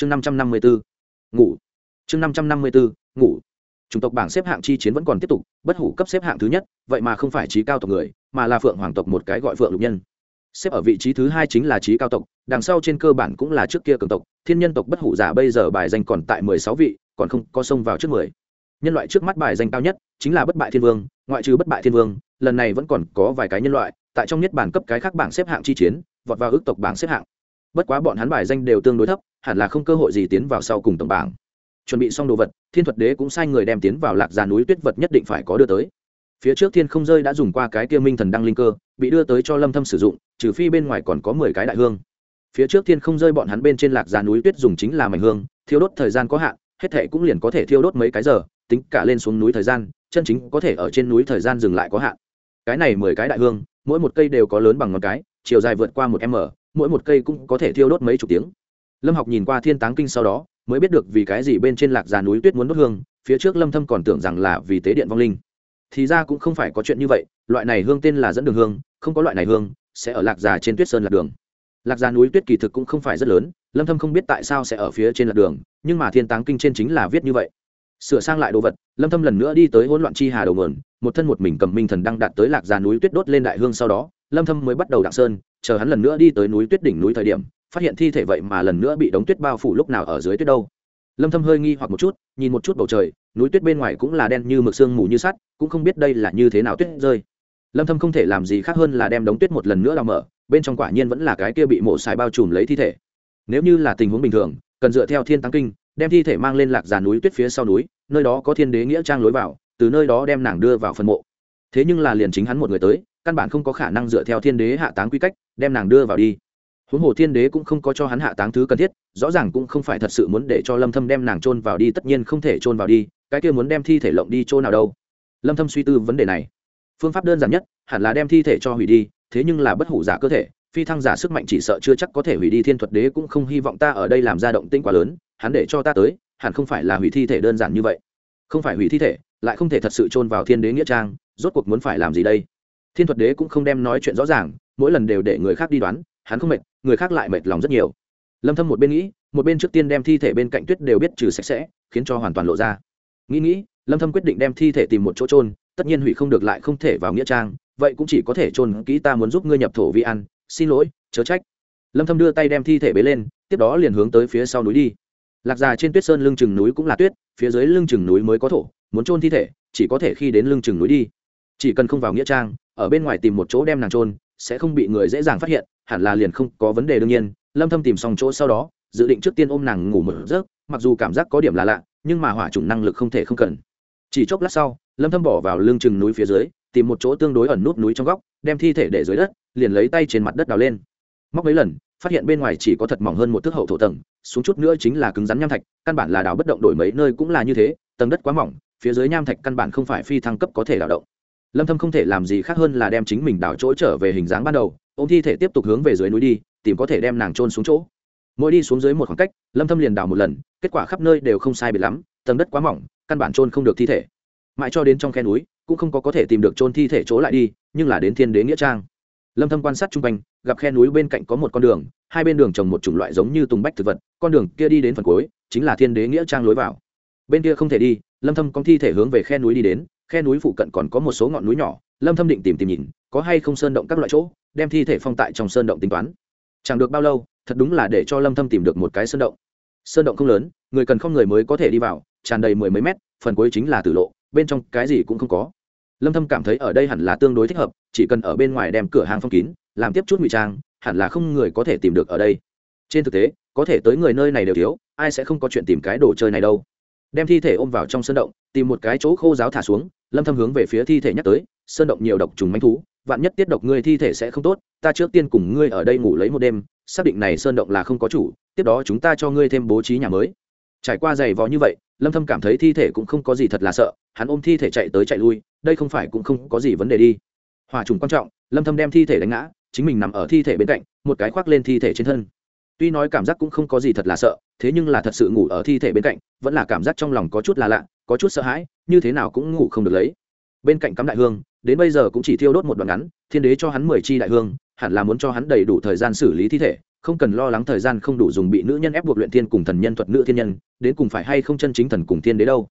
chương năm trăm năm mươi bốn ngủ. Chương năm trăm năm mươi bốn ngủ. Chủng tộc bảng xếp hạng chi chiến vẫn còn tiếp tục, bất hủ cấp xếp hạng thứ nhất, vậy mà không phải trí cao tộc người, mà là phượng hoàng tộc một cái gọi phượng lục nhân. Xếp ở vị trí thứ hai chính là trí cao tộc, đằng sau trên cơ bản cũng là trước kia cường tộc, thiên nhân tộc bất hủ giả bây giờ bài danh còn tại mười sáu vị, còn không có xông vào trước mười. Nhân loại trước mắt bài danh cao nhất chính là bất bại thiên vương, ngoại trừ bất bại thiên vương, lần này vẫn còn có vài cái nhân loại, tại trong nhất bản cấp cái khác bảng xếp hạng chi chiến, vọt vào ước tộc bảng xếp hạng bất quá bọn hắn bài danh đều tương đối thấp, hẳn là không cơ hội gì tiến vào sau cùng tổng bảng. Chuẩn bị xong đồ vật, thiên thuật đế cũng sai người đem tiến vào lạc già núi tuyết vật nhất định phải có đưa tới. Phía trước thiên không rơi đã dùng qua cái kia minh thần đăng linh cơ, bị đưa tới cho lâm thâm sử dụng, trừ phi bên ngoài còn có 10 cái đại hương. Phía trước thiên không rơi bọn hắn bên trên lạc già núi tuyết dùng chính là mảnh hương, thiêu đốt thời gian có hạn, hết thệ cũng liền có thể thiêu đốt mấy cái giờ, tính cả lên xuống núi thời gian, chân chính có thể ở trên núi thời gian dừng lại có hạn. Cái này mười cái đại hương, mỗi một cây đều có lớn bằng ngón cái, chiều dài vượt qua một m mỗi một cây cũng có thể thiêu đốt mấy chục tiếng. Lâm học nhìn qua thiên táng kinh sau đó, mới biết được vì cái gì bên trên lạc già núi tuyết muốn đốt hương, phía trước lâm thâm còn tưởng rằng là vì tế điện vong linh. Thì ra cũng không phải có chuyện như vậy, loại này hương tên là dẫn đường hương, không có loại này hương, sẽ ở lạc già trên tuyết sơn lạc đường. Lạc già núi tuyết kỳ thực cũng không phải rất lớn, lâm thâm không biết tại sao sẽ ở phía trên lạc đường, nhưng mà thiên táng kinh trên chính là viết như vậy. Sửa sang lại đồ vật, lâm thâm lần nữa đi tới hỗn loạn chi hà đầu nguồn, một thân một mình cầm minh thần đang đạt tới lạc già núi tuyết đốt lên đại hương sau đó, lâm thâm mới bắt đầu đặng sơn chờ hắn lần nữa đi tới núi tuyết đỉnh núi thời điểm, phát hiện thi thể vậy mà lần nữa bị đóng tuyết bao phủ lúc nào ở dưới tuyết đâu. Lâm thâm hơi nghi hoặc một chút, nhìn một chút bầu trời, núi tuyết bên ngoài cũng là đen như mực sương mù như sắt, cũng không biết đây là như thế nào tuyết rơi. Lâm thâm không thể làm gì khác hơn là đem đóng tuyết một lần nữa làm mở, bên trong quả nhiên vẫn là cái kia bị mổ xài bao trùm lấy thi thể. Nếu như là tình huống bình thường, cần dựa theo thiên tăng kinh, đem thi thể mang lên lạc già núi tuyết phía sau núi, nơi đó có thiên đế nghĩa trang lối vào, từ nơi đó đem nàng đưa vào phần mộ. Thế nhưng là liền chính hắn một người tới căn bản không có khả năng dựa theo thiên đế hạ táng quy cách, đem nàng đưa vào đi. Huống hồ thiên đế cũng không có cho hắn hạ táng thứ cần thiết, rõ ràng cũng không phải thật sự muốn để cho lâm thâm đem nàng chôn vào đi, tất nhiên không thể chôn vào đi, cái kia muốn đem thi thể lộng đi chỗ nào đâu. Lâm thâm suy tư vấn đề này. Phương pháp đơn giản nhất, hẳn là đem thi thể cho hủy đi, thế nhưng là bất hủ giả cơ thể, phi thăng giả sức mạnh chỉ sợ chưa chắc có thể hủy đi thiên thuật đế cũng không hy vọng ta ở đây làm ra động tĩnh quá lớn, hắn để cho ta tới, hẳn không phải là hủy thi thể đơn giản như vậy. Không phải hủy thi thể, lại không thể thật sự chôn vào thiên đế nghĩa trang, rốt cuộc muốn phải làm gì đây? Thiên thuật đế cũng không đem nói chuyện rõ ràng, mỗi lần đều để người khác đi đoán, hắn không mệt, người khác lại mệt lòng rất nhiều. Lâm thâm một bên nghĩ, một bên trước tiên đem thi thể bên cạnh tuyết đều biết trừ sạch sẽ, khiến cho hoàn toàn lộ ra. Nghĩ nghĩ, lâm thâm quyết định đem thi thể tìm một chỗ trôn tất nhiên hủy không được lại không thể vào nghĩa trang, vậy cũng chỉ có thể trôn kỹ ta muốn giúp ngươi nhập thổ vi ăn, xin lỗi, chớ trách. Lâm thâm đưa tay đem thi thể bế lên, tiếp đó liền hướng tới phía sau núi đi. Lạc già trên tuyết sơn lưng chừng núi cũng là tuyết, phía dưới lưng chừng núi mới có thổ, muốn trôn thi thể, chỉ có thể khi đến lưng chừng núi đi. Chỉ cần không vào nghĩa trang ở bên ngoài tìm một chỗ đem nàng trôn sẽ không bị người dễ dàng phát hiện, hẳn là liền không có vấn đề đương nhiên. Lâm thâm tìm xong chỗ sau đó, dự định trước tiên ôm nàng ngủ một giấc, mặc dù cảm giác có điểm là lạ, nhưng mà hỏa trùng năng lực không thể không cần. Chỉ chốc lát sau, lâm thâm bỏ vào lưng chừng núi phía dưới, tìm một chỗ tương đối ẩn nút núi trong góc, đem thi thể để dưới đất, liền lấy tay trên mặt đất đào lên. Móc mấy lần, phát hiện bên ngoài chỉ có thật mỏng hơn một thước hậu thổ tầng, xuống chút nữa chính là cứng rắn nham thạch, căn bản là đào bất động đổi mấy nơi cũng là như thế, tầng đất quá mỏng, phía dưới nham thạch căn bản không phải phi thăng cấp có thể đào động lâm thâm không thể làm gì khác hơn là đem chính mình đảo chỗ trở về hình dáng ban đầu, ôm thi thể tiếp tục hướng về dưới núi đi, tìm có thể đem nàng trôn xuống chỗ. Mỗi đi xuống dưới một khoảng cách, lâm thâm liền đào một lần, kết quả khắp nơi đều không sai biệt lắm, tầng đất quá mỏng, căn bản trôn không được thi thể. Mãi cho đến trong khe núi, cũng không có có thể tìm được trôn thi thể chỗ lại đi, nhưng là đến thiên đế nghĩa trang. Lâm thâm quan sát trung quanh, gặp khe núi bên cạnh có một con đường, hai bên đường trồng một chủng loại giống như tùng bách thực vật, con đường kia đi đến phần cuối, chính là thiên đế nghĩa trang lối vào. Bên kia không thể đi, lâm thâm con thi thể hướng về khe núi đi đến khe núi phụ cận còn có một số ngọn núi nhỏ, lâm thâm định tìm tìm nhìn, có hay không sơn động các loại chỗ, đem thi thể phong tại trong sơn động tính toán. Chẳng được bao lâu, thật đúng là để cho lâm thâm tìm được một cái sơn động. Sơn động không lớn, người cần không người mới có thể đi vào, tràn đầy mười mấy mét, phần cuối chính là tử lộ, bên trong cái gì cũng không có. Lâm thâm cảm thấy ở đây hẳn là tương đối thích hợp, chỉ cần ở bên ngoài đem cửa hàng phong kín, làm tiếp chút ngụy trang, hẳn là không người có thể tìm được ở đây. Trên thực tế, có thể tới người nơi này đều thiếu, ai sẽ không có chuyện tìm cái đồ chơi này đâu đem thi thể ôm vào trong sơn động, tìm một cái chỗ khô giáo thả xuống, lâm thâm hướng về phía thi thể nhắc tới, sơn động nhiều độc trùng manh thú, vạn nhất tiết độc ngươi thi thể sẽ không tốt, ta trước tiên cùng ngươi ở đây ngủ lấy một đêm, xác định này sơn động là không có chủ, tiếp đó chúng ta cho ngươi thêm bố trí nhà mới. Trải qua giày vò như vậy, lâm thâm cảm thấy thi thể cũng không có gì thật là sợ, hắn ôm thi thể chạy tới chạy lui, đây không phải cũng không có gì vấn đề đi. Hòa trùng quan trọng, lâm thâm đem thi thể đánh ngã, chính mình nằm ở thi thể bên cạnh, một cái khoác lên thi thể trên thân tuy nói cảm giác cũng không có gì thật là sợ, thế nhưng là thật sự ngủ ở thi thể bên cạnh, vẫn là cảm giác trong lòng có chút là lạ, có chút sợ hãi, như thế nào cũng ngủ không được lấy. Bên cạnh cắm đại hương, đến bây giờ cũng chỉ thiêu đốt một đoạn ngắn, thiên đế cho hắn mười chi đại hương, hẳn là muốn cho hắn đầy đủ thời gian xử lý thi thể, không cần lo lắng thời gian không đủ dùng bị nữ nhân ép buộc luyện thiên cùng thần nhân thuật nữ thiên nhân, đến cùng phải hay không chân chính thần cùng thiên đế đâu.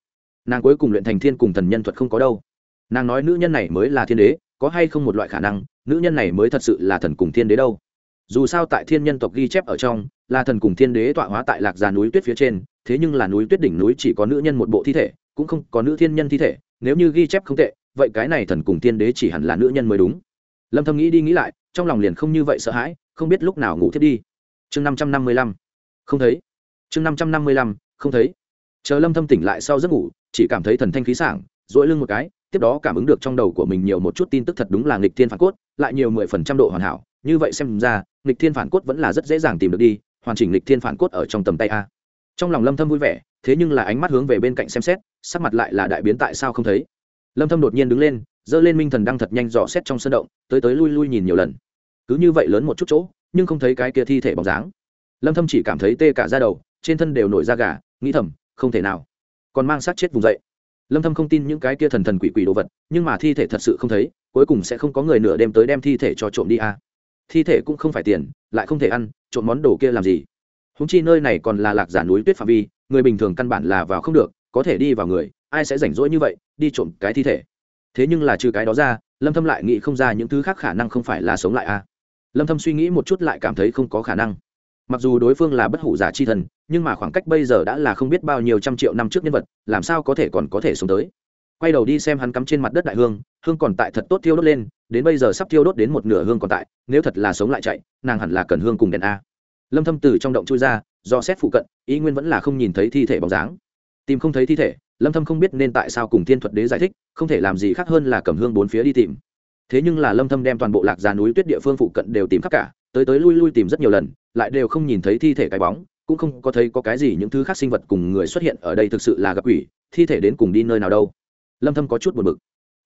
Nàng cuối cùng luyện thành thiên cùng thần nhân thuật không có đâu. Nàng nói nữ nhân này mới là thiên đế, có hay không một loại khả năng, nữ nhân này mới thật sự là thần cùng thiên đế đâu dù sao tại thiên nhân tộc ghi chép ở trong là thần cùng thiên đế tọa hóa tại lạc già núi tuyết phía trên, thế nhưng là núi tuyết đỉnh núi chỉ có nữ nhân một bộ thi thể, cũng không có nữ thiên nhân thi thể, nếu như ghi chép không tệ, vậy cái này thần cùng thiên đế chỉ hẳn là nữ nhân mới đúng. Lâm thâm nghĩ đi nghĩ lại, trong lòng liền không như vậy sợ hãi, không biết lúc nào ngủ thiết đi. Chương 555 không thấy. Chương 555 không thấy. Chờ lâm thâm tỉnh lại sau giấc ngủ, chỉ cảm thấy thần thanh khí sảng, duỗi lưng một cái, tiếp đó cảm ứng được trong đầu của mình nhiều một chút tin tức thật đúng là nghịch thiên phản cốt, lại nhiều mười phần trăm độ hoàn hảo như vậy xem ra, nghịch thiên phản cốt vẫn là rất dễ dàng tìm được đi, hoàn chỉnh nghịch thiên phản cốt ở trong tầm tay a. Trong lòng lâm thâm vui vẻ, thế nhưng là ánh mắt hướng về bên cạnh xem xét, sắc mặt lại là đại biến tại sao không thấy. Lâm thâm đột nhiên đứng lên dơ lên minh thần đang thật nhanh dò xét trong sân động, tới tới lui lui nhìn nhiều lần. Cứ như vậy lớn một chút chỗ, nhưng không thấy cái kia thi thể bóng dáng. Lâm thâm chỉ cảm thấy tê cả da đầu, trên thân đều nổi da gà, nghĩ thầm, không thể nào. Còn mang sát chết vùng dậy. Lâm thâm không tin những cái kia thần thần quỷ quỷ đồ vật, nhưng mà thi thể thật sự không thấy, cuối cùng sẽ không có người nửa đêm tới đem thi thể cho trộm đi à thi thể cũng không phải tiền, lại không thể ăn trộn món đồ kia làm gì? Húng chi nơi này còn là lạc giả núi tuyết phạm vi, người bình thường căn bản là vào không được, có thể đi vào người, ai sẽ rảnh rỗi như vậy, đi trộm cái thi thể? Thế nhưng là trừ cái đó ra, lâm thâm lại nghĩ không ra những thứ khác khả năng không phải là sống lại à. lâm thâm suy nghĩ một chút lại cảm thấy không có khả năng. Mặc dù đối phương là bất hủ giả chi thần, nhưng mà khoảng cách bây giờ đã là không biết bao nhiêu trăm triệu năm trước nhân vật, làm sao có thể còn có thể sống tới? Quay đầu đi xem hắn cắm trên mặt đất đại hương hương còn tại thật tốt thiêu đốt lên, đến bây giờ sắp thiêu đốt đến một nửa hương còn tại, nếu thật là sống lại chạy, nàng hẳn là cần hương cùng đèn a. Lâm thâm từ trong động chui ra, do xét phụ cận, ý nguyên vẫn là không nhìn thấy thi thể bóng dáng. Tìm không thấy thi thể, lâm thâm không biết nên tại sao cùng thiên thuật đế giải thích, không thể làm gì khác hơn là cầm hương bốn phía đi tìm. Thế nhưng là lâm thâm đem toàn bộ lạc già núi tuyết địa phương phụ cận đều tìm khắp cả, tới tới lui lui tìm rất nhiều lần, lại đều không nhìn thấy thi thể cái bóng, cũng không có thấy có cái gì những thứ khác sinh vật cùng người xuất hiện ở đây thực sự là gặp quỷ, thi thể đến cùng đi nơi nào đâu lâm thâm có chút buồn bực.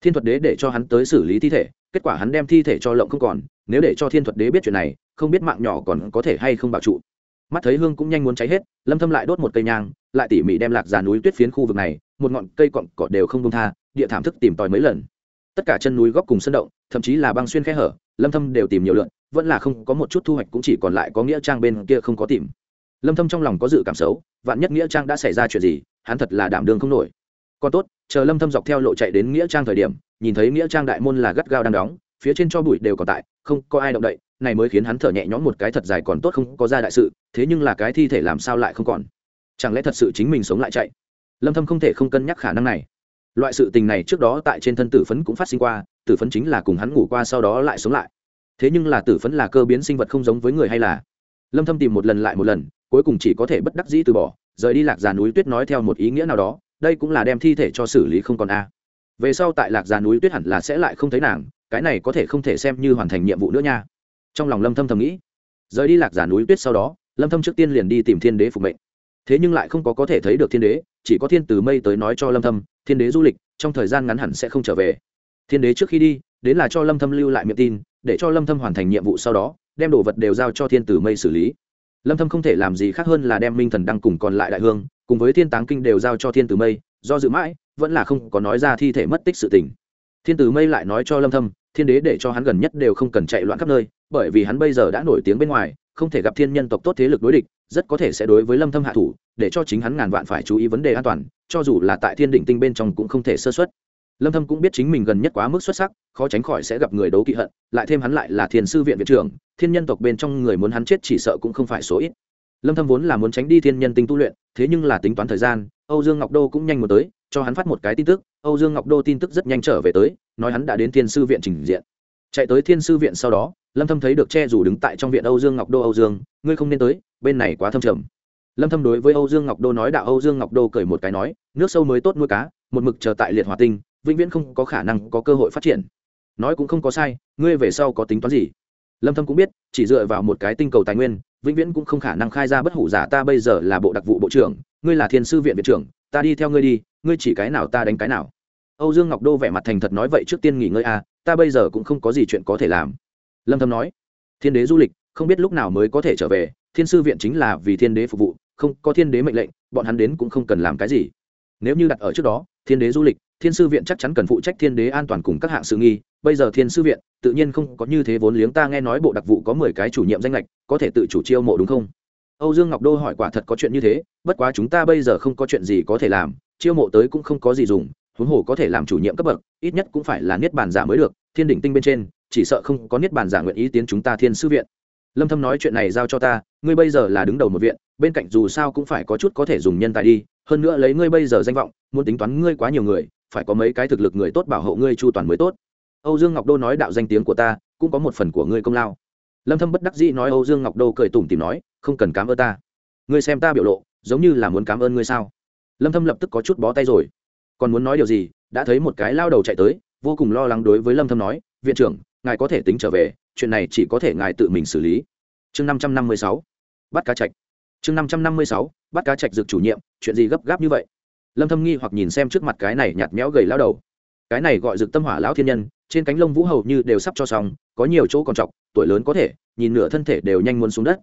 Thiên thuật đế để cho hắn tới xử lý thi thể, kết quả hắn đem thi thể cho lộng không còn, nếu để cho thiên thuật đế biết chuyện này, không biết mạng nhỏ còn có thể hay không bảo trụ. Mắt thấy hương cũng nhanh muốn cháy hết, lâm thâm lại đốt một cây nhang, lại tỉ mỉ đem lạc già núi tuyết phiến khu vực này, một ngọn cây cọng cỏ đều không buông tha, địa thảm thức tìm tòi mấy lần. Tất cả chân núi góc cùng sân động, thậm chí là băng xuyên khe hở, lâm thâm đều tìm nhiều lượn, vẫn là không có một chút thu hoạch cũng chỉ còn lại có nghĩa trang bên kia không có tìm. Lâm thâm trong lòng có dự cảm xấu, vạn nhất nghĩa trang đã xảy ra chuyện gì, hắn thật là đảm đương không nổi còn tốt, chờ lâm thâm dọc theo lộ chạy đến nghĩa trang thời điểm, nhìn thấy nghĩa trang đại môn là gắt gao đang đóng, phía trên cho bụi đều còn tại, không có ai động đậy, này mới khiến hắn thở nhẹ nhõm một cái thật dài còn tốt không có ra đại sự, thế nhưng là cái thi thể làm sao lại không còn? Chẳng lẽ thật sự chính mình sống lại chạy? Lâm thâm không thể không cân nhắc khả năng này. Loại sự tình này trước đó tại trên thân tử phấn cũng phát sinh qua, tử phấn chính là cùng hắn ngủ qua sau đó lại sống lại. Thế nhưng là tử phấn là cơ biến sinh vật không giống với người hay là? Lâm thâm tìm một lần lại một lần, cuối cùng chỉ có thể bất đắc dĩ từ bỏ, rời đi lạc già núi tuyết nói theo một ý nghĩa nào đó đây cũng là đem thi thể cho xử lý không còn a. Về sau tại lạc già núi tuyết hẳn là sẽ lại không thấy nàng, cái này có thể không thể xem như hoàn thành nhiệm vụ nữa nha. Trong lòng lâm thâm thầm nghĩ. Rời đi lạc già núi tuyết sau đó, lâm thâm trước tiên liền đi tìm thiên đế phục mệnh. Thế nhưng lại không có có thể thấy được thiên đế, chỉ có thiên từ mây tới nói cho lâm thâm, thiên đế du lịch, trong thời gian ngắn hẳn sẽ không trở về. Thiên đế trước khi đi, đến là cho lâm thâm lưu lại miệng tin, để cho lâm thâm hoàn thành nhiệm vụ sau đó, đem đồ vật đều giao cho thiên tử mây xử lý. Lâm thâm không thể làm gì khác hơn là đem minh thần đăng cùng còn lại đại hương cùng với thiên táng kinh đều giao cho thiên tử mây, do dự mãi, vẫn là không có nói ra thi thể mất tích sự tình. Thiên tử mây lại nói cho lâm thâm, thiên đế để cho hắn gần nhất đều không cần chạy loạn khắp nơi, bởi vì hắn bây giờ đã nổi tiếng bên ngoài, không thể gặp thiên nhân tộc tốt thế lực đối địch, rất có thể sẽ đối với lâm thâm hạ thủ, để cho chính hắn ngàn vạn phải chú ý vấn đề an toàn, cho dù là tại thiên đỉnh tinh bên trong cũng không thể sơ suất. Lâm thâm cũng biết chính mình gần nhất quá mức xuất sắc, khó tránh khỏi sẽ gặp người đấu kỵ hận, lại thêm hắn lại là thiên sư viện viện trưởng, thiên nhân tộc bên trong người muốn hắn chết chỉ sợ cũng không phải số ít lâm thâm vốn là muốn tránh đi thiên nhân tinh tu luyện, thế nhưng là tính toán thời gian, âu dương ngọc đô cũng nhanh một tới, cho hắn phát một cái tin tức, âu dương ngọc đô tin tức rất nhanh trở về tới, nói hắn đã đến thiên sư viện trình diện. Chạy tới thiên sư viện sau đó, lâm thâm thấy được che rủ đứng tại trong viện âu dương ngọc đô, âu dương, ngươi không nên tới, bên này quá thâm trầm. Lâm thâm đối với âu dương ngọc đô nói đạo, âu dương ngọc đô cười một cái nói, nước sâu mới tốt nuôi cá, một mực chờ tại liệt hỏa tinh, vĩnh viễn không có khả năng có cơ hội phát triển. Nói cũng không có sai, ngươi về sau có tính toán gì? Lâm thâm cũng biết, chỉ dựa vào một cái tinh cầu tài nguyên, vĩnh viễn cũng không khả năng khai ra bất hủ giả ta bây giờ là bộ đặc vụ bộ trưởng, ngươi là thiên sư viện viện trưởng, ta đi theo ngươi đi, ngươi chỉ cái nào ta đánh cái nào. Âu dương ngọc đô vẻ mặt thành thật nói vậy trước tiên nghỉ ngơi à ta bây giờ cũng không có gì chuyện có thể làm. Lâm thâm nói, thiên đế du lịch, không biết lúc nào mới có thể trở về, thiên sư viện chính là vì thiên đế phục vụ, không có thiên đế mệnh lệnh, bọn hắn đến cũng không cần làm cái gì. Nếu như đặt ở trước đó thiên đế du lịch, thiên sư viện chắc chắn cần phụ trách thiên đế an toàn cùng các hạng sự nghi, bây giờ thiên sư viện, tự nhiên không có như thế vốn liếng ta nghe nói bộ đặc vụ có mười cái chủ nhiệm danh lệch có thể tự chủ chiêu mộ đúng không? Âu dương ngọc đô hỏi quả thật có chuyện như thế, bất quá chúng ta bây giờ không có chuyện gì có thể làm, chiêu mộ tới cũng không có gì dùng, huống hồ có thể làm chủ nhiệm cấp bậc, ít nhất cũng phải là niết bàn giả mới được, thiên đỉnh tinh bên trên, chỉ sợ không có niết bàn giả nguyện ý tiến chúng ta thiên sư viện. Lâm thâm nói chuyện này giao cho ta, ngươi bây giờ là đứng đầu một viện, bên cạnh dù sao cũng phải có chút có thể dùng nhân tài đi hơn nữa lấy ngươi bây giờ danh vọng, muốn tính toán ngươi quá nhiều người, phải có mấy cái thực lực người tốt bảo hộ ngươi chu toàn mới tốt. Âu dương ngọc đô nói đạo danh tiếng của ta, cũng có một phần của ngươi công lao. Lâm thâm bất đắc dĩ nói âu dương ngọc đô cười tủm tỉm nói, không cần cảm ơn ta. Ngươi xem ta biểu lộ, giống như là muốn cảm ơn ngươi sao? Lâm thâm lập tức có chút bó tay rồi. Còn muốn nói điều gì, đã thấy một cái lao đầu chạy tới, vô cùng lo lắng đối với lâm thâm nói, viện trưởng, ngài có thể tính trở về, chuyện này chỉ có thể ngài tự mình xử lý. Chương 556 bắt cá trạch chương 556 bắt cá trạch dược chủ nhiệm, chuyện gì gấp gáp như vậy? Lâm thâm nghi hoặc nhìn xem trước mặt cái này nhạt méo gầy lao đầu. Cái này gọi dược tâm hỏa lão thiên nhân, trên cánh lông vũ hầu như đều sắp cho xong, có nhiều chỗ còn trọc, tuổi lớn có thể, nhìn nửa thân thể đều nhanh muốn xuống đất.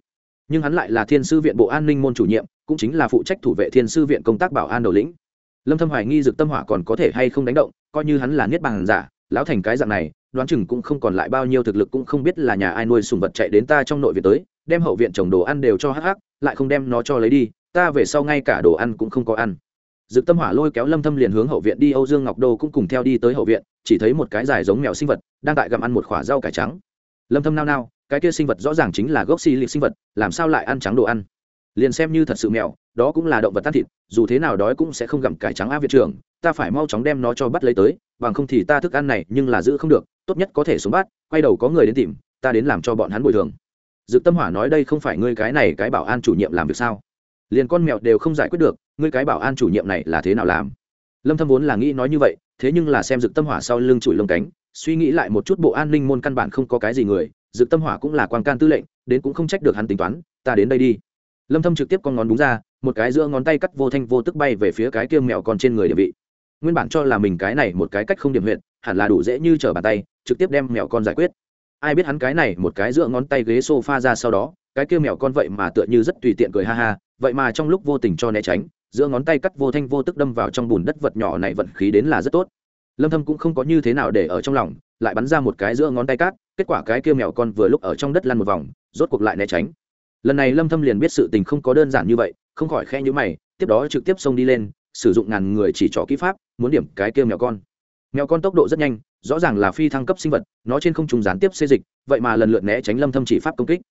Nhưng hắn lại là thiên sư viện bộ an ninh môn chủ nhiệm, cũng chính là phụ trách thủ vệ thiên sư viện công tác bảo an đầu lĩnh. Lâm thâm hoài nghi dược tâm hỏa còn có thể hay không đánh động, coi như hắn là niết bàn giả, lão thành cái dạng này, đoán chừng cũng không còn lại bao nhiêu thực lực cũng không biết là nhà ai nuôi sùng vật chạy đến ta trong nội viện tới, đem hậu viện trồng đồ ăn đều cho hắc hắc lại không đem nó cho lấy đi, ta về sau ngay cả đồ ăn cũng không có ăn. Dược tâm hỏa lôi kéo lâm thâm liền hướng hậu viện đi, âu dương ngọc đô cũng cùng theo đi tới hậu viện, chỉ thấy một cái dài giống mèo sinh vật, đang tại gặm ăn một quả rau cải trắng. Lâm thâm nao nao, cái kia sinh vật rõ ràng chính là gốc xi lịch sinh vật, làm sao lại ăn trắng đồ ăn? Liền xem như thật sự mèo, đó cũng là động vật tan thịt, dù thế nào đói cũng sẽ không gặm cải trắng a viện trưởng, ta phải mau chóng đem nó cho bắt lấy tới, bằng không thì ta thức ăn này nhưng là giữ không được, tốt nhất có thể xuống bắt quay đầu có người đến tìm, ta đến làm cho bọn hắn bồi thường dự tâm hỏa nói đây không phải ngươi cái này cái bảo an chủ nhiệm làm việc sao? Liền con mèo đều không giải quyết được, ngươi cái bảo an chủ nhiệm này là thế nào làm? Lâm thâm vốn là nghĩ nói như vậy, thế nhưng là xem Dự tâm hỏa sau lưng chùi lông cánh, suy nghĩ lại một chút bộ an ninh môn căn bản không có cái gì người Dự tâm hỏa cũng là quan can tư lệnh, đến cũng không trách được hắn tính toán, ta đến đây đi. Lâm thâm trực tiếp con ngón đúng ra, một cái giữa ngón tay cắt vô thanh vô tức bay về phía cái kia mèo con trên người địa vị. Nguyên bản cho là mình cái này một cái cách không điểm huyện hẳn là đủ dễ như trở bàn tay, trực tiếp đem mèo con giải quyết ai biết hắn cái này một cái dựa ngón tay ghế sofa ra sau đó, cái kia mèo con vậy mà tựa như rất tùy tiện cười ha ha, vậy mà trong lúc vô tình cho né tránh, giữa ngón tay cắt vô thanh vô tức đâm vào trong bùn đất vật nhỏ này vận khí đến là rất tốt. Lâm thâm cũng không có như thế nào để ở trong lòng, lại bắn ra một cái giữa ngón tay cắt, kết quả cái kia mèo con vừa lúc ở trong đất lăn một vòng, rốt cuộc lại né tránh. Lần này lâm thâm liền biết sự tình không có đơn giản như vậy, không khỏi khẽ như mày, tiếp đó trực tiếp xông đi lên, sử dụng ngàn người chỉ trỏ kỹ pháp, muốn điểm cái kia mèo con. Mèo con tốc độ rất nhanh rõ ràng là phi thăng cấp sinh vật nó trên không trung gián tiếp xê dịch vậy mà lần lượt né tránh lâm thâm chỉ pháp công kích.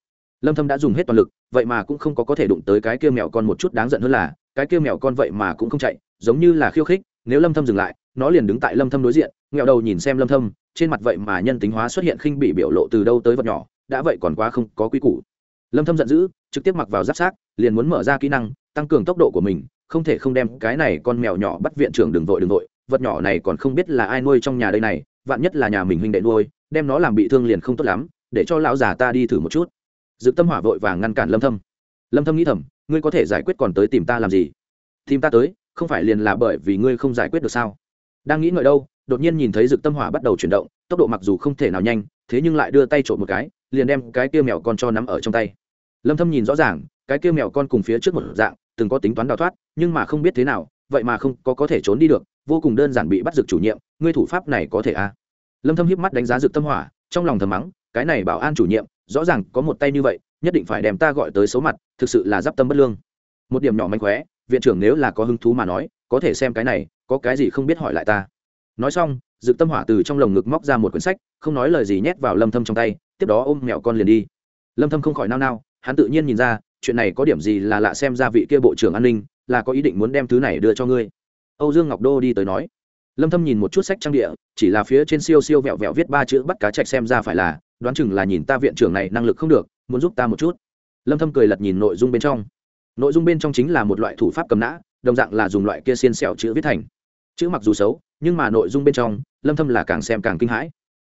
Lâm thâm đã dùng hết toàn lực vậy mà cũng không có có thể đụng tới cái kia mèo con một chút đáng giận hơn là cái kia mèo con vậy mà cũng không chạy giống như là khiêu khích nếu lâm thâm dừng lại nó liền đứng tại lâm thâm đối diện nghẹo đầu nhìn xem lâm thâm trên mặt vậy mà nhân tính hóa xuất hiện khinh bị biểu lộ từ đâu tới vật nhỏ đã vậy còn quá không có quy củ. Lâm thâm giận dữ trực tiếp mặc vào giáp xác, liền muốn mở ra kỹ năng tăng cường tốc độ của mình không thể không đem cái này con mèo nhỏ bắt viện trưởng đừng vội đừng vội vật nhỏ này còn không biết là ai nuôi trong nhà đây này vạn nhất là nhà mình huynh đệ nuôi đem nó làm bị thương liền không tốt lắm để cho lão già ta đi thử một chút Dực Tâm Hỏa vội vàng ngăn cản Lâm Thâm. Lâm Thâm nghĩ thầm, ngươi có thể giải quyết còn tới tìm ta làm gì? Tìm ta tới, không phải liền là bởi vì ngươi không giải quyết được sao? Đang nghĩ ngợi đâu, đột nhiên nhìn thấy Dực Tâm Hỏa bắt đầu chuyển động, tốc độ mặc dù không thể nào nhanh, thế nhưng lại đưa tay trộn một cái, liền đem cái kia mèo con cho nắm ở trong tay. Lâm Thâm nhìn rõ ràng, cái kia mèo con cùng phía trước một dạng, từng có tính toán đào thoát, nhưng mà không biết thế nào, vậy mà không có có thể trốn đi được, vô cùng đơn giản bị bắt dược chủ nhiệm, ngươi thủ pháp này có thể? À? Lâm Thâm hiếp mắt đánh giá dược Tâm Hỏa, trong lòng thầm mắng, cái này bảo an chủ nhiệm, rõ ràng có một tay như vậy nhất định phải đem ta gọi tới số mặt thực sự là giáp tâm bất lương một điểm nhỏ manh khóe viện trưởng nếu là có hứng thú mà nói có thể xem cái này có cái gì không biết hỏi lại ta nói xong dược tâm hỏa từ trong lồng ngực móc ra một quyển sách không nói lời gì nhét vào lâm thâm trong tay tiếp đó ôm mẹo con liền đi lâm thâm không khỏi nao nao hắn tự nhiên nhìn ra chuyện này có điểm gì là lạ xem ra vị kia bộ trưởng an ninh là có ý định muốn đem thứ này đưa cho ngươi âu dương ngọc đô đi tới nói. Lâm thâm nhìn một chút sách trang địa, chỉ là phía trên siêu siêu vẹo vẹo viết ba chữ bắt cá chạch xem ra phải là, đoán chừng là nhìn ta viện trưởng này năng lực không được, muốn giúp ta một chút. Lâm thâm cười lật nhìn nội dung bên trong. Nội dung bên trong chính là một loại thủ pháp cầm nã, đồng dạng là dùng loại kia xiên xẹo chữ viết thành. Chữ mặc dù xấu, nhưng mà nội dung bên trong, lâm thâm là càng xem càng kinh hãi.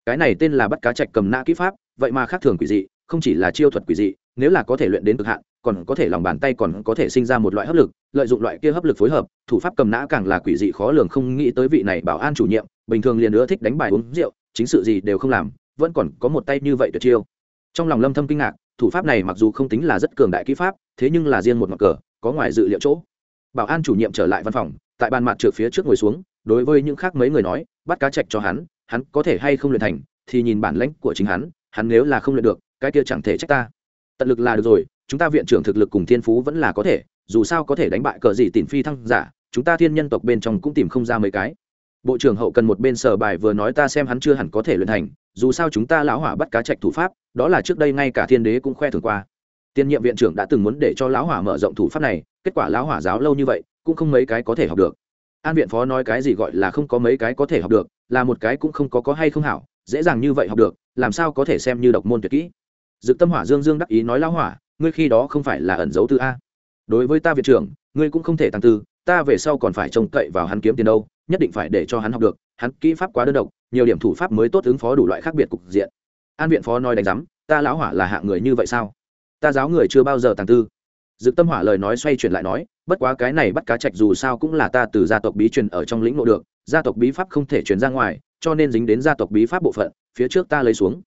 Cái này tên là bắt cá chạch cầm nã kỹ pháp, vậy mà khác thường quỷ dị, không chỉ là chiêu thuật quỷ dị nếu là có thể luyện đến cực hạn, còn có thể lòng bàn tay còn có thể sinh ra một loại hấp lực, lợi dụng loại kia hấp lực phối hợp, thủ pháp cầm nã càng là quỷ dị khó lường không nghĩ tới vị này bảo an chủ nhiệm, bình thường liền nữa thích đánh bài uống rượu, chính sự gì đều không làm, vẫn còn có một tay như vậy tuyệt chiêu. Trong lòng lâm thâm kinh ngạc, thủ pháp này mặc dù không tính là rất cường đại kỹ pháp, thế nhưng là riêng một mặt cờ, có ngoài dự liệu chỗ. Bảo an chủ nhiệm trở lại văn phòng, tại bàn mặt trượt phía trước ngồi xuống, đối với những khác mấy người nói, bắt cá trạch cho hắn hắn có thể hay không luyện thành, thì nhìn bản lãnh của chính hắn hắn nếu là không luyện được, cái kia chẳng thể trách ta tận lực là được rồi, chúng ta viện trưởng thực lực cùng thiên phú vẫn là có thể, dù sao có thể đánh bại cờ gì tìm phi thăng giả, chúng ta thiên nhân tộc bên trong cũng tìm không ra mấy cái. Bộ trưởng hậu cần một bên sở bài vừa nói ta xem hắn chưa hẳn có thể luyện thành, dù sao chúng ta lão hỏa bắt cá trạch thủ pháp, đó là trước đây ngay cả thiên đế cũng khoe thường qua. Tiên nhiệm viện trưởng đã từng muốn để cho lão hỏa mở rộng thủ pháp này, kết quả lão hỏa giáo lâu như vậy, cũng không mấy cái có thể học được. An viện phó nói cái gì gọi là không có mấy cái có thể học được, là một cái cũng không có có hay không hảo, dễ dàng như vậy học được, làm sao có thể xem như độc môn tuyệt kỹ dự tâm hỏa dương dương đắc ý nói lão hỏa, ngươi khi đó không phải là ẩn dấu tư a. Đối với ta viện trưởng, ngươi cũng không thể tăng tư, ta về sau còn phải trông cậy vào hắn kiếm tiền đâu, nhất định phải để cho hắn học được, hắn kỹ pháp quá đơn độc, nhiều điểm thủ pháp mới tốt ứng phó đủ loại khác biệt cục diện. An viện phó nói đánh giám, ta lão hỏa là hạng người như vậy sao? Ta giáo người chưa bao giờ tàng tư. Dự tâm hỏa lời nói xoay chuyển lại nói, bất quá cái này bắt cá trạch dù sao cũng là ta từ gia tộc bí truyền ở trong lĩnh nội được, gia tộc bí pháp không thể truyền ra ngoài, cho nên dính đến gia tộc bí pháp bộ phận, phía trước ta lấy xuống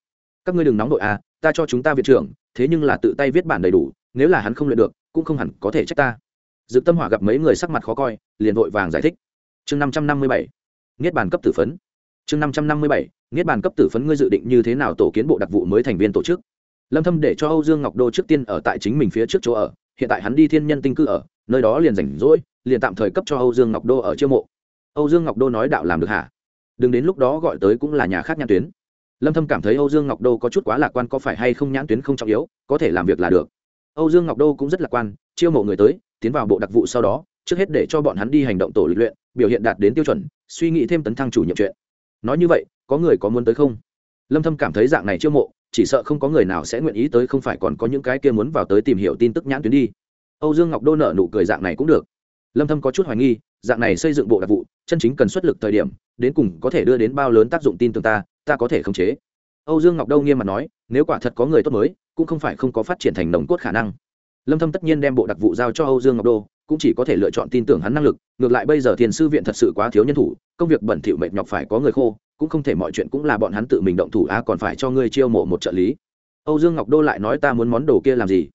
các ngươi đừng nóng đội à ta cho chúng ta viện trưởng, thế nhưng là tự tay viết bản đầy đủ, nếu là hắn không luyện được, cũng không hẳn có thể trách ta. Dự tâm hỏa gặp mấy người sắc mặt khó coi, liền vội vàng giải thích. Chương năm trăm năm mươi bảy, niết bàn cấp tử phấn. Chương năm trăm năm mươi bảy, niết bàn cấp tử phấn ngươi dự định như thế nào tổ kiến bộ đặc vụ mới thành viên tổ chức? Lâm thâm để cho âu dương ngọc đô trước tiên ở tại chính mình phía trước chỗ ở, hiện tại hắn đi thiên nhân tinh cư ở, nơi đó liền rảnh rỗi, liền tạm thời cấp cho âu dương ngọc đô ở chiêu mộ. Âu dương ngọc đô nói đạo làm được hả? Đừng đến lúc đó gọi tới cũng là nhà khác nhãn tuyến lâm thâm cảm thấy âu dương ngọc đô có chút quá lạc quan có phải hay không nhãn tuyến không trọng yếu, có thể làm việc là được. Âu dương ngọc đô cũng rất lạc quan, chiêu mộ người tới, tiến vào bộ đặc vụ sau đó, trước hết để cho bọn hắn đi hành động tổ lịch luyện, biểu hiện đạt đến tiêu chuẩn, suy nghĩ thêm tấn thăng chủ nhiệm chuyện. Nói như vậy, có người có muốn tới không? Lâm thâm cảm thấy dạng này chiêu mộ, chỉ sợ không có người nào sẽ nguyện ý tới, không phải còn có những cái kia muốn vào tới tìm hiểu tin tức nhãn tuyến đi. Âu dương ngọc đô nở nụ cười dạng này cũng được. Lâm thâm có chút hoài nghi, dạng này xây dựng bộ đặc vụ, chân chính cần xuất lực thời điểm, đến cùng có thể đưa đến bao lớn tác dụng tin tưởng ta ta có thể khống chế. Âu dương ngọc đô nghiêm mặt nói, nếu quả thật có người tốt mới, cũng không phải không có phát triển thành nồng cốt khả năng. Lâm thâm tất nhiên đem bộ đặc vụ giao cho âu dương ngọc đô, cũng chỉ có thể lựa chọn tin tưởng hắn năng lực, ngược lại bây giờ thiền sư viện thật sự quá thiếu nhân thủ, công việc bẩn thỉu mệt nhọc phải có người khô, cũng không thể mọi chuyện cũng là bọn hắn tự mình động thủ, a, còn phải cho ngươi chiêu mộ một trợ lý. Âu dương ngọc đô lại nói ta muốn món đồ kia làm gì?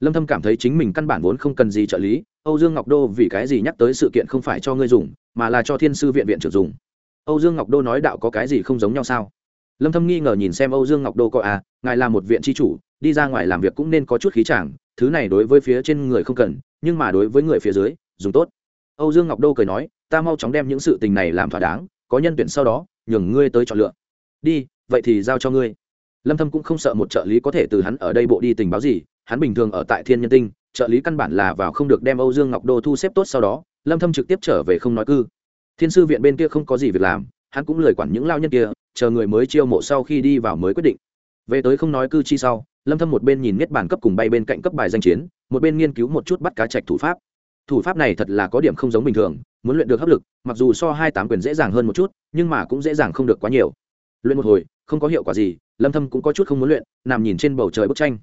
Lâm thâm cảm thấy chính mình căn bản vốn không cần gì trợ lý, âu dương ngọc đô vì cái gì nhắc tới sự kiện không phải cho ngươi dùng, mà là cho thiên sư viện viện trưởng dùng. Âu dương ngọc đô nói đạo có cái gì không giống nhau sao? Lâm thâm nghi ngờ nhìn xem âu dương ngọc đô coi à ngài là một viện tri chủ, đi ra ngoài làm việc cũng nên có chút khí chàng, thứ này đối với phía trên người không cần, nhưng mà đối với người phía dưới, dùng tốt. Âu dương ngọc đô cười nói, ta mau chóng đem những sự tình này làm thỏa đáng, có nhân tuyển sau đó, nhường ngươi tới chọn lựa. Đi, vậy thì giao cho ngươi. Lâm thâm cũng không sợ một trợ lý có thể từ hắn ở đây bộ đi tình báo gì, hắn bình thường ở tại thiên nhân tinh, trợ lý căn bản là vào không được đem âu dương ngọc đô thu xếp tốt sau đó, lâm thâm trực tiếp trở về không nói cư. Thiên sư viện bên kia không có gì việc làm, hắn cũng lời quản những lao nhân kia chờ người mới chiêu mộ sau khi đi vào mới quyết định. Về tới không nói cư chi sau, lâm thâm một bên nhìn miết bản cấp cùng bay bên cạnh cấp bài danh chiến, một bên nghiên cứu một chút bắt cá trạch thủ pháp. Thủ pháp này thật là có điểm không giống bình thường, muốn luyện được hấp lực, mặc dù so hai tám quyền dễ dàng hơn một chút, nhưng mà cũng dễ dàng không được quá nhiều. Luyện một hồi, không có hiệu quả gì, lâm thâm cũng có chút không muốn luyện, nằm nhìn trên bầu trời bức tranh.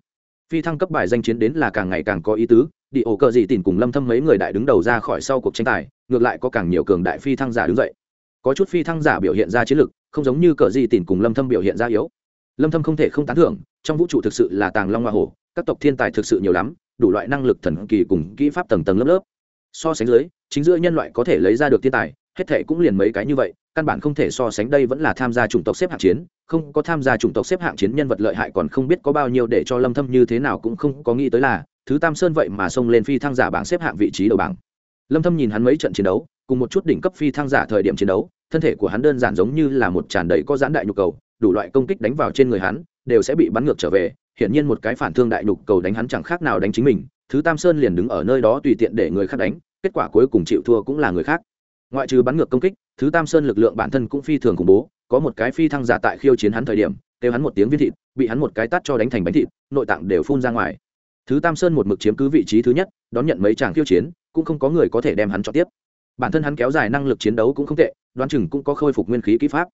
Phi thăng cấp bài danh chiến đến là càng ngày càng có ý tứ, đi ổ cờ gì tìm cùng lâm thâm mấy người đại đứng đầu ra khỏi sau cuộc tranh tài, ngược lại có càng nhiều cường đại phi thăng giả đứng dậy. Có chút phi thăng giả biểu hiện ra chiến lực không giống như cờ gì tìm cùng lâm thâm biểu hiện ra yếu. Lâm thâm không thể không tán thưởng, trong vũ trụ thực sự là tàng long hoa hổ, các tộc thiên tài thực sự nhiều lắm, đủ loại năng lực thần kỳ cùng kỹ pháp tầng tầng lớp lớp. So sánh dưới, chính giữa nhân loại có thể lấy ra được thiên tài, hết thệ cũng liền mấy cái như vậy, căn bản không thể so sánh đây vẫn là tham gia chủng tộc xếp hạng chiến, không có tham gia chủng tộc xếp hạng chiến nhân vật lợi hại còn không biết có bao nhiêu để cho lâm thâm như thế nào cũng không có nghĩ tới là, thứ tam sơn vậy mà xông lên phi thăng giả bảng xếp hạng vị trí đầu bảng. Lâm thâm nhìn hắn mấy trận chiến đấu cùng một chút đỉnh cấp phi thăng giả thời điểm chiến đấu, thân thể của hắn đơn giản giống như là một tràn đầy có giãn đại nhục cầu, đủ loại công kích đánh vào trên người hắn, đều sẽ bị bắn ngược trở về. Hiển nhiên một cái phản thương đại nhục cầu đánh hắn chẳng khác nào đánh chính mình, thứ tam sơn liền đứng ở nơi đó tùy tiện để người khác đánh, kết quả cuối cùng chịu thua cũng là người khác. Ngoại trừ bắn ngược công kích, thứ tam sơn lực lượng bản thân cũng phi thường khủng bố, có một cái phi thăng giả tại khiêu chiến hắn thời điểm, kêu hắn một tiếng viên thịt, bị hắn một cái tắt cho đánh thành bánh thịt, nội tạng đều phun ra ngoài. Thứ tam sơn một mực chiếm cứ vị trí thứ nhất, đón nhận mấy chàng khiêu chiến, cũng không có người có thể đem hắn cho tiếp bản thân hắn kéo dài năng lực chiến đấu cũng không tệ, đoán chừng cũng có khôi phục nguyên khí kỹ pháp.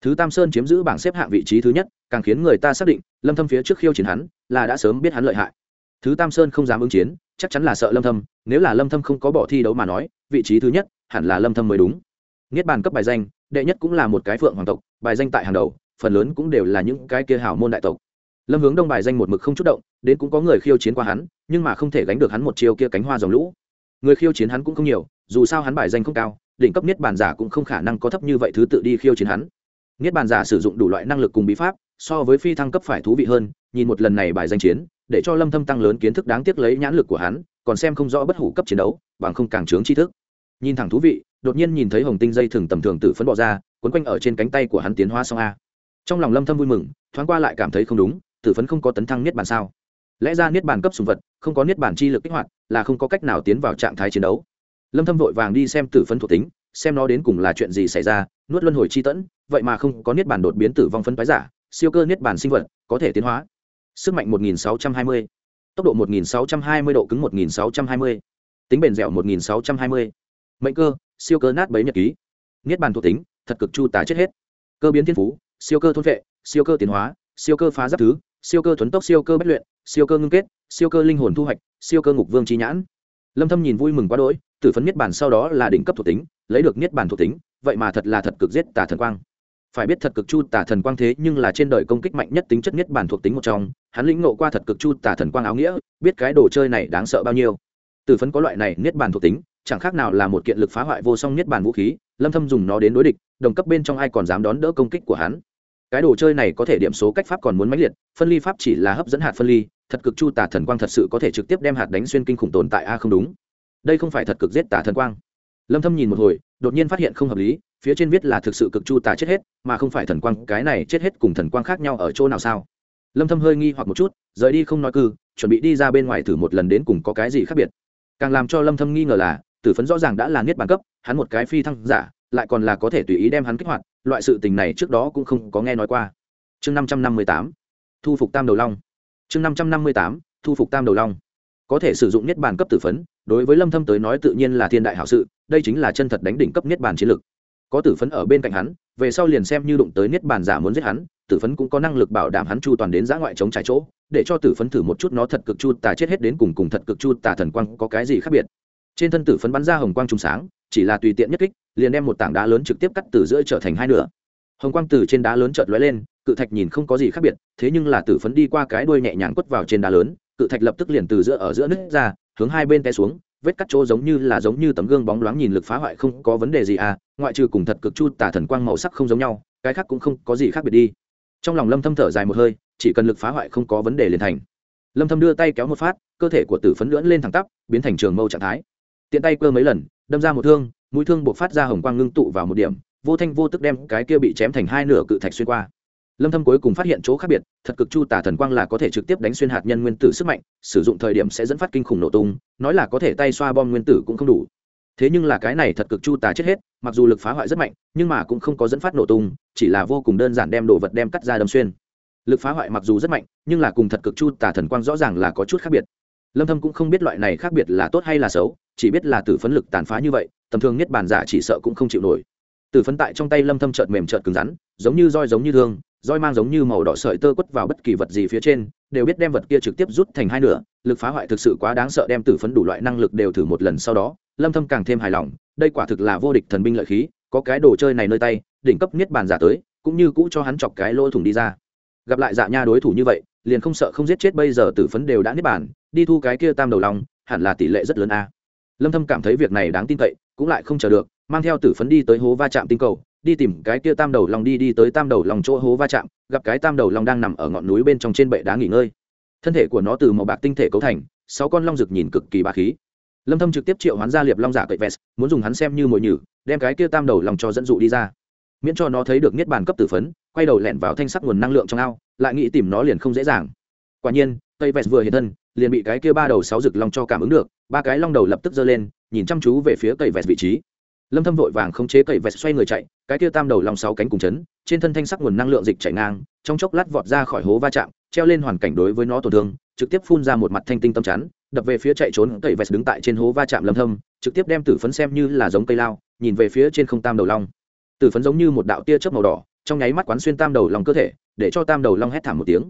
Thứ tam sơn chiếm giữ bảng xếp hạng vị trí thứ nhất, càng khiến người ta xác định, lâm thâm phía trước khiêu chiến hắn, là đã sớm biết hắn lợi hại. Thứ tam sơn không dám ứng chiến, chắc chắn là sợ lâm thâm, nếu là lâm thâm không có bỏ thi đấu mà nói, vị trí thứ nhất, hẳn là lâm thâm mới đúng. Niết bàn cấp bài danh, đệ nhất cũng là một cái phượng hoàng tộc, bài danh tại hàng đầu, phần lớn cũng đều là những cái kia hảo môn đại tộc. Lâm hướng đông bài danh một mực không chút động, đến cũng có người khiêu chiến qua hắn, nhưng mà không thể gánh được hắn một chiêu kia cánh hoa dòng lũ người khiêu chiến hắn cũng không nhiều, dù sao hắn bài danh không cao, đỉnh cấp niết bàn giả cũng không khả năng có thấp như vậy thứ tự đi khiêu chiến hắn. Niết bàn giả sử dụng đủ loại năng lực cùng bí pháp, so với phi thăng cấp phải thú vị hơn, nhìn một lần này bài danh chiến, để cho lâm thâm tăng lớn kiến thức đáng tiếc lấy nhãn lực của hắn, còn xem không rõ bất hủ cấp chiến đấu, bằng không càng trướng tri thức. Nhìn thẳng thú vị, đột nhiên nhìn thấy hồng tinh dây thường tầm thường tử phấn bỏ ra, quấn quanh ở trên cánh tay của hắn tiến hóa xong a. Trong lòng lâm thâm vui mừng, thoáng qua lại cảm thấy không đúng, tử phấn không có tấn thăng niết bàn sao? Lẽ ra niết bàn cấp sùng vật không có niết bàn chi lực kích hoạt là không có cách nào tiến vào trạng thái chiến đấu. Lâm thâm vội vàng đi xem tử phấn thuộc tính xem nó đến cùng là chuyện gì xảy ra nuốt luân hồi chi tẫn vậy mà không có niết bàn đột biến tử vong phân phái giả siêu cơ niết bàn sinh vật có thể tiến hóa. Sức mạnh 1620, tốc độ 1620 độ cứng 1620, tính bền dẻo 1620, mệnh cơ siêu cơ nát bấy nhật ký. Niết bàn thuộc tính thật cực chu tả chết hết. Cơ biến thiên phú siêu cơ thôn vệ siêu cơ tiến hóa siêu cơ phá giáp thứ siêu cơ thuấn tốc siêu cơ bất luyện siêu cơ ngưng kết, siêu cơ linh hồn thu hoạch, siêu cơ ngục vương chi nhãn. Lâm thâm nhìn vui mừng quá đỗi, tử phấn niết bàn sau đó là đỉnh cấp thuộc tính, lấy được niết bàn thuộc tính, vậy mà thật là thật cực giết tà thần quang. Phải biết thật cực chu tà thần quang thế nhưng là trên đời công kích mạnh nhất tính chất niết bàn thuộc tính một trong, hắn lĩnh ngộ qua thật cực chu tà thần quang áo nghĩa, biết cái đồ chơi này đáng sợ bao nhiêu. Tử phấn có loại này niết bàn thuộc tính, chẳng khác nào là một kiện lực phá hoại vô song niết bàn vũ khí, lâm thâm dùng nó đến đối địch, đồng cấp bên trong ai còn dám đón đỡ công kích của hắn. Cái đồ chơi này có thể điểm số cách pháp còn muốn mãnh liệt, phân ly pháp chỉ là hấp dẫn hạt phân ly thật cực chu tà thần quang thật sự có thể trực tiếp đem hạt đánh xuyên kinh khủng tồn tại a, không đúng. Đây không phải thật cực giết tà thần quang. Lâm thâm nhìn một hồi, đột nhiên phát hiện không hợp lý, phía trên viết là thực sự cực chu tà chết hết, mà không phải thần quang, cái này chết hết cùng thần quang khác nhau ở chỗ nào sao? Lâm thâm hơi nghi hoặc một chút, rời đi không nói cư, chuẩn bị đi ra bên ngoài thử một lần đến cùng có cái gì khác biệt. Càng làm cho lâm thâm nghi ngờ là, tử phấn rõ ràng đã là niết bàn cấp, hắn một cái phi thăng giả, lại còn là có thể tùy ý đem hắn kích hoạt, loại sự tình này trước đó cũng không có nghe nói qua. Chương 558 thu phục tam đầu long chương 558 thu phục tam đầu long. Có thể sử dụng niết bàn cấp tử phấn, đối với lâm thâm tới nói tự nhiên là thiên đại hảo sự, đây chính là chân thật đánh đỉnh cấp niết bàn chiến lực. Có tử phấn ở bên cạnh hắn, về sau liền xem như đụng tới niết bàn giả muốn giết hắn, tử phấn cũng có năng lực bảo đảm hắn chu toàn đến giã ngoại chống trái chỗ, để cho tử phấn thử một chút nó thật cực chu tà chết hết đến cùng cùng thật cực chu tà thần quang có cái gì khác biệt. Trên thân tử phấn bắn ra hồng quang trùng sáng, chỉ là tùy tiện nhất kích, liền đem một tảng đá lớn trực tiếp cắt từ giữa trở thành hai nửa. Hồng quang từ trên đá lớn chợt lóe lên cự thạch nhìn không có gì khác biệt, thế nhưng là tử phấn đi qua cái đuôi nhẹ nhàng quất vào trên đá lớn, cự thạch lập tức liền từ giữa ở giữa nứt ra, hướng hai bên té xuống, vết cắt chỗ giống như là giống như tấm gương bóng loáng nhìn lực phá hoại không có vấn đề gì à ngoại trừ cùng thật cực chu tả thần quang màu sắc không giống nhau, cái khác cũng không có gì khác biệt đi. Trong lòng lâm thâm thở dài một hơi, chỉ cần lực phá hoại không có vấn đề liền thành. Lâm thâm đưa tay kéo một phát, cơ thể của tử phấn lưỡn lên thẳng tắp, biến thành trường mâu trạng thái. Tiện tay cơ mấy lần, đâm ra một thương, mũi thương buộc phát ra hồng quang ngưng tụ vào một điểm, vô thanh vô tức đem cái kia bị chém thành hai nửa cự thạch xuyên qua lâm thâm cuối cùng phát hiện chỗ khác biệt, thật cực chu tà thần quang là có thể trực tiếp đánh xuyên hạt nhân nguyên tử sức mạnh, sử dụng thời điểm sẽ dẫn phát kinh khủng nổ tung, nói là có thể tay xoa bom nguyên tử cũng không đủ. Thế nhưng là cái này thật cực chu tà chết hết, mặc dù lực phá hoại rất mạnh, nhưng mà cũng không có dẫn phát nổ tung, chỉ là vô cùng đơn giản đem đồ vật đem cắt ra đâm xuyên. Lực phá hoại mặc dù rất mạnh, nhưng là cùng thật cực chu tà thần quang rõ ràng là có chút khác biệt. Lâm thâm cũng không biết loại này khác biệt là tốt hay là xấu, chỉ biết là tử phấn lực tàn phá như vậy, tầm thường nhất bản giả chỉ sợ cũng không chịu nổi. Tử phấn tại trong tay lâm thâm chợt mềm chợt cứng rắn, giống như roi giống như thương roi mang giống như màu đỏ sợi tơ quất vào bất kỳ vật gì phía trên, đều biết đem vật kia trực tiếp rút thành hai nửa, lực phá hoại thực sự quá đáng sợ đem tử phấn đủ loại năng lực đều thử một lần sau đó, lâm thâm càng thêm hài lòng, đây quả thực là vô địch thần binh lợi khí, có cái đồ chơi này nơi tay, đỉnh cấp niết bàn giả tới, cũng như cũ cho hắn chọc cái lỗ thủng đi ra. Gặp lại dạ nha đối thủ như vậy, liền không sợ không giết chết bây giờ tử phấn đều đã niết bàn, đi thu cái kia tam đầu lòng, hẳn là tỷ lệ rất lớn a. Lâm thâm cảm thấy việc này đáng tin cậy, cũng lại không chờ được, mang theo tử phấn đi tới hố va chạm tinh cầu đi tìm cái kia tam đầu long đi đi tới tam đầu long chỗ hố va chạm, gặp cái tam đầu long đang nằm ở ngọn núi bên trong trên bệ đá nghỉ ngơi. Thân thể của nó từ màu bạc tinh thể cấu thành, sáu con long rực nhìn cực kỳ bá khí. Lâm thâm trực tiếp triệu hoán ra liệp long giả cậy vest, muốn dùng hắn xem như mồi nhử, đem cái kia tam đầu long cho dẫn dụ đi ra. Miễn cho nó thấy được niết bàn cấp tử phấn, quay đầu lẹn vào thanh sắc nguồn năng lượng trong ao, lại nghĩ tìm nó liền không dễ dàng. Quả nhiên, cây vest vừa hiện thân, liền bị cái kia ba đầu sáu rực long cho cảm ứng được, ba cái long đầu lập tức giơ lên, nhìn chăm chú về phía cây vest vị trí lâm thâm vội vàng khống chế cậy vẹt xoay người chạy, cái kia tam đầu long sáu cánh cùng chấn, trên thân thanh sắc nguồn năng lượng dịch chảy ngang, trong chốc lát vọt ra khỏi hố va chạm, treo lên hoàn cảnh đối với nó tổn thương, trực tiếp phun ra một mặt thanh tinh tâm chắn, đập về phía chạy trốn cậy vẹt đứng tại trên hố va chạm lâm thâm, trực tiếp đem tử phấn xem như là giống cây lao, nhìn về phía trên không tam đầu long. Tử phấn giống như một đạo tia chớp màu đỏ, trong nháy mắt quán xuyên tam đầu long cơ thể, để cho tam đầu long hét thảm một tiếng.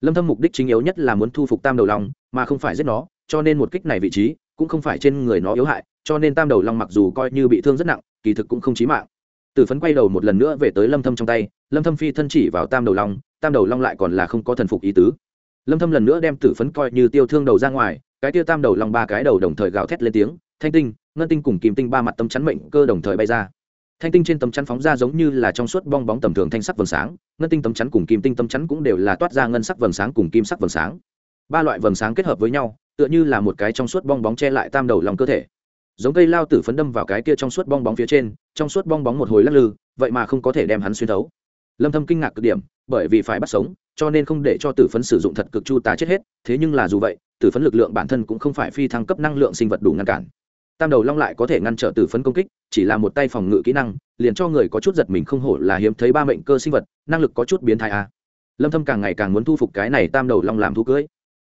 Lâm thâm mục đích chính yếu nhất là muốn thu phục tam đầu long, mà không phải giết nó, cho nên một kích này vị trí cũng không phải trên người nó yếu hại cho nên tam đầu long mặc dù coi như bị thương rất nặng, kỳ thực cũng không chí mạng. Tử phấn quay đầu một lần nữa về tới lâm thâm trong tay, lâm thâm phi thân chỉ vào tam đầu long, tam đầu long lại còn là không có thần phục ý tứ. Lâm thâm lần nữa đem tử phấn coi như tiêu thương đầu ra ngoài, cái tiêu tam đầu long ba cái đầu đồng thời gào thét lên tiếng, thanh tinh, ngân tinh cùng kim tinh ba mặt tâm chắn mệnh cơ đồng thời bay ra. Thanh tinh trên tấm chắn phóng ra giống như là trong suốt bong bóng tầm thường thanh sắc vầng sáng, ngân tinh tấm chắn cùng kim tinh tấm chắn cũng đều là toát ra ngân sắc vầng sáng cùng kim sắc vầng sáng. Ba loại vầng sáng kết hợp với nhau, tựa như là một cái trong suốt bong bóng che lại tam đầu lòng cơ thể giống cây lao tử phấn đâm vào cái kia trong suốt bong bóng phía trên, trong suốt bong bóng một hồi lắc lư, vậy mà không có thể đem hắn xuyên thấu. Lâm thâm kinh ngạc cực điểm, bởi vì phải bắt sống, cho nên không để cho tử phấn sử dụng thật cực chu tà chết hết, thế nhưng là dù vậy, tử phấn lực lượng bản thân cũng không phải phi thăng cấp năng lượng sinh vật đủ ngăn cản. Tam đầu long lại có thể ngăn trở tử phấn công kích, chỉ là một tay phòng ngự kỹ năng, liền cho người có chút giật mình không hổ là hiếm thấy ba mệnh cơ sinh vật, năng lực có chút biến thái a. À. lâm thâm càng ngày càng muốn thu phục cái này tam đầu long làm thú cưới.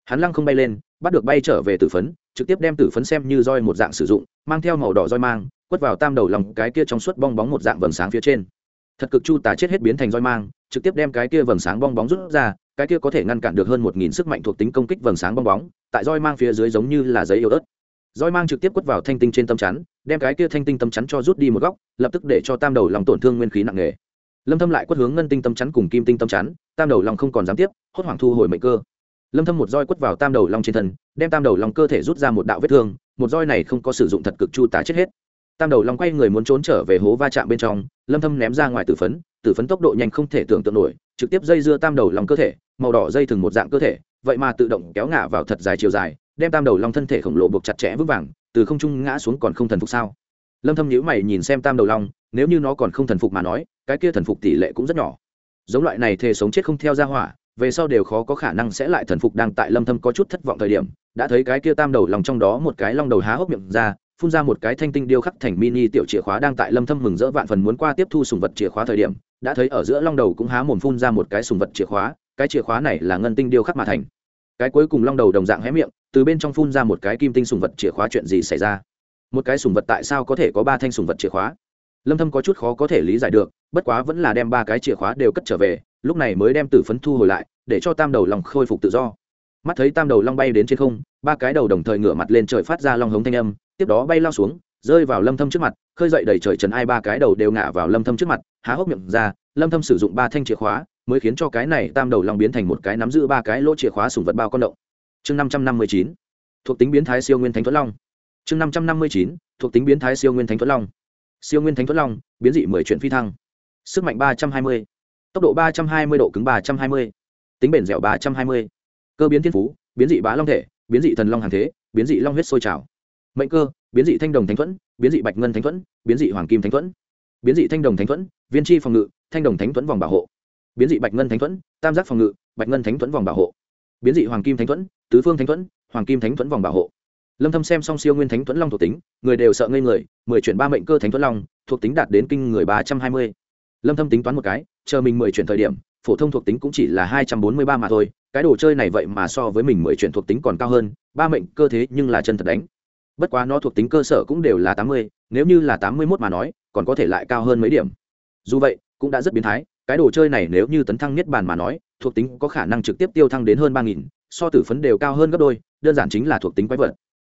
Hắn lăng không bay lên, bắt được bay trở về tử phấn trực tiếp đem tử phấn xem như roi một dạng sử dụng, mang theo màu đỏ roi mang, quất vào tam đầu lòng cái kia trong suốt bong bóng một dạng vầng sáng phía trên. Thật cực chu tà chết hết biến thành roi mang, trực tiếp đem cái kia vầng sáng bong bóng rút ra, cái kia có thể ngăn cản được hơn một nghìn sức mạnh thuộc tính công kích vầng sáng bong bóng, tại roi mang phía dưới giống như là giấy yếu ớt. Roi mang trực tiếp quất vào thanh tinh trên tâm chắn, đem cái kia thanh tinh tâm chắn cho rút đi một góc, lập tức để cho tam đầu lòng tổn thương nguyên khí nặng nề. Lâm thâm lại quất hướng ngân tinh tâm chắn cùng kim tinh tâm chắn, tam đầu lòng không còn dám tiếp, hốt hoảng thu hồi mệnh cơ lâm thâm một roi quất vào tam đầu long trên thân, đem tam đầu long cơ thể rút ra một đạo vết thương, một roi này không có sử dụng thật cực chu tá chết hết. Tam đầu long quay người muốn trốn trở về hố va chạm bên trong, lâm thâm ném ra ngoài tử phấn tử phấn tốc độ nhanh không thể tưởng tượng nổi, trực tiếp dây dưa tam đầu long cơ thể, màu đỏ dây thừng một dạng cơ thể, vậy mà tự động kéo ngã vào thật dài chiều dài, đem tam đầu long thân thể khổng lồ buộc chặt chẽ vững vàng, từ không trung ngã xuống còn không thần phục sao? Lâm thâm nhíu mày nhìn xem tam đầu long, nếu như nó còn không thần phục mà nói, cái kia thần phục tỷ lệ cũng rất nhỏ. Giống loại này thề sống chết không theo ra hỏa về sau đều khó có khả năng sẽ lại thần phục đang tại lâm thâm có chút thất vọng thời điểm, đã thấy cái kia tam đầu lòng trong đó một cái long đầu há hốc miệng ra, phun ra một cái thanh tinh điêu khắc thành mini tiểu chìa khóa đang tại lâm thâm mừng rỡ vạn phần muốn qua tiếp thu sùng vật chìa khóa thời điểm, đã thấy ở giữa long đầu cũng há mồm phun ra một cái sùng vật chìa khóa, cái chìa khóa này là ngân tinh điêu khắc mà thành. Cái cuối cùng long đầu đồng dạng hé miệng, từ bên trong phun ra một cái kim tinh sùng vật chìa khóa chuyện gì xảy ra? Một cái sùng vật tại sao có thể có ba thanh sùng vật chìa khóa? Lâm thâm có chút khó có thể lý giải được, bất quá vẫn là đem ba cái chìa khóa đều cất trở về, lúc này mới đem tử phấn thu hồi lại, để cho tam đầu long khôi phục tự do. Mắt thấy tam đầu long bay đến trên không, ba cái đầu đồng thời ngửa mặt lên trời phát ra long hống thanh âm, tiếp đó bay lao xuống, rơi vào lâm thâm trước mặt, khơi dậy đầy trời trần ai ba cái đầu đều ngã vào lâm thâm trước mặt, há hốc miệng ra, lâm thâm sử dụng ba thanh chìa khóa, mới khiến cho cái này tam đầu long biến thành một cái nắm giữ ba cái lỗ chìa khóa sủng vật bao con động. Chương 559 thuộc tính biến thái siêu nguyên thánh thuẫn long. Chương 559 thuộc tính biến thái siêu nguyên thánh thuẫn long siêu nguyên thánh thuẫn long, biến dị mười chuyển phi thăng. Sức mạnh 320 tốc độ 320 độ cứng 320 tính bền dẻo 320 cơ biến thiên phú, biến dị bá long thể, biến dị thần long hàng thế, biến dị long huyết sôi trào. Mệnh cơ, biến dị thanh đồng thánh thuẫn, biến dị bạch ngân thánh thuẫn, biến dị hoàng kim thánh thuẫn. Biến dị thanh đồng thánh thuẫn, viên chi phòng ngự, thanh đồng thánh thuẫn vòng bảo hộ. Biến dị bạch ngân thánh thuẫn, tam giác phòng ngự, bạch ngân thánh thuẫn vòng bảo hộ. Biến dị hoàng kim thánh thuẫn, tứ phương thánh thuẫn, hoàng kim thánh thuẫn vòng bảo hộ lâm thâm xem xong siêu nguyên thánh thuẫn long thuộc tính, người đều sợ ngây người, mười chuyển ba mệnh cơ thánh thuẫn long, thuộc tính đạt đến kinh người ba trăm hai mươi. Lâm thâm tính toán một cái, chờ mình mười chuyển thời điểm, phổ thông thuộc tính cũng chỉ là hai trăm bốn mươi ba mà thôi, cái đồ chơi này vậy mà so với mình mười chuyển thuộc tính còn cao hơn, ba mệnh cơ thế nhưng là chân thật đánh. Bất quá nó thuộc tính cơ sở cũng đều là tám mươi, nếu như là tám mươi mốt mà nói, còn có thể lại cao hơn mấy điểm. Dù vậy, cũng đã rất biến thái, cái đồ chơi này nếu như tấn thăng nhất bản mà nói, thuộc tính có khả năng trực tiếp tiêu thăng đến hơn ba nghìn, so tử phấn đều cao hơn gấp đôi, đơn giản chính là thuộc tính quái vật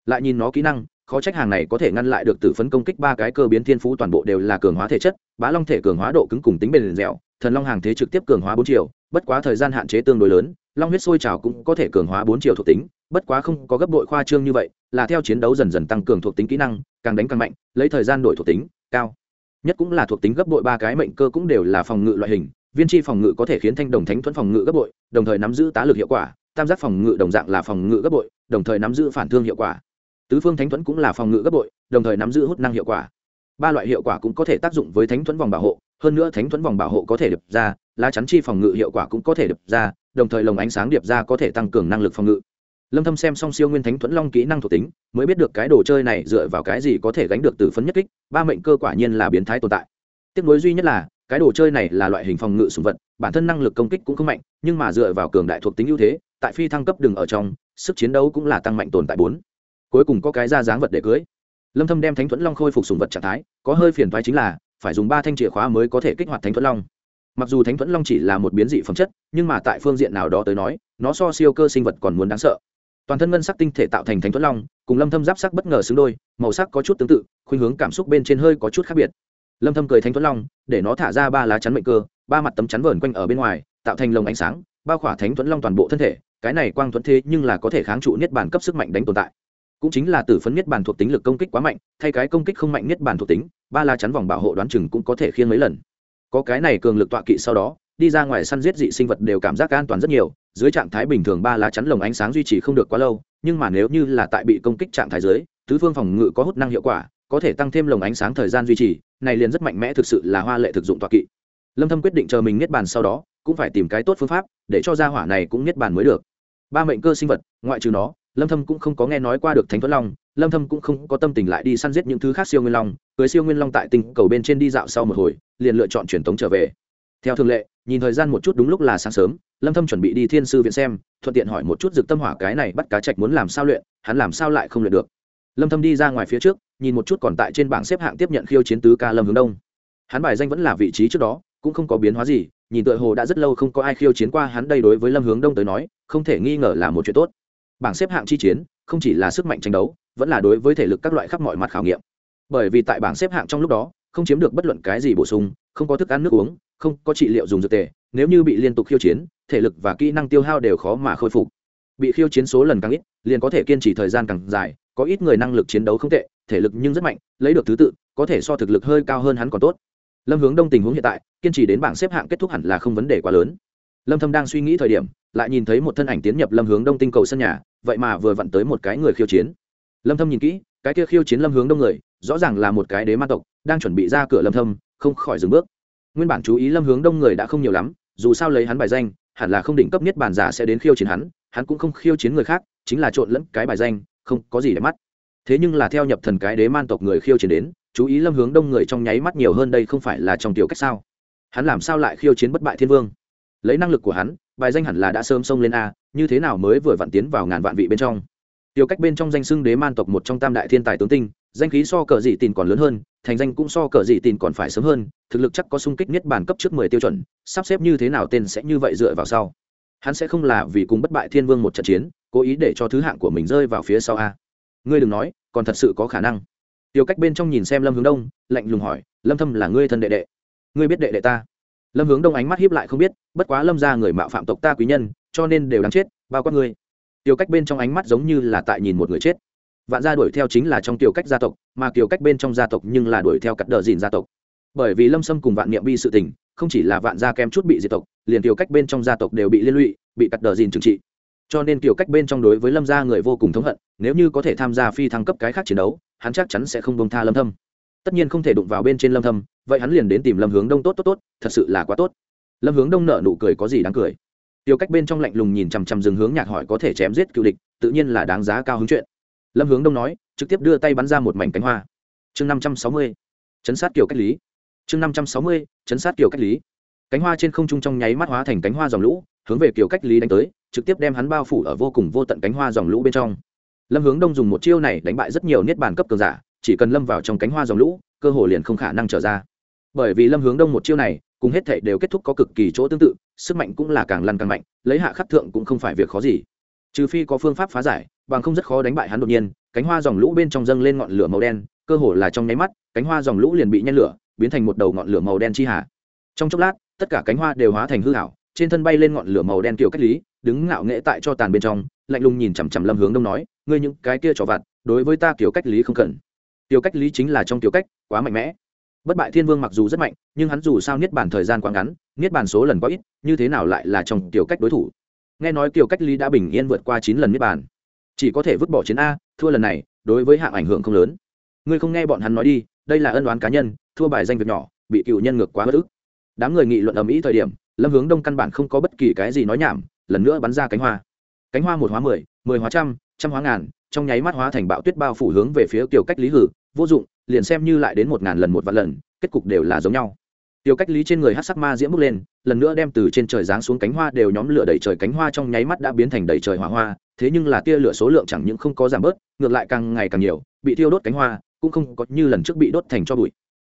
lại nhìn nó kỹ năng, khó trách hàng này có thể ngăn lại được tử phấn công kích ba cái cơ biến thiên phú toàn bộ đều là cường hóa thể chất, bá long thể cường hóa độ cứng cùng tính bền dẻo, thần long hàng thế trực tiếp cường hóa bốn triệu bất quá thời gian hạn chế tương đối lớn, long huyết sôi trào cũng có thể cường hóa bốn triệu thuộc tính, bất quá không có gấp đội khoa trương như vậy, là theo chiến đấu dần dần tăng cường thuộc tính kỹ năng, càng đánh càng mạnh, lấy thời gian đổi thuộc tính, cao. Nhất cũng là thuộc tính gấp đội ba cái mệnh cơ cũng đều là phòng ngự loại hình, viên tri phòng ngự có thể khiến thanh đồng thánh thuẫn phòng ngự gấp bội đồng thời nắm giữ tá lực hiệu quả, tam giác phòng ngự đồng dạng là phòng ngự gấp bội đồng thời nắm giữ phản thương hiệu quả tứ phương thánh thuẫn cũng là phòng ngự gấp bội, đồng thời nắm giữ hút năng hiệu quả. Ba loại hiệu quả cũng có thể tác dụng với thánh thuẫn vòng bảo hộ, hơn nữa thánh thuẫn vòng bảo hộ có thể điệp ra, lá chắn chi phòng ngự hiệu quả cũng có thể điệp ra, đồng thời lồng ánh sáng điệp ra có thể tăng cường năng lực phòng ngự. Lâm thâm xem xong siêu nguyên thánh thuẫn long kỹ năng thuộc tính, mới biết được cái đồ chơi này dựa vào cái gì có thể gánh được từ phấn nhất kích, ba mệnh cơ quả nhiên là biến thái tồn tại. Tiếp nối duy nhất là, cái đồ chơi này là loại hình phòng ngự sùng vật, bản thân năng lực công kích cũng không mạnh, nhưng mà dựa vào cường đại thuộc tính ưu thế, tại phi thăng cấp đường ở trong, sức chiến đấu cũng là tăng mạnh tồn tại bốn cuối cùng có cái ra dáng vật để cưới. Lâm thâm đem thánh thuẫn long khôi phục sùng vật trạng thái, có hơi phiền toái chính là, phải dùng ba thanh chìa khóa mới có thể kích hoạt thánh thuẫn long. Mặc dù thánh thuẫn long chỉ là một biến dị phẩm chất, nhưng mà tại phương diện nào đó tới nói, nó so siêu cơ sinh vật còn muốn đáng sợ. Toàn thân ngân sắc tinh thể tạo thành thánh thuẫn long, cùng lâm thâm giáp sắc bất ngờ xứng đôi, màu sắc có chút tương tự, khuynh hướng cảm xúc bên trên hơi có chút khác biệt. Lâm thâm cười thánh thuẫn long, để nó thả ra ba lá chắn mệnh cơ, ba mặt tấm chắn vờn quanh ở bên ngoài, tạo thành lồng ánh sáng, bao khỏa thánh thuẫn long toàn bộ thân thể, cái này quang thuẫn thế nhưng là có thể kháng trụ niết bàn cấp sức mạnh đánh tồn tại cũng chính là tử phấn nhất bản thuộc tính lực công kích quá mạnh, thay cái công kích không mạnh nhất bản thuộc tính, ba la chắn vòng bảo hộ đoán chừng cũng có thể khiêng mấy lần. Có cái này cường lực tọa kỵ sau đó, đi ra ngoài săn giết dị sinh vật đều cảm giác an toàn rất nhiều, dưới trạng thái bình thường ba lá chắn lồng ánh sáng duy trì không được quá lâu, nhưng mà nếu như là tại bị công kích trạng thái dưới, tứ phương phòng ngự có hút năng hiệu quả, có thể tăng thêm lồng ánh sáng thời gian duy trì, này liền rất mạnh mẽ thực sự là hoa lệ thực dụng tọa kỵ. Lâm thâm quyết định chờ mình niết bàn sau đó, cũng phải tìm cái tốt phương pháp, để cho gia hỏa này cũng niết bàn mới được. Ba mệnh cơ sinh vật, ngoại trừ nó lâm thâm cũng không có nghe nói qua được thánh thuẫn long, lâm thâm cũng không có tâm tình lại đi săn giết những thứ khác siêu nguyên long, cưới siêu nguyên long tại tinh cầu bên trên đi dạo sau một hồi, liền lựa chọn truyền tống trở về. Theo thường lệ, nhìn thời gian một chút đúng lúc là sáng sớm, lâm thâm chuẩn bị đi thiên sư viện xem, thuận tiện hỏi một chút dược tâm hỏa cái này bắt cá trạch muốn làm sao luyện, hắn làm sao lại không luyện được. Lâm thâm đi ra ngoài phía trước, nhìn một chút còn tại trên bảng xếp hạng tiếp nhận khiêu chiến tứ ca lâm hướng đông. Hắn bài danh vẫn là vị trí trước đó, cũng không có biến hóa gì, nhìn tựa hồ đã rất lâu không có ai khiêu chiến qua hắn đây đối với lâm hướng đông tới nói, không thể nghi ngờ là một chuyện tốt bảng xếp hạng chi chiến, không chỉ là sức mạnh tranh đấu, vẫn là đối với thể lực các loại khắp mọi mặt khảo nghiệm. Bởi vì tại bảng xếp hạng trong lúc đó, không chiếm được bất luận cái gì bổ sung, không có thức ăn nước uống, không có trị liệu dùng dược tề, nếu như bị liên tục khiêu chiến, thể lực và kỹ năng tiêu hao đều khó mà khôi phục. Bị khiêu chiến số lần càng ít, liền có thể kiên trì thời gian càng dài, có ít người năng lực chiến đấu không tệ, thể lực nhưng rất mạnh, lấy được thứ tự, có thể so thực lực hơi cao hơn hắn còn tốt. Lâm hướng đông tình huống hiện tại, kiên trì đến bảng xếp hạng kết thúc hẳn là không vấn đề quá lớn. Lâm thâm đang suy nghĩ thời điểm, lại nhìn thấy một thân ảnh tiến nhập lâm hướng đông tinh cầu sân nhà vậy mà vừa vặn tới một cái người khiêu chiến. Lâm thâm nhìn kỹ, cái kia khiêu chiến lâm hướng đông người, rõ ràng là một cái đế ma tộc, đang chuẩn bị ra cửa lâm thâm, không khỏi dừng bước. Nguyên bản chú ý lâm hướng đông người đã không nhiều lắm, dù sao lấy hắn bài danh, hẳn là không đỉnh cấp nhất bản giả sẽ đến khiêu chiến hắn hắn cũng không khiêu chiến người khác, chính là trộn lẫn cái bài danh, không có gì để mắt. Thế nhưng là theo nhập thần cái đế man tộc người khiêu chiến đến, chú ý lâm hướng đông người trong nháy mắt nhiều hơn đây không phải là trong tiểu cách sao? Hắn làm sao lại khiêu chiến bất bại thiên vương? Lấy năng lực của hắn bài danh hẳn là đã sớm xông lên a, như thế nào mới vừa vặn tiến vào ngàn vạn vị bên trong? Tiểu cách bên trong danh xưng đế man tộc một trong tam đại thiên tài tướng tinh, danh khí so cờ dị tin còn lớn hơn, thành danh cũng so cờ dị tin còn phải sớm hơn, thực lực chắc có sung kích nhất bản cấp trước mười tiêu chuẩn, sắp xếp như thế nào tên sẽ như vậy dựa vào sau? Hắn sẽ không là vì cùng bất bại thiên vương một trận chiến, cố ý để cho thứ hạng của mình rơi vào phía sau a. Ngươi đừng nói, còn thật sự có khả năng. Tiểu cách bên trong nhìn xem lâm hướng đông, lạnh lùng hỏi, lâm thâm là ngươi thân đệ đệ? Ngươi biết đệ đệ ta lâm hướng đông ánh mắt hiếp lại không biết, bất quá lâm ra người mạo phạm tộc ta quý nhân, cho nên đều đáng chết, bao quát ngươi. Tiểu cách bên trong ánh mắt giống như là tại nhìn một người chết. Vạn gia đuổi theo chính là trong tiểu cách gia tộc, mà tiểu cách bên trong gia tộc nhưng là đuổi theo cắt đờ dìn gia tộc. Bởi vì lâm sâm cùng vạn niệm bi sự tình, không chỉ là vạn gia kém chút bị diệt tộc, liền tiểu cách bên trong gia tộc đều bị liên lụy, bị cắt đờ dìn trừng trị. Cho nên tiểu cách bên trong đối với lâm gia người vô cùng thống hận, nếu như có thể tham gia phi thăng cấp cái khác chiến đấu, hắn chắc chắn sẽ không bông tha lâm thâm tất nhiên không thể đụng vào bên trên lâm thâm, vậy hắn liền đến tìm lâm hướng đông tốt tốt tốt, thật sự là quá tốt. Lâm hướng đông nở nụ cười có gì đáng cười? Tiểu cách bên trong lạnh lùng nhìn chằm chằm dừng hướng nhạc hỏi có thể chém giết cựu địch, tự nhiên là đáng giá cao hứng chuyện. Lâm hướng đông nói, trực tiếp đưa tay bắn ra một mảnh cánh hoa. Chương năm trăm sáu mươi, chấn sát kiểu cách lý. Chương năm trăm sáu mươi, chấn sát kiểu cách lý. Cánh hoa trên không trung trong nháy mắt hóa thành cánh hoa dòng lũ, hướng về kiểu cách lý đánh tới, trực tiếp đem hắn bao phủ ở vô cùng vô tận cánh hoa dòng lũ bên trong. Lâm hướng đông dùng một chiêu này đánh bại rất nhiều niết bàn cấp cường giả chỉ cần lâm vào trong cánh hoa dòng lũ, cơ hồ liền không khả năng trở ra. Bởi vì lâm hướng đông một chiêu này, cùng hết thảy đều kết thúc có cực kỳ chỗ tương tự, sức mạnh cũng là càng lăn càng mạnh, lấy hạ khắc thượng cũng không phải việc khó gì. Trừ phi có phương pháp phá giải, bằng không rất khó đánh bại hắn đột nhiên, cánh hoa dòng lũ bên trong dâng lên ngọn lửa màu đen, cơ hồ là trong nháy mắt, cánh hoa dòng lũ liền bị nhen lửa, biến thành một đầu ngọn lửa màu đen chi hà. Trong chốc lát, tất cả cánh hoa đều hóa thành hư hảo trên thân bay lên ngọn lửa màu đen kiểu cách lý, đứng ngạo nghệ tại cho tàn bên trong, lạnh lùng nhìn chằm chằm lâm hướng đông nói, ngươi những cái kia trò vặt, đối với ta kiểu cách lý không cần tiểu cách lý chính là trong tiểu cách, quá mạnh mẽ. Bất bại thiên vương mặc dù rất mạnh, nhưng hắn dù sao niết bàn thời gian quá ngắn, niết bàn số lần quá ít, như thế nào lại là trong tiểu cách đối thủ? Nghe nói tiểu cách lý đã bình yên vượt qua chín lần niết bàn. Chỉ có thể vứt bỏ chiến a, thua lần này, đối với hạng ảnh hưởng không lớn. Ngươi không nghe bọn hắn nói đi, đây là ân đoán cá nhân, thua bài danh việc nhỏ, bị cựu nhân ngược quá bất ức. Đám người nghị luận ầm ĩ thời điểm, lâm hướng đông căn bản không có bất kỳ cái gì nói nhảm, lần nữa bắn ra cánh hoa. Cánh hoa một hóa mười mười hóa trăm trăm hóa ngàn, trong nháy mắt hóa thành bạo tuyết bao phủ hướng về phía kiểu cách lý hử vô dụng, liền xem như lại đến một ngàn lần một vạn lần, kết cục đều là giống nhau. Tiểu cách lý trên người hát sắc ma diễm bước lên, lần nữa đem từ trên trời giáng xuống cánh hoa đều nhóm lửa đầy trời cánh hoa trong nháy mắt đã biến thành đầy trời hỏa hoa, thế nhưng là tia lửa số lượng chẳng những không có giảm bớt, ngược lại càng ngày càng nhiều, bị thiêu đốt cánh hoa, cũng không có như lần trước bị đốt thành cho bụi.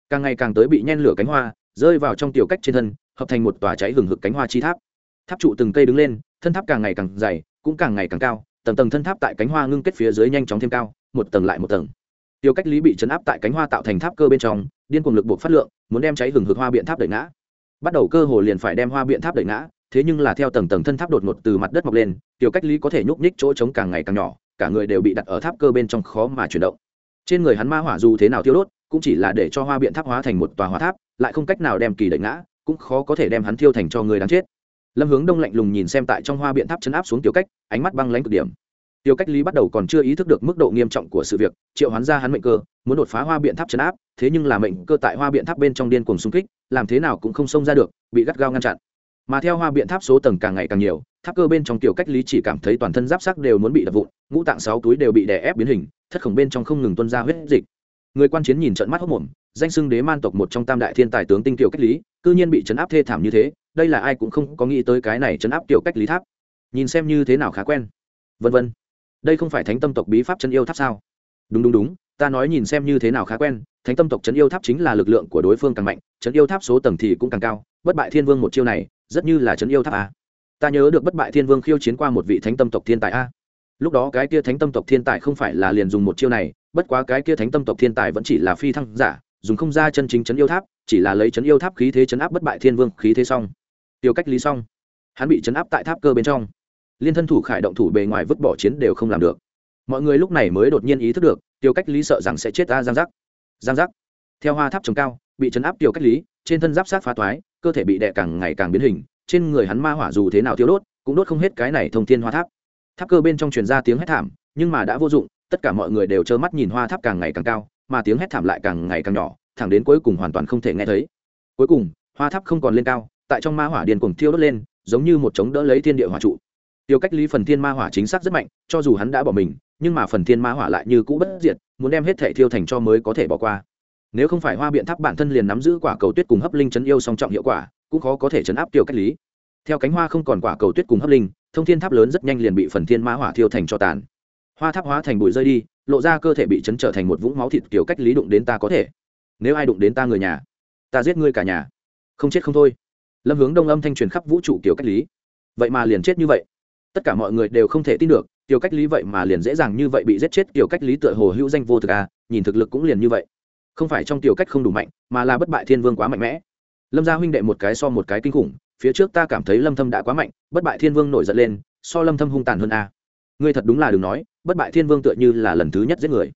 Càng ngày càng tới bị nhen lửa cánh hoa, rơi vào trong tiểu cách trên thân, hợp thành một tòa cháy hừng hực cánh hoa chi tháp. Tháp trụ từng cây đứng lên, thân tháp càng ngày càng dày, cũng càng ngày càng cao, tầng tầng thân tháp tại cánh hoa ngưng kết phía dưới nhanh chóng thêm cao, một tầng lại một tầng tiêu cách lý bị chấn áp tại cánh hoa tạo thành tháp cơ bên trong, điên cuồng lực buộc phát lượng, muốn đem cháy hừng hực hoa biện tháp đẩy ngã. Bắt đầu cơ hồ liền phải đem hoa biện tháp đẩy ngã, thế nhưng là theo tầng tầng thân tháp đột ngột từ mặt đất mọc lên, Tiêu cách lý có thể nhúc nhích chỗ trống càng ngày càng nhỏ, cả người đều bị đặt ở tháp cơ bên trong khó mà chuyển động. Trên người hắn ma hỏa dù thế nào tiêu đốt, cũng chỉ là để cho hoa biện tháp hóa thành một tòa hóa tháp, lại không cách nào đem kỳ đẩy ngã, cũng khó có thể đem hắn thiêu thành cho người đáng chết. Lâm hướng đông lạnh lùng nhìn xem tại trong hoa biện tháp chấn áp xuống tiểu cách, ánh mắt băng lãnh cực điểm tiểu cách lý bắt đầu còn chưa ý thức được mức độ nghiêm trọng của sự việc, triệu hoán ra hắn mệnh cơ, muốn đột phá hoa biện tháp chấn áp, thế nhưng là mệnh cơ tại hoa biện tháp bên trong điên cuồng xung kích, làm thế nào cũng không xông ra được, bị gắt gao ngăn chặn. Mà theo hoa biện tháp số tầng càng ngày càng nhiều, tháp cơ bên trong tiểu cách lý chỉ cảm thấy toàn thân giáp sắc đều muốn bị đập vụn, ngũ tạng sáu túi đều bị đè ép biến hình, thất khổng bên trong không ngừng tuân ra huyết dịch. Người quan chiến nhìn trận mắt hốc mồm danh xưng đế man tộc một trong tam đại thiên tài tướng tinh tiểu cách lý, cư nhiên bị chấn áp thê thảm như thế, đây là ai cũng không có nghĩ tới cái này chấn áp tiểu cách lý tháp. Nhìn xem như thế nào khá quen. Vân vân đây không phải thánh tâm tộc bí pháp chân yêu tháp sao? Đúng đúng đúng, ta nói nhìn xem như thế nào khá quen, thánh tâm tộc chân yêu tháp chính là lực lượng của đối phương càng mạnh, chân yêu tháp số tầng thì cũng càng cao, bất bại thiên vương một chiêu này, rất như là chân yêu tháp a ta nhớ được bất bại thiên vương khiêu chiến qua một vị thánh tâm tộc thiên tài a. Lúc đó cái kia thánh tâm tộc thiên tài không phải là liền dùng một chiêu này, bất quá cái kia thánh tâm tộc thiên tài vẫn chỉ là phi thăng giả, dùng không ra chân chính chấn yêu tháp, chỉ là lấy chấn yêu tháp khí thế chấn áp bất bại thiên vương khí thế xong. Tiêu cách lý xong. Hắn bị chấn áp tại tháp cơ bên trong liên thân thủ khải động thủ bề ngoài vứt bỏ chiến đều không làm được. Mọi người lúc này mới đột nhiên ý thức được, tiêu cách lý sợ rằng sẽ chết ta giang giác. Giang giác. Theo hoa tháp trồng cao, bị chấn áp tiêu cách lý, trên thân giáp sát phá toái, cơ thể bị đè càng ngày càng biến hình, trên người hắn ma hỏa dù thế nào tiêu đốt, cũng đốt không hết cái này thông thiên hoa tháp. Tháp cơ bên trong truyền ra tiếng hét thảm, nhưng mà đã vô dụng, tất cả mọi người đều trơ mắt nhìn hoa tháp càng ngày càng cao, mà tiếng hét thảm lại càng ngày càng nhỏ, thẳng đến cuối cùng hoàn toàn không thể nghe thấy. Cuối cùng, hoa tháp không còn lên cao, tại trong ma hỏa điền cuồng thiêu đốt lên, giống như một chống đỡ lấy thiên địa hỏa trụ tiêu cách lý phần thiên ma hỏa chính xác rất mạnh, cho dù hắn đã bỏ mình, nhưng mà phần thiên ma hỏa lại như cũ bất diệt, muốn đem hết thể thiêu thành cho mới có thể bỏ qua. Nếu không phải hoa biện tháp bản thân liền nắm giữ quả cầu tuyết cùng hấp linh chấn yêu song trọng hiệu quả, cũng khó có thể chấn áp tiêu cách lý theo cánh hoa không còn quả cầu tuyết cùng hấp linh, thông thiên tháp lớn rất nhanh liền bị phần thiên ma hỏa thiêu thành cho tàn. Hoa tháp hóa thành bụi rơi đi, lộ ra cơ thể bị chấn trở thành một vũng máu thịt kiểu cách lý đụng đến ta có thể. Nếu ai đụng đến ta người nhà, ta giết ngươi cả nhà. Không chết không thôi. Lâm hướng đông âm thanh truyền khắp vũ trụ kiểu cách lý vậy mà liền chết như vậy tất cả mọi người đều không thể tin được tiểu cách lý vậy mà liền dễ dàng như vậy bị giết chết. Tiểu cách lý tựa hồ hữu danh vô thực à nhìn thực lực cũng liền như vậy. Không phải trong tiểu cách không đủ mạnh, mà là bất bại thiên vương quá mạnh mẽ. Lâm gia huynh đệ một cái so một cái kinh khủng, phía trước ta cảm thấy lâm thâm đã quá mạnh, bất bại thiên vương nổi giận lên, so lâm thâm hung tàn hơn a ngươi thật đúng là đừng nói, bất bại thiên vương tựa như là lần thứ nhất giết người.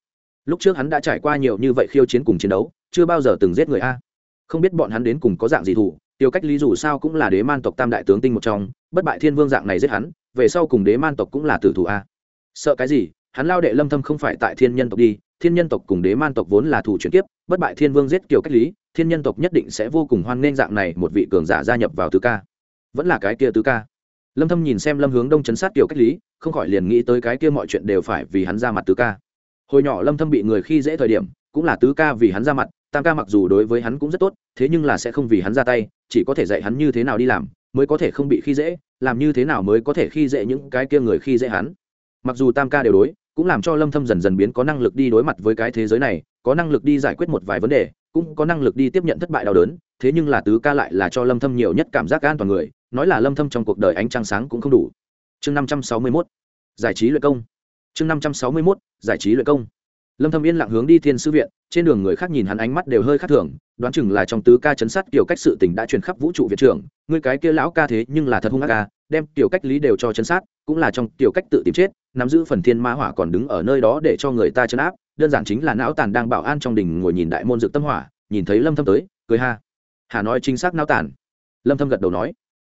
Lúc trước hắn đã trải qua nhiều như vậy khiêu chiến cùng chiến đấu, chưa bao giờ từng giết người a. Không biết bọn hắn đến cùng có dạng gì thủ tiêu cách lý dù sao cũng là đế man tộc tam đại tướng tinh một trong, bất bại thiên vương dạng này giết hắn, về sau cùng đế man tộc cũng là tử thủ a. Sợ cái gì? Hắn lao đệ lâm thâm không phải tại thiên nhân tộc đi, thiên nhân tộc cùng đế man tộc vốn là thủ chuyển kiếp, bất bại thiên vương giết kiều cách lý, thiên nhân tộc nhất định sẽ vô cùng hoan nghênh dạng này một vị cường giả gia nhập vào tứ ca. Vẫn là cái kia tứ ca. Lâm thâm nhìn xem lâm hướng đông chấn sát kiều cách lý, không khỏi liền nghĩ tới cái kia mọi chuyện đều phải vì hắn ra mặt tứ ca. Hồi nhỏ lâm thâm bị người khi dễ thời điểm cũng là tứ ca vì hắn ra mặt, tam ca mặc dù đối với hắn cũng rất tốt, thế nhưng là sẽ không vì hắn ra tay, chỉ có thể dạy hắn như thế nào đi làm, mới có thể không bị khi dễ, làm như thế nào mới có thể khi dễ những cái kia người khi dễ hắn. Mặc dù tam ca đều đối, cũng làm cho lâm thâm dần dần biến có năng lực đi đối mặt với cái thế giới này, có năng lực đi giải quyết một vài vấn đề, cũng có năng lực đi tiếp nhận thất bại đau đớn, thế nhưng là tứ ca lại là cho lâm thâm nhiều nhất cảm giác an toàn người, nói là lâm thâm trong cuộc đời ánh trăng sáng cũng không đủ. Chương 561 giải trí luyện công. Chương 561 giải trí luyện công lâm thâm yên lặng hướng đi thiên sư viện, trên đường người khác nhìn hắn ánh mắt đều hơi khác thường, đoán chừng là trong tứ ca chấn sát tiểu cách sự tình đã truyền khắp vũ trụ viện trưởng người cái kia lão ca thế nhưng là thật hung ác ca, đem tiểu cách lý đều cho chấn sát, cũng là trong tiểu cách tự tìm chết, nắm giữ phần thiên ma hỏa còn đứng ở nơi đó để cho người ta chấn áp, đơn giản chính là não tàn đang bảo an trong đình ngồi nhìn đại môn dược tâm hỏa, nhìn thấy lâm thâm tới, cười ha. Hà nói chính xác não tàn. Lâm thâm gật đầu nói.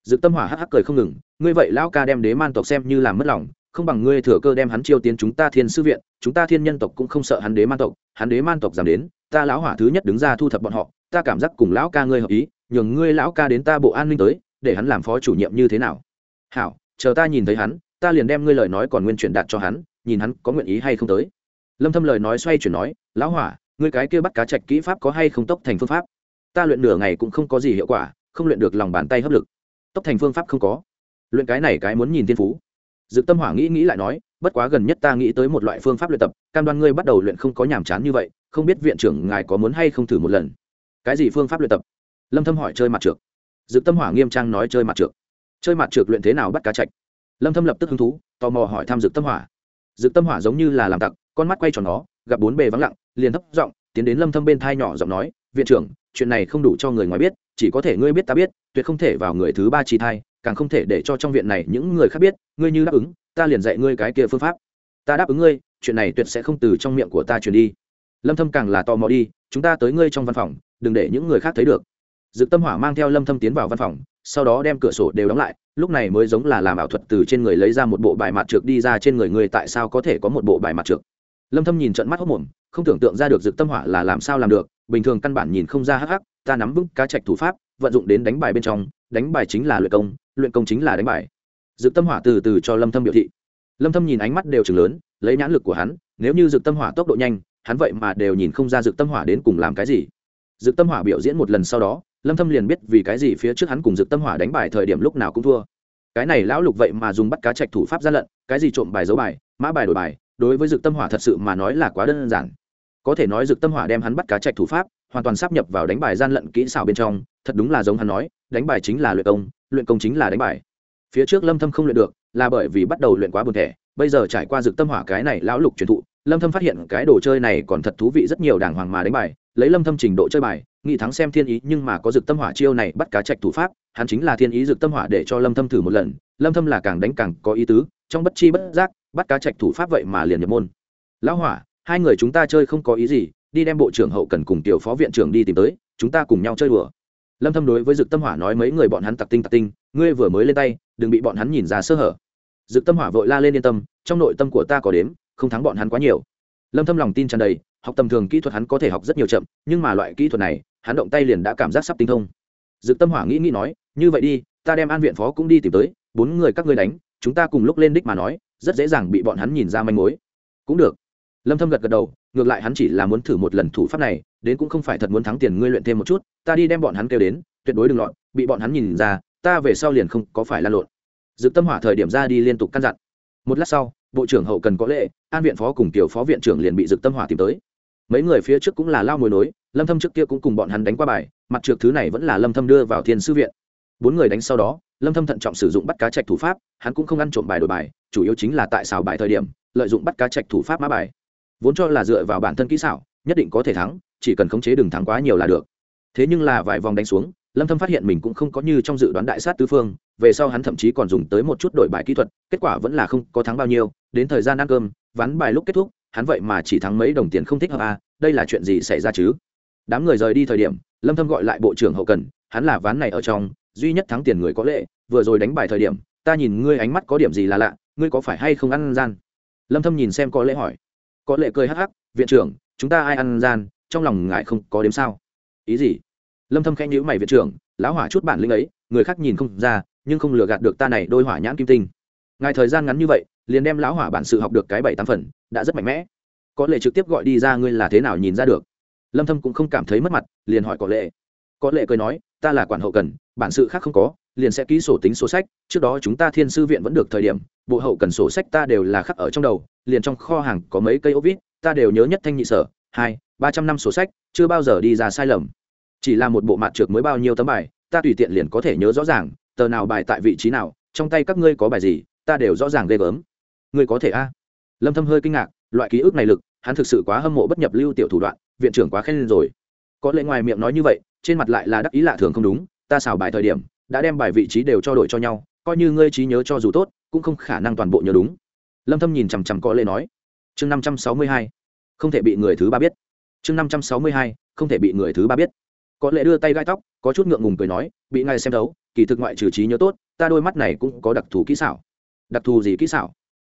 Dược tâm hỏa hắc hắc cười không ngừng, ngươi vậy lão ca đem đế man tộc xem như làm mất lòng không bằng ngươi thừa cơ đem hắn chiêu tiến chúng ta thiên sư viện, chúng ta thiên nhân tộc cũng không sợ hắn đế man tộc, hắn đế man tộc dám đến, ta lão hỏa thứ nhất đứng ra thu thập bọn họ, ta cảm giác cùng lão ca ngươi hợp ý, nhường ngươi lão ca đến ta bộ an ninh tới, để hắn làm phó chủ nhiệm như thế nào. Hảo, chờ ta nhìn thấy hắn, ta liền đem ngươi lời nói còn nguyên truyền đạt cho hắn, nhìn hắn có nguyện ý hay không tới. Lâm thâm lời nói xoay chuyển nói, lão hỏa, ngươi cái kia bắt cá trạch kỹ pháp có hay không tốc thành phương pháp? Ta luyện nửa ngày cũng không có gì hiệu quả, không luyện được lòng bàn tay hấp lực. Tốc thành phương pháp không có. Luyện cái này cái muốn nhìn thiên phú dự tâm hỏa nghĩ nghĩ lại nói, bất quá gần nhất ta nghĩ tới một loại phương pháp luyện tập, cam đoan ngươi bắt đầu luyện không có nhàm chán như vậy, không biết viện trưởng ngài có muốn hay không thử một lần. Cái gì phương pháp luyện tập? Lâm thâm hỏi chơi mặt trượt dự tâm hỏa nghiêm trang nói chơi mặt trượt chơi mặt trượt luyện thế nào bắt cá chạch? Lâm thâm lập tức hứng thú, tò mò hỏi thăm dự tâm hỏa. Dự tâm hỏa giống như là làm tặc, con mắt quay tròn nó, gặp bốn bề vắng lặng, liền thấp giọng, tiến đến lâm thâm bên thai nhỏ giọng nói, viện trưởng, chuyện này không đủ cho người ngoài biết, chỉ có thể ngươi biết ta biết, tuyệt không thể vào người thứ ba chi thai càng không thể để cho trong viện này những người khác biết, ngươi như đáp ứng, ta liền dạy ngươi cái kia phương pháp. Ta đáp ứng ngươi, chuyện này tuyệt sẽ không từ trong miệng của ta truyền đi. Lâm thâm càng là tò mò đi, chúng ta tới ngươi trong văn phòng, đừng để những người khác thấy được. Dực tâm hỏa mang theo lâm thâm tiến vào văn phòng, sau đó đem cửa sổ đều đóng lại, lúc này mới giống là làm ảo thuật từ trên người lấy ra một bộ bài mặt trượt đi ra trên người người tại sao có thể có một bộ bài mặt trượt lâm thâm nhìn trận mắt hốt mồm, không tưởng tượng ra được dực tâm hỏa là làm sao làm được, bình thường căn bản nhìn không ra hắc hắc, ta nắm vững cá trạch thủ pháp, vận dụng đến đánh bài bên trong đánh bài chính là luyện công luyện công chính là đánh bài. Dực tâm hỏa từ từ cho lâm thâm biểu thị. Lâm thâm nhìn ánh mắt đều chừng lớn, lấy nhãn lực của hắn, nếu như dực tâm hỏa tốc độ nhanh, hắn vậy mà đều nhìn không ra dực tâm hỏa đến cùng làm cái gì. Dực tâm hỏa biểu diễn một lần sau đó, lâm thâm liền biết vì cái gì phía trước hắn cùng dực tâm hỏa đánh bài thời điểm lúc nào cũng thua. Cái này lão lục vậy mà dùng bắt cá trạch thủ pháp gian lận, cái gì trộm bài giấu bài, mã bài đổi bài, đối với dực tâm hỏa thật sự mà nói là quá đơn giản. Có thể nói dực tâm hỏa đem hắn bắt cá trạch thủ pháp, hoàn toàn sắp nhập vào đánh bài gian lận kỹ xảo bên trong, thật đúng là giống hắn nói đánh bài chính là luyện công luyện công chính là đánh bài. Phía trước lâm thâm không luyện được, là bởi vì bắt đầu luyện quá buồn thẻ, bây giờ trải qua dược tâm hỏa cái này lão lục truyền thụ, lâm thâm phát hiện cái đồ chơi này còn thật thú vị rất nhiều đàng hoàng mà đánh bài, lấy lâm thâm trình độ chơi bài nghị thắng xem thiên ý nhưng mà có dược tâm hỏa chiêu này bắt cá trạch thủ pháp, hắn chính là thiên ý dược tâm hỏa để cho lâm thâm thử một lần, lâm thâm là càng đánh càng có ý tứ, trong bất chi bất giác, bắt cá trạch thủ pháp vậy mà liền nhập môn. Lão hỏa, hai người chúng ta chơi không có ý gì, đi đem bộ trưởng hậu cần cùng tiểu phó viện trưởng đi tìm tới, chúng ta cùng nhau chơi đùa lâm thâm đối với dực tâm hỏa nói mấy người bọn hắn tặc tinh tặc tinh, ngươi vừa mới lên tay, đừng bị bọn hắn nhìn ra sơ hở. Dực tâm hỏa vội la lên yên tâm, trong nội tâm của ta có đếm, không thắng bọn hắn quá nhiều. Lâm thâm lòng tin tràn đầy, học tầm thường kỹ thuật hắn có thể học rất nhiều chậm, nhưng mà loại kỹ thuật này, hắn động tay liền đã cảm giác sắp tinh thông. Dực tâm hỏa nghĩ nghĩ nói, như vậy đi, ta đem an viện phó cũng đi tìm tới, bốn người các ngươi đánh, chúng ta cùng lúc lên đích mà nói, rất dễ dàng bị bọn hắn nhìn ra manh mối. Cũng được. Lâm thâm gật gật đầu ngược lại hắn chỉ là muốn thử một lần thủ pháp này, đến cũng không phải thật muốn thắng tiền ngươi luyện thêm một chút, ta đi đem bọn hắn kêu đến, tuyệt đối đừng lọt, bị bọn hắn nhìn ra, ta về sau liền không có phải lan lộn. Dự tâm hỏa thời điểm ra đi liên tục căn dặn. Một lát sau, bộ trưởng hậu cần có lệ, an viện phó cùng tiểu phó viện trưởng liền bị dực tâm hỏa tìm tới. Mấy người phía trước cũng là lao mồi nối, lâm thâm trước kia cũng cùng bọn hắn đánh qua bài, mặt trượt thứ này vẫn là lâm thâm đưa vào thiên sư viện. Bốn người đánh sau đó, lâm thâm thận trọng sử dụng bắt cá trạch thủ pháp, hắn cũng không ăn trộm bài đổi bài, chủ yếu chính là tại xào bài thời điểm, lợi dụng bắt cá trạch thủ pháp mã bài vốn cho là dựa vào bản thân kỹ xảo, nhất định có thể thắng, chỉ cần khống chế đừng thắng quá nhiều là được. Thế nhưng là vài vòng đánh xuống, lâm thâm phát hiện mình cũng không có như trong dự đoán đại sát tứ phương, về sau hắn thậm chí còn dùng tới một chút đổi bài kỹ thuật, kết quả vẫn là không có thắng bao nhiêu, đến thời gian ăn cơm, ván bài lúc kết thúc, hắn vậy mà chỉ thắng mấy đồng tiền không thích hợp à đây là chuyện gì xảy ra chứ? Đám người rời đi thời điểm, lâm thâm gọi lại bộ trưởng hậu cần, hắn là ván này ở trong, duy nhất thắng tiền người có lệ, vừa rồi đánh bài thời điểm, ta nhìn ngươi ánh mắt có điểm gì là lạ, ngươi có phải hay không ăn gian? Lâm thâm nhìn xem có lệ hỏi có lệ cười hắc hắc, viện trưởng, chúng ta ai ăn gian, trong lòng ngại không có đếm sao? Ý gì? Lâm thâm khẽ nhíu mày, viện trưởng, lão hỏa chút bản lĩnh ấy, người khác nhìn không ra, nhưng không lừa gạt được ta này đôi hỏa nhãn kim tinh. Ngài thời gian ngắn như vậy, liền đem lão hỏa bản sự học được cái bảy tám phần, đã rất mạnh mẽ. Có lệ trực tiếp gọi đi ra ngươi là thế nào nhìn ra được? Lâm thâm cũng không cảm thấy mất mặt, liền hỏi có lệ. Có lệ cười nói, ta là quản hậu cần, bản sự khác không có, liền sẽ ký sổ tính sổ sách, trước đó chúng ta thiên sư viện vẫn được thời điểm, bộ hậu cần sổ sách ta đều là khắc ở trong đầu liền trong kho hàng có mấy cây ốc vít, ta đều nhớ nhất thanh nhị sở, hai, ba trăm năm sổ sách, chưa bao giờ đi ra sai lầm. Chỉ là một bộ mặt trượt mới bao nhiêu tấm bài, ta tùy tiện liền có thể nhớ rõ ràng, tờ nào bài tại vị trí nào, trong tay các ngươi có bài gì, ta đều rõ ràng ghê gớm. Ngươi có thể a? Lâm thâm hơi kinh ngạc, loại ký ức này lực, hắn thực sự quá hâm mộ bất nhập lưu tiểu thủ đoạn, viện trưởng quá khen lên rồi. Có lẽ ngoài miệng nói như vậy, trên mặt lại là đắc ý lạ thường không đúng, ta xảo bài thời điểm, đã đem bài vị trí đều cho đổi cho nhau, coi như ngươi trí nhớ cho dù tốt, cũng không khả năng toàn bộ nhớ đúng lâm thâm nhìn chằm chằm có lệ nói, chương 562 không thể bị người thứ ba biết. Chương 562 không thể bị người thứ ba biết. Có lẽ đưa tay gai tóc, có chút ngượng ngùng cười nói, bị ngài xem đấu kỳ thực ngoại trừ trí nhớ tốt, ta đôi mắt này cũng có đặc thù kỹ xảo. Đặc thù gì kỹ xảo?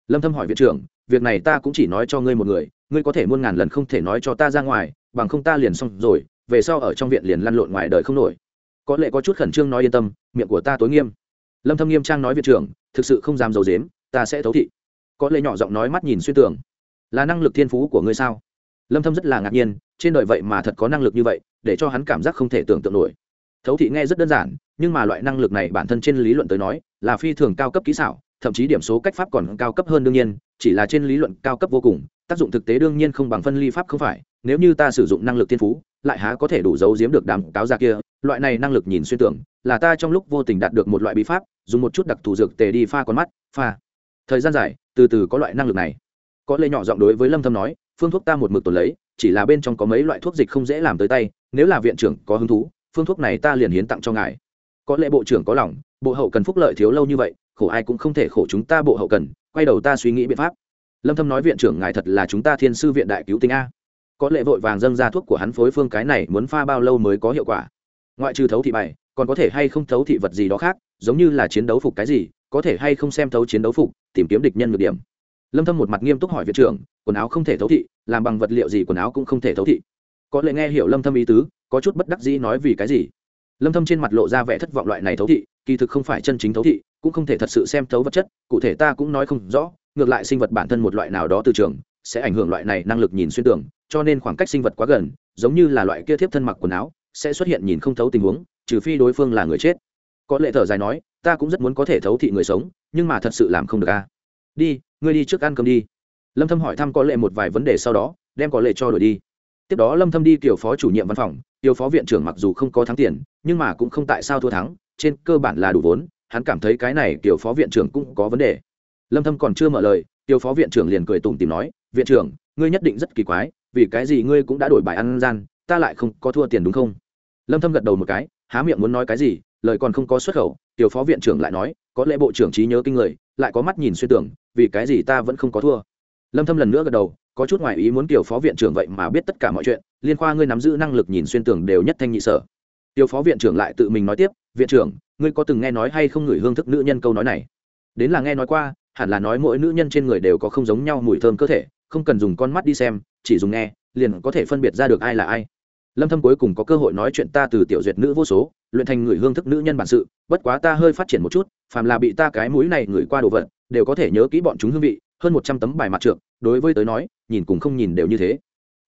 Lâm thâm hỏi viện trưởng, việc này ta cũng chỉ nói cho ngươi một người, ngươi có thể muôn ngàn lần không thể nói cho ta ra ngoài, bằng không ta liền xong rồi, về sau ở trong viện liền lăn lộn ngoài đời không nổi. Có lẽ có chút khẩn trương nói yên tâm, miệng của ta tối nghiêm. Lâm thâm nghiêm trang nói viện trưởng, thực sự không dám dầu dếm ta sẽ thấu thị có lẽ nhỏ giọng nói mắt nhìn xuyên tường. Là năng lực thiên phú của ngươi sao? Lâm thâm rất là ngạc nhiên, trên đời vậy mà thật có năng lực như vậy, để cho hắn cảm giác không thể tưởng tượng nổi. Thấu thị nghe rất đơn giản, nhưng mà loại năng lực này bản thân trên lý luận tới nói, là phi thường cao cấp kỹ xảo, thậm chí điểm số cách pháp còn cao cấp hơn đương nhiên, chỉ là trên lý luận cao cấp vô cùng, tác dụng thực tế đương nhiên không bằng phân ly pháp không phải, nếu như ta sử dụng năng lực thiên phú, lại há có thể đủ giấu giếm được đám cáo ra kia, loại này năng lực nhìn xuyên tưởng là ta trong lúc vô tình đạt được một loại bí pháp, dùng một chút đặc thù dược tề đi pha con mắt, pha. Thời gian dài từ từ có loại năng lực này. Có lẽ nhỏ giọng đối với lâm thâm nói phương thuốc ta một mực tồn lấy chỉ là bên trong có mấy loại thuốc dịch không dễ làm tới tay nếu là viện trưởng có hứng thú phương thuốc này ta liền hiến tặng cho ngài. Có lẽ bộ trưởng có lòng bộ hậu cần phúc lợi thiếu lâu như vậy khổ ai cũng không thể khổ chúng ta bộ hậu cần quay đầu ta suy nghĩ biện pháp. Lâm thâm nói viện trưởng ngài thật là chúng ta thiên sư viện đại cứu tinh a. Có lệ vội vàng dâng ra thuốc của hắn phối phương cái này muốn pha bao lâu mới có hiệu quả. Ngoại trừ thấu thị bài, còn có thể hay không thấu thị vật gì đó khác giống như là chiến đấu phục cái gì có thể hay không xem thấu chiến đấu phục, tìm kiếm địch nhân nhược điểm. Lâm thâm một mặt nghiêm túc hỏi viện trưởng, quần áo không thể thấu thị, làm bằng vật liệu gì quần áo cũng không thể thấu thị. Có lẽ nghe hiểu lâm thâm ý tứ, có chút bất đắc dĩ nói vì cái gì. Lâm thâm trên mặt lộ ra vẻ thất vọng loại này thấu thị, kỳ thực không phải chân chính thấu thị, cũng không thể thật sự xem thấu vật chất, cụ thể ta cũng nói không rõ, ngược lại sinh vật bản thân một loại nào đó từ trường, sẽ ảnh hưởng loại này năng lực nhìn xuyên tưởng cho nên khoảng cách sinh vật quá gần, giống như là loại kia thiếp thân mặc quần áo, sẽ xuất hiện nhìn không thấu tình huống, trừ phi đối phương là người chết. Có lệ thở dài nói ta cũng rất muốn có thể thấu thị người sống, nhưng mà thật sự làm không được a đi, ngươi đi trước ăn cơm đi. Lâm thâm hỏi thăm có lệ một vài vấn đề sau đó, đem có lệ cho đổi đi. Tiếp đó lâm thâm đi kiểu phó chủ nhiệm văn phòng tiểu phó viện trưởng mặc dù không có thắng tiền, nhưng mà cũng không tại sao thua thắng, trên cơ bản là đủ vốn, hắn cảm thấy cái này tiểu phó viện trưởng cũng có vấn đề. Lâm thâm còn chưa mở lời tiểu phó viện trưởng liền cười tủm tỉm nói, viện trưởng, ngươi nhất định rất kỳ quái, vì cái gì ngươi cũng đã đổi bài ăn gian, ta lại không có thua tiền đúng không? Lâm thâm gật đầu một cái, há miệng muốn nói cái gì, lời còn không có xuất khẩu tiểu phó viện trưởng lại nói, có lẽ bộ trưởng trí nhớ kinh người, lại có mắt nhìn xuyên tưởng vì cái gì ta vẫn không có thua? Lâm thâm lần nữa gật đầu, có chút ngoài ý muốn tiểu phó viện trưởng vậy mà biết tất cả mọi chuyện, liên khoa ngươi nắm giữ năng lực nhìn xuyên tưởng đều nhất thanh nhị sở. Tiểu phó viện trưởng lại tự mình nói tiếp, viện trưởng, ngươi có từng nghe nói hay không ngửi hương thức nữ nhân câu nói này? Đến là nghe nói qua, hẳn là nói mỗi nữ nhân trên người đều có không giống nhau mùi thơm cơ thể, không cần dùng con mắt đi xem, chỉ dùng nghe, liền có thể phân biệt ra được ai là ai lâm thâm cuối cùng có cơ hội nói chuyện ta từ tiểu duyệt nữ vô số, luyện thành người hương thức nữ nhân bản sự, bất quá ta hơi phát triển một chút, phàm là bị ta cái mũi này người qua đồ vật, đều có thể nhớ kỹ bọn chúng hương vị, hơn 100 tấm bài mặt trượng, đối với tới nói, nhìn cùng không nhìn đều như thế.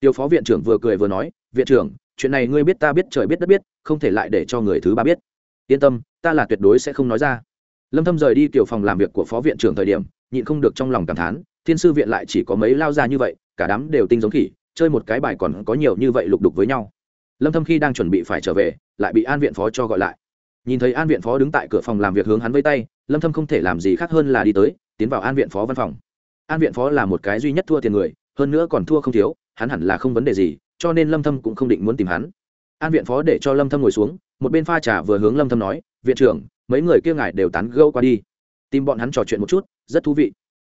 Tiêu phó viện trưởng vừa cười vừa nói, viện trưởng, chuyện này ngươi biết ta biết trời biết đất biết, không thể lại để cho người thứ ba biết. Yên tâm, ta là tuyệt đối sẽ không nói ra. Lâm thâm rời đi tiểu phòng làm việc của phó viện trưởng thời điểm, nhịn không được trong lòng cảm thán, thiên sư viện lại chỉ có mấy lao ra như vậy, cả đám đều tinh giống khỉ, chơi một cái bài còn có nhiều như vậy lục đục với nhau lâm thâm khi đang chuẩn bị phải trở về, lại bị an viện phó cho gọi lại. Nhìn thấy an viện phó đứng tại cửa phòng làm việc hướng hắn với tay, lâm thâm không thể làm gì khác hơn là đi tới, tiến vào an viện phó văn phòng. An viện phó là một cái duy nhất thua tiền người, hơn nữa còn thua không thiếu, hắn hẳn là không vấn đề gì, cho nên lâm thâm cũng không định muốn tìm hắn. An viện phó để cho lâm thâm ngồi xuống, một bên pha trà vừa hướng lâm thâm nói, viện trưởng, mấy người kia ngài đều tán gẫu qua đi. Tìm bọn hắn trò chuyện một chút, rất thú vị.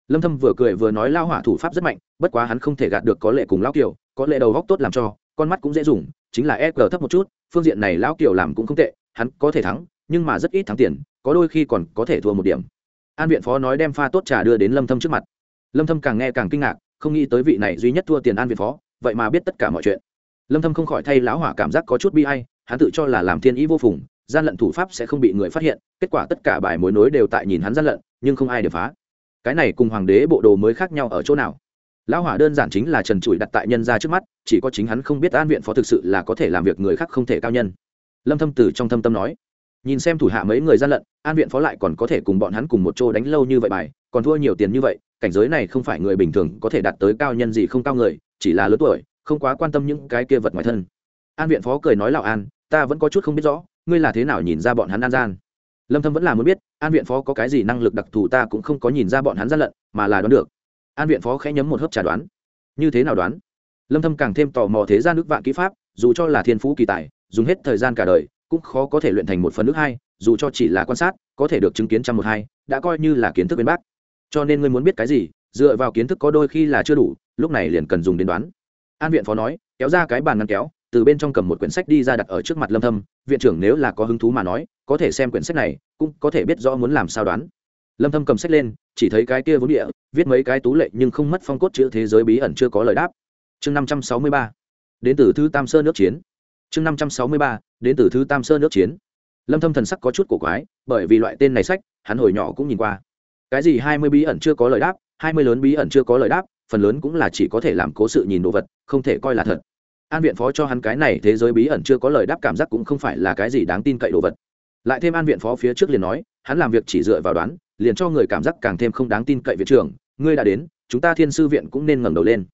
Lâm thâm vừa cười vừa nói, lao hỏa thủ pháp rất mạnh, bất quá hắn không thể gạt được có lệ cùng lão kiều, có lệ đầu góc tốt làm cho con mắt cũng dễ dùng, chính là e thấp một chút, phương diện này lão kiều làm cũng không tệ, hắn có thể thắng, nhưng mà rất ít thắng tiền, có đôi khi còn có thể thua một điểm. An viện phó nói đem pha tốt trà đưa đến lâm thâm trước mặt. Lâm thâm càng nghe càng kinh ngạc, không nghĩ tới vị này duy nhất thua tiền an viện phó, vậy mà biết tất cả mọi chuyện. Lâm thâm không khỏi thay lão hỏa cảm giác có chút bi ai, hắn tự cho là làm thiên ý vô phùng, gian lận thủ pháp sẽ không bị người phát hiện, kết quả tất cả bài mối nối đều tại nhìn hắn gian lận, nhưng không ai để phá. Cái này cùng hoàng đế bộ đồ mới khác nhau ở chỗ nào? Lão hỏa đơn giản chính là trần trụi đặt tại nhân ra trước mắt, chỉ có chính hắn không biết an viện phó thực sự là có thể làm việc người khác không thể cao nhân. Lâm thâm từ trong thâm tâm nói, nhìn xem thủ hạ mấy người gian lận, an viện phó lại còn có thể cùng bọn hắn cùng một chỗ đánh lâu như vậy bài, còn thua nhiều tiền như vậy, cảnh giới này không phải người bình thường có thể đạt tới cao nhân gì không cao người, chỉ là lớn tuổi, không quá quan tâm những cái kia vật ngoài thân. An viện phó cười nói lão an, ta vẫn có chút không biết rõ, ngươi là thế nào nhìn ra bọn hắn an gian? Lâm thâm vẫn là muốn biết, an viện phó có cái gì năng lực đặc thù ta cũng không có nhìn ra bọn hắn gian lận, mà là đoán được an viện phó khẽ nhấm một hớp trà đoán. Như thế nào đoán? Lâm thâm càng thêm tò mò thế gian nước vạn kỹ pháp, dù cho là thiên phú kỳ tài, dùng hết thời gian cả đời, cũng khó có thể luyện thành một phần nước hai, dù cho chỉ là quan sát, có thể được chứng kiến trăm một hai, đã coi như là kiến thức bên bác. Cho nên ngươi muốn biết cái gì, dựa vào kiến thức có đôi khi là chưa đủ, lúc này liền cần dùng đến đoán. An viện phó nói, kéo ra cái bàn ngăn kéo, từ bên trong cầm một quyển sách đi ra đặt ở trước mặt lâm thâm. Viện trưởng nếu là có hứng thú mà nói, có thể xem quyển sách này, cũng có thể biết rõ muốn làm sao đoán. Lâm thâm cầm sách lên chỉ thấy cái kia vốn địa, viết mấy cái tú lệ nhưng không mất phong cốt chữ thế giới bí ẩn chưa có lời đáp. Chương 563 đến từ thứ tam sơn nước chiến. Chương 563 đến từ thứ tam sơn nước chiến. Lâm thâm thần sắc có chút cổ quái, bởi vì loại tên này sách, hắn hồi nhỏ cũng nhìn qua. Cái gì 20 bí ẩn chưa có lời đáp 20 lớn bí ẩn chưa có lời đáp, phần lớn cũng là chỉ có thể làm cố sự nhìn đồ vật, không thể coi là thật. An viện phó cho hắn cái này thế giới bí ẩn chưa có lời đáp cảm giác cũng không phải là cái gì đáng tin cậy đồ vật. Lại thêm an viện phó phía trước liền nói, hắn làm việc chỉ dựa vào đoán liền cho người cảm giác càng thêm không đáng tin cậy viện trưởng, ngươi đã đến, chúng ta thiên sư viện cũng nên ngẩng đầu lên.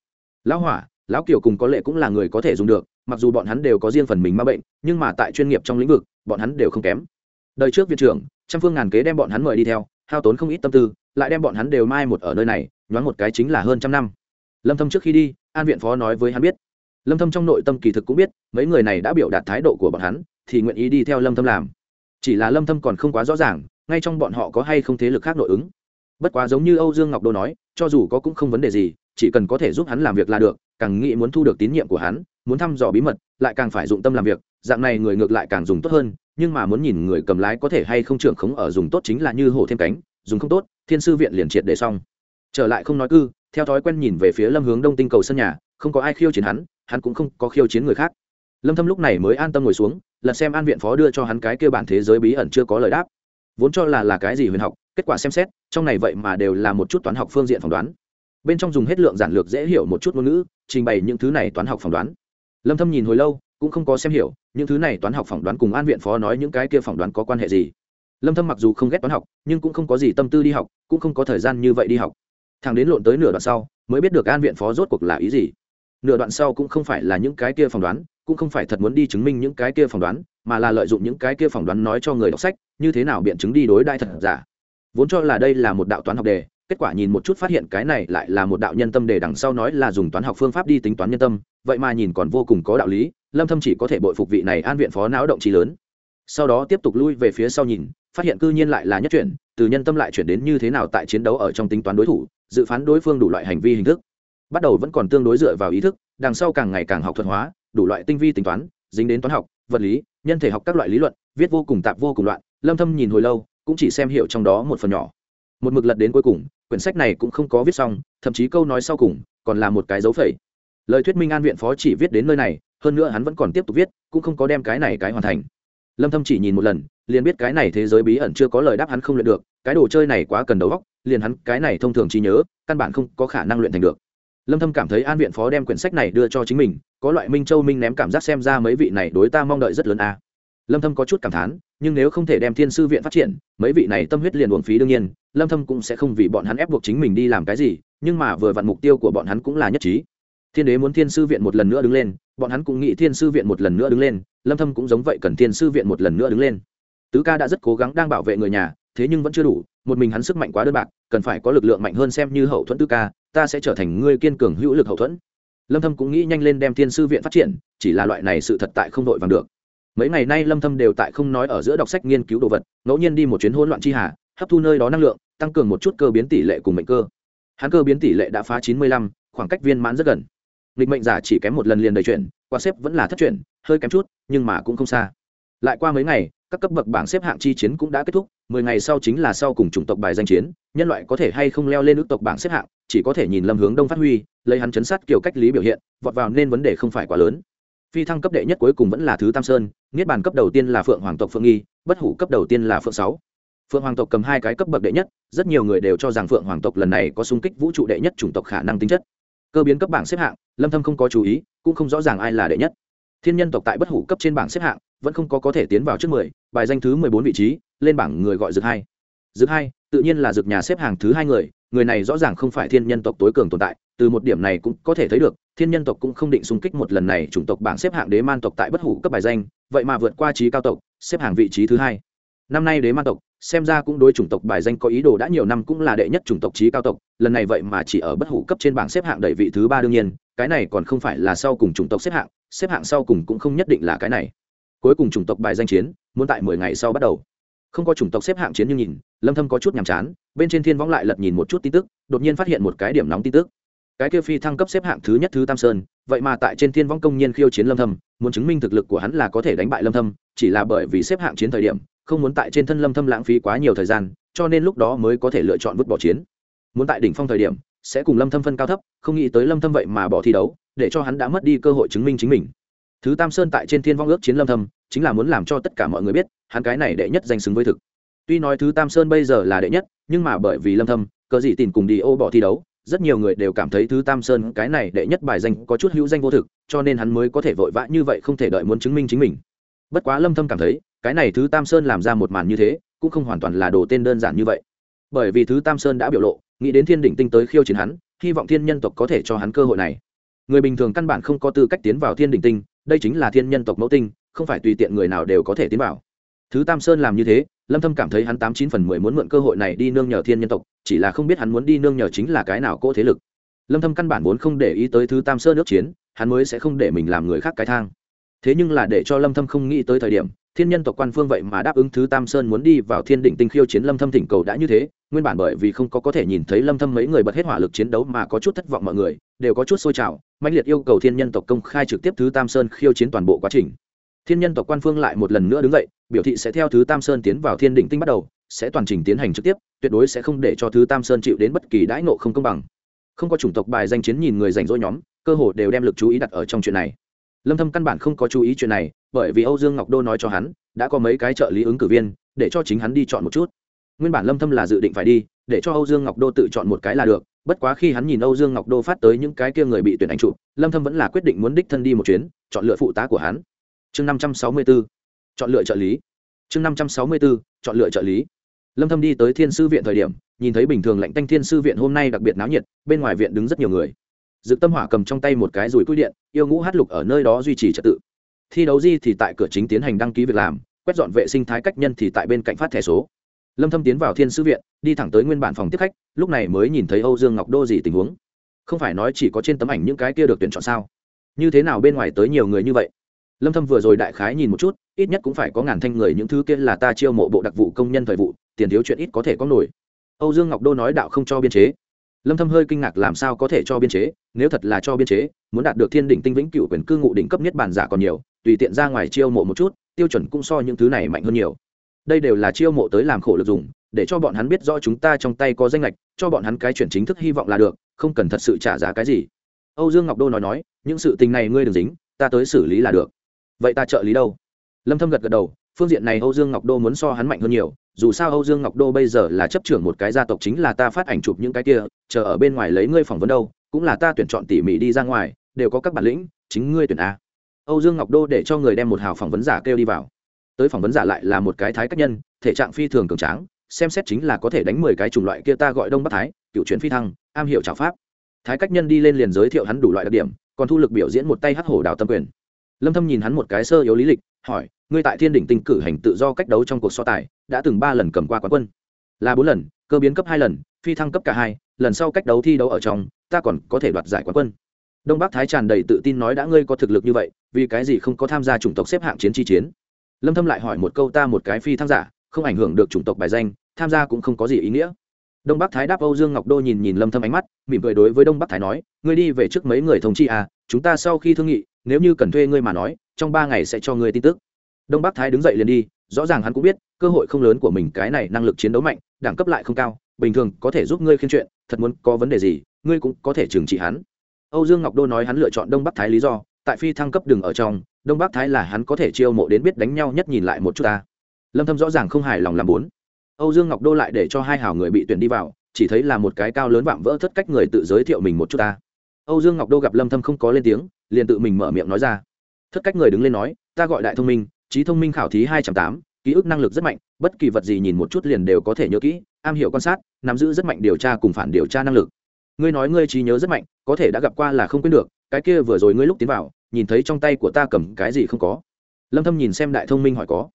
Lão hỏa, lão kiều cùng có lệ cũng là người có thể dùng được, mặc dù bọn hắn đều có riêng phần mình ma bệnh, nhưng mà tại chuyên nghiệp trong lĩnh vực, bọn hắn đều không kém. Đời trước viện trưởng, trăm phương ngàn kế đem bọn hắn mời đi theo, hao tốn không ít tâm tư, lại đem bọn hắn đều mai một ở nơi này, nhoáng một cái chính là hơn trăm năm. Lâm thâm trước khi đi, an viện phó nói với hắn biết. Lâm thâm trong nội tâm kỳ thực cũng biết, mấy người này đã biểu đạt thái độ của bọn hắn, thì nguyện ý đi theo lâm thâm làm. Chỉ là lâm thâm còn không quá rõ ràng ngay trong bọn họ có hay không thế lực khác nội ứng. Bất quá giống như âu dương ngọc đô nói, cho dù có cũng không vấn đề gì, chỉ cần có thể giúp hắn làm việc là được, càng nghĩ muốn thu được tín nhiệm của hắn, muốn thăm dò bí mật, lại càng phải dụng tâm làm việc, dạng này người ngược lại càng dùng tốt hơn, nhưng mà muốn nhìn người cầm lái có thể hay không trưởng khống ở dùng tốt chính là như hổ thêm cánh, dùng không tốt, thiên sư viện liền triệt để xong. Trở lại không nói cư, theo thói quen nhìn về phía lâm hướng đông tinh cầu sân nhà, không có ai khiêu chiến hắn hắn cũng không có khiêu chiến người khác. Lâm thâm lúc này mới an tâm ngồi xuống, lật xem an viện phó đưa cho hắn cái kia bản thế giới bí ẩn chưa có lời đáp vốn cho là là cái gì huyền học, kết quả xem xét, trong này vậy mà đều là một chút toán học phương diện phỏng đoán. Bên trong dùng hết lượng giản lược dễ hiểu một chút ngôn ngữ, trình bày những thứ này toán học phỏng đoán. Lâm thâm nhìn hồi lâu, cũng không có xem hiểu, những thứ này toán học phỏng đoán cùng an viện phó nói những cái kia phỏng đoán có quan hệ gì. Lâm thâm mặc dù không ghét toán học, nhưng cũng không có gì tâm tư đi học, cũng không có thời gian như vậy đi học. Thằng đến lộn tới nửa đoạn sau, mới biết được an viện phó rốt cuộc là ý gì. Nửa đoạn sau cũng không phải là những cái kia phỏng đoán cũng không phải thật muốn đi chứng minh những cái kia phỏng đoán, mà là lợi dụng những cái kia phỏng đoán nói cho người đọc sách, như thế nào biện chứng đi đối đại thật giả. Vốn cho là đây là một đạo toán học đề, kết quả nhìn một chút phát hiện cái này lại là một đạo nhân tâm đề đằng sau nói là dùng toán học phương pháp đi tính toán nhân tâm, vậy mà nhìn còn vô cùng có đạo lý, lâm thâm chỉ có thể bội phục vị này an viện phó não động trí lớn. Sau đó tiếp tục lui về phía sau nhìn, phát hiện cư nhiên lại là nhất chuyển, từ nhân tâm lại chuyển đến như thế nào tại chiến đấu ở trong tính toán đối thủ, dự phán đối phương đủ loại hành vi hình thức. Bắt đầu vẫn còn tương đối dựa vào ý thức, đằng sau càng ngày càng học thuật hóa đủ loại tinh vi tính toán, dính đến toán học, vật lý, nhân thể học các loại lý luận, viết vô cùng tạp vô cùng loạn, lâm thâm nhìn hồi lâu, cũng chỉ xem hiểu trong đó một phần nhỏ. Một mực lật đến cuối cùng, quyển sách này cũng không có viết xong, thậm chí câu nói sau cùng, còn là một cái dấu phẩy. Lời thuyết minh an viện phó chỉ viết đến nơi này, hơn nữa hắn vẫn còn tiếp tục viết, cũng không có đem cái này cái hoàn thành. Lâm thâm chỉ nhìn một lần, liền biết cái này thế giới bí ẩn chưa có lời đáp hắn không luyện được, cái đồ chơi này quá cần đầu óc, liền hắn cái này thông thường trí nhớ, căn bản không có khả năng luyện thành được lâm thâm cảm thấy an viện phó đem quyển sách này đưa cho chính mình, có loại minh châu minh ném cảm giác xem ra mấy vị này đối ta mong đợi rất lớn a. Lâm thâm có chút cảm thán, nhưng nếu không thể đem thiên sư viện phát triển, mấy vị này tâm huyết liền uổng phí đương nhiên, lâm thâm cũng sẽ không vì bọn hắn ép buộc chính mình đi làm cái gì, nhưng mà vừa vặn mục tiêu của bọn hắn cũng là nhất trí. Thiên đế muốn thiên sư viện một lần nữa đứng lên, bọn hắn cũng nghĩ thiên sư viện một lần nữa đứng lên, lâm thâm cũng giống vậy cần thiên sư viện một lần nữa đứng lên. Tứ ca đã rất cố gắng đang bảo vệ người nhà thế nhưng vẫn chưa đủ một mình hắn sức mạnh quá đơn bạc cần phải có lực lượng mạnh hơn xem như hậu thuẫn tư ca ta sẽ trở thành người kiên cường hữu lực hậu thuẫn. Lâm thâm cũng nghĩ nhanh lên đem thiên sư viện phát triển chỉ là loại này sự thật tại không đội vàng được. Mấy ngày nay lâm thâm đều tại không nói ở giữa đọc sách nghiên cứu đồ vật ngẫu nhiên đi một chuyến hỗn loạn chi hà hấp thu nơi đó năng lượng tăng cường một chút cơ biến tỷ lệ cùng mệnh cơ. Hắn cơ biến tỷ lệ đã phá 95, khoảng cách viên mãn rất gần. Lịch mệnh giả chỉ kém một lần liền đầy chuyển qua xếp vẫn là thất chuyển hơi kém chút nhưng mà cũng không xa lại qua mấy ngày, các cấp bậc bảng xếp hạng chi chiến cũng đã kết thúc, mười ngày sau chính là sau cùng chủng tộc bài danh chiến, nhân loại có thể hay không leo lên ước tộc bảng xếp hạng, chỉ có thể nhìn lâm hướng đông phát huy, lấy hắn chấn sát kiểu cách lý biểu hiện, vọt vào nên vấn đề không phải quá lớn. Phi thăng cấp đệ nhất cuối cùng vẫn là thứ tam sơn, niết bàn cấp đầu tiên là phượng hoàng tộc phượng nghi, bất hủ cấp đầu tiên là phượng sáu. Phượng hoàng tộc cầm hai cái cấp bậc đệ nhất, rất nhiều người đều cho rằng phượng hoàng tộc lần này có xung kích vũ trụ đệ nhất chủng tộc khả năng tính chất. Cơ biến cấp bảng xếp hạng, lâm thâm không có chú ý, cũng không rõ ràng ai là đệ nhất thiên nhân tộc tại bất hủ cấp trên bảng xếp hạng vẫn không có có thể tiến vào trước 10, bài danh thứ 14 vị trí lên bảng người gọi dược hai. Dược hai tự nhiên là dược nhà xếp hàng thứ hai người người này rõ ràng không phải thiên nhân tộc tối cường tồn tại từ một điểm này cũng có thể thấy được thiên nhân tộc cũng không định xung kích một lần này chủng tộc bảng xếp hạng đế man tộc tại bất hủ cấp bài danh vậy mà vượt qua trí cao tộc xếp hàng vị trí thứ hai. Năm nay đế man tộc xem ra cũng đối chủng tộc bài danh có ý đồ đã nhiều năm cũng là đệ nhất chủng tộc trí cao tộc lần này vậy mà chỉ ở bất hủ cấp trên bảng xếp hạng đẩy vị thứ ba đương nhiên cái này còn không phải là sau cùng chủng tộc xếp hạng xếp hạng sau cùng cũng không nhất định là cái này. Cuối cùng chủng tộc bài danh chiến, muốn tại mười ngày sau bắt đầu. Không có chủng tộc xếp hạng chiến như nhìn, lâm thâm có chút nhàm chán, bên trên thiên võng lại lật nhìn một chút tin tức, đột nhiên phát hiện một cái điểm nóng tin tức. Cái kia phi thăng cấp xếp hạng thứ nhất thứ tam sơn, vậy mà tại trên thiên võng công nhiên khiêu chiến lâm thâm, muốn chứng minh thực lực của hắn là có thể đánh bại lâm thâm, chỉ là bởi vì xếp hạng chiến thời điểm, không muốn tại trên thân lâm thâm lãng phí quá nhiều thời gian, cho nên lúc đó mới có thể lựa chọn vứt bỏ chiến. Muốn tại đỉnh phong thời điểm sẽ cùng lâm thâm phân cao thấp, không nghĩ tới lâm thâm vậy mà bỏ thi đấu, để cho hắn đã mất đi cơ hội chứng minh chính mình. Thứ tam sơn tại trên thiên vong ước chiến lâm thâm, chính là muốn làm cho tất cả mọi người biết, hắn cái này đệ nhất danh xứng với thực. Tuy nói thứ tam sơn bây giờ là đệ nhất, nhưng mà bởi vì lâm thâm, cờ gì tìm cùng đi ô bỏ thi đấu, rất nhiều người đều cảm thấy thứ tam sơn cái này đệ nhất bài danh có chút hữu danh vô thực, cho nên hắn mới có thể vội vã như vậy không thể đợi muốn chứng minh chính mình. Bất quá lâm thâm cảm thấy, cái này thứ tam sơn làm ra một màn như thế, cũng không hoàn toàn là đồ tên đơn giản như vậy. Bởi vì thứ tam sơn đã biểu lộ nghĩ đến thiên đỉnh tinh tới khiêu chiến hắn, hy vọng thiên nhân tộc có thể cho hắn cơ hội này. Người bình thường căn bản không có tư cách tiến vào thiên đỉnh tinh, đây chính là thiên nhân tộc mẫu tinh, không phải tùy tiện người nào đều có thể tiến vào. Thứ tam sơn làm như thế, lâm thâm cảm thấy hắn tám chín phần mười muốn mượn cơ hội này đi nương nhờ thiên nhân tộc, chỉ là không biết hắn muốn đi nương nhờ chính là cái nào cỗ thế lực. Lâm thâm căn bản vốn không để ý tới thứ tam sơn nước chiến, hắn mới sẽ không để mình làm người khác cái thang. Thế nhưng là để cho lâm thâm không nghĩ tới thời điểm thiên nhân tộc quan phương vậy mà đáp ứng thứ tam sơn muốn đi vào thiên đỉnh tinh khiêu chiến lâm thâm thỉnh cầu đã như thế, nguyên bản bởi vì không có có thể nhìn thấy lâm thâm mấy người bật hết hỏa lực chiến đấu mà có chút thất vọng mọi người, đều có chút sôi trào, mãnh liệt yêu cầu thiên nhân tộc công khai trực tiếp thứ tam sơn khiêu chiến toàn bộ quá trình. Thiên nhân tộc quan phương lại một lần nữa đứng dậy, biểu thị sẽ theo thứ tam sơn tiến vào thiên đỉnh tinh bắt đầu, sẽ toàn trình tiến hành trực tiếp, tuyệt đối sẽ không để cho thứ tam sơn chịu đến bất kỳ đãi nộ không công bằng. Không có chủng tộc bài danh chiến nhìn người rảnh rỗi nhóm, cơ hồ đều đem lực chú ý đặt ở trong chuyện này lâm thâm căn bản không có chú ý chuyện này, bởi vì âu dương ngọc đô nói cho hắn, đã có mấy cái trợ lý ứng cử viên, để cho chính hắn đi chọn một chút. Nguyên bản lâm thâm là dự định phải đi, để cho âu dương ngọc đô tự chọn một cái là được, bất quá khi hắn nhìn âu dương ngọc đô phát tới những cái kia người bị tuyển ảnh chụp, lâm thâm vẫn là quyết định muốn đích thân đi một chuyến, chọn lựa phụ tá của hắn. Chương 564 chọn lựa trợ lý. Chương 564 chọn lựa trợ lý. Lâm thâm đi tới thiên sư viện thời điểm, nhìn thấy bình thường lạnh tanh thiên sư viện hôm nay đặc biệt náo nhiệt, bên ngoài viện đứng rất nhiều người dự tâm hỏa cầm trong tay một cái rùi cui điện, yêu ngũ hát lục ở nơi đó duy trì trật tự. Thi đấu di thì tại cửa chính tiến hành đăng ký việc làm, quét dọn vệ sinh thái cách nhân thì tại bên cạnh phát thẻ số. Lâm thâm tiến vào thiên sư viện, đi thẳng tới nguyên bản phòng tiếp khách, lúc này mới nhìn thấy âu dương ngọc đô gì tình huống. Không phải nói chỉ có trên tấm ảnh những cái kia được tuyển chọn sao? Như thế nào bên ngoài tới nhiều người như vậy? Lâm thâm vừa rồi đại khái nhìn một chút, ít nhất cũng phải có ngàn thanh người, những thứ kia là ta chiêu mộ bộ đặc vụ công nhân thời vụ, tiền thiếu chuyện ít có thể có nổi. Âu dương ngọc đô nói đạo không cho biên chế lâm thâm hơi kinh ngạc làm sao có thể cho biên chế, nếu thật là cho biên chế, muốn đạt được thiên đỉnh tinh vĩnh cửu quyền cư ngụ đỉnh cấp nhất bản giả còn nhiều, tùy tiện ra ngoài chiêu mộ một chút, tiêu chuẩn cũng so những thứ này mạnh hơn nhiều. Đây đều là chiêu mộ tới làm khổ lực dùng, để cho bọn hắn biết rõ chúng ta trong tay có danh lệch cho bọn hắn cái chuyển chính thức hy vọng là được, không cần thật sự trả giá cái gì. Âu dương ngọc đô nói nói, những sự tình này ngươi đừng dính, ta tới xử lý là được. Vậy ta trợ lý đâu? Lâm thâm gật gật đầu phương diện này âu dương ngọc đô muốn so hắn mạnh hơn nhiều, dù sao âu dương ngọc đô bây giờ là chấp trưởng một cái gia tộc chính là ta phát ảnh chụp những cái kia, chờ ở bên ngoài lấy ngươi phỏng vấn đâu, cũng là ta tuyển chọn tỉ mỉ đi ra ngoài, đều có các bản lĩnh, chính ngươi tuyển a. Âu dương ngọc đô để cho người đem một hào phỏng vấn giả kêu đi vào. Tới phỏng vấn giả lại là một cái thái cách nhân, thể trạng phi thường cường tráng, xem xét chính là có thể đánh mười cái chủng loại kia ta gọi đông bắc thái, cựu chuyển phi thăng, am hiểu trảo pháp. Thái cách nhân đi lên liền giới thiệu hắn đủ loại đặc điểm, còn thu lực biểu diễn một tay hắc hổ đào tâm quyền. Lâm thâm nhìn hắn một cái sơ yếu lý lịch, hỏi ngươi tại thiên đỉnh tinh cử hành tự do cách đấu trong cuộc so tài, đã từng ba lần cầm qua quán quân. Là bốn lần, cơ biến cấp hai lần, phi thăng cấp cả hai, lần sau cách đấu thi đấu ở trong, ta còn có thể đoạt giải quán quân. Đông bắc thái tràn đầy tự tin nói đã ngươi có thực lực như vậy, vì cái gì không có tham gia chủng tộc xếp hạng chiến chi chiến? Lâm thâm lại hỏi một câu ta một cái phi thăng giả, không ảnh hưởng được chủng tộc bài danh, tham gia cũng không có gì ý nghĩa. Đông bắc thái đáp âu dương ngọc đô nhìn nhìn lâm thâm ánh mắt, mỉm cười đối với đông bắc thái nói, ngươi đi về trước mấy người thông chi à chúng ta sau khi thương nghị, nếu như cần thuê ngươi mà nói, trong ba ngày sẽ cho ngươi tin tức đông bắc thái đứng dậy liền đi, rõ ràng hắn cũng biết, cơ hội không lớn của mình cái này năng lực chiến đấu mạnh, đẳng cấp lại không cao, bình thường có thể giúp ngươi khiên chuyện, thật muốn có vấn đề gì, ngươi cũng có thể trừng trị hắn. Âu dương ngọc đô nói hắn lựa chọn đông bắc thái lý do, tại phi thăng cấp đường ở trong, đông bắc thái là hắn có thể chiêu mộ đến biết đánh nhau nhất nhìn lại một chút ta. Lâm thâm rõ ràng không hài lòng làm bốn. Âu dương ngọc đô lại để cho hai hảo người bị tuyển đi vào, chỉ thấy là một cái cao lớn vạm vỡ thất cách người tự giới thiệu mình một chút ta. Âu dương ngọc đô gặp lâm thâm không có lên tiếng, liền tự mình mở miệng nói ra. Thất cách người đứng lên nói, ta gọi đại thông minh trí thông minh khảo thí hai trăm tám ký ức năng lực rất mạnh bất kỳ vật gì nhìn một chút liền đều có thể nhớ kỹ am hiểu quan sát nắm giữ rất mạnh điều tra cùng phản điều tra năng lực. Ngươi nói ngươi trí nhớ rất mạnh có thể đã gặp qua là không quên được cái kia vừa rồi ngươi lúc tiến vào nhìn thấy trong tay của ta cầm cái gì không có? Lâm thâm nhìn xem đại thông minh hỏi có.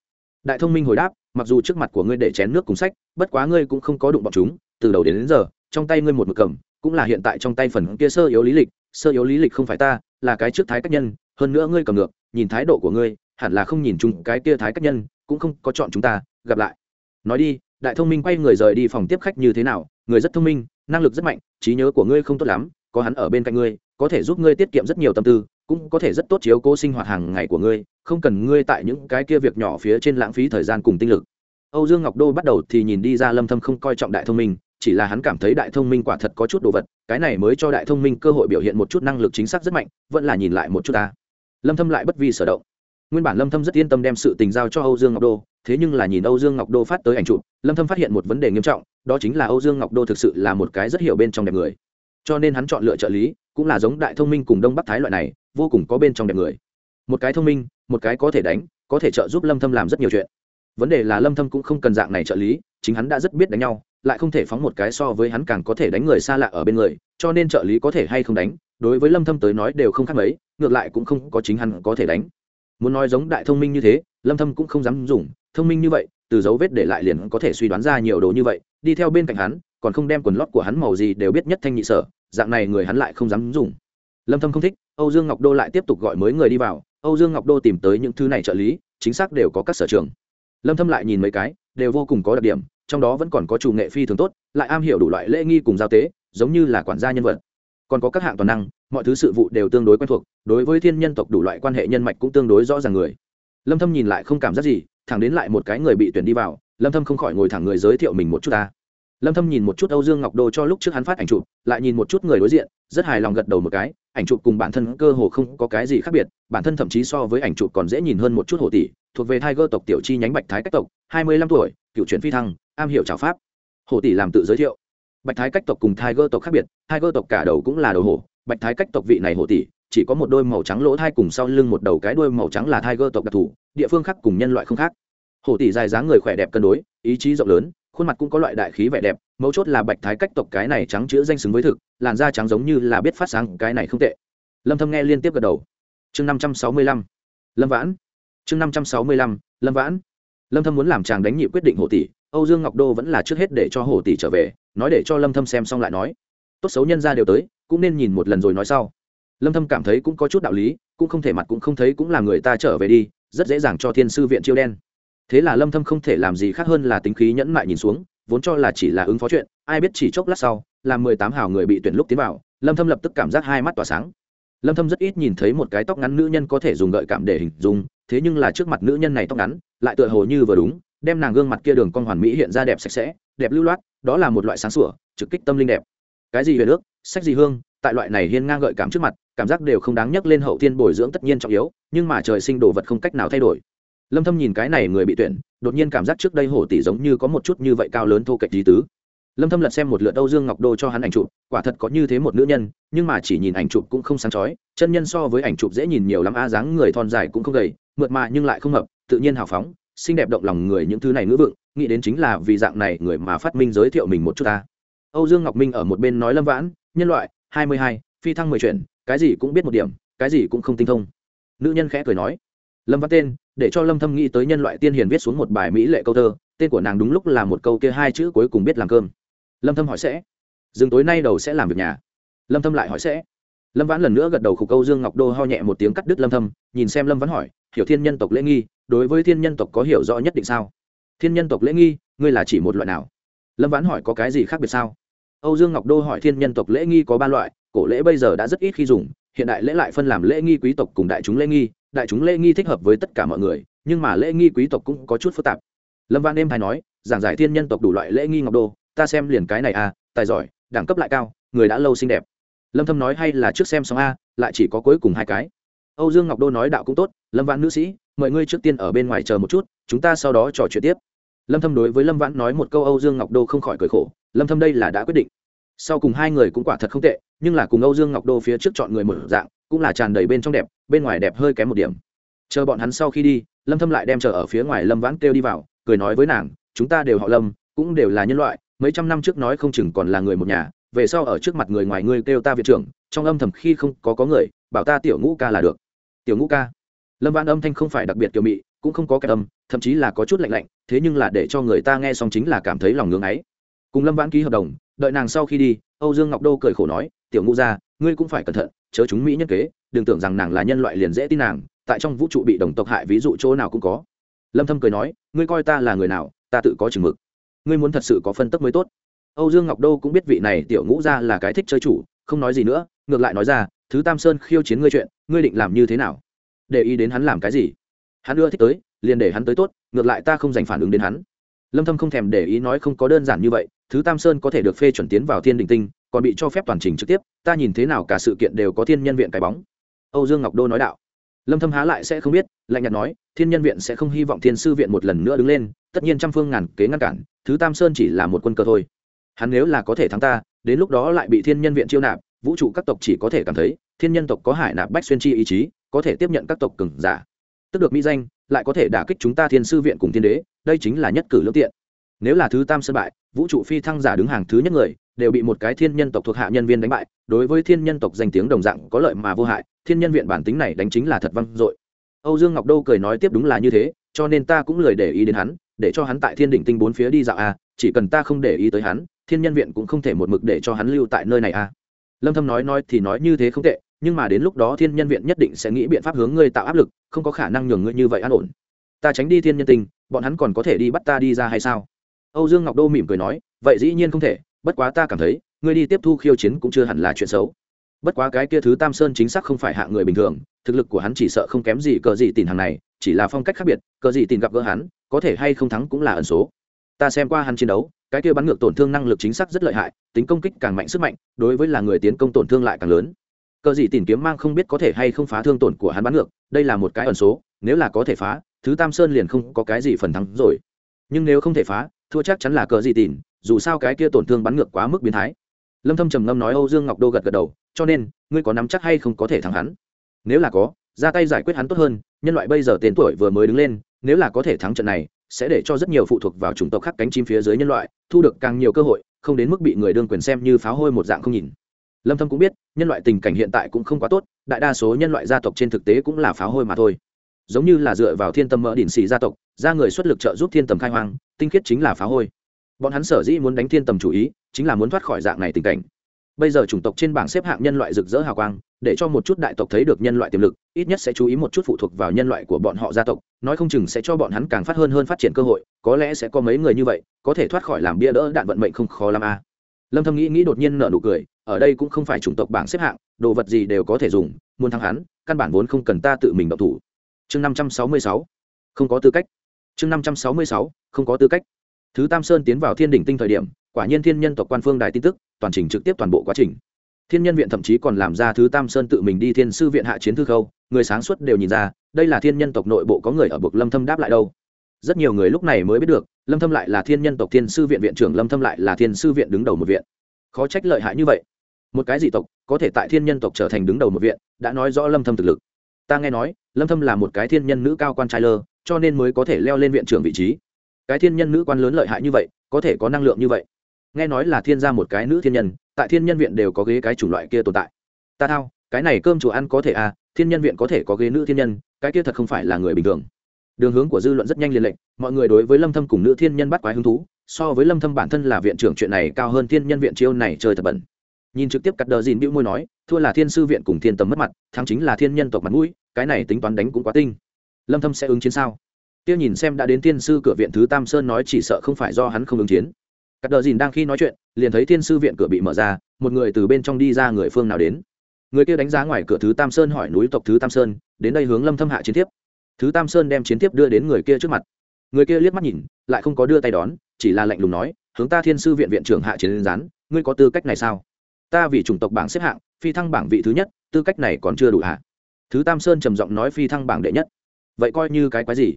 Đại thông minh hồi đáp mặc dù trước mặt của ngươi để chén nước cùng sách bất quá ngươi cũng không có đụng bọn chúng từ đầu đến, đến giờ trong tay ngươi một mực cầm cũng là hiện tại trong tay phần kia sơ yếu lý lịch sơ yếu lý lịch không phải ta là cái trước thái cách nhân hơn nữa ngươi cầm ngược nhìn thái độ của ngươi hẳn là không nhìn chung cái kia thái cách nhân, cũng không có chọn chúng ta, gặp lại. Nói đi, đại thông minh quay người rời đi phòng tiếp khách như thế nào, người rất thông minh, năng lực rất mạnh, trí nhớ của ngươi không tốt lắm, có hắn ở bên cạnh ngươi, có thể giúp ngươi tiết kiệm rất nhiều tâm tư, cũng có thể rất tốt chiếu cố sinh hoạt hàng ngày của ngươi, không cần ngươi tại những cái kia việc nhỏ phía trên lãng phí thời gian cùng tinh lực. Âu dương ngọc đô bắt đầu thì nhìn đi ra lâm thâm không coi trọng đại thông minh, chỉ là hắn cảm thấy đại thông minh quả thật có chút đồ vật, cái này mới cho đại thông minh cơ hội biểu hiện một chút năng lực chính xác rất mạnh, vẫn là nhìn lại một chút ta. Lâm thâm lại bất vi sở động nguyên bản lâm thâm rất yên tâm đem sự tình giao cho âu dương ngọc đô thế nhưng là nhìn âu dương ngọc đô phát tới ảnh chụp lâm thâm phát hiện một vấn đề nghiêm trọng đó chính là âu dương ngọc đô thực sự là một cái rất hiểu bên trong đẹp người cho nên hắn chọn lựa trợ lý cũng là giống đại thông minh cùng đông bắc thái loại này vô cùng có bên trong đẹp người một cái thông minh một cái có thể đánh có thể trợ giúp lâm thâm làm rất nhiều chuyện vấn đề là lâm thâm cũng không cần dạng này trợ lý chính hắn đã rất biết đánh nhau lại không thể phóng một cái so với hắn càng có thể đánh người xa lạ ở bên người cho nên trợ lý có thể hay không đánh đối với lâm thâm tới nói đều không khác mấy ngược lại cũng không có chính hắn có thể đánh muốn nói giống đại thông minh như thế, lâm thâm cũng không dám dùng, thông minh như vậy, từ dấu vết để lại liền có thể suy đoán ra nhiều đồ như vậy, đi theo bên cạnh hắn, còn không đem quần lót của hắn màu gì đều biết nhất thanh nhị sở, dạng này người hắn lại không dám dùng. Lâm thâm không thích, âu dương ngọc đô lại tiếp tục gọi mới người đi vào, âu dương ngọc đô tìm tới những thứ này trợ lý, chính xác đều có các sở trường. Lâm thâm lại nhìn mấy cái, đều vô cùng có đặc điểm, trong đó vẫn còn có chủ nghệ phi thường tốt, lại am hiểu đủ loại lễ nghi cùng giao tế, giống như là quản gia nhân vật còn có các hạng toàn năng, mọi thứ sự vụ đều tương đối quen thuộc, đối với thiên nhân tộc đủ loại quan hệ nhân mạch cũng tương đối rõ ràng người. Lâm thâm nhìn lại không cảm giác gì, thẳng đến lại một cái người bị tuyển đi vào, lâm thâm không khỏi ngồi thẳng người giới thiệu mình một chút ta. Lâm thâm nhìn một chút âu dương ngọc đô cho lúc trước hắn phát ảnh chụp, lại nhìn một chút người đối diện, rất hài lòng gật đầu một cái, ảnh chụp cùng bản thân cơ hồ không có cái gì khác biệt, bản thân thậm chí so với ảnh chụp còn dễ nhìn hơn một chút hồ tỷ, thuộc về tiger tộc tiểu chi nhánh bạch thái cách tộc 25 tuổi, cựu chuyển phi thăng, am hiểu trào pháp. Hồ tỷ làm tự giới thiệu bạch thái cách tộc cùng tiger tộc khác biệt tiger tộc cả đầu cũng là đầu hổ, bạch thái cách tộc vị này Hổ tỷ, chỉ có một đôi màu trắng lỗ thai cùng sau lưng một đầu cái đuôi màu trắng là tiger tộc đặc thù, địa phương khác cùng nhân loại không khác. Hổ tỷ dài dáng người khỏe đẹp cân đối, ý chí rộng lớn, khuôn mặt cũng có loại đại khí vẻ đẹp, mấu chốt là bạch thái cách tộc cái này trắng chữ danh xứng với thực, làn da trắng giống như là biết phát sáng, cái này không tệ. Lâm thâm nghe liên tiếp gật đầu. Chương 565 lâm vãn. Chương 565 lâm vãn. Lâm thâm muốn làm chàng đánh nhị quyết định Hổ tỷ, âu dương ngọc đô vẫn là trước hết để cho Hổ tỷ trở về nói để cho lâm thâm xem xong lại nói tốt xấu nhân gia đều tới cũng nên nhìn một lần rồi nói sau lâm thâm cảm thấy cũng có chút đạo lý cũng không thể mặt cũng không thấy cũng là người ta trở về đi rất dễ dàng cho thiên sư viện chiêu đen thế là lâm thâm không thể làm gì khác hơn là tính khí nhẫn mại nhìn xuống vốn cho là chỉ là ứng phó chuyện ai biết chỉ chốc lát sau là 18 hào người bị tuyển lúc tiến vào lâm thâm lập tức cảm giác hai mắt tỏa sáng lâm thâm rất ít nhìn thấy một cái tóc ngắn nữ nhân có thể dùng gợi cảm để hình dung thế nhưng là trước mặt nữ nhân này tóc ngắn lại tựa hồ như vừa đúng đem nàng gương mặt kia đường con hoàn mỹ hiện ra đẹp sạch sẽ đẹp lưu loát đó là một loại sáng sủa trực kích tâm linh đẹp. Cái gì về nước sách gì hương tại loại này hiên ngang gợi cảm trước mặt cảm giác đều không đáng nhắc lên hậu thiên bồi dưỡng tất nhiên trọng yếu nhưng mà trời sinh đồ vật không cách nào thay đổi. Lâm thâm nhìn cái này người bị tuyển đột nhiên cảm giác trước đây hổ tỷ giống như có một chút như vậy cao lớn thô kệch trí tứ. Lâm thâm lật xem một lượt âu dương ngọc đô cho hắn ảnh chụp quả thật có như thế một nữ nhân nhưng mà chỉ nhìn ảnh chụp cũng không sáng chói chân nhân so với ảnh chụp dễ nhìn nhiều lắm a dáng người thon dài cũng không gầy mượt mà nhưng lại không hợp, tự nhiên hào phóng xinh đẹp động lòng người những thứ này ngữ vựng nghĩ đến chính là vì dạng này người mà phát minh giới thiệu mình một chút ta. Âu dương ngọc minh ở một bên nói lâm vãn nhân loại 22, phi thăng mười chuyện cái gì cũng biết một điểm cái gì cũng không tinh thông. Nữ nhân khẽ cười nói lâm văn tên để cho lâm thâm nghĩ tới nhân loại tiên hiền viết xuống một bài mỹ lệ câu thơ tên của nàng đúng lúc là một câu kia hai chữ cuối cùng biết làm cơm. Lâm thâm hỏi sẽ dừng tối nay đầu sẽ làm việc nhà? Lâm thâm lại hỏi sẽ lâm vãn lần nữa gật đầu khục câu dương ngọc đô ho nhẹ một tiếng cắt đứt lâm thâm nhìn xem lâm vãn hỏi hiểu thiên nhân tộc lễ nghi đối với thiên nhân tộc có hiểu rõ nhất định sao? Thiên nhân tộc lễ nghi, ngươi là chỉ một loại nào? Lâm vãn hỏi có cái gì khác biệt sao? Âu dương ngọc đô hỏi thiên nhân tộc lễ nghi có ba loại, cổ lễ bây giờ đã rất ít khi dùng, hiện đại lễ lại phân làm lễ nghi quý tộc cùng đại chúng lễ nghi, đại chúng lễ nghi thích hợp với tất cả mọi người, nhưng mà lễ nghi quý tộc cũng có chút phức tạp. Lâm văn đêm hay nói, giảng giải thiên nhân tộc đủ loại lễ nghi ngọc đô, ta xem liền cái này à tài giỏi, đẳng cấp lại cao, người đã lâu xinh đẹp. Lâm thâm nói hay là trước xem xong a, lại chỉ có cuối cùng hai cái. Âu dương ngọc đô nói đạo cũng tốt, lâm vãn nữ sĩ mời ngươi trước tiên ở bên ngoài chờ một chút, chúng ta sau đó trò chuyện tiếp. Lâm thâm đối với lâm vãn nói một câu, âu dương ngọc đô không khỏi cười khổ. Lâm thâm đây là đã quyết định. Sau cùng hai người cũng quả thật không tệ, nhưng là cùng âu dương ngọc đô phía trước chọn người một dạng, cũng là tràn đầy bên trong đẹp, bên ngoài đẹp hơi kém một điểm. Chờ bọn hắn sau khi đi, lâm thâm lại đem chờ ở phía ngoài lâm vãn kêu đi vào, cười nói với nàng, chúng ta đều họ lâm, cũng đều là nhân loại, mấy trăm năm trước nói không chừng còn là người một nhà, về sau ở trước mặt người ngoài ngươi kêu ta viện trưởng, trong âm thầm khi không có có người, bảo ta tiểu ngũ ca là được. Tiểu ngũ ca? Lâm vãn âm thanh không phải đặc biệt kiểu mị, cũng không có cái âm, thậm chí là có chút lạnh lạnh, thế nhưng là để cho người ta nghe xong chính là cảm thấy lòng ngưỡng ấy. Cùng lâm vãn ký hợp đồng, đợi nàng sau khi đi, âu dương ngọc đô cười khổ nói, tiểu ngũ gia, ngươi cũng phải cẩn thận, chớ chúng mỹ nhân kế, đừng tưởng rằng nàng là nhân loại liền dễ tin nàng, tại trong vũ trụ bị đồng tộc hại ví dụ chỗ nào cũng có. Lâm thâm cười nói, ngươi coi ta là người nào, ta tự có chừng mực. Ngươi muốn thật sự có phân tích mới tốt. Âu dương ngọc đô cũng biết vị này tiểu ngũ gia là cái thích chơi chủ, không nói gì nữa, ngược lại nói ra, thứ tam sơn khiêu chiến ngươi chuyện, ngươi định làm như thế nào? Để ý đến hắn làm cái gì. Hắn ưa thích tới, liền để hắn tới tốt, ngược lại ta không dành phản ứng đến hắn. Lâm thâm không thèm để ý nói không có đơn giản như vậy, thứ tam sơn có thể được phê chuẩn tiến vào thiên đình tinh, còn bị cho phép toàn trình trực tiếp, ta nhìn thế nào cả sự kiện đều có thiên nhân viện cái bóng. Âu dương ngọc đô nói đạo. Lâm thâm há lại sẽ không biết, lạnh nhạt nói, thiên nhân viện sẽ không hy vọng thiên sư viện một lần nữa đứng lên, tất nhiên trăm phương ngàn kế ngăn cản, thứ tam sơn chỉ là một quân cơ thôi. Hắn nếu là có thể thắng ta, đến lúc đó lại bị thiên nhân viện chiêu nạp, vũ trụ các tộc chỉ có thể cảm thấy, thiên nhân tộc có hải nạp bách xuyên chi ý chí có thể tiếp nhận các tộc cường giả. Tức được mỹ danh, lại có thể đả kích chúng ta thiên sư viện cùng thiên đế, đây chính là nhất cử lương tiện. Nếu là thứ tam sân bại, vũ trụ phi thăng giả đứng hàng thứ nhất người, đều bị một cái thiên nhân tộc thuộc hạ nhân viên đánh bại, đối với thiên nhân tộc danh tiếng đồng dạng có lợi mà vô hại, thiên nhân viện bản tính này đánh chính là thật văng dội. Âu dương ngọc đô cười nói tiếp đúng là như thế, cho nên ta cũng lười để ý đến hắn, để cho hắn tại thiên đỉnh tinh bốn phía đi dạo a, chỉ cần ta không để ý tới hắn, thiên nhân viện cũng không thể một mực để cho hắn lưu tại nơi này a. Lâm thâm nói nói thì nói như thế không tệ nhưng mà đến lúc đó thiên nhân viện nhất định sẽ nghĩ biện pháp hướng ngươi tạo áp lực không có khả năng nhường ngươi như vậy an ổn. Ta tránh đi thiên nhân tình, bọn hắn còn có thể đi bắt ta đi ra hay sao? Âu dương ngọc đô mỉm cười nói vậy dĩ nhiên không thể bất quá ta cảm thấy ngươi đi tiếp thu khiêu chiến cũng chưa hẳn là chuyện xấu. Bất quá cái kia thứ tam sơn chính xác không phải hạ người bình thường thực lực của hắn chỉ sợ không kém gì cờ gì tìm hàng này chỉ là phong cách khác biệt cờ gì tìm gặp gỡ hắn có thể hay không thắng cũng là ẩn số. Ta xem qua hắn chiến đấu cái kia bắn ngược tổn thương năng lực chính xác rất lợi hại tính công kích càng mạnh sức mạnh đối với là người tiến công tổn thương lại càng lớn cờ gì tìm kiếm mang không biết có thể hay không phá thương tổn của hắn bắn ngược, đây là một cái ẩn số, nếu là có thể phá, thứ tam sơn liền không có cái gì phần thắng rồi. Nhưng nếu không thể phá, thua chắc chắn là cờ gì tìm, dù sao cái kia tổn thương bắn ngược quá mức biến thái. Lâm thâm trầm ngâm nói, âu dương ngọc đô gật gật đầu, cho nên, ngươi có nắm chắc hay không có thể thắng hắn? Nếu là có, ra tay giải quyết hắn tốt hơn, nhân loại bây giờ tên tuổi vừa mới đứng lên, nếu là có thể thắng trận này, sẽ để cho rất nhiều phụ thuộc vào chủng tộc khác cánh chim phía dưới nhân loại, thu được càng nhiều cơ hội, không đến mức bị người đương quyền xem như pháo hôi một dạng không nhìn lâm thâm cũng biết, nhân loại tình cảnh hiện tại cũng không quá tốt, đại đa số nhân loại gia tộc trên thực tế cũng là pháo hôi mà thôi. Giống như là dựa vào thiên tâm mỡ đỉnh xì gia tộc, ra người xuất lực trợ giúp thiên tầm khai hoang, tinh khiết chính là pháo hôi. Bọn hắn sở dĩ muốn đánh thiên tầm chủ ý, chính là muốn thoát khỏi dạng này tình cảnh. Bây giờ chủng tộc trên bảng xếp hạng nhân loại rực rỡ hào quang, để cho một chút đại tộc thấy được nhân loại tiềm lực, ít nhất sẽ chú ý một chút phụ thuộc vào nhân loại của bọn họ gia tộc, nói không chừng sẽ cho bọn hắn càng phát hơn hơn phát triển cơ hội, có lẽ sẽ có mấy người như vậy, có thể thoát khỏi làm bia đỡ đạn vận mệnh không khó làm a. À. lâm thâm nghĩ nghĩ đột nhiên nở nụ cười ở đây cũng không phải chủng tộc bảng xếp hạng, đồ vật gì đều có thể dùng, muốn thắng hắn, căn bản vốn không cần ta tự mình động thủ. Chương 566 không có tư cách. Chương 566 không có tư cách. Thứ tam sơn tiến vào thiên đỉnh tinh thời điểm, quả nhiên thiên nhân tộc quan phương đài tin tức, toàn trình trực tiếp toàn bộ quá trình. Thiên nhân viện thậm chí còn làm ra thứ tam sơn tự mình đi thiên sư viện hạ chiến thư khâu, người sáng suốt đều nhìn ra, đây là thiên nhân tộc nội bộ có người ở bực lâm thâm đáp lại đâu. Rất nhiều người lúc này mới biết được, lâm thâm lại là thiên nhân tộc thiên sư viện viện trưởng, lâm thâm lại là thiên sư viện đứng đầu một viện. Khó trách lợi hại như vậy một cái dị tộc, có thể tại thiên nhân tộc trở thành đứng đầu một viện, đã nói rõ lâm thâm thực lực. Ta nghe nói, lâm thâm là một cái thiên nhân nữ cao quan trai lơ, cho nên mới có thể leo lên viện trưởng vị trí. Cái thiên nhân nữ quan lớn lợi hại như vậy, có thể có năng lượng như vậy. Nghe nói là thiên gia một cái nữ thiên nhân, tại thiên nhân viện đều có ghế cái chủng loại kia tồn tại. Ta thao, cái này cơm chùa ăn có thể à thiên nhân viện có thể có ghế nữ thiên nhân, cái kia thật không phải là người bình thường. Đường hướng của dư luận rất nhanh liền lệnh, mọi người đối với lâm thâm cùng nữ thiên nhân bắt quái hứng thú, so với lâm thâm bản thân là viện trưởng chuyện này cao hơn thiên nhân viện chiêu này chơi thật bẩn nhìn trực tiếp cắt đờ dìn bĩu môi nói, thua là thiên sư viện cùng thiên tầm mất mặt, thắng chính là thiên nhân tộc mặt mũi, cái này tính toán đánh cũng quá tinh. Lâm thâm sẽ ứng chiến sao? Tiêu nhìn xem đã đến thiên sư cửa viện thứ tam sơn nói chỉ sợ không phải do hắn không ứng chiến. Cắt đờ dìn đang khi nói chuyện, liền thấy thiên sư viện cửa bị mở ra, một người từ bên trong đi ra người phương nào đến. Người kia đánh giá ngoài cửa thứ tam sơn hỏi núi tộc thứ tam sơn, đến đây hướng lâm thâm hạ chiến tiếp thứ tam sơn đem chiến tiếp đưa đến người kia trước mặt. Người kia liếc mắt nhìn, lại không có đưa tay đón, chỉ là lạnh lùng nói, hướng ta thiên sư viện viện trưởng hạ chiến rán ngươi có tư cách này sao? Ta vì chủng tộc bảng xếp hạng, phi thăng bảng vị thứ nhất, tư cách này còn chưa đủ hạ thứ tam sơn trầm giọng nói phi thăng bảng đệ nhất. Vậy coi như cái quái gì?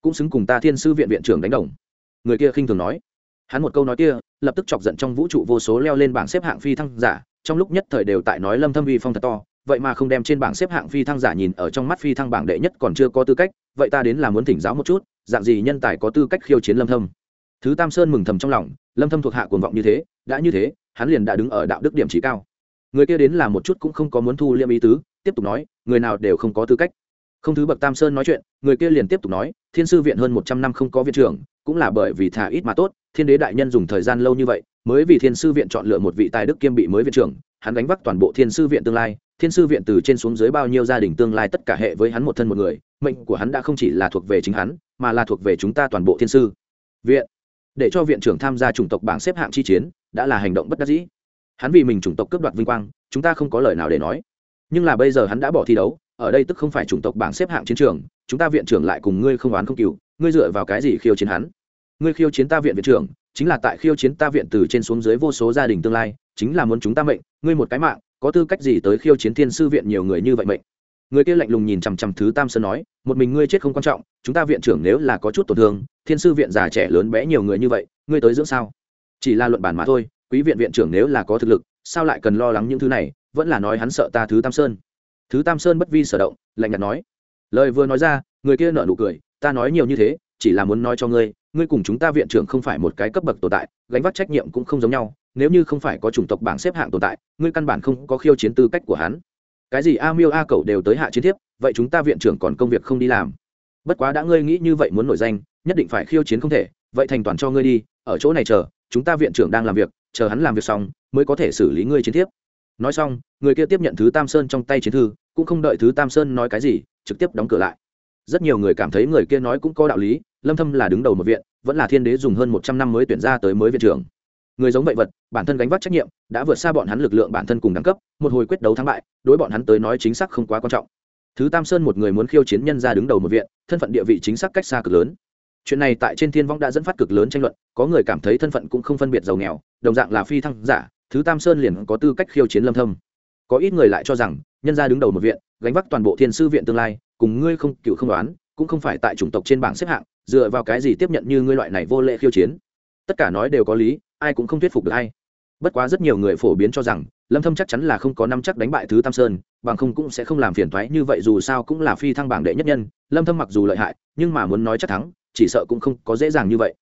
Cũng xứng cùng ta thiên sư viện viện trưởng đánh đồng. Người kia khinh thường nói. Hắn một câu nói kia, lập tức chọc giận trong vũ trụ vô số leo lên bảng xếp hạng phi thăng giả, trong lúc nhất thời đều tại nói lâm thâm vi phong thật to, vậy mà không đem trên bảng xếp hạng phi thăng giả nhìn ở trong mắt phi thăng bảng đệ nhất còn chưa có tư cách, vậy ta đến là muốn thỉnh giáo một chút, dạng gì nhân tài có tư cách khiêu chiến lâm thâm? Thứ tam sơn mừng thầm trong lòng, lâm thâm thuộc hạ cuồng vọng như thế đã như thế, hắn liền đã đứng ở đạo đức điểm trí cao. Người kia đến là một chút cũng không có muốn thu liêm ý tứ, tiếp tục nói, người nào đều không có tư cách. Không thứ bậc tam sơn nói chuyện, người kia liền tiếp tục nói, thiên sư viện hơn một trăm năm không có viện trưởng, cũng là bởi vì thả ít mà tốt, thiên đế đại nhân dùng thời gian lâu như vậy, mới vì thiên sư viện chọn lựa một vị tài đức kiêm bị mới viện trưởng, hắn đánh vác toàn bộ thiên sư viện tương lai, thiên sư viện từ trên xuống dưới bao nhiêu gia đình tương lai tất cả hệ với hắn một thân một người, mệnh của hắn đã không chỉ là thuộc về chính hắn, mà là thuộc về chúng ta toàn bộ thiên sư viện. Để cho viện trưởng tham gia chủng tộc bảng xếp hạng chi chiến đã là hành động bất đắc dĩ. Hắn vì mình chủng tộc cướp đoạt vinh quang, chúng ta không có lời nào để nói. Nhưng là bây giờ hắn đã bỏ thi đấu, ở đây tức không phải chủng tộc bảng xếp hạng chiến trường, chúng ta viện trưởng lại cùng ngươi không oán không cừu, ngươi dựa vào cái gì khiêu chiến hắn? Ngươi khiêu chiến ta viện viện trưởng, chính là tại khiêu chiến ta viện từ trên xuống dưới vô số gia đình tương lai, chính là muốn chúng ta mệnh, ngươi một cái mạng, có tư cách gì tới khiêu chiến thiên sư viện nhiều người như vậy mệnh? Người kia lạnh lùng nhìn chằm chằm thứ tam sơn nói, một mình ngươi chết không quan trọng, chúng ta viện trưởng nếu là có chút tổn thương, thiên sư viện già trẻ lớn bé nhiều người như vậy, ngươi tới dưỡng sao? Chỉ là luận bản mà thôi, quý viện viện trưởng nếu là có thực lực, sao lại cần lo lắng những thứ này, vẫn là nói hắn sợ ta thứ tam sơn. Thứ tam sơn bất vi sở động, lạnh nhạt nói. Lời vừa nói ra, người kia nở nụ cười, ta nói nhiều như thế, chỉ là muốn nói cho ngươi ngươi cùng chúng ta viện trưởng không phải một cái cấp bậc tồn tại, gánh vác trách nhiệm cũng không giống nhau, nếu như không phải có chủng tộc bảng xếp hạng tồn tại, ngươi căn bản không có khiêu chiến tư cách của hắn. Cái gì a miêu a cậu đều tới hạ chiến tiếp vậy chúng ta viện trưởng còn công việc không đi làm. Bất quá đã ngươi nghĩ như vậy muốn nổi danh, nhất định phải khiêu chiến không thể, vậy thành toàn cho ngươi đi, ở chỗ này chờ chúng ta viện trưởng đang làm việc, chờ hắn làm việc xong, mới có thể xử lý ngươi chiến tiếp nói xong, người kia tiếp nhận thứ tam sơn trong tay chiến thư, cũng không đợi thứ tam sơn nói cái gì, trực tiếp đóng cửa lại. Rất nhiều người cảm thấy người kia nói cũng có đạo lý, lâm thâm là đứng đầu một viện, vẫn là thiên đế dùng hơn 100 năm mới tuyển ra tới mới viện trưởng. Người giống vậy vật, bản thân gánh vác trách nhiệm, đã vượt xa bọn hắn lực lượng bản thân cùng đẳng cấp, một hồi quyết đấu thắng bại, đối bọn hắn tới nói chính xác không quá quan trọng. Thứ tam sơn một người muốn khiêu chiến nhân ra đứng đầu một viện, thân phận địa vị chính xác cách xa cực lớn chuyện này tại trên thiên vong đã dẫn phát cực lớn tranh luận, có người cảm thấy thân phận cũng không phân biệt giàu nghèo, đồng dạng là phi thăng giả, thứ tam sơn liền có tư cách khiêu chiến lâm thâm. Có ít người lại cho rằng, nhân gia đứng đầu một viện, gánh vác toàn bộ thiên sư viện tương lai, cùng ngươi không, cựu không đoán, cũng không phải tại chủng tộc trên bảng xếp hạng, dựa vào cái gì tiếp nhận như ngươi loại này vô lệ khiêu chiến. Tất cả nói đều có lý, ai cũng không thuyết phục được ai. Bất quá rất nhiều người phổ biến cho rằng, lâm thâm chắc chắn là không có năm chắc đánh bại thứ tam sơn, bằng không cũng sẽ không làm phiền toái, như vậy dù sao cũng là phi thăng bảng đệ nhất nhân. Lâm thâm mặc dù lợi hại, nhưng mà muốn nói chắc thắng chỉ sợ cũng không có dễ dàng như vậy.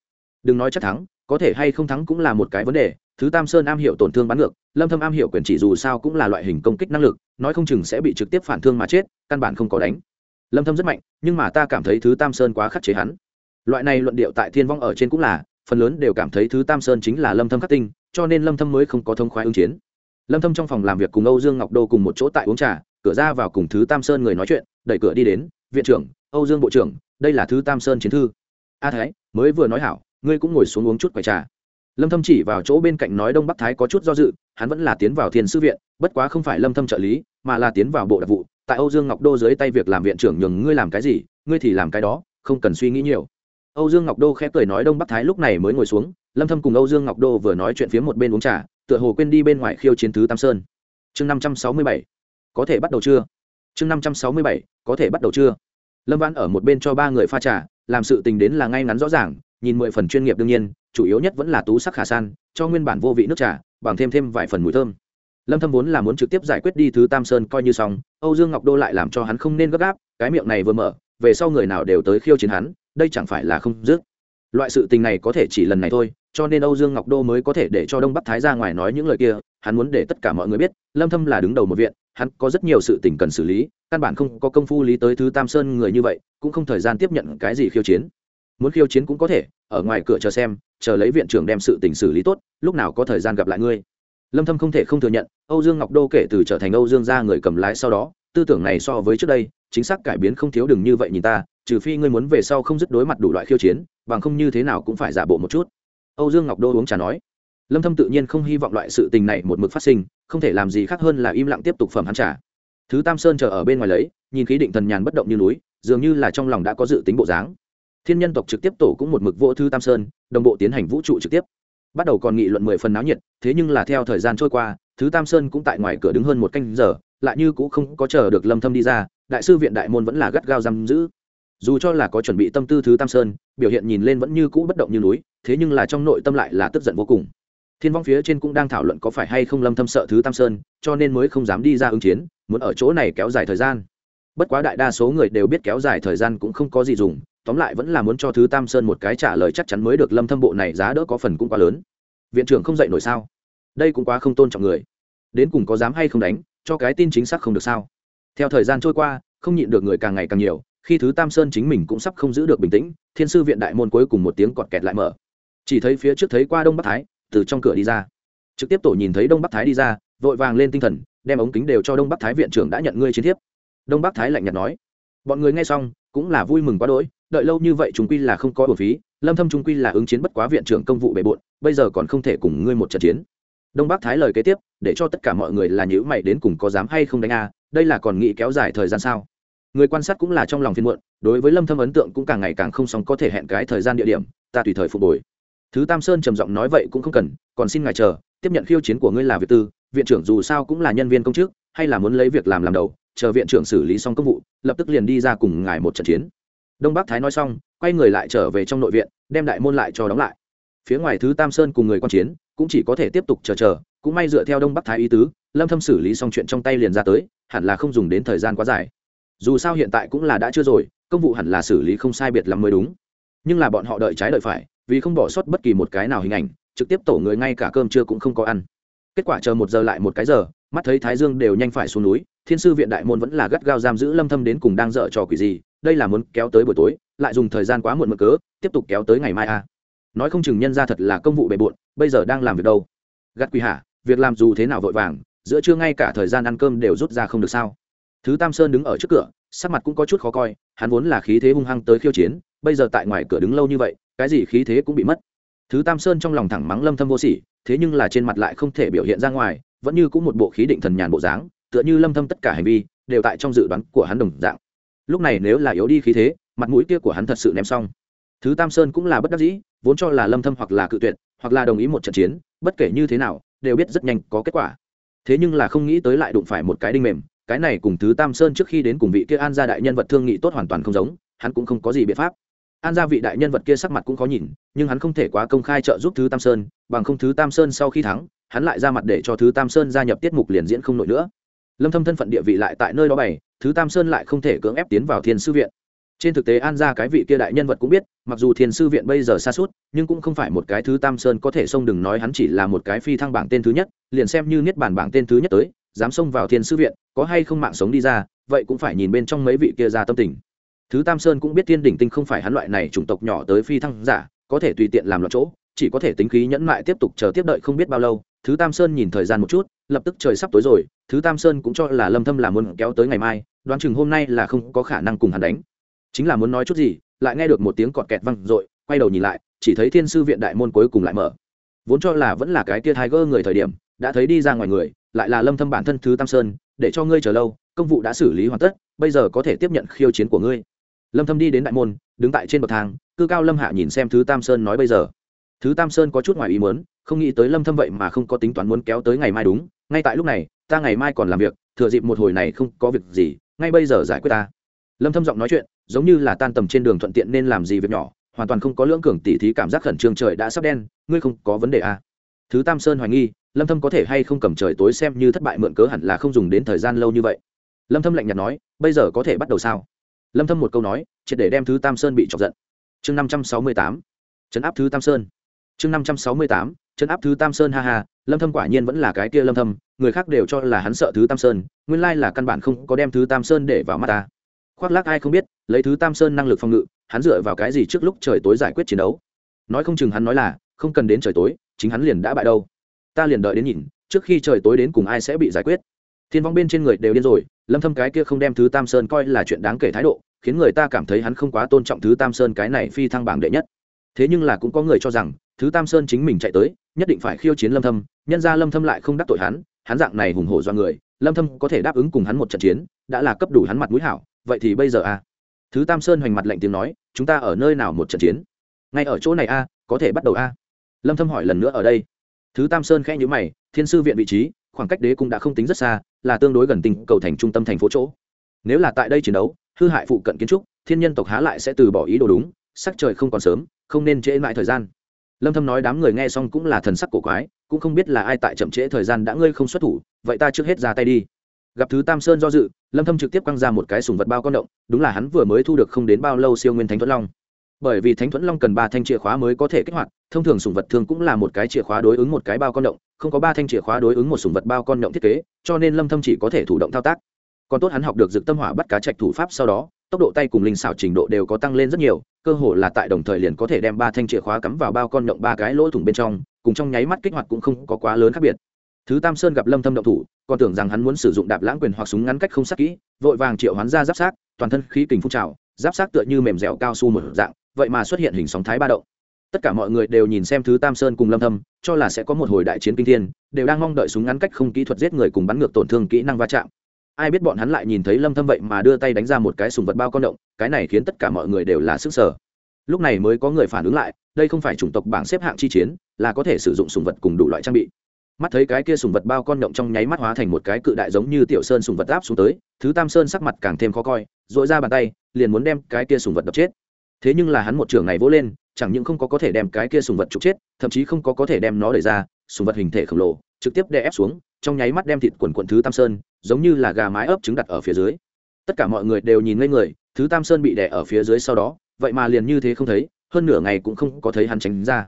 Đừng nói chắc thắng, có thể hay không thắng cũng là một cái vấn đề. Thứ tam sơn am hiểu tổn thương bắn ngược, lâm thâm am hiểu quyền chỉ dù sao cũng là loại hình công kích năng lực, nói không chừng sẽ bị trực tiếp phản thương mà chết, căn bản không có đánh. Lâm thâm rất mạnh, nhưng mà ta cảm thấy thứ tam sơn quá khắc chế hắn. Loại này luận điệu tại thiên vong ở trên cũng là, phần lớn đều cảm thấy thứ tam sơn chính là lâm thâm khắc tinh, cho nên lâm thâm mới không có thông khoái ứng chiến. Lâm thâm trong phòng làm việc cùng âu dương ngọc đô cùng một chỗ tại uống trà, cửa ra vào cùng thứ tam sơn người nói chuyện, đẩy cửa đi đến, viện trưởng, âu dương bộ trưởng đây là thứ tam sơn chiến thư. A thái, mới vừa nói hảo, ngươi cũng ngồi xuống uống chút quầy trà. Lâm thâm chỉ vào chỗ bên cạnh nói đông bắc thái có chút do dự, hắn vẫn là tiến vào thiên sư viện, bất quá không phải lâm thâm trợ lý, mà là tiến vào bộ đặc vụ. Tại âu dương ngọc đô dưới tay việc làm viện trưởng nhường ngươi làm cái gì, ngươi thì làm cái đó, không cần suy nghĩ nhiều. Âu dương ngọc đô khẽ cười nói đông bắc thái lúc này mới ngồi xuống, lâm thâm cùng âu dương ngọc đô vừa nói chuyện phía một bên uống trà, tựa hồ quên đi bên ngoài khiêu chiến thứ tam sơn. Chương 567 có thể bắt đầu chưa? Chương 567 có thể bắt đầu chưa? Lâm vãn ở một bên cho ba người pha trà, làm sự tình đến là ngay ngắn rõ ràng, nhìn mười phần chuyên nghiệp đương nhiên, chủ yếu nhất vẫn là tú sắc khả san, cho nguyên bản vô vị nước trà, bằng thêm thêm vài phần mùi thơm. Lâm thâm vốn là muốn trực tiếp giải quyết đi thứ tam sơn coi như xong, âu dương ngọc đô lại làm cho hắn không nên gấp gáp, cái miệng này vừa mở, về sau người nào đều tới khiêu chiến hắn, đây chẳng phải là không dứt. Loại sự tình này có thể chỉ lần này thôi, cho nên âu dương ngọc đô mới có thể để cho đông bắc thái ra ngoài nói những lời kia, hắn muốn để tất cả mọi người biết, lâm thâm là đứng đầu một viện hắn có rất nhiều sự tình cần xử lý, căn bản không có công phu lý tới thứ tam sơn người như vậy, cũng không thời gian tiếp nhận cái gì khiêu chiến. Muốn khiêu chiến cũng có thể, ở ngoài cửa chờ xem, chờ lấy viện trưởng đem sự tình xử lý tốt, lúc nào có thời gian gặp lại ngươi. Lâm thâm không thể không thừa nhận, âu dương ngọc đô kể từ trở thành âu dương gia người cầm lái sau đó, tư tưởng này so với trước đây, chính xác cải biến không thiếu đừng như vậy nhìn ta, trừ phi ngươi muốn về sau không dứt đối mặt đủ loại khiêu chiến, bằng không như thế nào cũng phải giả bộ một chút. Âu dương ngọc đô uống trà nói. Lâm thâm tự nhiên không hy vọng loại sự tình này một mực phát sinh không thể làm gì khác hơn là im lặng tiếp tục phẩm hắn trả. thứ tam sơn chờ ở bên ngoài lấy, nhìn khí định thần nhàn bất động như núi, dường như là trong lòng đã có dự tính bộ dáng. Thiên nhân tộc trực tiếp tổ cũng một mực vô thư tam sơn, đồng bộ tiến hành vũ trụ trực tiếp. Bắt đầu còn nghị luận mười phần náo nhiệt, thế nhưng là theo thời gian trôi qua, thứ tam sơn cũng tại ngoài cửa đứng hơn một canh giờ, lại như cũng không có chờ được lâm thâm đi ra, đại sư viện đại môn vẫn là gắt gao giam giữ. Dù cho là có chuẩn bị tâm tư thứ tam sơn, biểu hiện nhìn lên vẫn như cũ bất động như núi, thế nhưng là trong nội tâm lại là tức giận vô cùng thiên vong phía trên cũng đang thảo luận có phải hay không lâm thâm sợ thứ tam sơn, cho nên mới không dám đi ra ứng chiến, muốn ở chỗ này kéo dài thời gian. Bất quá đại đa số người đều biết kéo dài thời gian cũng không có gì dùng, tóm lại vẫn là muốn cho thứ tam sơn một cái trả lời chắc chắn mới được lâm thâm bộ này giá đỡ có phần cũng quá lớn. Viện trưởng không dậy nổi sao? Đây cũng quá không tôn trọng người. Đến cùng có dám hay không đánh, cho cái tin chính xác không được sao? Theo thời gian trôi qua, không nhịn được người càng ngày càng nhiều, khi thứ tam sơn chính mình cũng sắp không giữ được bình tĩnh, thiên sư viện đại môn cuối cùng một tiếng cọt kẹt lại mở. Chỉ thấy phía trước thấy qua đông bắc thái từ trong cửa đi ra. Trực tiếp tổ nhìn thấy đông bắc thái đi ra, vội vàng lên tinh thần, đem ống kính đều cho đông bắc thái viện trưởng đã nhận ngươi chiến thiếp. Đông bắc thái lạnh nhạt nói, bọn người nghe xong, cũng là vui mừng quá đỗi, đợi lâu như vậy chúng quy là không có bổ phí, lâm thâm trung quy là ứng chiến bất quá viện trưởng công vụ bề bộn, bây giờ còn không thể cùng ngươi một trận chiến. Đông bắc thái lời kế tiếp, để cho tất cả mọi người là nhữ mày đến cùng có dám hay không đánh a, đây là còn nghĩ kéo dài thời gian sao? Người quan sát cũng là trong lòng phiên muộn, đối với lâm thâm ấn tượng cũng càng ngày càng không xong có thể hẹn cái thời gian địa điểm, ta tùy thời phục hồi thứ tam sơn trầm giọng nói vậy cũng không cần, còn xin ngài chờ, tiếp nhận khiêu chiến của ngươi là việc tư, viện trưởng dù sao cũng là nhân viên công chức, hay là muốn lấy việc làm làm đầu, chờ viện trưởng xử lý xong công vụ, lập tức liền đi ra cùng ngài một trận chiến. Đông bắc thái nói xong, quay người lại trở về trong nội viện, đem đại môn lại cho đóng lại. Phía ngoài thứ tam sơn cùng người quan chiến, cũng chỉ có thể tiếp tục chờ chờ, cũng may dựa theo đông bắc thái ý tứ, lâm thâm xử lý xong chuyện trong tay liền ra tới, hẳn là không dùng đến thời gian quá dài. Dù sao hiện tại cũng là đã chưa rồi, công vụ hẳn là xử lý không sai biệt lắm mới đúng. Nhưng là bọn họ đợi trái đợi phải vì không bỏ sót bất kỳ một cái nào hình ảnh, trực tiếp tổ người ngay cả cơm trưa cũng không có ăn. Kết quả chờ một giờ lại một cái giờ, mắt thấy thái dương đều nhanh phải xuống núi, thiên sư viện đại môn vẫn là gắt gao giam giữ lâm thâm đến cùng đang dở trò quỷ gì, đây là muốn kéo tới buổi tối, lại dùng thời gian quá muộn mực cớ, tiếp tục kéo tới ngày mai a à. nói không chừng nhân ra thật là công vụ bề bộn, bây giờ đang làm việc đâu. Gắt quỷ hả, việc làm dù thế nào vội vàng, giữa trưa ngay cả thời gian ăn cơm đều rút ra không được sao. Thứ tam sơn đứng ở trước cửa, sắc mặt cũng có chút khó coi, hắn vốn là khí thế hung hăng tới khiêu chiến, bây giờ tại ngoài cửa đứng lâu như vậy cái gì khí thế cũng bị mất. Thứ tam sơn trong lòng thẳng mắng lâm thâm vô sỉ, thế nhưng là trên mặt lại không thể biểu hiện ra ngoài, vẫn như cũng một bộ khí định thần nhàn bộ dáng, tựa như lâm thâm tất cả hành vi đều tại trong dự đoán của hắn đồng dạng. Lúc này nếu là yếu đi khí thế, mặt mũi kia của hắn thật sự ném xong. Thứ tam sơn cũng là bất đắc dĩ, vốn cho là lâm thâm hoặc là cự tuyệt, hoặc là đồng ý một trận chiến, bất kể như thế nào, đều biết rất nhanh có kết quả. Thế nhưng là không nghĩ tới lại đụng phải một cái đinh mềm, cái này cùng thứ tam sơn trước khi đến cùng vị kia an gia đại nhân vật thương nghị tốt hoàn toàn không giống, hắn cũng không có gì biện pháp an gia vị đại nhân vật kia sắc mặt cũng khó nhìn, nhưng hắn không thể quá công khai trợ giúp thứ tam sơn, bằng không thứ tam sơn sau khi thắng, hắn lại ra mặt để cho thứ tam sơn gia nhập tiết mục liền diễn không nổi nữa. Lâm thâm thân phận địa vị lại tại nơi đó bày, thứ tam sơn lại không thể cưỡng ép tiến vào thiên sư viện. Trên thực tế an gia cái vị kia đại nhân vật cũng biết, mặc dù thiên sư viện bây giờ xa suốt, nhưng cũng không phải một cái thứ tam sơn có thể xông đừng nói hắn chỉ là một cái phi thăng bảng tên thứ nhất, liền xem như niết bản bảng tên thứ nhất tới, dám xông vào thiên sư viện, có hay không mạng sống đi ra, vậy cũng phải nhìn bên trong mấy vị kia ra tâm tình thứ tam sơn cũng biết thiên đỉnh tinh không phải hắn loại này chủng tộc nhỏ tới phi thăng giả, có thể tùy tiện làm loạn chỗ, chỉ có thể tính khí nhẫn mại tiếp tục chờ tiếp đợi không biết bao lâu. Thứ tam sơn nhìn thời gian một chút, lập tức trời sắp tối rồi, thứ tam sơn cũng cho là lâm thâm là muốn kéo tới ngày mai, đoán chừng hôm nay là không có khả năng cùng hắn đánh. Chính là muốn nói chút gì, lại nghe được một tiếng cọt kẹt văng rồi quay đầu nhìn lại, chỉ thấy thiên sư viện đại môn cuối cùng lại mở. Vốn cho là vẫn là cái tia thái gơ người thời điểm, đã thấy đi ra ngoài người, lại là lâm thâm bản thân thứ tam sơn, để cho ngươi chờ lâu, công vụ đã xử lý hoàn tất, bây giờ có thể tiếp nhận khiêu chiến của ngươi lâm thâm đi đến đại môn, đứng tại trên bậc thang, cư cao lâm hạ nhìn xem thứ tam sơn nói bây giờ. Thứ tam sơn có chút ngoài ý muốn, không nghĩ tới lâm thâm vậy mà không có tính toán muốn kéo tới ngày mai đúng, ngay tại lúc này, ta ngày mai còn làm việc, thừa dịp một hồi này không có việc gì, ngay bây giờ giải quyết ta. Lâm thâm giọng nói chuyện, giống như là tan tầm trên đường thuận tiện nên làm gì việc nhỏ, hoàn toàn không có lưỡng cường tỉ thí cảm giác khẩn trương trời đã sắp đen, ngươi không có vấn đề à. thứ tam sơn hoài nghi, lâm thâm có thể hay không cầm trời tối xem như thất bại mượn cớ hẳn là không dùng đến thời gian lâu như vậy. Lâm thâm lạnh nhạt nói, bây giờ có thể bắt đầu sao? Lâm thâm một câu nói chỉ để đem thứ tam sơn bị chọc giận. Chương 568 chấn áp thứ tam sơn. Chương 568 chấn áp thứ tam sơn, ha ha, lâm thâm quả nhiên vẫn là cái kia lâm thâm, người khác đều cho là hắn sợ thứ tam sơn, nguyên lai là căn bản không có đem thứ tam sơn để vào mắt ta. Khoác lác ai không biết, lấy thứ tam sơn năng lực phòng ngự, hắn dựa vào cái gì trước lúc trời tối giải quyết chiến đấu? Nói không chừng hắn nói là, không cần đến trời tối, chính hắn liền đã bại đâu. Ta liền đợi đến nhìn, trước khi trời tối đến cùng ai sẽ bị giải quyết. Thiên vong bên trên người đều điên rồi lâm thâm cái kia không đem thứ tam sơn coi là chuyện đáng kể thái độ, khiến người ta cảm thấy hắn không quá tôn trọng thứ tam sơn cái này phi thăng bảng đệ nhất. Thế nhưng là cũng có người cho rằng, thứ tam sơn chính mình chạy tới, nhất định phải khiêu chiến lâm thâm, nhân ra lâm thâm lại không đắc tội hắn hắn dạng này hùng hổ do người, lâm thâm có thể đáp ứng cùng hắn một trận chiến, đã là cấp đủ hắn mặt mũi hảo, vậy thì bây giờ a thứ tam sơn hoành mặt lạnh tiếng nói, chúng ta ở nơi nào một trận chiến? Ngay ở chỗ này a có thể bắt đầu a lâm thâm hỏi lần nữa ở đây. Thứ tam sơn khẽ nhíu mày, thiên sư viện vị trí khoảng cách đế cung đã không tính rất xa, là tương đối gần tình cầu thành trung tâm thành phố chỗ. Nếu là tại đây chiến đấu, hư hại phụ cận kiến trúc, thiên nhân tộc há lại sẽ từ bỏ ý đồ đúng, sắc trời không còn sớm, không nên trễ mãi thời gian. Lâm thâm nói đám người nghe xong cũng là thần sắc cổ quái, cũng không biết là ai tại chậm trễ thời gian đã ngươi không xuất thủ, vậy ta trước hết ra tay đi. Gặp thứ tam sơn do dự, lâm thâm trực tiếp quăng ra một cái sùng vật bao con động, đúng là hắn vừa mới thu được không đến bao lâu siêu nguyên thánh thuẫn long. Bởi vì thánh thuẫn long cần ba thanh chìa khóa mới có thể kích hoạt, thông thường sùng vật thường cũng là một cái chìa khóa đối ứng một cái bao con động không có ba thanh chìa khóa đối ứng một sùng vật bao con động thiết kế, cho nên lâm thâm chỉ có thể thủ động thao tác. Còn tốt hắn học được dược tâm hỏa bắt cá trạch thủ pháp sau đó, tốc độ tay cùng linh xảo trình độ đều có tăng lên rất nhiều, cơ hồ là tại đồng thời liền có thể đem ba thanh chìa khóa cắm vào bao con động ba cái lỗ thủng bên trong, cùng trong nháy mắt kích hoạt cũng không có quá lớn khác biệt. Thứ tam sơn gặp lâm thâm động thủ, còn tưởng rằng hắn muốn sử dụng đạp lãng quyền hoặc súng ngắn cách không sát kỹ, vội vàng triệu hắn ra giáp sát, toàn thân khí kình phun trào, giáp sát tựa như mềm dẻo cao su một dạng, vậy mà xuất hiện hình sóng thái ba động tất cả mọi người đều nhìn xem thứ tam sơn cùng lâm thâm, cho là sẽ có một hồi đại chiến kinh thiên, đều đang mong đợi súng ngắn cách không kỹ thuật giết người cùng bắn ngược tổn thương kỹ năng va chạm. Ai biết bọn hắn lại nhìn thấy lâm thâm vậy mà đưa tay đánh ra một cái sùng vật bao con động, cái này khiến tất cả mọi người đều là sức sở. Lúc này mới có người phản ứng lại, đây không phải chủng tộc bảng xếp hạng chi chiến, là có thể sử dụng sùng vật cùng đủ loại trang bị. Mắt thấy cái kia sùng vật bao con động trong nháy mắt hóa thành một cái cự đại giống như tiểu sơn sùng vật áp xuống tới, thứ tam sơn sắc mặt càng thêm khó coi dội ra bàn tay, liền muốn đem cái kia sùng vật đập chết thế nhưng là hắn một trường này vỗ lên, chẳng những không có có thể đem cái kia sùng vật trục chết, thậm chí không có có thể đem nó đẩy ra, sùng vật hình thể khổng lồ, trực tiếp đè ép xuống, trong nháy mắt đem thịt quần quận thứ tam sơn, giống như là gà mái ấp trứng đặt ở phía dưới. Tất cả mọi người đều nhìn ngây người, thứ tam sơn bị đè ở phía dưới sau đó, vậy mà liền như thế không thấy, hơn nửa ngày cũng không có thấy hắn tránh ra.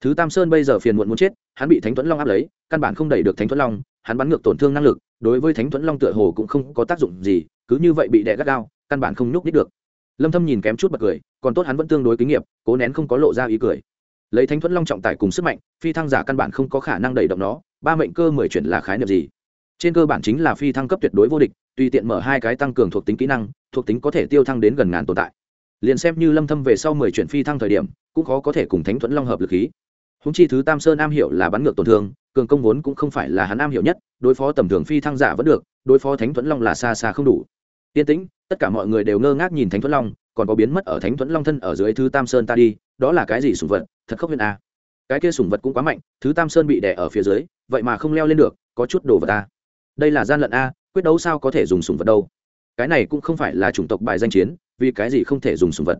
Thứ tam sơn bây giờ phiền muộn muốn chết, hắn bị thánh thuẫn long áp lấy, căn bản không đẩy được thánh thuẫn long, hắn bắn ngược tổn thương năng lực, đối với thánh thuẫn long tựa hồ cũng không có tác dụng gì, cứ như vậy bị đè gắt gao, căn bản không nhúc nít được lâm thâm nhìn kém chút bật cười, còn tốt hắn vẫn tương đối kinh nghiệm cố nén không có lộ ra ý cười. Lấy thánh thuẫn long trọng tải cùng sức mạnh, phi thăng giả căn bản không có khả năng đẩy động nó, ba mệnh cơ mười chuyển là khái niệm gì? Trên cơ bản chính là phi thăng cấp tuyệt đối vô địch, tùy tiện mở hai cái tăng cường thuộc tính kỹ năng, thuộc tính có thể tiêu thăng đến gần ngàn tồn tại. Liền xem như lâm thâm về sau mười chuyển phi thăng thời điểm, cũng khó có thể cùng thánh thuẫn long hợp lực khí. Húng chi thứ tam sơn am hiểu là bắn ngược tổn thương, cường công vốn cũng không phải là hắn am hiểu nhất, đối phó tầm thường phi thăng giả vẫn được, đối phó thánh thuẫn long là xa xa không đủ yên tĩnh, tất cả mọi người đều ngơ ngác nhìn thánh thuẫn long, còn có biến mất ở thánh thuẫn long thân ở dưới thứ tam sơn ta đi, đó là cái gì sủng vật, thật khốc huyền a cái kia sủng vật cũng quá mạnh, thứ tam sơn bị đè ở phía dưới, vậy mà không leo lên được, có chút đồ vật ta đây là gian lận a, quyết đấu sao có thể dùng sủng vật đâu. Cái này cũng không phải là chủng tộc bài danh chiến, vì cái gì không thể dùng sủng vật.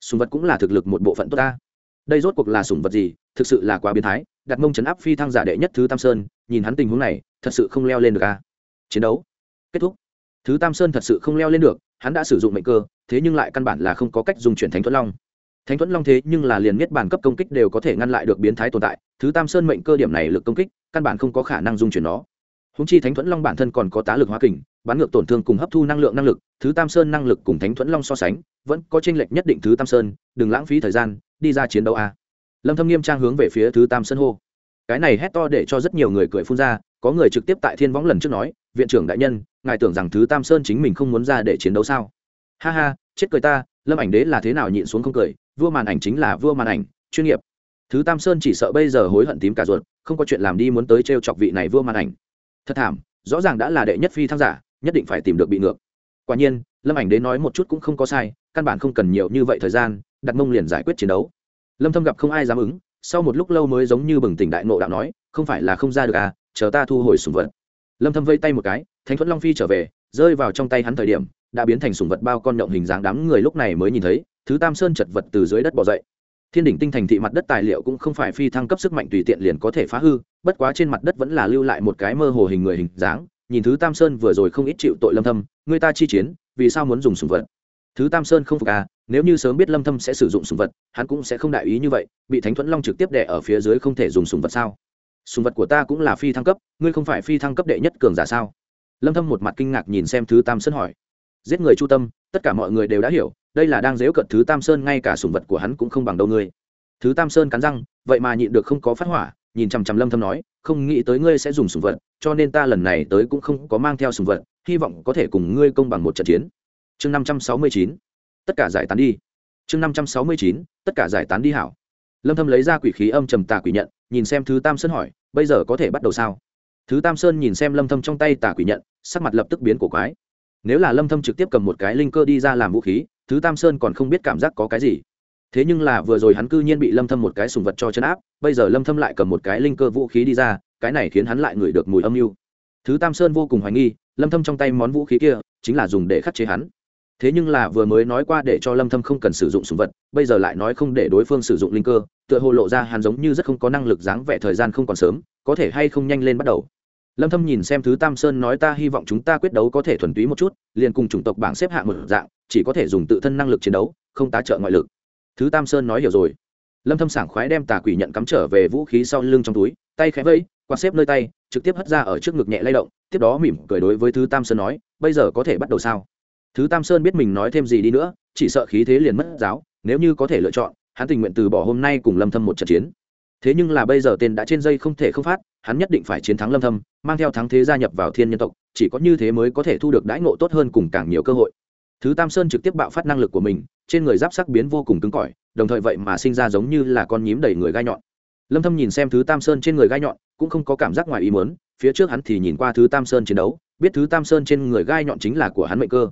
Sủng vật cũng là thực lực một bộ phận tốt ta. Đây rốt cuộc là sủng vật gì, thực sự là quá biến thái, đặt mông chấn áp phi thăng giả đệ nhất thứ tam sơn, nhìn hắn tình huống này, thật sự không leo lên được a chiến đấu. Kết thúc thứ tam sơn thật sự không leo lên được, hắn đã sử dụng mệnh cơ, thế nhưng lại căn bản là không có cách dùng chuyển thánh thuẫn long. Thánh thuẫn long thế nhưng là liền miết bản cấp công kích đều có thể ngăn lại được biến thái tồn tại, thứ tam sơn mệnh cơ điểm này lực công kích, căn bản không có khả năng dung chuyển nó. Húng chi thánh thuẫn long bản thân còn có tá lực hóa kình bán ngược tổn thương cùng hấp thu năng lượng năng lực, thứ tam sơn năng lực cùng thánh thuẫn long so sánh, vẫn có tranh lệch nhất định thứ tam sơn, đừng lãng phí thời gian, đi ra chiến đấu a. Lâm thâm nghiêm trang hướng về phía thứ tam sơn hô cái này hét to để cho rất nhiều người cười phun ra, có người trực tiếp tại thiên võng lần trước nói, viện trưởng đại nhân, ngài tưởng rằng thứ tam sơn chính mình không muốn ra để chiến đấu sao? Ha ha, chết cười ta, lâm ảnh đế là thế nào nhịn xuống không cười, vua màn ảnh chính là vua màn ảnh, chuyên nghiệp. Thứ tam sơn chỉ sợ bây giờ hối hận tím cả ruột, không có chuyện làm đi muốn tới t chọc vị này vua màn ảnh. Thật thảm, rõ ràng đã là đệ nhất phi thăng giả, nhất định phải tìm được bị ngược. Quả nhiên, lâm ảnh đế nói một chút cũng không có sai, căn bản không cần nhiều như vậy thời gian, đặt mông liền giải quyết chiến đấu. Lâm thâm gặp không ai dám ứng sau một lúc lâu mới giống như bừng tỉnh đại nộ đạo nói, không phải là không ra được à chờ ta thu hồi sùng vật. Lâm thâm vây tay một cái, thánh thuẫn long phi trở về, rơi vào trong tay hắn thời điểm, đã biến thành sùng vật bao con nhộng hình dáng đám người lúc này mới nhìn thấy, thứ tam sơn chật vật từ dưới đất bò dậy. Thiên đỉnh tinh thành thị mặt đất tài liệu cũng không phải phi thăng cấp sức mạnh tùy tiện liền có thể phá hư, bất quá trên mặt đất vẫn là lưu lại một cái mơ hồ hình người hình dáng. Nhìn thứ tam sơn vừa rồi không ít chịu tội lâm thâm, người ta chi chiến, vì sao muốn dùng sùng vật? Thứ tam sơn không phục à nếu như sớm biết lâm thâm sẽ sử dụng sùng vật, hắn cũng sẽ không đại ý như vậy, bị thánh thuẫn long trực tiếp đè ở phía dưới không thể dùng sùng vật sao? Sùng vật của ta cũng là phi thăng cấp, ngươi không phải phi thăng cấp đệ nhất cường giả sao? Lâm thâm một mặt kinh ngạc nhìn xem thứ tam sơn hỏi. Giết người chu tâm, tất cả mọi người đều đã hiểu, đây là đang dếu cận thứ tam sơn, ngay cả sùng vật của hắn cũng không bằng đâu ngươi. Thứ tam sơn cắn răng, vậy mà nhịn được không có phát hỏa, nhìn chằm chằm lâm thâm nói, không nghĩ tới ngươi sẽ dùng sùng vật, cho nên ta lần này tới cũng không có mang theo sùng vật, hy vọng có thể cùng ngươi công bằng một trận chiến chương 569 tất cả giải tán đi. Chương 569 tất cả giải tán đi hảo. Lâm thâm lấy ra quỷ khí âm trầm tà quỷ nhận, nhìn xem thứ tam sơn hỏi, bây giờ có thể bắt đầu sao? Thứ tam sơn nhìn xem lâm thâm trong tay tà quỷ nhận, sắc mặt lập tức biến cổ quái. Nếu là lâm thâm trực tiếp cầm một cái linh cơ đi ra làm vũ khí, thứ tam sơn còn không biết cảm giác có cái gì. Thế nhưng là vừa rồi hắn cư nhiên bị lâm thâm một cái sùng vật cho chân áp, bây giờ lâm thâm lại cầm một cái linh cơ vũ khí đi ra, cái này khiến hắn lại ngửi được mùi âm mưu. Thứ tam sơn vô cùng hoài nghi, lâm thâm trong tay món vũ khí kia, chính là dùng để khắc chế hắn thế nhưng là vừa mới nói qua để cho lâm thâm không cần sử dụng súng vật, bây giờ lại nói không để đối phương sử dụng linh cơ, tựa hồ lộ ra hắn giống như rất không có năng lực dáng vẻ thời gian không còn sớm, có thể hay không nhanh lên bắt đầu. Lâm thâm nhìn xem thứ tam sơn nói ta hy vọng chúng ta quyết đấu có thể thuần túy một chút, liền cùng chủng tộc bảng xếp hạng một dạng, chỉ có thể dùng tự thân năng lực chiến đấu, không tá trợ ngoại lực. Thứ tam sơn nói hiểu rồi. Lâm thâm sảng khoái đem tà quỷ nhận cắm trở về vũ khí sau lưng trong túi, tay khẽ vẫy, quạt xếp nơi tay, trực tiếp hất ra ở trước ngực nhẹ lay động, tiếp đó mỉm cười đối với thứ tam sơn nói, bây giờ có thể bắt đầu sao? Thứ tam sơn biết mình nói thêm gì đi nữa, chỉ sợ khí thế liền mất giáo, nếu như có thể lựa chọn, hắn tình nguyện từ bỏ hôm nay cùng lâm thâm một trận chiến. Thế nhưng là bây giờ tên đã trên dây không thể không phát, hắn nhất định phải chiến thắng lâm thâm, mang theo thắng thế gia nhập vào thiên nhân tộc, chỉ có như thế mới có thể thu được đãi ngộ tốt hơn cùng càng nhiều cơ hội. Thứ tam sơn trực tiếp bạo phát năng lực của mình, trên người giáp sắc biến vô cùng cứng cỏi, đồng thời vậy mà sinh ra giống như là con nhím đầy người gai nhọn. Lâm thâm nhìn xem thứ tam sơn trên người gai nhọn, cũng không có cảm giác ngoài ý muốn, phía trước hắn thì nhìn qua thứ tam sơn chiến đấu, biết thứ tam sơn trên người gai nhọn chính là của hắn mệnh cơ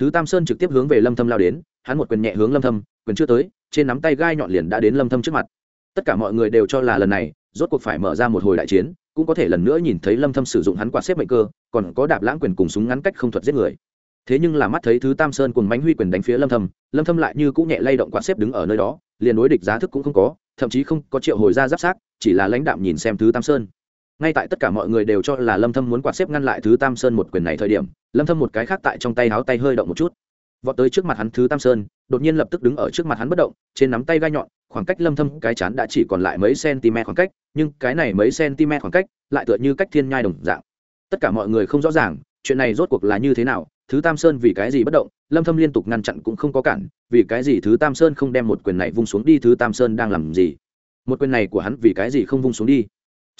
thứ tam sơn trực tiếp hướng về lâm thâm lao đến, hắn một quyền nhẹ hướng lâm thâm, quyền chưa tới, trên nắm tay gai nhọn liền đã đến lâm thâm trước mặt. Tất cả mọi người đều cho là lần này, rốt cuộc phải mở ra một hồi đại chiến, cũng có thể lần nữa nhìn thấy lâm thâm sử dụng hắn quạt xếp mệnh cơ, còn có đạp lãng quyền cùng súng ngắn cách không thuật giết người. Thế nhưng là mắt thấy thứ tam sơn cùng mánh huy quyền đánh phía lâm thâm lâm thâm lại như cũng nhẹ lay động quạt xếp đứng ở nơi đó, liền đối địch giá thức cũng không có, thậm chí không có triệu hồi ra giáp sát, chỉ là lãnh đạm nhìn xem thứ tam sơn ngay tại tất cả mọi người đều cho là lâm thâm muốn quạt xếp ngăn lại thứ tam sơn một quyền này thời điểm, lâm thâm một cái khác tại trong tay háo tay hơi động một chút. Vọt tới trước mặt hắn thứ tam sơn, đột nhiên lập tức đứng ở trước mặt hắn bất động, trên nắm tay gai nhọn, khoảng cách lâm thâm cái chán đã chỉ còn lại mấy cm khoảng cách, nhưng cái này mấy cm khoảng cách lại tựa như cách thiên nhai đồng dạng. Tất cả mọi người không rõ ràng, chuyện này rốt cuộc là như thế nào, thứ tam sơn vì cái gì bất động, lâm thâm liên tục ngăn chặn cũng không có cản, vì cái gì thứ tam sơn không đem một quyền này vung xuống đi, thứ tam sơn đang làm gì? Một quyền này của hắn vì cái gì không vung xuống đi?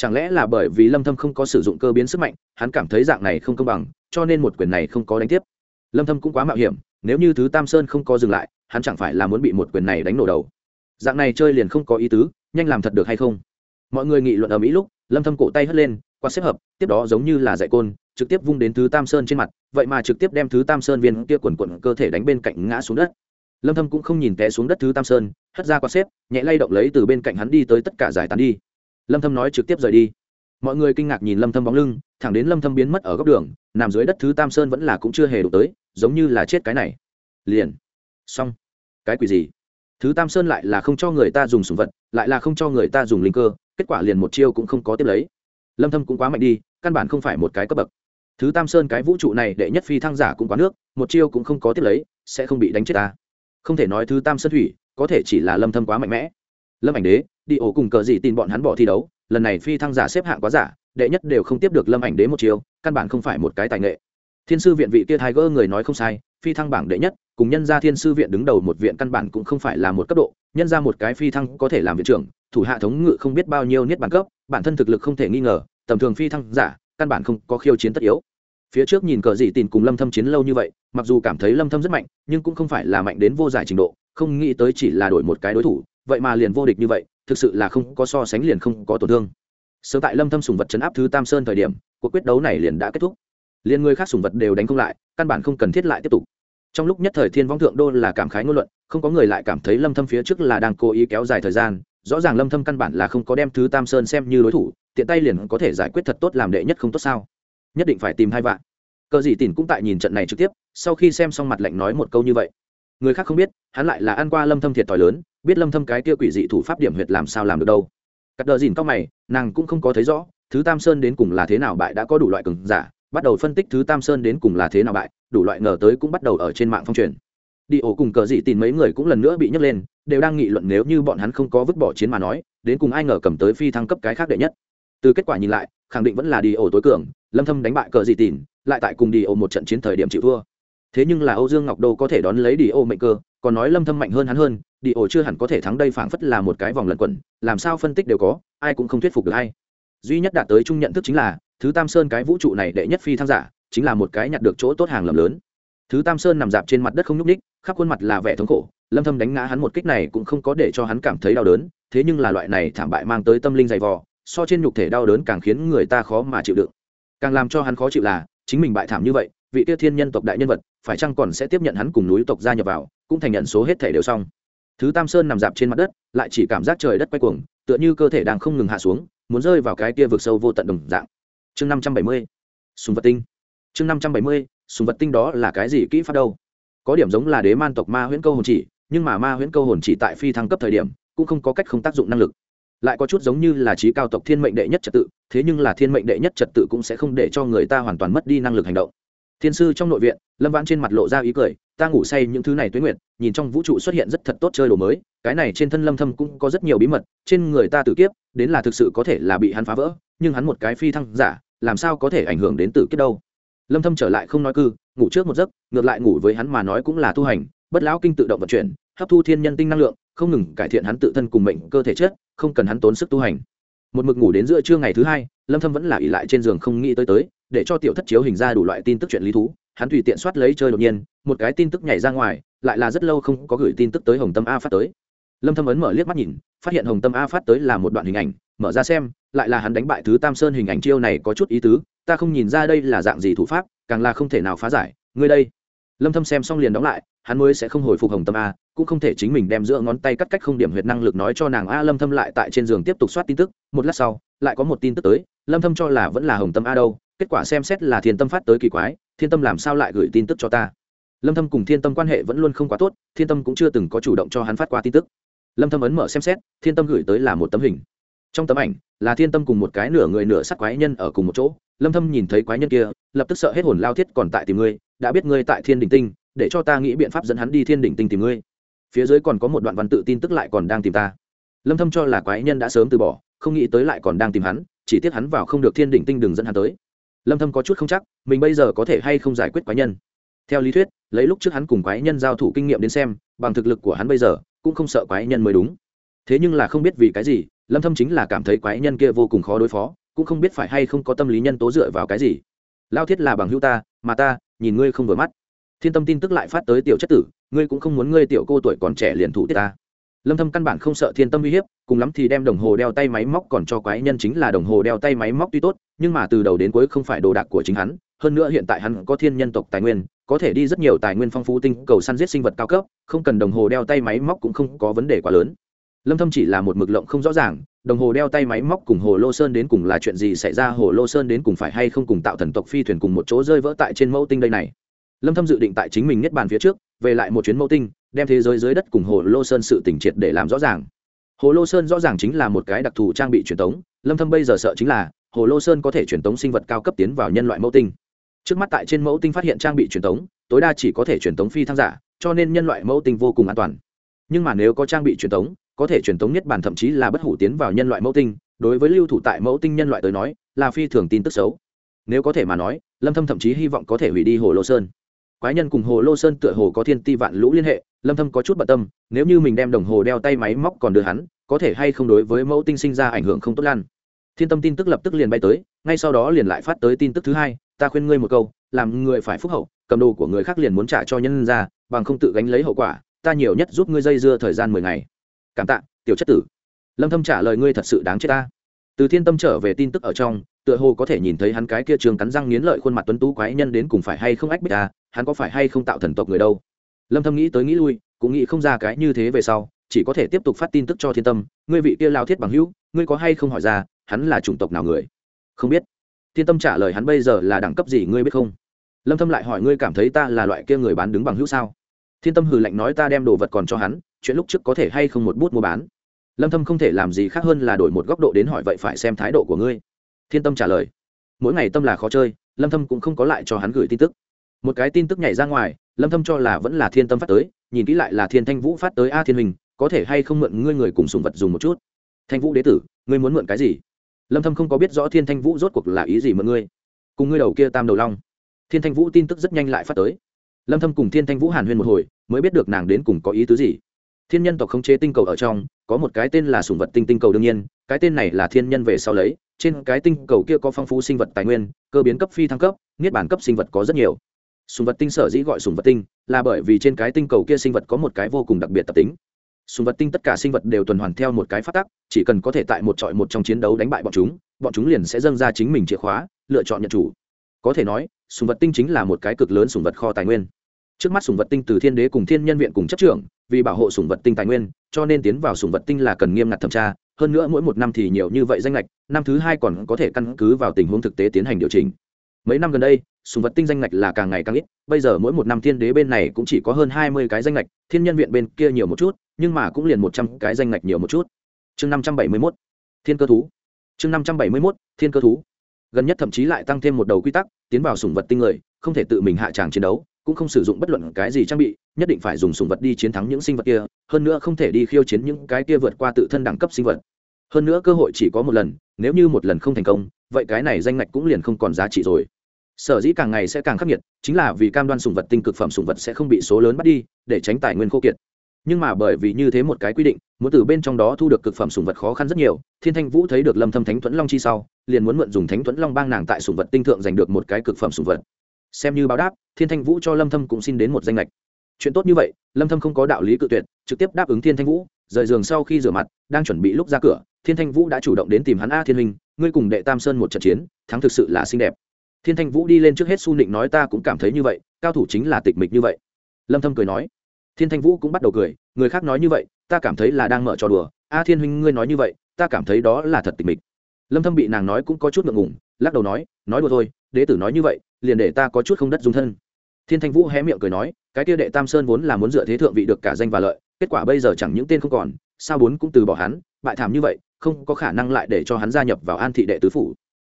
Chẳng lẽ là bởi vì lâm thâm không có sử dụng cơ biến sức mạnh, hắn cảm thấy dạng này không công bằng, cho nên một quyền này không có đánh tiếp. Lâm thâm cũng quá mạo hiểm, nếu như thứ tam sơn không có dừng lại, hắn chẳng phải là muốn bị một quyền này đánh nổ đầu. Dạng này chơi liền không có ý tứ, nhanh làm thật được hay không? Mọi người nghị luận ở mỹ lúc, lâm thâm cổ tay hất lên, qua xếp hợp, tiếp đó giống như là dạy côn, trực tiếp vung đến thứ tam sơn trên mặt, vậy mà trực tiếp đem thứ tam sơn viên kia quần quần cơ thể đánh bên cạnh ngã xuống đất. Lâm thâm cũng không nhìn té xuống đất thứ tam sơn, hất ra qua xếp, nhẹ lay động lấy từ bên cạnh hắn đi tới tất cả giải tán đi lâm thâm nói trực tiếp rời đi. Mọi người kinh ngạc nhìn lâm thâm bóng lưng, thẳng đến lâm thâm biến mất ở góc đường, nằm dưới đất thứ tam sơn vẫn là cũng chưa hề đụng tới, giống như là chết cái này. Liền. Xong. Cái quỷ gì? Thứ tam sơn lại là không cho người ta dùng sủng vật, lại là không cho người ta dùng linh cơ, kết quả liền một chiêu cũng không có tiếp lấy. Lâm thâm cũng quá mạnh đi, căn bản không phải một cái cấp bậc. Thứ tam sơn cái vũ trụ này đệ nhất phi thăng giả cũng quá nước, một chiêu cũng không có tiếp lấy, sẽ không bị đánh chết ta. Không thể nói thứ tam sơn thủy, có thể chỉ là lâm thâm quá mạnh mẽ. Lâm ảnh đế đi ổ cùng cờ gì tin bọn hắn bỏ thi đấu, lần này phi thăng giả xếp hạng quá giả, đệ nhất đều không tiếp được lâm ảnh đế một chiêu, căn bản không phải một cái tài nghệ. Thiên sư viện vị kia thái gỡ người nói không sai, phi thăng bảng đệ nhất, cùng nhân gia thiên sư viện đứng đầu một viện căn bản cũng không phải là một cấp độ, nhân ra một cái phi thăng có thể làm viện trưởng, thủ hạ thống ngự không biết bao nhiêu niết bản cấp, bản thân thực lực không thể nghi ngờ, tầm thường phi thăng giả, căn bản không có khiêu chiến tất yếu. Phía trước nhìn cờ dị tìm cùng lâm thâm chiến lâu như vậy, mặc dù cảm thấy lâm thâm rất mạnh, nhưng cũng không phải là mạnh đến vô giải trình độ, không nghĩ tới chỉ là đổi một cái đối thủ, vậy mà liền vô địch như vậy thực sự là không có so sánh liền không có tổn thương. Sớm tại lâm thâm sùng vật chấn áp thứ tam sơn thời điểm, cuộc quyết đấu này liền đã kết thúc. Liền người khác sùng vật đều đánh không lại, căn bản không cần thiết lại tiếp tục. Trong lúc nhất thời thiên võng thượng đô là cảm khái ngôn luận, không có người lại cảm thấy lâm thâm phía trước là đang cố ý kéo dài thời gian, rõ ràng lâm thâm căn bản là không có đem thứ tam sơn xem như đối thủ, tiện tay liền có thể giải quyết thật tốt làm đệ nhất không tốt sao. Nhất định phải tìm hai vạn. Cờ gì tỉn cũng tại nhìn trận này trực tiếp, sau khi xem xong mặt lạnh nói một câu như vậy người khác không biết, hắn lại là ăn qua lâm thâm thiệt thòi lớn, biết lâm thâm cái kia quỷ dị thủ pháp điểm huyệt làm sao làm được đâu. Cắt đờ dìn cao mày, nàng cũng không có thấy rõ, thứ tam sơn đến cùng là thế nào bại đã có đủ loại cường giả, bắt đầu phân tích thứ tam sơn đến cùng là thế nào bại, đủ loại ngờ tới cũng bắt đầu ở trên mạng phong truyền. Đi ổ cùng cờ dị tìm mấy người cũng lần nữa bị nhấc lên, đều đang nghị luận nếu như bọn hắn không có vứt bỏ chiến mà nói, đến cùng ai ngờ cầm tới phi thăng cấp cái khác đệ nhất. Từ kết quả nhìn lại, khẳng định vẫn là đi ổ tối cường, lâm thâm đánh bại cờ dị tìm lại tại cùng đi ổ một trận chiến thời điểm chịu thua thế nhưng là âu dương ngọc đô có thể đón lấy đi Ô mệnh cơ, còn nói lâm thâm mạnh hơn hắn hơn đi Ô chưa hẳn có thể thắng đây phảng phất là một cái vòng lẩn quẩn, làm sao phân tích đều có, ai cũng không thuyết phục được hay duy nhất đạt tới trung nhận thức chính là, thứ tam sơn cái vũ trụ này đệ nhất phi thăng giả, chính là một cái nhặt được chỗ tốt hàng lầm lớn. Thứ tam sơn nằm dạp trên mặt đất không nhúc ních khắp khuôn mặt là vẻ thống khổ, lâm thâm đánh ngã hắn một kích này cũng không có để cho hắn cảm thấy đau đớn, thế nhưng là loại này thảm bại mang tới tâm linh dày vò, so trên nhục thể đau đớn càng khiến người ta khó mà chịu đựng. Càng làm cho hắn khó chịu là, chính mình bại thảm như vậy vị tiêu thiên nhân tộc đại nhân vật, phải chăng còn sẽ tiếp nhận hắn cùng núi tộc gia nhập vào, cũng thành nhận số hết thể đều xong. Thứ tam sơn nằm dạp trên mặt đất, lại chỉ cảm giác trời đất quay cuồng, tựa như cơ thể đang không ngừng hạ xuống, muốn rơi vào cái kia vực sâu vô tận đồng dạng. Chương năm trăm bảy mươi, sùng vật tinh. Chương năm trăm bảy mươi, sùng vật tinh đó là cái gì kỹ pháp đâu? Có điểm giống là đế man tộc ma huyễn câu hồn chỉ, nhưng mà ma huyễn câu hồn chỉ tại phi thăng cấp thời điểm, cũng không có cách không tác dụng năng lực. Lại có chút giống như là trí cao tộc thiên mệnh đệ nhất trật tự, thế nhưng là thiên mệnh đệ nhất trật tự cũng sẽ không để cho người ta hoàn toàn mất đi năng lực hành động thiên sư trong nội viện, lâm vãn trên mặt lộ ra ý cười, ta ngủ say những thứ này tuế nguyệt, nhìn trong vũ trụ xuất hiện rất thật tốt chơi đồ mới, cái này trên thân lâm thâm cũng có rất nhiều bí mật, trên người ta tử kiếp, đến là thực sự có thể là bị hắn phá vỡ, nhưng hắn một cái phi thăng giả, làm sao có thể ảnh hưởng đến tử kiếp đâu? Lâm thâm trở lại không nói cư, ngủ trước một giấc, ngược lại ngủ với hắn mà nói cũng là tu hành, bất lão kinh tự động vận chuyển, hấp thu thiên nhân tinh năng lượng, không ngừng cải thiện hắn tự thân cùng mệnh cơ thể chất, không cần hắn tốn sức tu hành. Một mực ngủ đến giữa trưa ngày thứ hai, lâm thâm vẫn là ỉ lại trên giường không nghĩ tới tới để cho tiểu thất chiếu hình ra đủ loại tin tức chuyện lý thú. Hắn tùy tiện soát lấy chơi đột nhiên, một cái tin tức nhảy ra ngoài, lại là rất lâu không có gửi tin tức tới hồng tâm a phát tới. Lâm thâm ấn mở liếc mắt nhìn, phát hiện hồng tâm a phát tới là một đoạn hình ảnh, mở ra xem, lại là hắn đánh bại thứ tam sơn hình ảnh chiêu này có chút ý tứ, ta không nhìn ra đây là dạng gì thủ pháp, càng là không thể nào phá giải, ngươi đây. Lâm thâm xem xong liền đóng lại, hắn mới sẽ không hồi phục hồng tâm a, cũng không thể chính mình đem giữa ngón tay cắt cách không điểm huyệt năng lực nói cho nàng a. Lâm thâm lại tại trên giường tiếp tục soát tin tức, một lát sau, lại có một tin tức tới, lâm thâm cho là vẫn là hồng tâm a đâu kết quả xem xét là thiên tâm phát tới kỳ quái, thiên tâm làm sao lại gửi tin tức cho ta? Lâm thâm cùng thiên tâm quan hệ vẫn luôn không quá tốt, thiên tâm cũng chưa từng có chủ động cho hắn phát qua tin tức. Lâm thâm ấn mở xem xét, thiên tâm gửi tới là một tấm hình. Trong tấm ảnh, là thiên tâm cùng một cái nửa người nửa sắc quái nhân ở cùng một chỗ. Lâm thâm nhìn thấy quái nhân kia, lập tức sợ hết hồn lao thiết còn tại tìm ngươi, đã biết ngươi tại thiên đỉnh tinh, để cho ta nghĩ biện pháp dẫn hắn đi thiên đỉnh tinh tìm ngươi. Phía dưới còn có một đoạn văn tự tin tức lại còn đang tìm ta. Lâm thâm cho là quái nhân đã sớm từ bỏ, không nghĩ tới lại còn đang tìm hắn, chỉ tiếc hắn vào không được thiên đỉnh tinh đừng dẫn hắn tới lâm thâm có chút không chắc, mình bây giờ có thể hay không giải quyết quái nhân. Theo lý thuyết, lấy lúc trước hắn cùng quái nhân giao thủ kinh nghiệm đến xem, bằng thực lực của hắn bây giờ, cũng không sợ quái nhân mới đúng. Thế nhưng là không biết vì cái gì, lâm thâm chính là cảm thấy quái nhân kia vô cùng khó đối phó, cũng không biết phải hay không có tâm lý nhân tố dựa vào cái gì. Lao thiết là bằng hữu ta, mà ta, nhìn ngươi không vừa mắt. Thiên tâm tin tức lại phát tới tiểu chất tử, ngươi cũng không muốn ngươi tiểu cô tuổi còn trẻ liền thủ tiết ta lâm thâm căn bản không sợ thiên tâm uy hiếp, cùng lắm thì đem đồng hồ đeo tay máy móc còn cho quái nhân chính là đồng hồ đeo tay máy móc tuy tốt, nhưng mà từ đầu đến cuối không phải đồ đạc của chính hắn, hơn nữa hiện tại hắn có thiên nhân tộc tài nguyên, có thể đi rất nhiều tài nguyên phong phú tinh cầu săn giết sinh vật cao cấp, không cần đồng hồ đeo tay máy móc cũng không có vấn đề quá lớn. Lâm thâm chỉ là một mực lộng không rõ ràng, đồng hồ đeo tay máy móc cùng hồ lô sơn đến cùng là chuyện gì xảy ra, hồ lô sơn đến cùng phải hay không cùng tạo thần tộc phi thuyền cùng một chỗ rơi vỡ tại trên mẫu tinh đây này. Lâm thâm dự định tại chính mình nhất bàn phía trước về lại một chuyến mẫu tinh, đem thế giới dưới đất cùng hồ lô sơn sự tỉnh triệt để làm rõ ràng. Hồ lô sơn rõ ràng chính là một cái đặc thù trang bị truyền tống, lâm thâm bây giờ sợ chính là, hồ lô sơn có thể truyền tống sinh vật cao cấp tiến vào nhân loại mẫu tinh. Trước mắt tại trên mẫu tinh phát hiện trang bị truyền tống, tối đa chỉ có thể truyền tống phi thăng giả, cho nên nhân loại mẫu tinh vô cùng an toàn. Nhưng mà nếu có trang bị truyền tống, có thể truyền tống nhất bản thậm chí là bất hủ tiến vào nhân loại mẫu tinh, đối với lưu thủ tại mẫu tinh nhân loại tới nói, là phi thường tin tức xấu. Nếu có thể mà nói, lâm thâm thậm chí hy vọng có thể hủy đi hồ lô sơn quái nhân cùng hồ lô sơn tựa hồ có thiên ti vạn lũ liên hệ, lâm thâm có chút bận tâm, nếu như mình đem đồng hồ đeo tay máy móc còn đưa hắn, có thể hay không đối với mẫu tinh sinh ra ảnh hưởng không tốt lan thiên tâm tin tức lập tức liền bay tới, ngay sau đó liền lại phát tới tin tức thứ hai, ta khuyên ngươi một câu, làm người phải phúc hậu, cầm đồ của người khác liền muốn trả cho nhân ra, bằng không tự gánh lấy hậu quả, ta nhiều nhất giúp ngươi dây dưa thời gian mười ngày. Cảm tạ, tiểu chất tử. Lâm thâm trả lời ngươi thật sự đáng chết ta. Từ thiên tâm trở về tin tức ở trong tựa hồ có thể nhìn thấy hắn cái kia trường cắn răng nghiến lợi khuôn mặt tuấn tú quái nhân đến cùng phải hay không ách bích ta hắn có phải hay không tạo thần tộc người đâu? Lâm thâm nghĩ tới nghĩ lui, cũng nghĩ không ra cái như thế về sau, chỉ có thể tiếp tục phát tin tức cho thiên tâm, ngươi vị kia lao thiết bằng hữu, ngươi có hay không hỏi ra, hắn là chủng tộc nào người? Không biết. Thiên tâm trả lời hắn, bây giờ là đẳng cấp gì, ngươi biết không? Lâm thâm lại hỏi, ngươi cảm thấy ta là loại kia người bán đứng bằng hữu sao? Thiên tâm hừ lạnh nói, ta đem đồ vật còn cho hắn, chuyện lúc trước có thể hay không một bút mua bán? Lâm thâm không thể làm gì khác hơn là đổi một góc độ đến hỏi, vậy phải xem thái độ của ngươi thiên tâm trả lời. Mỗi ngày tâm là khó chơi, lâm thâm cũng không có lại cho hắn gửi tin tức. Một cái tin tức nhảy ra ngoài, lâm thâm cho là vẫn là thiên tâm phát tới, nhìn kỹ lại là thiên thanh vũ phát tới a thiên hình, có thể hay không mượn ngươi người cùng sùng vật dùng một chút. Thanh vũ đế tử, ngươi muốn mượn cái gì? Lâm thâm không có biết rõ thiên thanh vũ rốt cuộc là ý gì mượn ngươi. Cùng ngươi đầu kia tam đầu long. Thiên thanh vũ tin tức rất nhanh lại phát tới. Lâm thâm cùng thiên thanh vũ hàn huyên một hồi, mới biết được nàng đến cùng có ý tứ gì thiên nhân tộc khống chế tinh cầu ở trong, có một cái tên là sùng vật tinh tinh cầu đương nhiên, cái tên này là thiên nhân về sau lấy, trên cái tinh cầu kia có phong phú sinh vật tài nguyên, cơ biến cấp phi thăng cấp, niết bản cấp sinh vật có rất nhiều. Sùng vật tinh sở dĩ gọi sùng vật tinh, là bởi vì trên cái tinh cầu kia sinh vật có một cái vô cùng đặc biệt tập tính. Sùng vật tinh tất cả sinh vật đều tuần hoàn theo một cái phát tắc, chỉ cần có thể tại một trọi một trong chiến đấu đánh bại bọn chúng bọn chúng liền sẽ dâng ra chính mình chìa khóa, lựa chọn nhận chủ. Có thể nói sùng vật tinh chính là một cái cực lớn sùng vật kho tài nguyên. Trước mắt sùng vật tinh từ thiên đế cùng thiên nhân viện cùng chấp trưởng vì bảo hộ sủng vật tinh tài nguyên cho nên tiến vào sủng vật tinh là cần nghiêm ngặt thẩm tra. Hơn nữa mỗi một năm thì nhiều như vậy danh lệch năm thứ hai còn có thể căn cứ vào tình huống thực tế tiến hành điều chỉnh. Mấy năm gần đây sùng vật tinh danh ngạch là càng ngày càng ít bây giờ mỗi một năm thiên đế bên này cũng chỉ có hơn hai mươi cái danh ngạch, thiên nhân viện bên kia nhiều một chút nhưng mà cũng liền một trăm cái danh ngạch nhiều một chút. Chương năm trăm bảy mươi mốt thiên cơ thú. Chương năm trăm bảy mươi mốt thiên cơ thú. Gần nhất thậm chí lại tăng thêm một đầu quy tắc tiến vào sùng vật tinh người không thể tự mình hạ tràng chiến đấu cũng không sử dụng bất luận cái gì trang bị nhất định phải dùng sùng vật đi chiến thắng những sinh vật kia, hơn nữa không thể đi khiêu chiến những cái kia vượt qua tự thân đẳng cấp sinh vật. Hơn nữa cơ hội chỉ có một lần, nếu như một lần không thành công, vậy cái này danh ngạch cũng liền không còn giá trị rồi. Sở dĩ càng ngày sẽ càng khắc nghiệt, chính là vì cam đoan sùng vật tinh cực phẩm sùng vật sẽ không bị số lớn bắt đi, để tránh tài nguyên khô kiệt. Nhưng mà bởi vì như thế một cái quy định, muốn từ bên trong đó thu được cực phẩm sùng vật khó khăn rất nhiều, thiên thanh vũ thấy được lâm thâm thánh thuẫn long chi sau, liền muốn mượn dùng thánh thuẫn long bang nàng tại sùng vật tinh thượng giành được một cái cực phẩm sùng vật. Xem như báo đáp, thiên thanh vũ cho lâm thâm cũng xin đến một danh lệch chuyện tốt như vậy, lâm thâm không có đạo lý cự tuyệt, trực tiếp đáp ứng thiên thanh vũ, rời giường sau khi rửa mặt, đang chuẩn bị lúc ra cửa, thiên thanh vũ đã chủ động đến tìm hắn a thiên huynh, ngươi cùng đệ tam sơn một trận chiến, thắng thực sự là xinh đẹp. Thiên thanh vũ đi lên trước hết su nịnh nói, ta cũng cảm thấy như vậy, cao thủ chính là tịch mịch như vậy. Lâm thâm cười nói. Thiên thanh vũ cũng bắt đầu cười, người khác nói như vậy, ta cảm thấy là đang mở trò đùa. A thiên huynh, ngươi nói như vậy, ta cảm thấy đó là thật tịch mịch. Lâm thâm bị nàng nói cũng có chút ngượng ngùng, lắc đầu nói nói đùa thôi đế tử nói như vậy, liền để ta có chút không đất dung thân thiên thanh vũ hé miệng cười nói, cái kia đệ tam sơn vốn là muốn dựa thế thượng vị được cả danh và lợi, kết quả bây giờ chẳng những tên không còn, sao bốn cũng từ bỏ hắn, bại thảm như vậy, không có khả năng lại để cho hắn gia nhập vào an thị đệ tứ phủ.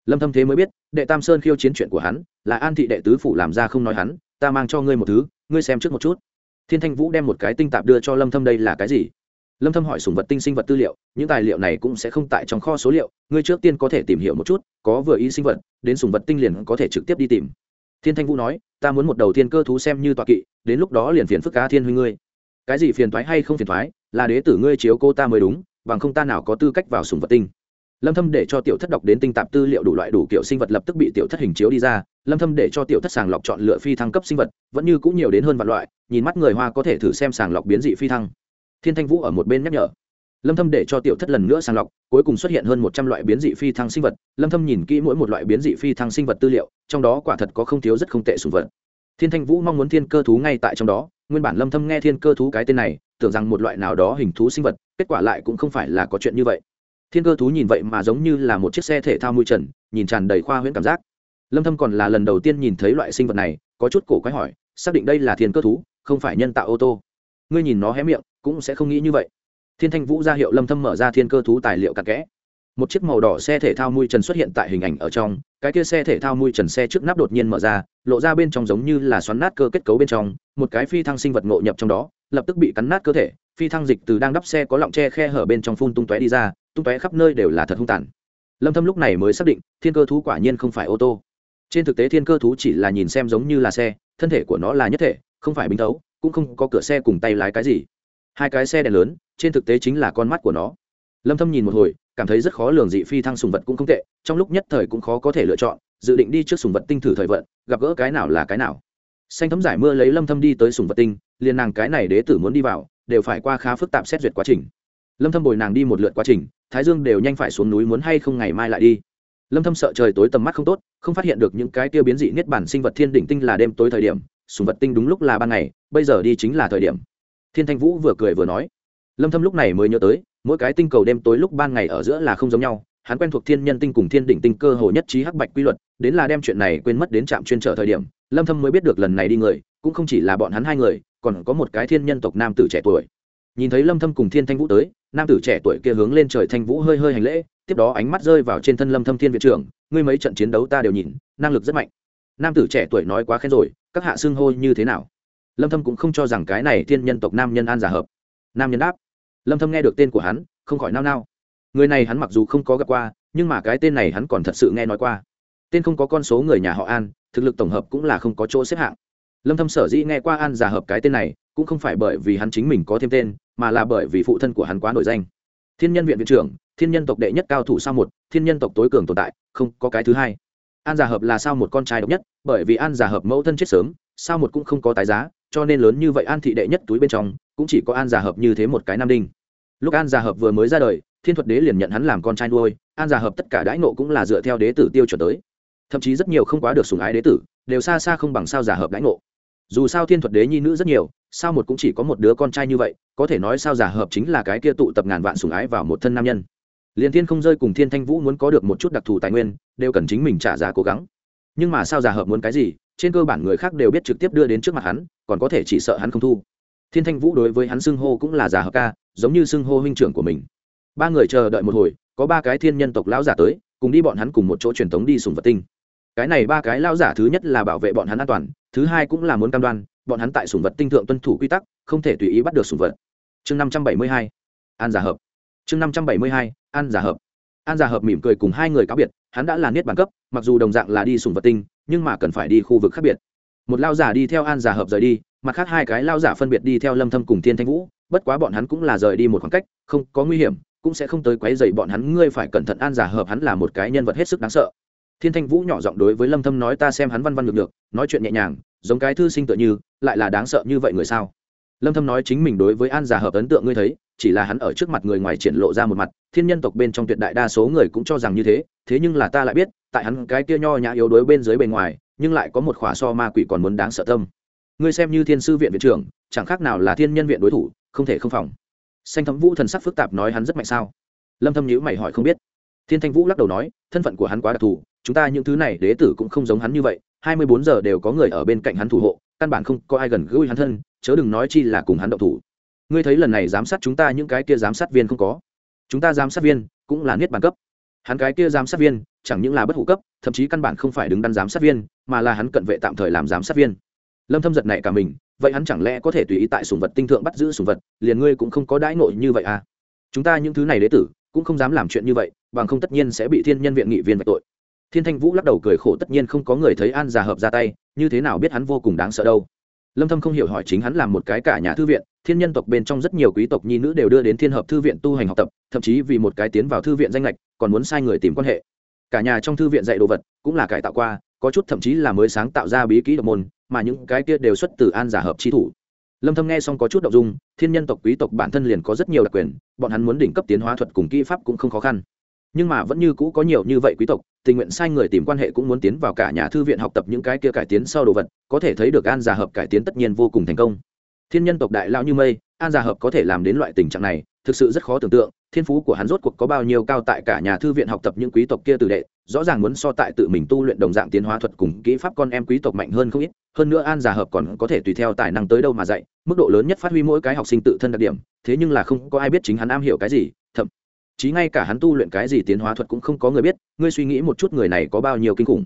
Lâm thâm thế mới biết, đệ tam sơn khiêu chiến chuyện của hắn, là an thị đệ tứ phủ làm ra không nói hắn, ta mang cho ngươi một thứ, ngươi xem trước một chút. Thiên thanh vũ đem một cái tinh tạp đưa cho lâm thâm đây là cái gì? Lâm thâm hỏi sùng vật tinh sinh vật tư liệu, những tài liệu này cũng sẽ không tại trong kho số liệu, ngươi trước tiên có thể tìm hiểu một chút, có vừa ý sinh vật, đến sùng vật tinh liền có thể trực tiếp đi tìm thiên thanh vũ nói, ta muốn một đầu tiên cơ thú xem như tọa kỵ, đến lúc đó liền phiền phức cá thiên huynh ngươi. Cái gì phiền thoái hay không phiền thoái là đế tử ngươi chiếu cô ta mới đúng, bằng không ta nào có tư cách vào sùng vật tinh. Lâm thâm để cho tiểu thất đọc đến tinh tạp tư liệu đủ loại đủ kiểu sinh vật lập tức bị tiểu thất hình chiếu đi ra. Lâm thâm để cho tiểu thất sàng lọc chọn lựa phi thăng cấp sinh vật, vẫn như cũng nhiều đến hơn vạn loại, nhìn mắt người hoa có thể thử xem sàng lọc biến dị phi thăng. Thiên thanh vũ ở một bên nhắc nhở lâm thâm để cho tiểu thất lần nữa sàng lọc, cuối cùng xuất hiện hơn 100 loại biến dị phi thăng sinh vật. Lâm thâm nhìn kỹ mỗi một loại biến dị phi thăng sinh vật tư liệu, trong đó quả thật có không thiếu rất không tệ sủng vật. Thiên thanh vũ mong muốn thiên cơ thú ngay tại trong đó, nguyên bản lâm thâm nghe thiên cơ thú cái tên này, tưởng rằng một loại nào đó hình thú sinh vật, kết quả lại cũng không phải là có chuyện như vậy. Thiên cơ thú nhìn vậy mà giống như là một chiếc xe thể thao mui trần, nhìn tràn đầy khoa huyễn cảm giác. Lâm thâm còn là lần đầu tiên nhìn thấy loại sinh vật này, có chút cổ quái hỏi, xác định đây là thiên cơ thú, không phải nhân tạo ô tô. Ngươi nhìn nó hé miệng, cũng sẽ không nghĩ như vậy thiên thanh vũ ra hiệu lâm thâm mở ra thiên cơ thú tài liệu cặn kẽ. Một chiếc màu đỏ xe thể thao mui trần xuất hiện tại hình ảnh ở trong, cái kia xe thể thao mui trần xe trước nắp đột nhiên mở ra, lộ ra bên trong giống như là xoắn nát cơ kết cấu bên trong, một cái phi thăng sinh vật ngộ nhập trong đó, lập tức bị cắn nát cơ thể, phi thăng dịch từ đang đắp xe có lọng tre khe hở bên trong phun tung tóe đi ra, tung tóe khắp nơi đều là thật hung tàn. Lâm thâm lúc này mới xác định, thiên cơ thú quả nhiên không phải ô tô. Trên thực tế thiên cơ thú chỉ là nhìn xem giống như là xe, thân thể của nó là nhất thể, không phải bình thấu, cũng không có cửa xe cùng tay lái cái gì. Hai cái xe đèn lớn trên thực tế chính là con mắt của nó. Lâm thâm nhìn một hồi, cảm thấy rất khó lường dị phi thăng sùng vật cũng không tệ, trong lúc nhất thời cũng khó có thể lựa chọn, dự định đi trước sùng vật tinh thử thời vận, gặp gỡ cái nào là cái nào. Xanh thấm giải mưa lấy lâm thâm đi tới sùng vật tinh, liền nàng cái này đế tử muốn đi vào, đều phải qua khá phức tạp xét duyệt quá trình. Lâm thâm bồi nàng đi một lượt quá trình, thái dương đều nhanh phải xuống núi muốn hay không ngày mai lại đi. Lâm thâm sợ trời tối tầm mắt không tốt, không phát hiện được những cái tiêu biến dị niết bản sinh vật thiên đỉnh tinh là đêm tối thời điểm, sùng vật tinh đúng lúc là ban ngày, bây giờ đi chính là thời điểm. Thiên thanh vũ vừa cười vừa nói lâm thâm lúc này mới nhớ tới, mỗi cái tinh cầu đêm tối lúc ban ngày ở giữa là không giống nhau, hắn quen thuộc thiên nhân tinh cùng thiên đỉnh tinh cơ hồ nhất trí hắc bạch quy luật, đến là đem chuyện này quên mất đến trạm chuyên trở thời điểm, lâm thâm mới biết được lần này đi người, cũng không chỉ là bọn hắn hai người, còn có một cái thiên nhân tộc nam tử trẻ tuổi. Nhìn thấy lâm thâm cùng thiên thanh vũ tới, nam tử trẻ tuổi kia hướng lên trời thanh vũ hơi hơi hành lễ, tiếp đó ánh mắt rơi vào trên thân lâm thâm thiên viện trưởng, ngươi mấy trận chiến đấu ta đều nhìn, năng lực rất mạnh. Nam tử trẻ tuổi nói quá khen rồi, các hạ xương hô như thế nào? Lâm thâm cũng không cho rằng cái này thiên nhân tộc nam nhân an giả hợp. Nam nhân đáp lâm thâm nghe được tên của hắn, không khỏi nao nao. Người này hắn mặc dù không có gặp qua, nhưng mà cái tên này hắn còn thật sự nghe nói qua. Tên không có con số người nhà họ an, thực lực tổng hợp cũng là không có chỗ xếp hạng. Lâm thâm sở dĩ nghe qua an giả hợp cái tên này, cũng không phải bởi vì hắn chính mình có thêm tên, mà là bởi vì phụ thân của hắn quá nổi danh. Thiên nhân viện viện trưởng, thiên nhân tộc đệ nhất cao thủ sao một, thiên nhân tộc tối cường tồn tại, không có cái thứ hai. An giả hợp là sao một con trai độc nhất, bởi vì an giả hợp mẫu thân chết sớm, sao một cũng không có tái giá, cho nên lớn như vậy an thị đệ nhất túi bên trong cũng chỉ có an giả hợp như thế một cái nam đinh. Lúc an giả hợp vừa mới ra đời, thiên thuật đế liền nhận hắn làm con trai nuôi, an giả hợp tất cả đãi nộ cũng là dựa theo đế tử tiêu chuẩn tới. Thậm chí rất nhiều không quá được sùng ái đế tử, đều xa xa không bằng sao giả hợp đãi nộ dù sao thiên thuật đế nhi nữ rất nhiều, sao một cũng chỉ có một đứa con trai như vậy, có thể nói sao giả hợp chính là cái kia tụ tập ngàn vạn sùng ái vào một thân nam nhân. Liền thiên không rơi cùng thiên thanh vũ muốn có được một chút đặc thù tài nguyên, đều cần chính mình trả giá cố gắng. Nhưng mà sao giả hợp muốn cái gì, trên cơ bản người khác đều biết trực tiếp đưa đến trước mặt hắn, còn có thể chỉ sợ hắn không thu thiên thanh vũ đối với hắn xưng hô cũng là giả hợp ca, giống như xưng hô huynh trưởng của mình. Ba người chờ đợi một hồi, có ba cái thiên nhân tộc lão giả tới, cùng đi bọn hắn cùng một chỗ truyền thống đi sùng vật tinh. Cái này ba cái lão giả thứ nhất là bảo vệ bọn hắn an toàn, thứ hai cũng là muốn cam đoan, bọn hắn tại sùng vật tinh thượng tuân thủ quy tắc, không thể tùy ý bắt được sùng vật. Chương năm trăm bảy mươi hai, an giả hợp. Chương năm trăm bảy mươi hai, an giả hợp. An giả hợp mỉm cười cùng hai người cáo biệt, hắn đã là niết bàn cấp, mặc dù đồng dạng là đi sùng vật tinh, nhưng mà cần phải đi khu vực khác biệt. Một lao giả đi theo an giả hợp rời đi mặt khác hai cái lao giả phân biệt đi theo lâm thâm cùng thiên thanh vũ, bất quá bọn hắn cũng là rời đi một khoảng cách, không có nguy hiểm, cũng sẽ không tới quấy rầy bọn hắn, ngươi phải cẩn thận an giả hợp hắn là một cái nhân vật hết sức đáng sợ. Thiên thanh vũ nhỏ giọng đối với lâm thâm nói, ta xem hắn văn văn được được nói chuyện nhẹ nhàng, giống cái thư sinh tự như, lại là đáng sợ như vậy người sao? Lâm thâm nói, chính mình đối với an giả hợp ấn tượng ngươi thấy, chỉ là hắn ở trước mặt người ngoài triển lộ ra một mặt, thiên nhân tộc bên trong tuyệt đại đa số người cũng cho rằng như thế thế nhưng là ta lại biết, tại hắn cái kia nho nhã yếu đuối bên dưới bề ngoài, nhưng lại có một khỏa so ma quỷ còn muốn đáng sợ tâm ngươi xem như thiên sư viện viện trưởng, chẳng khác nào là thiên nhân viện đối thủ, không thể không phòng. Xanh thấm vũ thần sắc phức tạp nói hắn rất mạnh sao? Lâm thâm nhíu mày hỏi không biết. Thiên thanh vũ lắc đầu nói, thân phận của hắn quá đặc thù, chúng ta những thứ này đế tử cũng không giống hắn như vậy 24 giờ đều có người ở bên cạnh hắn thủ hộ, căn bản không có ai gần gũi hắn thân, chớ đừng nói chi là cùng hắn động thủ. Ngươi thấy lần này giám sát chúng ta những cái kia giám sát viên không có? Chúng ta giám sát viên cũng là niết bàn cấp. Hắn cái kia giám sát viên chẳng những là bất hủ cấp, thậm chí căn bản không phải đứng đắn giám sát viên, mà là hắn cận vệ tạm thời làm giám sát viên lâm thâm giật này cả mình, vậy hắn chẳng lẽ có thể tùy ý tại sủng vật tinh thượng bắt giữ sủng vật, liền ngươi cũng không có đãi nội như vậy à? Chúng ta những thứ này đế tử, cũng không dám làm chuyện như vậy, bằng không tất nhiên sẽ bị thiên nhân viện nghị viên vạch tội. Thiên thanh vũ lắc đầu cười khổ, tất nhiên không có người thấy an già hợp ra tay, như thế nào biết hắn vô cùng đáng sợ đâu? Lâm thâm không hiểu hỏi chính hắn làm một cái cả nhà thư viện, thiên nhân tộc bên trong rất nhiều quý tộc nhi nữ đều đưa đến thiên hợp thư viện tu hành học tập, thậm chí vì một cái tiến vào thư viện danh lệch, còn muốn sai người tìm quan hệ. Cả nhà trong thư viện dạy đồ vật, cũng là cải tạo qua, có chút thậm chí là mới sáng tạo ra bí kỹ độc môn mà những cái kia đều xuất từ an giả hợp chi thủ. Lâm thâm nghe xong có chút động dung, thiên nhân tộc, quý tộc bản thân liền có rất nhiều đặc quyền, bọn hắn muốn đỉnh cấp tiến hóa thuật cùng kỹ pháp cũng không khó khăn. Nhưng mà vẫn như cũ có nhiều như vậy quý tộc, tình nguyện sai người tìm quan hệ cũng muốn tiến vào cả nhà thư viện học tập những cái kia cải tiến sau đồ vật, có thể thấy được an giả hợp cải tiến tất nhiên vô cùng thành công. Thiên nhân tộc đại lao như mây, an giả hợp có thể làm đến loại tình trạng này, thực sự rất khó tưởng tượng thiên phú của hắn rốt cuộc có bao nhiêu cao tại cả nhà thư viện học tập những quý tộc kia tử đệ, rõ ràng muốn so tại tự mình tu luyện đồng dạng tiến hóa thuật cùng kỹ pháp con em quý tộc mạnh hơn không ít, hơn nữa an giả hợp còn có thể tùy theo tài năng tới đâu mà dạy, mức độ lớn nhất phát huy mỗi cái học sinh tự thân đặc điểm, thế nhưng là không có ai biết chính hắn am hiểu cái gì, thậm chí ngay cả hắn tu luyện cái gì tiến hóa thuật cũng không có người biết, ngươi suy nghĩ một chút người này có bao nhiêu kinh khủng.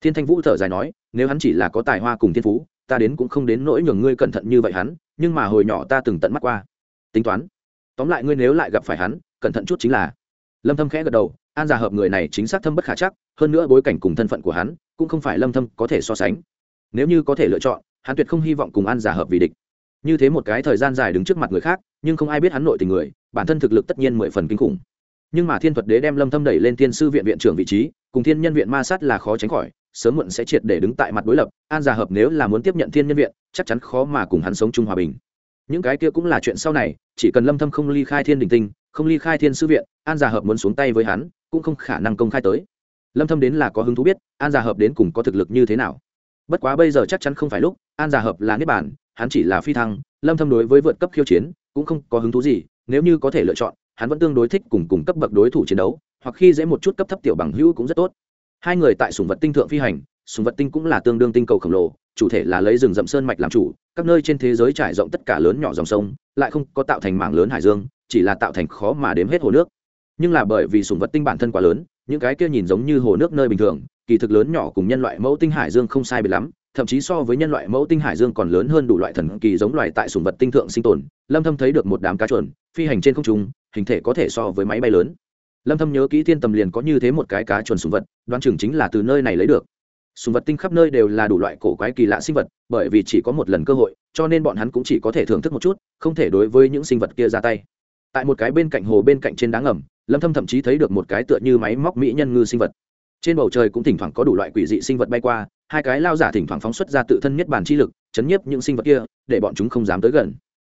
Thiên thanh vũ thở dài nói, nếu hắn chỉ là có tài hoa cùng thiên phú, ta đến cũng không đến nỗi nhường ngươi cẩn thận như vậy hắn, nhưng mà hồi nhỏ ta từng tận mắt qua. Tính toán tóm lại ngươi nếu lại gặp phải hắn, cẩn thận chút chính là. Lâm thâm khẽ gật đầu, an giả hợp người này chính xác thâm bất khả chắc, hơn nữa bối cảnh cùng thân phận của hắn, cũng không phải lâm thâm có thể so sánh. Nếu như có thể lựa chọn, hắn tuyệt không hy vọng cùng an giả hợp vì địch. Như thế một cái thời gian dài đứng trước mặt người khác, nhưng không ai biết hắn nội tình người, bản thân thực lực tất nhiên mười phần kinh khủng. Nhưng mà thiên thuật đế đem lâm thâm đẩy lên thiên sư viện viện trưởng vị trí, cùng thiên nhân viện ma sát là khó tránh khỏi, sớm muộn sẽ triệt để đứng tại mặt đối lập, an giả hợp nếu là muốn tiếp nhận thiên nhân viện, chắc chắn khó mà cùng hắn sống chung hòa bình những cái kia cũng là chuyện sau này, chỉ cần lâm thâm không ly khai thiên đình tinh, không ly khai thiên sư viện, an Gia hợp muốn xuống tay với hắn, cũng không khả năng công khai tới. Lâm thâm đến là có hứng thú biết, an Gia hợp đến cùng có thực lực như thế nào. Bất quá bây giờ chắc chắn không phải lúc, an Gia hợp là niết bản hắn chỉ là phi thăng, lâm thâm đối với vượt cấp khiêu chiến, cũng không có hứng thú gì, nếu như có thể lựa chọn, hắn vẫn tương đối thích cùng cùng cấp bậc đối thủ chiến đấu, hoặc khi dễ một chút cấp thấp tiểu bằng hữu cũng rất tốt. Hai người tại sùng vật tinh thượng phi hành, sùng vật tinh cũng là tương đương tinh cầu khổng lồ chủ thể là lấy rừng rậm sơn mạch làm chủ, các nơi trên thế giới trải rộng tất cả lớn nhỏ dòng sông, lại không có tạo thành mảng lớn hải dương, chỉ là tạo thành khó mà đếm hết hồ nước. Nhưng là bởi vì sùng vật tinh bản thân quá lớn, những cái kia nhìn giống như hồ nước nơi bình thường, kỳ thực lớn nhỏ cùng nhân loại mẫu tinh hải dương không sai biệt lắm, thậm chí so với nhân loại mẫu tinh hải dương còn lớn hơn đủ loại thần kỳ giống loài tại sùng vật tinh thượng sinh tồn. Lâm thâm thấy được một đám cá chuồn, phi hành trên không trung, hình thể có thể so với máy bay lớn. Lâm thâm nhớ kỹ thiên tầm liền có như thế một cái cá chuồn sùng vật, đoán chừng chính là từ nơi này lấy được sùng vật tinh khắp nơi đều là đủ loại cổ quái kỳ lạ sinh vật, bởi vì chỉ có một lần cơ hội, cho nên bọn hắn cũng chỉ có thể thưởng thức một chút, không thể đối với những sinh vật kia ra tay. Tại một cái bên cạnh hồ bên cạnh trên đá ngầm, lâm thâm thậm chí thấy được một cái tựa như máy móc mỹ nhân ngư sinh vật. Trên bầu trời cũng thỉnh thoảng có đủ loại quỷ dị sinh vật bay qua, hai cái lao giả thỉnh thoảng phóng xuất ra tự thân nhất bản chi lực, chấn nhiếp những sinh vật kia, để bọn chúng không dám tới gần.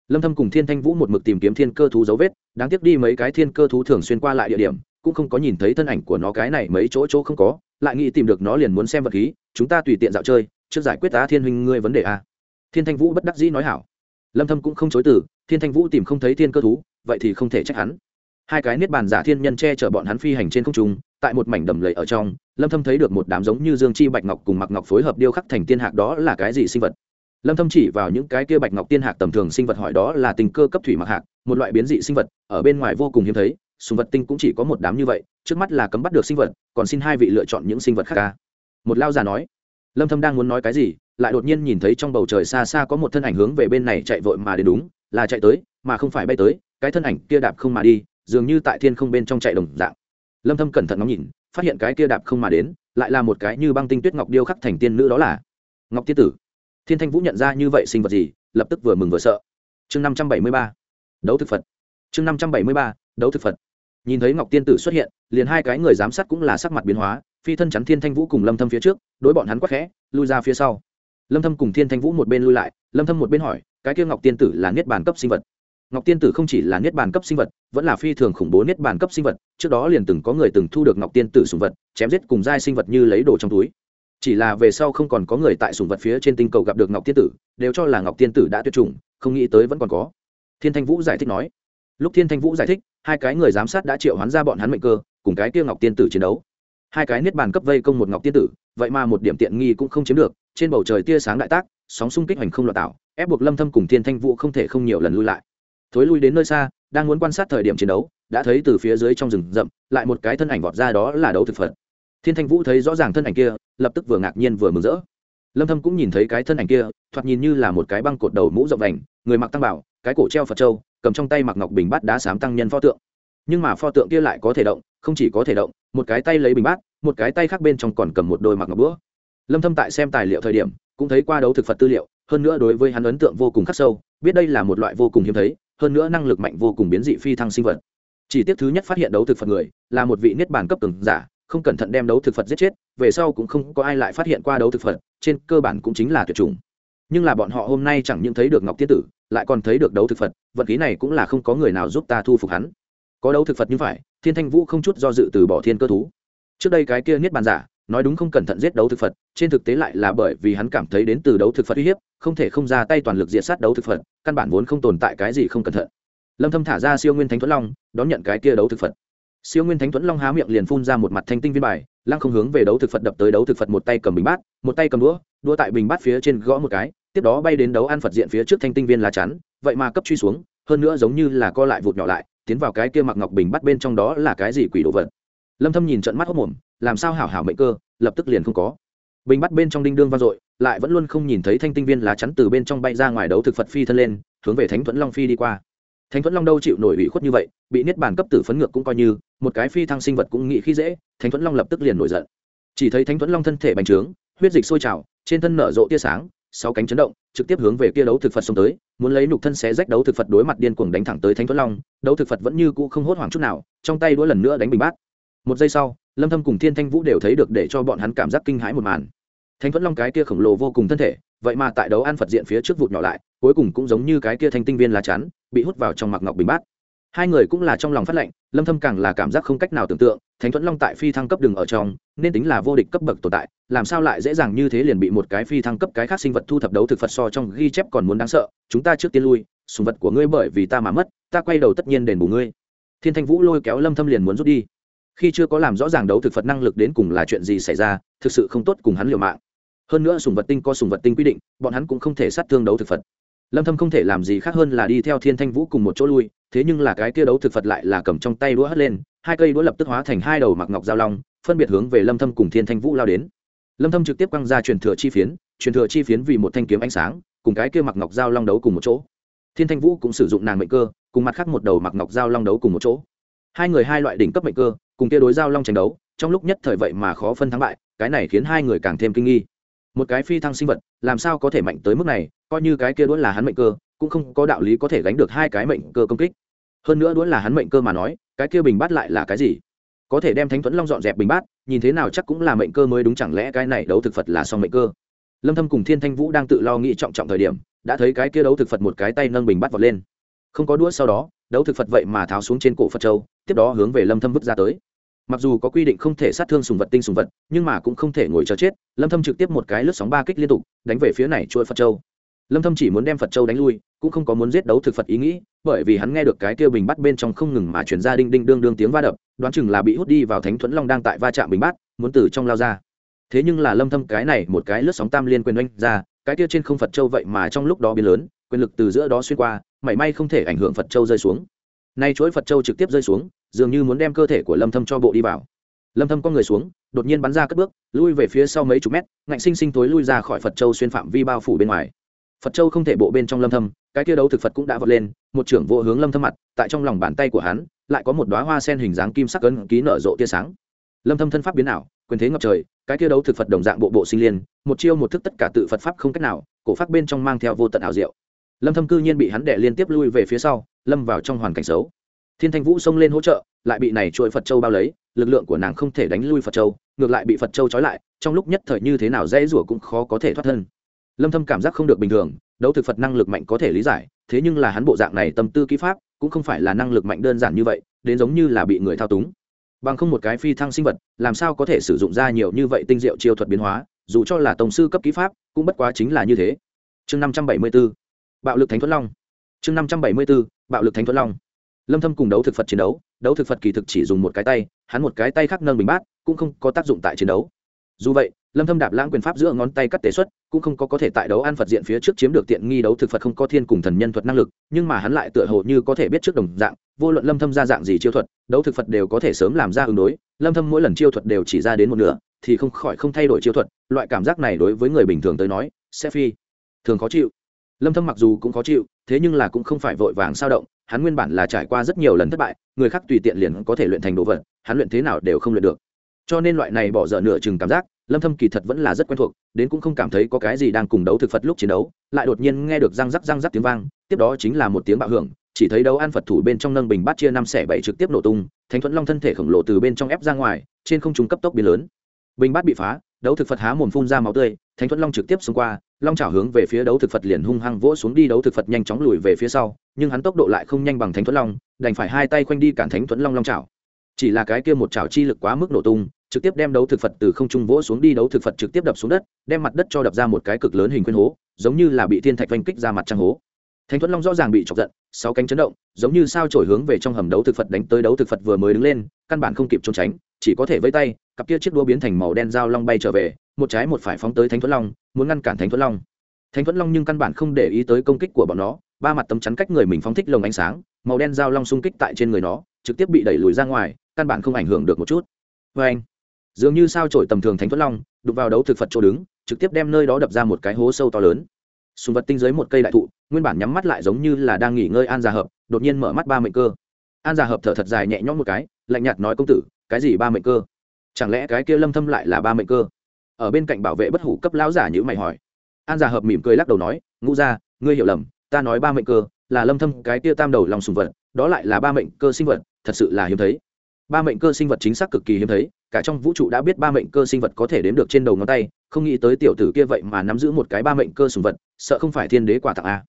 Lâm thâm cùng thiên thanh vũ một mực tìm kiếm thiên cơ thú dấu vết, đáng tiếc đi mấy cái thiên cơ thú thường xuyên qua lại địa điểm, cũng không có nhìn thấy thân ảnh của nó cái này mấy chỗ chỗ không có lại nghĩ tìm được nó liền muốn xem vật khí, chúng ta tùy tiện dạo chơi, trước giải quyết tá thiên huynh ngươi vấn đề a thiên thanh vũ bất đắc dĩ nói hảo. Lâm thâm cũng không chối từ, thiên thanh vũ tìm không thấy thiên cơ thú, vậy thì không thể trách hắn. Hai cái niết bàn giả thiên nhân che chở bọn hắn phi hành trên không trung, tại một mảnh đầm lầy ở trong, lâm thâm thấy được một đám giống như dương chi bạch ngọc cùng mặc ngọc phối hợp điêu khắc thành tiên hạc đó là cái gì sinh vật? Lâm thâm chỉ vào những cái kia bạch ngọc tiên hạc tầm thường sinh vật hỏi đó là tình cơ cấp thủy mặc hạc, một loại biến dị sinh vật, ở bên ngoài vô cùng hiếm thấy, sùng vật tinh cũng chỉ có một đám như vậy trước mắt là cấm bắt được sinh vật, còn xin hai vị lựa chọn những sinh vật khác ca. Một lao già nói. Lâm thâm đang muốn nói cái gì, lại đột nhiên nhìn thấy trong bầu trời xa xa có một thân ảnh hướng về bên này chạy vội mà đến đúng, là chạy tới, mà không phải bay tới, cái thân ảnh kia đạp không mà đi, dường như tại thiên không bên trong chạy đồng dạng. Lâm thâm cẩn thận ngắm nhìn, phát hiện cái kia đạp không mà đến, lại là một cái như băng tinh tuyết ngọc điêu khắc thành tiên nữ đó là. Ngọc tiên tử. Thiên thanh vũ nhận ra như vậy sinh vật gì, lập tức vừa mừng vừa sợ. Chương 573 đấu thực phật. Chương 573 đấu thực phật nhìn thấy ngọc tiên tử xuất hiện, liền hai cái người giám sát cũng là sắc mặt biến hóa, phi thân chắn thiên thanh vũ cùng lâm thâm phía trước, đối bọn hắn quắc khẽ, lui ra phía sau. Lâm thâm cùng thiên thanh vũ một bên lui lại, lâm thâm một bên hỏi, cái kia ngọc tiên tử là niết bàn cấp sinh vật? Ngọc tiên tử không chỉ là niết bàn cấp sinh vật, vẫn là phi thường khủng bố niết bàn cấp sinh vật, trước đó liền từng có người từng thu được ngọc tiên tử sùng vật, chém giết cùng giai sinh vật như lấy đồ trong túi. Chỉ là về sau không còn có người tại sùng vật phía trên tinh cầu gặp được ngọc tiên tử, đều cho là ngọc tiên tử đã tuyệt chủng, không nghĩ tới vẫn còn có. Thiên thanh vũ giải thích nói lúc thiên thanh vũ giải thích, hai cái người giám sát đã triệu hoán ra bọn hắn mệnh cơ, cùng cái kia ngọc tiên tử chiến đấu. Hai cái niết bàn cấp vây công một ngọc tiên tử, vậy mà một điểm tiện nghi cũng không chiếm được, trên bầu trời tia sáng đại tác, sóng xung kích hoành không loạt tạo, ép buộc lâm thâm cùng thiên thanh vũ không thể không nhiều lần lui lại. Thối lui đến nơi xa, đang muốn quan sát thời điểm chiến đấu, đã thấy từ phía dưới trong rừng rậm, lại một cái thân ảnh vọt ra đó là đấu thực phật. Thiên thanh vũ thấy rõ ràng thân ảnh kia, lập tức vừa ngạc nhiên vừa mừng rỡ. Lâm thâm cũng nhìn thấy cái thân ảnh kia, thoạt nhìn như là một cái băng cột đầu mũ rộng vành, người mặc tăng bảo, cái cổ treo phật châu cầm trong tay mặc ngọc bình bát đá sám tăng nhân pho tượng. Nhưng mà pho tượng kia lại có thể động, không chỉ có thể động, một cái tay lấy bình bát, một cái tay khác bên trong còn cầm một đôi mặc ngọc búa. Lâm thâm tại xem tài liệu thời điểm, cũng thấy qua đấu thực phật tư liệu, hơn nữa đối với hắn ấn tượng vô cùng khắc sâu, biết đây là một loại vô cùng hiếm thấy, hơn nữa năng lực mạnh vô cùng biến dị phi thăng sinh vật. Chỉ tiếc thứ nhất phát hiện đấu thực phật người, là một vị niết bàn cấp cường giả, không cẩn thận đem đấu thực phật giết chết, về sau cũng không có ai lại phát hiện qua đấu thực phật, trên cơ bản cũng chính là tuyệt chủng nhưng là bọn họ hôm nay chẳng những thấy được ngọc tiên tử, lại còn thấy được đấu thực phật, vật khí này cũng là không có người nào giúp ta thu phục hắn. Có đấu thực phật như phải, thiên thanh vũ không chút do dự từ bỏ thiên cơ thú. Trước đây cái kia niết bàn giả, nói đúng không cẩn thận giết đấu thực phật, trên thực tế lại là bởi vì hắn cảm thấy đến từ đấu thực phật uy hiếp, không thể không ra tay toàn lực diệt sát đấu thực phật, căn bản vốn không tồn tại cái gì không cẩn thận. Lâm thâm thả ra siêu nguyên thánh thuẫn long, đón nhận cái kia đấu thực phật siêu nguyên thánh thuẫn long há miệng liền phun ra một mặt thanh tinh viên bài, lăng không hướng về đấu thực phật đập tới đấu thực phật một tay cầm bình bát, một tay cầm đũa đũa tại bình bát phía trên gõ một cái, tiếp đó bay đến đấu an phật diện phía trước thanh tinh viên lá chắn, vậy mà cấp truy xuống, hơn nữa giống như là co lại vụt nhỏ lại, tiến vào cái kia mặc ngọc bình bắt bên trong đó là cái gì quỷ đồ vật. Lâm thâm nhìn trận mắt hốc mồm, làm sao hảo hảo mệnh cơ, lập tức liền không có. Bình bắt bên trong đinh đương vang dội, lại vẫn luôn không nhìn thấy thanh tinh viên lá chắn từ bên trong bay ra ngoài đấu thực phật phi thân lên, hướng về thánh thuẫn long phi đi qua thánh thuẫn long đâu chịu nổi ủy khuất như vậy, bị niết bàn cấp tử phấn ngược cũng coi như, một cái phi thăng sinh vật cũng nghĩ khi dễ, thánh thuẫn long lập tức liền nổi giận. Chỉ thấy thánh thuẫn long thân thể bành trướng, huyết dịch sôi trào, trên thân nở rộ tia sáng, sáu cánh chấn động, trực tiếp hướng về kia đấu thực phật xông tới, muốn lấy nục thân xé rách đấu thực phật đối mặt điên cuồng đánh thẳng tới thánh thuẫn long, đấu thực phật vẫn như cũ không hốt hoảng chút nào, trong tay đũa lần nữa đánh bình bát. Một giây sau, lâm thâm cùng thiên thanh vũ đều thấy được để cho bọn hắn cảm giác kinh hãi một màn. Thánh thuẫn long cái kia khổng lồ vô cùng thân thể, vậy mà tại đấu an phật diện phía trước vụt nhỏ lại cuối cùng cũng giống như cái kia thanh tinh viên lá chắn, bị hút vào trong mặc ngọc bình bát. Hai người cũng là trong lòng phát lệnh, lâm thâm càng là cảm giác không cách nào tưởng tượng, thánh thuẫn long tại phi thăng cấp đường ở trong, nên tính là vô địch cấp bậc tồn tại, làm sao lại dễ dàng như thế liền bị một cái phi thăng cấp cái khác sinh vật thu thập đấu thực phật so trong ghi chép còn muốn đáng sợ, chúng ta trước tiên lui, sùng vật của ngươi bởi vì ta mà mất, ta quay đầu tất nhiên đền bù ngươi. Thiên thanh vũ lôi kéo lâm thâm liền muốn rút đi. Khi chưa có làm rõ ràng đấu thực phật năng lực đến cùng là chuyện gì xảy ra, thực sự không tốt cùng hắn liều mạng. Hơn nữa sùng vật tinh có sùng vật tinh quy định, bọn hắn cũng không thể sát thương đấu thực phật lâm thâm không thể làm gì khác hơn là đi theo thiên thanh vũ cùng một chỗ lui, thế nhưng là cái kia đấu thực phật lại là cầm trong tay đũa hất lên, hai cây đũa lập tức hóa thành hai đầu mặc ngọc giao long, phân biệt hướng về lâm thâm cùng thiên thanh vũ lao đến. Lâm thâm trực tiếp quăng ra truyền thừa chi phiến, truyền thừa chi phiến vì một thanh kiếm ánh sáng, cùng cái kia mặc ngọc giao long đấu cùng một chỗ. Thiên thanh vũ cũng sử dụng nàng mệnh cơ, cùng mặt khác một đầu mặc ngọc giao long đấu cùng một chỗ. Hai người hai loại đỉnh cấp mệnh cơ, cùng kia đối giao long tranh đấu, trong lúc nhất thời vậy mà khó phân thắng bại, cái này khiến hai người càng thêm kinh nghi. Một cái phi thăng sinh vật, làm sao có thể mạnh tới mức này coi như cái kia đuối là hắn mệnh cơ, cũng không có đạo lý có thể gánh được hai cái mệnh cơ công kích. Hơn nữa đuối là hắn mệnh cơ mà nói, cái kia bình bát lại là cái gì? Có thể đem thánh thuẫn long dọn dẹp bình bát, nhìn thế nào chắc cũng là mệnh cơ mới đúng, chẳng lẽ cái này đấu thực phật là song mệnh cơ? Lâm thâm cùng thiên thanh vũ đang tự lo nghĩ trọng trọng thời điểm, đã thấy cái kia đấu thực phật một cái tay nâng bình bát vọt lên. Không có đũa sau đó, đấu thực phật vậy mà tháo xuống trên cổ phật châu, tiếp đó hướng về lâm thâm vứt ra tới. Mặc dù có quy định không thể sát thương sùng vật tinh sùng vật, nhưng mà cũng không thể ngồi chờ chết, lâm thâm trực tiếp một cái lướt sóng ba kích liên tục, đánh về phía này chuỗi phật châu lâm thâm chỉ muốn đem phật châu đánh lui, cũng không có muốn giết đấu thực phật ý nghĩ, bởi vì hắn nghe được cái kia bình Bát bên trong không ngừng mà chuyển ra đinh đinh đương đương tiếng va đập, đoán chừng là bị hút đi vào thánh thuẫn long đang tại va chạm bình bát, muốn từ trong lao ra. Thế nhưng là lâm thâm cái này một cái lướt sóng tam liên quyền oanh ra, cái kia trên không phật châu vậy mà trong lúc đó biến lớn, quyền lực từ giữa đó xuyên qua may may không thể ảnh hưởng phật châu rơi xuống. Nay chuỗi phật châu trực tiếp rơi xuống, dường như muốn đem cơ thể của lâm thâm cho bộ đi vào. Lâm thâm có người xuống, đột nhiên bắn ra cất bước, lui về phía sau mấy chục mét, ngạnh sinh sinh tối lui ra khỏi phật châu xuyên phạm vi bao phủ bên ngoài phật châu không thể bộ bên trong lâm thâm, cái kia đấu thực phật cũng đã vọt lên, một trưởng vô hướng lâm thâm mặt, tại trong lòng bàn tay của hắn, lại có một đóa hoa sen hình dáng kim sắc ấn ký nở rộ tia sáng. Lâm thâm thân pháp biến ảo, quyền thế ngập trời, cái kia đấu thực phật đồng dạng bộ bộ sinh liên, một chiêu một thức tất cả tự phật pháp không cách nào, cổ pháp bên trong mang theo vô tận ảo diệu. Lâm thâm cư nhiên bị hắn đè liên tiếp lui về phía sau, lâm vào trong hoàn cảnh xấu. Thiên thanh vũ xông lên hỗ trợ, lại bị này chuỗi phật châu bao lấy, lực lượng của nàng không thể đánh lui phật châu, ngược lại bị phật châu trói lại, trong lúc nhất thời như thế nào dễ rủa cũng khó có thể thoát thân lâm thâm cảm giác không được bình thường, đấu thực phật năng lực mạnh có thể lý giải, thế nhưng là hắn bộ dạng này tâm tư kỹ pháp, cũng không phải là năng lực mạnh đơn giản như vậy, đến giống như là bị người thao túng. Bằng không một cái phi thăng sinh vật, làm sao có thể sử dụng ra nhiều như vậy tinh diệu chiêu thuật biến hóa, dù cho là tổng sư cấp kỹ pháp, cũng bất quá chính là như thế. Chương 574 bạo lực thánh thuẫn long. Chương 574 bạo lực thánh thuẫn long. Lâm thâm cùng đấu thực phật chiến đấu đấu thực phật kỳ thực chỉ dùng một cái tay, hắn một cái tay khác nâng bình bát, cũng không có tác dụng tại chiến đấu. Dù vậy lâm thâm đạp lãng quyền pháp giữa ngón tay cắt tế xuất, cũng không có có thể tại đấu an phật diện phía trước chiếm được tiện nghi đấu thực phật không có thiên cùng thần nhân thuật năng lực, nhưng mà hắn lại tựa hồ như có thể biết trước đồng dạng, vô luận lâm thâm ra dạng gì chiêu thuật, đấu thực phật đều có thể sớm làm ra ứng đối, lâm thâm mỗi lần chiêu thuật đều chỉ ra đến một nửa, thì không khỏi không thay đổi chiêu thuật, loại cảm giác này đối với người bình thường tới nói, sẽ phi thường khó chịu. Lâm thâm mặc dù cũng khó chịu, thế nhưng là cũng không phải vội vàng sao động, hắn nguyên bản là trải qua rất nhiều lần thất bại, người khác tùy tiện liền có thể luyện thành đồ vật, hắn luyện thế nào đều không luyện được. Cho nên loại này bỏ dở nửa chừng cảm giác lâm thâm kỳ thật vẫn là rất quen thuộc, đến cũng không cảm thấy có cái gì đang cùng đấu thực phật lúc chiến đấu, lại đột nhiên nghe được răng rắc răng rắc tiếng vang, tiếp đó chính là một tiếng bạo hưởng, chỉ thấy đấu an phật thủ bên trong nâng bình bát chia năm xẻ bảy trực tiếp nổ tung, thánh thuẫn long thân thể khổng lồ từ bên trong ép ra ngoài, trên không trung cấp tốc biến lớn. Bình bát bị phá, đấu thực phật há mồm phun ra máu tươi, thánh thuẫn long trực tiếp xông qua, long chảo hướng về phía đấu thực phật liền hung hăng vỗ xuống đi, đấu thực phật nhanh chóng lùi về phía sau, nhưng hắn tốc độ lại không nhanh bằng thánh thuẫn long, đành phải hai tay quanh đi cản thánh thuẫn long long chảo chỉ là cái kia một chảo chi lực quá mức nổ tung, trực tiếp đem đấu thực phật từ không trung vỗ xuống đi, đấu thực phật trực tiếp đập xuống đất, đem mặt đất cho đập ra một cái cực lớn hình khuyên hố, giống như là bị thiên thạch vanh kích ra mặt trăng hố. Thánh thuẫn long rõ ràng bị chọc giận, sáu cánh chấn động, giống như sao trổi hướng về trong hầm đấu thực phật đánh tới đấu thực phật vừa mới đứng lên, căn bản không kịp trốn tránh, chỉ có thể vây tay, cặp kia chiếc đua biến thành màu đen dao long bay trở về, một trái một phải phóng tới thánh thuẫn long, muốn ngăn cản thánh thuẫn long. Thánh thuẫn long nhưng căn bản không để ý tới công kích của bọn nó, ba mặt tấm chắn cách người mình phóng thích lồng ánh sáng, màu đen dao long xung kích tại trên người nó, trực tiếp bị đẩy lùi ra ngoài căn bản không ảnh hưởng được một chút. Vê anh, dường như sao trổi tầm thường thánh thuẫn long đục vào đấu thực phật chỗ đứng, trực tiếp đem nơi đó đập ra một cái hố sâu to lớn. Sùng vật tinh dưới một cây đại thụ, nguyên bản nhắm mắt lại giống như là đang nghỉ ngơi an già hợp, đột nhiên mở mắt ba mệnh cơ. An già hợp thở thật dài nhẹ nhõm một cái, lạnh nhạt nói, công tử, cái gì ba mệnh cơ? Chẳng lẽ cái kia lâm thâm lại là ba mệnh cơ? Ở bên cạnh bảo vệ bất hủ cấp lão giả như mày hỏi. An già hợp mỉm cười lắc đầu nói, ngũ gia, ngươi hiểu lầm, ta nói ba mệnh cơ là lâm thâm cái kia tam đầu lòng sùng vật, đó lại là ba mệnh cơ sinh vật, thật sự là hiếm thấy ba mệnh cơ sinh vật chính xác cực kỳ hiếm thấy, cả trong vũ trụ đã biết ba mệnh cơ sinh vật có thể đếm được trên đầu ngón tay, không nghĩ tới tiểu tử kia vậy mà nắm giữ một cái ba mệnh cơ sùng vật, sợ không phải thiên đế quả tặng a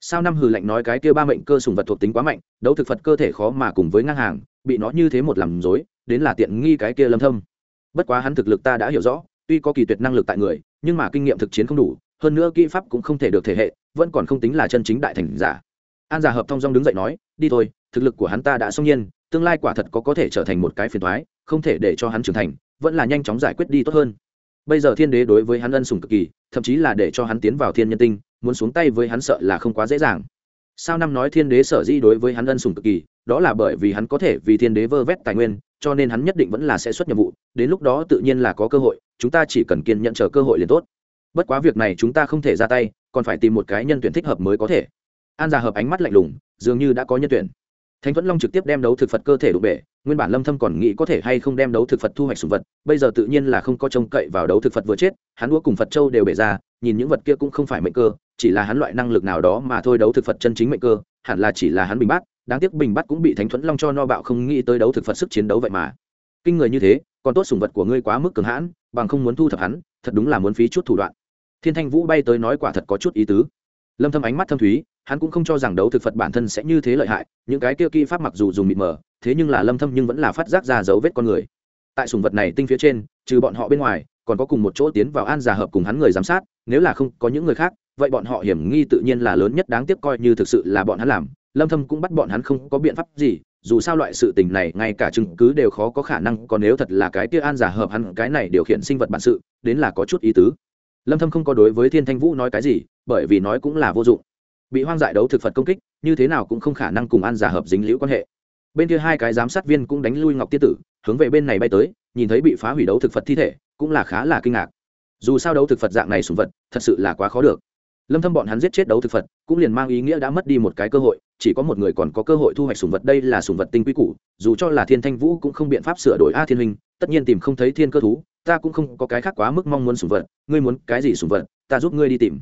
sao năm hừ lạnh nói cái kia ba mệnh cơ sùng vật thuộc tính quá mạnh, đấu thực vật cơ thể khó mà cùng với ngang hàng, bị nó như thế một làm dối đến là tiện nghi cái kia lâm thâm. Bất quá hắn thực lực ta đã hiểu rõ, tuy có kỳ tuyệt năng lực tại người, nhưng mà kinh nghiệm thực chiến không đủ, hơn nữa kỹ pháp cũng không thể được thể hệ, vẫn còn không tính là chân chính đại thành giả. An giả hợp thông dong đứng dậy nói, đi thôi, thực lực của hắn ta đã xong nhiên tương lai quả thật có có thể trở thành một cái phiền thoái, không thể để cho hắn trưởng thành, vẫn là nhanh chóng giải quyết đi tốt hơn. Bây giờ thiên đế đối với hắn ân sùng cực kỳ, thậm chí là để cho hắn tiến vào thiên nhân tinh, muốn xuống tay với hắn sợ là không quá dễ dàng. Sao năm nói thiên đế sở gì đối với hắn ân sùng cực kỳ, đó là bởi vì hắn có thể vì thiên đế vơ vét tài nguyên, cho nên hắn nhất định vẫn là sẽ xuất nhiệm vụ, đến lúc đó tự nhiên là có cơ hội, chúng ta chỉ cần kiên nhận chờ cơ hội liền tốt. Bất quá việc này chúng ta không thể ra tay, còn phải tìm một cái nhân tuyển thích hợp mới có thể. An già hợp ánh mắt lạnh lùng, dường như đã có nhân tuyển thánh thuẫn long trực tiếp đem đấu thực phật cơ thể đụng bể, nguyên bản lâm thâm còn nghĩ có thể hay không đem đấu thực phật thu hoạch sủng vật, bây giờ tự nhiên là không có trông cậy vào đấu thực phật vừa chết, hắn đũa cùng phật châu đều bể ra, nhìn những vật kia cũng không phải mệnh cơ, chỉ là hắn loại năng lực nào đó mà thôi đấu thực phật chân chính mệnh cơ, hẳn là chỉ là hắn bình bát, đáng tiếc bình bát cũng bị thánh thuẫn long cho no bạo không nghĩ tới đấu thực phật sức chiến đấu vậy mà. Kinh người như thế, còn tốt sủng vật của ngươi quá mức cường hãn, bằng không muốn thu thập hắn, thật đúng là muốn phí chút thủ đoạn. Thiên thanh vũ bay tới nói quả thật có chút ý tứ. Lâm thâm ánh mắt thâm thúy hắn cũng không cho rằng đấu thực phật bản thân sẽ như thế lợi hại, những cái kia kỹ pháp mặc dù dùng mịt mờ, thế nhưng là lâm thâm nhưng vẫn là phát giác ra dấu vết con người. Tại sùng vật này tinh phía trên, trừ bọn họ bên ngoài, còn có cùng một chỗ tiến vào an giả hợp cùng hắn người giám sát, nếu là không có những người khác, vậy bọn họ hiểm nghi tự nhiên là lớn nhất đáng tiếc coi như thực sự là bọn hắn làm. Lâm thâm cũng bắt bọn hắn không có biện pháp gì, dù sao loại sự tình này ngay cả chứng cứ đều khó có khả năng, còn nếu thật là cái kia an giả hợp hắn cái này điều khiển sinh vật bản sự, đến là có chút ý tứ. Lâm thâm không có đối với thiên thanh vũ nói cái gì, bởi vì nói cũng là vô dụng bị hoang dại đấu thực phật công kích, như thế nào cũng không khả năng cùng an giả hợp dính liễu quan hệ. Bên kia hai cái giám sát viên cũng đánh lui ngọc Tiết tử, hướng về bên này bay tới, nhìn thấy bị phá hủy đấu thực phật thi thể, cũng là khá là kinh ngạc. Dù sao đấu thực phật dạng này sùng vật, thật sự là quá khó được. Lâm thâm bọn hắn giết chết đấu thực phật, cũng liền mang ý nghĩa đã mất đi một cái cơ hội, chỉ có một người còn có cơ hội thu hoạch sùng vật đây là sùng vật tinh quý cũ dù cho là thiên thanh vũ cũng không biện pháp sửa đổi a thiên huynh, tất nhiên tìm không thấy thiên cơ thú, ta cũng không có cái khác quá mức mong muốn sùng vật, ngươi muốn cái gì sùng vật, ta giúp ngươi đi tìm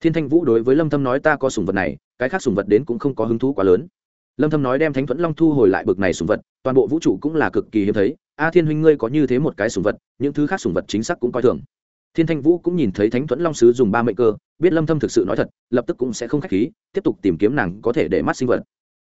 thiên thanh vũ đối với lâm thâm nói, ta có sùng vật này, cái khác sùng vật đến cũng không có hứng thú quá lớn. Lâm thâm nói, đem thánh thuẫn long thu hồi lại bực này sùng vật, toàn bộ vũ trụ cũng là cực kỳ hiếm thấy. A thiên huynh ngươi có như thế một cái sùng vật, những thứ khác sùng vật chính xác cũng coi thường. Thiên thanh vũ cũng nhìn thấy thánh thuẫn long sứ dùng ba mệnh cơ, biết lâm thâm thực sự nói thật, lập tức cũng sẽ không khách khí, tiếp tục tìm kiếm nàng có thể để mắt sinh vật.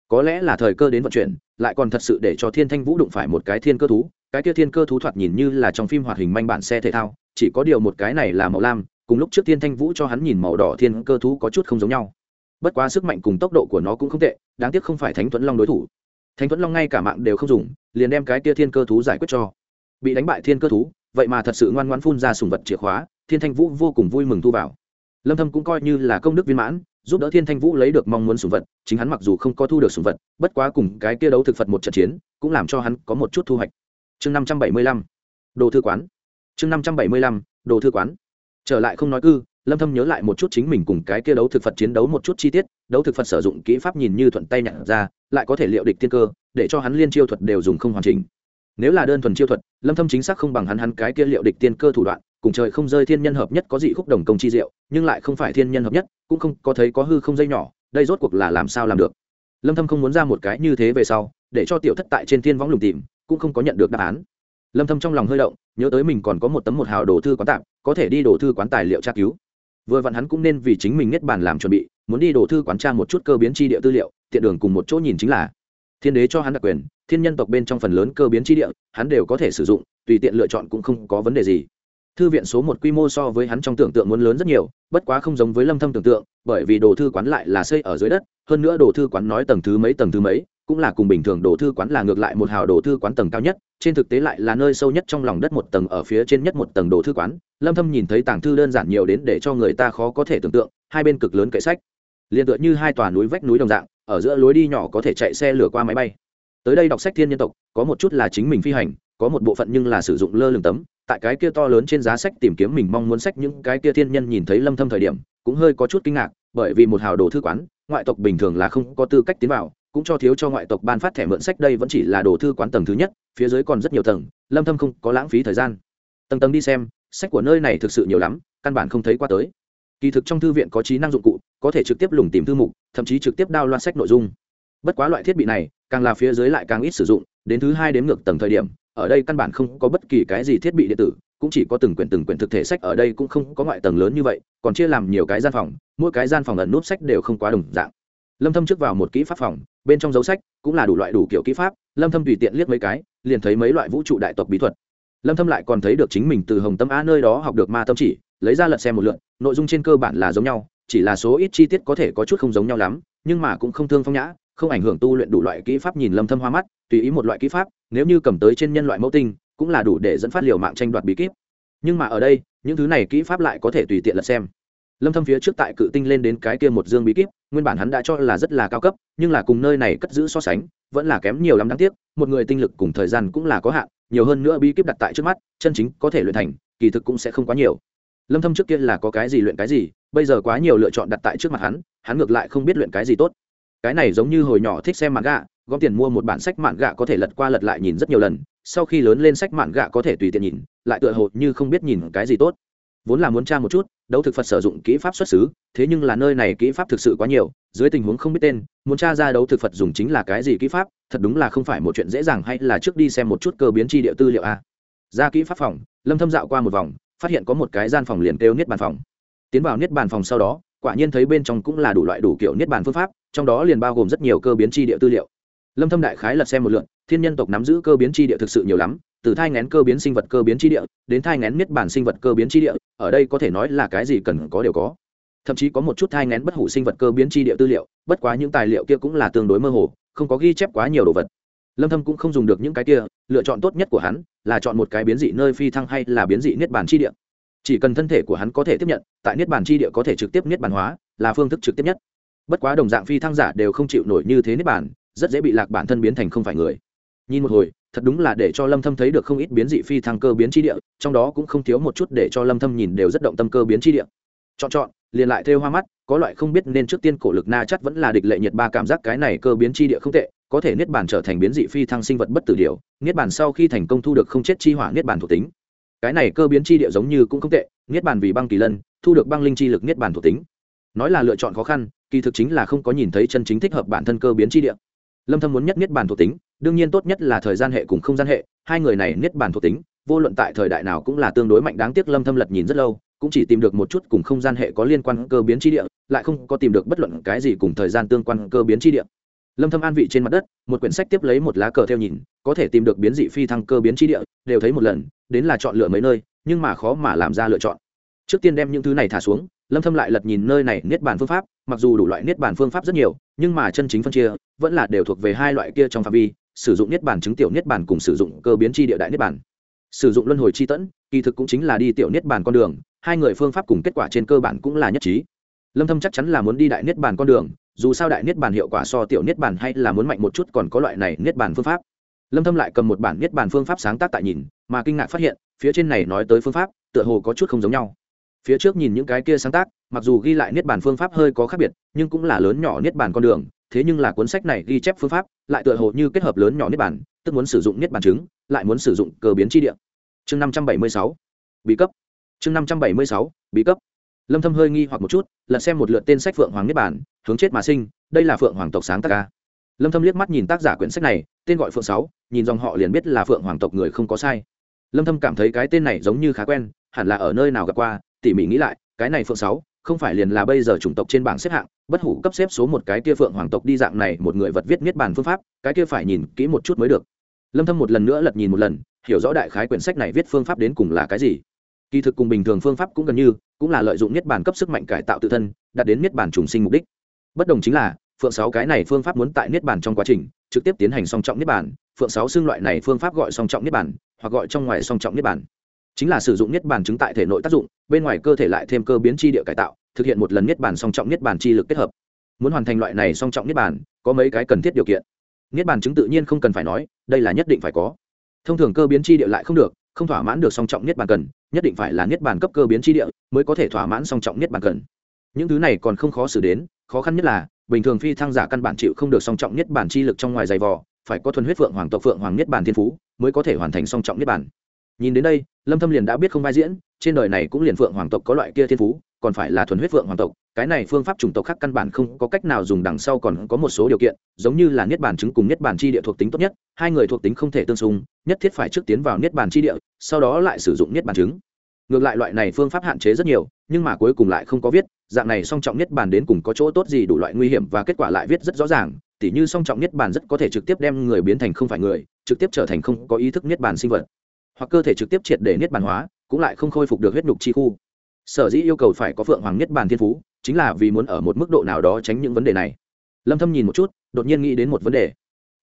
Có lẽ là thời cơ đến vận chuyển, lại còn thật sự để cho thiên thanh vũ đụng phải một cái thiên cơ thú. Cái kia thiên cơ thú thoạt nhìn như là trong phim hoạt hình manh bản xe thể thao, chỉ có điều một cái này là màu lam cùng lúc trước thiên thanh vũ cho hắn nhìn màu đỏ thiên cơ thú có chút không giống nhau. Bất quá sức mạnh cùng tốc độ của nó cũng không tệ, đáng tiếc không phải thánh tuấn long đối thủ. Thánh tuấn long ngay cả mạng đều không dùng, liền đem cái kia thiên cơ thú giải quyết cho. Bị đánh bại thiên cơ thú, vậy mà thật sự ngoan ngoan phun ra sùng vật chìa khóa, thiên thanh vũ vô cùng vui mừng thu vào. Lâm thâm cũng coi như là công đức viên mãn, giúp đỡ thiên thanh vũ lấy được mong muốn sùng vật, chính hắn mặc dù không có thu được sùng vật, bất quá cùng cái kia đấu thực phật một trận chiến, cũng làm cho hắn có một chút thu hoạch. Chương 575 đồ thư quán. Chương 575 đồ thư quán trở lại không nói cư, lâm thâm nhớ lại một chút chính mình cùng cái kia đấu thực phật chiến đấu một chút chi tiết, đấu thực phật sử dụng kỹ pháp nhìn như thuận tay nhặt ra, lại có thể liệu địch tiên cơ, để cho hắn liên chiêu thuật đều dùng không hoàn chỉnh. Nếu là đơn thuần chiêu thuật, lâm thâm chính xác không bằng hắn hắn cái kia liệu địch tiên cơ thủ đoạn, cùng trời không rơi thiên nhân hợp nhất có dị khúc đồng công chi diệu, nhưng lại không phải thiên nhân hợp nhất, cũng không có thấy có hư không dây nhỏ, đây rốt cuộc là làm sao làm được? Lâm thâm không muốn ra một cái như thế về sau, để cho tiểu thất tại trên thiên võng lùng tìm, cũng không có nhận được đáp án lâm thâm trong lòng hơi động, nhớ tới mình còn có một tấm một hào đồ thư quán tạm có thể đi đồ thư quán tài liệu tra cứu. Vừa vặn hắn cũng nên vì chính mình nhất bản làm chuẩn bị, muốn đi đồ thư quán tra một chút cơ biến chi địa tư liệu, tiện đường cùng một chỗ nhìn chính là. Thiên đế cho hắn đặc quyền, thiên nhân tộc bên trong phần lớn cơ biến chi địa, hắn đều có thể sử dụng, tùy tiện lựa chọn cũng không có vấn đề gì. Thư viện số một quy mô so với hắn trong tưởng tượng muốn lớn rất nhiều, bất quá không giống với lâm thâm tưởng tượng, bởi vì đồ thư quán lại là xây ở dưới đất, hơn nữa đồ thư quán nói tầng thứ mấy tầng thứ mấy cũng là cùng bình thường đồ thư quán là ngược lại một hào đồ thư quán tầng cao nhất, trên thực tế lại là nơi sâu nhất trong lòng đất một tầng ở phía trên nhất một tầng đồ thư quán. Lâm thâm nhìn thấy tảng thư đơn giản nhiều đến để cho người ta khó có thể tưởng tượng, hai bên cực lớn kệ sách, liền tựa như hai tòa núi vách núi đồng dạng, ở giữa lối đi nhỏ có thể chạy xe lửa qua máy bay. Tới đây đọc sách thiên nhân tộc, có một chút là chính mình phi hành, có một bộ phận nhưng là sử dụng lơ lửng tấm, tại cái kia to lớn trên giá sách tìm kiếm mình mong muốn sách những cái kia thiên nhân nhìn thấy lâm thâm thời điểm, cũng hơi có chút kinh ngạc, bởi vì một hào đồ thư quán, ngoại tộc bình thường là không có tư cách tiến vào cũng cho thiếu cho ngoại tộc ban phát thẻ mượn sách đây vẫn chỉ là đồ thư quán tầng thứ nhất, phía dưới còn rất nhiều tầng, lâm thâm không có lãng phí thời gian. Tầng tầng đi xem, sách của nơi này thực sự nhiều lắm, căn bản không thấy qua tới. Kỳ thực trong thư viện có trí năng dụng cụ, có thể trực tiếp lùng tìm thư mục, thậm chí trực tiếp đao loan sách nội dung. Bất quá loại thiết bị này, càng là phía dưới lại càng ít sử dụng, đến thứ hai đến ngược tầng thời điểm, ở đây căn bản không có bất kỳ cái gì thiết bị điện tử, cũng chỉ có từng quyển từng quyển thực thể sách ở đây cũng không có ngoại tầng lớn như vậy, còn chia làm nhiều cái gian phòng, mỗi cái gian phòng ẩn nút sách đều không quá đồng dạng. Lâm thâm trước vào một kỹ pháp phòng bên trong dấu sách cũng là đủ loại đủ kiểu kỹ pháp, lâm thâm tùy tiện liếc mấy cái, liền thấy mấy loại vũ trụ đại tộc bí thuật. Lâm thâm lại còn thấy được chính mình từ hồng tâm a nơi đó học được ma tâm chỉ, lấy ra lật xem một lượt, nội dung trên cơ bản là giống nhau, chỉ là số ít chi tiết có thể có chút không giống nhau lắm, nhưng mà cũng không thương phong nhã, không ảnh hưởng tu luyện đủ loại kỹ pháp nhìn lâm thâm hoa mắt, tùy ý một loại kỹ pháp, nếu như cầm tới trên nhân loại mẫu tinh, cũng là đủ để dẫn phát liều mạng tranh đoạt bí kíp. Nhưng mà ở đây, những thứ này kỹ pháp lại có thể tùy tiện lật xem lâm thâm phía trước tại cự tinh lên đến cái kia một dương bí kíp, nguyên bản hắn đã cho là rất là cao cấp, nhưng là cùng nơi này cất giữ so sánh, vẫn là kém nhiều lắm đáng tiếc, một người tinh lực cùng thời gian cũng là có hạn, nhiều hơn nữa bí kíp đặt tại trước mắt, chân chính có thể luyện thành, kỳ thực cũng sẽ không quá nhiều. Lâm thâm trước kia là có cái gì luyện cái gì, bây giờ quá nhiều lựa chọn đặt tại trước mặt hắn hắn ngược lại không biết luyện cái gì tốt. Cái này giống như hồi nhỏ thích xem mạn gạ, gom tiền mua một bản sách mạn gạ có thể lật qua lật lại nhìn rất nhiều lần, sau khi lớn lên sách mạn gạ có thể tùy tiện nhìn, lại tựa hồ như không biết nhìn cái gì tốt. Vốn là muốn tra một chút đấu thực phật sử dụng kỹ pháp xuất xứ, thế nhưng là nơi này kỹ pháp thực sự quá nhiều, dưới tình huống không biết tên, muốn tra ra đấu thực phật dùng chính là cái gì kỹ pháp, thật đúng là không phải một chuyện dễ dàng hay là trước đi xem một chút cơ biến chi địa tư liệu a. Ra kỹ pháp phòng, lâm thâm dạo qua một vòng, phát hiện có một cái gian phòng liền kêu niết bàn phòng. Tiến vào niết bàn phòng sau đó, quả nhiên thấy bên trong cũng là đủ loại đủ kiểu niết bàn phương pháp, trong đó liền bao gồm rất nhiều cơ biến chi địa tư liệu lâm thâm đại khái lật xem một lượt, thiên nhân tộc nắm giữ cơ biến chi địa thực sự nhiều lắm, từ thai ngén cơ biến sinh vật cơ biến chi địa, đến thai ngén niết bàn sinh vật cơ biến chi địa, ở đây có thể nói là cái gì cần có đều có. Thậm chí có một chút thai ngén bất hủ sinh vật cơ biến chi địa tư liệu, bất quá những tài liệu kia cũng là tương đối mơ hồ, không có ghi chép quá nhiều đồ vật. Lâm thâm cũng không dùng được những cái kia, lựa chọn tốt nhất của hắn là chọn một cái biến dị nơi phi thăng hay là biến dị niết bàn chi địa. Chỉ cần thân thể của hắn có thể tiếp nhận, tại niết bàn chi địa có thể trực tiếp niết bàn hóa, là phương thức trực tiếp nhất. Bất quá đồng dạng phi thăng giả đều không chịu nổi như thế niết bàn rất dễ bị lạc bản thân biến thành không phải người. Nhìn một hồi, thật đúng là để cho lâm thâm thấy được không ít biến dị phi thăng cơ biến chi địa, trong đó cũng không thiếu một chút để cho lâm thâm nhìn đều rất động tâm cơ biến chi địa. Chọn chọn, liền lại theo hoa mắt, có loại không biết nên trước tiên cổ lực na chắc vẫn là địch lệ nhiệt ba cảm giác cái này cơ biến chi địa không tệ, có thể niết bàn trở thành biến dị phi thăng sinh vật bất tử điều, niết bàn sau khi thành công thu được không chết chi hỏa niết bàn thuộc tính. Cái này cơ biến chi địa giống như cũng không tệ, niết bàn vì băng kỳ lân, thu được băng linh chi lực niết bàn thuộc tính. Nói là lựa chọn khó khăn, kỳ thực chính là không có nhìn thấy chân chính thích hợp bản thân cơ biến chi địa lâm thâm muốn nhất niết bàn thuộc tính, đương nhiên tốt nhất là thời gian hệ cùng không gian hệ, hai người này niết bàn thuộc tính, vô luận tại thời đại nào cũng là tương đối mạnh, đáng tiếc lâm thâm lật nhìn rất lâu, cũng chỉ tìm được một chút cùng không gian hệ có liên quan cơ biến chi địa, lại không có tìm được bất luận cái gì cùng thời gian tương quan cơ biến chi địa. Lâm thâm an vị trên mặt đất, một quyển sách tiếp lấy một lá cờ theo nhìn, có thể tìm được biến dị phi thăng cơ biến chi địa, đều thấy một lần, đến là chọn lựa mấy nơi, nhưng mà khó mà làm ra lựa chọn. Trước tiên đem những thứ này thả xuống lâm thâm lại lật nhìn nơi này niết bàn phương pháp mặc dù đủ loại niết bàn phương pháp rất nhiều nhưng mà chân chính phân chia vẫn là đều thuộc về hai loại kia trong phạm vi sử dụng niết bàn chứng tiểu niết bàn cùng sử dụng cơ biến chi địa đại niết bàn sử dụng luân hồi chi tẫn kỳ thực cũng chính là đi tiểu niết bàn con đường hai người phương pháp cùng kết quả trên cơ bản cũng là nhất trí lâm thâm chắc chắn là muốn đi đại niết bàn con đường dù sao đại niết bàn hiệu quả so tiểu niết bàn hay là muốn mạnh một chút còn có loại này niết bàn phương pháp lâm thâm lại cầm một bản niết bàn phương pháp sáng tác tại nhìn mà kinh ngạc phát hiện phía trên này nói tới phương pháp tựa hồ có chút không giống nhau phía trước nhìn những cái kia sáng tác, mặc dù ghi lại niết bàn phương pháp hơi có khác biệt, nhưng cũng là lớn nhỏ niết bàn con đường, thế nhưng là cuốn sách này ghi chép phương pháp, lại tựa hồ như kết hợp lớn nhỏ niết bàn, tức muốn sử dụng niết bàn chứng, lại muốn sử dụng cơ biến chi địa. Chương 576 bí cấp. Chương 576 bí cấp. Lâm thâm hơi nghi hoặc một chút, lật xem một lượt tên sách phượng hoàng niết bàn, hướng chết mà sinh, đây là phượng hoàng tộc sáng tác ca. Lâm thâm liếc mắt nhìn tác giả quyển sách này, tên gọi phượng sáu, nhìn dòng họ liền biết là phượng hoàng tộc người không có sai. Lâm thâm cảm thấy cái tên này giống như khá quen, hẳn là ở nơi nào gặp qua tỉ mỉ nghĩ lại, cái này phượng sáu, không phải liền là bây giờ chủng tộc trên bảng xếp hạng, bất hủ cấp xếp số một cái kia phượng hoàng tộc đi dạng này một người vật viết niết bàn phương pháp, cái kia phải nhìn kỹ một chút mới được. Lâm thâm một lần nữa lật nhìn một lần, hiểu rõ đại khái quyển sách này viết phương pháp đến cùng là cái gì. Kỳ thực cùng bình thường phương pháp cũng gần như, cũng là lợi dụng niết bàn cấp sức mạnh cải tạo tự thân, đạt đến niết bàn trùng sinh mục đích. Bất đồng chính là, phượng sáu cái này phương pháp muốn tại niết bàn trong quá trình, trực tiếp tiến hành song trọng niết bàn, phượng sáu xương loại này phương pháp gọi song trọng niết bàn, hoặc gọi trong ngoài song trọng niết bàn chính là sử dụng niết bàn chứng tại thể nội tác dụng, bên ngoài cơ thể lại thêm cơ biến chi địa cải tạo, thực hiện một lần niết bàn song trọng niết bàn chi lực kết hợp. Muốn hoàn thành loại này song trọng niết bàn, có mấy cái cần thiết điều kiện. Niết bàn chứng tự nhiên không cần phải nói, đây là nhất định phải có. Thông thường cơ biến chi địa lại không được, không thỏa mãn được song trọng niết bàn cần, nhất định phải là niết bàn cấp cơ biến chi địa mới có thể thỏa mãn song trọng niết bàn cần. Những thứ này còn không khó xử đến, khó khăn nhất là, bình thường phi thăng giả căn bản chịu không được song trọng niết bàn chi lực trong ngoài dày vò, phải có thuần huyết phượng hoàng tộc phượng hoàng niết bàn thiên phú mới có thể hoàn thành song trọng niết bàn nhìn đến đây, lâm thâm liền đã biết không vai diễn, trên đời này cũng liền phượng hoàng tộc có loại kia thiên phú, còn phải là thuần huyết phượng hoàng tộc, cái này phương pháp chủng tộc khác căn bản không có cách nào dùng đằng sau còn có một số điều kiện, giống như là niết bàn chứng cùng niết bàn chi địa thuộc tính tốt nhất, hai người thuộc tính không thể tương xung, nhất thiết phải trước tiến vào niết bàn chi địa, sau đó lại sử dụng niết bàn chứng. Ngược lại loại này phương pháp hạn chế rất nhiều, nhưng mà cuối cùng lại không có viết, dạng này song trọng niết bàn đến cùng có chỗ tốt gì đủ loại nguy hiểm và kết quả lại viết rất rõ ràng, tỉ như song trọng niết bàn rất có thể trực tiếp đem người biến thành không phải người, trực tiếp trở thành không có ý thức niết bàn sinh vật hoặc cơ thể trực tiếp triệt để niết bàn hóa, cũng lại không khôi phục được huyết nhục chi khu. Sở dĩ yêu cầu phải có phượng hoàng niết bàn thiên phú, chính là vì muốn ở một mức độ nào đó tránh những vấn đề này. Lâm thâm nhìn một chút, đột nhiên nghĩ đến một vấn đề.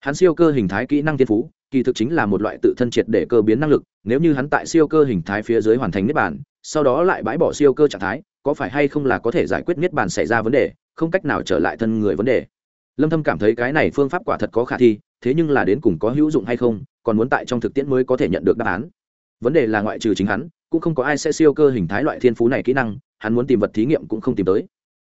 Hắn siêu cơ hình thái kỹ năng thiên phú, kỳ thực chính là một loại tự thân triệt để cơ biến năng lực, nếu như hắn tại siêu cơ hình thái phía dưới hoàn thành niết bàn, sau đó lại bãi bỏ siêu cơ trạng thái, có phải hay không là có thể giải quyết niết bàn xảy ra vấn đề, không cách nào trở lại thân người vấn đề. Lâm thâm cảm thấy cái này phương pháp quả thật có khả thi thế nhưng là đến cùng có hữu dụng hay không, còn muốn tại trong thực tiễn mới có thể nhận được đáp án. Vấn đề là ngoại trừ chính hắn, cũng không có ai sẽ siêu cơ hình thái loại thiên phú này kỹ năng, hắn muốn tìm vật thí nghiệm cũng không tìm tới.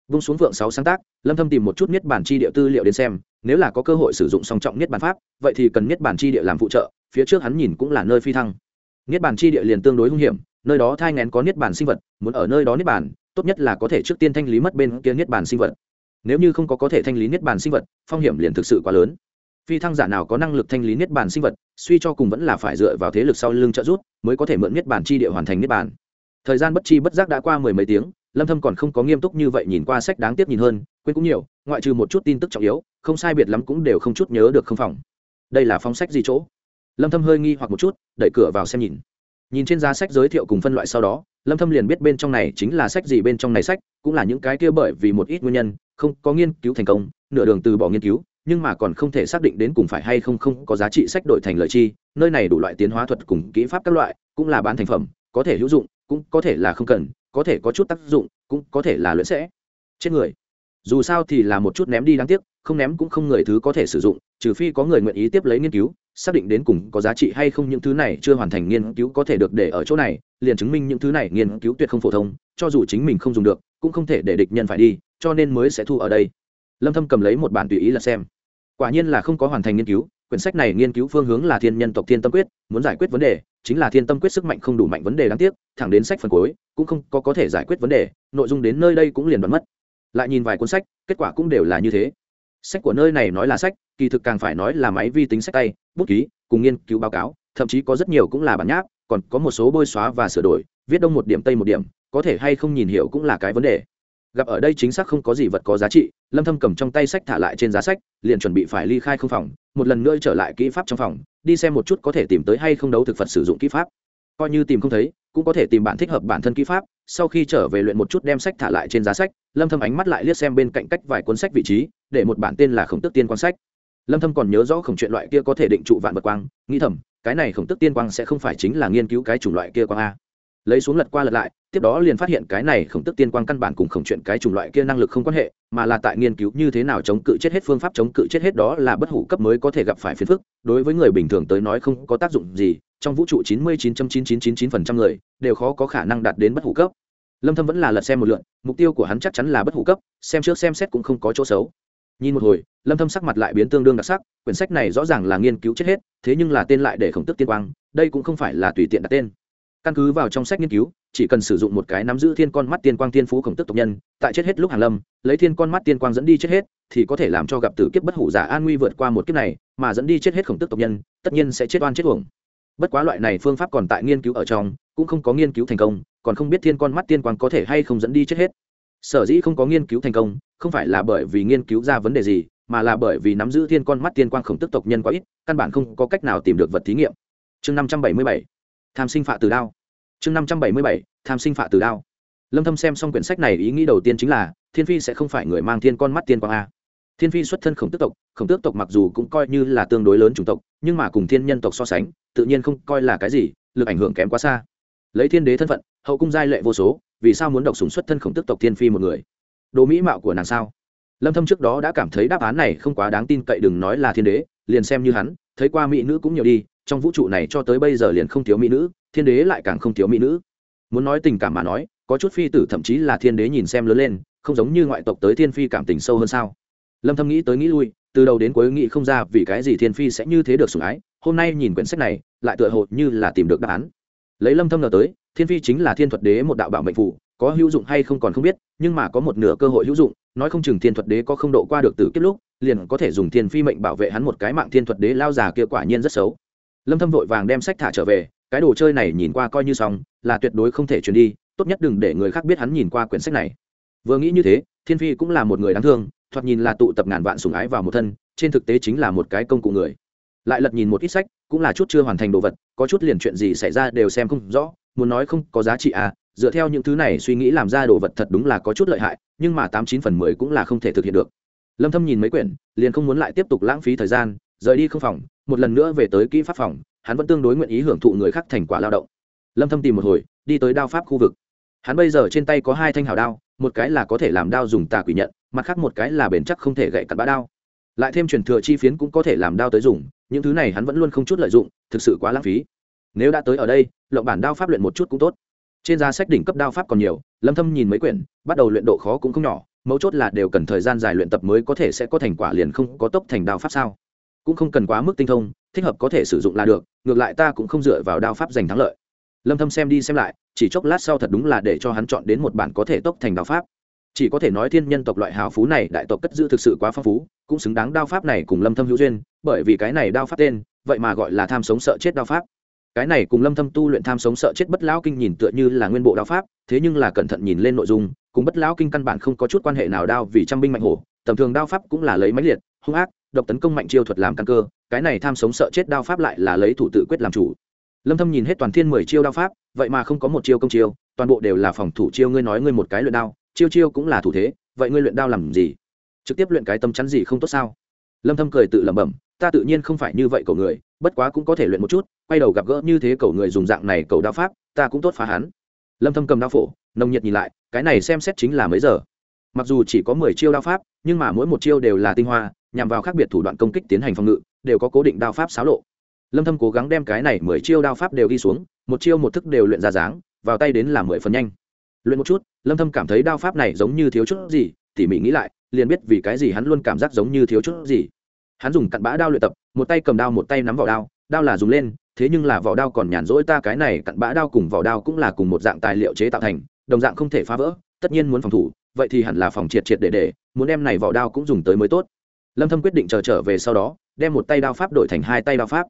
Vung xuống vượng sáu sáng tác, lâm thâm tìm một chút niết bản chi địa tư liệu đến xem, nếu là có cơ hội sử dụng song trọng niết bản pháp, vậy thì cần niết bản chi địa làm phụ trợ, phía trước hắn nhìn cũng là nơi phi thăng. Niết bản chi địa liền tương đối hung hiểm, nơi đó thai ngén có niết bản sinh vật, muốn ở nơi đó niết bản tốt nhất là có thể trước tiên thanh lý mất bên kia niết bản sinh vật. Nếu như không có có thể thanh lý niết bản sinh vật, phong hiểm liền thực sự quá lớn phi thăng giả nào có năng lực thanh lý niết bàn sinh vật, suy cho cùng vẫn là phải dựa vào thế lực sau lưng trợ giúp mới có thể mượn niết bàn chi địa hoàn thành niết bàn. Thời gian bất chi bất giác đã qua mười mấy tiếng, lâm thâm còn không có nghiêm túc như vậy nhìn qua sách đáng tiếc nhìn hơn, quên cũng nhiều, ngoại trừ một chút tin tức trọng yếu, không sai biệt lắm cũng đều không chút nhớ được không phòng. Đây là phong sách gì chỗ? Lâm thâm hơi nghi hoặc một chút, đẩy cửa vào xem nhìn. Nhìn trên giá sách giới thiệu cùng phân loại sau đó, lâm thâm liền biết bên trong này chính là sách gì bên trong này sách, cũng là những cái kia bởi vì một ít nguyên nhân, không có nghiên cứu thành công, nửa đường từ bỏ nghiên cứu nhưng mà còn không thể xác định đến cùng phải hay không không có giá trị sách đổi thành lợi chi, nơi này đủ loại tiến hóa thuật cùng kỹ pháp các loại, cũng là bán thành phẩm, có thể hữu dụng, cũng có thể là không cần, có thể có chút tác dụng, cũng có thể là luyện sẽ. Chết người. Dù sao thì là một chút ném đi đáng tiếc, không ném cũng không người thứ có thể sử dụng, trừ phi có người nguyện ý tiếp lấy nghiên cứu, xác định đến cùng có giá trị hay không những thứ này chưa hoàn thành nghiên cứu có thể được để ở chỗ này, liền chứng minh những thứ này nghiên cứu tuyệt không phổ thông, cho dù chính mình không dùng được, cũng không thể để địch nhân phải đi, cho nên mới sẽ thu ở đây. Lâm thâm cầm lấy một bản tùy ý là xem quả nhiên là không có hoàn thành nghiên cứu, quyển sách này nghiên cứu phương hướng là thiên nhân tộc thiên tâm quyết, muốn giải quyết vấn đề, chính là thiên tâm quyết sức mạnh không đủ mạnh vấn đề đáng tiếc, thẳng đến sách phần cuối, cũng không có có thể giải quyết vấn đề, nội dung đến nơi đây cũng liền đoán mất. Lại nhìn vài cuốn sách, kết quả cũng đều là như thế. Sách của nơi này nói là sách, kỳ thực càng phải nói là máy vi tính sách tay, bút ký, cùng nghiên cứu báo cáo, thậm chí có rất nhiều cũng là bản nháp, còn có một số bôi xóa và sửa đổi, viết đông một điểm, tây một điểm, có thể hay không nhìn hiểu cũng là cái vấn đề gặp ở đây chính xác không có gì vật có giá trị, lâm thâm cầm trong tay sách thả lại trên giá sách, liền chuẩn bị phải ly khai không phòng, một lần nữa trở lại kỹ pháp trong phòng, đi xem một chút có thể tìm tới hay không đấu thực vật sử dụng kỹ pháp. Coi như tìm không thấy, cũng có thể tìm bạn thích hợp bản thân kỹ pháp. Sau khi trở về luyện một chút đem sách thả lại trên giá sách, lâm thâm ánh mắt lại liếc xem bên cạnh cách vài cuốn sách vị trí, để một bản tên là khổng tức tiên quan sách. Lâm thâm còn nhớ rõ khổng chuyện loại kia có thể định trụ vạn vật quang, nghĩ thầm, cái này khổng tức tiên quang sẽ không phải chính là nghiên cứu cái chủng loại kia quang a. Lấy xuống lật qua lật lại tiếp đó liền phát hiện cái này khổng tức tiên quang căn bản cùng khổng chuyện cái chủng loại kia năng lực không quan hệ, mà là tại nghiên cứu như thế nào chống cự chết hết phương pháp chống cự chết hết đó là bất hủ cấp mới có thể gặp phải phiền phức. Đối với người bình thường tới nói không có tác dụng gì, trong vũ trụ chín mươi chín chín chín chín chín phần trăm người đều khó có khả năng đạt đến bất hủ cấp. Lâm thâm vẫn là lật xem một lượn, mục tiêu của hắn chắc chắn là bất hủ cấp, xem trước xem xét cũng không có chỗ xấu. Nhìn một hồi, lâm thâm sắc mặt lại biến tương đương đặc sắc, quyển sách này rõ ràng là nghiên cứu chết hết, thế nhưng là tên lại để khổng tức tiên quang, đây cũng không phải là tùy tiện đặt tên căn cứ vào trong sách nghiên cứu, chỉ cần sử dụng một cái nắm giữ thiên con mắt tiên quang tiên phú khổng tức tộc nhân, tại chết hết lúc hàn lâm, lấy thiên con mắt tiên quang dẫn đi chết hết, thì có thể làm cho gặp tử kiếp bất hủ giả an nguy vượt qua một kiếp này, mà dẫn đi chết hết khổng tức tộc nhân, tất nhiên sẽ chết oan chết uổng. Bất quá loại này phương pháp còn tại nghiên cứu ở trong, cũng không có nghiên cứu thành công, còn không biết thiên con mắt tiên quang có thể hay không dẫn đi chết hết. Sở dĩ không có nghiên cứu thành công, không phải là bởi vì nghiên cứu ra vấn đề gì, mà là bởi vì nắm giữ thiên con mắt tiên quang khổng tức tộc nhân quá ít, căn bản không có cách nào tìm được vật thí nghiệm. Chương năm trăm bảy mươi bảy tham sinh phạ từ đao. Chương năm trăm bảy mươi bảy, tham sinh phạ từ đao. Lâm thâm xem xong quyển sách này ý nghĩ đầu tiên chính là, thiên phi sẽ không phải người mang thiên con mắt tiên quang a. Thiên phi xuất thân khổng tước tộc, khổng tước tộc mặc dù cũng coi như là tương đối lớn chủng tộc, nhưng mà cùng thiên nhân tộc so sánh, tự nhiên không coi là cái gì, lực ảnh hưởng kém quá xa. Lấy thiên đế thân phận, hậu cung giai lệ vô số, vì sao muốn độc súng xuất thân khổng tước tộc thiên phi một người? Đồ mỹ mạo của nàng sao? Lâm thâm trước đó đã cảm thấy đáp án này không quá đáng tin, cậy đừng nói là thiên đế, liền xem như hắn, thấy qua mỹ nữ cũng nhiều đi trong vũ trụ này cho tới bây giờ liền không thiếu mỹ nữ thiên đế lại càng không thiếu mỹ nữ. Muốn nói tình cảm mà nói có chút phi tử thậm chí là thiên đế nhìn xem lớn lên không giống như ngoại tộc tới thiên phi cảm tình sâu hơn sao? Lâm thâm nghĩ tới nghĩ lui từ đầu đến cuối nghĩ không ra vì cái gì thiên phi sẽ như thế được sủng ái hôm nay nhìn quyển sách này lại tựa hồ như là tìm được đáp án. Lấy lâm thâm ngờ tới thiên phi chính là thiên thuật đế một đạo bảo mệnh phụ, có hữu dụng hay không còn không biết nhưng mà có một nửa cơ hội hữu dụng nói không chừng thiên thuật đế có không độ qua được tử kiếp lúc liền có thể dùng thiên phi mệnh bảo vệ hắn một cái mạng thiên thuật đế lao già kia quả nhiên rất xấu lâm thâm vội vàng đem sách thả trở về, cái đồ chơi này nhìn qua coi như xong, là tuyệt đối không thể truyền đi, tốt nhất đừng để người khác biết hắn nhìn qua quyển sách này. Vừa nghĩ như thế, thiên phi cũng là một người đáng thương, thoạt nhìn là tụ tập ngàn vạn sủng ái vào một thân, trên thực tế chính là một cái công cụ người. Lại lật nhìn một ít sách, cũng là chút chưa hoàn thành đồ vật, có chút liền chuyện gì xảy ra đều xem không rõ, muốn nói không có giá trị à dựa theo những thứ này suy nghĩ làm ra đồ vật thật đúng là có chút lợi hại, nhưng mà tám chín phần mười cũng là không thể thực hiện được. Lâm thâm nhìn mấy quyển, liền không muốn lại tiếp tục lãng phí thời gian, rời đi không phòng một lần nữa về tới kỹ pháp phòng, hắn vẫn tương đối nguyện ý hưởng thụ người khác thành quả lao động. Lâm thâm tìm một hồi, đi tới đao pháp khu vực. Hắn bây giờ trên tay có hai thanh hào đao, một cái là có thể làm đao dùng tà quỷ nhận, mặt khác một cái là bền chắc không thể gậy cặn bã đao. Lại thêm truyền thừa chi phiến cũng có thể làm đao tới dùng, những thứ này hắn vẫn luôn không chút lợi dụng, thực sự quá lãng phí. Nếu đã tới ở đây, lộng bản đao pháp luyện một chút cũng tốt. Trên giá sách đỉnh cấp đao pháp còn nhiều, lâm thâm nhìn mấy quyển, bắt đầu luyện độ khó cũng không nhỏ, mấu chốt là đều cần thời gian dài luyện tập mới có thể sẽ có thành quả liền không có tốc thành đao pháp sao cũng không cần quá mức tinh thông, thích hợp có thể sử dụng là được, ngược lại ta cũng không dựa vào đao pháp giành thắng lợi. Lâm thâm xem đi xem lại, chỉ chốc lát sau thật đúng là để cho hắn chọn đến một bản có thể tốc thành đao pháp. Chỉ có thể nói thiên nhân tộc loại hào phú này, đại tộc cất giữ thực sự quá phong phú, cũng xứng đáng đao pháp này cùng lâm thâm hữu duyên, bởi vì cái này đao pháp tên, vậy mà gọi là tham sống sợ chết đao pháp. Cái này cùng lâm thâm tu luyện tham sống sợ chết bất lão kinh nhìn tựa như là nguyên bộ đao pháp, thế nhưng là cẩn thận nhìn lên nội dung, cùng bất lão kinh căn bản không có chút quan hệ nào đao vì trăm binh mạnh hổ, tầm thường đao pháp cũng là lấy máy liệt, hung ác độc tấn công mạnh chiêu thuật làm căn cơ, cái này tham sống sợ chết đao pháp lại là lấy thủ tự quyết làm chủ. Lâm thâm nhìn hết toàn thiên mười chiêu đao pháp, vậy mà không có một chiêu công chiêu, toàn bộ đều là phòng thủ chiêu, ngươi nói ngươi một cái luyện đao, chiêu chiêu cũng là thủ thế, vậy ngươi luyện đao làm gì? Trực tiếp luyện cái tâm chắn gì không tốt sao? Lâm thâm cười tự lẩm bẩm, ta tự nhiên không phải như vậy cầu người, bất quá cũng có thể luyện một chút, quay đầu gặp gỡ như thế cầu người dùng dạng này cầu đao pháp, ta cũng tốt phá hắn. Lâm thâm cầm đao phổ, nồng nhiệt nhìn lại, cái này xem xét chính là mấy giờ. Mặc dù chỉ có 10 chiêu đao pháp, nhưng mà mỗi một chiêu đều là tinh hoa nhằm vào khác biệt thủ đoạn công kích tiến hành phòng ngự, đều có cố định đao pháp xáo lộ. Lâm thâm cố gắng đem cái này 10 chiêu đao pháp đều ghi xuống, một chiêu một thức đều luyện ra dáng, vào tay đến là 10 phần nhanh. Luyện một chút, lâm thâm cảm thấy đao pháp này giống như thiếu chút gì, tỉ mỉ nghĩ lại, liền biết vì cái gì hắn luôn cảm giác giống như thiếu chút gì. Hắn dùng cặn bã đao luyện tập, một tay cầm đao một tay nắm vào đao đao là dùng lên, thế nhưng là vỏ đao còn nhàn rỗi ta cái này cặn bã đao cùng vỏ đao cũng là cùng một dạng tài liệu chế tạo thành, đồng dạng không thể phá vỡ, tất nhiên muốn phòng thủ, vậy thì hẳn là phòng triệt triệt để để, muốn đem này vỏ đao cũng dùng tới mới tốt lâm thâm quyết định chờ trở về sau đó, đem một tay đao pháp đổi thành hai tay đao pháp.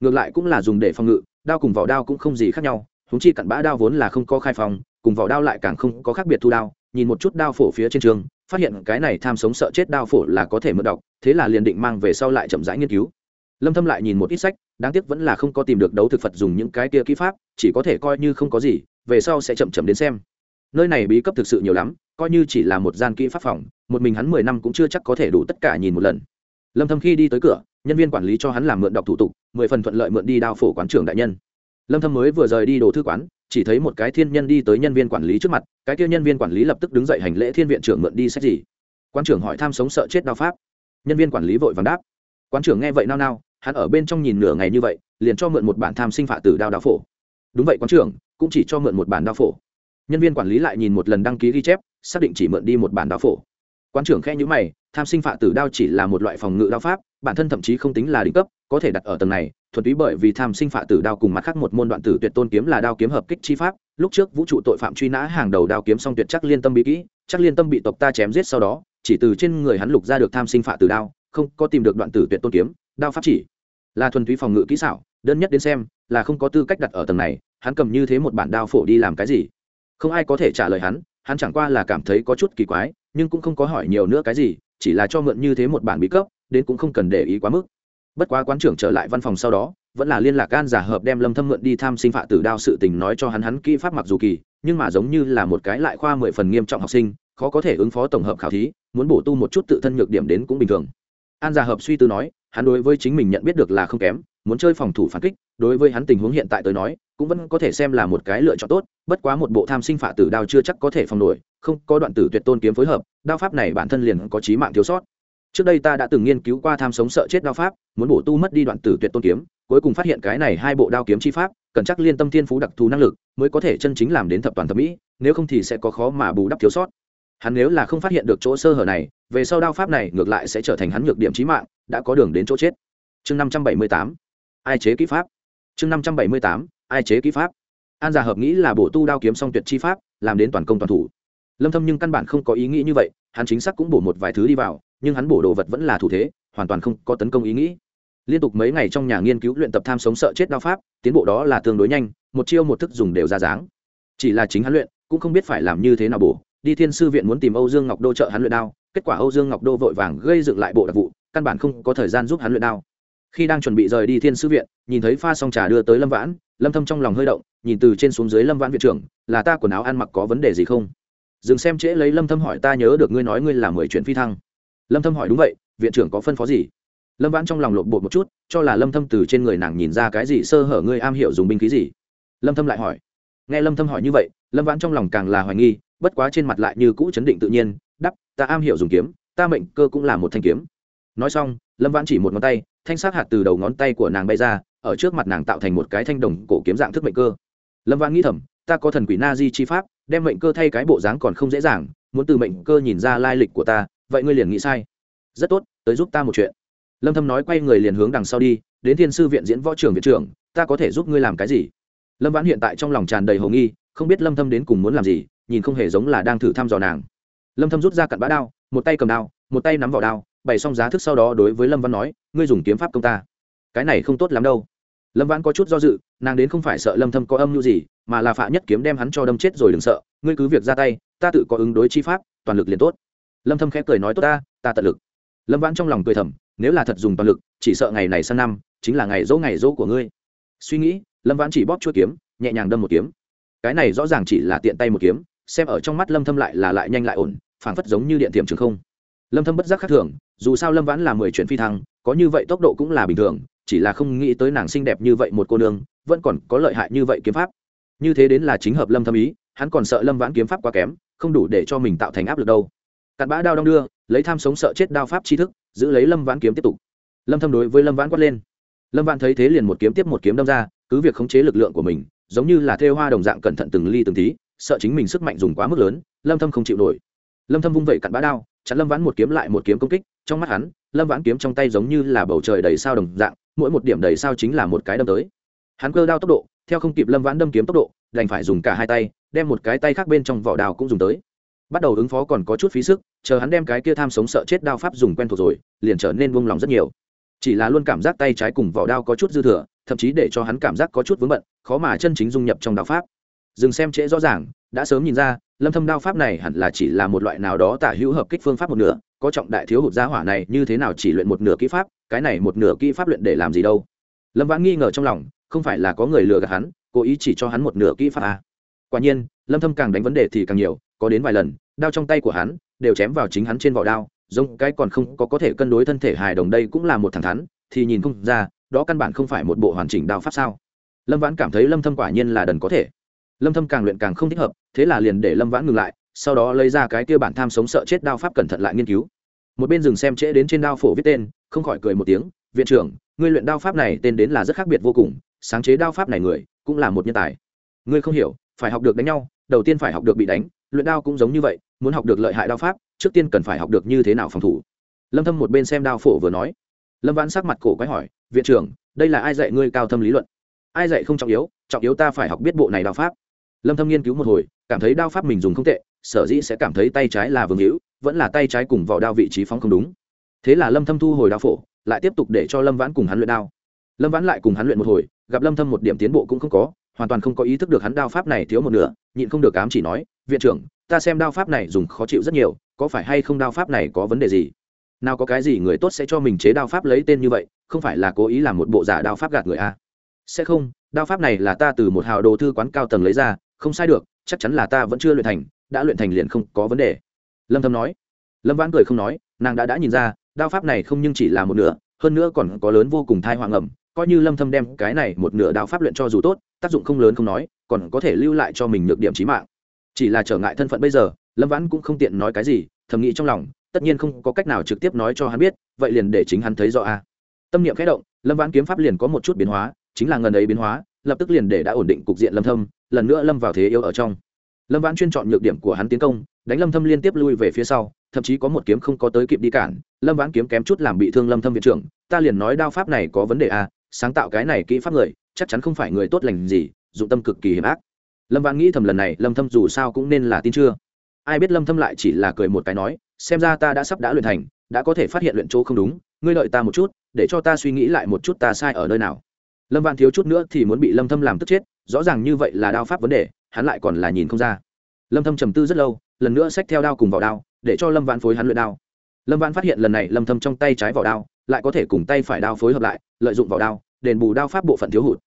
Ngược lại cũng là dùng để phòng ngự, đao cùng vỏ đao cũng không gì khác nhau húng chi cặn bã đao vốn là không có khai phòng cùng vỏ đao lại càng không có khác biệt thu đao, nhìn một chút đao phổ phía trên trường, phát hiện cái này tham sống sợ chết đao phổ là có thể mượn đọc, thế là liền định mang về sau lại chậm rãi nghiên cứu. Lâm thâm lại nhìn một ít sách, đáng tiếc vẫn là không có tìm được đấu thực phật dùng những cái kia kỹ pháp, chỉ có thể coi như không có gì, về sau sẽ chậm chậm đến xem nơi này bí cấp thực sự nhiều lắm, coi như chỉ là một gian kỹ pháp phòng, một mình hắn mười năm cũng chưa chắc có thể đủ tất cả nhìn một lần. Lâm thâm khi đi tới cửa, nhân viên quản lý cho hắn làm mượn đọc thủ tục, mười phần thuận lợi mượn đi đao phổ quán trưởng đại nhân. Lâm thâm mới vừa rời đi đồ thư quán, chỉ thấy một cái thiên nhân đi tới nhân viên quản lý trước mặt, cái kia nhân viên quản lý lập tức đứng dậy hành lễ thiên viện trưởng mượn đi sách gì. Quan trưởng hỏi tham sống sợ chết đao pháp. Nhân viên quản lý vội vàng đáp. Quan trưởng nghe vậy nao nao, hắn ở bên trong nhìn nửa ngày như vậy, liền cho mượn một bản tham sinh phạ tử đao đao phổ. Đúng vậy quan trưởng, cũng chỉ cho mượn một bản đao phổ nhân viên quản lý lại nhìn một lần đăng ký ghi chép, xác định chỉ mượn đi một bản đao phổ. Quan trưởng khe nhữ mày, tham sinh phạ tử đao chỉ là một loại phòng ngự đao pháp, bản thân thậm chí không tính là đỉnh cấp, có thể đặt ở tầng này, thuần túy bởi vì tham sinh phạ tử đao cùng mặt khác một môn đoạn tử tuyệt tôn kiếm là đao kiếm hợp kích chi pháp, lúc trước vũ trụ tội phạm truy nã hàng đầu đao kiếm song tuyệt chắc liên tâm bị kỹ, chắc liên tâm bị tộc ta chém giết sau đó, chỉ từ trên người hắn lục ra được tham sinh phạ Tử đao, không có tìm được đoạn tử tuyệt tôn kiếm, đao pháp chỉ là thuần túy phòng ngự kỹ xảo, đơn nhất đến xem, là không có tư cách đặt ở tầng này, hắn cầm như thế một bản đao phổ đi làm cái gì? Không ai có thể trả lời hắn hắn chẳng qua là cảm thấy có chút kỳ quái, nhưng cũng không có hỏi nhiều nữa cái gì, chỉ là cho mượn như thế một bản bí cấp, đến cũng không cần để ý quá mức. Bất quá quán trưởng trở lại văn phòng sau đó, vẫn là liên lạc gan giả hợp đem lâm thâm mượn đi tham sinh phạ tử đao sự tình nói cho hắn hắn kỹ pháp mặc dù kỳ, nhưng mà giống như là một cái lại khoa mười phần nghiêm trọng học sinh, khó có thể ứng phó tổng hợp khảo thí, muốn bổ tu một chút tự thân nhược điểm đến cũng bình thường. An giả hợp suy tư nói, hắn đối với chính mình nhận biết được là không kém muốn chơi phòng thủ phản kích, đối với hắn tình huống hiện tại tới nói, cũng vẫn có thể xem là một cái lựa chọn tốt, bất quá một bộ tham sinh phạ tử đao chưa chắc có thể phòng nổi, không, có đoạn tử tuyệt tôn kiếm phối hợp, đao pháp này bản thân liền có trí mạng thiếu sót. Trước đây ta đã từng nghiên cứu qua tham sống sợ chết đao pháp, muốn bổ tu mất đi đoạn tử tuyệt tôn kiếm, cuối cùng phát hiện cái này hai bộ đao kiếm chi pháp, cần chắc liên tâm thiên phú đặc thù năng lực, mới có thể chân chính làm đến thập toàn thẩm mỹ, nếu không thì sẽ có khó mà bù đắp thiếu sót. Hắn nếu là không phát hiện được chỗ sơ hở này, về sau đao pháp này ngược lại sẽ trở thành hắn nhược điểm trí mạng, đã có đường đến chỗ chết. Chương năm trăm bảy mươi tám ai chế kỹ pháp? Chương năm trăm bảy mươi tám, ai chế kỹ pháp? An giả hợp nghĩ là bổ tu đao kiếm song tuyệt chi pháp, làm đến toàn công toàn thủ. Lâm thâm nhưng căn bản không có ý nghĩ như vậy, hắn chính xác cũng bổ một vài thứ đi vào, nhưng hắn bổ đồ vật vẫn là thủ thế, hoàn toàn không có tấn công ý nghĩ. Liên tục mấy ngày trong nhà nghiên cứu luyện tập tham sống sợ chết đao pháp, tiến bộ đó là tương đối nhanh, một chiêu một thức dùng đều ra dáng. Chỉ là chính hắn luyện, cũng không biết phải làm như thế nào bổ. Đi thiên sư viện muốn tìm âu dương ngọc đô trợ hắn luyện đao, kết quả âu dương ngọc đô vội vàng gây dựng lại bộ đặc vụ, căn bản không có thời gian giúp hắn luyện đao khi đang chuẩn bị rời đi thiên sư viện, nhìn thấy pha xong trà đưa tới lâm vãn, lâm thâm trong lòng hơi động, nhìn từ trên xuống dưới lâm vãn viện trưởng, là ta quần áo ăn mặc có vấn đề gì không? Dừng xem trễ lấy lâm thâm hỏi, ta nhớ được ngươi nói ngươi là mười chuyện phi thăng. Lâm thâm hỏi, đúng vậy, viện trưởng có phân phó gì? Lâm vãn trong lòng lộn bột một chút, cho là lâm thâm từ trên người nàng nhìn ra cái gì, sơ hở ngươi am hiểu dùng binh khí gì? Lâm thâm lại hỏi. Nghe lâm thâm hỏi như vậy, lâm vãn trong lòng càng là hoài nghi, bất quá trên mặt lại như cũ chấn định tự nhiên đắp ta am hiểu dùng kiếm, ta mệnh cơ cũng là một thanh kiếm. Nói xong, lâm vãn chỉ một ngón tay thanh sát hạt từ đầu ngón tay của nàng bay ra, ở trước mặt nàng tạo thành một cái thanh đồng cổ kiếm dạng thức mệnh cơ. Lâm vãn nghĩ thầm, ta có thần quỷ na di chi pháp, đem mệnh cơ thay cái bộ dáng còn không dễ dàng, muốn từ mệnh cơ nhìn ra lai lịch của ta, vậy ngươi liền nghĩ sai. Rất tốt, tới giúp ta một chuyện. Lâm thâm nói quay người liền hướng đằng sau đi, đến thiên sư viện diễn võ trưởng viện trưởng, ta có thể giúp ngươi làm cái gì? Lâm vãn hiện tại trong lòng tràn đầy hồ nghi, không biết lâm thâm đến cùng muốn làm gì, nhìn không hề giống là đang thử thăm dò nàng. Lâm thâm rút ra cặn bã đao, một tay cầm đao, một tay nắm vào đao, bày xong giá thức sau đó đối với lâm văn nói ngươi dùng kiếm pháp công ta. Cái này không tốt lắm đâu. Lâm vãn có chút do dự, nàng đến không phải sợ lâm thâm có âm mưu gì, mà là phạ nhất kiếm đem hắn cho đâm chết rồi đừng sợ, ngươi cứ việc ra tay, ta tự có ứng đối chi pháp, toàn lực liền tốt. Lâm thâm khẽ cười nói tốt ta ta tận lực. Lâm vãn trong lòng cười thầm, nếu là thật dùng toàn lực, chỉ sợ ngày này sang năm, chính là ngày dỗ ngày dỗ của ngươi. Suy nghĩ, lâm vãn chỉ bóp chuôi kiếm, nhẹ nhàng đâm một kiếm. Cái này rõ ràng chỉ là tiện tay một kiếm, xem ở trong mắt lâm thâm lại là lại nhanh lại ổn, phảng phất giống như điện tiềm trường không lâm thâm bất giác khác thường, dù sao lâm vãn là mười chuyển phi thăng, có như vậy tốc độ cũng là bình thường, chỉ là không nghĩ tới nàng xinh đẹp như vậy một cô nương, vẫn còn có lợi hại như vậy kiếm pháp. Như thế đến là chính hợp lâm thâm ý, hắn còn sợ lâm vãn kiếm pháp quá kém, không đủ để cho mình tạo thành áp lực đâu. Cặn bã đao đong đưa, lấy tham sống sợ chết đao pháp tri thức, giữ lấy lâm vãn kiếm tiếp tục. Lâm thâm đối với lâm vãn quát lên. Lâm vãn thấy thế liền một kiếm tiếp một kiếm đâm ra, cứ việc khống chế lực lượng của mình, giống như là thêu hoa đồng dạng cẩn thận từng ly từng tí, sợ chính mình sức mạnh dùng quá mức lớn, lâm thâm không chịu nổi. Lâm thâm vung vẩy cặn bã đao chặn lâm vãn một kiếm lại một kiếm công kích, trong mắt hắn, lâm vãn kiếm trong tay giống như là bầu trời đầy sao đồng dạng, mỗi một điểm đầy sao chính là một cái đâm tới. Hắn cơ đao tốc độ, theo không kịp lâm vãn đâm kiếm tốc độ, đành phải dùng cả hai tay, đem một cái tay khác bên trong vỏ đao cũng dùng tới. Bắt đầu ứng phó còn có chút phí sức, chờ hắn đem cái kia tham sống sợ chết đao pháp dùng quen thuộc rồi, liền trở nên vung lòng rất nhiều. Chỉ là luôn cảm giác tay trái cùng vỏ đao có chút dư thừa, thậm chí để cho hắn cảm giác có chút vướng bận, khó mà chân chính dung nhập trong đao pháp. Dừng xem trễ rõ ràng đã sớm nhìn ra, lâm thâm đao pháp này hẳn là chỉ là một loại nào đó tả hữu hợp kích phương pháp một nửa, có trọng đại thiếu hụt gia hỏa này như thế nào chỉ luyện một nửa kỹ pháp, cái này một nửa kỹ pháp luyện để làm gì đâu. Lâm vãn nghi ngờ trong lòng, không phải là có người lừa gạt hắn, cố ý chỉ cho hắn một nửa kỹ pháp à. quả nhiên, lâm thâm càng đánh vấn đề thì càng nhiều, có đến vài lần, đao trong tay của hắn đều chém vào chính hắn trên vỏ đao, giống cái còn không có có thể cân đối thân thể hài đồng đây cũng là một thẳng thắn, thì nhìn không ra, đó căn bản không phải một bộ hoàn chỉnh đao pháp sao? Lâm vãn cảm thấy lâm thâm quả nhiên là đần có thể lâm thâm càng luyện càng không thích hợp, thế là liền để lâm vãn ngừng lại, sau đó lấy ra cái kia bản tham sống sợ chết đao pháp cẩn thận lại nghiên cứu. Một bên dừng xem trễ đến trên đao phổ viết tên, không khỏi cười một tiếng, viện trưởng, ngươi luyện đao pháp này tên đến là rất khác biệt vô cùng, sáng chế đao pháp này người cũng là một nhân tài. Ngươi không hiểu, phải học được đánh nhau, đầu tiên phải học được bị đánh, luyện đao cũng giống như vậy, muốn học được lợi hại đao pháp, trước tiên cần phải học được như thế nào phòng thủ. Lâm thâm một bên xem đao phổ vừa nói. Lâm vãn sắc mặt cổ quái hỏi, viện trưởng, đây là ai dạy ngươi cao thâm lý luận? Ai dạy không trọng yếu trọng yếu ta phải học biết bộ này đao pháp lâm thâm nghiên cứu một hồi, cảm thấy đao pháp mình dùng không tệ, sở dĩ sẽ cảm thấy tay trái là vương hữu, vẫn là tay trái cùng vỏ đao vị trí phóng không đúng. Thế là lâm thâm thu hồi đao phổ, lại tiếp tục để cho lâm vãn cùng hắn luyện đao. Lâm vãn lại cùng hắn luyện một hồi, gặp lâm thâm một điểm tiến bộ cũng không có, hoàn toàn không có ý thức được hắn đao pháp này thiếu một nửa, nhịn không được ám chỉ nói, viện trưởng, ta xem đao pháp này dùng khó chịu rất nhiều, có phải hay không đao pháp này có vấn đề gì? Nào có cái gì người tốt sẽ cho mình chế đao pháp lấy tên như vậy, không phải là cố ý làm một bộ giả đao pháp gạt người a sẽ không, đao pháp này là ta từ một hào đồ thư quán cao tầng lấy ra không sai được, chắc chắn là ta vẫn chưa luyện thành, đã luyện thành liền không có vấn đề. Lâm thâm nói. Lâm vãn cười không nói, nàng đã đã nhìn ra, đao pháp này không nhưng chỉ là một nửa, hơn nữa còn có lớn vô cùng thai hoàng ẩm, coi như lâm thâm đem cái này một nửa đao pháp luyện cho dù tốt, tác dụng không lớn không nói, còn có thể lưu lại cho mình nhược điểm chí mạng. Chỉ là trở ngại thân phận bây giờ, lâm vãn cũng không tiện nói cái gì, thầm nghĩ trong lòng, tất nhiên không có cách nào trực tiếp nói cho hắn biết, vậy liền để chính hắn thấy rõ a. Tâm niệm khẽ động, lâm vãn kiếm pháp liền có một chút biến hóa, chính là ngần ấy biến hóa lập tức liền để đã ổn định cục diện lâm thâm, lần nữa lâm vào thế yếu ở trong. Lâm vãn chuyên chọn nhược điểm của hắn tiến công, đánh lâm thâm liên tiếp lui về phía sau, thậm chí có một kiếm không có tới kịp đi cản, lâm vãn kiếm kém chút làm bị thương lâm thâm viện trưởng, ta liền nói đao pháp này có vấn đề a sáng tạo cái này kỹ pháp người, chắc chắn không phải người tốt lành gì, dụng tâm cực kỳ hiểm ác. Lâm vãn nghĩ thầm lần này, lâm thâm dù sao cũng nên là tin chưa. Ai biết lâm thâm lại chỉ là cười một cái nói, xem ra ta đã sắp đã luyện thành, đã có thể phát hiện luyện chỗ không đúng, ngươi đợi ta một chút, để cho ta suy nghĩ lại một chút ta sai ở nơi nào lâm vãn thiếu chút nữa thì muốn bị lâm thâm làm tức chết, rõ ràng như vậy là đao pháp vấn đề, hắn lại còn là nhìn không ra. Lâm thâm trầm tư rất lâu, lần nữa xách theo đao cùng vỏ đao, để cho lâm vãn phối hắn luyện đao. Lâm vãn phát hiện lần này lâm thâm trong tay trái vỏ đao, lại có thể cùng tay phải đao phối hợp lại, lợi dụng vỏ đao, đền bù đao pháp bộ phận thiếu hụt.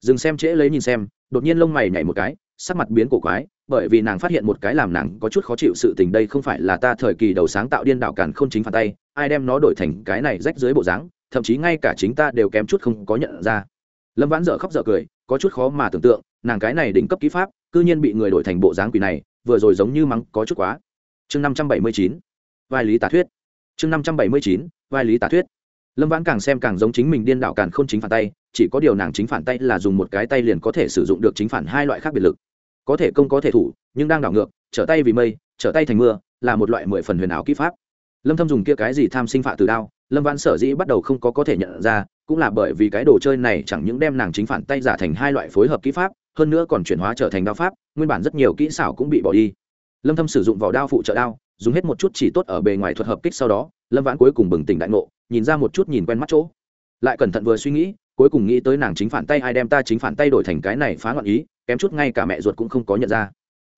Dừng xem trễ lấy nhìn xem, đột nhiên lông mày nhảy một cái, sắc mặt biến cổ quái, bởi vì nàng phát hiện một cái làm nàng có chút khó chịu sự tình đây không phải là ta thời kỳ đầu sáng tạo điên đảo cản không chính phản tay, ai đem nó đổi thành cái này rách dưới bộ dáng, thậm chí ngay cả chính ta đều kém chút không có nhận ra lâm vãn dở khóc dở cười, có chút khó mà tưởng tượng, nàng cái này đỉnh cấp kỹ pháp, cư nhiên bị người đổi thành bộ dáng quỷ này, vừa rồi giống như mắng có chút quá. Chương năm trăm bảy mươi chín, vai lý tả thuyết. Chương năm trăm bảy mươi chín, vai lý tả thuyết. Lâm vãn càng xem càng giống chính mình điên đạo càng không chính phản tay, chỉ có điều nàng chính phản tay là dùng một cái tay liền có thể sử dụng được chính phản hai loại khác biệt lực. Có thể công có thể thủ, nhưng đang đảo ngược, trở tay vì mây, trở tay thành mưa, là một loại mười phần huyền ảo kỹ pháp. Lâm thâm dùng kia cái gì tham sinh phạ từ đao lâm vãn sở dĩ bắt đầu không có có thể nhận ra, cũng là bởi vì cái đồ chơi này chẳng những đem nàng chính phản tay giả thành hai loại phối hợp kỹ pháp, hơn nữa còn chuyển hóa trở thành đao pháp, nguyên bản rất nhiều kỹ xảo cũng bị bỏ đi. Lâm thâm sử dụng vỏ đao phụ trợ đao, dùng hết một chút chỉ tốt ở bề ngoài thuật hợp kích sau đó, lâm vãn cuối cùng bừng tỉnh đại ngộ, nhìn ra một chút nhìn quen mắt chỗ. Lại cẩn thận vừa suy nghĩ, cuối cùng nghĩ tới nàng chính phản tay ai đem ta chính phản tay đổi thành cái này phá loạn ý, kém chút ngay cả mẹ ruột cũng không có nhận ra.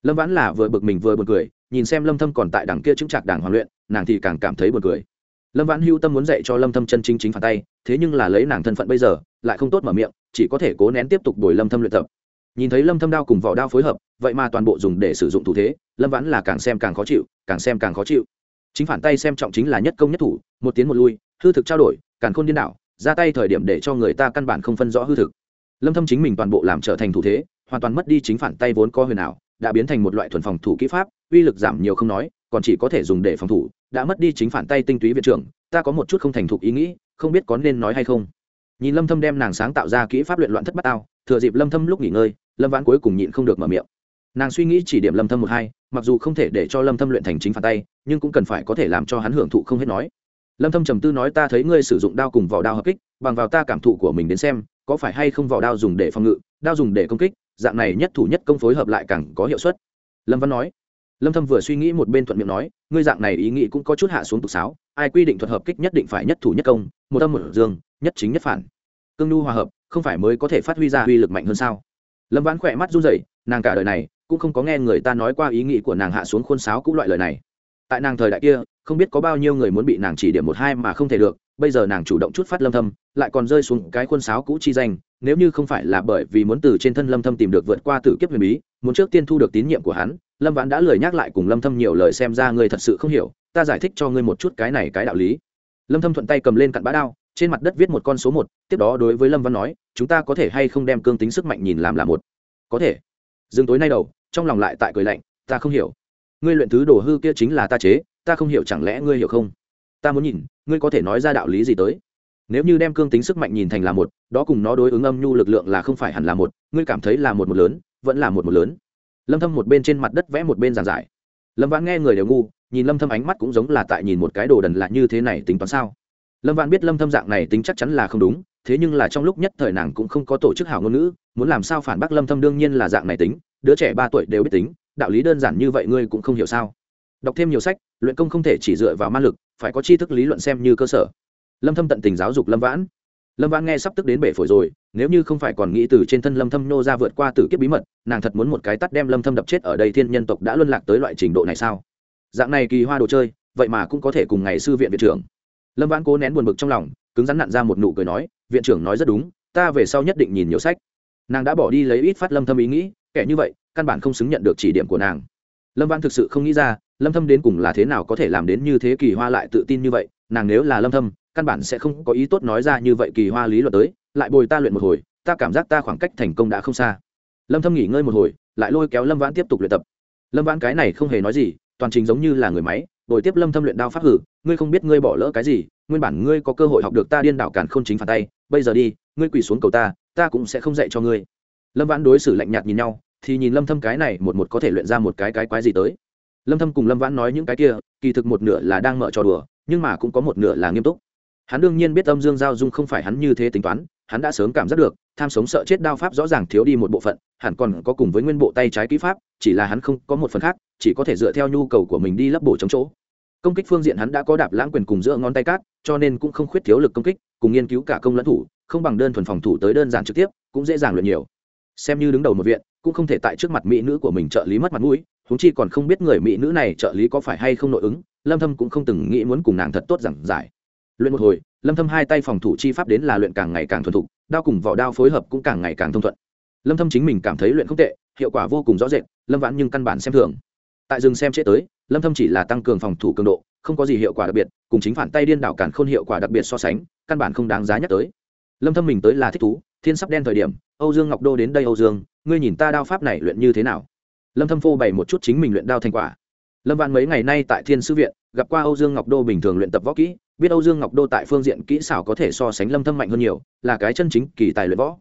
Lâm vãn là vừa bực mình vừa buồn cười, nhìn xem lâm thâm còn tại đằng kia chứng trạc đảng hoàn luyện, nàng thì càng cảm thấy buồn cười lâm vãn hưu tâm muốn dạy cho lâm thâm chân chính chính phản tay, thế nhưng là lấy nàng thân phận bây giờ, lại không tốt mở miệng, chỉ có thể cố nén tiếp tục đổi lâm thâm luyện tập. Nhìn thấy lâm thâm đao cùng vỏ đao phối hợp, vậy mà toàn bộ dùng để sử dụng thủ thế, lâm vãn là càng xem càng khó chịu, càng xem càng khó chịu. Chính phản tay xem trọng chính là nhất công nhất thủ, một tiến một lui, hư thực trao đổi càng khôn điên đảo, ra tay thời điểm để cho người ta căn bản không phân rõ hư thực. Lâm thâm chính mình toàn bộ làm trở thành thủ thế, hoàn toàn mất đi chính phản tay vốn có huyền ảo, đã biến thành một loại thuần phòng thủ kỹ pháp, uy lực giảm nhiều không nói, còn chỉ có thể dùng để phòng thủ đã mất đi chính phản tay tinh túy viện trưởng, ta có một chút không thành thục ý nghĩ, không biết có nên nói hay không. Nhìn lâm thâm đem nàng sáng tạo ra kỹ pháp luyện loạn thất bát tao thừa dịp lâm thâm lúc nghỉ ngơi, lâm vãn cuối cùng nhịn không được mở miệng. Nàng suy nghĩ chỉ điểm lâm thâm một hai, mặc dù không thể để cho lâm thâm luyện thành chính phản tay, nhưng cũng cần phải có thể làm cho hắn hưởng thụ không hết nói. Lâm thâm trầm tư nói ta thấy ngươi sử dụng đao cùng vỏ đao hợp kích, bằng vào ta cảm thụ của mình đến xem, có phải hay không vỏ đao dùng để phòng ngự, đao dùng để công kích, dạng này nhất thủ nhất công phối hợp lại càng có hiệu suất. Lâm văn nói lâm thâm vừa suy nghĩ một bên thuận miệng nói, ngươi dạng này ý nghĩ cũng có chút hạ xuống tục sáo, ai quy định thuật hợp kích nhất định phải nhất thủ nhất công, một âm một dương, nhất chính nhất phản. Cương nhu hòa hợp, không phải mới có thể phát huy ra uy lực mạnh hơn sao? Lâm vãn khỏe mắt run rẩy, nàng cả đời này cũng không có nghe người ta nói qua ý nghĩ của nàng hạ xuống khuôn sáo cũng loại lời này. Tại nàng thời đại kia, không biết có bao nhiêu người muốn bị nàng chỉ điểm một hai mà không thể được, bây giờ nàng chủ động chút phát lâm thâm, lại còn rơi xuống cái khuôn sáo cũ chi danh nếu như không phải là bởi vì muốn từ trên thân lâm thâm tìm được vượt qua tử kiếp huyền bí, muốn trước tiên thu được tín nhiệm của hắn, lâm vãn đã lười nhắc lại cùng lâm thâm nhiều lời xem ra ngươi thật sự không hiểu, ta giải thích cho ngươi một chút cái này cái đạo lý. Lâm thâm thuận tay cầm lên cặn bã đao, trên mặt đất viết một con số một, tiếp đó đối với lâm văn nói, chúng ta có thể hay không đem cương tính sức mạnh nhìn làm là một? Có thể. Dương tối nay đầu, trong lòng lại tại cười lạnh, ta không hiểu. Ngươi luyện thứ đồ hư kia chính là ta chế, ta không hiểu chẳng lẽ ngươi hiểu không? Ta muốn nhìn, ngươi có thể nói ra đạo lý gì tới? Nếu như đem cương tính sức mạnh nhìn thành là một, đó cùng nó đối ứng âm nhu lực lượng là không phải hẳn là một, ngươi cảm thấy là một một lớn, vẫn là một một lớn. Lâm thâm một bên trên mặt đất vẽ một bên giảng giải. Lâm vãn nghe người đều ngu, nhìn lâm thâm ánh mắt cũng giống là tại nhìn một cái đồ đần lạ như thế này tính toán sao. Lâm vãn biết lâm thâm dạng này tính chắc chắn là không đúng, thế nhưng là trong lúc nhất thời nàng cũng không có tổ chức hảo ngôn ngữ, muốn làm sao phản bác lâm thâm đương nhiên là dạng này tính, đứa trẻ ba tuổi đều biết tính, đạo lý đơn giản như vậy ngươi cũng không hiểu sao. Đọc thêm nhiều sách, luyện công không thể chỉ dựa vào ma lực, phải có tri thức lý luận xem như cơ sở lâm thâm tận tình giáo dục lâm vãn. Lâm vãn nghe sắp tức đến bể phổi rồi, nếu như không phải còn nghĩ từ trên thân lâm thâm nô ra vượt qua tử kiếp bí mật, nàng thật muốn một cái tắt đem lâm thâm đập chết ở đây thiên nhân tộc đã luân lạc tới loại trình độ này sao? Dạng này kỳ hoa đồ chơi, vậy mà cũng có thể cùng ngày sư viện viện trưởng. Lâm vãn cố nén buồn bực trong lòng, cứng rắn nặn ra một nụ cười nói, viện trưởng nói rất đúng, ta về sau nhất định nhìn nhiều sách. Nàng đã bỏ đi lấy ít phát lâm thâm ý nghĩ, kẻ như vậy, căn bản không xứng nhận được chỉ điểm của nàng. Lâm vãn thực sự không nghĩ ra, lâm thâm đến cùng là thế nào có thể làm đến như thế kỳ hoa lại tự tin như vậy, nàng nếu là lâm thâm căn bản sẽ không có ý tốt nói ra như vậy kỳ hoa lý luận tới, lại bồi ta luyện một hồi, ta cảm giác ta khoảng cách thành công đã không xa. Lâm thâm nghỉ ngơi một hồi, lại lôi kéo lâm vãn tiếp tục luyện tập. Lâm vãn cái này không hề nói gì, toàn trình giống như là người máy đổi tiếp lâm thâm luyện đao pháp hử, ngươi không biết ngươi bỏ lỡ cái gì, nguyên bản ngươi có cơ hội học được ta điên đảo cản không chính phản tay, bây giờ đi, ngươi quỳ xuống cầu ta ta cũng sẽ không dạy cho ngươi. Lâm vãn đối xử lạnh nhạt nhìn nhau, thì nhìn lâm thâm cái này một một có thể luyện ra một cái cái quái gì tới. Lâm thâm cùng lâm vãn nói những cái kia, kỳ thực một nửa là đang mở trò đùa, nhưng mà cũng có một nửa là nghiêm túc hắn đương nhiên biết âm dương giao dung không phải hắn như thế tính toán, hắn đã sớm cảm giác được, tham sống sợ chết đao pháp rõ ràng thiếu đi một bộ phận, hẳn còn có cùng với nguyên bộ tay trái kỹ pháp, chỉ là hắn không có một phần khác, chỉ có thể dựa theo nhu cầu của mình đi lấp bổ chống chỗ. Công kích phương diện hắn đã có đạp lãng quyền cùng giữa ngón tay cát, cho nên cũng không khuyết thiếu lực công kích, cùng nghiên cứu cả công lẫn thủ, không bằng đơn thuần phòng thủ tới đơn giản trực tiếp, cũng dễ dàng luyện nhiều. Xem như đứng đầu một viện, cũng không thể tại trước mặt mỹ nữ của mình trợ lý mất mặt mũi, huống chi còn không biết người mỹ nữ này trợ lý có phải hay không nội ứng, lâm thâm cũng không từng nghĩ muốn cùng nàng thật tốt giảng giải luyện một hồi, lâm thâm hai tay phòng thủ chi pháp đến là luyện càng ngày càng thuần thục, đao cùng vỏ đao phối hợp cũng càng ngày càng thông thuận. Lâm thâm chính mình cảm thấy luyện không tệ, hiệu quả vô cùng rõ rệt, lâm vãn nhưng căn bản xem thường. Tại rừng xem chế tới, lâm thâm chỉ là tăng cường phòng thủ cường độ, không có gì hiệu quả đặc biệt, cùng chính phản tay điên đảo cản khôn hiệu quả đặc biệt so sánh, căn bản không đáng giá nhắc tới. Lâm thâm mình tới là thích thú, thiên sắp đen thời điểm, âu dương ngọc đô đến đây âu dương, ngươi nhìn ta đao pháp này luyện như thế nào? Lâm thâm phô bày một chút chính mình luyện đao thành quả. Lâm vãn mấy ngày nay tại thiên sư viện, gặp qua âu dương ngọc đô bình thường luyện tập võ kỹ biết âu dương ngọc đô tại phương diện kỹ xảo có thể so sánh lâm thâm mạnh hơn nhiều, là cái chân chính kỳ tài luyện võ.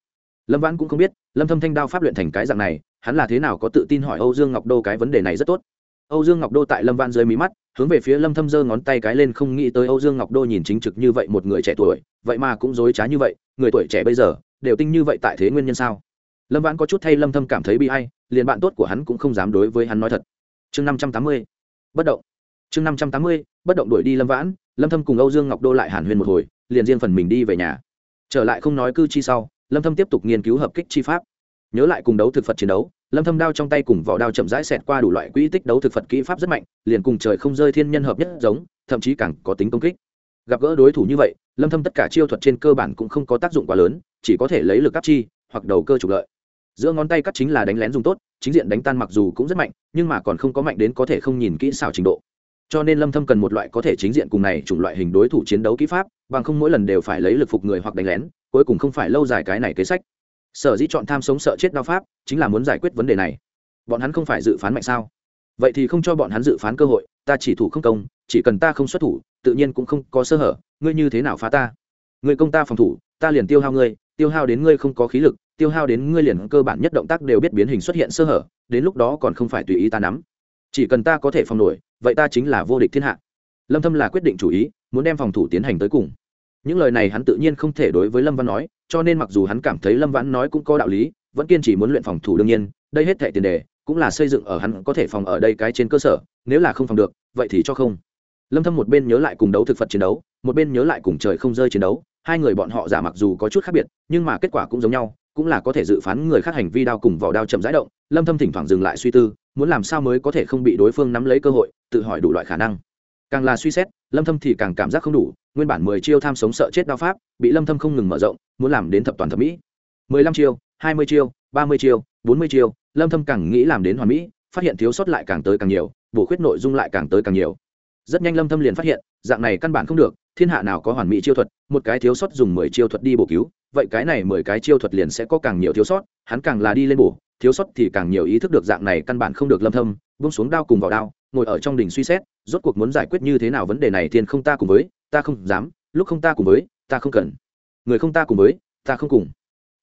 Lâm vãn cũng không biết, lâm thâm thanh đao pháp luyện thành cái dạng này, hắn là thế nào có tự tin hỏi âu dương ngọc đô cái vấn đề này rất tốt. Âu dương ngọc đô tại lâm vãn dưới mí mắt, hướng về phía lâm thâm giơ ngón tay cái lên không nghĩ tới âu dương ngọc đô nhìn chính trực như vậy một người trẻ tuổi, vậy mà cũng dối trá như vậy, người tuổi trẻ bây giờ, đều tinh như vậy tại thế nguyên nhân sao? Lâm vãn có chút thay lâm thâm cảm thấy bi ai, liền bạn tốt của hắn cũng không dám đối với hắn nói thật. Chương 580 bất động. Chương 580 bất động đuổi đi lâm vãn lâm thâm cùng âu dương ngọc đô lại hàn huyên một hồi, liền riêng phần mình đi về nhà. Trở lại không nói cư chi sau, lâm thâm tiếp tục nghiên cứu hợp kích chi pháp. Nhớ lại cùng đấu thực phật chiến đấu, lâm thâm đao trong tay cùng vỏ đao chậm rãi xẹt qua đủ loại quỹ tích đấu thực phật kỹ pháp rất mạnh, liền cùng trời không rơi thiên nhân hợp nhất giống, thậm chí càng có tính công kích. Gặp gỡ đối thủ như vậy, lâm thâm tất cả chiêu thuật trên cơ bản cũng không có tác dụng quá lớn, chỉ có thể lấy lực áp chi, hoặc đầu cơ trục lợi. Giữa ngón tay cắt chính là đánh lén dùng tốt, chính diện đánh tan mặc dù cũng rất mạnh, nhưng mà còn không có mạnh đến có thể không nhìn kỹ xảo trình độ cho nên lâm thâm cần một loại có thể chính diện cùng này chủng loại hình đối thủ chiến đấu kỹ pháp, bằng không mỗi lần đều phải lấy lực phục người hoặc đánh lén, cuối cùng không phải lâu dài cái này kế sách. Sở dĩ chọn tham sống sợ chết đao pháp, chính là muốn giải quyết vấn đề này. Bọn hắn không phải dự phán mạnh sao? Vậy thì không cho bọn hắn dự phán cơ hội, ta chỉ thủ không công, chỉ cần ta không xuất thủ, tự nhiên cũng không có sơ hở, ngươi như thế nào phá ta? Ngươi công ta phòng thủ, ta liền tiêu hao ngươi, tiêu hao đến ngươi không có khí lực, tiêu hao đến ngươi liền cơ bản nhất động tác đều biết biến hình xuất hiện sơ hở, đến lúc đó còn không phải tùy ý ta nắm chỉ cần ta có thể phòng nổi, vậy ta chính là vô địch thiên hạ. Lâm thâm là quyết định chủ ý, muốn đem phòng thủ tiến hành tới cùng. Những lời này hắn tự nhiên không thể đối với lâm văn nói, cho nên mặc dù hắn cảm thấy lâm Văn nói cũng có đạo lý, vẫn kiên trì muốn luyện phòng thủ đương nhiên, đây hết thệ tiền đề, cũng là xây dựng ở hắn có thể phòng ở đây cái trên cơ sở, nếu là không phòng được, vậy thì cho không. Lâm thâm một bên nhớ lại cùng đấu thực phật chiến đấu, một bên nhớ lại cùng trời không rơi chiến đấu, hai người bọn họ giả mặc dù có chút khác biệt, nhưng mà kết quả cũng giống nhau cũng là có thể dự phán người khác hành vi đao cùng vỏ đao chậm rãi động, lâm thâm thỉnh thoảng dừng lại suy tư, muốn làm sao mới có thể không bị đối phương nắm lấy cơ hội, tự hỏi đủ loại khả năng. Càng là suy xét, lâm thâm thì càng cảm giác không đủ, nguyên bản 10 chiêu tham sống sợ chết đao pháp, bị lâm thâm không ngừng mở rộng, muốn làm đến thập toàn thập mỹ. 15 chiêu 20 chiêu 30 chiêu 40 chiêu, lâm thâm càng nghĩ làm đến hoàn mỹ, phát hiện thiếu sót lại càng tới càng nhiều, bổ khuyết nội dung lại càng tới càng nhiều. Rất nhanh lâm thâm liền phát hiện, dạng này căn bản không được, thiên hạ nào có hoàn mỹ chiêu thuật, một cái thiếu sót dùng 10 chiêu thuật đi bổ cứu vậy cái này 10 cái chiêu thuật liền sẽ có càng nhiều thiếu sót, hắn càng là đi lên bổ, thiếu sót thì càng nhiều ý thức được dạng này căn bản không được lâm thâm, buông xuống đao cùng vào đao, ngồi ở trong đỉnh suy xét, rốt cuộc muốn giải quyết như thế nào vấn đề này thiên không ta cùng với, ta không dám, lúc không ta cùng với, ta không cần. Người không ta cùng với, ta không cùng.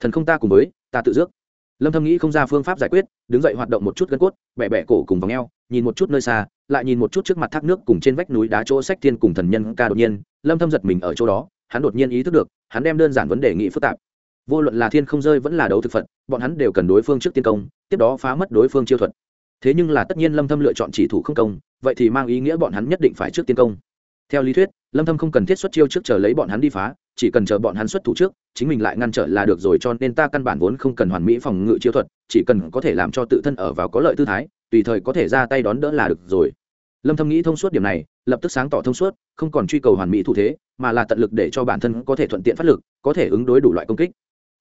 Thần không ta cùng với, ta tự dước. Lâm thâm nghĩ không ra phương pháp giải quyết, đứng dậy hoạt động một chút gân cốt, bẻ bẻ cổ cùng vòng eo, nhìn một chút nơi xa, lại nhìn một chút trước mặt thác nước cùng trên vách núi đá chỗ sách thiên cùng thần nhân ca đột nhiên, lâm thâm giật mình ở chỗ đó hắn đột nhiên ý thức được, hắn đem đơn giản vấn đề nghị phức tạp. Vô luận là thiên không rơi vẫn là đấu thực phật, bọn hắn đều cần đối phương trước tiên công, tiếp đó phá mất đối phương chiêu thuật. Thế nhưng là tất nhiên lâm thâm lựa chọn chỉ thủ không công, vậy thì mang ý nghĩa bọn hắn nhất định phải trước tiên công. Theo lý thuyết, lâm thâm không cần thiết xuất chiêu trước chờ lấy bọn hắn đi phá, chỉ cần chờ bọn hắn xuất thủ trước, chính mình lại ngăn trở là được rồi cho nên ta căn bản vốn không cần hoàn mỹ phòng ngự chiêu thuật, chỉ cần có thể làm cho tự thân ở vào có lợi tư thái, tùy thời có thể ra tay đón đỡ là được rồi lâm thâm nghĩ thông suốt điểm này, lập tức sáng tỏ thông suốt, không còn truy cầu hoàn mỹ thủ thế, mà là tận lực để cho bản thân có thể thuận tiện phát lực, có thể ứng đối đủ loại công kích.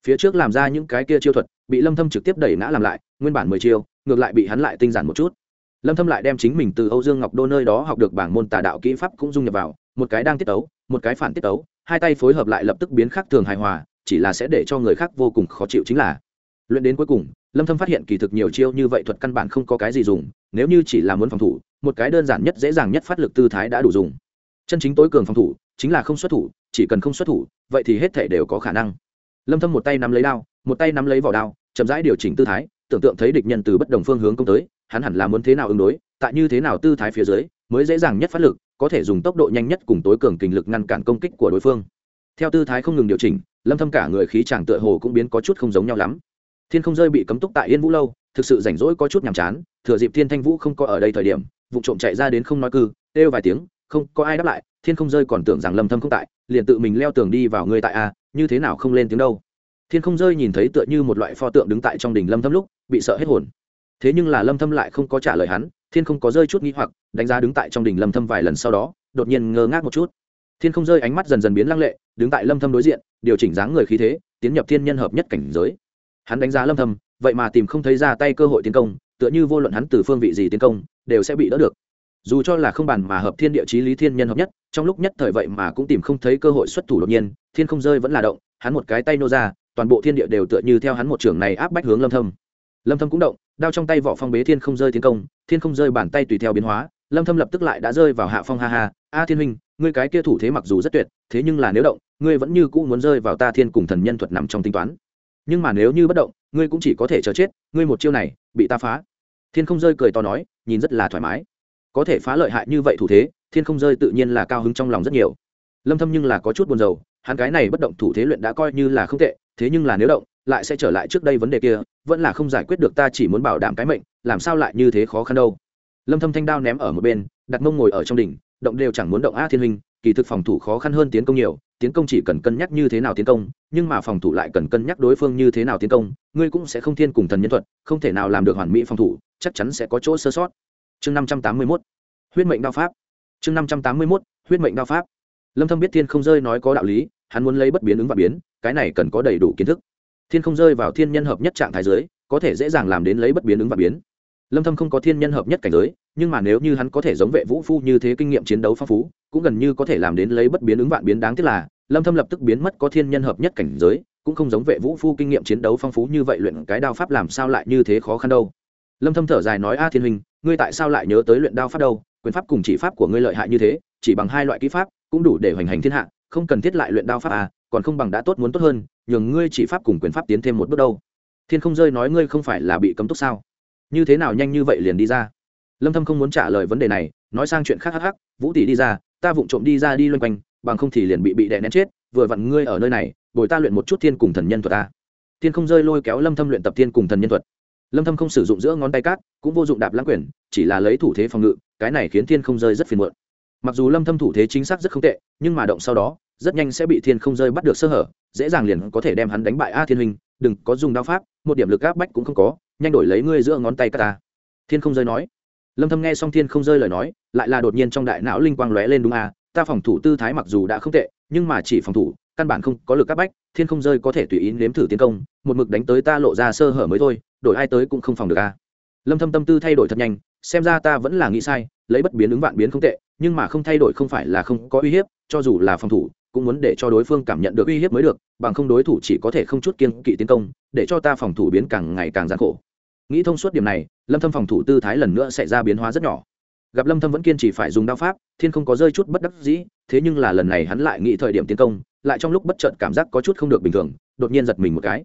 Phía trước làm ra những cái kia chiêu thuật, bị lâm thâm trực tiếp đẩy ngã làm lại, nguyên bản 10 chiêu, ngược lại bị hắn lại tinh giản một chút. Lâm thâm lại đem chính mình từ âu dương ngọc đô nơi đó học được bảng môn tà đạo kỹ pháp cũng dung nhập vào, một cái đang tiết tấu, một cái phản tiết tấu, hai tay phối hợp lại lập tức biến khác thường hài hòa, chỉ là sẽ để cho người khác vô cùng khó chịu chính là. Luyện đến cuối cùng, lâm thâm phát hiện kỳ thực nhiều chiêu như vậy thuật căn bản không có cái gì dùng, nếu như chỉ là muốn phòng thủ một cái đơn giản nhất dễ dàng nhất phát lực tư thái đã đủ dùng. Chân chính tối cường phòng thủ, chính là không xuất thủ, chỉ cần không xuất thủ, vậy thì hết thể đều có khả năng. Lâm thâm một tay nắm lấy đao, một tay nắm lấy vỏ đao, chậm rãi điều chỉnh tư thái, tưởng tượng thấy địch nhân từ bất đồng phương hướng công tới, hắn hẳn là muốn thế nào ứng đối, tại như thế nào tư thái phía dưới, mới dễ dàng nhất phát lực, có thể dùng tốc độ nhanh nhất cùng tối cường kình lực ngăn cản công kích của đối phương. Theo tư thái không ngừng điều chỉnh, lâm thâm cả người khí chàng tựa hồ cũng biến có chút không giống nhau lắm. Thiên không rơi bị cấm túc tại yên vũ lâu, thực sự rảnh rỗi có chút nhàm chán, thừa dịp thiên thanh vũ không có ở đây thời điểm vụ trộm chạy ra đến không nói cư, kêu vài tiếng, không có ai đáp lại, thiên không rơi còn tưởng rằng lâm thâm không tại, liền tự mình leo tường đi vào người tại a, như thế nào không lên tiếng đâu. Thiên không rơi nhìn thấy tựa như một loại pho tượng đứng tại trong đỉnh lâm thâm lúc, bị sợ hết hồn. Thế nhưng là lâm thâm lại không có trả lời hắn, thiên không có rơi chút nghi hoặc, đánh giá đứng tại trong đỉnh lâm thâm vài lần sau đó, đột nhiên ngơ ngác một chút. Thiên không rơi ánh mắt dần dần biến lăng lệ, đứng tại lâm thâm đối diện, điều chỉnh dáng người khí thế, tiến nhập thiên nhân hợp nhất cảnh giới. Hắn đánh giá lâm thâm, vậy mà tìm không thấy ra tay cơ hội tiến công tựa như vô luận hắn từ phương vị gì tiến công, đều sẽ bị đỡ được. Dù cho là không bàn mà hợp thiên địa chí lý thiên nhân hợp nhất, trong lúc nhất thời vậy mà cũng tìm không thấy cơ hội xuất thủ đột nhiên, thiên không rơi vẫn là động, hắn một cái tay nô ra, toàn bộ thiên địa đều tựa như theo hắn một trường này áp bách hướng lâm thâm. Lâm thâm cũng động, đao trong tay vỏ phong bế thiên không rơi tiến công, thiên không rơi bàn tay tùy theo biến hóa, lâm thâm lập tức lại đã rơi vào hạ phong ha ha, a thiên huynh, ngươi cái kia thủ thế mặc dù rất tuyệt, thế nhưng là nếu động, ngươi vẫn như cũ muốn rơi vào ta thiên cùng thần nhân thuật nằm trong tính toán. Nhưng mà nếu như bất động, ngươi cũng chỉ có thể chờ chết, ngươi một chiêu này, bị ta phá thiên không rơi cười to nói, nhìn rất là thoải mái. Có thể phá lợi hại như vậy thủ thế, thiên không rơi tự nhiên là cao hứng trong lòng rất nhiều. Lâm thâm nhưng là có chút buồn rầu, hắn cái này bất động thủ thế luyện đã coi như là không tệ, thế nhưng là nếu động, lại sẽ trở lại trước đây vấn đề kia, vẫn là không giải quyết được ta chỉ muốn bảo đảm cái mệnh, làm sao lại như thế khó khăn đâu. Lâm thâm thanh đao ném ở một bên, đặt mông ngồi ở trong đỉnh, động đều chẳng muốn động a thiên huynh, kỳ thực phòng thủ khó khăn hơn tiến công nhiều tiến công chỉ cần cân nhắc như thế nào tiến công, nhưng mà phòng thủ lại cần cân nhắc đối phương như thế nào tiến công, ngươi cũng sẽ không thiên cùng thần nhân thuật, không thể nào làm được hoàn mỹ phòng thủ, chắc chắn sẽ có chỗ sơ sót. Chương năm trăm tám mươi 581 huyết mệnh đao pháp. Chương năm trăm tám mươi 581 huyết mệnh đao pháp. Lâm thâm biết thiên không rơi nói có đạo lý, hắn muốn lấy bất biến ứng và biến, cái này cần có đầy đủ kiến thức. Thiên không rơi vào thiên nhân hợp nhất trạng thái giới, có thể dễ dàng làm đến lấy bất biến ứng và biến. Lâm thâm không có thiên nhân hợp nhất cảnh giới nhưng mà nếu như hắn có thể giống vệ vũ phu như thế kinh nghiệm chiến đấu phong phú, cũng gần như có thể làm đến lấy bất biến ứng vạn biến đáng tiếc là, lâm thâm lập tức biến mất có thiên nhân hợp nhất cảnh giới, cũng không giống vệ vũ phu kinh nghiệm chiến đấu phong phú như vậy luyện cái đao pháp làm sao lại như thế khó khăn đâu. Lâm thâm thở dài nói, a thiên huynh, ngươi tại sao lại nhớ tới luyện đao pháp đâu? Quyền pháp cùng chỉ pháp của ngươi lợi hại như thế, chỉ bằng hai loại kỹ pháp, cũng đủ để hoành hành thiên hạ, không cần thiết lại luyện đao pháp à còn không bằng đã tốt muốn tốt hơn, nhường ngươi chỉ pháp cùng quyền pháp tiến thêm một bước đâu. Thiên không rơi nói, ngươi không phải là bị cấm túc sao? Như thế nào nhanh như vậy liền đi ra? Lâm thâm không muốn trả lời vấn đề này, nói sang chuyện khác hắc hắc, vũ tỷ đi ra, ta vụng trộm đi ra đi loanh quanh, bằng không thì liền bị bị đè nén chết, vừa vặn ngươi ở nơi này, bồi ta luyện một chút thiên cùng thần nhân thuật ta. Thiên không rơi lôi kéo lâm thâm luyện tập thiên cùng thần nhân thuật. Lâm thâm không sử dụng giữa ngón tay cát, cũng vô dụng đạp lãng quyền chỉ là lấy thủ thế phòng ngự, cái này khiến thiên không rơi rất phiền muộn. Mặc dù lâm thâm thủ thế chính xác rất không tệ, nhưng mà động sau đó, rất nhanh sẽ bị thiên không rơi bắt được sơ hở, dễ dàng liền có thể đem hắn đánh bại a thiên huynh, đừng có dùng đao pháp, một điểm lực áp bách cũng không có, nhanh đổi lấy ngươi giữa ngón tay cát ta. Thiên không rơi nói lâm thâm nghe xong thiên không rơi lời nói, lại là đột nhiên trong đại não linh quang lóe lên đúng à ta phòng thủ tư thái mặc dù đã không tệ, nhưng mà chỉ phòng thủ, căn bản không có lực áp bách, thiên không rơi có thể tùy ý nếm thử tiến công, một mực đánh tới ta lộ ra sơ hở mới thôi, đổi ai tới cũng không phòng được à. Lâm thâm tâm tư thay đổi thật nhanh, xem ra ta vẫn là nghĩ sai, lấy bất biến ứng vạn biến không tệ, nhưng mà không thay đổi không phải là không có uy hiếp, cho dù là phòng thủ, cũng muốn để cho đối phương cảm nhận được uy hiếp mới được, bằng không đối thủ chỉ có thể không chút kiên kỵ tiến công, để cho ta phòng thủ biến càng ngày càng gian khổ nghĩ thông suốt điểm này, lâm thâm phòng thủ tư thái lần nữa sẽ ra biến hóa rất nhỏ. Gặp lâm thâm vẫn kiên trì phải dùng đao pháp, thiên không có rơi chút bất đắc dĩ, thế nhưng là lần này hắn lại nghĩ thời điểm tiến công, lại trong lúc bất chợt cảm giác có chút không được bình thường, đột nhiên giật mình một cái.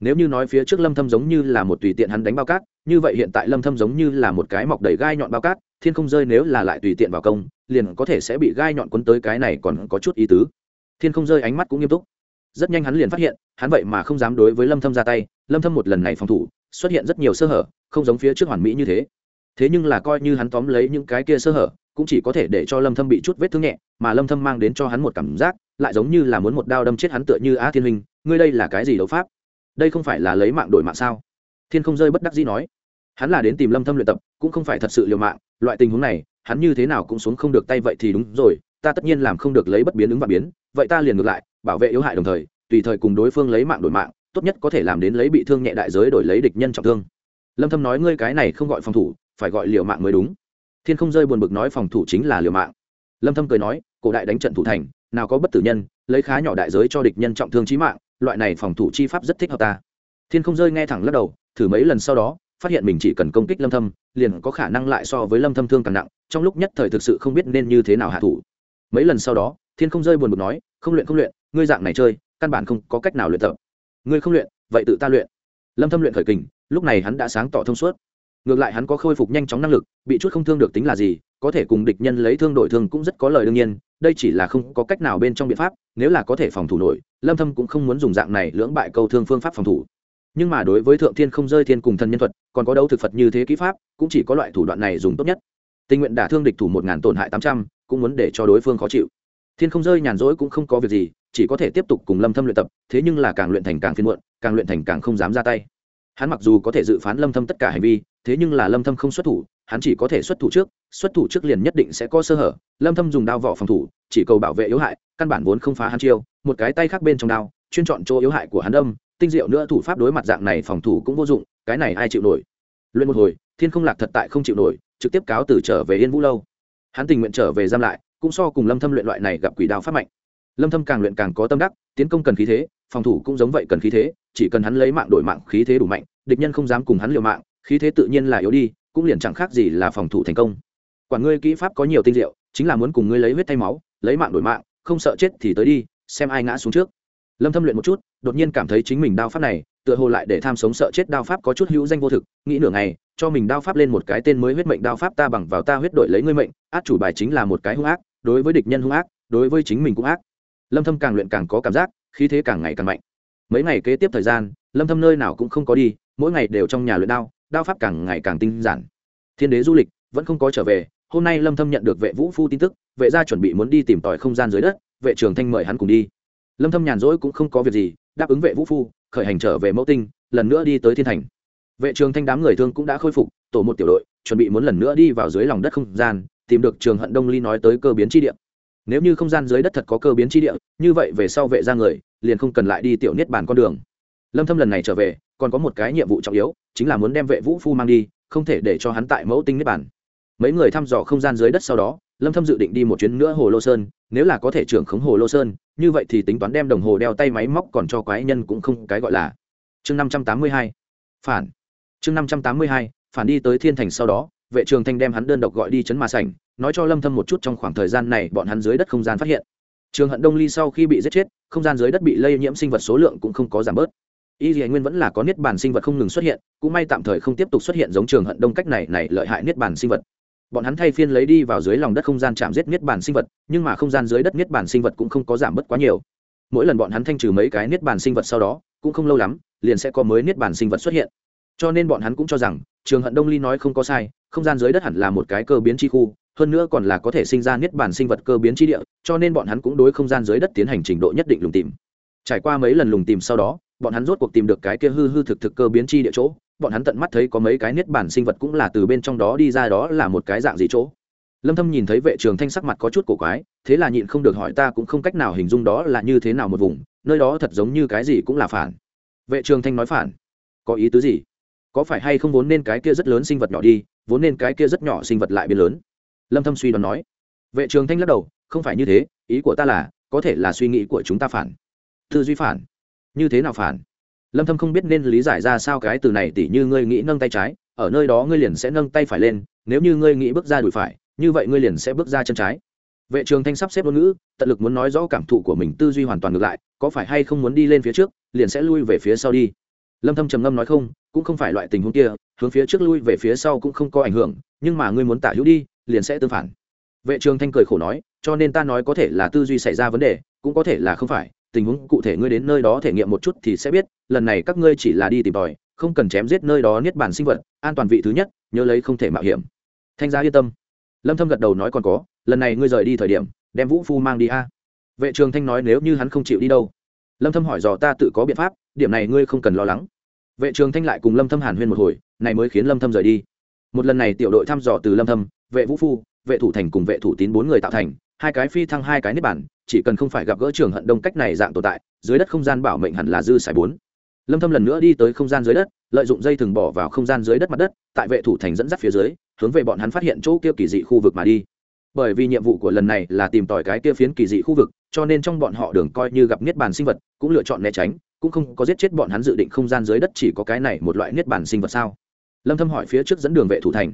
Nếu như nói phía trước lâm thâm giống như là một tùy tiện hắn đánh bao cát, như vậy hiện tại lâm thâm giống như là một cái mọc đầy gai nhọn bao cát, thiên không rơi nếu là lại tùy tiện vào công, liền có thể sẽ bị gai nhọn cuốn tới cái này còn có chút ý tứ. Thiên không rơi ánh mắt cũng nghiêm túc. Rất nhanh hắn liền phát hiện, hắn vậy mà không dám đối với lâm thâm ra tay, lâm thâm một lần này phòng thủ xuất hiện rất nhiều sơ hở, không giống phía trước hoàn mỹ như thế. Thế nhưng là coi như hắn tóm lấy những cái kia sơ hở, cũng chỉ có thể để cho lâm thâm bị chút vết thương nhẹ, mà lâm thâm mang đến cho hắn một cảm giác, lại giống như là muốn một đao đâm chết hắn tựa như á thiên huynh, ngươi đây là cái gì đấu pháp? Đây không phải là lấy mạng đổi mạng sao? Thiên không rơi bất đắc dĩ nói. Hắn là đến tìm lâm thâm luyện tập, cũng không phải thật sự liều mạng, loại tình huống này, hắn như thế nào cũng xuống không được tay vậy thì đúng rồi, ta tất nhiên làm không được lấy bất biến ứng và biến, vậy ta liền ngược lại, bảo vệ yếu hại đồng thời, tùy thời cùng đối phương lấy mạng đổi mạng tốt nhất có thể làm đến lấy bị thương nhẹ đại giới đổi lấy địch nhân trọng thương. Lâm thâm nói, ngươi cái này không gọi phòng thủ, phải gọi liều mạng mới đúng. Thiên không rơi buồn bực nói, phòng thủ chính là liều mạng. Lâm thâm cười nói, cổ đại đánh trận thủ thành, nào có bất tử nhân, lấy khá nhỏ đại giới cho địch nhân trọng thương chí mạng, loại này phòng thủ chi pháp rất thích hợp ta. Thiên không rơi nghe thẳng lắc đầu, thử mấy lần sau đó, phát hiện mình chỉ cần công kích lâm thâm, liền có khả năng lại so với lâm thâm thương càng nặng, trong lúc nhất thời thực sự không biết nên như thế nào hạ thủ. Mấy lần sau đó, thiên không rơi buồn bực nói, không luyện không luyện, ngươi dạng này chơi, căn bản không có cách nào luyện tập ngươi không luyện, vậy tự ta luyện. Lâm thâm luyện khởi kình, lúc này hắn đã sáng tỏ thông suốt. Ngược lại hắn có khôi phục nhanh chóng năng lực, bị chút không thương được tính là gì, có thể cùng địch nhân lấy thương đổi thương cũng rất có lời đương nhiên, đây chỉ là không có cách nào bên trong biện pháp, nếu là có thể phòng thủ nổi, lâm thâm cũng không muốn dùng dạng này lưỡng bại câu thương phương pháp phòng thủ. Nhưng mà đối với thượng thiên không rơi thiên cùng thần nhân thuật, còn có đấu thực phật như thế kỹ pháp, cũng chỉ có loại thủ đoạn này dùng tốt nhất. Tình nguyện đả thương địch thủ một ngàn tổn hại tám trăm, cũng muốn để cho đối phương khó chịu. Thiên không rơi nhàn rỗi cũng không có việc gì chỉ có thể tiếp tục cùng lâm thâm luyện tập, thế nhưng là càng luyện thành càng phiền muộn, càng luyện thành càng không dám ra tay. Hắn mặc dù có thể dự phán lâm thâm tất cả hành vi, thế nhưng là lâm thâm không xuất thủ, hắn chỉ có thể xuất thủ trước, xuất thủ trước liền nhất định sẽ có sơ hở. Lâm thâm dùng đao vỏ phòng thủ, chỉ cầu bảo vệ yếu hại, căn bản vốn không phá hắn chiêu, một cái tay khác bên trong đao, chuyên chọn chỗ yếu hại của hắn đâm, tinh diệu nữa thủ pháp đối mặt dạng này phòng thủ cũng vô dụng, cái này ai chịu nổi? Luyện một hồi, thiên không lạc thật tại không chịu nổi, trực tiếp cáo từ trở về yên vũ lâu. Hắn tình nguyện trở về giam lại, cũng so cùng lâm thâm luyện loại này gặp quỷ đao pháp mạnh lâm thâm càng luyện càng có tâm đắc, tiến công cần khí thế, phòng thủ cũng giống vậy cần khí thế, chỉ cần hắn lấy mạng đổi mạng, khí thế đủ mạnh, địch nhân không dám cùng hắn liều mạng, khí thế tự nhiên là yếu đi, cũng liền chẳng khác gì là phòng thủ thành công. Quản ngươi kỹ pháp có nhiều tinh diệu, chính là muốn cùng ngươi lấy huyết thay máu, lấy mạng đổi mạng, không sợ chết thì tới đi, xem ai ngã xuống trước. Lâm thâm luyện một chút, đột nhiên cảm thấy chính mình đao pháp này, tựa hồ lại để tham sống sợ chết đao pháp có chút hữu danh vô thực, nghĩ nửa ngày, cho mình đao pháp lên một cái tên mới huyết mệnh đao pháp ta bằng vào ta huyết đội lấy ngươi mệnh, át chủ bài chính là một cái hung ác, đối với địch nhân hung ác, đối với chính mình cũng ác lâm thâm càng luyện càng có cảm giác, khí thế càng ngày càng mạnh. Mấy ngày kế tiếp thời gian, lâm thâm nơi nào cũng không có đi, mỗi ngày đều trong nhà luyện đao đao pháp càng ngày càng tinh giản. Thiên đế du lịch, vẫn không có trở về, hôm nay lâm thâm nhận được vệ vũ phu tin tức, vệ gia chuẩn bị muốn đi tìm tòi không gian dưới đất, vệ trường thanh mời hắn cùng đi. Lâm thâm nhàn rỗi cũng không có việc gì, đáp ứng vệ vũ phu, khởi hành trở về mẫu tinh, lần nữa đi tới thiên thành. Vệ trường thanh đám người thương cũng đã khôi phục, tổ một tiểu đội, chuẩn bị muốn lần nữa đi vào dưới lòng đất không gian, tìm được trường hận đông ly nói tới cơ biến chi địa nếu như không gian dưới đất thật có cơ biến chi địa, như vậy về sau vệ ra người, liền không cần lại đi tiểu niết bàn con đường. Lâm thâm lần này trở về, còn có một cái nhiệm vụ trọng yếu, chính là muốn đem vệ vũ phu mang đi, không thể để cho hắn tại mẫu tinh niết bàn. Mấy người thăm dò không gian dưới đất sau đó, lâm thâm dự định đi một chuyến nữa hồ lô sơn, nếu là có thể trưởng khống hồ lô sơn, như vậy thì tính toán đem đồng hồ đeo tay máy móc còn cho quái nhân cũng không cái gọi là. Chương 582 phản. Chương 582 phản đi tới thiên thành sau đó vệ trường thanh đem hắn đơn độc gọi đi chấn mà sảnh, nói cho lâm thâm một chút trong khoảng thời gian này bọn hắn dưới đất không gian phát hiện. Trường hận đông ly sau khi bị giết chết, không gian dưới đất bị lây nhiễm sinh vật số lượng cũng không có giảm bớt. Y dì nguyên vẫn là có niết bàn sinh vật không ngừng xuất hiện, cũng may tạm thời không tiếp tục xuất hiện giống trường hận đông cách này này lợi hại niết bàn sinh vật. Bọn hắn thay phiên lấy đi vào dưới lòng đất không gian chạm giết niết bàn sinh vật, nhưng mà không gian dưới đất niết bàn sinh vật cũng không có giảm bớt quá nhiều. Mỗi lần bọn hắn thanh trừ mấy cái niết bàn sinh vật sau đó, cũng không lâu lắm, liền sẽ có mới niết bàn sinh vật xuất hiện. Cho nên bọn hắn cũng cho rằng, trường hận đông ly nói không có sai không gian dưới đất hẳn là một cái cơ biến chi khu, hơn nữa còn là có thể sinh ra niết bàn sinh vật cơ biến chi địa, cho nên bọn hắn cũng đối không gian dưới đất tiến hành trình độ nhất định lùng tìm. Trải qua mấy lần lùng tìm sau đó, bọn hắn rốt cuộc tìm được cái kia hư hư thực thực cơ biến chi địa chỗ, bọn hắn tận mắt thấy có mấy cái niết bàn sinh vật cũng là từ bên trong đó đi ra đó là một cái dạng gì chỗ. Lâm thâm nhìn thấy vệ trường thanh sắc mặt có chút cổ quái, thế là nhịn không được hỏi ta cũng không cách nào hình dung đó là như thế nào một vùng, nơi đó thật giống như cái gì cũng là phản. Vệ trường thanh nói phản. Có ý tứ gì? Có phải hay không vốn nên cái kia rất lớn sinh vật nhỏ đi vốn nên cái kia rất nhỏ sinh vật lại biến lớn. Lâm thâm suy đoán nói. Vệ trường thanh lắc đầu, không phải như thế, ý của ta là, có thể là suy nghĩ của chúng ta phản. Tư duy phản. Như thế nào phản? Lâm thâm không biết nên lý giải ra sao cái từ này tỉ như ngươi nghĩ nâng tay trái, ở nơi đó ngươi liền sẽ nâng tay phải lên, nếu như ngươi nghĩ bước ra đùi phải, như vậy ngươi liền sẽ bước ra chân trái. Vệ trường thanh sắp xếp ngôn ngữ, tận lực muốn nói rõ cảm thụ của mình tư duy hoàn toàn ngược lại, có phải hay không muốn đi lên phía trước, liền sẽ lui về phía sau đi. Lâm thâm trầm ngâm nói không, cũng không phải loại tình huống kia hướng phía trước lui về phía sau cũng không có ảnh hưởng, nhưng mà ngươi muốn tả hữu đi, liền sẽ tương phản. Vệ trường thanh cười khổ nói, cho nên ta nói có thể là tư duy xảy ra vấn đề, cũng có thể là không phải, tình huống cụ thể ngươi đến nơi đó thể nghiệm một chút thì sẽ biết, lần này các ngươi chỉ là đi tìm tòi, không cần chém giết nơi đó niết bản sinh vật, an toàn vị thứ nhất, nhớ lấy không thể mạo hiểm. Thanh gia yên tâm. Lâm thâm gật đầu nói còn có, lần này ngươi rời đi thời điểm, đem vũ phu mang đi a. Vệ trường thanh nói nếu như hắn không chịu đi đâu. Lâm thâm hỏi dò ta tự có biện pháp, điểm này ngươi không cần lo lắng vệ trường thanh lại cùng lâm thâm hàn huyên một hồi, này mới khiến lâm thâm rời đi. Một lần này tiểu đội thăm dò từ lâm thâm, vệ vũ phu, vệ thủ thành cùng vệ thủ tín bốn người tạo thành, hai cái phi thăng hai cái nếp bản chỉ cần không phải gặp gỡ trường hận đông cách này dạng tồn tại, dưới đất không gian bảo mệnh hẳn là dư sải bốn. Lâm thâm lần nữa đi tới không gian dưới đất, lợi dụng dây thừng bỏ vào không gian dưới đất mặt đất, tại vệ thủ thành dẫn dắt phía dưới, hướng về bọn hắn phát hiện chỗ kia kỳ dị khu vực mà đi. Bởi vì nhiệm vụ của lần này là tìm tòi cái kia phiến kỳ dị khu vực, cho nên trong bọn họ đường coi như gặp niết bàn sinh vật, cũng lựa chọn né tránh cũng không có giết chết bọn hắn dự định không gian dưới đất, chỉ có cái này một loại niết bàn sinh vật sao? Lâm thâm hỏi phía trước dẫn đường vệ thủ thành.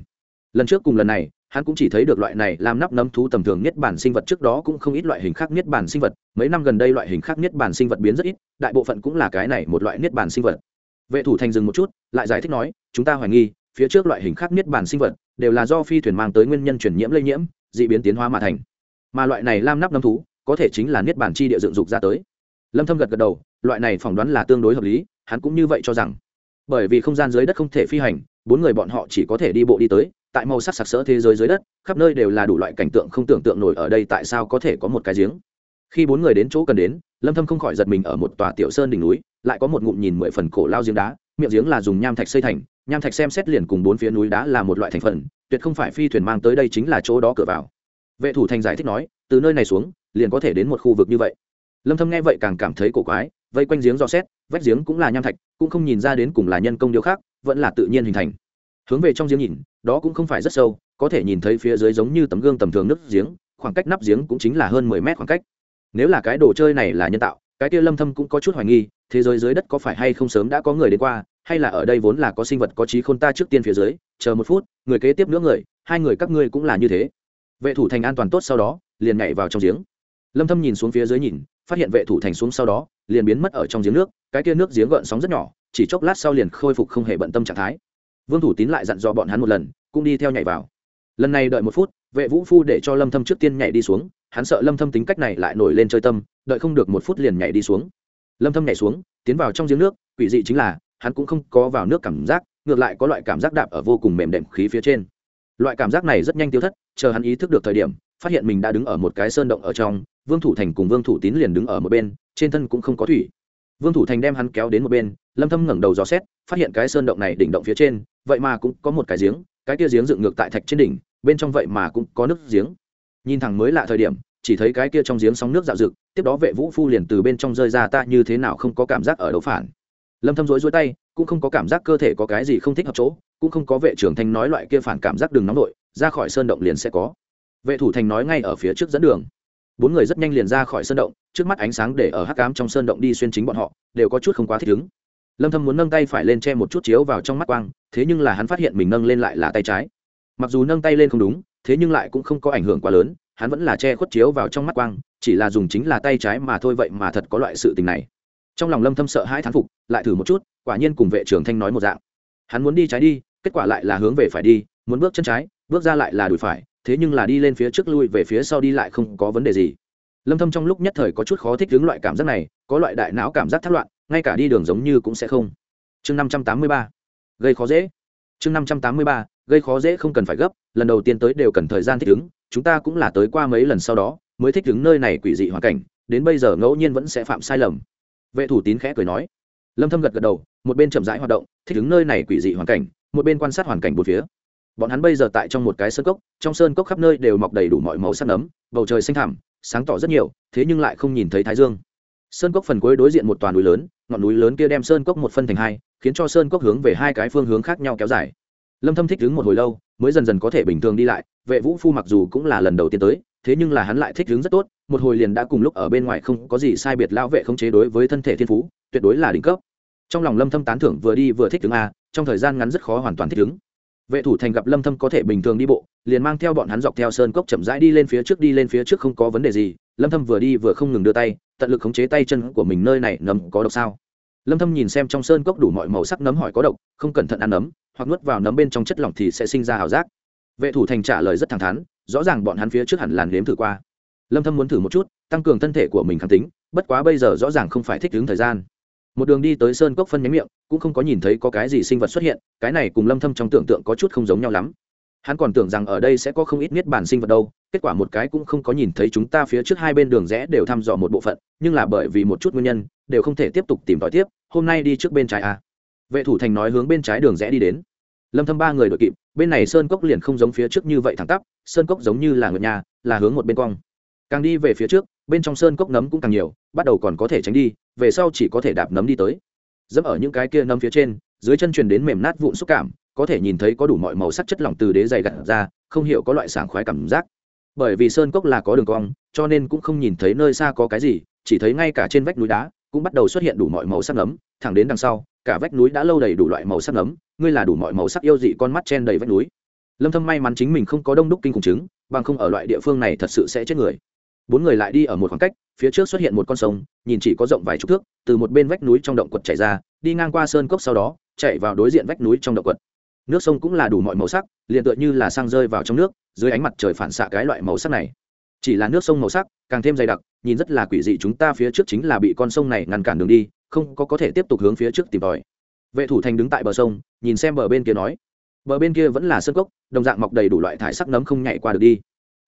Lần trước cùng lần này, hắn cũng chỉ thấy được loại này làm nắp nấm thú tầm thường niết bàn sinh vật, trước đó cũng không ít loại hình khác niết bàn sinh vật. Mấy năm gần đây loại hình khác niết bàn sinh vật biến rất ít, đại bộ phận cũng là cái này một loại niết bàn sinh vật. Vệ thủ thành dừng một chút, lại giải thích nói, chúng ta hoài nghi, phía trước loại hình khác niết bàn sinh vật đều là do phi thuyền mang tới nguyên nhân truyền nhiễm lây nhiễm, dị biến tiến hóa mà thành. Mà loại này lam nắp nấm thú có thể chính là niết bàn chi địa dựng dục ra tới lâm thâm gật gật đầu, loại này phỏng đoán là tương đối hợp lý, hắn cũng như vậy cho rằng. Bởi vì không gian dưới đất không thể phi hành, bốn người bọn họ chỉ có thể đi bộ đi tới, tại màu sắc sặc sỡ thế giới dưới đất, khắp nơi đều là đủ loại cảnh tượng không tưởng tượng nổi ở đây tại sao có thể có một cái giếng. Khi bốn người đến chỗ cần đến, lâm thâm không khỏi giật mình ở một tòa tiểu sơn đỉnh núi, lại có một ngụm nhìn mười phần cổ lao giếng đá, miệng giếng là dùng nham thạch xây thành, nham thạch xem xét liền cùng bốn phía núi đá là một loại thành phần, tuyệt không phải phi thuyền mang tới đây chính là chỗ đó cửa vào. Vệ thủ thành giải thích nói, từ nơi này xuống, liền có thể đến một khu vực như vậy lâm thâm nghe vậy càng cảm thấy cổ quái, vây quanh giếng do xét, vách giếng cũng là nham thạch, cũng không nhìn ra đến cùng là nhân công điều khác vẫn là tự nhiên hình thành. Hướng về trong giếng nhìn, đó cũng không phải rất sâu, có thể nhìn thấy phía dưới giống như tấm gương tầm thường nước giếng, khoảng cách nắp giếng cũng chính là hơn 10 mét khoảng cách. Nếu là cái đồ chơi này là nhân tạo, cái kia lâm thâm cũng có chút hoài nghi, thế giới dưới đất có phải hay không sớm đã có người đến qua, hay là ở đây vốn là có sinh vật có trí khôn ta trước tiên phía dưới, chờ một phút, người kế tiếp nữa người, hai người các ngươi cũng là như thế. Vệ thủ thành an toàn tốt sau đó, liền nhảy vào trong giếng. Lâm thâm nhìn xuống phía dưới nhìn phát hiện vệ thủ thành xuống sau đó, liền biến mất ở trong giếng nước, cái kia nước giếng gợn sóng rất nhỏ, chỉ chốc lát sau liền khôi phục không hề bận tâm trạng thái. Vương thủ tín lại dặn dò bọn hắn một lần, cũng đi theo nhảy vào. Lần này đợi một phút, vệ vũ phu để cho lâm thâm trước tiên nhảy đi xuống, hắn sợ lâm thâm tính cách này lại nổi lên chơi tâm, đợi không được một phút liền nhảy đi xuống. Lâm thâm nhảy xuống, tiến vào trong giếng nước, quỷ dị chính là, hắn cũng không có vào nước cảm giác, ngược lại có loại cảm giác đạp ở vô cùng mềm đệm khí phía trên. Loại cảm giác này rất nhanh tiêu thất, chờ hắn ý thức được thời điểm phát hiện mình đã đứng ở một cái sơn động ở trong vương thủ thành cùng vương thủ tín liền đứng ở một bên trên thân cũng không có thủy. Vương thủ thành đem hắn kéo đến một bên lâm thâm ngẩng đầu dò xét phát hiện cái sơn động này đỉnh động phía trên vậy mà cũng có một cái giếng cái kia giếng dựng ngược tại thạch trên đỉnh bên trong vậy mà cũng có nước giếng. Nhìn thẳng mới lạ thời điểm chỉ thấy cái kia trong giếng sóng nước dạo dực, tiếp đó vệ vũ phu liền từ bên trong rơi ra ta như thế nào không có cảm giác ở đấu phản. Lâm thâm rối rối tay cũng không có cảm giác cơ thể có cái gì không thích hợp chỗ cũng không có vệ trưởng thanh nói loại kia phản cảm giác đừng nóng nội ra khỏi sơn động liền sẽ có vệ thủ thành nói ngay ở phía trước dẫn đường. Bốn người rất nhanh liền ra khỏi sơn động, trước mắt ánh sáng để ở hắc cám trong sơn động đi xuyên chính bọn họ, đều có chút không quá thích ứng. Lâm thâm muốn nâng tay phải lên che một chút chiếu vào trong mắt quang, thế nhưng là hắn phát hiện mình nâng lên lại là tay trái. Mặc dù nâng tay lên không đúng, thế nhưng lại cũng không có ảnh hưởng quá lớn, hắn vẫn là che khuất chiếu vào trong mắt quang, chỉ là dùng chính là tay trái mà thôi vậy mà thật có loại sự tình này. Trong lòng lâm thâm sợ hãi thán phục, lại thử một chút, quả nhiên cùng vệ trưởng thanh nói một dạng. Hắn muốn đi trái đi, kết quả lại là hướng về phải đi, muốn bước chân trái, bước ra lại là đùi phải thế nhưng là đi lên phía trước lui về phía sau đi lại không có vấn đề gì. Lâm thâm trong lúc nhất thời có chút khó thích ứng loại cảm giác này, có loại đại não cảm giác thất loạn, ngay cả đi đường giống như cũng sẽ không. Chương 583 gây khó dễ. Chương 583 gây khó dễ không cần phải gấp, lần đầu tiên tới đều cần thời gian thích ứng, chúng ta cũng là tới qua mấy lần sau đó, mới thích ứng nơi này quỷ dị hoàn cảnh, đến bây giờ ngẫu nhiên vẫn sẽ phạm sai lầm. Vệ thủ tín khẽ cười nói. Lâm thâm gật gật đầu, một bên chậm rãi hoạt động, thích ứng nơi này quỷ dị hoàn cảnh, một bên quan sát hoàn cảnh bốn phía bọn hắn bây giờ tại trong một cái sơn cốc, trong sơn cốc khắp nơi đều mọc đầy đủ mọi màu sắc nấm, bầu trời xanh thẳm, sáng tỏ rất nhiều, thế nhưng lại không nhìn thấy thái dương. Sơn cốc phần cuối đối diện một toàn núi lớn, ngọn núi lớn kia đem sơn cốc một phân thành hai, khiến cho sơn cốc hướng về hai cái phương hướng khác nhau kéo dài. Lâm thâm thích đứng một hồi lâu, mới dần dần có thể bình thường đi lại, vệ vũ phu mặc dù cũng là lần đầu tiên tới, thế nhưng là hắn lại thích đứng rất tốt, một hồi liền đã cùng lúc ở bên ngoài không có gì sai biệt lão vệ không chế đối với thân thể thiên phú, tuyệt đối là đỉnh cấp. Trong lòng lâm thâm tán thưởng vừa đi vừa thích đứng a, trong thời gian ngắn rất khó hoàn toàn thích đứng vệ thủ thành gặp lâm thâm có thể bình thường đi bộ, liền mang theo bọn hắn dọc theo sơn cốc chậm rãi đi lên phía trước, đi lên phía trước không có vấn đề gì. Lâm thâm vừa đi vừa không ngừng đưa tay, tận lực khống chế tay chân của mình nơi này, nấm có độc sao? Lâm thâm nhìn xem trong sơn cốc đủ mọi màu sắc nấm hỏi có độc, không cẩn thận ăn nấm, hoặc nuốt vào nấm bên trong chất lỏng thì sẽ sinh ra hào giác. Vệ thủ thành trả lời rất thẳng thắn, rõ ràng bọn hắn phía trước hẳn làn nếm thử qua. Lâm thâm muốn thử một chút, tăng cường thân thể của mình kháng tính, bất quá bây giờ rõ ràng không phải thích ứng thời gian một đường đi tới sơn cốc phân nhánh miệng, cũng không có nhìn thấy có cái gì sinh vật xuất hiện, cái này cùng lâm thâm trong tưởng tượng có chút không giống nhau lắm. Hắn còn tưởng rằng ở đây sẽ có không ít niết bản sinh vật đâu, kết quả một cái cũng không có nhìn thấy chúng ta phía trước hai bên đường rẽ đều thăm dò một bộ phận, nhưng là bởi vì một chút nguyên nhân, đều không thể tiếp tục tìm tòi tiếp, hôm nay đi trước bên trái à. vệ thủ thành nói hướng bên trái đường rẽ đi đến. Lâm thâm ba người đội kịp, bên này sơn cốc liền không giống phía trước như vậy thẳng tắp, sơn cốc giống như là ngựa nhà, là hướng một bên cong. Càng đi về phía trước, bên trong sơn cốc nấm cũng càng nhiều, bắt đầu còn có thể tránh đi về sau chỉ có thể đạp nấm đi tới. Dẫm ở những cái kia nấm phía trên, dưới chân truyền đến mềm nát vụn xúc cảm, có thể nhìn thấy có đủ mọi màu sắc chất lỏng từ đế dày gặt ra, không hiểu có loại sảng khoái cảm giác. Bởi vì sơn cốc là có đường cong, cho nên cũng không nhìn thấy nơi xa có cái gì, chỉ thấy ngay cả trên vách núi đá cũng bắt đầu xuất hiện đủ mọi màu sắc nấm, thẳng đến đằng sau, cả vách núi đã lâu đầy đủ loại màu sắc nấm, ngươi là đủ mọi màu sắc yêu dị con mắt chen đầy vách núi. Lâm thâm may mắn chính mình không có đông đúc kinh khủng chứng, bằng không ở loại địa phương này thật sự sẽ chết người bốn người lại đi ở một khoảng cách, phía trước xuất hiện một con sông, nhìn chỉ có rộng vài chục thước, từ một bên vách núi trong động quật chảy ra, đi ngang qua sơn cốc sau đó, chạy vào đối diện vách núi trong động quật. Nước sông cũng là đủ mọi màu sắc, liền tựa như là sang rơi vào trong nước, dưới ánh mặt trời phản xạ cái loại màu sắc này. Chỉ là nước sông màu sắc, càng thêm dày đặc, nhìn rất là quỷ dị, chúng ta phía trước chính là bị con sông này ngăn cản đường đi, không có có thể tiếp tục hướng phía trước tìm tòi. Vệ thủ thành đứng tại bờ sông, nhìn xem bờ bên kia nói. Bờ bên kia vẫn là sơn cốc, đồng dạng mọc đầy đủ loại thải sắc nấm không nhảy qua được đi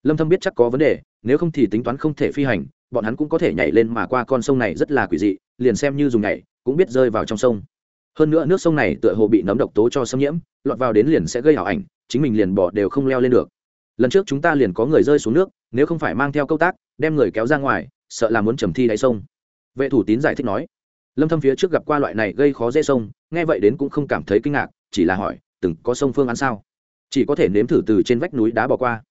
lâm thâm biết chắc có vấn đề, nếu không thì tính toán không thể phi hành, bọn hắn cũng có thể nhảy lên mà qua con sông này rất là quỷ dị, liền xem như dùng nhảy, cũng biết rơi vào trong sông. Hơn nữa nước sông này tựa hồ bị nấm độc tố cho xâm nhiễm, lọt vào đến liền sẽ gây ảo ảnh, chính mình liền bỏ đều không leo lên được. Lần trước chúng ta liền có người rơi xuống nước, nếu không phải mang theo câu tác, đem người kéo ra ngoài, sợ là muốn trầm thi đáy sông. Vệ thủ tín giải thích nói. Lâm thâm phía trước gặp qua loại này gây khó dễ sông, nghe vậy đến cũng không cảm thấy kinh ngạc, chỉ là hỏi, từng có sông phương án sao? Chỉ có thể nếm thử từ trên vách núi đá bỏ qua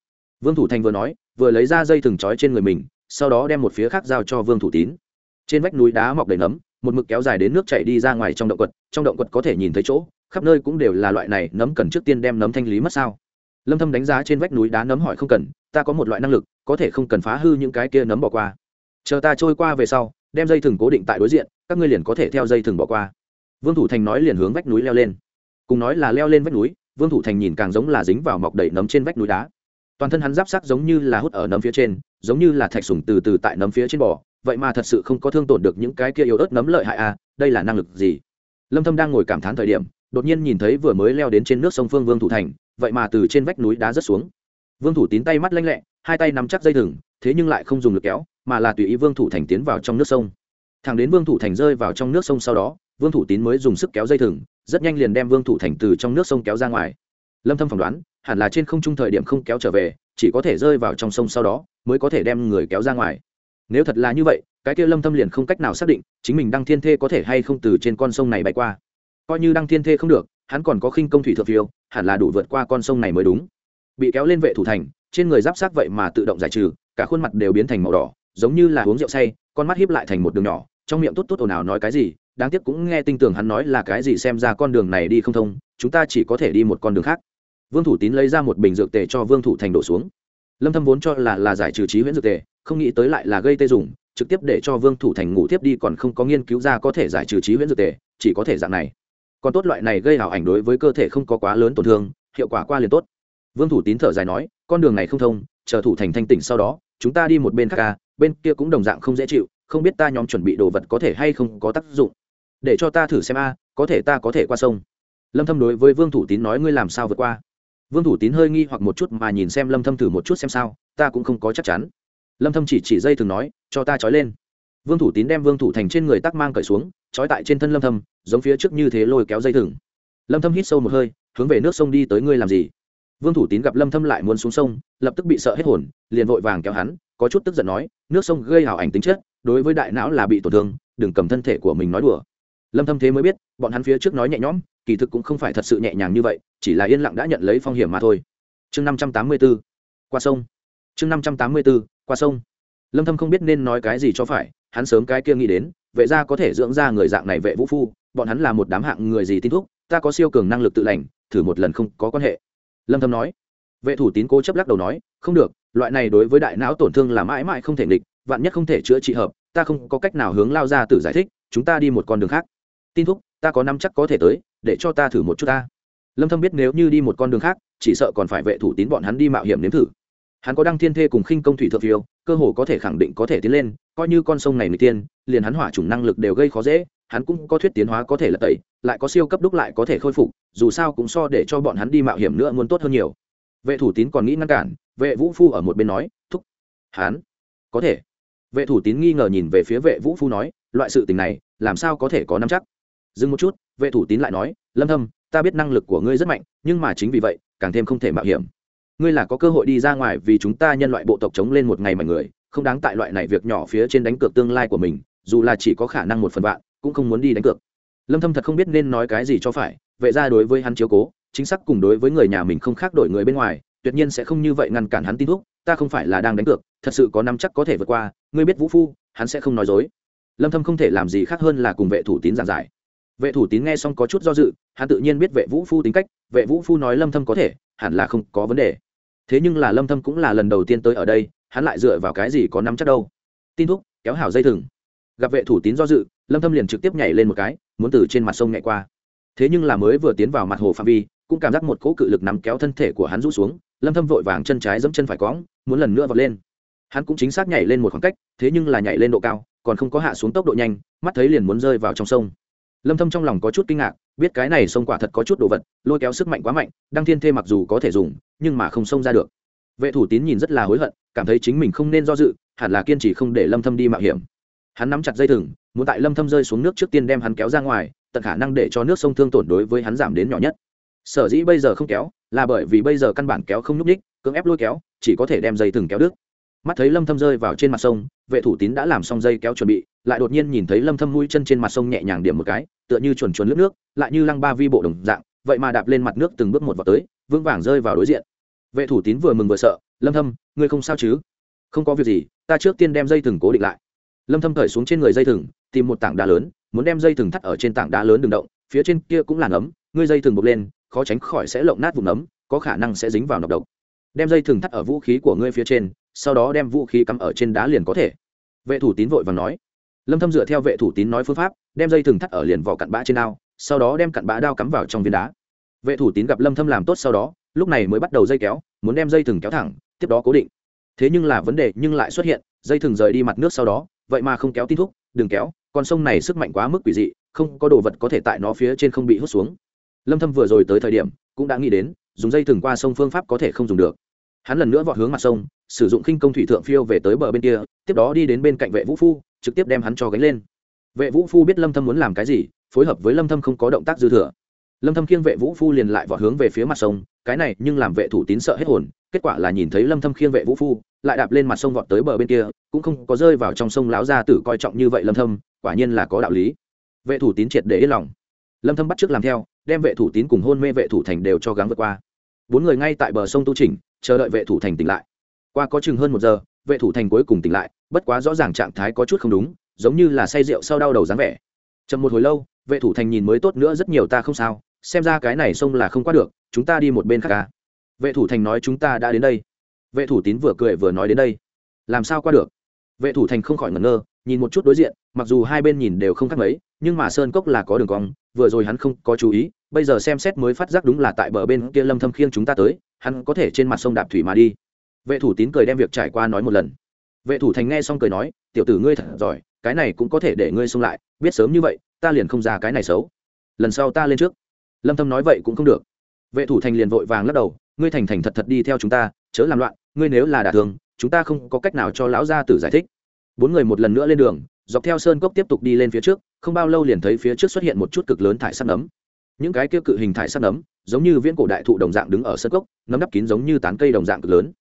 vương thủ thành vừa nói, vừa lấy ra dây thừng trói trên người mình, sau đó đem một phía khác giao cho vương thủ tín. Trên vách núi đá mọc đầy nấm, một mực kéo dài đến nước chảy đi ra ngoài trong động quật, trong động quật có thể nhìn thấy chỗ, khắp nơi cũng đều là loại này nấm cần trước tiên đem nấm thanh lý mất sao. Lâm thâm đánh giá trên vách núi đá nấm hỏi không cần, ta có một loại năng lực, có thể không cần phá hư những cái kia nấm bỏ qua. Chờ ta trôi qua về sau, đem dây thừng cố định tại đối diện, các ngươi liền có thể theo dây thừng bỏ qua. Vương thủ thành nói liền hướng vách núi leo lên. Cùng nói là leo lên vách núi, vương thủ thành nhìn càng giống là dính vào mọc đầy nấm trên vách núi đá toàn thân hắn giáp sắc giống như là hút ở nấm phía trên, giống như là thạch sùng từ từ tại nấm phía trên bò. Vậy mà thật sự không có thương tổn được những cái kia yếu ớt nấm lợi hại à đây là năng lực gì? Lâm thâm đang ngồi cảm thán thời điểm, đột nhiên nhìn thấy vừa mới leo đến trên nước sông phương vương thủ thành, vậy mà từ trên vách núi đá rớt xuống. Vương thủ tín tay mắt lanh lẹ, hai tay nắm chắc dây thừng, thế nhưng lại không dùng lực kéo, mà là tùy ý vương thủ thành tiến vào trong nước sông. Thẳng đến vương thủ thành rơi vào trong nước sông sau đó, vương thủ tín mới dùng sức kéo dây thừng, rất nhanh liền đem vương thủ thành từ trong nước sông kéo ra ngoài. Lâm thâm phỏng đoán hẳn là trên không trung thời điểm không kéo trở về, chỉ có thể rơi vào trong sông sau đó, mới có thể đem người kéo ra ngoài. Nếu thật là như vậy, cái kia lâm thâm liền không cách nào xác định chính mình đăng thiên thê có thể hay không từ trên con sông này bay qua. Coi như đăng thiên thê không được, hắn còn có khinh công thủy thượng phiêu, hẳn là đủ vượt qua con sông này mới đúng. Bị kéo lên vệ thủ thành, trên người giáp sát vậy mà tự động giải trừ, cả khuôn mặt đều biến thành màu đỏ, giống như là uống rượu say, con mắt híp lại thành một đường nhỏ, trong miệng tốt tốt ồn ào nói cái gì, đáng tiếc cũng nghe tin tưởng hắn nói là cái gì, xem ra con đường này đi không thông, chúng ta chỉ có thể đi một con đường khác vương thủ tín lấy ra một bình dược tề cho vương thủ thành đổ xuống. Lâm thâm vốn cho là là giải trừ trí huyễn dược tề, không nghĩ tới lại là gây tê dùng trực tiếp để cho vương thủ thành ngủ tiếp đi còn không có nghiên cứu ra có thể giải trừ trí huyễn dược tề, chỉ có thể dạng này. Còn tốt loại này gây hào ảnh đối với cơ thể không có quá lớn tổn thương, hiệu quả qua liền tốt. Vương thủ tín thở dài nói, con đường này không thông, chờ thủ thành thanh tỉnh sau đó, chúng ta đi một bên khác ca, bên kia cũng đồng dạng không dễ chịu, không biết ta nhóm chuẩn bị đồ vật có thể hay không có tác dụng. Để cho ta thử xem a, có thể ta có thể qua sông. Lâm thâm đối với vương thủ tín nói, ngươi làm sao vượt qua? Vương thủ tín hơi nghi hoặc một chút mà nhìn xem lâm thâm thử một chút xem sao, ta cũng không có chắc chắn. Lâm thâm chỉ chỉ dây thường nói, cho ta trói lên. Vương thủ tín đem vương thủ thành trên người tắc mang cởi xuống, trói tại trên thân lâm thâm, giống phía trước như thế lôi kéo dây thừng lâm thâm hít sâu một hơi, hướng về nước sông đi tới ngươi làm gì? Vương thủ tín gặp lâm thâm lại muốn xuống sông, lập tức bị sợ hết hồn, liền vội vàng kéo hắn, có chút tức giận nói, nước sông gây hảo ảnh tính chất, đối với đại não là bị tổn thương, đừng cầm thân thể của mình nói đùa. Lâm thâm thế mới biết, bọn hắn phía trước nói nhẹ nhõm kỳ thực cũng không phải thật sự nhẹ nhàng như vậy, chỉ là yên lặng đã nhận lấy phong hiểm mà thôi. Chương 584 qua sông. Chương 584 qua sông. Lâm thâm không biết nên nói cái gì cho phải, hắn sớm cái kia nghĩ đến, vệ gia có thể dưỡng ra người dạng này vệ vũ phu, bọn hắn là một đám hạng người gì tin thúc, ta có siêu cường năng lực tự lành, thử một lần không có quan hệ. Lâm thâm nói. Vệ thủ tín cố chấp lắc đầu nói, không được, loại này đối với đại não tổn thương là mãi mãi không thể nghịch, vạn nhất không thể chữa trị hợp, ta không có cách nào hướng lao ra tự giải thích, chúng ta đi một con đường khác. Tin thúc, ta có năm chắc có thể tới để cho ta thử một chút ta. Lâm thâm biết nếu như đi một con đường khác, chỉ sợ còn phải vệ thủ tín bọn hắn đi mạo hiểm nếm thử. Hắn có đăng thiên thê cùng khinh công thủy thượng phiêu, cơ hồ có thể khẳng định có thể tiến lên, coi như con sông này người tiên, liền hắn hỏa chủng năng lực đều gây khó dễ, hắn cũng có thuyết tiến hóa có thể là tẩy, lại có siêu cấp đúc lại có thể khôi phục, dù sao cũng so để cho bọn hắn đi mạo hiểm nữa muốn tốt hơn nhiều. Vệ thủ tín còn nghĩ ngăn cản, vệ vũ phu ở một bên nói, thúc, hắn có thể. Vệ thủ tín nghi ngờ nhìn về phía vệ vũ phu nói, loại sự tình này, làm sao có thể có nắm chắc? Dừng một chút vệ thủ tín lại nói, lâm thâm, ta biết năng lực của ngươi rất mạnh, nhưng mà chính vì vậy, càng thêm không thể mạo hiểm. Ngươi là có cơ hội đi ra ngoài vì chúng ta nhân loại bộ tộc chống lên một ngày mọi người, không đáng tại loại này việc nhỏ phía trên đánh cược tương lai của mình, dù là chỉ có khả năng một phần vạn, cũng không muốn đi đánh cược. Lâm thâm thật không biết nên nói cái gì cho phải, vệ ra đối với hắn chiếu cố, chính xác cùng đối với người nhà mình không khác đổi người bên ngoài, tuyệt nhiên sẽ không như vậy ngăn cản hắn tin thúc, ta không phải là đang đánh cược, thật sự có năm chắc có thể vượt qua, ngươi biết vũ phu, hắn sẽ không nói dối. Lâm thâm không thể làm gì khác hơn là cùng vệ thủ tín giảng giải vệ thủ tín nghe xong có chút do dự, hắn tự nhiên biết vệ vũ phu tính cách, vệ vũ phu nói lâm thâm có thể, hẳn là không có vấn đề. Thế nhưng là lâm thâm cũng là lần đầu tiên tới ở đây, hắn lại dựa vào cái gì có nắm chắc đâu. Tin thúc, kéo hảo dây thừng. Gặp vệ thủ tín do dự, lâm thâm liền trực tiếp nhảy lên một cái, muốn từ trên mặt sông nhảy qua. Thế nhưng là mới vừa tiến vào mặt hồ phạm vi, cũng cảm giác một cỗ cự lực nắm kéo thân thể của hắn rũ xuống, lâm thâm vội vàng chân trái giẫm chân phải cõng, muốn lần nữa vọt lên. Hắn cũng chính xác nhảy lên một khoảng cách, thế nhưng là nhảy lên độ cao, còn không có hạ xuống tốc độ nhanh, mắt thấy liền muốn rơi vào trong sông lâm thâm trong lòng có chút kinh ngạc biết cái này sông quả thật có chút đồ vật lôi kéo sức mạnh quá mạnh đăng thiên thê mặc dù có thể dùng nhưng mà không xông ra được. Vệ thủ tín nhìn rất là hối hận cảm thấy chính mình không nên do dự hẳn là kiên trì không để lâm thâm đi mạo hiểm. Hắn nắm chặt dây thừng muốn tại lâm thâm rơi xuống nước trước tiên đem hắn kéo ra ngoài tận khả năng để cho nước sông thương tổn đối với hắn giảm đến nhỏ nhất. Sở dĩ bây giờ không kéo là bởi vì bây giờ căn bản kéo không nhúc nhích, cưỡng ép lôi kéo chỉ có thể đem dây thừng kéo đứt. Mắt thấy lâm thâm rơi vào trên mặt sông vệ thủ tín đã làm xong dây kéo chuẩn bị lại đột nhiên nhìn thấy lâm thâm mũi chân trên mặt sông nhẹ nhàng điểm một cái, tựa như chuồn chuồn lướt nước, lại như lăng ba vi bộ đồng dạng, vậy mà đạp lên mặt nước từng bước một vào tới, vững vàng rơi vào đối diện. Vệ thủ tín vừa mừng vừa sợ, lâm thâm, ngươi không sao chứ? Không có việc gì, ta trước tiên đem dây thừng cố định lại. Lâm thâm cởi xuống trên người dây thừng, tìm một tảng đá lớn, muốn đem dây thừng thắt ở trên tảng đá lớn đừng động, phía trên kia cũng là nấm ngươi dây thừng buộc lên, khó tránh khỏi sẽ lộng nát vùng nấm có khả năng sẽ dính vào nọc độc. Đem dây thừng thắt ở vũ khí của ngươi phía trên, sau đó đem vũ khí cắm ở trên đá liền có thể. Vệ thủ tín vội vàng nói lâm thâm dựa theo vệ thủ tín nói phương pháp đem dây thừng thắt ở liền vỏ cặn bã trên ao, sau đó đem cặn bã đao cắm vào trong viên đá. Vệ thủ tín gặp lâm thâm làm tốt sau đó lúc này mới bắt đầu dây kéo muốn đem dây thừng kéo thẳng tiếp đó cố định. Thế nhưng là vấn đề nhưng lại xuất hiện dây thừng rời đi mặt nước sau đó vậy mà không kéo tin thúc đừng kéo con sông này sức mạnh quá mức quỷ dị không có đồ vật có thể tại nó phía trên không bị hút xuống. Lâm thâm vừa rồi tới thời điểm cũng đã nghĩ đến dùng dây thừng qua sông phương pháp có thể không dùng được. Hắn lần nữa vọt hướng mặt sông sử dụng khinh công thủy thượng phiêu về tới bờ bên kia tiếp đó đi đến bên cạnh vệ vũ phu trực tiếp đem hắn cho gánh lên. Vệ vũ phu biết lâm thâm muốn làm cái gì, phối hợp với lâm thâm không có động tác dư thừa. Lâm thâm khiêng vệ vũ phu liền lại vọt hướng về phía mặt sông, cái này nhưng làm vệ thủ tín sợ hết hồn, kết quả là nhìn thấy lâm thâm khiêng vệ vũ phu, lại đạp lên mặt sông vọt tới bờ bên kia, cũng không có rơi vào trong sông lão gia tử coi trọng như vậy lâm thâm, quả nhiên là có đạo lý. Vệ thủ tín triệt để yên lòng. Lâm thâm bắt trước làm theo, đem vệ thủ tín cùng hôn mê vệ thủ thành đều cho gắng vượt qua. Bốn người ngay tại bờ sông tu chỉnh, chờ đợi vệ thủ thành tỉnh lại. Qua có chừng hơn một giờ, vệ thủ thành cuối cùng tỉnh lại bất quá rõ ràng trạng thái có chút không đúng, giống như là say rượu sau đau đầu dáng vẻ. Chậm một hồi lâu, vệ thủ thành nhìn mới tốt nữa rất nhiều ta không sao, xem ra cái này sông là không qua được, chúng ta đi một bên khác ca vệ thủ thành nói chúng ta đã đến đây. Vệ thủ tín vừa cười vừa nói đến đây. Làm sao qua được? Vệ thủ thành không khỏi ngẩn ngơ, nhìn một chút đối diện, mặc dù hai bên nhìn đều không khác mấy, nhưng mà sơn cốc là có đường cong, vừa rồi hắn không có chú ý, bây giờ xem xét mới phát giác đúng là tại bờ bên kia lâm thâm khiêng chúng ta tới, hắn có thể trên mặt sông đạp thủy mà đi. Vệ thủ tín cười đem việc trải qua nói một lần vệ thủ thành nghe xong cười nói, tiểu tử ngươi thật giỏi, cái này cũng có thể để ngươi xông lại, biết sớm như vậy, ta liền không ra cái này xấu. Lần sau ta lên trước. Lâm thâm nói vậy cũng không được. Vệ thủ thành liền vội vàng lắc đầu, ngươi thành thành thật thật đi theo chúng ta, chớ làm loạn, ngươi nếu là đả thương, chúng ta không có cách nào cho lão gia tử giải thích. Bốn người một lần nữa lên đường, dọc theo sơn cốc tiếp tục đi lên phía trước, không bao lâu liền thấy phía trước xuất hiện một chút cực lớn thải sắt nấm. Những cái kia cự hình thải sắt nấm, giống như viễn cổ đại thụ đồng dạng đứng ở sơn cốc, nấm đắp kín giống như tán cây đồng dạng cực lớn.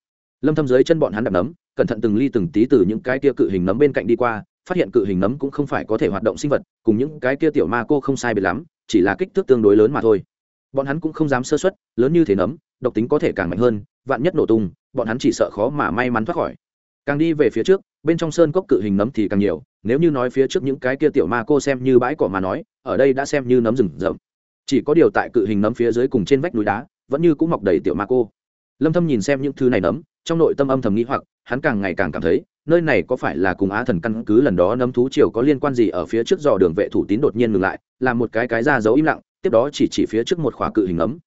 Lâm thâm dưới chân bọn hắn đạp nấm cẩn thận từng ly từng tí từ những cái kia cự hình nấm bên cạnh đi qua, phát hiện cự hình nấm cũng không phải có thể hoạt động sinh vật, cùng những cái kia tiểu ma cô không sai biệt lắm, chỉ là kích thước tương đối lớn mà thôi. Bọn hắn cũng không dám sơ suất, lớn như thế nấm, độc tính có thể càng mạnh hơn, vạn nhất nổ tung, bọn hắn chỉ sợ khó mà may mắn thoát khỏi. Càng đi về phía trước, bên trong sơn cốc cự hình nấm thì càng nhiều, nếu như nói phía trước những cái kia tiểu ma cô xem như bãi cỏ mà nói, ở đây đã xem như nấm rừng rậm. Chỉ có điều tại cự hình nấm phía dưới cùng trên vách núi đá, vẫn như cũng mọc đầy tiểu ma cô. Lâm thâm nhìn xem những thứ này nấm, trong nội tâm âm thầm nghĩ hoặc hắn càng ngày càng cảm thấy, nơi này có phải là cùng á thần căn cứ lần đó nấm thú triều có liên quan gì ở phía trước dò đường vệ thủ tín đột nhiên ngừng lại làm một cái cái ra dấu im lặng, tiếp đó chỉ chỉ phía trước một khỏa cự hình ấm.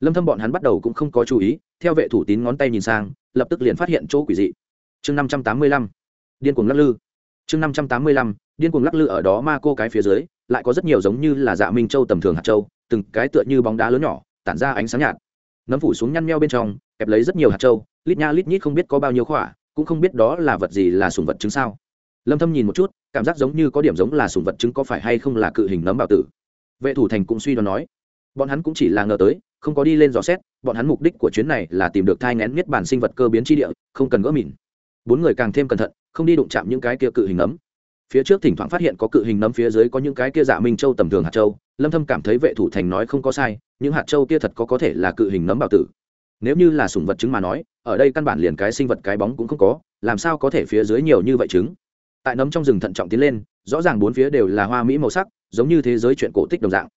Lâm thâm bọn hắn bắt đầu cũng không có chú ý, theo vệ thủ tín ngón tay nhìn sang, lập tức liền phát hiện chỗ quỷ dị. Chương 585 điên cuồng lắc lư. Chương năm trăm tám mươi lăm, điên cuồng lắc lư ở đó ma cô cái phía dưới, lại có rất nhiều giống như là dạ minh châu tầm thường hạt châu, từng cái tựa như bóng đá lớn nhỏ, tản ra ánh sáng nhạt. Nấm phủ xuống nhăn meo bên trong, kẹp lấy rất nhiều hạt châu, lít nha lít nhít không biết có bao nhiêu khỏa cũng không biết đó là vật gì là sùng vật chứng sao. Lâm thâm nhìn một chút, cảm giác giống như có điểm giống là sùng vật chứng có phải hay không là cự hình nấm bảo tử. Vệ thủ thành cũng suy đoán nói, bọn hắn cũng chỉ là ngờ tới, không có đi lên dò xét, bọn hắn mục đích của chuyến này là tìm được thai ngén miết bản sinh vật cơ biến chi địa, không cần gỡ mìn. Bốn người càng thêm cẩn thận, không đi đụng chạm những cái kia cự hình nấm. Phía trước thỉnh thoảng phát hiện có cự hình nấm phía dưới có những cái kia dạ minh châu tầm thường hạt châu, lâm thâm cảm thấy vệ thủ thành nói không có sai, những hạt châu kia thật có có thể là cự hình nấm bảo tử nếu như là sủng vật trứng mà nói, ở đây căn bản liền cái sinh vật cái bóng cũng không có, làm sao có thể phía dưới nhiều như vậy trứng? Tại nấm trong rừng thận trọng tiến lên, rõ ràng bốn phía đều là hoa mỹ màu sắc, giống như thế giới chuyện cổ tích đồng dạng.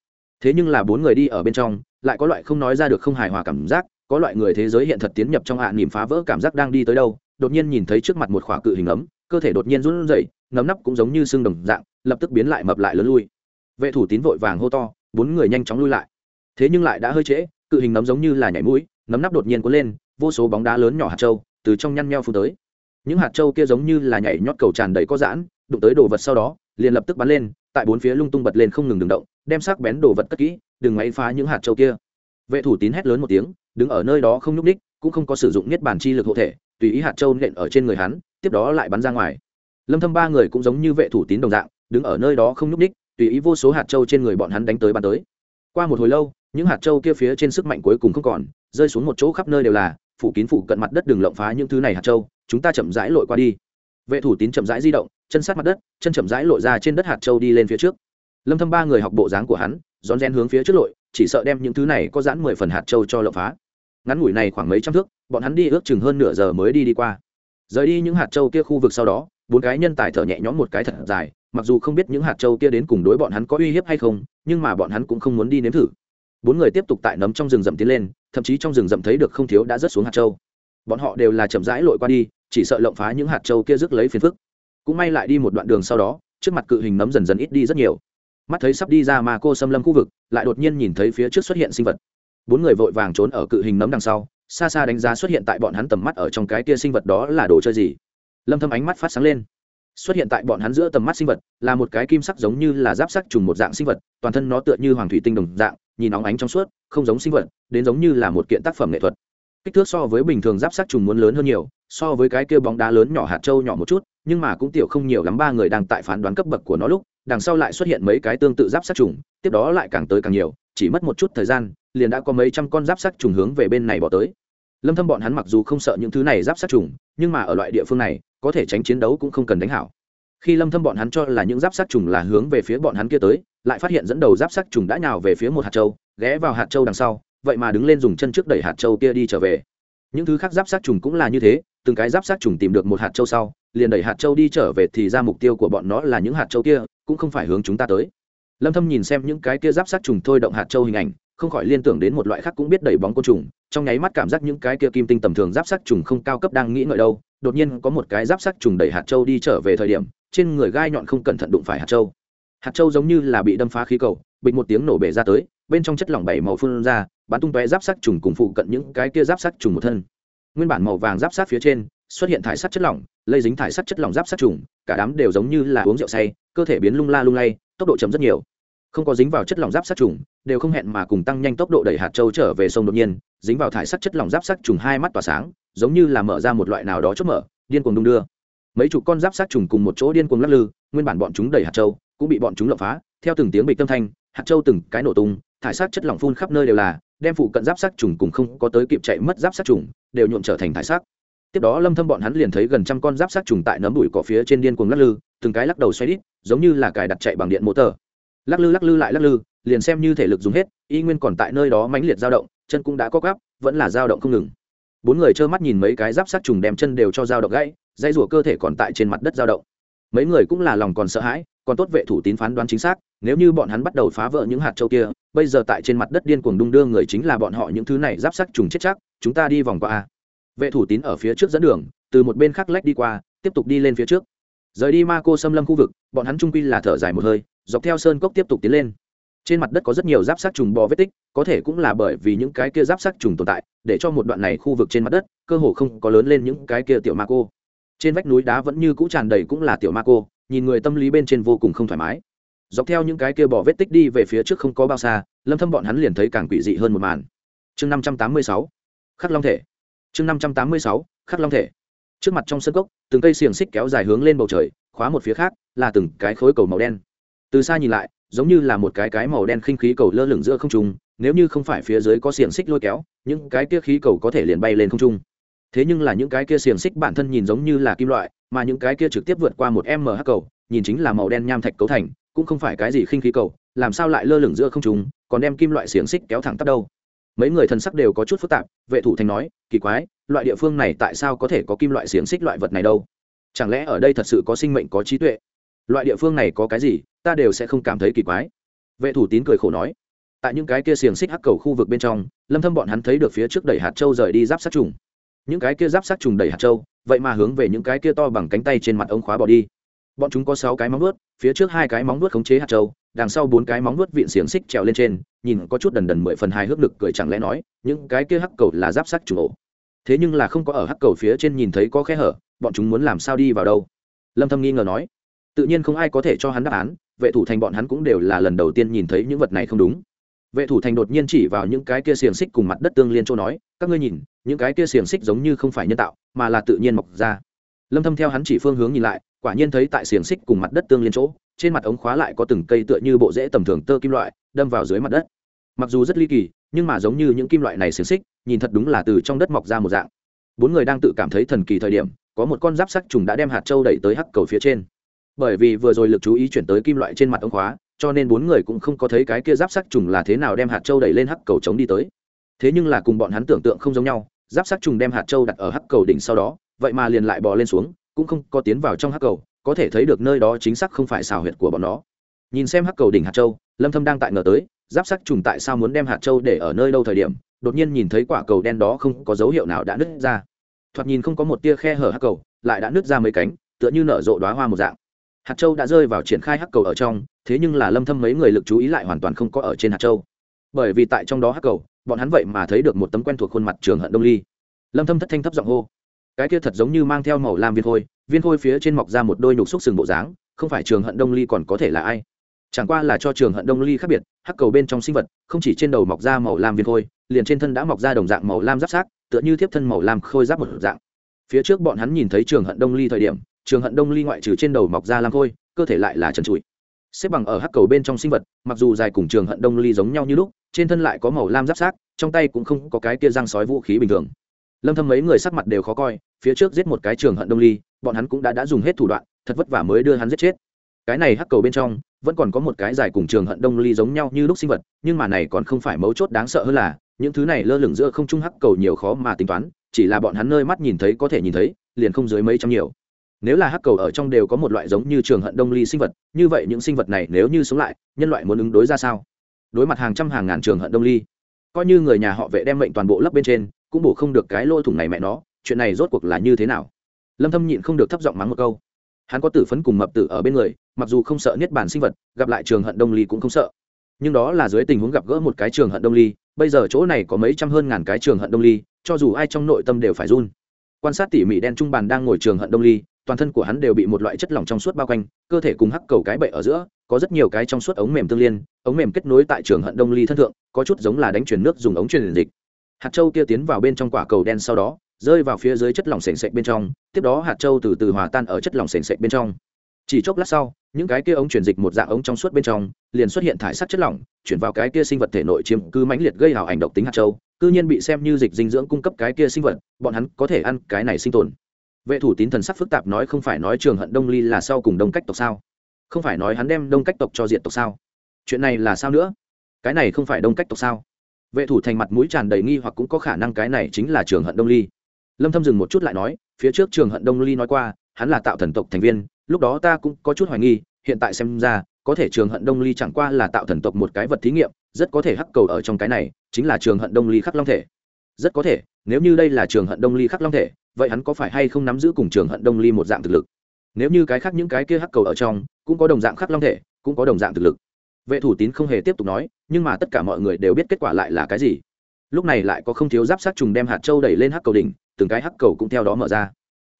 Thế nhưng là bốn người đi ở bên trong, lại có loại không nói ra được không hài hòa cảm giác, có loại người thế giới hiện thật tiến nhập trong hạ nỉm phá vỡ cảm giác đang đi tới đâu, đột nhiên nhìn thấy trước mặt một khỏa cự hình ấm cơ thể đột nhiên run rẩy, nấm nắp cũng giống như xương đồng dạng, lập tức biến lại mập lại lớn lui. Vệ thủ tín vội vàng hô to, bốn người nhanh chóng lui lại. Thế nhưng lại đã hơi trễ, cự hình nấm giống như là nhảy mũi nấm nắp đột nhiên cuốn lên, vô số bóng đá lớn nhỏ hạt trâu từ trong nhăn nheo phù tới. Những hạt trâu kia giống như là nhảy nhót cầu tràn đầy có giãn, đụng tới đồ vật sau đó, liền lập tức bắn lên, tại bốn phía lung tung bật lên không ngừng đường động, đem sắc bén đồ vật cất kỹ, đừng máy phá những hạt trâu kia. Vệ thủ tín hét lớn một tiếng, đứng ở nơi đó không nhúc ních cũng không có sử dụng niết bàn chi lực hộ thể, tùy ý hạt trâu nện ở trên người hắn, tiếp đó lại bắn ra ngoài. Lâm thâm ba người cũng giống như vệ thủ tín đồng dạng, đứng ở nơi đó không nhúc ních tùy ý vô số hạt trâu trên người bọn hắn đánh tới bắn tới. Qua một hồi lâu, những hạt trâu kia phía trên sức mạnh cuối cùng không còn rơi xuống một chỗ khắp nơi đều là, phủ kín phủ cận mặt đất đừng lộng phá những thứ này hạt châu, chúng ta chậm rãi lội qua đi. Vệ thủ tín chậm rãi di động, chân sát mặt đất, chân chậm rãi lội ra trên đất hạt châu đi lên phía trước. Lâm thâm ba người học bộ dáng của hắn, rón rén hướng phía trước lội, chỉ sợ đem những thứ này có giãn mười phần hạt châu cho lộng phá. Ngắn ngủi này khoảng mấy trăm thước, bọn hắn đi ước chừng hơn nửa giờ mới đi đi qua. Rời đi những hạt châu kia khu vực sau đó, bốn cái nhân tài thở nhẹ nhõm một cái thật dài, mặc dù không biết những hạt châu kia đến cùng đối bọn hắn có uy hiếp hay không, nhưng mà bọn hắn cũng không muốn đi nếm thử bốn người tiếp tục tại nấm trong rừng rậm tiến lên, thậm chí trong rừng rậm thấy được không thiếu đã rớt xuống hạt châu. bọn họ đều là chậm rãi lội qua đi, chỉ sợ lộng phá những hạt châu kia rước lấy phiền phức. Cũng may lại đi một đoạn đường sau đó, trước mặt cự hình nấm dần dần ít đi rất nhiều. Mắt thấy sắp đi ra mà cô xâm lâm khu vực, lại đột nhiên nhìn thấy phía trước xuất hiện sinh vật. Bốn người vội vàng trốn ở cự hình nấm đằng sau, xa xa đánh giá xuất hiện tại bọn hắn tầm mắt ở trong cái kia sinh vật đó là đồ chơi gì. Lâm thâm ánh mắt phát sáng lên. Xuất hiện tại bọn hắn giữa tầm mắt sinh vật là một cái kim sắc giống như là giáp sắc trùng một dạng sinh vật, toàn thân nó tựa như hoàng thủy tinh đồng dạng nhìn óng ánh trong suốt, không giống sinh vật, đến giống như là một kiện tác phẩm nghệ thuật. Kích thước so với bình thường giáp sắc trùng muốn lớn hơn nhiều, so với cái kia bóng đá lớn nhỏ hạt trâu nhỏ một chút, nhưng mà cũng tiểu không nhiều lắm, ba người đang tại phán đoán cấp bậc của nó lúc, đằng sau lại xuất hiện mấy cái tương tự giáp sắc trùng, tiếp đó lại càng tới càng nhiều, chỉ mất một chút thời gian, liền đã có mấy trăm con giáp sắc trùng hướng về bên này bỏ tới. Lâm thâm bọn hắn mặc dù không sợ những thứ này giáp sắc trùng, nhưng mà ở loại địa phương này, có thể tránh chiến đấu cũng không cần đánh hảo. Khi lâm thâm bọn hắn cho là những giáp sắc trùng là hướng về phía bọn hắn kia tới lại phát hiện dẫn đầu giáp sắc trùng đã nhào về phía một hạt châu, ghé vào hạt châu đằng sau, vậy mà đứng lên dùng chân trước đẩy hạt châu kia đi trở về. Những thứ khác giáp sắc trùng cũng là như thế, từng cái giáp sắc trùng tìm được một hạt châu sau, liền đẩy hạt châu đi trở về thì ra mục tiêu của bọn nó là những hạt châu kia, cũng không phải hướng chúng ta tới. Lâm thâm nhìn xem những cái kia giáp sắc trùng thôi động hạt châu hình ảnh, không khỏi liên tưởng đến một loại khác cũng biết đẩy bóng côn trùng, trong nháy mắt cảm giác những cái kia kim tinh tầm thường giáp sắc trùng không cao cấp đang nghĩ ngợi đâu, đột nhiên có một cái giáp sắc trùng đẩy hạt châu đi trở về thời điểm, trên người gai nhọn không cẩn thận đụng phải hạt châu hạt châu giống như là bị đâm phá khí cầu, bịch một tiếng nổ bể ra tới, bên trong chất lỏng bảy màu phun ra, bắn tung tóe giáp sắc trùng cùng phụ cận những cái kia giáp sắc trùng một thân. Nguyên bản màu vàng giáp sát phía trên, xuất hiện thải sắt chất lỏng, lây dính thải sắt chất lỏng giáp sát trùng, cả đám đều giống như là uống rượu say, cơ thể biến lung la lung lay, tốc độ chấm rất nhiều. Không có dính vào chất lỏng giáp sát trùng, đều không hẹn mà cùng tăng nhanh tốc độ đẩy hạt châu trở về sông đột nhiên, dính vào thải sắt chất lỏng giáp sát trùng hai mắt tỏa sáng, giống như là mở ra một loại nào đó chốt mở, điên cuồng đung đưa. Mấy chục con giáp sát trùng cùng một chỗ điên cuồng lắc lư, nguyên bản bọn chúng đẩy hạt châu cũng bị bọn chúng lộng phá, theo từng tiếng bịch tâm thanh, hạt châu từng cái nổ tung, thải sát chất lỏng phun khắp nơi đều là, đem phụ cận giáp sát trùng cùng không có tới kịp chạy mất giáp sát trùng, đều nhuộm trở thành thải sát. Tiếp đó lâm thâm bọn hắn liền thấy gần trăm con giáp sát trùng tại nấm bụi cỏ phía trên điên cuồng lắc lư, từng cái lắc đầu xoay đít, giống như là cài đặt chạy bằng điện motor lắc lư lắc lư lại lắc lư, liền xem như thể lực dùng hết, y nguyên còn tại nơi đó mãnh liệt dao động, chân cũng đã có gắp vẫn là dao động không ngừng. Bốn người trơ mắt nhìn mấy cái giáp sát trùng đem chân đều cho dao động gãy dây rùa cơ thể còn tại trên mặt đất dao động mấy người cũng là lòng còn sợ hãi, còn tốt vệ thủ tín phán đoán chính xác, nếu như bọn hắn bắt đầu phá vỡ những hạt châu kia, bây giờ tại trên mặt đất điên cuồng đung đưa người chính là bọn họ những thứ này giáp sắc trùng chết chắc, chúng ta đi vòng qua a. Vệ thủ tín ở phía trước dẫn đường, từ một bên khác lách đi qua, tiếp tục đi lên phía trước. Rời đi ma cô xâm lâm khu vực, bọn hắn trung quy là thở dài một hơi, dọc theo sơn cốc tiếp tục tiến lên. Trên mặt đất có rất nhiều giáp sắc trùng bò vết tích, có thể cũng là bởi vì những cái kia giáp sắc trùng tồn tại, để cho một đoạn này khu vực trên mặt đất, cơ hồ không có lớn lên những cái kia tiểu ma cô trên vách núi đá vẫn như cũ tràn đầy cũng là tiểu ma cô, nhìn người tâm lý bên trên vô cùng không thoải mái. Dọc theo những cái kia bỏ vết tích đi về phía trước không có bao xa, lâm thâm bọn hắn liền thấy càng quỷ dị hơn một màn. Chương 586 khắc long thể. Chương 586 khắc long thể. Trước mặt trong sân cốc, từng cây xiềng xích kéo dài hướng lên bầu trời, khóa một phía khác, là từng cái khối cầu màu đen. Từ xa nhìn lại, giống như là một cái cái màu đen khinh khí cầu lơ lửng giữa không trung, nếu như không phải phía dưới có xiềng xích lôi kéo, những cái kia khí cầu có thể liền bay lên không trung thế nhưng là những cái kia xiềng xích bản thân nhìn giống như là kim loại, mà những cái kia trực tiếp vượt qua một mh cầu, nhìn chính là màu đen nham thạch cấu thành, cũng không phải cái gì khinh khí cầu, làm sao lại lơ lửng giữa không trung, còn đem kim loại xiềng xích kéo thẳng tắp đâu. Mấy người thần sắc đều có chút phức tạp, vệ thủ thành nói, kỳ quái, loại địa phương này tại sao có thể có kim loại xiềng xích loại vật này đâu? Chẳng lẽ ở đây thật sự có sinh mệnh có trí tuệ? Loại địa phương này có cái gì, ta đều sẽ không cảm thấy kỳ quái. Vệ thủ tín cười khổ nói, tại những cái kia xiềng xích hắc cầu khu vực bên trong, lâm thâm bọn hắn thấy được phía trước đẩy hạt châu rời đi giáp sát trùng những cái kia giáp sát trùng đầy hạt châu, vậy mà hướng về những cái kia to bằng cánh tay trên mặt ống khóa bỏ đi. Bọn chúng có sáu cái móng vuốt, phía trước hai cái móng vuốt khống chế hạt châu, đằng sau bốn cái móng vuốt vịn xiềng xích trèo lên trên, nhìn có chút đần đần mười phần hai hước lực cười chẳng lẽ nói, những cái kia hắc cầu là giáp sát trùng ổ. Thế nhưng là không có ở hắc cầu phía trên nhìn thấy có khe hở, bọn chúng muốn làm sao đi vào đâu? Lâm thâm nghi ngờ nói. Tự nhiên không ai có thể cho hắn đáp án, vệ thủ thành bọn hắn cũng đều là lần đầu tiên nhìn thấy những vật này không đúng vệ thủ thành đột nhiên chỉ vào những cái kia xiềng xích cùng mặt đất tương liên chỗ nói, các ngươi nhìn, những cái kia xiềng xích giống như không phải nhân tạo, mà là tự nhiên mọc ra. Lâm thâm theo hắn chỉ phương hướng nhìn lại, quả nhiên thấy tại xiềng xích cùng mặt đất tương liên chỗ, trên mặt ống khóa lại có từng cây tựa như bộ rễ tầm thường tơ kim loại, đâm vào dưới mặt đất. Mặc dù rất ly kỳ, nhưng mà giống như những kim loại này xiềng xích, nhìn thật đúng là từ trong đất mọc ra một dạng. Bốn người đang tự cảm thấy thần kỳ thời điểm, có một con giáp sắc trùng đã đem hạt châu đẩy tới hắc cầu phía trên. Bởi vì vừa rồi lực chú ý chuyển tới kim loại trên mặt ống khóa cho nên bốn người cũng không có thấy cái kia giáp sắc trùng là thế nào đem hạt châu đẩy lên hắc cầu chống đi tới. Thế nhưng là cùng bọn hắn tưởng tượng không giống nhau, giáp sắc trùng đem hạt châu đặt ở hắc cầu đỉnh sau đó, vậy mà liền lại bò lên xuống, cũng không có tiến vào trong hắc cầu, có thể thấy được nơi đó chính xác không phải xào huyệt của bọn nó. Nhìn xem hắc cầu đỉnh hạt châu, lâm thâm đang tại ngờ tới, giáp sắc trùng tại sao muốn đem hạt châu để ở nơi đâu thời điểm, đột nhiên nhìn thấy quả cầu đen đó không có dấu hiệu nào đã nứt ra. Thoạt nhìn không có một tia khe hở hắc cầu, lại đã nứt ra mấy cánh, tựa như nở rộ đóa hoa một dạng hạt châu đã rơi vào triển khai hắc cầu ở trong, thế nhưng là lâm thâm mấy người lực chú ý lại hoàn toàn không có ở trên hạt châu. Bởi vì tại trong đó hắc cầu, bọn hắn vậy mà thấy được một tấm quen thuộc khuôn mặt trường hận đông ly. Lâm thâm thất thanh thấp giọng hô. Cái kia thật giống như mang theo màu lam viên khôi viên khôi phía trên mọc ra một đôi nhục xúc sừng bộ dáng, không phải trường hận đông ly còn có thể là ai? Chẳng qua là cho trường hận đông ly khác biệt, hắc cầu bên trong sinh vật, không chỉ trên đầu mọc ra màu lam viên khôi, liền trên thân đã mọc ra đồng dạng màu lam giáp sát tựa như tiếp thân màu lam khôi giáp một dạng. Phía trước bọn hắn nhìn thấy trường hận đông ly thời điểm trường hận đông ly ngoại trừ trên đầu mọc ra lam khôi, cơ thể lại là trần trụi. Xếp bằng ở hắc cầu bên trong sinh vật, mặc dù dài cùng trường hận đông ly giống nhau như lúc, trên thân lại có màu lam giáp sát trong tay cũng không có cái kia răng sói vũ khí bình thường. Lâm thâm mấy người sắc mặt đều khó coi, phía trước giết một cái trường hận đông ly, bọn hắn cũng đã đã dùng hết thủ đoạn, thật vất vả mới đưa hắn giết chết. Cái này hắc cầu bên trong, vẫn còn có một cái dài cùng trường hận đông ly giống nhau như lúc sinh vật, nhưng mà này còn không phải mấu chốt đáng sợ hơn là, những thứ này lơ lửng giữa không trung hắc cầu nhiều khó mà tính toán, chỉ là bọn hắn nơi mắt nhìn thấy có thể nhìn thấy, liền không dưới mấy trăm nhiều nếu là hắc cầu ở trong đều có một loại giống như trường hận đông ly sinh vật, như vậy những sinh vật này nếu như sống lại, nhân loại muốn ứng đối ra sao? Đối mặt hàng trăm hàng ngàn trường hận đông ly, coi như người nhà họ vệ đem mệnh toàn bộ lấp bên trên, cũng bổ không được cái lỗ thủng này mẹ nó, chuyện này rốt cuộc là như thế nào? Lâm thâm nhịn không được thấp giọng mắng một câu. Hắn có tử phấn cùng mập tử ở bên người, mặc dù không sợ niết bàn sinh vật, gặp lại trường hận đông ly cũng không sợ. Nhưng đó là dưới tình huống gặp gỡ một cái trường hận đông ly, bây giờ chỗ này có mấy trăm hơn ngàn cái trường hận đông ly, cho dù ai trong nội tâm đều phải run. Quan sát tỉ mỉ đen trung bàn đang ngồi trường hận đông ly toàn thân của hắn đều bị một loại chất lỏng trong suốt bao quanh, cơ thể cùng hắc cầu cái bậy ở giữa, có rất nhiều cái trong suốt ống mềm tương liên, ống mềm kết nối tại trường hận đông ly thân thượng, có chút giống là đánh truyền nước dùng ống truyền dịch. Hạt châu kia tiến vào bên trong quả cầu đen sau đó, rơi vào phía dưới chất lỏng sền sệt bên trong, tiếp đó hạt châu từ từ hòa tan ở chất lỏng sền sệt bên trong. Chỉ chốc lát sau, những cái kia ống chuyển dịch một dạng ống trong suốt bên trong, liền xuất hiện thải sắc chất lỏng, chuyển vào cái kia sinh vật thể nội chiếm cứ mãnh liệt gây hào ảnh độc tính hạt châu, cư nhiên bị xem như dịch dinh dưỡng cung cấp cái kia sinh vật, bọn hắn có thể ăn cái này sinh tồn vệ thủ tín thần sắc phức tạp nói không phải nói trường hận đông ly là sau cùng đông cách tộc sao? Không phải nói hắn đem đông cách tộc cho diện tộc sao? Chuyện này là sao nữa? Cái này không phải đông cách tộc sao? Vệ thủ thành mặt mũi tràn đầy nghi hoặc cũng có khả năng cái này chính là trường hận đông ly. Lâm thâm dừng một chút lại nói, phía trước trường hận đông ly nói qua, hắn là tạo thần tộc thành viên, lúc đó ta cũng có chút hoài nghi, hiện tại xem ra, có thể trường hận đông ly chẳng qua là tạo thần tộc một cái vật thí nghiệm, rất có thể hắc cầu ở trong cái này, chính là trường hận đông ly khắc long thể. Rất có thể, nếu như đây là trường hận đông ly khắc long thể vậy hắn có phải hay không nắm giữ cùng trường hận đông ly một dạng thực lực? Nếu như cái khác những cái kia hắc cầu ở trong, cũng có đồng dạng khắc long thể, cũng có đồng dạng thực lực. Vệ thủ tín không hề tiếp tục nói, nhưng mà tất cả mọi người đều biết kết quả lại là cái gì. Lúc này lại có không thiếu giáp sát trùng đem hạt châu đẩy lên hắc cầu đỉnh, từng cái hắc cầu cũng theo đó mở ra.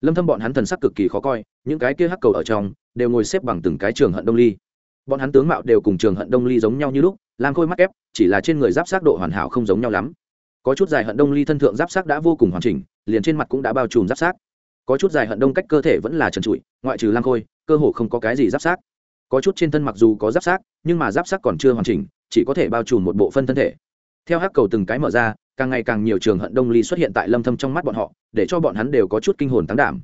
Lâm thâm bọn hắn thần sắc cực kỳ khó coi, những cái kia hắc cầu ở trong, đều ngồi xếp bằng từng cái trường hận đông ly. Bọn hắn tướng mạo đều cùng trường hận đông ly giống nhau như lúc lam khôi mắt ép chỉ là trên người giáp sát độ hoàn hảo không giống nhau lắm có chút dài hận đông ly thân thượng giáp sát đã vô cùng hoàn chỉnh, liền trên mặt cũng đã bao trùm giáp sát có chút dài hận đông cách cơ thể vẫn là trần trụi, ngoại trừ lang khôi, cơ hồ không có cái gì giáp sát có chút trên thân mặc dù có giáp sát nhưng mà giáp sát còn chưa hoàn chỉnh, chỉ có thể bao trùm một bộ phân thân thể. Theo hắc cầu từng cái mở ra, càng ngày càng nhiều trường hận đông ly xuất hiện tại lâm thâm trong mắt bọn họ, để cho bọn hắn đều có chút kinh hồn tăng đảm.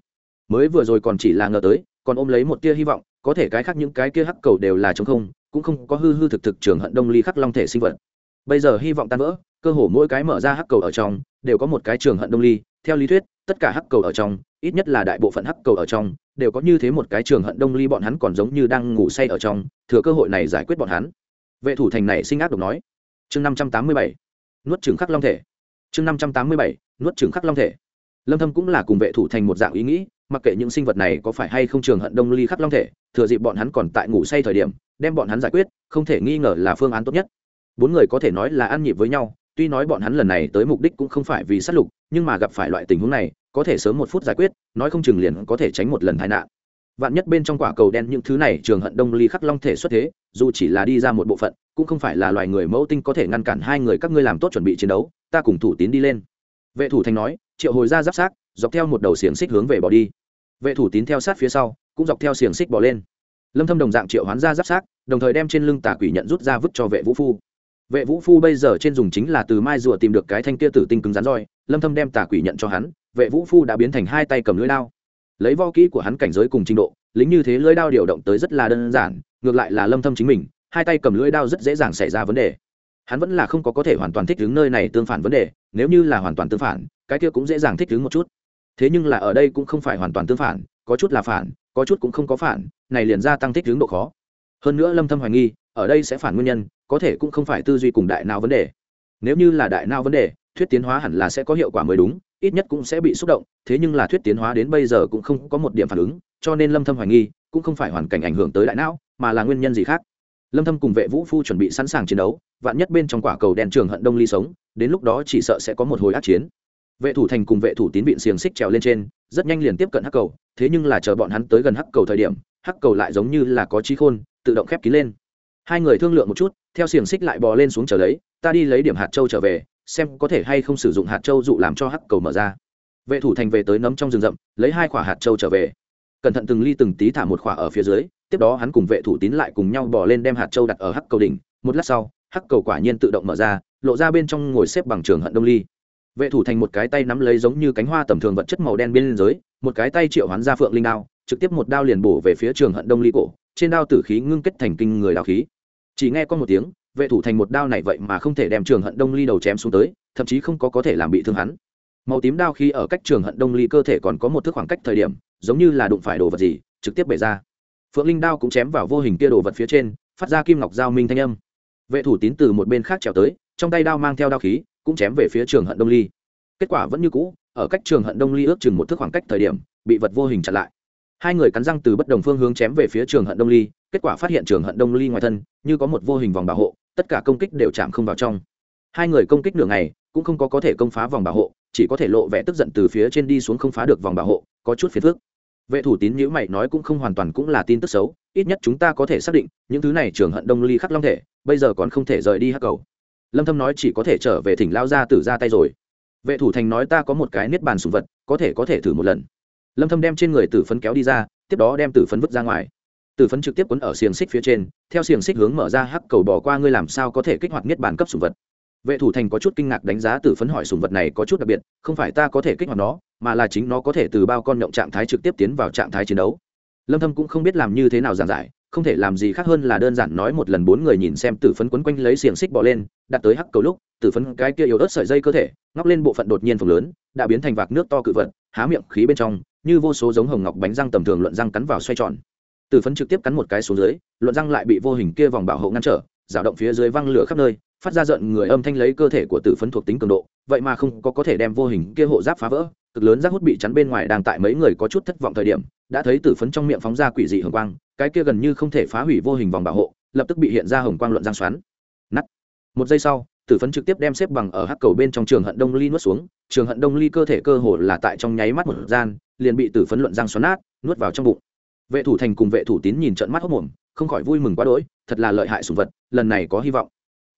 Mới vừa rồi còn chỉ là ngờ tới, còn ôm lấy một tia hy vọng, có thể cái khác những cái kia hắc cầu đều là trống không, cũng không có hư hư thực thực trường hận đông ly khắc long thể sinh vật. Bây giờ hy vọng tan vỡ cơ hồ mỗi cái mở ra hắc cầu ở trong, đều có một cái trường hận đông ly. Theo lý thuyết, tất cả hắc cầu ở trong, ít nhất là đại bộ phận hắc cầu ở trong, đều có như thế một cái trường hận đông ly, bọn hắn còn giống như đang ngủ say ở trong, thừa cơ hội này giải quyết bọn hắn. Vệ thủ thành này sinh ác độc nói. Chương năm trăm tám mươi bảy. Nuốt trừng khắc long thể. Chương năm trăm tám mươi bảy. Nuốt trừng khắc long thể. Lâm thâm cũng là cùng vệ thủ thành một dạng ý nghĩ, mặc kệ những sinh vật này có phải hay không trường hận đông ly khắc long thể, thừa dịp bọn hắn còn tại ngủ say thời điểm, đem bọn hắn giải quyết, không thể nghi ngờ là phương án tốt nhất. Bốn người có thể nói là ăn nhịp với nhau tuy nói bọn hắn lần này tới mục đích cũng không phải vì sát lục, nhưng mà gặp phải loại tình huống này, có thể sớm một phút giải quyết, nói không chừng liền có thể tránh một lần tai nạn. Vạn nhất bên trong quả cầu đen những thứ này, trường hận đông ly khắc long thể xuất thế, dù chỉ là đi ra một bộ phận, cũng không phải là loài người mẫu tinh có thể ngăn cản hai người các ngươi làm tốt chuẩn bị chiến đấu, ta cùng thủ tín đi lên. Vệ thủ thành nói, triệu hồi ra giáp sát dọc theo một đầu xiềng xích hướng về bỏ đi. Vệ thủ tín theo sát phía sau, cũng dọc theo xiềng xích bỏ lên. Lâm thâm đồng dạng triệu hoán ra giáp sát đồng thời đem trên lưng tà quỷ nhận rút ra vứt cho vệ vũ phu vệ vũ phu bây giờ trên dùng chính là từ mai rùa tìm được cái thanh kia tử tinh cứng rắn roi, lâm thâm đem tà quỷ nhận cho hắn, vệ vũ phu đã biến thành hai tay cầm lưỡi đao. Lấy vo kỹ của hắn cảnh giới cùng trình độ, lính như thế lưỡi đao điều động tới rất là đơn giản, ngược lại là lâm thâm chính mình, hai tay cầm lưỡi đao rất dễ dàng xảy ra vấn đề. Hắn vẫn là không có có thể hoàn toàn thích ứng nơi này tương phản vấn đề, nếu như là hoàn toàn tương phản, cái kia cũng dễ dàng thích ứng một chút. Thế nhưng là ở đây cũng không phải hoàn toàn tương phản, có chút là phản, có chút cũng không có phản, này liền gia tăng thích ứng độ khó. Hơn nữa lâm thâm hoài nghi, ở đây sẽ phản nguyên nhân có thể cũng không phải tư duy cùng đại não vấn đề. Nếu như là đại não vấn đề, thuyết tiến hóa hẳn là sẽ có hiệu quả mới đúng, ít nhất cũng sẽ bị xúc động, thế nhưng là thuyết tiến hóa đến bây giờ cũng không có một điểm phản ứng, cho nên lâm thâm hoài nghi, cũng không phải hoàn cảnh ảnh hưởng tới đại não, mà là nguyên nhân gì khác. Lâm thâm cùng vệ vũ phu chuẩn bị sẵn sàng chiến đấu, vạn nhất bên trong quả cầu đèn trường hận đông ly sống, đến lúc đó chỉ sợ sẽ có một hồi ác chiến. Vệ thủ thành cùng vệ thủ tín vịn xiềng xích trèo lên trên, rất nhanh liền tiếp cận hắc cầu, thế nhưng là chờ bọn hắn tới gần hắc cầu thời điểm, hắc cầu lại giống như là có trí khôn, tự động khép kín lên. Hai người thương lượng một chút theo xiềng xích lại bò lên xuống chờ lấy, ta đi lấy điểm hạt châu trở về, xem có thể hay không sử dụng hạt châu dụ làm cho hắc cầu mở ra. Vệ thủ thành về tới nấm trong rừng rậm, lấy hai quả hạt châu trở về. Cẩn thận từng ly từng tí thả một quả ở phía dưới, tiếp đó hắn cùng vệ thủ tín lại cùng nhau bò lên đem hạt châu đặt ở hắc cầu đỉnh. Một lát sau, hắc cầu quả nhiên tự động mở ra, lộ ra bên trong ngồi xếp bằng trường hận đông ly. Vệ thủ thành một cái tay nắm lấy giống như cánh hoa tầm thường vật chất màu đen bên dưới, một cái tay triệu hắn ra phượng linh đao, trực tiếp một đao liền bổ về phía trường hận đông ly cổ, trên đao tử khí ngưng kết thành kinh người đao khí chỉ nghe con một tiếng, vệ thủ thành một đao này vậy mà không thể đem trường hận đông ly đầu chém xuống tới, thậm chí không có có thể làm bị thương hắn. Màu tím đao khi ở cách trường hận đông ly cơ thể còn có một thước khoảng cách thời điểm, giống như là đụng phải đồ vật gì, trực tiếp bể ra. Phượng linh đao cũng chém vào vô hình kia đồ vật phía trên, phát ra kim ngọc giao minh thanh âm. Vệ thủ tín từ một bên khác trèo tới, trong tay đao mang theo đao khí, cũng chém về phía trường hận đông ly. Kết quả vẫn như cũ, ở cách trường hận đông ly ước chừng một thước khoảng cách thời điểm, bị vật vô hình chặn lại hai người cắn răng từ bất đồng phương hướng chém về phía trường hận đông ly, kết quả phát hiện trường hận đông ly ngoài thân như có một vô hình vòng bảo hộ, tất cả công kích đều chạm không vào trong. Hai người công kích nửa ngày, cũng không có có thể công phá vòng bảo hộ, chỉ có thể lộ vẻ tức giận từ phía trên đi xuống không phá được vòng bảo hộ, có chút phiền phức. Vệ thủ tín nhữ mày nói cũng không hoàn toàn cũng là tin tức xấu, ít nhất chúng ta có thể xác định, những thứ này trường hận đông ly khắc long thể, bây giờ còn không thể rời đi hắc cầu. Lâm thâm nói chỉ có thể trở về thỉnh lao ra tử ra tay rồi. Vệ thủ thành nói ta có một cái niết bàn sùng vật, có thể có thể thử một lần lâm thâm đem trên người tử phấn kéo đi ra, tiếp đó đem tử phấn vứt ra ngoài. Tử phấn trực tiếp quấn ở xiềng xích phía trên, theo xiềng xích hướng mở ra, hắc, cầu bỏ qua ngươi làm sao có thể kích hoạt niết bàn cấp sủng vật? Vệ thủ thành có chút kinh ngạc đánh giá tử phấn hỏi sủng vật này có chút đặc biệt, không phải ta có thể kích hoạt nó, mà là chính nó có thể từ bao con nhộng trạng thái trực tiếp tiến vào trạng thái chiến đấu. Lâm thâm cũng không biết làm như thế nào giảng giải, không thể làm gì khác hơn là đơn giản nói một lần bốn người nhìn xem tử phấn quấn quanh lấy xiềng xích bỏ lên, đặt tới hắc cầu lúc, tử phấn cái kia yếu ớt sợi dây cơ thể, ngóc lên bộ phận đột nhiên phồng lớn, đã biến thành vạc nước to cự vật, há miệng khí bên trong như vô số giống hồng ngọc bánh răng tầm thường luận răng cắn vào xoay tròn. Tử phấn trực tiếp cắn một cái xuống dưới, luận răng lại bị vô hình kia vòng bảo hộ ngăn trở dao động phía dưới văng lửa khắp nơi, phát ra giận người âm thanh lấy cơ thể của tử phấn thuộc tính cường độ, vậy mà không có có thể đem vô hình kia hộ giáp phá vỡ, cực lớn rác hút bị chắn bên ngoài đang tại mấy người có chút thất vọng thời điểm, đã thấy tử phấn trong miệng phóng ra quỷ dị hồng quang, cái kia gần như không thể phá hủy vô hình vòng bảo hộ, lập tức bị hiện ra hồng quang luận răng xoắn. Nắt một giây sau tử phấn trực tiếp đem xếp bằng ở hắc cầu bên trong trường hận đông ly nuốt xuống, trường hận đông ly cơ thể cơ hồ là tại trong nháy mắt một gian, liền bị tử phấn luận răng xoắn nát, nuốt vào trong bụng. Vệ thủ thành cùng vệ thủ tín nhìn trận mắt hốc mồm, không khỏi vui mừng quá đỗi, thật là lợi hại sùng vật, lần này có hy vọng.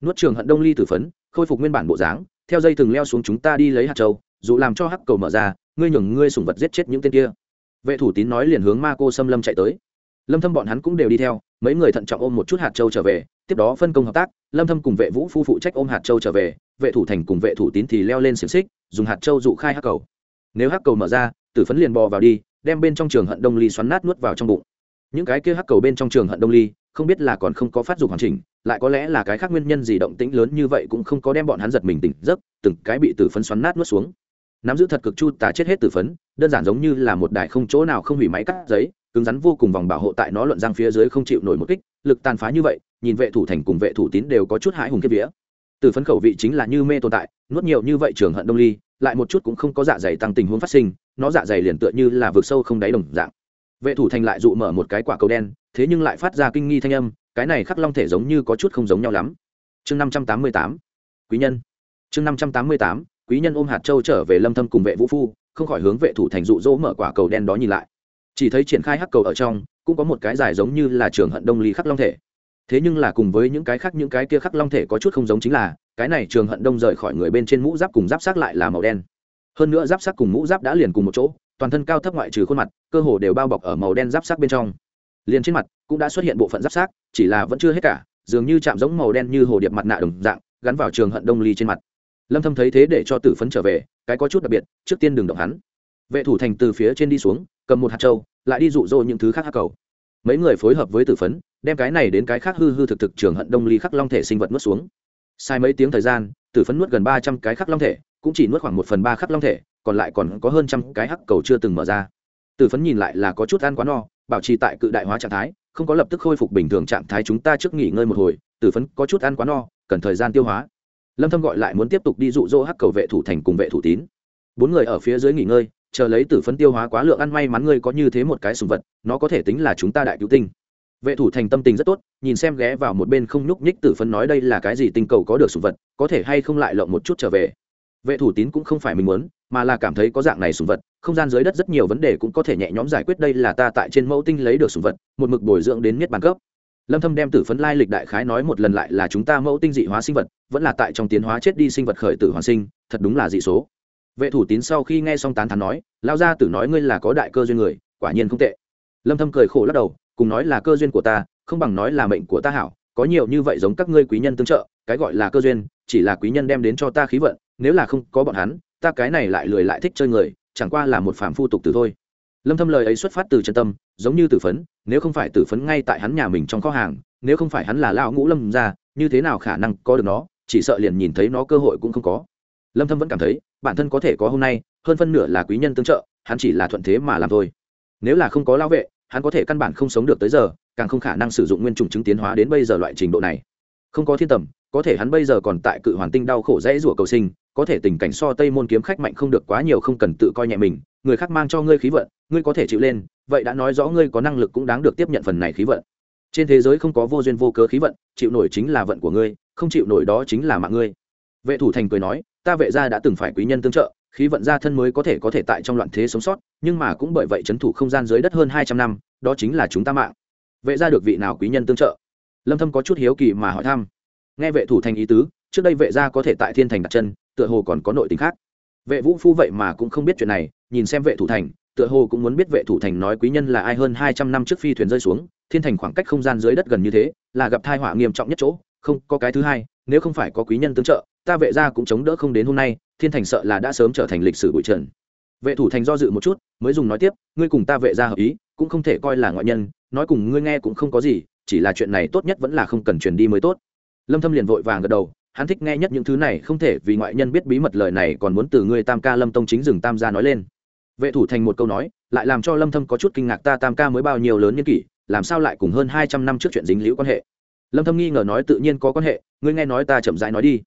Nuốt trường hận đông ly tử phấn, khôi phục nguyên bản bộ dáng, theo dây từng leo xuống chúng ta đi lấy hạt châu, dù làm cho hắc cầu mở ra, ngươi nhường ngươi sùng vật giết chết những tên kia. Vệ thủ tín nói liền hướng ma cô xâm lâm chạy tới lâm thâm bọn hắn cũng đều đi theo, mấy người thận trọng ôm một chút hạt châu trở về, tiếp đó phân công hợp tác, lâm thâm cùng vệ vũ phu phụ trách ôm hạt châu trở về, vệ thủ thành cùng vệ thủ tín thì leo lên xiềng xích, dùng hạt châu dụ khai hắc cầu. Nếu hắc cầu mở ra, tử phấn liền bò vào đi, đem bên trong trường hận đông ly xoắn nát nuốt vào trong bụng. Những cái kia hắc cầu bên trong trường hận đông ly, không biết là còn không có phát dục hoàn chỉnh, lại có lẽ là cái khác nguyên nhân gì động tĩnh lớn như vậy cũng không có đem bọn hắn giật mình tỉnh giấc, từng cái bị tử phấn xoắn nát nuốt xuống. Nắm giữ thật cực chu tà chết hết tử phấn, đơn giản giống như là một đài không chỗ nào không hủy máy cắt giấy cứng rắn vô cùng vòng bảo hộ tại nó luận răng phía dưới không chịu nổi một kích, lực tàn phá như vậy, nhìn vệ thủ thành cùng vệ thủ tín đều có chút hãi hùng kiếp vía. Từ phấn khẩu vị chính là như mê tồn tại, nuốt nhiều như vậy trường hận đông ly, lại một chút cũng không có dạ dày tăng tình huống phát sinh, nó dạ dày liền tựa như là vực sâu không đáy đồng dạng. Vệ thủ thành lại dụ mở một cái quả cầu đen, thế nhưng lại phát ra kinh nghi thanh âm, cái này khắc long thể giống như có chút không giống nhau lắm. Chương năm trăm tám mươi tám, quý nhân. Chương năm trăm tám mươi tám, quý nhân ôm hạt châu trở về lâm thâm cùng vệ vũ phu, không khỏi hướng vệ thủ thành dụ dỗ mở quả cầu đen đó nhìn lại chỉ thấy triển khai hắc cầu ở trong, cũng có một cái dài giống như là trường hận đông ly khắc long thể. Thế nhưng là cùng với những cái khác, những cái kia khắc long thể có chút không giống chính là, cái này trường hận đông rời khỏi người bên trên mũ giáp cùng giáp sát lại là màu đen. Hơn nữa giáp sát cùng mũ giáp đã liền cùng một chỗ, toàn thân cao thấp ngoại trừ khuôn mặt, cơ hồ đều bao bọc ở màu đen giáp sát bên trong. Liền trên mặt cũng đã xuất hiện bộ phận giáp sát chỉ là vẫn chưa hết cả, dường như chạm giống màu đen như hồ điệp mặt nạ đồng dạng, gắn vào trường hận đông ly trên mặt. Lâm thâm thấy thế để cho tử phấn trở về, cái có chút đặc biệt, trước tiên đừng động hắn vệ thủ thành từ phía trên đi xuống, cầm một hạt châu, lại đi dụ dỗ những thứ khác hắc cầu. Mấy người phối hợp với tử phấn, đem cái này đến cái khác hư hư thực thực trường hận đông ly khắc long thể sinh vật nuốt xuống. Sai mấy tiếng thời gian, tử phấn nuốt gần ba trăm cái khắc long thể, cũng chỉ nuốt khoảng một phần ba khắc long thể, còn lại còn có hơn trăm cái hắc cầu chưa từng mở ra. Tử phấn nhìn lại là có chút ăn quá no, bảo trì tại cự đại hóa trạng thái, không có lập tức khôi phục bình thường trạng thái chúng ta trước nghỉ ngơi một hồi, tử phấn có chút ăn quá no, cần thời gian tiêu hóa. Lâm thâm gọi lại muốn tiếp tục đi dụ dỗ hắc cầu vệ thủ thành cùng vệ thủ tín. Bốn người ở phía dưới nghỉ ngơi chờ lấy tử phấn tiêu hóa quá lượng ăn may mắn ngươi có như thế một cái sùng vật, nó có thể tính là chúng ta đại cứu tinh. Vệ thủ thành tâm tình rất tốt, nhìn xem ghé vào một bên không nhúc nhích tử phấn nói đây là cái gì tinh cầu có được sùng vật, có thể hay không lại lộng một chút trở về. Vệ thủ tín cũng không phải mình muốn, mà là cảm thấy có dạng này sùng vật, không gian dưới đất rất nhiều vấn đề cũng có thể nhẹ nhõm giải quyết đây là ta tại trên mẫu tinh lấy được sùng vật, một mực bồi dưỡng đến miết bàn cấp. Lâm thâm đem tử phấn lai lịch đại khái nói một lần lại là chúng ta mẫu tinh dị hóa sinh vật, vẫn là tại trong tiến hóa chết đi sinh vật khởi tử hoàn sinh, thật đúng là dị số vệ thủ tín sau khi nghe xong tán thán nói lao ra tử nói ngươi là có đại cơ duyên người, quả nhiên không tệ. Lâm thâm cười khổ lắc đầu, cùng nói là cơ duyên của ta, không bằng nói là mệnh của ta hảo, có nhiều như vậy giống các ngươi quý nhân tương trợ, cái gọi là cơ duyên, chỉ là quý nhân đem đến cho ta khí vận, nếu là không có bọn hắn, ta cái này lại lười lại thích chơi người, chẳng qua là một phàm phu tục tử thôi. Lâm thâm lời ấy xuất phát từ chân tâm, giống như tử phấn, nếu không phải tử phấn ngay tại hắn nhà mình trong kho hàng, nếu không phải hắn là lão ngũ lâm ra như thế nào khả năng có được nó, chỉ sợ liền nhìn thấy nó cơ hội cũng không có lâm thâm vẫn cảm thấy, bản thân có thể có hôm nay, hơn phân nửa là quý nhân tương trợ, hắn chỉ là thuận thế mà làm thôi. Nếu là không có lão vệ, hắn có thể căn bản không sống được tới giờ, càng không khả năng sử dụng nguyên trùng chứng tiến hóa đến bây giờ loại trình độ này. Không có thiên tầm, có thể hắn bây giờ còn tại cự hoàn tinh đau khổ dễ rủa cầu sinh, có thể tình cảnh so tây môn kiếm khách mạnh không được quá nhiều, không cần tự coi nhẹ mình, người khác mang cho ngươi khí vận, ngươi có thể chịu lên, vậy đã nói rõ ngươi có năng lực cũng đáng được tiếp nhận phần này khí vận. Trên thế giới không có vô duyên vô cớ khí vận, chịu nổi chính là vận của ngươi, không chịu nổi đó chính là mạng ngươi. Vệ thủ thành cười nói ta vệ gia đã từng phải quý nhân tương trợ, khí vận gia thân mới có thể có thể tại trong loạn thế sống sót, nhưng mà cũng bởi vậy c h ấ n thủ không gian dưới đất hơn hai trăm năm, đó chính là chúng ta mạng. Vệ gia được vị nào quý nhân tương trợ? Lâm thâm có chút hiếu kỳ mà hỏi thăm. Nghe vệ thủ thành ý tứ, trước đây vệ gia có thể tại thiên thành đặt chân, tựa hồ còn có nội tình khác. Vệ vũ phu vậy mà cũng không biết chuyện này, nhìn xem vệ thủ thành, tựa hồ cũng muốn biết vệ thủ thành nói quý nhân là ai hơn hai trăm năm trước phi thuyền rơi xuống, thiên thành khoảng cách không gian dưới đất gần như thế, là gặp thai họa nghiêm trọng nhất chỗ, không có cái thứ hai, nếu không phải có quý nhân tương trợ ta vệ gia cũng chống đỡ không đến hôm nay, thiên thành sợ là đã sớm trở thành lịch sử bụi trần. Vệ thủ thành do dự một chút, mới dùng nói tiếp, ngươi cùng ta vệ gia hợp ý, cũng không thể coi là ngoại nhân, nói cùng ngươi nghe cũng không có gì, chỉ là chuyện này tốt nhất vẫn là không cần truyền đi mới tốt. Lâm thâm liền vội vàng gật đầu, hắn thích nghe nhất những thứ này, không thể vì ngoại nhân biết bí mật lời này còn muốn từ ngươi tam ca lâm tông chính dừng tam gia nói lên. Vệ thủ thành một câu nói, lại làm cho lâm thâm có chút kinh ngạc, ta tam ca mới bao nhiêu lớn nhân kỷ, làm sao lại cùng hơn 200 năm trước chuyện dính liễu quan hệ? Lâm thâm nghi ngờ nói tự nhiên có quan hệ, ngươi nghe nói ta chậm rãi nói đi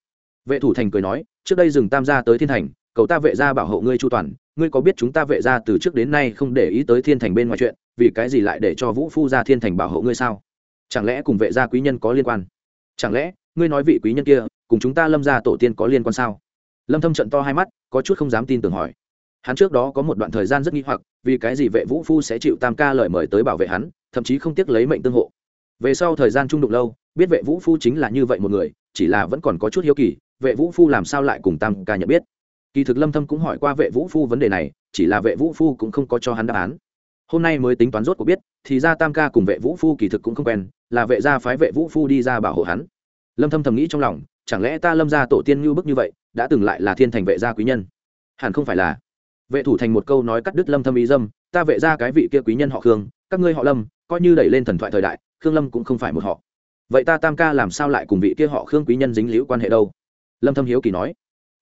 vệ thủ thành cười nói, trước đây dừng tam gia tới thiên thành, cầu ta vệ gia bảo hộ ngươi chu toàn, ngươi có biết chúng ta vệ gia từ trước đến nay không để ý tới thiên thành bên ngoài chuyện, vì cái gì lại để cho vũ phu gia thiên thành bảo hộ ngươi sao? Chẳng lẽ cùng vệ gia quý nhân có liên quan? Chẳng lẽ, ngươi nói vị quý nhân kia, cùng chúng ta lâm gia tổ tiên có liên quan sao? Lâm thâm trận to hai mắt, có chút không dám tin tưởng hỏi. Hắn trước đó có một đoạn thời gian rất nghi hoặc, vì cái gì vệ vũ phu sẽ chịu tam ca lời mời tới bảo vệ hắn, thậm chí không tiếc lấy mệnh tương hộ. Về sau thời gian trung đụng lâu, biết vệ vũ phu chính là như vậy một người, chỉ là vẫn còn có chút hiếu kỳ vệ vũ phu làm sao lại cùng tam ca nhận biết? Kỳ thực lâm thâm cũng hỏi qua vệ vũ phu vấn đề này, chỉ là vệ vũ phu cũng không có cho hắn đáp án. Hôm nay mới tính toán rốt của biết, thì ra tam ca cùng vệ vũ phu kỳ thực cũng không quen, là vệ gia phái vệ vũ phu đi ra bảo hộ hắn. Lâm thâm thầm nghĩ trong lòng, chẳng lẽ ta lâm gia tổ tiên như bức như vậy, đã từng lại là thiên thành vệ gia quý nhân? Hẳn không phải là. Vệ thủ thành một câu nói cắt đứt lâm thâm ý dâm, ta vệ gia cái vị kia quý nhân họ khương, các ngươi họ lâm, coi như đẩy lên thần thoại thời đại, khương lâm cũng không phải một họ. Vậy ta tam ca làm sao lại cùng vị kia họ khương quý nhân dính liễu quan hệ đâu? Lâm thâm hiếu kỳ nói.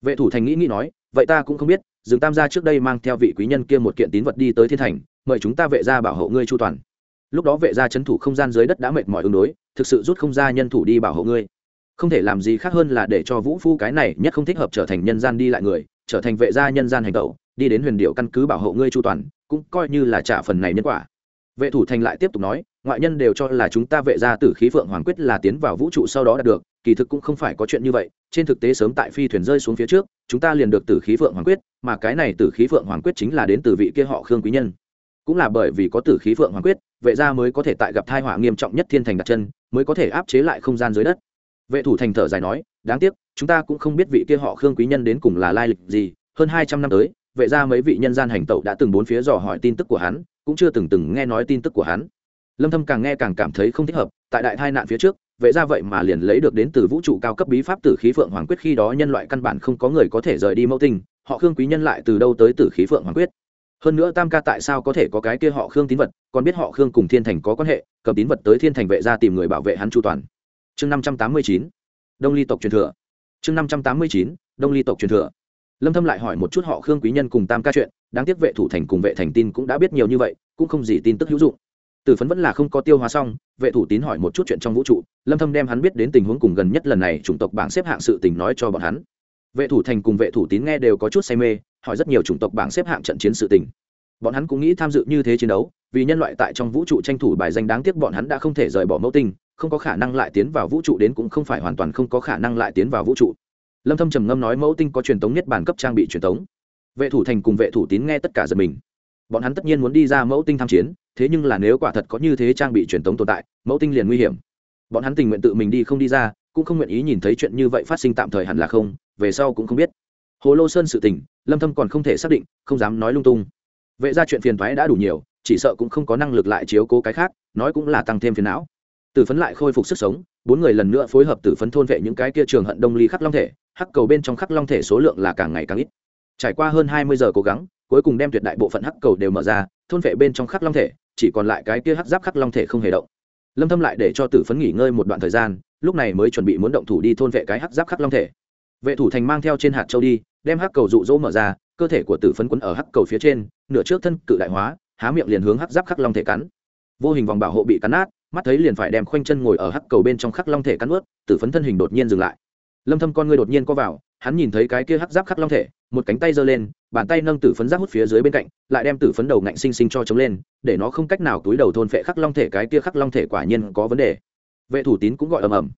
Vệ thủ thành nghĩ nghĩ nói, vậy ta cũng không biết Dương tam gia trước đây mang theo vị quý nhân kia một kiện tín vật đi tới thiên thành, mời chúng ta vệ gia bảo hộ ngươi chu toàn. Lúc đó vệ gia chấn thủ không gian dưới đất đã mệt mỏi ứng đối, thực sự rút không ra nhân thủ đi bảo hộ ngươi. Không thể làm gì khác hơn là để cho vũ phu cái này nhất không thích hợp trở thành nhân gian đi lại người, trở thành vệ gia nhân gian hành tẩu, đi đến huyền điệu căn cứ bảo hộ ngươi chu toàn, cũng coi như là trả phần này nhân quả. Vệ thủ thành lại tiếp tục nói ngoại nhân đều cho là chúng ta vệ gia tử khí phượng hoàng quyết là tiến vào vũ trụ sau đó đạt được, kỳ thực cũng không phải có chuyện như vậy, trên thực tế sớm tại phi thuyền rơi xuống phía trước, chúng ta liền được tử khí phượng hoàng quyết, mà cái này tử khí phượng hoàng quyết chính là đến từ vị kia họ khương quý nhân. Cũng là bởi vì có tử khí phượng hoàng quyết, vệ gia mới có thể tại gặp thai họa nghiêm trọng nhất thiên thành đặt chân, mới có thể áp chế lại không gian dưới đất. Vệ thủ thành thở dài nói, đáng tiếc, chúng ta cũng không biết vị kia họ khương quý nhân đến cùng là lai lịch gì, hơn hai trăm năm tới, vệ gia mấy vị nhân gian hành tẩu đã từng bốn phía dò hỏi tin tức của hắn, cũng chưa từng từng nghe nói tin tức của hắn lâm thâm càng nghe càng cảm thấy không thích hợp, tại đại tai nạn phía trước, vệ gia vậy mà liền lấy được đến từ vũ trụ cao cấp bí pháp tử khí phượng hoàng quyết khi đó nhân loại căn bản không có người có thể rời đi mẫu tinh, họ khương quý nhân lại từ đâu tới tử khí phượng hoàng quyết? Hơn nữa tam ca tại sao có thể có cái kia họ khương tín vật, còn biết họ khương cùng thiên thành có quan hệ, cầm tín vật tới thiên thành vệ gia tìm người bảo vệ hắn chu toàn. Chương 589 đông ly tộc truyền thừa. Chương 589 đông ly tộc truyền thừa. Lâm thâm lại hỏi một chút họ khương quý nhân cùng tam ca chuyện, đáng tiếc vệ thủ thành cùng vệ thành tin cũng đã biết nhiều như vậy, cũng không gì tin tức hữu dụng tử phấn vẫn là không có tiêu hóa xong, vệ thủ tín hỏi một chút chuyện trong vũ trụ, lâm thâm đem hắn biết đến tình huống cùng gần nhất lần này chủng tộc bảng xếp hạng sự tình nói cho bọn hắn. Vệ thủ thành cùng vệ thủ tín nghe đều có chút say mê, hỏi rất nhiều chủng tộc bảng xếp hạng trận chiến sự tình. Bọn hắn cũng nghĩ tham dự như thế chiến đấu, vì nhân loại tại trong vũ trụ tranh thủ bài danh đáng tiếc bọn hắn đã không thể rời bỏ mẫu tinh, không có khả năng lại tiến vào vũ trụ đến cũng không phải hoàn toàn không có khả năng lại tiến vào vũ trụ. Lâm thâm trầm ngâm nói mẫu tinh có truyền tống nhất bản cấp trang bị truyền tống. Vệ thủ thành cùng vệ thủ tín nghe tất cả giật mình bọn hắn tất nhiên muốn đi ra mẫu tinh tham chiến, thế nhưng là nếu quả thật có như thế trang bị truyền thống tồn tại, mẫu tinh liền nguy hiểm. Bọn hắn tình nguyện tự mình đi không đi ra, cũng không nguyện ý nhìn thấy chuyện như vậy phát sinh tạm thời hẳn là không, về sau cũng không biết. Hồ lô sơn sự tình, lâm thâm còn không thể xác định, không dám nói lung tung. Vệ ra chuyện phiền toái đã đủ nhiều, chỉ sợ cũng không có năng lực lại chiếu cố cái khác, nói cũng là tăng thêm phiền não. Tử phấn lại khôi phục sức sống, bốn người lần nữa phối hợp tử phấn thôn vệ những cái kia trường hận đông ly khắc long thể, hắc cầu bên trong khắc long thể số lượng là càng ngày càng ít. Trải qua hơn hai mươi giờ cố gắng cuối cùng đem tuyệt đại bộ phận hắc cầu đều mở ra, thôn vệ bên trong khắc long thể, chỉ còn lại cái kia hắc giáp khắc long thể không hề động. Lâm thâm lại để cho tử phấn nghỉ ngơi một đoạn thời gian, lúc này mới chuẩn bị muốn động thủ đi thôn vệ cái hắc giáp khắc long thể. Vệ thủ thành mang theo trên hạt châu đi, đem hắc cầu dụ dỗ mở ra, cơ thể của tử phấn quấn ở hắc cầu phía trên, nửa trước thân cự đại hóa, há miệng liền hướng hắc giáp khắc long thể cắn. Vô hình vòng bảo hộ bị cắn nát, mắt thấy liền phải đem khoanh chân ngồi ở hắc cầu bên trong khắc long thể cắn ướt, tử phấn thân hình đột nhiên dừng lại. Lâm thâm con ngươi đột nhiên co vào, hắn nhìn thấy cái kia hắc giáp khắc long thể một cánh tay giơ lên, bàn tay nâng tử phấn giáp hút phía dưới bên cạnh, lại đem tử phấn đầu ngạnh sinh sinh cho chống lên, để nó không cách nào túi đầu thôn phệ khắc long thể, cái kia khắc long thể quả nhiên có vấn đề. Vệ thủ tín cũng gọi ầm ầm.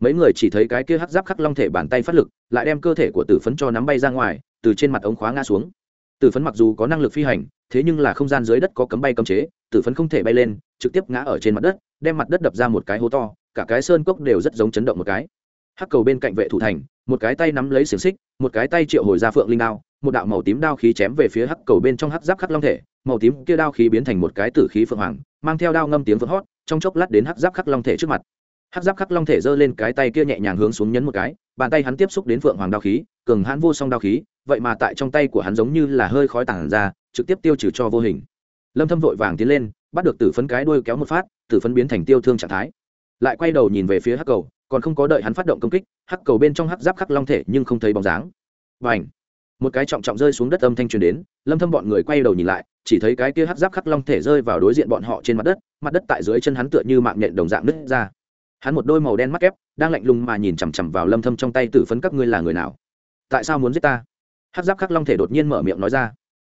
Mấy người chỉ thấy cái kia hắc giáp khắc long thể bàn tay phát lực, lại đem cơ thể của tử phấn cho nắm bay ra ngoài, từ trên mặt ống khóa ngã xuống. Tử phấn mặc dù có năng lực phi hành, thế nhưng là không gian dưới đất có cấm bay cấm chế, tử phấn không thể bay lên, trực tiếp ngã ở trên mặt đất, đem mặt đất đập ra một cái hố to, cả cái sơn cốc đều rất giống chấn động một cái hắc cầu bên cạnh vệ thủ thành, một cái tay nắm lấy xiềng xích, một cái tay triệu hồi ra phượng linh đao, một đạo màu tím đao khí chém về phía hắc cầu bên trong hắc giáp khắc long thể, màu tím kia đao khí biến thành một cái tử khí phượng hoàng, mang theo đao ngâm tiếng vỡ hót, trong chốc lát đến hắc giáp khắc long thể trước mặt. Hắc giáp khắc long thể giơ lên cái tay kia nhẹ nhàng hướng xuống nhấn một cái, bàn tay hắn tiếp xúc đến phượng hoàng đao khí, cường hãn vô song đao khí, vậy mà tại trong tay của hắn giống như là hơi khói tản ra, trực tiếp tiêu trừ cho vô hình. Lâm thâm vội vàng tiến lên, bắt được tử phấn cái đuôi kéo một phát, tử phấn biến thành tiêu thương trạng thái. Lại quay đầu nhìn về phía hắc cầu còn không có đợi hắn phát động công kích, hắc cầu bên trong hắc giáp khắc long thể nhưng không thấy bóng dáng. Và ảnh một cái trọng trọng rơi xuống đất âm thanh truyền đến, lâm thâm bọn người quay đầu nhìn lại, chỉ thấy cái kia hắc giáp khắc long thể rơi vào đối diện bọn họ trên mặt đất mặt đất tại dưới chân hắn tựa như mạng nhện đồng dạng nứt ra. Hắn một đôi màu đen mắt kép, đang lạnh lùng mà nhìn chằm chằm vào lâm thâm trong tay tử phấn các ngươi là người nào? Tại sao muốn giết ta? Hắc giáp khắc long thể đột nhiên mở miệng nói ra.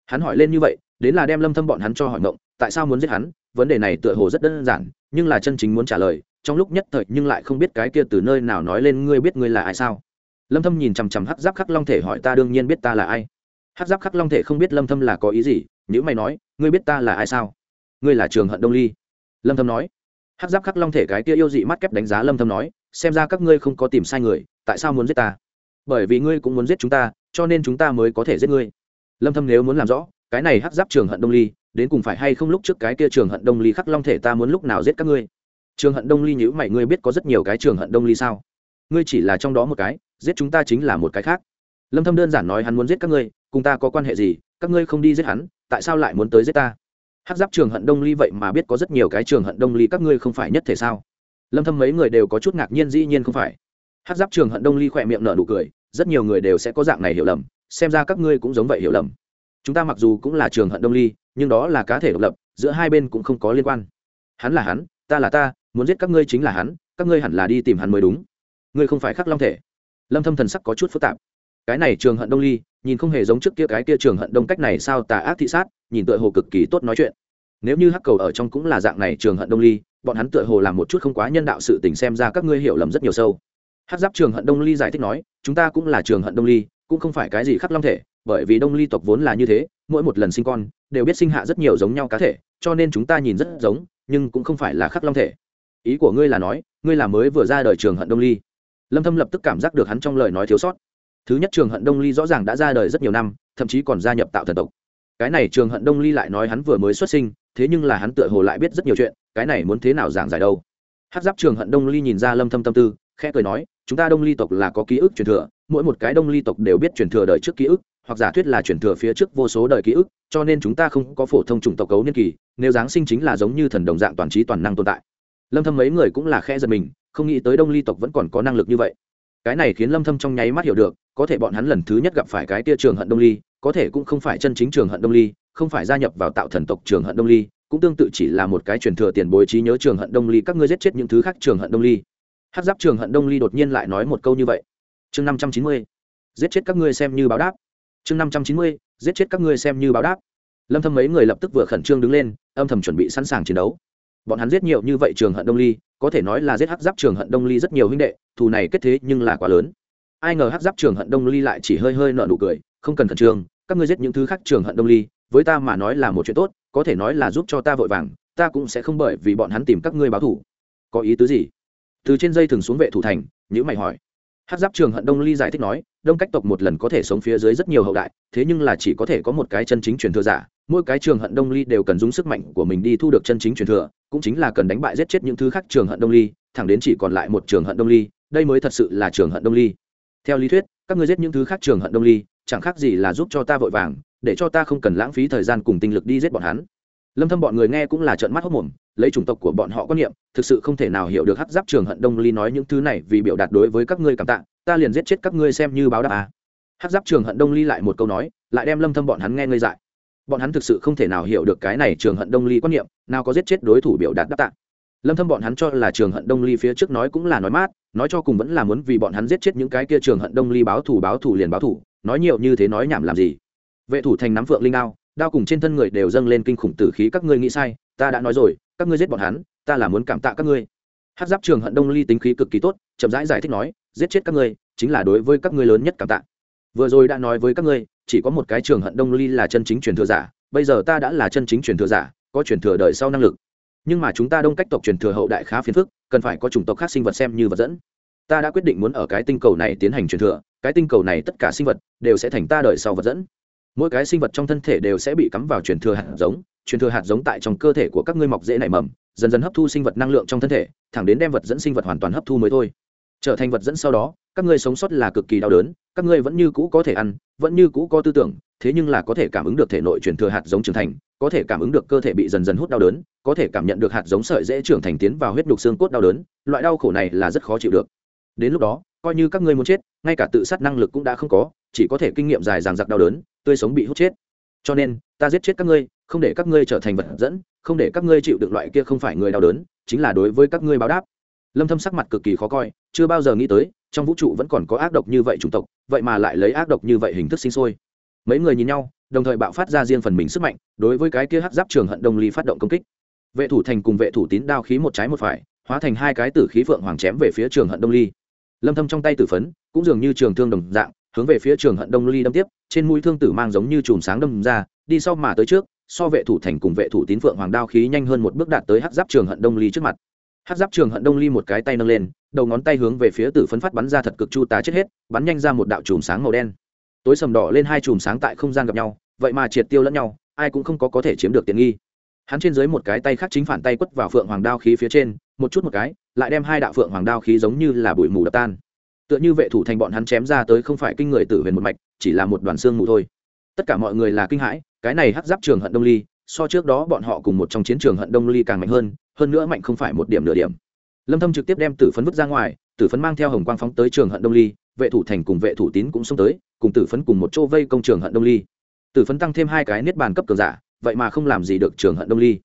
Hắn hỏi lên như vậy, đến là đem lâm thâm bọn hắn cho hỏi ngộng, tại sao muốn giết hắn? Vấn đề này tựa hồ rất đơn giản, nhưng là chân chính muốn trả lời trong lúc nhất thời nhưng lại không biết cái kia từ nơi nào nói lên ngươi biết ngươi là ai sao? Lâm thâm nhìn chằm chằm hắc giáp khắc long thể hỏi ta đương nhiên biết ta là ai. Hắc giáp khắc long thể không biết lâm thâm là có ý gì, nếu mày nói, ngươi biết ta là ai sao? Ngươi là trường hận đông ly. Lâm thâm nói. Hắc giáp khắc long thể cái kia yêu dị mắt kép đánh giá lâm thâm nói, xem ra các ngươi không có tìm sai người, tại sao muốn giết ta? Bởi vì ngươi cũng muốn giết chúng ta, cho nên chúng ta mới có thể giết ngươi. Lâm thâm nếu muốn làm rõ, cái này hắc giáp trường hận đông ly, đến cùng phải hay không lúc trước cái kia trường hận đông ly khắc long thể ta muốn lúc nào giết các ngươi? Trường hận đông ly nhữ mày, ngươi biết có rất nhiều cái trường hận đông ly sao? Ngươi chỉ là trong đó một cái, giết chúng ta chính là một cái khác. Lâm thâm đơn giản nói hắn muốn giết các ngươi, cùng ta có quan hệ gì? Các ngươi không đi giết hắn, tại sao lại muốn tới giết ta? Hắc giáp trường hận đông ly vậy mà biết có rất nhiều cái trường hận đông ly, các ngươi không phải nhất thể sao? Lâm thâm mấy người đều có chút ngạc nhiên, dĩ nhiên không phải. Hắc giáp trường hận đông ly khỏe miệng nở nụ cười, rất nhiều người đều sẽ có dạng này hiểu lầm, xem ra các ngươi cũng giống vậy hiểu lầm. Chúng ta mặc dù cũng là trường hận đông ly, nhưng đó là cá thể độc lập, giữa hai bên cũng không có liên quan. Hắn là hắn, ta là ta muốn giết các ngươi chính là hắn, các ngươi hẳn là đi tìm hắn mới đúng. Ngươi không phải khắc long thể. Lâm thâm thần sắc có chút phức tạp. Cái này trường hận đông ly, nhìn không hề giống trước kia cái kia trường hận đông cách này sao tà ác thị sát, nhìn tựa hồ cực kỳ tốt nói chuyện. Nếu như hắc cầu ở trong cũng là dạng này trường hận đông ly, bọn hắn tựa hồ làm một chút không quá nhân đạo sự tình xem ra các ngươi hiểu lầm rất nhiều sâu. Hắc giáp trường hận đông ly giải thích nói, chúng ta cũng là trường hận đông ly, cũng không phải cái gì khắc long thể, bởi vì đông ly tộc vốn là như thế, mỗi một lần sinh con, đều biết sinh hạ rất nhiều giống nhau cá thể, cho nên chúng ta nhìn rất giống, nhưng cũng không phải là khắc long thể ý của ngươi là nói, ngươi là mới vừa ra đời trường hận đông ly. Lâm thâm lập tức cảm giác được hắn trong lời nói thiếu sót. Thứ nhất, trường hận đông ly rõ ràng đã ra đời rất nhiều năm, thậm chí còn gia nhập tạo thần tộc. Cái này trường hận đông ly lại nói hắn vừa mới xuất sinh, thế nhưng là hắn tựa hồ lại biết rất nhiều chuyện, cái này muốn thế nào giảng giải đâu. Hát giáp trường hận đông ly nhìn ra lâm thâm tâm tư, khẽ cười nói, chúng ta đông ly tộc là có ký ức truyền thừa, mỗi một cái đông ly tộc đều biết truyền thừa đời trước ký ức, hoặc giả thuyết là truyền thừa phía trước vô số đời ký ức, cho nên chúng ta không có phổ thông chủng tộc cấu niên kỳ, nếu giáng sinh chính là giống như thần đồng dạng toàn trí toàn năng tồn tại lâm thâm mấy người cũng là khẽ giật mình, không nghĩ tới đông ly tộc vẫn còn có năng lực như vậy. Cái này khiến lâm thâm trong nháy mắt hiểu được, có thể bọn hắn lần thứ nhất gặp phải cái tia trường hận đông ly, có thể cũng không phải chân chính trường hận đông ly, không phải gia nhập vào tạo thần tộc trường hận đông ly, cũng tương tự chỉ là một cái truyền thừa tiền bối trí nhớ trường hận đông ly, các ngươi giết chết những thứ khác trường hận đông ly. Hát giáp trường hận đông ly đột nhiên lại nói một câu như vậy. Chương năm trăm chín mươi, giết chết các ngươi xem như báo đáp. Chương năm trăm chín mươi, giết chết các ngươi xem như báo đáp. Lâm thâm mấy người lập tức vừa khẩn trương đứng lên, âm thầm chuẩn bị sẵn sàng chiến đấu bọn hắn giết nhiều như vậy trường hận đông ly, có thể nói là giết hắc giáp trường hận đông ly rất nhiều huynh đệ, thù này kết thế nhưng là quá lớn. Ai ngờ hắc giáp trường hận đông ly lại chỉ hơi hơi nợ nụ cười, không cần khẩn trương, các ngươi giết những thứ khác trường hận đông ly, với ta mà nói là một chuyện tốt, có thể nói là giúp cho ta vội vàng, ta cũng sẽ không bởi vì bọn hắn tìm các ngươi báo thủ có ý tứ gì? Từ trên dây thường xuống vệ thủ thành nhữ mày hỏi hát giáp trường hận đông ly giải thích nói, đông cách tộc một lần có thể sống phía dưới rất nhiều hậu đại, thế nhưng là chỉ có thể có một cái chân chính truyền thừa giả, mỗi cái trường hận đông ly đều cần dùng sức mạnh của mình đi thu được chân chính truyền thừa, cũng chính là cần đánh bại giết chết những thứ khác trường hận đông ly, thẳng đến chỉ còn lại một trường hận đông ly, đây mới thật sự là trường hận đông ly. Theo lý thuyết, các ngươi giết những thứ khác trường hận đông ly, chẳng khác gì là giúp cho ta vội vàng, để cho ta không cần lãng phí thời gian cùng tinh lực đi giết bọn hắn. Lâm thâm bọn người nghe cũng là trợn mắt hốt mồm lấy chủng tộc của bọn họ quan niệm, thực sự không thể nào hiểu được hắc giáp trường hận đông ly nói những thứ này vì biểu đạt đối với các ngươi cảm tạ, ta liền giết chết các ngươi xem như báo đáp à. hắc giáp trường hận đông ly lại một câu nói, lại đem lâm thâm bọn hắn nghe ngây dại. Bọn hắn thực sự không thể nào hiểu được cái này trường hận đông ly quan niệm, nào có giết chết đối thủ biểu đạt đáp tạ. Lâm thâm bọn hắn cho là trường hận đông ly phía trước nói cũng là nói mát, nói cho cùng vẫn là muốn vì bọn hắn giết chết những cái kia trường hận đông ly báo thủ báo thủ liền báo thủ nói nhiều như thế nói nhảm làm gì. Vệ thủ thành nắm phượng linh ao đao cùng trên thân người đều dâng lên kinh khủng tử khí các ngươi nghĩ sai ta đã nói rồi các ngươi giết bọn hắn ta là muốn cảm tạ các ngươi. Hát giáp trường hận đông ly tính khí cực kỳ tốt chậm rãi giải, giải thích nói giết chết các ngươi chính là đối với các ngươi lớn nhất cảm tạ. Vừa rồi đã nói với các ngươi chỉ có một cái trường hận đông ly là chân chính truyền thừa giả bây giờ ta đã là chân chính truyền thừa giả có truyền thừa đời sau năng lực. Nhưng mà chúng ta đông cách tộc truyền thừa hậu đại khá phiền phức cần phải có chủng tộc khác sinh vật xem như vật dẫn. Ta đã quyết định muốn ở cái tinh cầu này tiến hành truyền thừa cái tinh cầu này tất cả sinh vật đều sẽ thành ta đời sau vật dẫn mỗi cái sinh vật trong thân thể đều sẽ bị cắm vào truyền thừa hạt giống, truyền thừa hạt giống tại trong cơ thể của các ngươi mọc dễ nảy mầm, dần dần hấp thu sinh vật năng lượng trong thân thể, thẳng đến đem vật dẫn sinh vật hoàn toàn hấp thu mới thôi. Trở thành vật dẫn sau đó, các ngươi sống sót là cực kỳ đau đớn, các ngươi vẫn như cũ có thể ăn, vẫn như cũ có tư tưởng, thế nhưng là có thể cảm ứng được thể nội truyền thừa hạt giống trưởng thành, có thể cảm ứng được cơ thể bị dần dần hút đau đớn, có thể cảm nhận được hạt giống sợi dễ trưởng thành tiến vào huyết đục xương cốt đau đớn, loại đau khổ này là rất khó chịu được. Đến lúc đó, coi như các ngươi muốn chết, ngay cả tự sát năng lực cũng đã không có, chỉ có thể kinh nghiệm dài dằng dặc đau đớn tươi sống bị hút chết. Cho nên, ta giết chết các ngươi, không để các ngươi trở thành vật dẫn, không để các ngươi chịu được loại kia không phải người đau đớn, chính là đối với các ngươi báo đáp. Lâm thâm sắc mặt cực kỳ khó coi, chưa bao giờ nghĩ tới, trong vũ trụ vẫn còn có ác độc như vậy chủng tộc, vậy mà lại lấy ác độc như vậy hình thức sinh sôi. Mấy người nhìn nhau, đồng thời bạo phát ra riêng phần mình sức mạnh, đối với cái kia hắc giáp trường hận đông ly phát động công kích. Vệ thủ thành cùng vệ thủ tín đao khí một trái một phải, hóa thành hai cái tử khí phượng hoàng chém về phía trường hận đông ly. Lâm thâm trong tay tử phấn, cũng dường như trường thương đồng dạng hướng về phía trường hận đông ly đâm tiếp, trên mũi thương tử mang giống như chùm sáng đâm ra, đi sau mà tới trước, so vệ thủ thành cùng vệ thủ tín phượng hoàng đao khí nhanh hơn một bước đạt tới hắc giáp trường hận đông ly trước mặt. Hắc giáp trường hận đông ly một cái tay nâng lên, đầu ngón tay hướng về phía tử phấn phát bắn ra thật cực chu tá chết hết, bắn nhanh ra một đạo chùm sáng màu đen. Tối sầm đỏ lên hai chùm sáng tại không gian gặp nhau, vậy mà triệt tiêu lẫn nhau, ai cũng không có có thể chiếm được tiện nghi. Hắn trên dưới một cái tay khác chính phản tay quất vào phượng hoàng đao khí phía trên, một chút một cái, lại đem hai đạo phượng hoàng đao khí giống như là bụi mù đập tan tựa như vệ thủ thành bọn hắn chém ra tới không phải kinh người tử huyền một mạch, chỉ là một đoàn xương mù thôi. Tất cả mọi người là kinh hãi, cái này hắc giáp trường hận đông ly, so trước đó bọn họ cùng một trong chiến trường hận đông ly càng mạnh hơn hơn nữa mạnh không phải một điểm nửa điểm. Lâm thâm trực tiếp đem tử phấn vứt ra ngoài, tử phấn mang theo hồng quang phóng tới trường hận đông ly, vệ thủ thành cùng vệ thủ tín cũng xông tới, cùng tử phấn cùng một chỗ vây công trường hận đông ly. Tử phấn tăng thêm hai cái niết bàn cấp cường giả, vậy mà không làm gì được trường hận đông ly.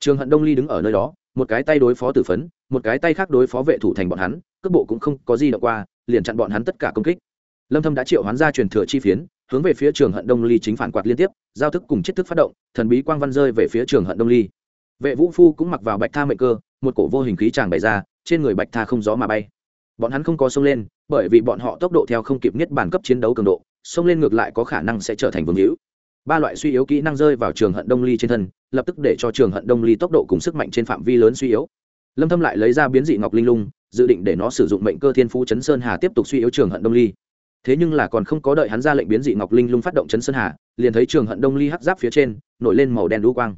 Trường hận đông ly đứng ở nơi đó, một cái tay đối phó tử phấn, một cái tay khác đối phó vệ thủ thành bọn hắn, cước bộ cũng không có gì đọc qua liền chặn bọn hắn tất cả công kích. Lâm thâm đã triệu hoán ra truyền thừa chi phiến, hướng về phía trường hận đông ly chính phản quạt liên tiếp, giao thức cùng chiết thức phát động, thần bí quang văn rơi về phía trường hận đông ly. Vệ vũ phu cũng mặc vào bạch tha mệnh cơ, một cổ vô hình khí tràng bày ra, trên người bạch tha không gió mà bay. Bọn hắn không có xông lên, bởi vì bọn họ tốc độ theo không kịp nhất bản cấp chiến đấu cường độ, xông lên ngược lại có khả năng sẽ trở thành vương hữu. Ba loại suy yếu kỹ năng rơi vào trường hận đông ly trên thân, lập tức để cho trường hận đông ly tốc độ cùng sức mạnh trên phạm vi lớn suy yếu. Lâm thâm lại lấy ra biến dị ngọc linh lung dự định để nó sử dụng mệnh cơ thiên phú chấn sơn hà tiếp tục suy yếu trường hận đông ly. Thế nhưng là còn không có đợi hắn ra lệnh biến dị ngọc linh lung phát động chấn sơn hà, liền thấy trường hận đông ly hắc giáp phía trên, nổi lên màu đen đu quang.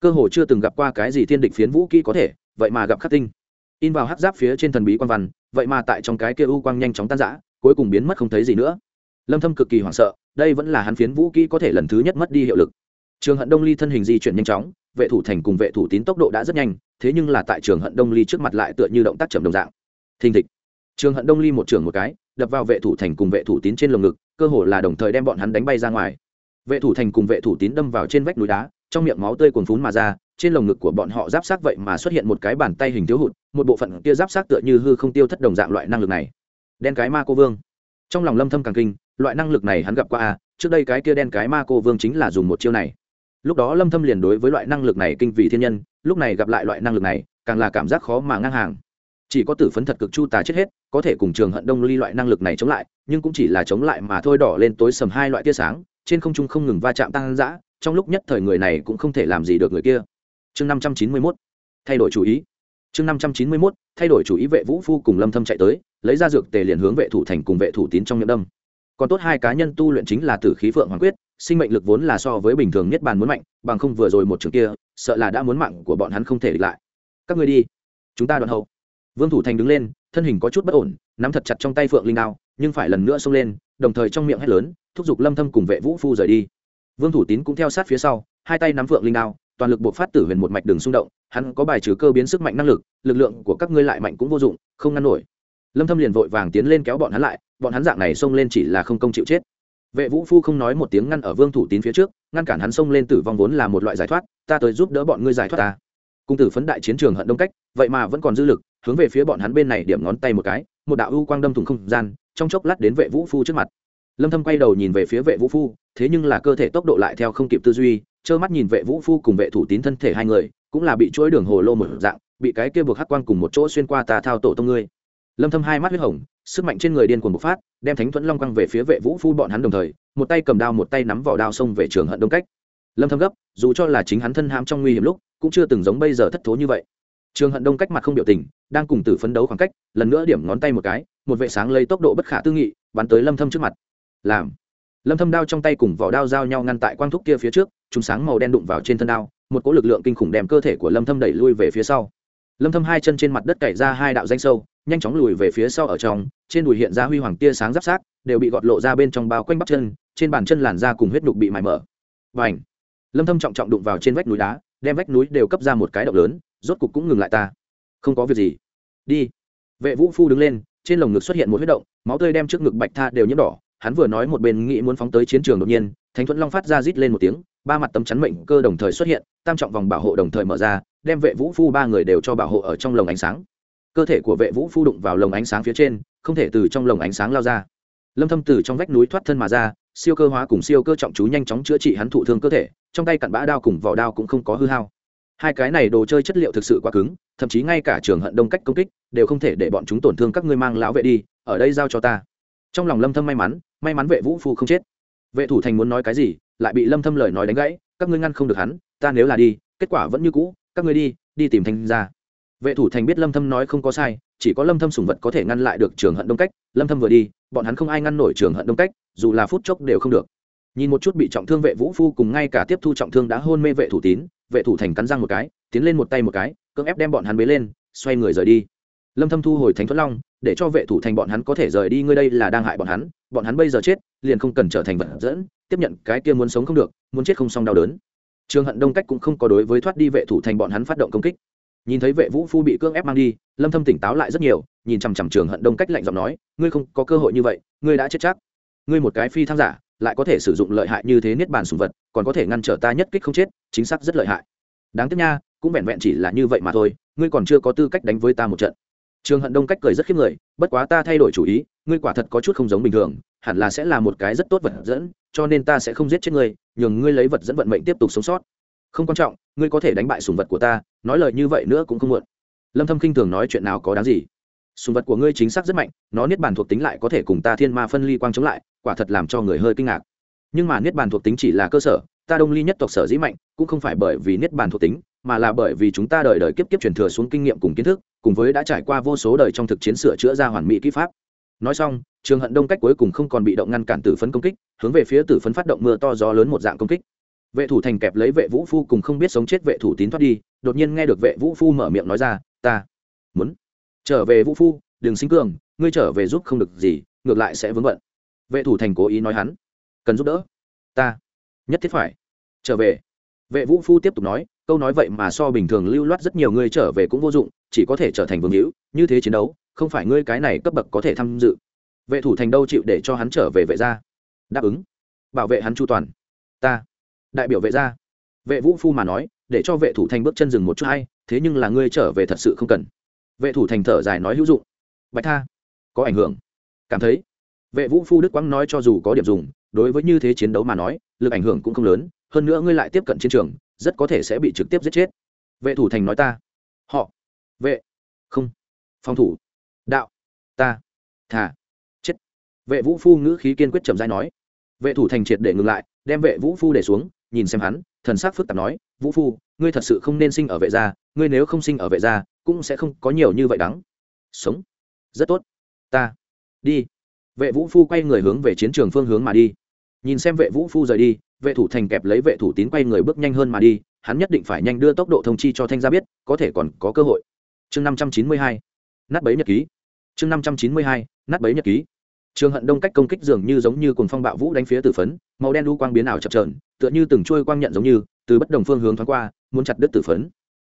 Cơ hồ chưa từng gặp qua cái gì thiên địch phiến vũ kỹ có thể, vậy mà gặp khắc tinh. In vào hắc giáp phía trên thần bí quan văn, vậy mà tại trong cái kia u quang nhanh chóng tan rã, cuối cùng biến mất không thấy gì nữa. Lâm thâm cực kỳ hoảng sợ, đây vẫn là hắn phiến vũ kỹ có thể lần thứ nhất mất đi hiệu lực trường hận đông ly thân hình di chuyển nhanh chóng, vệ thủ thành cùng vệ thủ tín tốc độ đã rất nhanh, thế nhưng là tại trường hận đông ly trước mặt lại tựa như động tác chậm đồng dạng. Thình thịch. Trường hận đông ly một trường một cái, đập vào vệ thủ thành cùng vệ thủ tín trên lồng ngực, cơ hồ là đồng thời đem bọn hắn đánh bay ra ngoài. Vệ thủ thành cùng vệ thủ tín đâm vào trên vách núi đá, trong miệng máu tươi cuồn phún mà ra, trên lồng ngực của bọn họ giáp sát vậy mà xuất hiện một cái bàn tay hình thiếu hụt, một bộ phận kia giáp sát tựa như hư không tiêu thất đồng dạng loại năng lực này. Đen cái ma cô vương. Trong lòng lâm thâm càng kinh, loại năng lực này hắn gặp qua à trước đây cái kia đen cái ma cô vương chính là dùng một chiêu này lúc đó lâm thâm liền đối với loại năng lực này kinh vì thiên nhân, lúc này gặp lại loại năng lực này, càng là cảm giác khó mà ngang hàng. Chỉ có tử phấn thật cực chu tà chết hết, có thể cùng trường hận đông ly loại năng lực này chống lại, nhưng cũng chỉ là chống lại mà thôi, đỏ lên tối sầm hai loại tia sáng, trên không trung không ngừng va chạm tăng dã, trong lúc nhất thời người này cũng không thể làm gì được người kia. Chương 591 thay đổi chủ ý. Chương 591 thay đổi chủ ý vệ vũ phu cùng lâm thâm chạy tới, lấy ra dược tề liền hướng vệ thủ thành cùng vệ thủ tín trong miệng đâm còn tốt hai cá nhân tu luyện chính là tử khí phượng hoàng quyết, sinh mệnh lực vốn là so với bình thường nhất bàn muốn mạnh, bằng không vừa rồi một trường kia, sợ là đã muốn mạng của bọn hắn không thể địch lại. Các ngươi đi. Chúng ta đoạn hậu. Vương thủ thành đứng lên, thân hình có chút bất ổn, nắm thật chặt trong tay phượng linh đao, nhưng phải lần nữa xông lên, đồng thời trong miệng hét lớn, thúc giục lâm thâm cùng vệ vũ phu rời đi. Vương thủ tín cũng theo sát phía sau, hai tay nắm phượng linh đao, toàn lực buộc phát tử huyền một mạch đường xung động, hắn có bài trừ cơ biến sức mạnh năng lực lực lượng của các ngươi lại mạnh cũng vô dụng, không ngăn nổi lâm thâm liền vội vàng tiến lên kéo bọn hắn lại, bọn hắn dạng này xông lên chỉ là không công chịu chết. Vệ vũ phu không nói một tiếng ngăn ở vương thủ tín phía trước, ngăn cản hắn xông lên tử vong vốn là một loại giải thoát, ta tới giúp đỡ bọn ngươi giải thoát ta. Cung tử phấn đại chiến trường hận đông cách, vậy mà vẫn còn dư lực, hướng về phía bọn hắn bên này điểm ngón tay một cái, một đạo ưu quang đâm thủng không gian, trong chốc lát đến vệ vũ phu trước mặt. Lâm thâm quay đầu nhìn về phía vệ vũ phu, thế nhưng là cơ thể tốc độ lại theo không kịp tư duy, trơ mắt nhìn vệ vũ phu cùng vệ thủ tín thân thể hai người, cũng là bị chuỗi đường hồ lô một dạng, bị cái kia buộc hắc quang cùng một chỗ xuyên qua tà thao tổ tông ngươi lâm thâm hai mắt huyết hồng, sức mạnh trên người điên cuồng bộc phát, đem thánh thuẫn long quang về phía vệ vũ phu bọn hắn đồng thời, một tay cầm đao một tay nắm vỏ đao xông về trường hận đông cách. Lâm thâm gấp, dù cho là chính hắn thân ham trong nguy hiểm lúc, cũng chưa từng giống bây giờ thất thố như vậy. Trường hận đông cách mặt không biểu tình, đang cùng tử phấn đấu khoảng cách, lần nữa điểm ngón tay một cái, một vệ sáng lấy tốc độ bất khả tư nghị, bắn tới lâm thâm trước mặt. Làm. Lâm thâm đao trong tay cùng vỏ đao giao nhau ngăn tại quang thúc kia phía trước chúng sáng màu đen đụng vào trên thân đao, một cỗ lực lượng kinh khủng đem cơ thể của lâm thâm đẩy lui về phía sau lâm thâm hai chân trên mặt đất cày ra hai đạo danh sâu, nhanh chóng lùi về phía sau ở trong, trên đùi hiện ra huy hoàng tia sáng giáp sát, đều bị gọt lộ ra bên trong bao quanh bắp chân, trên bàn chân làn da cùng huyết nhục bị mài mở. Và ảnh lâm thâm trọng trọng đụng vào trên vách núi đá, đem vách núi đều cấp ra một cái động lớn, rốt cục cũng ngừng lại ta. Không có việc gì. Đi! Vệ vũ phu đứng lên, trên lồng ngực xuất hiện một huyết động, máu tươi đem trước ngực bạch tha đều nhiễm đỏ, hắn vừa nói một bên nghĩ muốn phóng tới chiến trường đột nhiên, thánh thuẫn long phát ra rít lên một tiếng, ba mặt tấm chắn mệnh cơ đồng thời xuất hiện, tam trọng vòng bảo hộ đồng thời mở ra đem vệ vũ phu ba người đều cho bảo hộ ở trong lồng ánh sáng. Cơ thể của vệ vũ phu đụng vào lồng ánh sáng phía trên, không thể từ trong lồng ánh sáng lao ra. Lâm thâm từ trong vách núi thoát thân mà ra, siêu cơ hóa cùng siêu cơ trọng chú nhanh chóng chữa trị hắn thụ thương cơ thể, trong tay cặn bã đao cùng vỏ đao cũng không có hư hao. Hai cái này đồ chơi chất liệu thực sự quá cứng, thậm chí ngay cả trường hận đông cách công kích, đều không thể để bọn chúng tổn thương các ngươi mang lão vệ đi, ở đây giao cho ta. Trong lòng lâm thâm may mắn may mắn vệ vũ phu không chết. Vệ thủ thành muốn nói cái gì, lại bị lâm thâm lời nói đánh gãy, các ngươi ngăn không được hắn, ta nếu là đi, kết quả vẫn như cũ các ngươi đi đi tìm thanh ra vệ thủ thành biết lâm thâm nói không có sai, chỉ có lâm thâm sủng vật có thể ngăn lại được trường hận đông cách. Lâm thâm vừa đi, bọn hắn không ai ngăn nổi trường hận đông cách, dù là phút chốc đều không được. Nhìn một chút bị trọng thương vệ vũ phu cùng ngay cả tiếp thu trọng thương đã hôn mê vệ thủ tín, vệ thủ thành cắn răng một cái, tiến lên một tay một cái, cưỡng ép đem bọn hắn bế lên, xoay người rời đi. Lâm thâm thu hồi thánh thuẫn long, để cho vệ thủ thành bọn hắn có thể rời đi, ngươi đây là đang hại bọn hắn bọn hắn bây giờ chết, liền không cần trở thành vật dẫn, tiếp nhận cái kia muốn sống không được, muốn chết không xong đau đớn trường hận đông cách cũng không có đối với thoát đi vệ thủ thành bọn hắn phát động công kích. Nhìn thấy vệ vũ phu bị cưỡng ép mang đi, lâm thâm tỉnh táo lại rất nhiều, nhìn chằm chằm trường hận đông cách lạnh giọng nói, ngươi không có cơ hội như vậy, ngươi đã chết chắc. Ngươi một cái phi thăng giả, lại có thể sử dụng lợi hại như thế niết bàn sùng vật, còn có thể ngăn trở ta nhất kích không chết, chính xác rất lợi hại. Đáng tiếc nha, cũng vẹn vẹn chỉ là như vậy mà thôi, ngươi còn chưa có tư cách đánh với ta một trận trường hận đông cách cười rất khiếp người, bất quá ta thay đổi chủ ý, ngươi quả thật có chút không giống bình thường, hẳn là sẽ là một cái rất tốt vật dẫn, cho nên ta sẽ không giết chết ngươi, nhường ngươi lấy vật dẫn vận mệnh tiếp tục sống sót. Không quan trọng, ngươi có thể đánh bại sùng vật của ta, nói lời như vậy nữa cũng không muộn. Lâm thâm khinh thường nói chuyện nào có đáng gì. Sùng vật của ngươi chính xác rất mạnh, nó niết bàn thuộc tính lại có thể cùng ta thiên ma phân ly quang chống lại, quả thật làm cho người hơi kinh ngạc. Nhưng mà niết bàn thuộc tính chỉ là cơ sở, ta đông ly nhất tộc sở dĩ mạnh, cũng không phải bởi vì niết bàn thuộc tính mà là bởi vì chúng ta đời đời kiếp kiếp truyền thừa xuống kinh nghiệm cùng kiến thức, cùng với đã trải qua vô số đời trong thực chiến sửa chữa ra hoàn mỹ kỹ pháp. Nói xong, trường hận đông cách cuối cùng không còn bị động ngăn cản tử phấn công kích, hướng về phía tử phấn phát động mưa to gió lớn một dạng công kích. Vệ thủ thành kẹp lấy vệ vũ phu cùng không biết sống chết vệ thủ tín thoát đi, đột nhiên nghe được vệ vũ phu mở miệng nói ra, ta muốn trở về vũ phu, đừng sinh cường, ngươi trở về giúp không được gì, ngược lại sẽ vướng bận. Vệ thủ thành cố ý nói hắn, cần giúp đỡ, ta nhất thiết phải trở về. Vệ vũ phu tiếp tục nói câu nói vậy mà so bình thường lưu loát rất nhiều người trở về cũng vô dụng, chỉ có thể trở thành vương hữu, như thế chiến đấu, không phải ngươi cái này cấp bậc có thể tham dự. Vệ thủ thành đâu chịu để cho hắn trở về vệ gia? Đáp ứng. Bảo vệ hắn chu toàn. Ta. Đại biểu vệ gia. Vệ vũ phu mà nói, để cho vệ thủ thành bước chân dừng một chút hay, thế nhưng là ngươi trở về thật sự không cần. Vệ thủ thành thở dài nói hữu dụng. Bạch tha. Có ảnh hưởng. Cảm thấy. Vệ vũ phu đức quang nói cho dù có điểm dùng, đối với như thế chiến đấu mà nói, lực ảnh hưởng cũng không lớn, hơn nữa ngươi lại tiếp cận chiến trường rất có thể sẽ bị trực tiếp giết chết. Vệ thủ thành nói ta. Họ. Vệ. Không. Phòng thủ. Đạo. Ta. Thả chết. Vệ vũ phu ngữ khí kiên quyết trầm dai nói. Vệ thủ thành triệt để ngừng lại, đem vệ vũ phu để xuống, nhìn xem hắn, thần sắc phức tạp nói, vũ phu, ngươi thật sự không nên sinh ở vệ gia, ngươi nếu không sinh ở vệ gia, cũng sẽ không có nhiều như vậy đắng. Sống. Rất tốt. Ta. Đi. Vệ vũ phu quay người hướng về chiến trường phương hướng mà đi. Nhìn xem vệ vũ phu rời đi vệ thủ thành kẹp lấy vệ thủ tín quay người bước nhanh hơn mà đi, hắn nhất định phải nhanh đưa tốc độ thông chi cho thanh gia biết, có thể còn có cơ hội. Chương năm trăm chín mươi hai, nát bấy nhật ký. Chương năm trăm chín mươi hai, nát bấy nhật ký. Trường hận đông cách công kích dường như giống như cùng phong bạo vũ đánh phía tử phấn, màu đen đu quang biến ảo chập trờn tựa như từng trôi quang nhận giống như, từ bất đồng phương hướng thoáng qua, muốn chặt đứt tử phấn.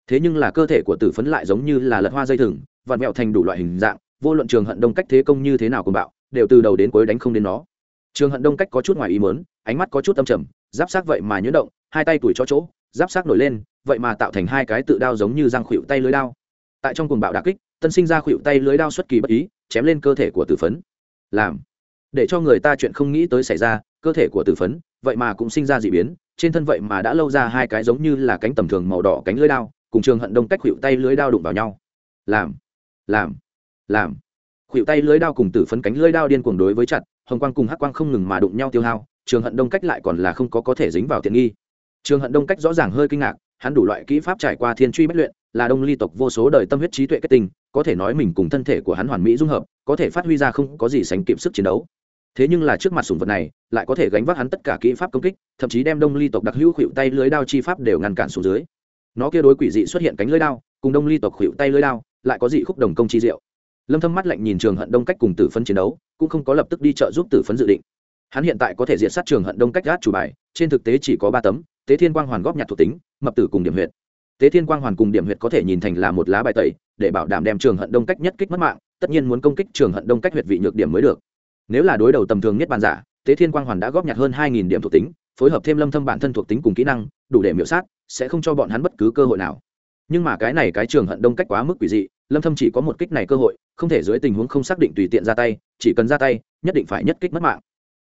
Thế nhưng là cơ thể của tử phấn lại giống như là lật hoa dây thừng, vặn vẹo thành đủ loại hình dạng, vô luận trường hận đông cách thế công như thế nào cùng bạo, đều từ đầu đến cuối đánh không đến nó trường hận đông cách có chút ngoài ý mớn ánh mắt có chút âm trầm, giáp sát vậy mà nhuyễn động, hai tay tuổi cho chỗ, giáp sát nổi lên, vậy mà tạo thành hai cái tự đao giống như răng khuỵu tay lưới đao. Tại trong cuồng bạo đà kích, tân sinh ra khuỵu tay lưới đao xuất kỳ bất ý, chém lên cơ thể của tử phấn. Làm, để cho người ta chuyện không nghĩ tới xảy ra, cơ thể của tử phấn, vậy mà cũng sinh ra dị biến, trên thân vậy mà đã lâu ra hai cái giống như là cánh tầm thường màu đỏ cánh lưới đao, cùng trường hận đông cách khuỵu tay lưới đao đụng vào nhau. Làm làm làm. Khuỵu tay lưới đao cùng tử phấn cánh lưới đao điên cuồng đối với chặt hồng quang cùng hắc quang không ngừng mà đụng nhau tiêu hao, trường hận đông cách lại còn là không có có thể dính vào tiện nghi. Trường hận đông cách rõ ràng hơi kinh ngạc, hắn đủ loại kỹ pháp trải qua thiên truy bất luyện, là đông ly tộc vô số đời tâm huyết trí tuệ kết tinh, có thể nói mình cùng thân thể của hắn hoàn mỹ dung hợp, có thể phát huy ra không có gì sánh kịp sức chiến đấu. Thế nhưng là trước mặt sủng vật này, lại có thể gánh vác hắn tất cả kỹ pháp công kích, thậm chí đem đông ly tộc đặc hữu khuỵu tay lưới đao chi pháp đều ngăn cản xuống dưới. Nó kia đối quỷ dị xuất hiện cánh lưới đao, cùng đông ly tộc khuỵu tay lưới đao, lại có dị khúc đồng công chi diệu. Lâm thâm mắt lạnh nhìn trường hận đông cách cùng tử phân chiến đấu cũng không có lập tức đi trợ giúp tử phấn dự định. Hắn hiện tại có thể diệt sát trường hận đông cách gác chủ bài, trên thực tế chỉ có ba tấm, tế thiên quang hoàn góp nhặt thuộc tính, mập tử cùng điểm huyệt. Tế thiên quang hoàn cùng điểm huyệt có thể nhìn thành là một lá bài tẩy, để bảo đảm đem trường hận đông cách nhất kích mất mạng, tất nhiên muốn công kích trường hận đông cách huyệt vị nhược điểm mới được. Nếu là đối đầu tầm thường nhất bàn giả, tế thiên quang hoàn đã góp nhặt hơn hai nghìn điểm thuộc tính, phối hợp thêm lâm thâm bản thân thuộc tính cùng kỹ năng, đủ để miễu sát, sẽ không cho bọn hắn bất cứ cơ hội nào. Nhưng mà cái này cái trường hận đông cách quá mức quỷ dị lâm thâm chỉ có một kích này cơ hội, không thể dưới tình huống không xác định tùy tiện ra tay, chỉ cần ra tay, nhất định phải nhất kích mất mạng.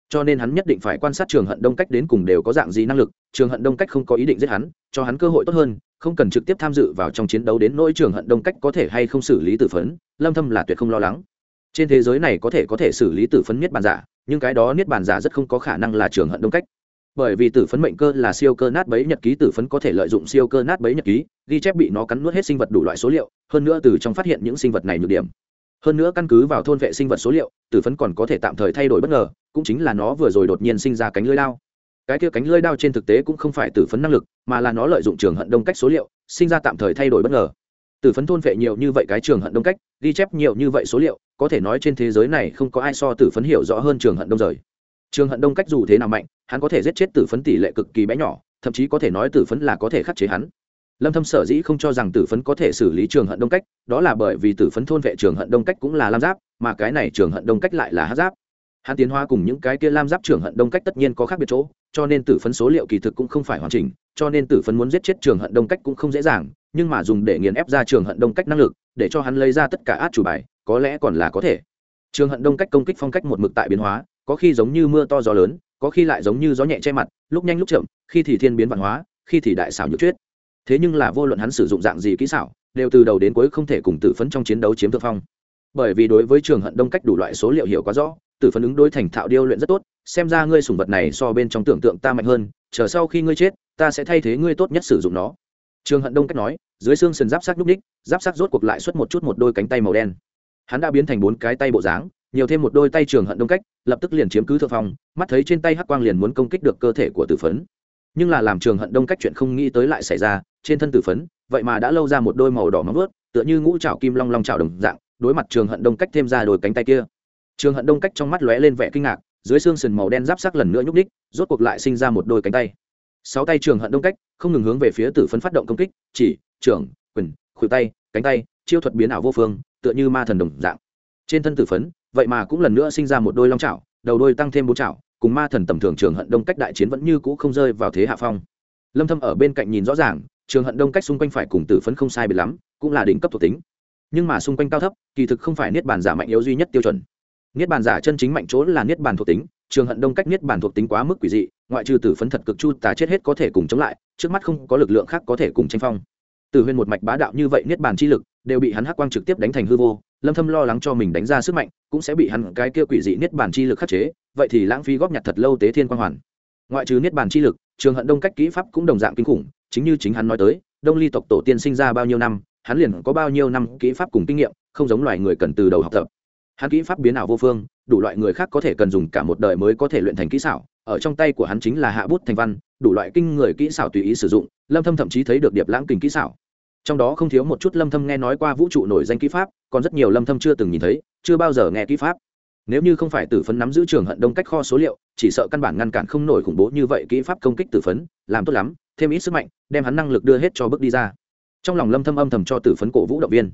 Cho nên hắn nhất định phải quan sát trường hận đông cách đến cùng đều có dạng gì năng lực, trường hận đông cách không có ý định giết hắn, cho hắn cơ hội tốt hơn, không cần trực tiếp tham dự vào trong chiến đấu đến nỗi trường hận đông cách có thể hay không xử lý tử phấn, lâm thâm là tuyệt không lo lắng. Trên thế giới này có thể có thể xử lý tử phấn niết bàn giả, nhưng cái đó niết bàn giả rất không có khả năng là trường hận đông cách bởi vì tử phấn mệnh cơ là siêu cơ nát bấy nhật ký, tử phấn có thể lợi dụng siêu cơ nát bấy nhật ký, ghi chép bị nó cắn nuốt hết sinh vật đủ loại số liệu, hơn nữa từ trong phát hiện những sinh vật này nhược điểm. Hơn nữa căn cứ vào thôn vệ sinh vật số liệu, tử phấn còn có thể tạm thời thay đổi bất ngờ, cũng chính là nó vừa rồi đột nhiên sinh ra cánh lưới đao. Cái kia cánh lưới đao trên thực tế cũng không phải tử phấn năng lực, mà là nó lợi dụng trường hận đông cách số liệu, sinh ra tạm thời thay đổi bất ngờ. Tử phấn thôn vệ nhiều như vậy cái trường hận đông cách, ghi chép nhiều như vậy số liệu, có thể nói trên thế giới này không có ai so tử phấn hiểu rõ hơn trường hận đông rời trường hận đông cách dù thế nào mạnh, hắn có thể giết chết tử phấn tỷ lệ cực kỳ bé nhỏ, thậm chí có thể nói tử phấn là có thể khắc chế hắn. Lâm thâm sở dĩ không cho rằng tử phấn có thể xử lý trường hận đông cách, đó là bởi vì tử phấn thôn vệ trường hận đông cách cũng là lam giáp, mà cái này trường hận đông cách lại là hắc giáp. Hắn tiến hóa cùng những cái kia lam giáp trường hận đông cách tất nhiên có khác biệt chỗ, cho nên tử phấn số liệu kỳ thực cũng không phải hoàn chỉnh, cho nên tử phấn muốn giết chết trường hận đông cách cũng không dễ dàng, nhưng mà dùng để nghiền ép ra trường hận đông cách năng lực, để cho hắn lấy ra tất cả át chủ bài, có lẽ còn là có thể. Trường hận đông cách công kích phong cách một mực tại biến hóa có khi giống như mưa to gió lớn, có khi lại giống như gió nhẹ che mặt, lúc nhanh lúc chậm, khi thì thiên biến văn hóa, khi thì đại xảo nhược chuyết thế nhưng là vô luận hắn sử dụng dạng gì kỹ xảo, đều từ đầu đến cuối không thể cùng tử phấn trong chiến đấu chiếm thượng phong. Bởi vì đối với trường hận đông cách đủ loại số liệu hiểu quá rõ, tử phấn ứng đối thành thạo điêu luyện rất tốt, xem ra ngươi sùng vật này so bên trong tưởng tượng ta mạnh hơn, chờ sau khi ngươi chết, ta sẽ thay thế ngươi tốt nhất sử dụng nó. Trường hận đông cách nói, dưới xương sườn giáp sắc nhúc ních giáp sắc rốt cuộc lại xuất một chút một đôi cánh tay màu đen. Hắn đã biến thành bốn cái tay bộ dáng nhiều thêm một đôi tay trường hận đông cách, lập tức liền chiếm cứ thượng phong, mắt thấy trên tay hắc quang liền muốn công kích được cơ thể của tử phấn. Nhưng là làm trường hận đông cách chuyện không nghĩ tới lại xảy ra, trên thân tử phấn, vậy mà đã lâu ra một đôi màu đỏ móng vớt tựa như ngũ trào kim long long trào đồng dạng, đối mặt trường hận đông cách thêm ra đôi cánh tay kia. Trường hận đông cách trong mắt lóe lên vẻ kinh ngạc, dưới xương sườn màu đen giáp sắc lần nữa nhúc ních rốt cuộc lại sinh ra một đôi cánh tay. Sáu tay trường hận đông cách, không ngừng hướng về phía tử phấn phát động công kích, chỉ trưởng quyền, khuỷu tay, cánh tay, chiêu thuật biến ảo vô phương, tựa như ma thần đồng dạng. Trên thân tử phấn vậy mà cũng lần nữa sinh ra một đôi long chảo, đầu đôi tăng thêm bốn chảo, cùng ma thần tầm thường trường hận đông cách đại chiến vẫn như cũ không rơi vào thế hạ phong. Lâm thâm ở bên cạnh nhìn rõ ràng, trường hận đông cách xung quanh phải cùng tử phấn không sai biệt lắm, cũng là đỉnh cấp thuộc tính. Nhưng mà xung quanh cao thấp, kỳ thực không phải niết bàn giả mạnh yếu duy nhất tiêu chuẩn. Niết bàn giả chân chính mạnh chỗ là niết bàn thuộc tính, trường hận đông cách niết bàn thuộc tính quá mức quỷ dị, ngoại trừ tử phấn thật cực chu tà chết hết có thể cùng chống lại, trước mắt không có lực lượng khác có thể cùng tranh phong. Tử huyên một mạch bá đạo như vậy niết bàn chi lực, đều bị hắn hắc quang trực tiếp đánh thành hư vô lâm thâm lo lắng cho mình đánh ra sức mạnh, cũng sẽ bị hắn cái kia quỷ dị niết bàn chi lực khắc chế, vậy thì lãng phí góp nhặt thật lâu tế thiên quang hoàn. Ngoại trừ niết bàn chi lực, trường hận đông cách kỹ pháp cũng đồng dạng kinh khủng, chính như chính hắn nói tới, đông ly tộc tổ tiên sinh ra bao nhiêu năm, hắn liền có bao nhiêu năm kỹ pháp cùng kinh nghiệm, không giống loài người cần từ đầu học tập. Hắn kỹ pháp biến ảo vô phương, đủ loại người khác có thể cần dùng cả một đời mới có thể luyện thành kỹ xảo, ở trong tay của hắn chính là hạ bút thành văn, đủ loại kinh người kỹ xảo tùy ý sử dụng, lâm thâm thậm chí thấy được điệp lãng kình kỹ xảo trong đó không thiếu một chút lâm thâm nghe nói qua vũ trụ nổi danh kỹ pháp, còn rất nhiều lâm thâm chưa từng nhìn thấy, chưa bao giờ nghe kỹ pháp. Nếu như không phải tử phấn nắm giữ trường hận đông cách kho số liệu, chỉ sợ căn bản ngăn cản không nổi khủng bố như vậy kỹ pháp công kích tử phấn, làm tốt lắm, thêm ít sức mạnh, đem hắn năng lực đưa hết cho bước đi ra. Trong lòng lâm thâm âm thầm cho tử phấn cổ vũ động viên.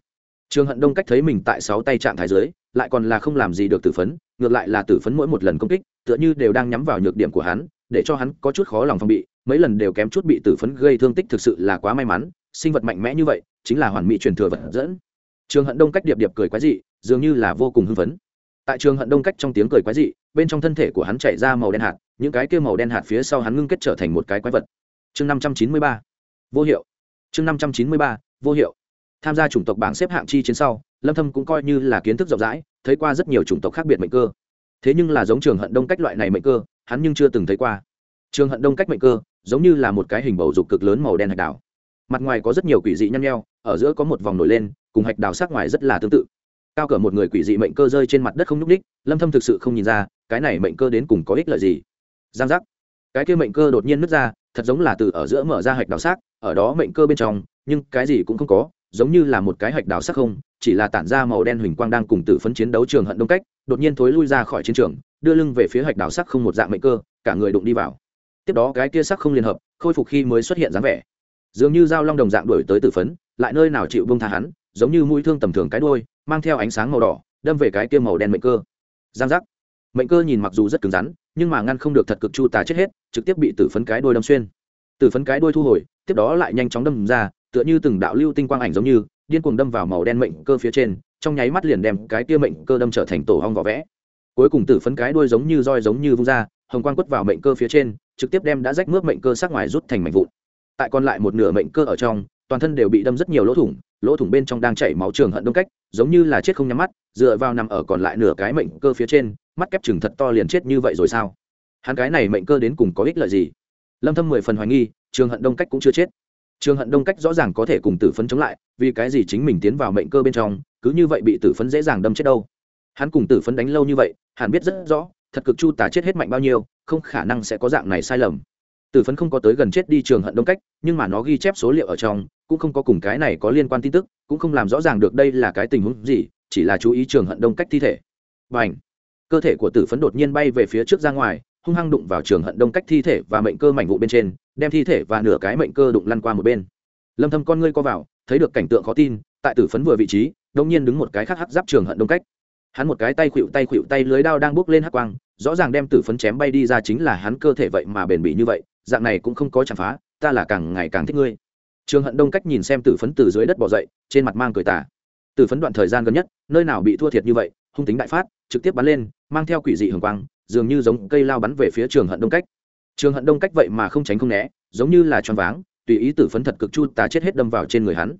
Trường hận đông cách thấy mình tại sáu tay trạng thái dưới, lại còn là không làm gì được tử phấn, ngược lại là tử phấn mỗi một lần công kích, tựa như đều đang nhắm vào nhược điểm của hắn, để cho hắn có chút khó lòng phòng bị mấy lần đều kém chút bị tử phấn gây thương tích thực sự là quá may mắn, sinh vật mạnh mẽ như vậy, chính là hoàn mỹ truyền thừa vật dẫn. Trường hận đông cách điệp điệp cười quái dị, dường như là vô cùng hưng phấn. Tại trường hận đông cách trong tiếng cười quái dị, bên trong thân thể của hắn chạy ra màu đen hạt, những cái kia màu đen hạt phía sau hắn ngưng kết trở thành một cái quái vật. Chương năm trăm chín mươi ba. Vô hiệu. Chương năm trăm chín mươi ba. Vô hiệu. Tham gia chủng tộc bảng xếp hạng chi chiến sau, lâm thâm cũng coi như là kiến thức rộng rãi, thấy qua rất nhiều chủng tộc khác biệt mệnh cơ. Thế nhưng là giống trường hận đông cách loại này mệnh cơ, hắn nhưng chưa từng thấy qua. Trường hận đông cách mệnh cơ giống như là một cái hình bầu dục cực lớn màu đen hạch đào, mặt ngoài có rất nhiều quỷ dị nhăn nheo ở giữa có một vòng nổi lên cùng hạch đào sắc ngoài rất là tương tự. Cao cỡ một người quỷ dị mệnh cơ rơi trên mặt đất không nhúc ních lâm thâm thực sự không nhìn ra cái này mệnh cơ đến cùng có ích lợi gì. Giang giác. Cái kia mệnh cơ đột nhiên nứt ra thật giống là từ ở giữa mở ra hạch đào sắc ở đó mệnh cơ bên trong nhưng cái gì cũng không có giống như là một cái hạch đào sắc không chỉ là tản ra màu đen huỳnh quang đang cùng tử phấn chiến đấu trường hận đông cách đột nhiên thối lui ra khỏi chiến trường đưa lưng về phía hạch đào sắc không một dạng mệnh cơ cả người đụng đi vào tiếp đó cái kia sắc không liên hợp, khôi phục khi mới xuất hiện dáng vẻ. Dường như dao long đồng dạng đuổi tới tử phấn, lại nơi nào chịu bông tha hắn, giống như mũi thương tầm thường cái đôi mang theo ánh sáng màu đỏ, đâm về cái kia màu đen mệnh cơ. Giang giác. Mệnh cơ nhìn mặc dù rất cứng rắn, nhưng mà ngăn không được thật cực chu tà chết hết, trực tiếp bị tử phấn cái đôi đâm xuyên. Tử phấn cái đôi thu hồi, tiếp đó lại nhanh chóng đâm ra, tựa như từng đạo lưu tinh quang ảnh giống như, điên cuồng đâm vào màu đen mệnh cơ phía trên, trong nháy mắt liền đem cái kia mệnh cơ đâm trở thành tổ hong vỏ vẽ cuối cùng tử phấn cái đuôi giống như roi giống như vung ra, hồng quang quất vào mệnh cơ phía trên, trực tiếp đem đã rách mướp mệnh cơ sát ngoài rút thành mảnh vụn. Tại còn lại một nửa mệnh cơ ở trong, toàn thân đều bị đâm rất nhiều lỗ thủng lỗ thủng bên trong đang chảy máu trường hận đông cách, giống như là chết không nhắm mắt, dựa vào nằm ở còn lại nửa cái mệnh cơ phía trên, mắt kép chừng thật to liền chết như vậy rồi sao? Hắn cái này mệnh cơ đến cùng có ích lợi gì? Lâm thâm mười phần hoài nghi, trường hận đông cách cũng chưa chết. Trường hận đông cách rõ ràng có thể cùng tử phấn chống lại, vì cái gì chính mình tiến vào mệnh cơ bên trong, cứ như vậy bị tử phấn dễ dàng đâm chết đâu? Hắn cùng tử phấn đánh lâu như vậy hắn biết rất rõ, thật cực chu tả chết hết mạnh bao nhiêu, không khả năng sẽ có dạng này sai lầm. Tử phấn không có tới gần chết đi trường hận đông cách, nhưng mà nó ghi chép số liệu ở trong, cũng không có cùng cái này có liên quan tin tức, cũng không làm rõ ràng được đây là cái tình huống gì, chỉ là chú ý trường hận đông cách thi thể. Và ảnh cơ thể của tử phấn đột nhiên bay về phía trước ra ngoài, hung hăng đụng vào trường hận đông cách thi thể và mệnh cơ mảnh vụ bên trên, đem thi thể và nửa cái mệnh cơ đụng lăn qua một bên. Lâm thâm con ngươi co vào, thấy được cảnh tượng khó tin, tại tử phấn vừa vị trí đông nhiên đứng một cái khác hắc giáp trường hận đông cách hắn một cái tay khuỵu tay khuỵu tay lưới đao đang bước lên hắc quang, rõ ràng đem tử phấn chém bay đi ra chính là hắn cơ thể vậy mà bền bỉ như vậy, dạng này cũng không có chạm phá, ta là càng ngày càng thích ngươi. Trường hận đông cách nhìn xem tử phấn từ dưới đất bỏ dậy, trên mặt mang cười tà. Tử phấn đoạn thời gian gần nhất, nơi nào bị thua thiệt như vậy, hung tính đại phát, trực tiếp bắn lên, mang theo quỷ dị hưởng quang, dường như giống cây lao bắn về phía trường hận đông cách. Trường hận đông cách vậy mà không tránh không né, giống như là choáng váng, tùy ý tử phấn thật cực chu tà chết hết đâm vào trên người hắn.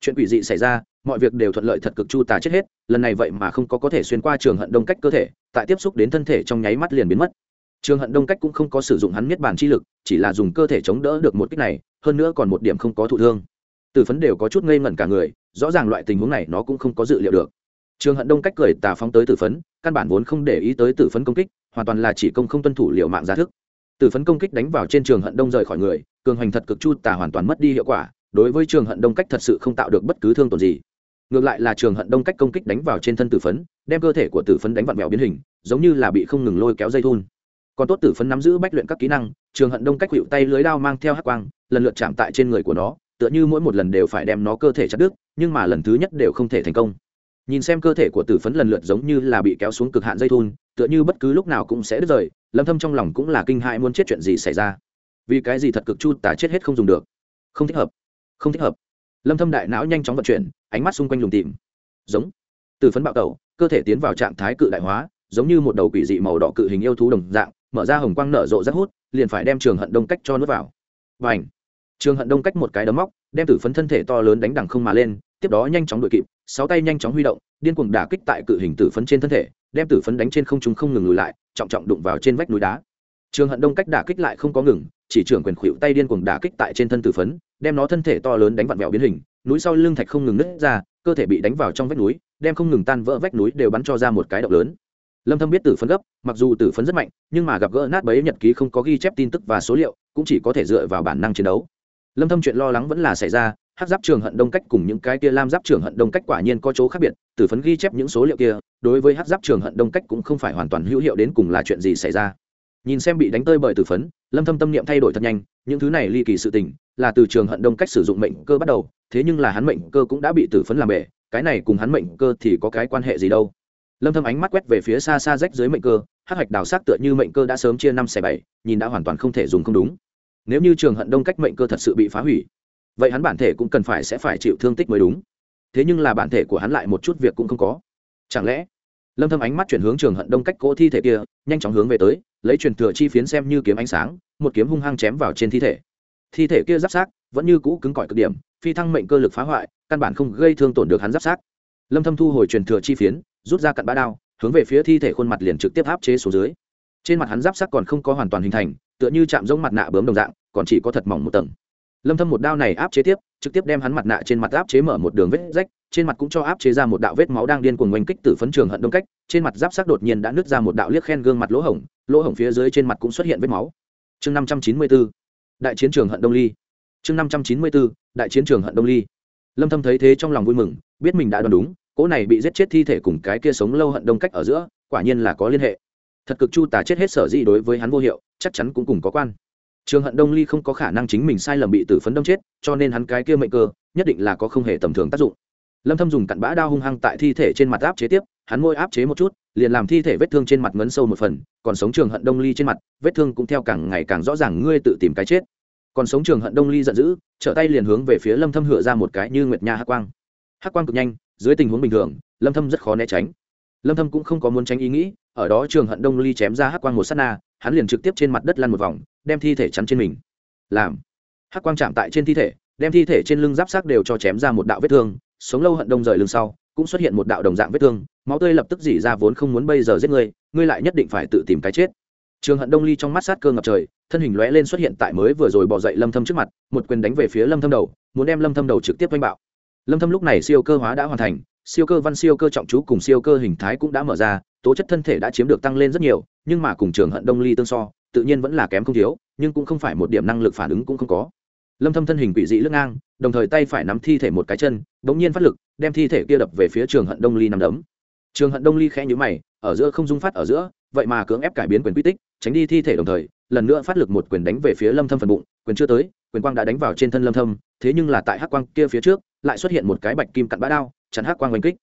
Chuyện quỷ dị xảy ra mọi việc đều thuận lợi thật cực chu tà chết hết, lần này vậy mà không có có thể xuyên qua trường hận đông cách cơ thể, tại tiếp xúc đến thân thể trong nháy mắt liền biến mất. Trường hận đông cách cũng không có sử dụng hắn miết bàn chi lực, chỉ là dùng cơ thể chống đỡ được một cách này, hơn nữa còn một điểm không có thụ thương. Tử phấn đều có chút ngây ngẩn cả người, rõ ràng loại tình huống này nó cũng không có dự liệu được. Trường hận đông cách cười tà phóng tới tử phấn, căn bản vốn không để ý tới tử phấn công kích, hoàn toàn là chỉ công không tuân thủ liệu mạng giá thức. Tử phấn công kích đánh vào trên trường hận đông rời khỏi người, cường hoành thật cực chu tà hoàn toàn mất đi hiệu quả, đối với trường hận đông cách thật sự không tạo được bất cứ thương tổn gì ngược lại là trường hận đông cách công kích đánh vào trên thân tử phấn, đem cơ thể của tử phấn đánh vặn vẹo biến hình, giống như là bị không ngừng lôi kéo dây thun. Còn tốt tử phấn nắm giữ bách luyện các kỹ năng, trường hận đông cách hiệu tay lưới đao mang theo hắc quang, lần lượt chạm tại trên người của nó, tựa như mỗi một lần đều phải đem nó cơ thể chặt đứt, nhưng mà lần thứ nhất đều không thể thành công. Nhìn xem cơ thể của tử phấn lần lượt giống như là bị kéo xuống cực hạn dây thun, tựa như bất cứ lúc nào cũng sẽ đứt rời, lâm thâm trong lòng cũng là kinh hãi muốn chết chuyện gì xảy ra. Vì cái gì thật cực chu tả chết hết không dùng được? Không thích hợp. Không thích hợp lâm thâm đại não nhanh chóng vận chuyển, ánh mắt xung quanh lùng tìm. Giống. Tử phấn bạo tẩu, cơ thể tiến vào trạng thái cự đại hóa, giống như một đầu quỷ dị màu đỏ cự hình yêu thú đồng dạng, mở ra hồng quang nở rộ rất hút, liền phải đem trường hận đông cách cho nuốt vào. Và ảnh trường hận đông cách một cái đấm móc, đem tử phấn thân thể to lớn đánh đằng không mà lên, tiếp đó nhanh chóng đuổi kịp, sáu tay nhanh chóng huy động, điên cuồng đả kích tại cự hình tử phấn trên thân thể, đem tử phấn đánh trên không trung không ngừng lùi lại, trọng trọng đụng vào trên vách núi đá. Trường hận đông cách đả kích lại không có ngừng, chỉ trưởng quyền khuỵu tay điên cuồng đả kích tại trên thân tử phấn đem nó thân thể to lớn đánh vặn vẹo biến hình, núi sau lưng thạch không ngừng nứt ra, cơ thể bị đánh vào trong vách núi, đem không ngừng tan vỡ vách núi đều bắn cho ra một cái động lớn. Lâm thâm biết tử phấn gấp, mặc dù tử phấn rất mạnh, nhưng mà gặp gỡ nát bấy nhật ký không có ghi chép tin tức và số liệu, cũng chỉ có thể dựa vào bản năng chiến đấu. Lâm thâm chuyện lo lắng vẫn là xảy ra, hắc giáp trường hận đông cách cùng những cái kia lam giáp trường hận đông cách quả nhiên có chỗ khác biệt, tử phấn ghi chép những số liệu kia, đối với hắc giáp trường hận đông cách cũng không phải hoàn toàn hữu hiệu đến cùng là chuyện gì xảy ra nhìn xem bị đánh tơi bởi tử phấn, lâm thâm tâm niệm thay đổi thật nhanh, những thứ này ly kỳ sự tình, là từ trường hận đông cách sử dụng mệnh cơ bắt đầu, thế nhưng là hắn mệnh cơ cũng đã bị tử phấn làm bể, cái này cùng hắn mệnh cơ thì có cái quan hệ gì đâu. Lâm thâm ánh mắt quét về phía xa xa rách dưới mệnh cơ, hắc hạch đào sắc tựa như mệnh cơ đã sớm chia năm xẻ bảy, nhìn đã hoàn toàn không thể dùng không đúng. Nếu như trường hận đông cách mệnh cơ thật sự bị phá hủy, vậy hắn bản thể cũng cần phải sẽ phải chịu thương tích mới đúng. Thế nhưng là bản thể của hắn lại một chút việc cũng không có. Chẳng lẽ? Lâm thâm ánh mắt chuyển hướng trường hận đông cách cỗ thi thể kia, nhanh chóng hướng về tới lấy truyền thừa chi phiến xem như kiếm ánh sáng, một kiếm hung hăng chém vào trên thi thể. Thi thể kia giáp xác vẫn như cũ cứng cỏi cực điểm, phi thăng mệnh cơ lực phá hoại, căn bản không gây thương tổn được hắn giáp xác lâm thâm thu hồi truyền thừa chi phiến, rút ra cặn bá đao, hướng về phía thi thể khuôn mặt liền trực tiếp áp chế xuống dưới. Trên mặt hắn giáp sát còn không có hoàn toàn hình thành, tựa như chạm giống mặt nạ bướm đồng dạng, còn chỉ có thật mỏng một tầng. Lâm thâm một đao này áp chế tiếp, trực tiếp đem hắn mặt nạ trên mặt áp chế mở một đường vết rách trên mặt cũng cho áp chế ra một đạo vết máu đang điên cuồng oanh kích từ phấn trường hận đông cách, trên mặt giáp sắc đột nhiên đã nứt ra một đạo liếc khen gương mặt lỗ hổng lỗ hổng phía dưới trên mặt cũng xuất hiện vết máu. Chương 594 đại chiến trường hận đông ly. Chương 594 đại chiến trường hận đông ly. Lâm thâm thấy thế trong lòng vui mừng, biết mình đã đoán đúng, cỗ này bị giết chết thi thể cùng cái kia sống lâu hận đông cách ở giữa, quả nhiên là có liên hệ. Thật cực chu tà chết hết sở dĩ đối với hắn vô hiệu, chắc chắn cũng cùng có quan. Trường hận đông ly không có khả năng chính mình sai lầm bị tử phấn đông chết, cho nên hắn cái kia mệnh cơ, nhất định là có không hề tầm thường tác dụng lâm thâm dùng cặn bã đao hung hăng tại thi thể trên mặt áp chế tiếp, hắn môi áp chế một chút, liền làm thi thể vết thương trên mặt ngấn sâu một phần, còn sống trường hận đông ly trên mặt, vết thương cũng theo càng ngày càng rõ ràng, ngươi tự tìm cái chết. Còn sống trường hận đông ly giận dữ, trở tay liền hướng về phía lâm thâm hựa ra một cái như nguyệt nha hắc quang. Hắc quang cực nhanh, dưới tình huống bình thường, lâm thâm rất khó né tránh. Lâm thâm cũng không có muốn tránh ý nghĩ, ở đó trường hận đông ly chém ra hắc quang một sát na, hắn liền trực tiếp trên mặt đất lăn một vòng, đem thi thể chắn trên mình. Làm. Hắc quang chạm tại trên thi thể, đem thi thể trên lưng giáp xác đều cho chém ra một đạo vết thương sống lâu hận đông rời lưng sau, cũng xuất hiện một đạo đồng dạng vết thương, máu tươi lập tức dỉ ra vốn không muốn bây giờ giết ngươi ngươi lại nhất định phải tự tìm cái chết. Trường hận đông ly trong mắt sát cơ ngập trời, thân hình lóe lên xuất hiện tại mới vừa rồi bỏ dậy lâm thâm trước mặt, một quyền đánh về phía lâm thâm đầu, muốn đem lâm thâm đầu trực tiếp đánh bạo. Lâm thâm lúc này siêu cơ hóa đã hoàn thành, siêu cơ văn siêu cơ trọng chú cùng siêu cơ hình thái cũng đã mở ra, tố chất thân thể đã chiếm được tăng lên rất nhiều, nhưng mà cùng trường hận đông ly tương so, tự nhiên vẫn là kém không thiếu, nhưng cũng không phải một điểm năng lực phản ứng cũng không có lâm thâm thân hình quỷ dị lưng ngang, đồng thời tay phải nắm thi thể một cái chân, bỗng nhiên phát lực, đem thi thể kia đập về phía trường hận đông ly nằm đấm. Trường hận đông ly khẽ nhíu mày, ở giữa không dung phát ở giữa, vậy mà cưỡng ép cải biến quyền quy tích, tránh đi thi thể đồng thời, lần nữa phát lực một quyền đánh về phía lâm thâm phần bụng, quyền chưa tới, quyền quang đã đánh vào trên thân lâm thâm, thế nhưng là tại hắc quang kia phía trước, lại xuất hiện một cái bạch kim cặn bã đao chắn hắc quang đánh kích.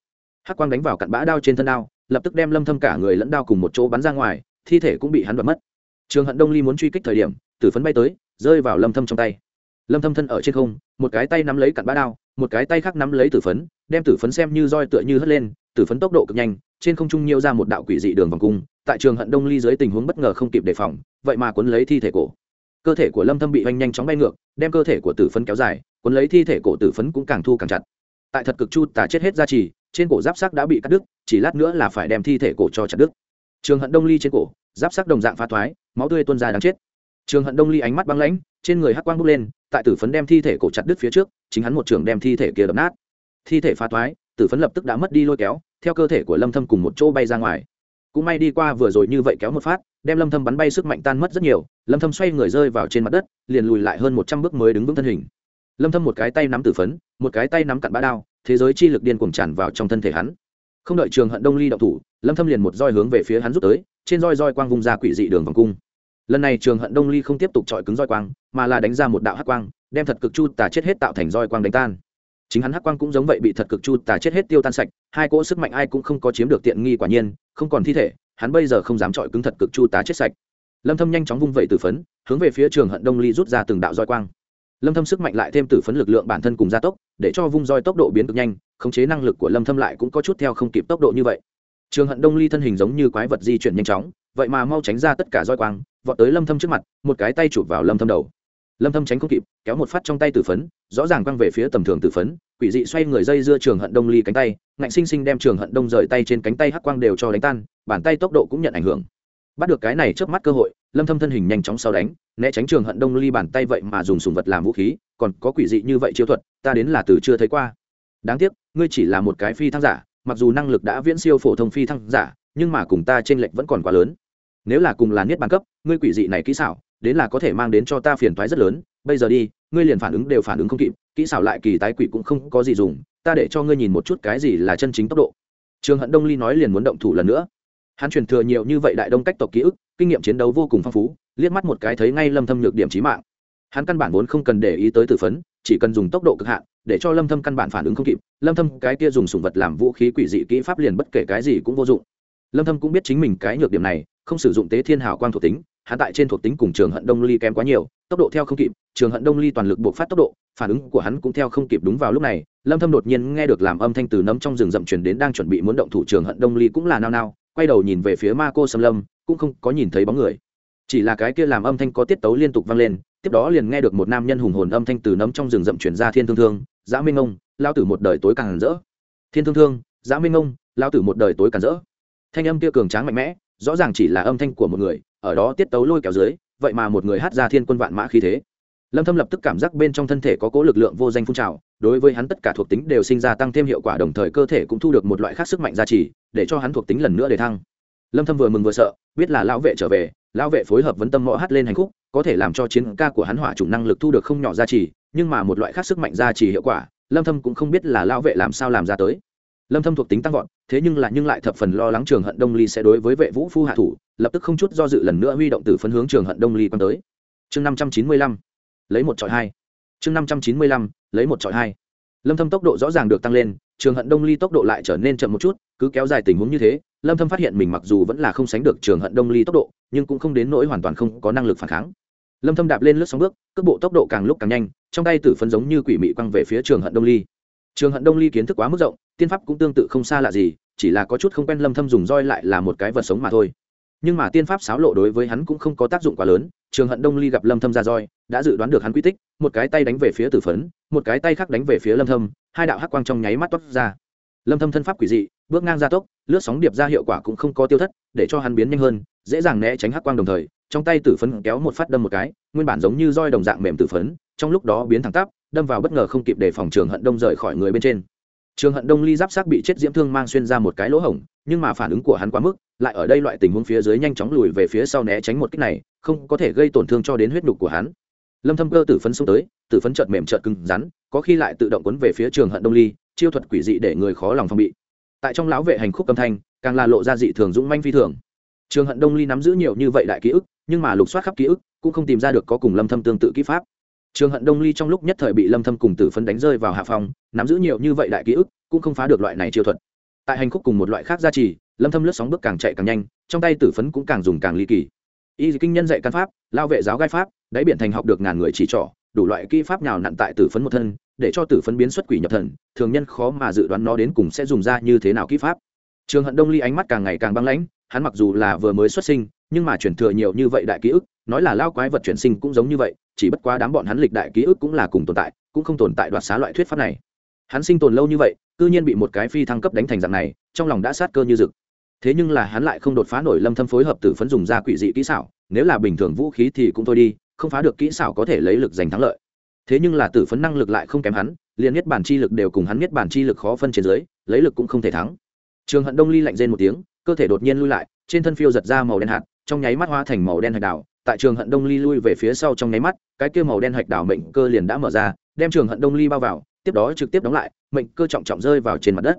Hắc quang đánh vào cặn bã đao trên thân đao, lập tức đem lâm thâm cả người lẫn đao cùng một chỗ bắn ra ngoài, thi thể cũng bị hắn đoạt mất. Trường hận đông ly muốn truy kích thời điểm, tử phấn bay tới, rơi vào lâm thâm trong tay lâm thâm thân ở trên không, một cái tay nắm lấy cặn bã đao, một cái tay khác nắm lấy tử phấn, đem tử phấn xem như roi tựa như hất lên, tử phấn tốc độ cực nhanh, trên không trung nhiêu ra một đạo quỷ dị đường vòng cung, tại trường hận đông ly dưới tình huống bất ngờ không kịp đề phòng, vậy mà cuốn lấy thi thể cổ. Cơ thể của lâm thâm bị hoành nhanh chóng bay ngược, đem cơ thể của tử phấn kéo dài, cuốn lấy thi thể cổ tử phấn cũng càng thu càng chặt. Tại thật cực chu tà chết hết ra trì trên cổ giáp xác đã bị cắt đứt, chỉ lát nữa là phải đem thi thể cổ cho chặt đứt. Trường hận đông ly trên cổ, giáp xác đồng dạng phá thoái, máu tươi tuôn ra đáng chết. Trường hận đông ly ánh mắt băng lãnh, trên người hắc quang bốc lên tại tử phấn đem thi thể cổ chặt đứt phía trước, chính hắn một trường đem thi thể kia đập nát. Thi thể phá thoái, tử phấn lập tức đã mất đi lôi kéo, theo cơ thể của lâm thâm cùng một chỗ bay ra ngoài. Cũng may đi qua vừa rồi như vậy kéo một phát, đem lâm thâm bắn bay sức mạnh tan mất rất nhiều, lâm thâm xoay người rơi vào trên mặt đất, liền lùi lại hơn 100 bước mới đứng vững thân hình. Lâm thâm một cái tay nắm tử phấn, một cái tay nắm cặn bã đao, thế giới chi lực điên cuồng tràn vào trong thân thể hắn. Không đợi trường hận đông ly động thủ, lâm thâm liền một roi hướng về phía hắn rút tới, trên roi roi quang vung ra quỷ dị đường vòng cung lần này trường hận đông ly không tiếp tục chọi cứng roi quang, mà là đánh ra một đạo hắc quang, đem thật cực chu tà chết hết tạo thành roi quang đánh tan. Chính hắn hắc quang cũng giống vậy bị thật cực chu tà chết hết tiêu tan sạch, hai cỗ sức mạnh ai cũng không có chiếm được tiện nghi quả nhiên, không còn thi thể, hắn bây giờ không dám chọi cứng thật cực chu tà chết sạch. Lâm thâm nhanh chóng vung vẩy tử phấn, hướng về phía trường hận đông ly rút ra từng đạo roi quang. Lâm thâm sức mạnh lại thêm tử phấn lực lượng bản thân cùng gia tốc, để cho vung roi tốc độ biến cực nhanh, khống chế năng lực của lâm thâm lại cũng có chút theo không kịp tốc độ như vậy trường hận đông ly thân hình giống như quái vật di chuyển nhanh chóng, vậy mà mau tránh ra tất cả roi quang, vọt tới lâm thâm trước mặt, một cái tay chụp vào lâm thâm đầu. Lâm thâm tránh không kịp, kéo một phát trong tay tử phấn, rõ ràng quăng về phía tầm thường tử phấn, quỷ dị xoay người dây dưa trường hận đông ly cánh tay, ngạnh sinh sinh đem trường hận đông rời tay trên cánh tay hắc quang đều cho đánh tan, bàn tay tốc độ cũng nhận ảnh hưởng. Bắt được cái này trước mắt cơ hội, lâm thâm thân hình nhanh chóng sau đánh, né tránh trường hận đông ly bàn tay vậy mà dùng sùng vật làm vũ khí, còn có quỷ dị như vậy chiêu thuật, ta đến là từ chưa thấy qua. Đáng tiếc, ngươi chỉ là một cái phi thăng giả mặc dù năng lực đã viễn siêu phổ thông phi thăng giả, nhưng mà cùng ta trên lệch vẫn còn quá lớn. Nếu là cùng là niết bàn cấp, ngươi quỷ dị này kỹ xảo, đến là có thể mang đến cho ta phiền toái rất lớn. Bây giờ đi, ngươi liền phản ứng đều phản ứng không kịp, kỹ xảo lại kỳ tái quỷ cũng không có gì dùng, ta để cho ngươi nhìn một chút cái gì là chân chính tốc độ. Trường hận đông ly nói liền muốn động thủ lần nữa. Hắn truyền thừa nhiều như vậy đại đông cách tộc ký ức, kinh nghiệm chiến đấu vô cùng phong phú, liếc mắt một cái thấy ngay lâm thâm nhược điểm chí mạng. Hắn căn bản vốn không cần để ý tới tử phấn, chỉ cần dùng tốc độ cực hạn để cho lâm thâm căn bản phản ứng không kịp. Lâm thâm cái kia dùng sủng vật làm vũ khí quỷ dị kỹ pháp liền bất kể cái gì cũng vô dụng. Lâm thâm cũng biết chính mình cái nhược điểm này, không sử dụng tế thiên hào quang thuộc tính, hắn tại trên thuộc tính cùng trường hận đông ly kém quá nhiều, tốc độ theo không kịp, trường hận đông ly toàn lực buộc phát tốc độ, phản ứng của hắn cũng theo không kịp đúng vào lúc này, lâm thâm đột nhiên nghe được làm âm thanh từ nấm trong rừng rậm truyền đến đang chuẩn bị muốn động thủ trường hận đông ly cũng là nao nao, quay đầu nhìn về phía ma cô sâm lâm, cũng không có nhìn thấy bóng người. Chỉ là cái kia làm âm thanh có tiết tấu liên tục vang lên, tiếp đó liền nghe được một nam nhân hùng hồn âm thanh từ nấm trong rừng rậm truyền ra thiên thương thương giã minh ông lao tử một đời tối càng rỡ. Thiên thương thương, giã minh ông lao tử một đời tối càng rỡ. Thanh âm kia cường tráng mạnh mẽ, rõ ràng chỉ là âm thanh của một người, ở đó tiết tấu lôi kéo dưới, vậy mà một người hát ra thiên quân vạn mã khí thế. Lâm thâm lập tức cảm giác bên trong thân thể có cố lực lượng vô danh phun trào, đối với hắn tất cả thuộc tính đều sinh ra tăng thêm hiệu quả, đồng thời cơ thể cũng thu được một loại khác sức mạnh gia trì, để cho hắn thuộc tính lần nữa để thăng. Lâm thâm vừa mừng vừa sợ, biết là lão vệ trở về, lão vệ phối hợp vấn tâm mõ hát lên hành khúc, có thể làm cho chiến ca của hắn hỏa chủng năng lực thu được không nhỏ gia trì nhưng mà một loại khác sức mạnh ra chỉ hiệu quả, lâm thâm cũng không biết là lão vệ làm sao làm ra tới. Lâm thâm thuộc tính tăng vọt, thế nhưng là nhưng lại thập phần lo lắng trường hận đông ly sẽ đối với vệ vũ phu hạ thủ, lập tức không chút do dự lần nữa huy động từ phấn hướng trường hận đông ly quan tới. Chương 595 lấy một trọi hai. Chương 595 lấy một trọi hai. Lâm thâm tốc độ rõ ràng được tăng lên, trường hận đông ly tốc độ lại trở nên chậm một chút, cứ kéo dài tình huống như thế, lâm thâm phát hiện mình mặc dù vẫn là không sánh được trường hận đông ly tốc độ, nhưng cũng không đến nỗi hoàn toàn không có năng lực phản kháng lâm thâm đạp lên lướt sóng bước, cước bộ tốc độ càng lúc càng nhanh, trong tay tử phấn giống như quỷ mị quăng về phía trường hận đông ly. Trường hận đông ly kiến thức quá mức rộng, tiên pháp cũng tương tự không xa lạ gì, chỉ là có chút không quen lâm thâm dùng roi lại là một cái vật sống mà thôi. Nhưng mà tiên pháp xáo lộ đối với hắn cũng không có tác dụng quá lớn, trường hận đông ly gặp lâm thâm ra roi, đã dự đoán được hắn quy tích, một cái tay đánh về phía tử phấn, một cái tay khác đánh về phía lâm thâm, hai đạo hắc quang trong nháy mắt toát ra. Lâm thâm thân pháp quỷ dị, bước ngang gia tốc, lướt sóng điệp ra hiệu quả cũng không có tiêu thất, để cho hắn biến nhanh hơn, dễ dàng né tránh hắc quang đồng thời trong tay tử phấn kéo một phát đâm một cái, nguyên bản giống như roi đồng dạng mềm tử phấn, trong lúc đó biến thẳng tắp, đâm vào bất ngờ không kịp để phòng trường hận đông rời khỏi người bên trên. Trường hận đông ly giáp sắc bị chết diễm thương mang xuyên ra một cái lỗ hổng, nhưng mà phản ứng của hắn quá mức, lại ở đây loại tình huống phía dưới nhanh chóng lùi về phía sau né tránh một kích này, không có thể gây tổn thương cho đến huyết đục của hắn. Lâm thâm cơ tử phấn xuống tới, tử phấn chợt mềm chợt cứng rắn, có khi lại tự động cuốn về phía trường hận đông ly, chiêu thuật quỷ dị để người khó lòng phòng bị. Tại trong lão vệ hành khúc âm thanh, càng là lộ ra dị thường dũng manh phi thường. Trường hận đông ly nắm giữ nhiều như vậy đại ký ức nhưng mà lục soát khắp ký ức, cũng không tìm ra được có cùng lâm thâm tương tự kỹ pháp. Trường hận đông ly trong lúc nhất thời bị lâm thâm cùng tử phấn đánh rơi vào hạ phòng, nắm giữ nhiều như vậy đại ký ức, cũng không phá được loại này chiêu thuật. Tại hành khúc cùng một loại khác gia trì, lâm thâm lướt sóng bước càng chạy càng nhanh, trong tay tử phấn cũng càng dùng càng ly kỳ. Y kinh nhân dạy căn pháp, lao vệ giáo gai pháp, đáy biển thành học được ngàn người chỉ trỏ, đủ loại kỹ pháp nào nặn tại tử phấn một thân, để cho tử phấn biến xuất quỷ nhập thần, thường nhân khó mà dự đoán nó đến cùng sẽ dùng ra như thế nào kỹ pháp. Trường hận đông ly ánh mắt càng ngày càng băng lãnh, hắn mặc dù là vừa mới xuất sinh nhưng mà chuyển thừa nhiều như vậy đại ký ức, nói là lao quái vật chuyển sinh cũng giống như vậy, chỉ bất quá đám bọn hắn lịch đại ký ức cũng là cùng tồn tại, cũng không tồn tại đoạt xá loại thuyết pháp này. Hắn sinh tồn lâu như vậy, cư nhiên bị một cái phi thăng cấp đánh thành dạng này, trong lòng đã sát cơ như rực. Thế nhưng là hắn lại không đột phá nổi lâm thâm phối hợp tử phấn dùng ra quỷ dị kỹ xảo, nếu là bình thường vũ khí thì cũng thôi đi, không phá được kỹ xảo có thể lấy lực giành thắng lợi. Thế nhưng là tử phấn năng lực lại không kém hắn, liền nhất bản chi lực đều cùng hắn nhất bản chi lực khó phân trên dưới, lấy lực cũng không thể thắng. Trường hận đông ly lạnh rên một tiếng, cơ thể đột nhiên lui lại, trên thân phiêu giật ra màu đen hạt trong nháy mắt hóa thành màu đen hạch đảo, tại trường hận đông ly lui về phía sau trong nháy mắt, cái kia màu đen hạch đảo mệnh cơ liền đã mở ra, đem trường hận đông ly bao vào, tiếp đó trực tiếp đóng lại, mệnh cơ trọng trọng rơi vào trên mặt đất.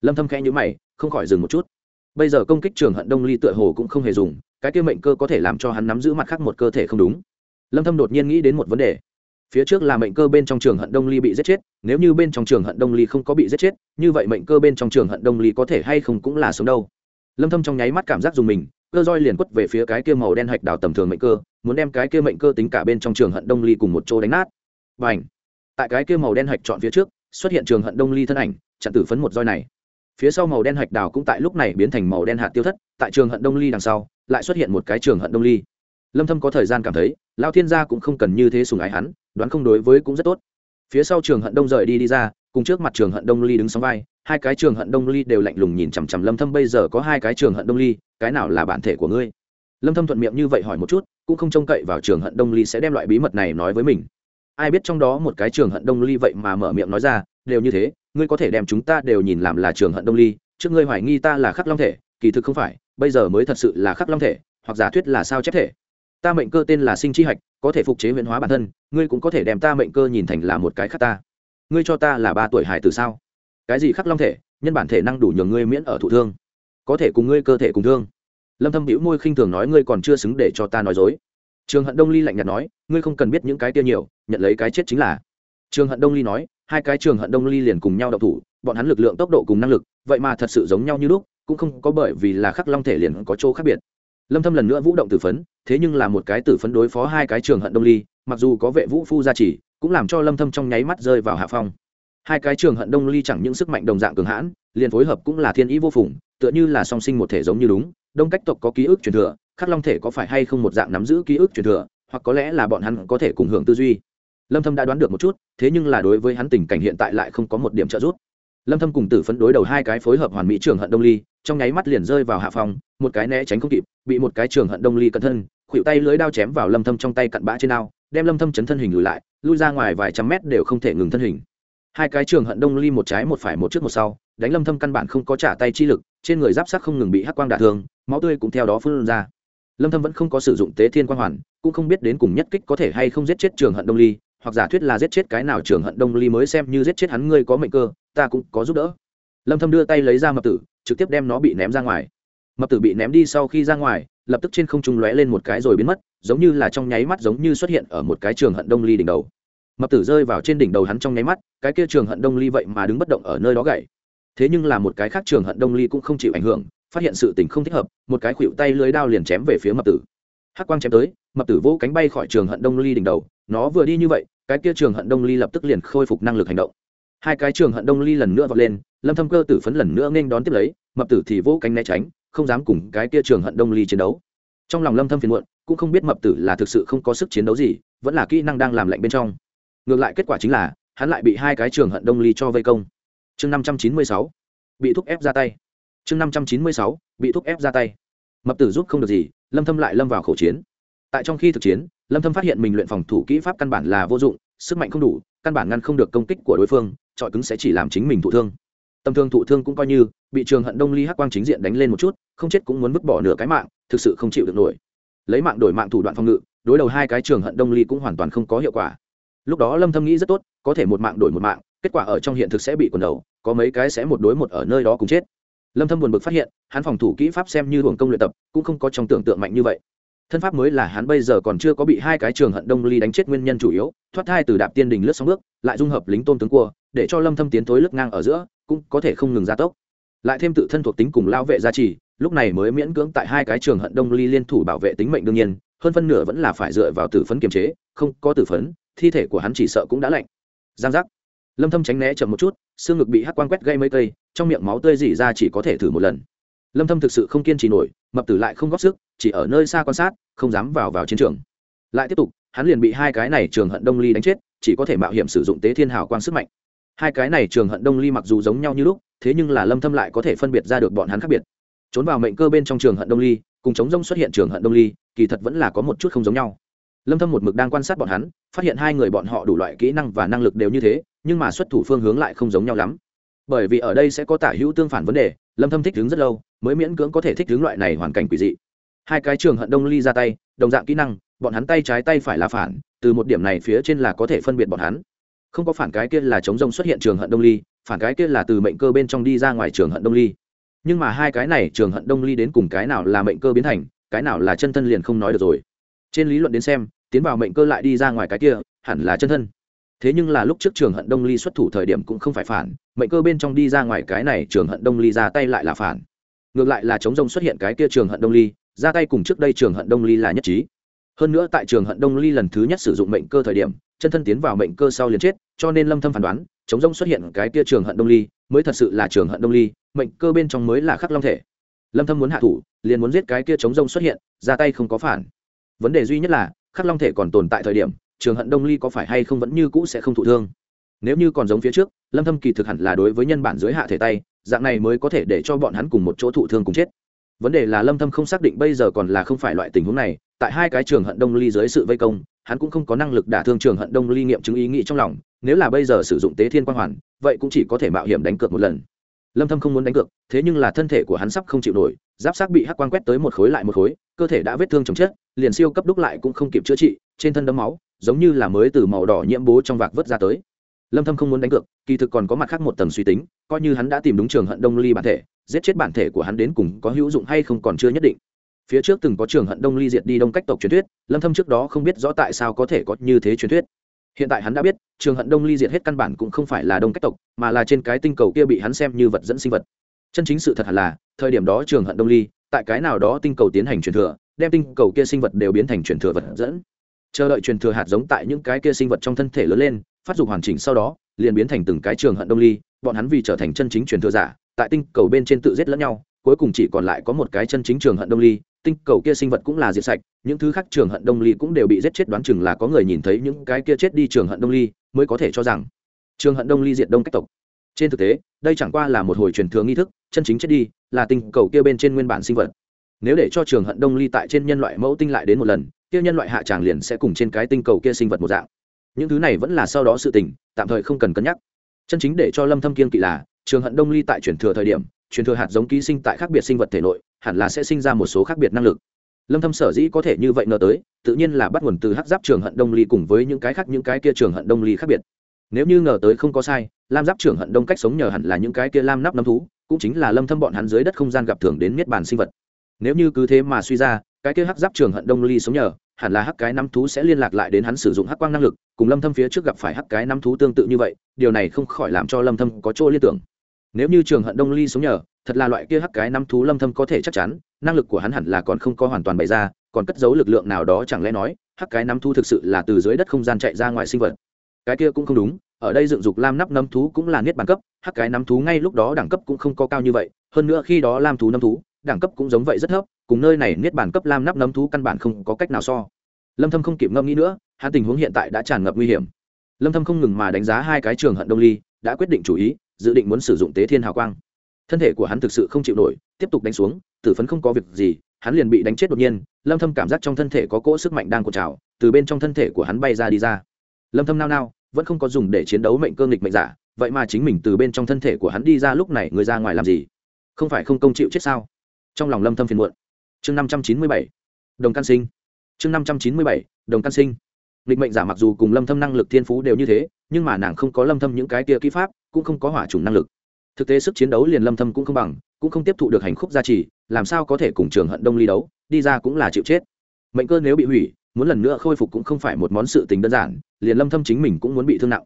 Lâm thâm khẽ nhíu mày, không khỏi dừng một chút. Bây giờ công kích trường hận đông ly tựa hồ cũng không hề dùng, cái kia mệnh cơ có thể làm cho hắn nắm giữ mặt khác một cơ thể không đúng. Lâm thâm đột nhiên nghĩ đến một vấn đề. Phía trước là mệnh cơ bên trong trường hận đông ly bị giết chết, nếu như bên trong trường hận đông ly không có bị giết chết, như vậy mệnh cơ bên trong trường hận đông ly có thể hay không cũng là sống đâu. Lâm thâm trong nháy mắt cảm giác dùng mình cơ roi liền quất về phía cái kia màu đen hạch đào tầm thường mệnh cơ, muốn đem cái kia mệnh cơ tính cả bên trong trường hận đông ly cùng một chỗ đánh nát. Ảnh tại cái kia màu đen hạch chọn phía trước, xuất hiện trường hận đông ly thân ảnh, chặn tử phấn một roi này. Phía sau màu đen hạch đào cũng tại lúc này biến thành màu đen hạt tiêu thất, tại trường hận đông ly đằng sau, lại xuất hiện một cái trường hận đông ly. Lâm thâm có thời gian cảm thấy lao thiên gia cũng không cần như thế sùng ái hắn, đoán không đối với cũng rất tốt. Phía sau trường hận đông rời đi đi ra cùng trước mặt trường hận đông ly đứng sóng vai, hai cái trường hận đông ly đều lạnh lùng nhìn chằm chằm lâm thâm, bây giờ có hai cái trường hận đông ly, cái nào là bản thể của ngươi? Lâm thâm thuận miệng như vậy hỏi một chút, cũng không trông cậy vào trường hận đông ly sẽ đem loại bí mật này nói với mình. Ai biết trong đó một cái trường hận đông ly vậy mà mở miệng nói ra, đều như thế, ngươi có thể đem chúng ta đều nhìn làm là trường hận đông ly, trước ngươi hoài nghi ta là khắc long thể, kỳ thực không phải, bây giờ mới thật sự là khắc long thể, hoặc giả thuyết là sao chép thể. Ta mệnh cơ tên là sinh chi hạch, có thể phục chế huyễn hóa bản thân, ngươi cũng có thể đem ta mệnh cơ nhìn thành là một cái khác ta ngươi cho ta là ba tuổi hải từ sao? Cái gì khắc long thể, nhân bản thể năng đủ nhường ngươi miễn ở thủ thương. Có thể cùng ngươi cơ thể cùng thương. Lâm thâm bĩu môi khinh thường nói ngươi còn chưa xứng để cho ta nói dối. Trường hận đông ly lạnh nhạt nói, ngươi không cần biết những cái kia nhiều, nhận lấy cái chết chính là. Trường hận đông ly nói, hai cái trường hận đông ly liền cùng nhau đậu thủ, bọn hắn lực lượng tốc độ cùng năng lực, vậy mà thật sự giống nhau như lúc, cũng không có bởi vì là khắc long thể liền có chỗ khác biệt. Lâm thâm lần nữa vũ động tử phấn, thế nhưng là một cái tử phấn đối phó hai cái trường hận đông ly mặc dù có vệ vũ phu gia trì, cũng làm cho lâm thâm trong nháy mắt rơi vào hạ phong. Hai cái trường hận đông ly chẳng những sức mạnh đồng dạng cường hãn, liền phối hợp cũng là thiên ý vô phùng, tựa như là song sinh một thể giống như đúng, đông cách tộc có ký ức truyền thừa, khắc long thể có phải hay không một dạng nắm giữ ký ức truyền thừa, hoặc có lẽ là bọn hắn có thể cùng hưởng tư duy. Lâm thâm đã đoán được một chút, thế nhưng là đối với hắn tình cảnh hiện tại lại không có một điểm trợ giúp. Lâm thâm cùng tử phấn đối đầu hai cái phối hợp hoàn mỹ trường hận đông ly, trong nháy mắt liền rơi vào hạ phòng một cái né tránh không kịp, bị một cái trường hận đông ly cẩn thân khuỵu tay lưới đao chém vào lâm thâm trong tay cặn bã trên ao đem lâm thâm chấn thân hình lùi lại, lui ra ngoài vài trăm mét đều không thể ngừng thân hình. Hai cái trường hận đông ly một trái một phải một trước một sau, đánh lâm thâm căn bản không có trả tay chi lực, trên người giáp sắc không ngừng bị hắc quang đả thương, máu tươi cũng theo đó phun ra. Lâm thâm vẫn không có sử dụng tế thiên quang hoàn, cũng không biết đến cùng nhất kích có thể hay không giết chết trường hận đông ly, hoặc giả thuyết là giết chết cái nào trường hận đông ly mới xem như giết chết hắn ngươi có mệnh cơ, ta cũng có giúp đỡ. Lâm thâm đưa tay lấy ra mập tử, trực tiếp đem nó bị ném ra ngoài mập tử bị ném đi sau khi ra ngoài, lập tức trên không trung lóe lên một cái rồi biến mất, giống như là trong nháy mắt giống như xuất hiện ở một cái trường hận đông ly đỉnh đầu. Mập tử rơi vào trên đỉnh đầu hắn trong nháy mắt, cái kia trường hận đông ly vậy mà đứng bất động ở nơi đó gậy thế nhưng là một cái khác trường hận đông ly cũng không chịu ảnh hưởng, phát hiện sự tình không thích hợp, một cái khuỵu tay lưới đao liền chém về phía mập tử. Hắc quang chém tới, mập tử vỗ cánh bay khỏi trường hận đông ly đỉnh đầu, nó vừa đi như vậy, cái kia trường hận đông ly lập tức liền khôi phục năng lực hành động. Hai cái trường hận đông ly lần nữa vọt lên, lâm thâm cơ tử phấn lần nữa nên đón tiếp lấy, mập tử thì vỗ cánh né tránh không dám cùng cái kia trường hận đông ly chiến đấu. Trong lòng lâm thâm phiền muộn, cũng không biết mập tử là thực sự không có sức chiến đấu gì, vẫn là kỹ năng đang làm lạnh bên trong. Ngược lại kết quả chính là, hắn lại bị hai cái trường hận đông ly cho vây công. Chương năm trăm chín mươi sáu, bị thúc ép ra tay. Chương năm trăm chín mươi sáu, bị thúc ép ra tay. Mập tử giúp không được gì, lâm thâm lại lâm vào khẩu chiến. Tại trong khi thực chiến, lâm thâm phát hiện mình luyện phòng thủ kỹ pháp căn bản là vô dụng, sức mạnh không đủ, căn bản ngăn không được công kích của đối phương trọi cứng sẽ chỉ làm chính mình thụ thương. Tâm thương thụ thương cũng coi như bị trường hận đông ly hắc quang chính diện đánh lên một chút, không chết cũng muốn vứt bỏ nửa cái mạng, thực sự không chịu được nổi. Lấy mạng đổi mạng thủ đoạn phòng ngự, đối đầu hai cái trường hận đông ly cũng hoàn toàn không có hiệu quả. Lúc đó lâm thâm nghĩ rất tốt, có thể một mạng đổi một mạng, kết quả ở trong hiện thực sẽ bị quần đầu, có mấy cái sẽ một đối một ở nơi đó cũng chết. Lâm thâm buồn bực phát hiện, hắn phòng thủ kỹ pháp xem như hưởng công luyện tập, cũng không có trong tưởng tượng mạnh như vậy. Thân pháp mới là hắn bây giờ còn chưa có bị hai cái trường hận đông ly đánh chết nguyên nhân chủ yếu, thoát thai từ đạp tiên đình lướt sóng bước, lại dung hợp lính tôn tướng cua, để cho lâm thâm tiến thối lướt ngang ở giữa, cũng có thể không ngừng gia tốc lại thêm tự thân thuộc tính cùng lao vệ gia trì, lúc này mới miễn cưỡng tại hai cái trường hận đông ly liên thủ bảo vệ tính mệnh đương nhiên, hơn phân nửa vẫn là phải dựa vào tử phấn kiềm chế, không có tử phấn, thi thể của hắn chỉ sợ cũng đã lạnh. Giang giác. Lâm thâm tránh né chậm một chút, xương ngực bị hắc quang quét gây mấy cây, trong miệng máu tươi dỉ ra chỉ có thể thử một lần. Lâm thâm thực sự không kiên trì nổi, mập tử lại không góp sức, chỉ ở nơi xa quan sát, không dám vào vào chiến trường. Lại tiếp tục, hắn liền bị hai cái này trường hận đông ly đánh chết, chỉ có thể mạo hiểm sử dụng tế thiên hào quang sức mạnh. Hai cái này trường hận đông ly mặc dù giống nhau như lúc thế nhưng là lâm thâm lại có thể phân biệt ra được bọn hắn khác biệt. Trốn vào mệnh cơ bên trong trường hận đông ly, cùng chống rông xuất hiện trường hận đông ly, kỳ thật vẫn là có một chút không giống nhau. Lâm thâm một mực đang quan sát bọn hắn, phát hiện hai người bọn họ đủ loại kỹ năng và năng lực đều như thế, nhưng mà xuất thủ phương hướng lại không giống nhau lắm. Bởi vì ở đây sẽ có tả hữu tương phản vấn đề, lâm thâm thích đứng rất lâu, mới miễn cưỡng có thể thích đứng loại này hoàn cảnh quỷ dị. Hai cái trường hận đông ly ra tay, đồng dạng kỹ năng, bọn hắn tay trái tay phải là phản, từ một điểm này phía trên là có thể phân biệt bọn hắn. Không có phản cái kia là chống rông xuất hiện trường hận đông ly phản cái kia là từ mệnh cơ bên trong đi ra ngoài trường hận đông ly. Nhưng mà hai cái này trường hận đông ly đến cùng cái nào là mệnh cơ biến thành, cái nào là chân thân liền không nói được rồi. Trên lý luận đến xem, tiến vào mệnh cơ lại đi ra ngoài cái kia, hẳn là chân thân. Thế nhưng là lúc trước trường hận đông ly xuất thủ thời điểm cũng không phải phản, mệnh cơ bên trong đi ra ngoài cái này trường hận đông ly ra tay lại là phản. Ngược lại là chống rông xuất hiện cái kia trường hận đông ly, ra tay cùng trước đây trường hận đông ly là nhất trí. Hơn nữa tại trường hận đông ly lần thứ nhất sử dụng mệnh cơ thời điểm, chân thân tiến vào mệnh cơ sau liền chết, cho nên lâm thâm phán đoán chống rông xuất hiện cái kia trường hận đông ly, mới thật sự là trường hận đông ly, mệnh cơ bên trong mới là khắc long thể. Lâm thâm muốn hạ thủ, liền muốn giết cái kia chống rông xuất hiện, ra tay không có phản. Vấn đề duy nhất là, khắc long thể còn tồn tại thời điểm, trường hận đông ly có phải hay không vẫn như cũ sẽ không thụ thương. Nếu như còn giống phía trước, lâm thâm kỳ thực hẳn là đối với nhân bản dưới hạ thể tay, dạng này mới có thể để cho bọn hắn cùng một chỗ thụ thương cùng chết. Vấn đề là lâm thâm không xác định bây giờ còn là không phải loại tình huống này, tại hai cái trường hận đông ly dưới sự vây công hắn cũng không có năng lực đả thương trường hận đông ly nghiệm chứng ý nghĩ trong lòng, nếu là bây giờ sử dụng tế thiên quan hoàn, vậy cũng chỉ có thể mạo hiểm đánh cược một lần. Lâm thâm không muốn đánh cược, thế nhưng là thân thể của hắn sắp không chịu nổi, giáp xác bị hắc quang quét tới một khối lại một khối, cơ thể đã vết thương chồng chết, liền siêu cấp đúc lại cũng không kịp chữa trị, trên thân đấm máu, giống như là mới từ màu đỏ nhiễm bố trong vạc vớt ra tới. Lâm thâm không muốn đánh cược, kỳ thực còn có mặt khác một tầng suy tính, coi như hắn đã tìm đúng trường hận đông ly bản thể, giết chết bản thể của hắn đến cùng có hữu dụng hay không còn chưa nhất định phía trước từng có trường hận đông ly diệt đi đông cách tộc truyền thuyết, lâm thâm trước đó không biết rõ tại sao có thể có như thế truyền thuyết. Hiện tại hắn đã biết, trường hận đông ly diệt hết căn bản cũng không phải là đông cách tộc, mà là trên cái tinh cầu kia bị hắn xem như vật dẫn sinh vật. Chân chính sự thật là, thời điểm đó trường hận đông ly, tại cái nào đó tinh cầu tiến hành truyền thừa, đem tinh cầu kia sinh vật đều biến thành truyền thừa vật dẫn. Chờ đợi truyền thừa hạt giống tại những cái kia sinh vật trong thân thể lớn lên, phát dục hoàn chỉnh sau đó, liền biến thành từng cái trường hận đông ly, bọn hắn vì trở thành chân chính truyền thừa giả, tại tinh cầu bên trên tự giết lẫn nhau, cuối cùng chỉ còn lại có một cái chân chính trường hận đông ly tinh cầu kia sinh vật cũng là diệt sạch, những thứ khác trường hận đông ly cũng đều bị giết chết, đoán chừng là có người nhìn thấy những cái kia chết đi trường hận đông ly mới có thể cho rằng trường hận đông ly diệt đông cách tộc. Trên thực tế, đây chẳng qua là một hồi truyền thừa nghi thức, chân chính chết đi là tinh cầu kia bên trên nguyên bản sinh vật. Nếu để cho trường hận đông ly tại trên nhân loại mẫu tinh lại đến một lần, kia nhân loại hạ tràng liền sẽ cùng trên cái tinh cầu kia sinh vật một dạng. Những thứ này vẫn là sau đó sự tình, tạm thời không cần cân nhắc. Chân chính để cho lâm thâm kiên kỵ là, trường hận đông ly tại truyền thừa thời điểm truyền thừa hạt giống ký sinh tại khác biệt sinh vật thể nội, hẳn là sẽ sinh ra một số khác biệt năng lực. Lâm thâm sở dĩ có thể như vậy ngờ tới, tự nhiên là bắt nguồn từ hắc giáp trường hận đông ly cùng với những cái khác những cái kia trường hận đông ly khác biệt. Nếu như ngờ tới không có sai, lam giáp trường hận đông cách sống nhờ hẳn là những cái kia lam nắp nấm thú, cũng chính là lâm thâm bọn hắn dưới đất không gian gặp thường đến miết bàn sinh vật. Nếu như cứ thế mà suy ra, cái kia hắc giáp trường hận đông ly sống nhờ, hẳn là hắc cái nắm thú sẽ liên lạc lại đến hắn sử dụng hắc quang năng lực, cùng lâm thâm phía trước gặp phải hắc cái nắm thú tương tự như vậy, điều này không khỏi làm cho lâm thâm có chỗ liên tưởng nếu như trường hận đông ly sống nhờ, thật là loại kia hắc cái năm thú lâm thâm có thể chắc chắn, năng lực của hắn hẳn là còn không có hoàn toàn bày ra, còn cất giấu lực lượng nào đó chẳng lẽ nói, hắc cái năm thú thực sự là từ dưới đất không gian chạy ra ngoài sinh vật. Cái kia cũng không đúng, ở đây dựng dục lam nắp năm thú cũng là niết bàn cấp, hắc cái năm thú ngay lúc đó đẳng cấp cũng không có cao như vậy, hơn nữa khi đó lam thú năm thú, đẳng cấp cũng giống vậy rất thấp, cùng nơi này niết bàn cấp lam nắp nấm thú căn bản không có cách nào so. Lâm thâm không kịp ngâm nghĩ nữa, hắn tình huống hiện tại đã tràn ngập nguy hiểm. Lâm thâm không ngừng mà đánh giá hai cái trường hận đông ly, đã quyết định chủ ý dự định muốn sử dụng tế thiên hào quang. Thân thể của hắn thực sự không chịu nổi, tiếp tục đánh xuống, tử phấn không có việc gì, hắn liền bị đánh chết đột nhiên, lâm thâm cảm giác trong thân thể có cỗ sức mạnh đang cuộn trào, từ bên trong thân thể của hắn bay ra đi ra. Lâm thâm nao nao, vẫn không có dùng để chiến đấu mệnh cơ nghịch mệnh giả, vậy mà chính mình từ bên trong thân thể của hắn đi ra lúc này, người ra ngoài làm gì? Không phải không công chịu chết sao? Trong lòng lâm thâm phiền muộn. Chương 597 đồng căn sinh. Chương 597 đồng căn sinh. Nghịch mệnh giả mặc dù cùng lâm thâm năng lực thiên phú đều như thế, nhưng mà nàng không có lâm thâm những cái kia kỹ pháp cũng không có hỏa trùng năng lực. Thực tế sức chiến đấu liền lâm thâm cũng không bằng, cũng không tiếp thụ được hành khúc gia trì, làm sao có thể cùng trường hận đông ly đấu, đi ra cũng là chịu chết. Mệnh cơ nếu bị hủy, muốn lần nữa khôi phục cũng không phải một món sự tình đơn giản, liền lâm thâm chính mình cũng muốn bị thương nặng.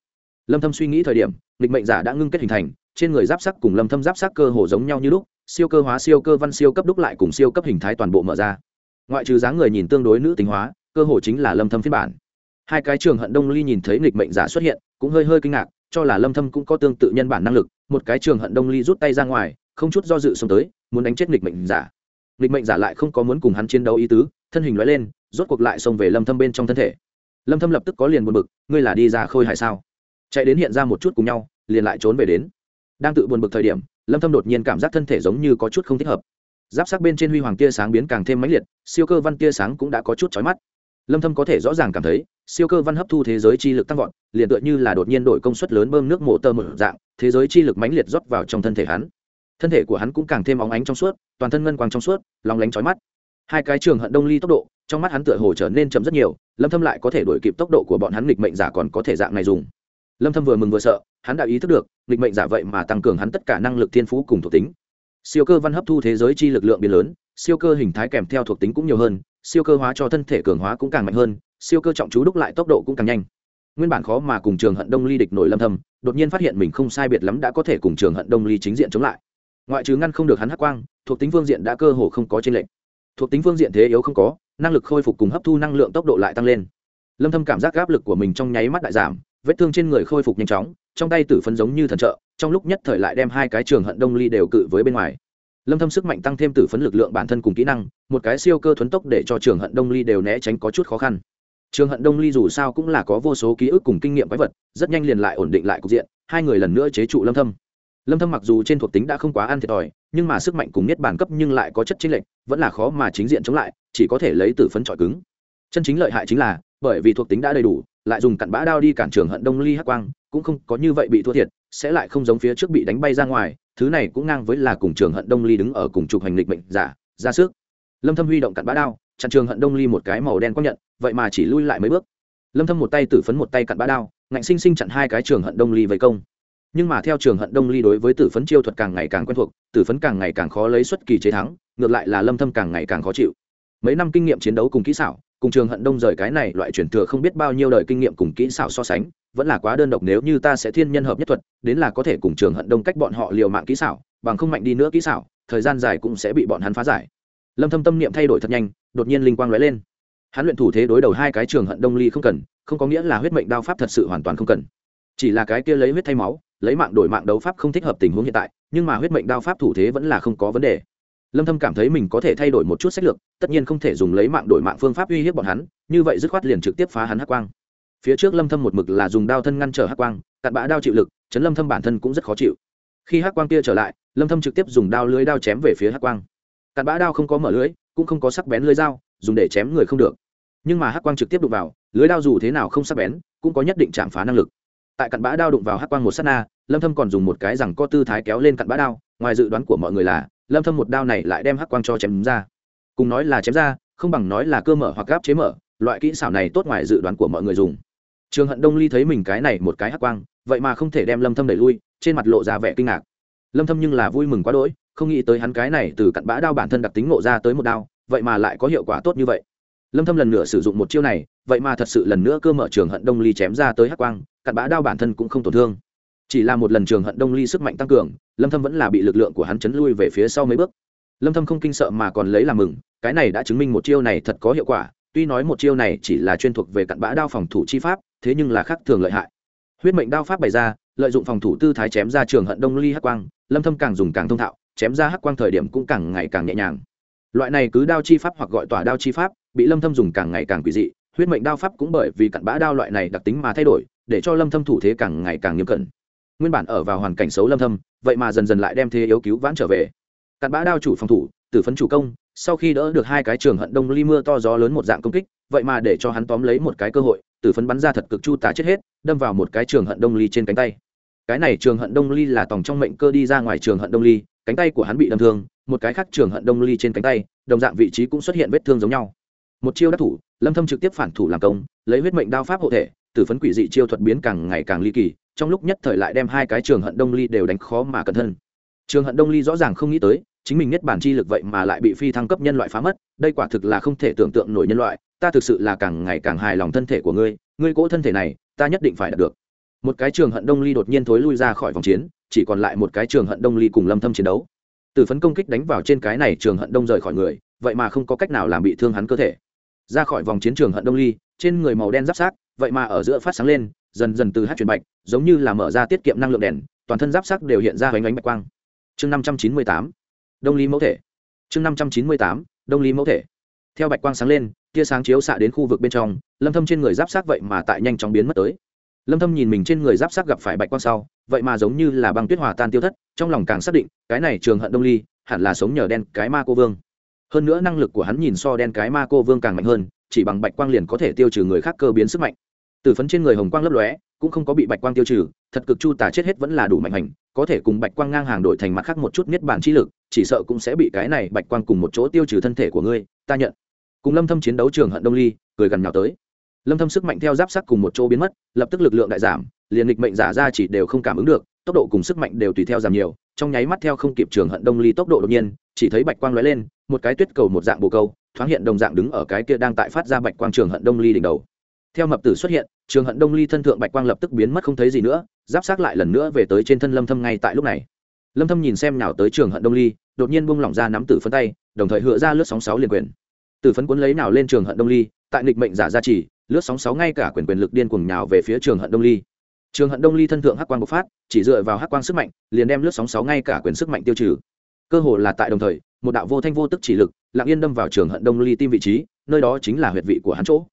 Lâm thâm suy nghĩ thời điểm, nghịch mệnh giả đã ngưng kết hình thành, trên người giáp sắc cùng lâm thâm giáp sắc cơ hồ giống nhau như lúc, siêu cơ hóa, siêu cơ văn, siêu cấp đúc lại cùng siêu cấp hình thái toàn bộ mở ra. Ngoại trừ dáng người nhìn tương đối nữ tính hóa, cơ hồ chính là lâm thâm phiên bản. Hai cái trường hận đông ly nhìn thấy nghịch mệnh giả xuất hiện, cũng hơi hơi kinh ngạc cho là lâm thâm cũng có tương tự nhân bản năng lực, một cái trường hận đông ly rút tay ra ngoài, không chút do dự xông tới, muốn đánh chết nghịch mệnh giả. Nghịch mệnh giả lại không có muốn cùng hắn chiến đấu ý tứ, thân hình lóe lên, rốt cuộc lại xông về lâm thâm bên trong thân thể. Lâm thâm lập tức có liền buồn bực, ngươi là đi ra khôi hài sao? Chạy đến hiện ra một chút cùng nhau, liền lại trốn về đến. Đang tự buồn bực thời điểm, lâm thâm đột nhiên cảm giác thân thể giống như có chút không thích hợp. Giáp sắc bên trên huy hoàng tia sáng biến càng thêm mãnh liệt, siêu cơ văn tia sáng cũng đã có chút chói mắt lâm thâm có thể rõ ràng cảm thấy, siêu cơ văn hấp thu thế giới chi lực tăng vọt, liền tựa như là đột nhiên đổi công suất lớn bơm nước mổ tơ một dạng, thế giới chi lực mãnh liệt rót vào trong thân thể hắn. Thân thể của hắn cũng càng thêm óng ánh trong suốt, toàn thân ngân quang trong suốt lóng lánh chói mắt. Hai cái trường hận đông ly tốc độ, trong mắt hắn tựa hồ trở nên chậm rất nhiều, lâm thâm lại có thể đuổi kịp tốc độ của bọn hắn nghịch mệnh giả còn có thể dạng này dùng. Lâm thâm vừa mừng vừa sợ, hắn đã ý thức được, nghịch mệnh giả vậy mà tăng cường hắn tất cả năng lực thiên phú cùng thuộc tính. Siêu cơ văn hấp thu thế giới chi lực lượng biến lớn, siêu cơ hình thái kèm theo thuộc tính cũng nhiều hơn siêu cơ hóa cho thân thể cường hóa cũng càng mạnh hơn, siêu cơ trọng chú đúc lại tốc độ cũng càng nhanh. Nguyên bản khó mà cùng trường hận đông ly địch nổi lâm thâm, đột nhiên phát hiện mình không sai biệt lắm đã có thể cùng trường hận đông ly chính diện chống lại. Ngoại trừ ngăn không được hắn hắc quang, thuộc tính phương diện đã cơ hồ không có trên lệnh thuộc tính phương diện thế yếu không có, năng lực khôi phục cùng hấp thu năng lượng tốc độ lại tăng lên. Lâm thâm cảm giác áp lực của mình trong nháy mắt đại giảm, vết thương trên người khôi phục nhanh chóng, trong tay tử phấn giống như thần trợ, trong lúc nhất thời lại đem hai cái trường hận đông ly đều cự với bên ngoài lâm thâm sức mạnh tăng thêm tử phấn lực lượng bản thân cùng kỹ năng, một cái siêu cơ thuấn tốc để cho trường hận đông ly đều né tránh có chút khó khăn. Trường hận đông ly dù sao cũng là có vô số ký ức cùng kinh nghiệm quái vật, rất nhanh liền lại ổn định lại cục diện, hai người lần nữa chế trụ lâm thâm. Lâm thâm mặc dù trên thuộc tính đã không quá ăn thiệt thòi, nhưng mà sức mạnh cùng niết bản cấp nhưng lại có chất chính lệch, vẫn là khó mà chính diện chống lại, chỉ có thể lấy tử phấn trọi cứng. Chân chính lợi hại chính là, bởi vì thuộc tính đã đầy đủ, lại dùng cặn bã đao đi cản trường hận đông ly hắc quang, cũng không có như vậy bị thua thiệt, sẽ lại không giống phía trước bị đánh bay ra ngoài thứ này cũng ngang với là cùng trường hận đông ly đứng ở cùng trục hành lịch mệnh, giả, ra sức. Lâm thâm huy động cặn bã đao, chặn trường hận đông ly một cái màu đen quang nhận, vậy mà chỉ lui lại mấy bước. Lâm thâm một tay tử phấn một tay cặn bã đao, ngạnh sinh sinh chặn hai cái trường hận đông ly vây công. Nhưng mà theo trường hận đông ly đối với tử phấn chiêu thuật càng ngày càng quen thuộc, tử phấn càng ngày càng khó lấy xuất kỳ chế thắng, ngược lại là lâm thâm càng ngày càng khó chịu. Mấy năm kinh nghiệm chiến đấu cùng kỹ xảo, cùng trường hận đông rời cái này loại chuyển thừa không biết bao nhiêu đời kinh nghiệm cùng kỹ xảo so sánh vẫn là quá đơn độc nếu như ta sẽ thiên nhân hợp nhất thuật, đến là có thể cùng trường hận đông cách bọn họ liều mạng kỹ xảo, bằng không mạnh đi nữa kỹ xảo, thời gian dài cũng sẽ bị bọn hắn phá giải. Lâm thâm tâm niệm thay đổi thật nhanh, đột nhiên linh quang lóe lên. Hắn luyện thủ thế đối đầu hai cái trường hận đông ly không cần, không có nghĩa là huyết mệnh đao pháp thật sự hoàn toàn không cần. Chỉ là cái kia lấy huyết thay máu, lấy mạng đổi mạng đấu pháp không thích hợp tình huống hiện tại, nhưng mà huyết mệnh đao pháp thủ thế vẫn là không có vấn đề. Lâm thâm cảm thấy mình có thể thay đổi một chút sách lược, tất nhiên không thể dùng lấy mạng đổi mạng phương pháp uy hiếp bọn hắn, như vậy dứt khoát liền trực tiếp phá hắn hắc quang phía trước lâm thâm một mực là dùng đao thân ngăn trở hắc quang, cặn bã đao chịu lực, chấn lâm thâm bản thân cũng rất khó chịu. Khi hắc quang kia trở lại, lâm thâm trực tiếp dùng đao lưới đao chém về phía hắc quang. Cặn bã đao không có mở lưới, cũng không có sắc bén lưới dao, dùng để chém người không được. Nhưng mà hắc quang trực tiếp đụng vào, lưới đao dù thế nào không sắc bén, cũng có nhất định chạm phá năng lực. Tại cặn bã đao đụng vào hắc quang một sát na, lâm thâm còn dùng một cái rằng co tư thái kéo lên cặn bã đao, ngoài dự đoán của mọi người là, lâm thâm một đao này lại đem hắc quang cho chém ra. Cùng nói là chém ra, không bằng nói là cơ mở hoặc gáp chế mở, loại kỹ xảo này tốt ngoài dự đoán của mọi người dùng trường hận đông ly thấy mình cái này một cái hắc quang, vậy mà không thể đem lâm thâm đẩy lui, trên mặt lộ ra vẻ kinh ngạc. Lâm thâm nhưng là vui mừng quá đỗi, không nghĩ tới hắn cái này từ cặn bã đao bản thân đặc tính ngộ ra tới một đao, vậy mà lại có hiệu quả tốt như vậy. Lâm thâm lần nữa sử dụng một chiêu này, vậy mà thật sự lần nữa cơ mở trường hận đông ly chém ra tới hắc quang, cặn bã đao bản thân cũng không tổn thương. Chỉ là một lần trường hận đông ly sức mạnh tăng cường, lâm thâm vẫn là bị lực lượng của hắn chấn lui về phía sau mấy bước. Lâm thâm không kinh sợ mà còn lấy làm mừng, cái này đã chứng minh một chiêu này thật có hiệu quả tuy nói một chiêu này chỉ là chuyên thuộc về cặn bã đao phòng thủ chi pháp, thế nhưng là khác thường lợi hại. Huyết mệnh đao pháp bày ra, lợi dụng phòng thủ tư thái chém ra trường hận đông ly hắc quang, lâm thâm càng dùng càng thông thạo, chém ra hắc quang thời điểm cũng càng ngày càng nhẹ nhàng. Loại này cứ đao chi pháp hoặc gọi tỏa đao chi pháp, bị lâm thâm dùng càng ngày càng quỷ dị, huyết mệnh đao pháp cũng bởi vì cặn bã đao loại này đặc tính mà thay đổi, để cho lâm thâm thủ thế càng ngày càng nghiêm cẩn. Nguyên bản ở vào hoàn cảnh xấu lâm thâm, vậy mà dần dần lại đem thế yếu cứu vãn trở về. Cặn bã đao chủ phòng thủ, tử phấn chủ công sau khi đỡ được hai cái trường hận đông ly mưa to gió lớn một dạng công kích, vậy mà để cho hắn tóm lấy một cái cơ hội tử phấn bắn ra thật cực chu tả chết hết, đâm vào một cái trường hận đông ly trên cánh tay. Cái này trường hận đông ly là tòng trong mệnh cơ đi ra ngoài trường hận đông ly, cánh tay của hắn bị đâm thương, một cái khác trường hận đông ly trên cánh tay, đồng dạng vị trí cũng xuất hiện vết thương giống nhau. Một chiêu đắc thủ, lâm thâm trực tiếp phản thủ làm công, lấy huyết mệnh đao pháp hộ thể tử phấn quỷ dị chiêu thuật biến càng ngày càng ly kỳ, trong lúc nhất thời lại đem hai cái trường hận đông ly đều đánh khó mà cẩn thân. Trường hận đông ly rõ ràng không nghĩ tới chính mình nhất bản chi lực vậy mà lại bị phi thăng cấp nhân loại phá mất, đây quả thực là không thể tưởng tượng nổi nhân loại, ta thực sự là càng ngày càng hài lòng thân thể của ngươi ngươi cỗ thân thể này, ta nhất định phải đạt được. Một cái trường hận đông ly đột nhiên thối lui ra khỏi vòng chiến, chỉ còn lại một cái trường hận đông ly cùng lâm thâm chiến đấu. Từ phấn công kích đánh vào trên cái này trường hận đông rời khỏi người, vậy mà không có cách nào làm bị thương hắn cơ thể. Ra khỏi vòng chiến trường hận đông ly, trên người màu đen giáp sát, vậy mà ở giữa phát sáng lên, dần dần từ hát chuyển bạch, giống như là mở ra tiết kiệm năng lượng đèn, toàn thân giáp sắc đều hiện ra hoành ánh bạch quang. Chương năm trăm chín mươi tám đông ly mẫu thể. Chương năm trăm chín mươi tám, đông ly mẫu thể. Theo bạch quang sáng lên, tia sáng chiếu xạ đến khu vực bên trong, lâm thâm trên người giáp sát vậy mà tại nhanh chóng biến mất tới. Lâm thâm nhìn mình trên người giáp sát gặp phải bạch quang sau, vậy mà giống như là băng tuyết hòa tan tiêu thất, trong lòng càng xác định, cái này trường hận đông ly, hẳn là sống nhờ đen cái ma cô vương. Hơn nữa năng lực của hắn nhìn so đen cái ma cô vương càng mạnh hơn, chỉ bằng bạch quang liền có thể tiêu trừ người khác cơ biến sức mạnh. Từ phấn trên người hồng quang lấp lóe, cũng không có bị bạch quang tiêu trừ, thật cực chu tả chết hết vẫn là đủ mạnh hành, có thể cùng bạch quang ngang hàng đổi thành mặt khác một chút niết bản chi lực chỉ sợ cũng sẽ bị cái này bạch quang cùng một chỗ tiêu trừ thân thể của ngươi, ta nhận. Cùng lâm thâm chiến đấu trường hận đông ly, cười gần nhào tới. Lâm thâm sức mạnh theo giáp sắc cùng một chỗ biến mất, lập tức lực lượng đại giảm, liền lịch mệnh giả ra chỉ đều không cảm ứng được, tốc độ cùng sức mạnh đều tùy theo giảm nhiều, trong nháy mắt theo không kịp trường hận đông ly tốc độ đột nhiên, chỉ thấy bạch quang lóe lên, một cái tuyết cầu một dạng bồ câu, thoáng hiện đồng dạng đứng ở cái kia đang tại phát ra bạch quang trường hận đông ly đỉnh đầu. Theo mập tử xuất hiện, trường hận đông ly thân thượng bạch quang lập tức biến mất không thấy gì nữa, giáp sát lại lần nữa về tới trên thân lâm thâm ngay tại lúc này lâm thâm nhìn xem nào tới trường hận đông ly, đột nhiên buông lỏng ra nắm tử phấn tay, đồng thời hựa ra lướt sóng sáu liền quyền. Tử phấn cuốn lấy nào lên trường hận đông ly, tại nghịch mệnh giả gia trì lướt sóng sáu ngay cả quyền quyền lực điên cuồng nhào về phía trường hận đông ly. Trường hận đông ly thân thượng hắc quang bộc phát, chỉ dựa vào hắc quang sức mạnh, liền đem lướt sóng sáu ngay cả quyền sức mạnh tiêu trừ. Cơ hồ là tại đồng thời, một đạo vô thanh vô tức chỉ lực, lặng yên đâm vào trường hận đông ly tim vị trí, nơi đó chính là huyệt vị của hắn chỗ.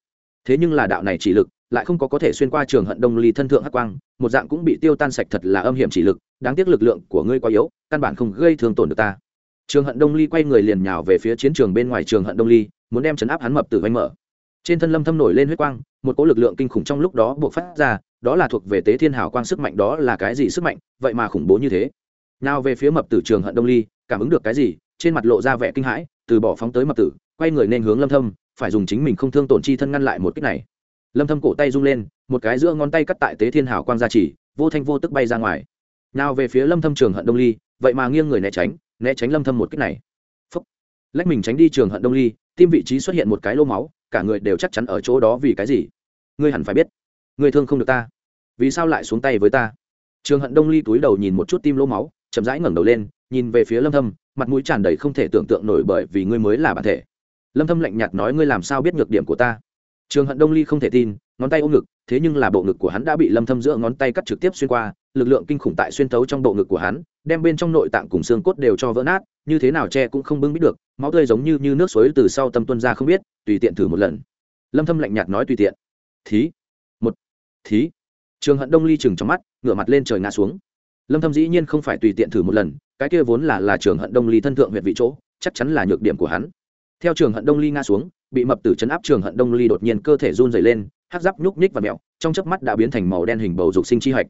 Thế nhưng là đạo này chỉ lực, lại không có có thể xuyên qua trường hận đông ly thân thượng hắc quang, một dạng cũng bị tiêu tan sạch thật là âm hiểm chỉ lực đáng tiếc lực lượng của ngươi quá yếu, căn bản không gây thương tổn được ta. Trường hận đông ly quay người liền nhào về phía chiến trường bên ngoài trường hận đông ly, muốn đem chấn áp hắn mập tử vanh mở. Trên thân lâm thâm nổi lên huyết quang, một cỗ lực lượng kinh khủng trong lúc đó buộc phát ra, đó là thuộc về tế thiên hào quang sức mạnh, đó là cái gì sức mạnh, vậy mà khủng bố như thế. Nào về phía mập tử trường hận đông ly, cảm ứng được cái gì, trên mặt lộ ra vẻ kinh hãi, từ bỏ phóng tới mập tử, quay người nên hướng lâm thâm, phải dùng chính mình không thương tổn chi thân ngăn lại một kích này. Lâm thâm cổ tay rung lên, một cái giữa ngón tay cắt tại tế thiên hào quang ra chỉ vô thanh vô tức bay ra ngoài nào về phía lâm thâm trường hận đông ly, vậy mà nghiêng người né tránh né tránh lâm thâm một kích này. Phúc. lách mình tránh đi trường hận đông ly, tim vị trí xuất hiện một cái lô máu, cả người đều chắc chắn ở chỗ đó vì cái gì? Ngươi hẳn phải biết. Ngươi thương không được ta. Vì sao lại xuống tay với ta? Trường hận đông ly túi đầu nhìn một chút tim lô máu, chậm rãi ngẩng đầu lên, nhìn về phía lâm thâm, mặt mũi tràn đầy không thể tưởng tượng nổi bởi vì ngươi mới là bản thể. Lâm thâm lạnh nhạt nói ngươi làm sao biết nhược điểm của ta? Trường hận đông ly không thể tin, ngón tay ôm ngực, thế nhưng là bộ ngực của hắn đã bị lâm thâm giữa ngón tay cắt trực tiếp xuyên qua lực lượng kinh khủng tại xuyên thấu trong bộ ngực của hắn, đem bên trong nội tạng cùng xương cốt đều cho vỡ nát, như thế nào che cũng không bưng biết được, máu tươi giống như như nước suối từ sau tâm tuân ra không biết, tùy tiện thử một lần. Lâm thâm lạnh nhạt nói tùy tiện. Thí, một, thí. Trường hận đông ly chừng trong mắt, ngửa mặt lên trời ngã xuống. Lâm thâm dĩ nhiên không phải tùy tiện thử một lần, cái kia vốn là là trường hận đông ly thân thượng huyệt vị chỗ, chắc chắn là nhược điểm của hắn. Theo trường hận đông ly ngã xuống, bị mập tử chấn áp trường hận đông ly đột nhiên cơ thể run rẩy lên, hắc giáp nhúc nhích và mèo trong chớp mắt đã biến thành màu đen hình bầu dục sinh chi hạch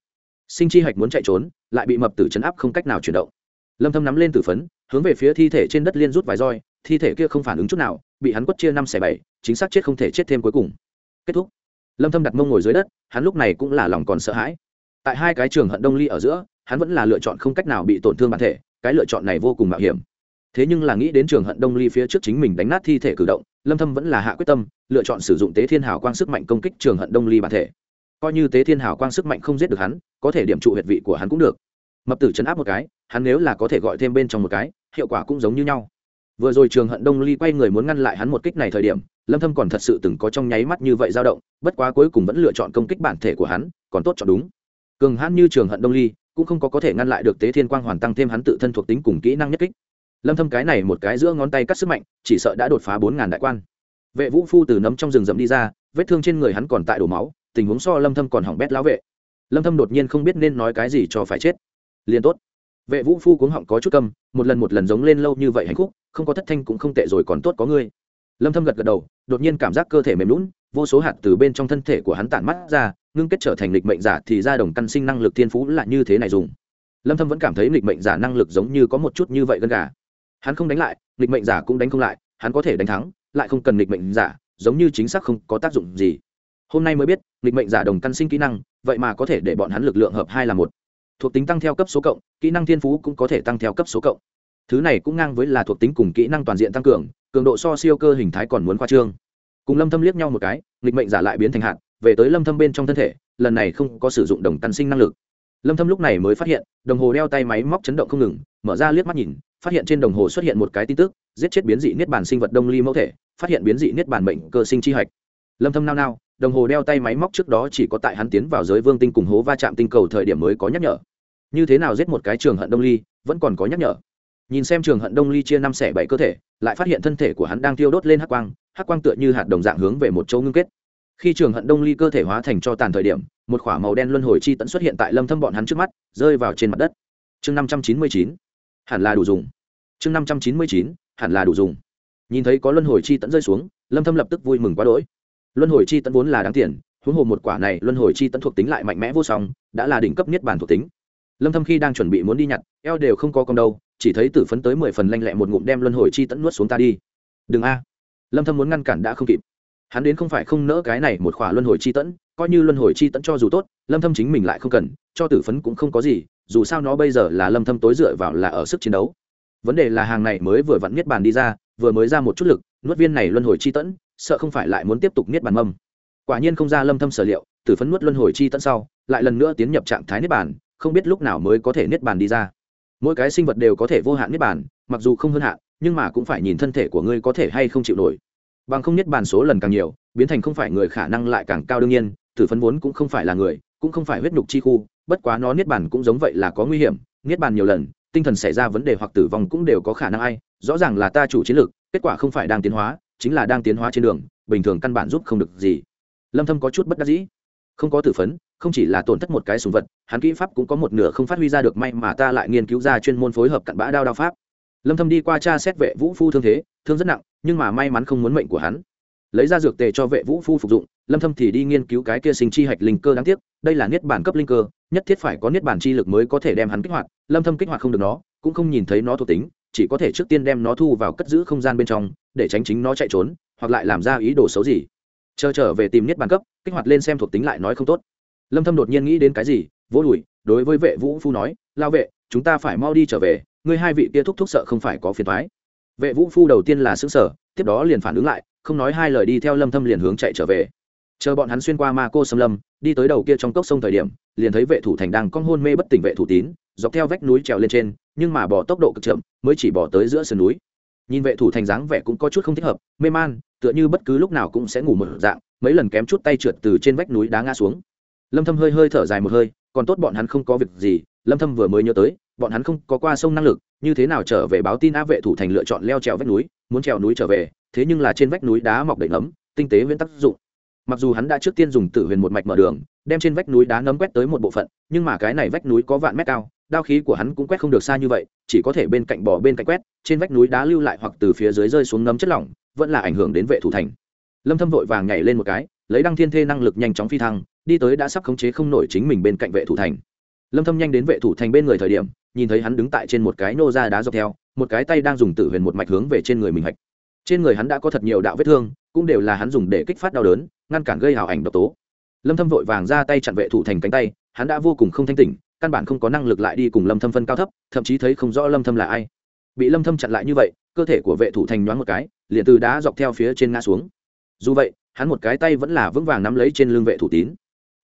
sinh chi hạch muốn chạy trốn, lại bị mập tử chấn áp không cách nào chuyển động. Lâm thâm nắm lên tử phấn, hướng về phía thi thể trên đất liên rút vài roi, thi thể kia không phản ứng chút nào, bị hắn quất chia năm xẻ bảy, chính xác chết không thể chết thêm cuối cùng. Kết thúc. Lâm thâm đặt mông ngồi dưới đất, hắn lúc này cũng là lòng còn sợ hãi. Tại hai cái trường hận đông ly ở giữa, hắn vẫn là lựa chọn không cách nào bị tổn thương bản thể, cái lựa chọn này vô cùng mạo hiểm. Thế nhưng là nghĩ đến trường hận đông ly phía trước chính mình đánh nát thi thể cử động, lâm thâm vẫn là hạ quyết tâm, lựa chọn sử dụng tế thiên hào quang sức mạnh công kích trường hận đông ly bản thể coi như tế thiên hào quang sức mạnh không giết được hắn, có thể điểm trụ huyệt vị của hắn cũng được. Mập tử chấn áp một cái, hắn nếu là có thể gọi thêm bên trong một cái, hiệu quả cũng giống như nhau. Vừa rồi trường hận đông ly quay người muốn ngăn lại hắn một kích này thời điểm, lâm thâm còn thật sự từng có trong nháy mắt như vậy dao động, bất quá cuối cùng vẫn lựa chọn công kích bản thể của hắn, còn tốt chọn đúng. Cường hãn như trường hận đông ly, cũng không có có thể ngăn lại được tế thiên quang hoàn tăng thêm hắn tự thân thuộc tính cùng kỹ năng nhất kích. Lâm thâm cái này một cái giữa ngón tay cắt sức mạnh, chỉ sợ đã đột phá bốn ngàn đại quan. Vệ vũ phu từ nấm trong rừng rậm đi ra, vết thương trên người hắn còn tại đổ máu tình huống so lâm thâm còn hỏng bét lão vệ. Lâm thâm đột nhiên không biết nên nói cái gì cho phải chết. Liền tốt. Vệ vũ phu cuống họng có chút câm, một lần một lần giống lên lâu như vậy hạnh phúc không có thất thanh cũng không tệ rồi còn tốt có ngươi. Lâm thâm gật gật đầu, đột nhiên cảm giác cơ thể mềm lún vô số hạt từ bên trong thân thể của hắn tản mắt ra, ngưng kết trở thành lịch mệnh giả thì ra đồng căn sinh năng lực thiên phú là như thế này dùng. Lâm thâm vẫn cảm thấy lịch mệnh giả năng lực giống như có một chút như vậy gần gà. Hắn không đánh lại lịch mệnh giả cũng đánh không lại, hắn có thể đánh thắng, lại không cần lịch mệnh giả, giống như chính xác không có tác dụng gì. Hôm nay mới biết lịch mệnh giả đồng căn sinh kỹ năng, vậy mà có thể để bọn hắn lực lượng hợp hai là một. Thuộc tính tăng theo cấp số cộng, kỹ năng thiên phú cũng có thể tăng theo cấp số cộng. Thứ này cũng ngang với là thuộc tính cùng kỹ năng toàn diện tăng cường cường độ so siêu cơ hình thái còn muốn khoa trương. Cùng lâm thâm liếc nhau một cái, nghịch mệnh giả lại biến thành hạt, về tới lâm thâm bên trong thân thể, lần này không có sử dụng đồng căn sinh năng lực. Lâm thâm lúc này mới phát hiện, đồng hồ đeo tay máy móc chấn động không ngừng, mở ra liếc mắt nhìn, phát hiện trên đồng hồ xuất hiện một cái tin tức, giết chết biến dị niết bản sinh vật đông ly mẫu thể, phát hiện biến dị niết bản bệnh cơ sinh chi hạch. Lâm thâm nao nao đồng hồ đeo tay máy móc trước đó chỉ có tại hắn tiến vào giới vương tinh cùng hố va chạm tinh cầu thời điểm mới có nhắc nhở. Như thế nào giết một cái trường hận đông ly, vẫn còn có nhắc nhở. Nhìn xem trường hận đông ly chia năm xẻ bảy cơ thể, lại phát hiện thân thể của hắn đang tiêu đốt lên hắc quang hắc quang tựa như hạt đồng dạng hướng về một chỗ ngưng kết. Khi trường hận đông ly cơ thể hóa thành cho tàn thời điểm, một k h ỏ a màu đen luân hồi chi tẫn xuất hiện tại lâm thâm bọn hắn trước mắt, rơi vào trên mặt đất. Chương năm trăm chín mươi chín, hẳn là đủ dùng. Chương năm trăm chín mươi chín, hẳn là đủ dùng. Nhìn thấy có luân hồi chi tẫn rơi xuống, lâm thâm lập tức vui mừng quá đỗi luân hồi chi tẫn vốn là đáng tiền, huống hồ một quả này luân hồi chi tẫn thuộc tính lại mạnh mẽ vô song, đã là đỉnh cấp niết bản thuộc tính. Lâm thâm khi đang chuẩn bị muốn đi nhặt, eo đều không có con đâu, chỉ thấy tử phấn tới mười phần lanh lẹ một ngụm đem luân hồi chi tẫn nuốt xuống ta đi. Đừng a. Lâm thâm muốn ngăn cản đã không kịp. Hắn đến không phải không nỡ cái này một khỏa luân hồi chi tẫn coi như luân hồi chi tẫn cho dù tốt, lâm thâm chính mình lại không cần, cho tử phấn cũng không có gì, dù sao nó bây giờ là lâm thâm tối dựa vào là ở sức chiến đấu. Vấn đề là hàng này mới vừa vặn niết bàn đi ra, vừa mới ra một chút lực, nuốt viên này luân hồi chi tẫn sợ không phải lại muốn tiếp tục niết bàn mâm. Quả nhiên không ra lâm thâm sở liệu tử phấn nuốt luân hồi chi tận sau, lại lần nữa tiến nhập trạng thái niết bàn, không biết lúc nào mới có thể niết bàn đi ra. Mỗi cái sinh vật đều có thể vô hạn niết bàn, mặc dù không hơn hạn, nhưng mà cũng phải nhìn thân thể của ngươi có thể hay không chịu nổi. Bằng không niết bàn số lần càng nhiều, biến thành không phải người khả năng lại càng cao đương nhiên tử phấn vốn cũng không phải là người, cũng không phải huyết nhục chi khu, bất quá nó niết bàn cũng giống vậy là có nguy hiểm, niết bàn nhiều lần, tinh thần xảy ra vấn đề hoặc tử vong cũng đều có khả năng ai, rõ ràng là ta chủ chiến lược, kết quả không phải đang tiến hóa chính là đang tiến hóa trên đường, bình thường căn bản giúp không được gì. Lâm thâm có chút bất đắc dĩ. Không có tử phấn, không chỉ là tổn thất một cái sùng vật, hắn kỹ pháp cũng có một nửa không phát huy ra được may mà ta lại nghiên cứu ra chuyên môn phối hợp cặn bã đao đao pháp. Lâm thâm đi qua tra xét vệ vũ phu thương thế, thương rất nặng, nhưng mà may mắn không muốn mệnh của hắn. Lấy ra dược tề cho vệ vũ phu phục dụng, lâm thâm thì đi nghiên cứu cái kia sinh chi hạch linh cơ đáng tiếc, đây là niết bản cấp linh cơ, nhất thiết phải có niết bản chi lực mới có thể đem hắn kích hoạt. Lâm thâm kích hoạt không được nó, cũng không nhìn thấy nó thuộc tính chỉ có thể trước tiên đem nó thu vào cất giữ không gian bên trong để tránh chính nó chạy trốn hoặc lại làm ra ý đồ xấu gì. Chờ trở về tìm niết bàn cấp kích hoạt lên xem thuộc tính lại nói không tốt. Lâm thâm đột nhiên nghĩ đến cái gì vỗ đùi đối với vệ vũ phu nói lao vệ chúng ta phải mau đi trở về ngươi hai vị kia thúc thúc sợ không phải có phiền toái. Vệ vũ phu đầu tiên là sững sờ, tiếp đó liền phản ứng lại không nói hai lời đi theo lâm thâm liền hướng chạy trở về chờ bọn hắn xuyên qua ma cô xâm lâm, đi tới đầu kia trong cốc sông thời điểm, liền thấy vệ thủ thành đang cong hôn mê bất tỉnh vệ thủ tín, dọc theo vách núi trèo lên trên, nhưng mà bỏ tốc độ cực chậm, mới chỉ bỏ tới giữa sườn núi. Nhìn vệ thủ thành dáng vẻ cũng có chút không thích hợp, mê man, tựa như bất cứ lúc nào cũng sẽ ngủ một dạng, mấy lần kém chút tay trượt từ trên vách núi đá ngã xuống. Lâm thâm hơi hơi thở dài một hơi, còn tốt bọn hắn không có việc gì, lâm thâm vừa mới nhớ tới, bọn hắn không có qua sông năng lực, như thế nào trở về báo tin á vệ thủ thành lựa chọn leo trèo vách núi, muốn trèo núi trở về, thế nhưng là trên vách núi đá mọc đầy nấm tinh tế nguyên tác dụng mặc dù hắn đã trước tiên dùng tử huyền một mạch mở đường, đem trên vách núi đá nấm quét tới một bộ phận, nhưng mà cái này vách núi có vạn mét cao, đao khí của hắn cũng quét không được xa như vậy, chỉ có thể bên cạnh bỏ bên cạnh quét, trên vách núi đá lưu lại hoặc từ phía dưới rơi xuống nấm chất lỏng, vẫn là ảnh hưởng đến vệ thủ thành. Lâm thâm vội vàng nhảy lên một cái, lấy đăng thiên thê năng lực nhanh chóng phi thăng, đi tới đã sắp khống chế không nổi chính mình bên cạnh vệ thủ thành. Lâm thâm nhanh đến vệ thủ thành bên người thời điểm, nhìn thấy hắn đứng tại trên một cái nô ra đá dọc theo, một cái tay đang dùng tử huyền một mạch hướng về trên người mình hạch. Trên người hắn đã có thật nhiều đạo vết thương, cũng đều là hắn dùng để kích phát đau đớn ngăn cản gây hào ảnh độc tố. Lâm thâm vội vàng ra tay chặn vệ thủ thành cánh tay, hắn đã vô cùng không thanh tỉnh, căn bản không có năng lực lại đi cùng lâm thâm phân cao thấp, thậm chí thấy không rõ lâm thâm là ai. Bị lâm thâm chặn lại như vậy, cơ thể của vệ thủ thành nhoáng một cái, liền từ đá dọc theo phía trên ngã xuống. Dù vậy, hắn một cái tay vẫn là vững vàng nắm lấy trên lưng vệ thủ tín.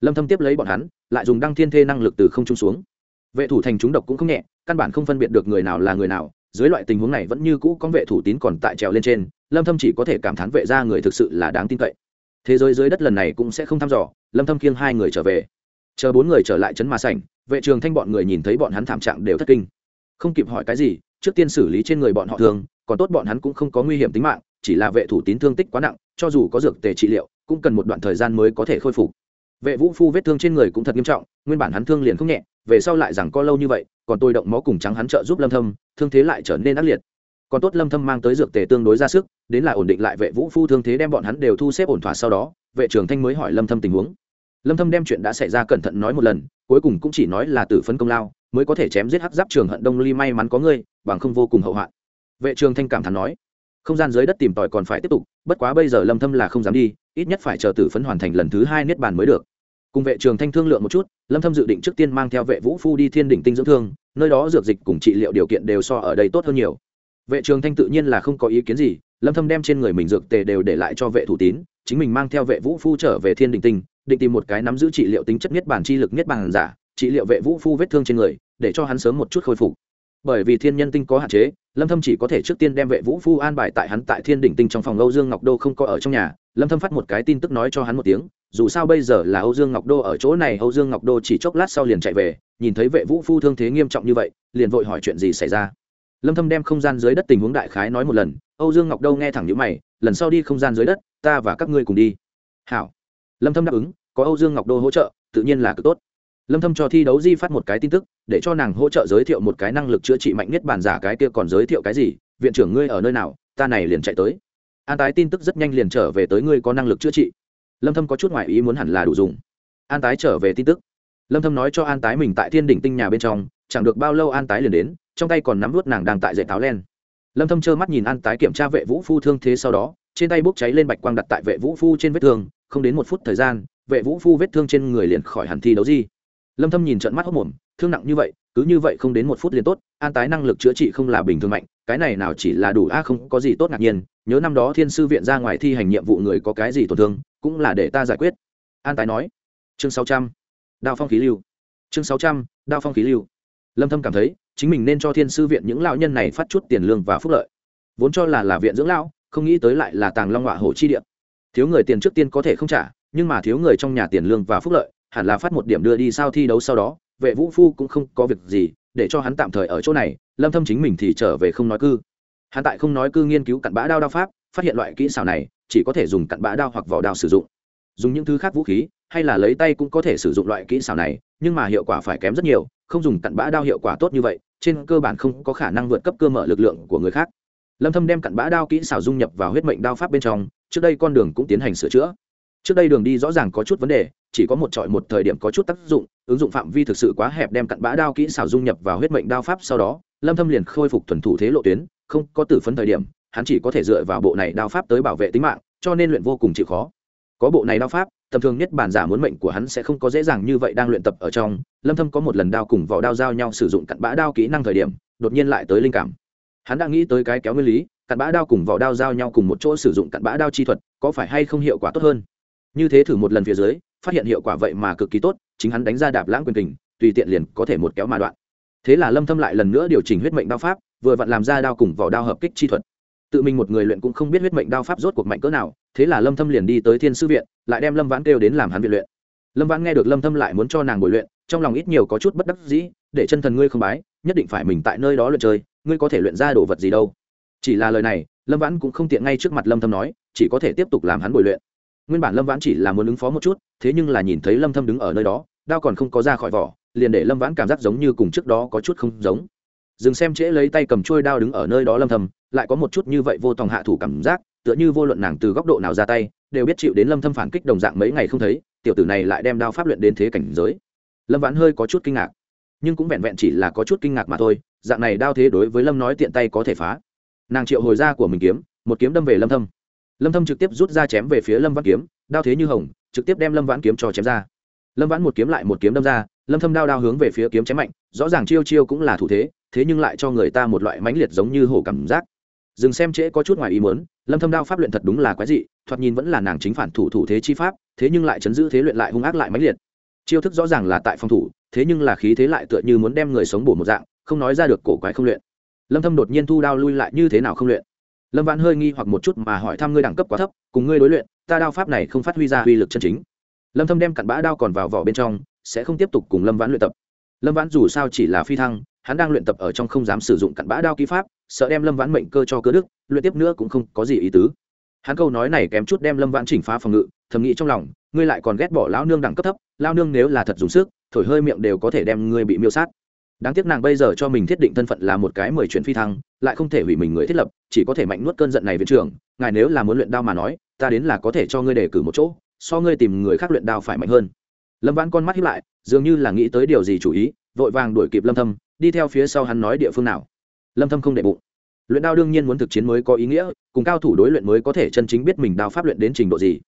Lâm thâm tiếp lấy bọn hắn, lại dùng đăng thiên thê năng lực từ không trung xuống. Vệ thủ thành chúng độc cũng không nhẹ, căn bản không phân biệt được người nào là người nào, dưới loại tình huống này vẫn như cũ có vệ thủ tín còn tại trèo lên trên, lâm thâm chỉ có thể cảm thán vệ gia người thực sự là đáng tin cậy thế giới dưới đất lần này cũng sẽ không thăm dò, lâm thâm kiêng hai người trở về. Chờ bốn người trở lại trấn ma sảnh, vệ trường thanh bọn người nhìn thấy bọn hắn thảm trạng đều thất kinh. Không kịp hỏi cái gì, trước tiên xử lý trên người bọn họ thường còn tốt bọn hắn cũng không có nguy hiểm tính mạng, chỉ là vệ thủ tín thương tích quá nặng, cho dù có dược tề trị liệu, cũng cần một đoạn thời gian mới có thể khôi phục. Vệ vũ phu vết thương trên người cũng thật nghiêm trọng, nguyên bản hắn thương liền không nhẹ, về sau lại rằng có lâu như vậy, còn tôi động máu cùng trắng hắn trợ giúp lâm thâm, thương thế lại trở nên ác liệt còn tốt lâm thâm mang tới dược tề tương đối ra sức, đến là ổn định lại vệ vũ phu thương thế đem bọn hắn đều thu xếp ổn thỏa sau đó, vệ trưởng thanh mới hỏi lâm thâm tình huống. Lâm thâm đem chuyện đã xảy ra cẩn thận nói một lần, cuối cùng cũng chỉ nói là tử phấn công lao, mới có thể chém giết hắc giáp trường hận đông ly may mắn có ngươi, bằng không vô cùng hậu hoạn. Vệ trường thanh cảm thán nói, không gian dưới đất tìm tòi còn phải tiếp tục, bất quá bây giờ lâm thâm là không dám đi, ít nhất phải chờ tử phấn hoàn thành lần thứ hai niết bàn mới được. Cùng vệ trường thanh thương lượng một chút, lâm thâm dự định trước tiên mang theo vệ vũ phu đi thiên đỉnh tinh dưỡng thương, nơi đó dược dịch cùng trị liệu điều kiện đều so ở đây tốt hơn nhiều vệ trường thanh tự nhiên là không có ý kiến gì, lâm thâm đem trên người mình dược tề đều để lại cho vệ thủ tín, chính mình mang theo vệ vũ phu trở về thiên đỉnh tinh, định tìm một cái nắm giữ trị liệu tính chất nhất bản chi lực nhất bản giả, trị liệu vệ vũ phu vết thương trên người, để cho hắn sớm một chút khôi phục. Bởi vì thiên nhân tinh có hạn chế, lâm thâm chỉ có thể trước tiên đem vệ vũ phu an bài tại hắn tại thiên đỉnh tinh trong phòng âu dương ngọc đô không có ở trong nhà. Lâm thâm phát một cái tin tức nói cho hắn một tiếng, dù sao bây giờ là âu dương ngọc đô ở chỗ này, âu dương ngọc đô chỉ chốc lát sau liền chạy về, nhìn thấy vệ vũ phu thương thế nghiêm trọng như vậy, liền vội hỏi chuyện gì xảy ra lâm thâm đem không gian dưới đất tình huống đại khái nói một lần, âu dương ngọc đô nghe thẳng những mày, lần sau đi không gian dưới đất, ta và các ngươi cùng đi. Hảo. Lâm thâm đáp ứng, có âu dương ngọc đô hỗ trợ, tự nhiên là cực tốt. Lâm thâm cho thi đấu di phát một cái tin tức, để cho nàng hỗ trợ giới thiệu một cái năng lực chữa trị mạnh nhất bản giả cái kia còn giới thiệu cái gì, viện trưởng ngươi ở nơi nào, ta này liền chạy tới. An tái tin tức rất nhanh liền trở về tới ngươi có năng lực chữa trị. Lâm thâm có chút ngoại ý muốn hẳn là đủ dùng. An tái trở về tin tức. Lâm thâm nói cho an tái mình tại thiên đỉnh tinh nhà bên trong chẳng được bao lâu an tái liền đến, trong tay còn nắm vút nàng đang tại dạy táo len lâm thâm trơ mắt nhìn an tái kiểm tra vệ vũ phu thương thế sau đó, trên tay bốc cháy lên bạch quang đặt tại vệ vũ phu trên vết thương, không đến một phút thời gian, vệ vũ phu vết thương trên người liền khỏi hẳn thi đấu gì lâm thâm nhìn trận mắt hốc mồm, thương nặng như vậy, cứ như vậy không đến một phút liền tốt, an tái năng lực chữa trị không là bình thường mạnh, cái này nào chỉ là đủ a, không có gì tốt ngạc nhiên, nhớ năm đó thiên sư viện ra ngoài thi hành nhiệm vụ người có cái gì tổn thương, cũng là để ta giải quyết an tái nói, chương 600. đao phong khí lưu chương 600. đao phong khí lưu lâm thâm cảm thấy, chính mình nên cho thiên sư viện những lão nhân này phát chút tiền lương và phúc lợi. Vốn cho là là viện dưỡng lão, không nghĩ tới lại là tàng long họa hổ chi địa. Thiếu người tiền trước tiên có thể không trả, nhưng mà thiếu người trong nhà tiền lương và phúc lợi, hẳn là phát một điểm đưa đi sao thi đấu sau đó, vệ vũ phu cũng không có việc gì, để cho hắn tạm thời ở chỗ này, lâm thâm chính mình thì trở về không nói cư. Hắn tại không nói cư nghiên cứu cặn bã đao đao pháp, phát hiện loại kỹ xảo này, chỉ có thể dùng cặn bã đao hoặc vỏ đao sử dụng. Dùng những thứ khác vũ khí, hay là lấy tay cũng có thể sử dụng loại kỹ xảo này, nhưng mà hiệu quả phải kém rất nhiều không dùng cặn bã đao hiệu quả tốt như vậy, trên cơ bản không có khả năng vượt cấp cơ mở lực lượng của người khác. Lâm thâm đem cặn bã đao kỹ xảo dung nhập vào huyết mệnh đao pháp bên trong, trước đây con đường cũng tiến hành sửa chữa. Trước đây đường đi rõ ràng có chút vấn đề, chỉ có một trọi một thời điểm có chút tác dụng, ứng dụng phạm vi thực sự quá hẹp đem cặn bã đao kỹ xảo dung nhập vào huyết mệnh đao pháp sau đó, lâm thâm liền khôi phục thuần thủ thế lộ tuyến, không có tử phấn thời điểm, hắn chỉ có thể dựa vào bộ này đao pháp tới bảo vệ tính mạng, cho nên luyện vô cùng chịu khó. Có bộ này đao pháp tầm thường nhất bản giả muốn mệnh của hắn sẽ không có dễ dàng như vậy đang luyện tập ở trong. Lâm thâm có một lần đao cùng vỏ đao giao nhau sử dụng cặn bã đao kỹ năng thời điểm, đột nhiên lại tới linh cảm. Hắn đã nghĩ tới cái kéo nguyên lý, cặn bã đao cùng vỏ đao giao nhau cùng một chỗ sử dụng cặn bã đao chi thuật, có phải hay không hiệu quả tốt hơn? Như thế thử một lần phía dưới, phát hiện hiệu quả vậy mà cực kỳ tốt, chính hắn đánh ra đạp lãng quyền kình, tùy tiện liền có thể một kéo mà đoạn. Thế là lâm thâm lại lần nữa điều chỉnh huyết mệnh đao pháp, vừa vặn làm ra đao cùng vỏ đao hợp kích chi thuật tự mình một người luyện cũng không biết huyết mệnh đao pháp rốt cuộc mạnh cỡ nào, thế là lâm thâm liền đi tới thiên sư viện, lại đem lâm vãn kêu đến làm hắn viện luyện. Lâm vãn nghe được lâm thâm lại muốn cho nàng bồi luyện, trong lòng ít nhiều có chút bất đắc dĩ, để chân thần ngươi không bái, nhất định phải mình tại nơi đó luyện chơi, ngươi có thể luyện ra đồ vật gì đâu. Chỉ là lời này, lâm vãn cũng không tiện ngay trước mặt lâm thâm nói, chỉ có thể tiếp tục làm hắn bồi luyện. Nguyên bản lâm vãn chỉ là muốn ứng phó một chút, thế nhưng là nhìn thấy lâm thâm đứng ở nơi đó, đao còn không có ra khỏi vỏ, liền để lâm vãn cảm giác giống như cùng trước đó có chút không giống dừng xem trễ lấy tay cầm trôi đao đứng ở nơi đó lâm thâm, lại có một chút như vậy vô tòng hạ thủ cảm giác, tựa như vô luận nàng từ góc độ nào ra tay, đều biết chịu đến lâm thâm phản kích đồng dạng mấy ngày không thấy, tiểu tử này lại đem đao pháp luyện đến thế cảnh giới. Lâm vãn hơi có chút kinh ngạc, nhưng cũng vẹn vẹn chỉ là có chút kinh ngạc mà thôi, dạng này đao thế đối với lâm nói tiện tay có thể phá. Nàng triệu hồi ra của mình kiếm, một kiếm đâm về lâm thâm. Lâm thâm trực tiếp rút ra chém về phía lâm vãn kiếm, đao thế như hồng, trực tiếp đem lâm vãn kiếm cho chém ra. Lâm vãn một kiếm lại một kiếm đâm ra, lâm thâm đao đao hướng về phía kiếm chém mạnh rõ ràng chiêu chiêu cũng là thủ thế thế nhưng lại cho người ta một loại mãnh liệt giống như hổ cảm giác. Dừng xem trễ có chút ngoài ý muốn, lâm thâm đao pháp luyện thật đúng là quái dị, thoạt nhìn vẫn là nàng chính phản thủ thủ thế chi pháp, thế nhưng lại chấn giữ thế luyện lại hung ác lại mãnh liệt. Chiêu thức rõ ràng là tại phòng thủ, thế nhưng là khí thế lại tựa như muốn đem người sống bổ một dạng, không nói ra được cổ quái không luyện. Lâm thâm đột nhiên thu đao lui lại như thế nào không luyện? Lâm vãn hơi nghi hoặc một chút mà hỏi thăm ngươi đẳng cấp quá thấp, cùng ngươi đối luyện, ta đao pháp này không phát huy ra uy lực chân chính. Lâm thâm đem cặn bã đao còn vào vỏ bên trong, sẽ không tiếp tục cùng lâm vãn luyện tập lâm vãn dù sao chỉ là phi thăng, hắn đang luyện tập ở trong không dám sử dụng cặn bã đao ký pháp, sợ đem lâm vãn mệnh cơ cho cơ đức, luyện tiếp nữa cũng không có gì ý tứ. Hắn câu nói này kém chút đem lâm vãn chỉnh phá phòng ngự, thầm nghĩ trong lòng, ngươi lại còn ghét bỏ lão nương đẳng cấp thấp lao nương nếu là thật dùng sức, thổi hơi miệng đều có thể đem ngươi bị miêu sát. Đáng tiếc nàng bây giờ cho mình thiết định thân phận là một cái mười chuyện phi thăng, lại không thể hủy mình người thiết lập, chỉ có thể mạnh nuốt cơn giận này viện trưởng, ngài nếu là muốn luyện đao mà nói, ta đến là có thể cho ngươi đề cử một chỗ, so ngươi tìm người khác luyện đao phải mạnh hơn lâm vãn con mắt hiếp lại, dường như là nghĩ tới điều gì chủ ý, vội vàng đuổi kịp lâm thâm, đi theo phía sau hắn nói địa phương nào. Lâm thâm không để bụng. Luyện đao đương nhiên muốn thực chiến mới có ý nghĩa, cùng cao thủ đối luyện mới có thể chân chính biết mình đao pháp luyện đến trình độ gì.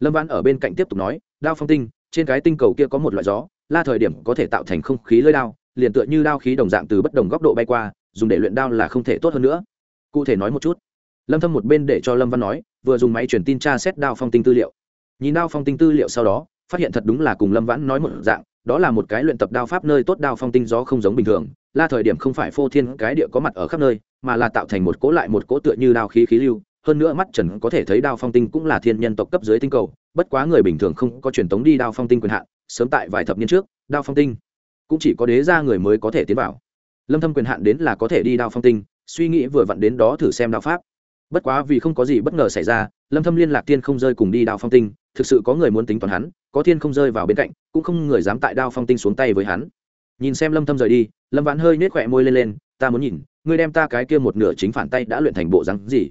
Lâm vãn ở bên cạnh tiếp tục nói, đao phong tinh, trên cái tinh cầu kia có một loại gió, la thời điểm có thể tạo thành không khí lơi đao, liền tựa như đao khí đồng dạng từ bất đồng góc độ bay qua, dùng để luyện đao là không thể tốt hơn nữa. Cụ thể nói một chút. Lâm thâm một bên để cho lâm văn nói, vừa dùng máy truyền tin tra xét đao phong tinh tư liệu. Nhìn đao phong tinh tư liệu sau đó phát hiện thật đúng là cùng lâm vãn nói một dạng, đó là một cái luyện tập đao pháp nơi tốt đao phong tinh gió không giống bình thường la thời điểm không phải phô thiên cái địa có mặt ở khắp nơi, mà là tạo thành một cỗ lại một cỗ tựa như đao khí khí lưu, hơn nữa mắt trần có thể thấy đao phong tinh cũng là thiên nhân tộc cấp dưới tinh cầu, bất quá người bình thường không có truyền tống đi đao phong tinh quyền hạn, sớm tại vài thập niên trước, đao phong tinh cũng chỉ có đế gia người mới có thể tiến vào. Lâm thâm quyền hạn đến là có thể đi đao phong tinh, suy nghĩ vừa vặn đến đó thử xem đao pháp. Bất quá vì không có gì bất ngờ xảy ra, lâm thâm liên lạc tiên không rơi cùng đi đao phong tinh, thực sự có người muốn tính toán hắn có thiên không rơi vào bên cạnh, cũng không người dám tại đao phong tinh xuống tay với hắn. Nhìn xem lâm thâm rời đi, lâm vãn hơi nết khỏe môi lên lên, ta muốn nhìn, ngươi đem ta cái kia một nửa chính phản tay đã luyện thành bộ rắn gì?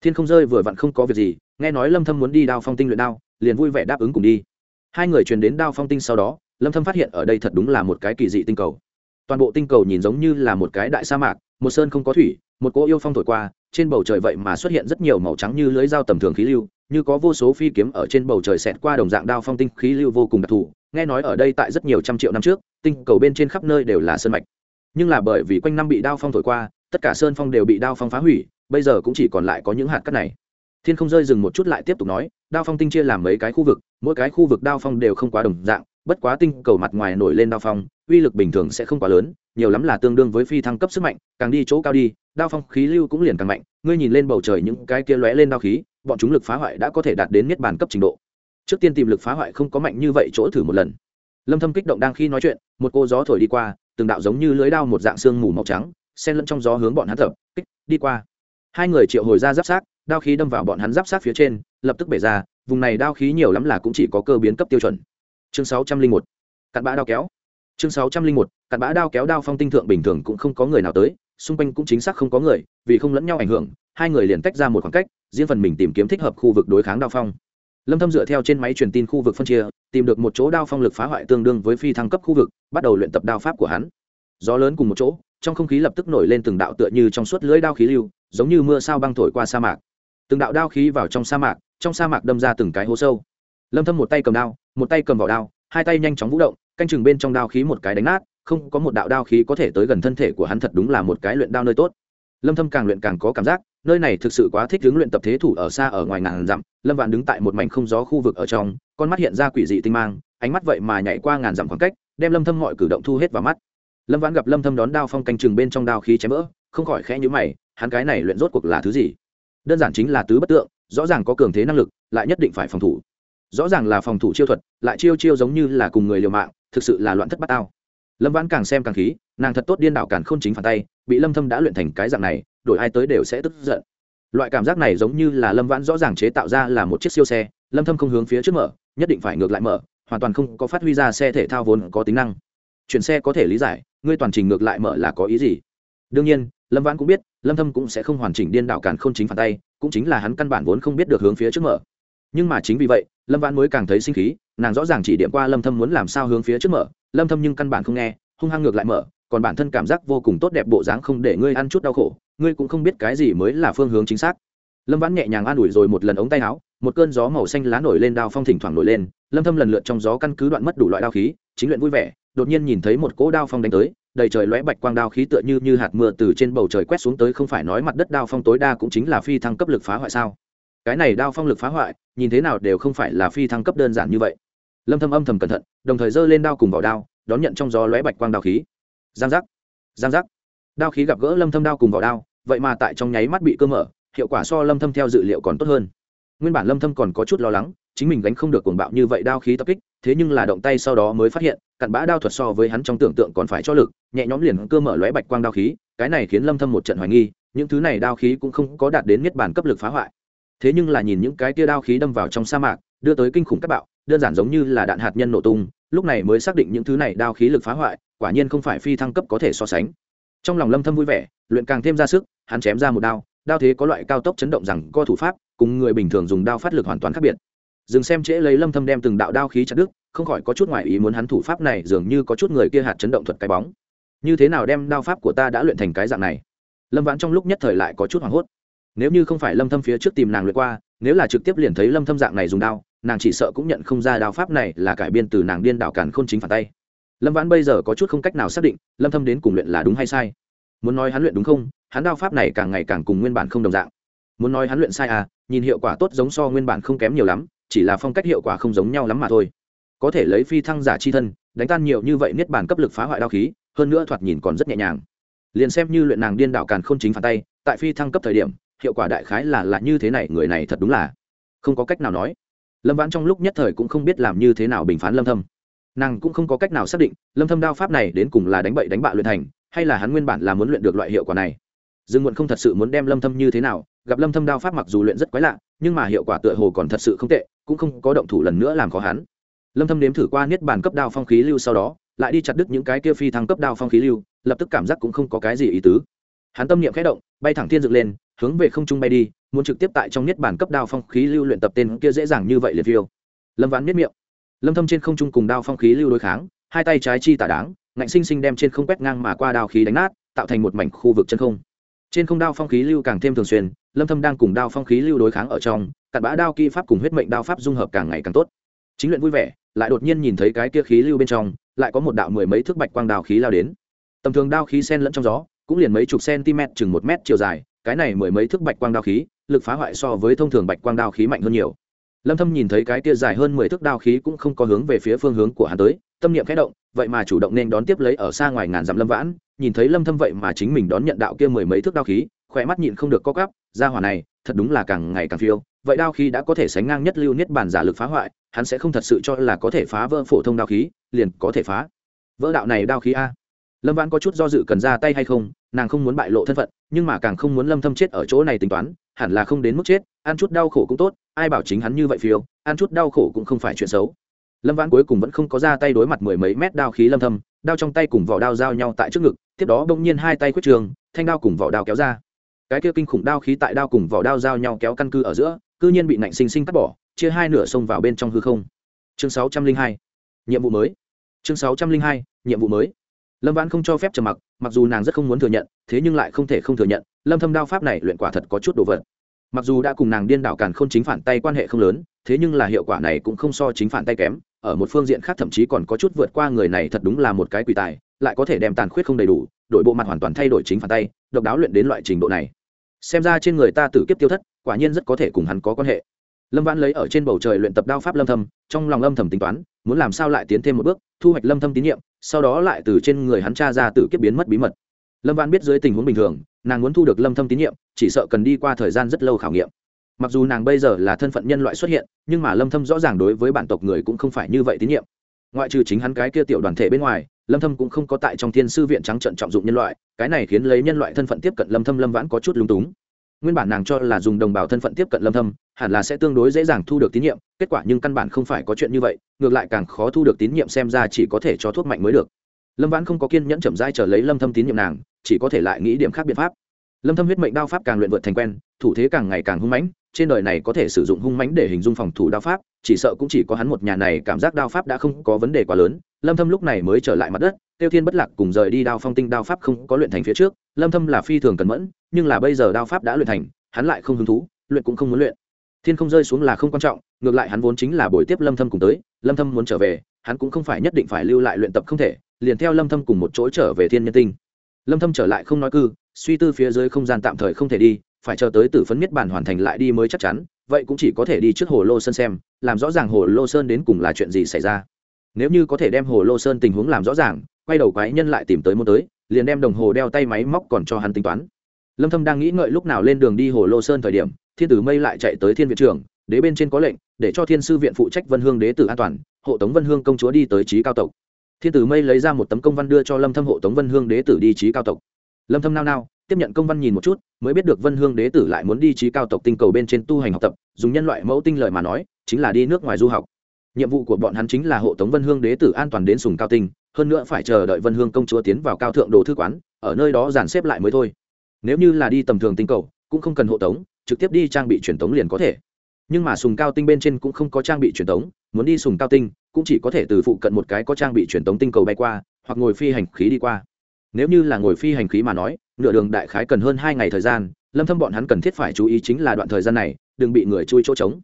Thiên không rơi vừa vặn không có việc gì, nghe nói lâm thâm muốn đi đao phong tinh luyện đao, liền vui vẻ đáp ứng cùng đi. Hai người truyền đến đao phong tinh sau đó, lâm thâm phát hiện ở đây thật đúng là một cái kỳ dị tinh cầu. Toàn bộ tinh cầu nhìn giống như là một cái đại sa mạc, một sơn không có thủy, một cỗ yêu phong thổi qua, trên bầu trời vậy mà xuất hiện rất nhiều màu trắng như lưới dao tầm thường khí lưu như có vô số phi kiếm ở trên bầu trời xẹt qua đồng dạng đao phong tinh khí lưu vô cùng đặc thù. Nghe nói ở đây tại rất nhiều trăm triệu năm trước, tinh cầu bên trên khắp nơi đều là sơn mạch. Nhưng là bởi vì quanh năm bị đao phong thổi qua, tất cả sơn phong đều bị đao phong phá hủy, bây giờ cũng chỉ còn lại có những hạt cát này. Thiên không rơi dừng một chút lại tiếp tục nói, đao phong tinh chia làm mấy cái khu vực, mỗi cái khu vực đao phong đều không quá đồng dạng, bất quá tinh cầu mặt ngoài nổi lên đao phong, uy lực bình thường sẽ không quá lớn, nhiều lắm là tương đương với phi thăng cấp sức mạnh, càng đi chỗ cao đi, đao phong khí lưu cũng liền càng mạnh. Ngươi nhìn lên bầu trời những cái kia lóe lên đao khí bọn chúng lực phá hoại đã có thể đạt đến niết bàn cấp trình độ. Trước tiên tìm lực phá hoại không có mạnh như vậy chỗ thử một lần. Lâm thâm kích động đang khi nói chuyện, một cô gió thổi đi qua, từng đạo giống như lưới đao một dạng xương mù màu trắng, xen lẫn trong gió hướng bọn hắn tập, kích, đi qua. Hai người triệu hồi ra giáp sát, đao khí đâm vào bọn hắn giáp sát phía trên, lập tức bể ra, vùng này đao khí nhiều lắm là cũng chỉ có cơ biến cấp tiêu chuẩn. Chương 601 cặn bã đao kéo. Chương 601 cặn bã đao kéo đao phong tinh thượng bình thường cũng không có người nào tới, xung quanh cũng chính xác không có người, vì không lẫn nhau ảnh hưởng, hai người liền tách ra một khoảng cách riêng phần mình tìm kiếm thích hợp khu vực đối kháng đao phong. Lâm thâm dựa theo trên máy truyền tin khu vực phân chia, tìm được một chỗ đao phong lực phá hoại tương đương với phi thăng cấp khu vực, bắt đầu luyện tập đao pháp của hắn. Gió lớn cùng một chỗ, trong không khí lập tức nổi lên từng đạo tựa như trong suốt lưỡi đao khí lưu, giống như mưa sao băng thổi qua sa mạc. Từng đạo đao khí vào trong sa mạc, trong sa mạc đâm ra từng cái hố sâu. Lâm thâm một tay cầm đao, một tay cầm vào đao, hai tay nhanh chóng vũ động, canh chừng bên trong đao khí một cái đánh nát, không có một đạo đao khí có thể tới gần thân thể của hắn thật đúng là một cái luyện đao nơi tốt. Lâm thâm càng luyện càng có cảm giác nơi này thực sự quá thích hướng luyện tập thế thủ ở xa ở ngoài ngàn dặm, lâm vạn đứng tại một mảnh không gió khu vực ở trong, con mắt hiện ra quỷ dị tinh mang, ánh mắt vậy mà nhảy qua ngàn dặm khoảng cách, đem lâm thâm mọi cử động thu hết vào mắt. Lâm vãn gặp lâm thâm đón đao phong canh chừng bên trong đao khí chém vỡ, không khỏi khẽ nhíu mày, hắn cái này luyện rốt cuộc là thứ gì? Đơn giản chính là tứ bất tượng, rõ ràng có cường thế năng lực, lại nhất định phải phòng thủ. Rõ ràng là phòng thủ chiêu thuật, lại chiêu chiêu giống như là cùng người liều mạng, thực sự là loạn thất bát ao lâm vãn càng xem càng khí, nàng thật tốt điên đảo càng không chính phản tay bị lâm thâm đã luyện thành cái dạng này, đổi ai tới đều sẽ tức giận. Loại cảm giác này giống như là lâm vãn rõ ràng chế tạo ra là một chiếc siêu xe, lâm thâm không hướng phía trước mở, nhất định phải ngược lại mở, hoàn toàn không có phát huy ra xe thể thao vốn có tính năng. Chuyển xe có thể lý giải, ngươi toàn trình ngược lại mở là có ý gì? Đương nhiên, lâm vãn cũng biết, lâm thâm cũng sẽ không hoàn chỉnh điên đảo cản không chính phản tay, cũng chính là hắn căn bản vốn không biết được hướng phía trước mở. Nhưng mà chính vì vậy, lâm vãn mới càng thấy sinh khí, nàng rõ ràng chỉ điểm qua lâm thâm muốn làm sao hướng phía trước mở, lâm thâm nhưng căn bản không nghe, hung hăng ngược lại mở còn bản thân cảm giác vô cùng tốt đẹp bộ dáng không để ngươi ăn chút đau khổ, ngươi cũng không biết cái gì mới là phương hướng chính xác. Lâm vãn nhẹ nhàng an ủi rồi một lần ống tay áo, một cơn gió màu xanh lá nổi lên đao phong thỉnh thoảng nổi lên, lâm thâm lần lượt trong gió căn cứ đoạn mất đủ loại đao khí, chính luyện vui vẻ, đột nhiên nhìn thấy một cỗ đao phong đánh tới, đầy trời lóe bạch quang đao khí tựa như như hạt mưa từ trên bầu trời quét xuống tới không phải nói mặt đất đao phong tối đa cũng chính là phi thăng cấp lực phá hoại sao? Cái này đao phong lực phá hoại, nhìn thế nào đều không phải là phi thăng cấp đơn giản như vậy. Lâm thâm âm thầm cẩn thận, đồng thời giơ lên đao cùng vào đao, đón nhận trong gió lóe bạch quang đao khí giang giác. Giang giác. Đao khí gặp gỡ lâm thâm đao cùng vỏ đao, vậy mà tại trong nháy mắt bị cơ mở, hiệu quả so lâm thâm theo dự liệu còn tốt hơn. Nguyên bản lâm thâm còn có chút lo lắng, chính mình gánh không được cuồng bạo như vậy đao khí tập kích, thế nhưng là động tay sau đó mới phát hiện, cặn bã đao thuật so với hắn trong tưởng tượng còn phải cho lực, nhẹ nhõm liền cơ mở lóe bạch quang đao khí, cái này khiến lâm thâm một trận hoài nghi, những thứ này đao khí cũng không có đạt đến nhất bản cấp lực phá hoại. Thế nhưng là nhìn những cái tia đao khí đâm vào trong sa mạc, đưa tới kinh khủng các bạo, đơn giản giống như là đạn hạt nhân nổ tung, lúc này mới xác định những thứ này đao khí lực phá hoại quả nhiên không phải phi thăng cấp có thể so sánh. Trong lòng lâm thâm vui vẻ, luyện càng thêm ra sức, hắn chém ra một đao đao thế có loại cao tốc chấn động rằng co thủ pháp, cùng người bình thường dùng đao phát lực hoàn toàn khác biệt. Dừng xem trễ lấy lâm thâm đem từng đạo đao khí chặt đứt, không khỏi có chút ngoại ý muốn hắn thủ pháp này dường như có chút người kia hạt chấn động thuật cái bóng. Như thế nào đem đao pháp của ta đã luyện thành cái dạng này? Lâm vãn trong lúc nhất thời lại có chút hoảng hốt. Nếu như không phải lâm thâm phía trước tìm nàng luyện qua, nếu là trực tiếp liền thấy lâm thâm dạng này dùng đao, nàng chỉ sợ cũng nhận không ra đao pháp này là cải biên từ nàng điên đảo cản khôn chính phản tay lâm vãn bây giờ có chút không cách nào xác định, lâm thâm đến cùng luyện là đúng hay sai. Muốn nói hắn luyện đúng không, hắn đao pháp này càng ngày càng cùng nguyên bản không đồng dạng. Muốn nói hắn luyện sai à nhìn hiệu quả tốt giống so nguyên bản không kém nhiều lắm, chỉ là phong cách hiệu quả không giống nhau lắm mà thôi. Có thể lấy phi thăng giả chi thân, đánh tan nhiều như vậy niết bản cấp lực phá hoại đao khí, hơn nữa thoạt nhìn còn rất nhẹ nhàng. Liền xem như luyện nàng điên đảo càn không chính phản tay, tại phi thăng cấp thời điểm, hiệu quả đại khái là là như thế này, người này thật đúng là không có cách nào nói. Lâm vãn trong lúc nhất thời cũng không biết làm như thế nào bình phán lâm thâm nàng cũng không có cách nào xác định, lâm thâm đao pháp này đến cùng là đánh bậy đánh bạ luyện thành, hay là hắn nguyên bản là muốn luyện được loại hiệu quả này. Dương muộn không thật sự muốn đem lâm thâm như thế nào, gặp lâm thâm đao pháp mặc dù luyện rất quái lạ, nhưng mà hiệu quả tựa hồ còn thật sự không tệ, cũng không có động thủ lần nữa làm khó hắn. Lâm thâm nếm thử qua niết bàn cấp đao phong khí lưu sau đó, lại đi chặt đứt những cái kia phi thăng cấp đao phong khí lưu, lập tức cảm giác cũng không có cái gì ý tứ. Hắn tâm niệm khẽ động, bay thẳng thiên dựng lên, hướng về không trung bay đi, muốn trực tiếp tại trong niết bàn cấp đao phong khí lưu luyện tập tên kia dễ dàng như vậy liệt phiêu. Lâm vãn miết miệng lâm thâm trên không trung cùng đao phong khí lưu đối kháng, hai tay trái chi tả đáng, ngạnh sinh sinh đem trên không quét ngang mà qua đao khí đánh nát, tạo thành một mảnh khu vực chân không. Trên không đao phong khí lưu càng thêm thường xuyên, lâm thâm đang cùng đao phong khí lưu đối kháng ở trong, cặn bã đao kỹ pháp cùng huyết mệnh đao pháp dung hợp càng ngày càng tốt. Chính luyện vui vẻ, lại đột nhiên nhìn thấy cái kia khí lưu bên trong, lại có một đạo mười mấy thước bạch quang đao khí lao đến. Tầm thường đao khí sen lẫn trong gió, cũng liền mấy chục cm chừng một mét chiều dài, cái này mười mấy thước bạch quang đao khí, lực phá hoại so với thông thường bạch quang đao khí mạnh hơn nhiều lâm thâm nhìn thấy cái kia dài hơn mười thước đao khí cũng không có hướng về phía phương hướng của hắn tới, tâm niệm khẽ động, vậy mà chủ động nên đón tiếp lấy ở xa ngoài ngàn dặm lâm vãn, nhìn thấy lâm thâm vậy mà chính mình đón nhận đạo kia mười mấy thước đao khí, khỏe mắt nhịn không được co cắp ra hỏa này, thật đúng là càng ngày càng phiêu, vậy đao khí đã có thể sánh ngang nhất lưu niết bản giả lực phá hoại, hắn sẽ không thật sự cho là có thể phá vỡ phổ thông đao khí, liền có thể phá. Vỡ đạo này đao khí a lâm vãn có chút do dự cần ra tay hay không, nàng không muốn bại lộ thân phận, nhưng mà càng không muốn lâm thâm chết ở chỗ này tính toán, hẳn là không đến mức chết, ăn chút đau khổ cũng tốt, ai bảo chính hắn như vậy phiêu, ăn chút đau khổ cũng không phải chuyện xấu. Lâm vãn cuối cùng vẫn không có ra tay đối mặt mười mấy mét đao khí lâm thâm, đao trong tay cùng vỏ đao giao nhau tại trước ngực, tiếp đó bỗng nhiên hai tay quyết trường, thanh đao cùng vỏ đao kéo ra. Cái kia kinh khủng đao khí tại đao cùng vỏ đao giao nhau kéo căn cư ở giữa, cư nhiên bị nạnh sinh sinh cắt bỏ, chia hai nửa xông vào bên trong hư không. Chương 602 nhiệm vụ mới. Chương 602 nhiệm vụ mới lâm vãn không cho phép trầm mặc mặc dù nàng rất không muốn thừa nhận, thế nhưng lại không thể không thừa nhận, lâm thâm đao pháp này luyện quả thật có chút đồ vật. Mặc dù đã cùng nàng điên đảo càn không chính phản tay quan hệ không lớn, thế nhưng là hiệu quả này cũng không so chính phản tay kém, ở một phương diện khác thậm chí còn có chút vượt qua người này thật đúng là một cái quỷ tài, lại có thể đem tàn khuyết không đầy đủ, đổi bộ mặt hoàn toàn thay đổi chính phản tay, độc đáo luyện đến loại trình độ này. Xem ra trên người ta tử kiếp tiêu thất, quả nhiên rất có thể cùng hắn có quan hệ. Lâm vãn lấy ở trên bầu trời luyện tập đao pháp lâm thâm, trong lòng âm thầm tính toán muốn làm sao lại tiến thêm một bước, thu hoạch lâm thâm tín nhiệm, sau đó lại từ trên người hắn tra ra tử kiếp biến mất bí mật. Lâm vãn biết dưới tình huống bình thường, nàng muốn thu được lâm thâm tín nhiệm, chỉ sợ cần đi qua thời gian rất lâu khảo nghiệm. Mặc dù nàng bây giờ là thân phận nhân loại xuất hiện, nhưng mà lâm thâm rõ ràng đối với bản tộc người cũng không phải như vậy tín nhiệm. Ngoại trừ chính hắn cái kia tiểu đoàn thể bên ngoài, lâm thâm cũng không có tại trong thiên sư viện trắng trận trọng dụng nhân loại, cái này khiến lấy nhân loại thân phận tiếp cận lâm thâm lâm vãn có chút lung túng nguyên bản nàng cho là dùng đồng bào thân phận tiếp cận lâm thâm, hẳn là sẽ tương đối dễ dàng thu được tín nhiệm, kết quả nhưng căn bản không phải có chuyện như vậy, ngược lại càng khó thu được tín nhiệm xem ra chỉ có thể cho thuốc mạnh mới được. Lâm vãn không có kiên nhẫn chậm rãi chờ lấy lâm thâm tín nhiệm nàng, chỉ có thể lại nghĩ điểm khác biện pháp. Lâm thâm huyết mệnh đao pháp càng luyện vượt thành quen, thủ thế càng ngày càng hung mãnh, trên đời này có thể sử dụng hung mãnh để hình dung phòng thủ đao pháp, chỉ sợ cũng chỉ có hắn một nhà này cảm giác đao pháp đã không có vấn đề quá lớn. Lâm thâm lúc này mới trở lại mặt đất, tiêu thiên bất lạc cùng rời đi đao phong tinh đao pháp không có luyện thành phía trước lâm thâm là phi thường cẩn mẫn, nhưng là bây giờ đao pháp đã luyện thành, hắn lại không hứng thú, luyện cũng không muốn luyện. Thiên không rơi xuống là không quan trọng, ngược lại hắn vốn chính là buổi tiếp lâm thâm cùng tới, lâm thâm muốn trở về, hắn cũng không phải nhất định phải lưu lại luyện tập không thể, liền theo lâm thâm cùng một chỗ trở về thiên nhân tinh. Lâm thâm trở lại không nói cư, suy tư phía dưới không gian tạm thời không thể đi, phải chờ tới tử phấn miết bản hoàn thành lại đi mới chắc chắn, vậy cũng chỉ có thể đi trước hồ lô sơn xem, làm rõ ràng hồ lô sơn đến cùng là chuyện gì xảy ra. Nếu như có thể đem hồ lô sơn tình huống làm rõ ràng, quay đầu quái nhân lại tìm tới muốn tới liền đem đồng hồ đeo tay máy móc còn cho hắn tính toán. Lâm thâm đang nghĩ ngợi lúc nào lên đường đi hồ lô sơn thời điểm, thiên tử mây lại chạy tới thiên viện trưởng đế bên trên có lệnh, để cho thiên sư viện phụ trách vân hương đế tử an toàn, hộ tống vân hương công chúa đi tới trí cao tộc. Thiên tử mây lấy ra một tấm công văn đưa cho lâm thâm hộ tống vân hương đế tử đi trí cao tộc. Lâm thâm nao nao, tiếp nhận công văn nhìn một chút, mới biết được vân hương đế tử lại muốn đi trí cao tộc tinh cầu bên trên tu hành học tập, dùng nhân loại mẫu tinh lời mà nói, chính là đi nước ngoài du học. Nhiệm vụ của bọn hắn chính là hộ tống vân hương đế tử an toàn đến sùng cao tinh hơn nữa phải chờ đợi vân hương công chúa tiến vào cao thượng đồ thư quán, ở nơi đó dàn xếp lại mới thôi. Nếu như là đi tầm thường tinh cầu, cũng không cần hộ tống, trực tiếp đi trang bị truyền tống liền có thể. Nhưng mà sùng cao tinh bên trên cũng không có trang bị truyền tống, muốn đi sùng cao tinh, cũng chỉ có thể từ phụ cận một cái có trang bị truyền tống tinh cầu bay qua, hoặc ngồi phi hành khí đi qua. Nếu như là ngồi phi hành khí mà nói, nửa đường đại khái cần hơn hai ngày thời gian, lâm thâm bọn hắn cần thiết phải chú ý chính là đoạn thời gian này, đừng bị người chui chỗ trống.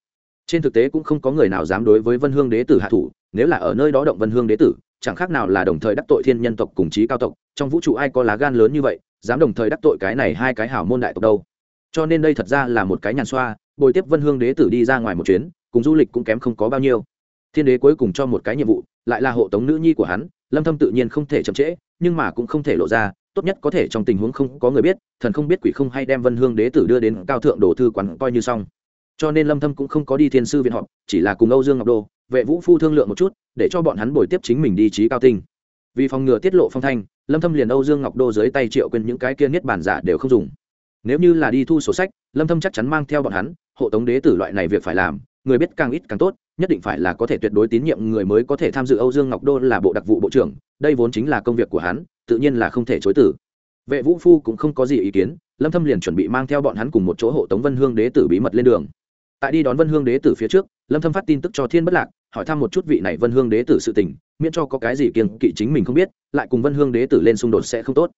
Trên thực tế cũng không có người nào dám đối với vân hương đế tử hạ thủ, nếu là ở nơi đó động vân hương đế tử chẳng khác nào là đồng thời đắc tội thiên nhân tộc cùng chí cao tộc, trong vũ trụ ai có lá gan lớn như vậy, dám đồng thời đắc tội cái này hai cái hảo môn đại tộc đâu. Cho nên đây thật ra là một cái nhàn xoa, bồi tiếp vân hương đế tử đi ra ngoài một chuyến, cùng du lịch cũng kém không có bao nhiêu. Thiên đế cuối cùng cho một cái nhiệm vụ, lại là hộ tống nữ nhi của hắn, lâm thâm tự nhiên không thể chậm trễ, nhưng mà cũng không thể lộ ra, tốt nhất có thể trong tình huống không có người biết, thần không biết quỷ không hay đem vân hương đế tử đưa đến cao thượng đồ thư quán coi như xong. Cho nên lâm thâm cũng không có đi thiên sư viện họp, chỉ là cùng âu dương ngọc đô vệ vũ phu thương lượng một chút, để cho bọn hắn bồi tiếp chính mình đi trí cao tinh. Vì phòng ngừa tiết lộ phong thanh, lâm thâm liền âu dương ngọc đô dưới tay triệu quên những cái kia niết bản giả đều không dùng. Nếu như là đi thu sổ sách, lâm thâm chắc chắn mang theo bọn hắn, hộ tống đế tử loại này việc phải làm, người biết càng ít càng tốt, nhất định phải là có thể tuyệt đối tín nhiệm người mới có thể tham dự âu dương ngọc đô là bộ đặc vụ bộ trưởng, đây vốn chính là công việc của hắn, tự nhiên là không thể chối từ. Vệ vũ phu cũng không có gì ý kiến, lâm thâm liền chuẩn bị mang theo bọn hắn cùng một chỗ hộ tống vân hương đế tử bí mật lên đường. Tại đi đón vân hương đế tử phía trước, lâm thâm phát tin tức cho thiên bất lạc hỏi thăm một chút vị này vân hương đế tử sự tình, miễn cho có cái gì kiêng kỵ chính mình không biết, lại cùng vân hương đế tử lên xung đột sẽ không tốt.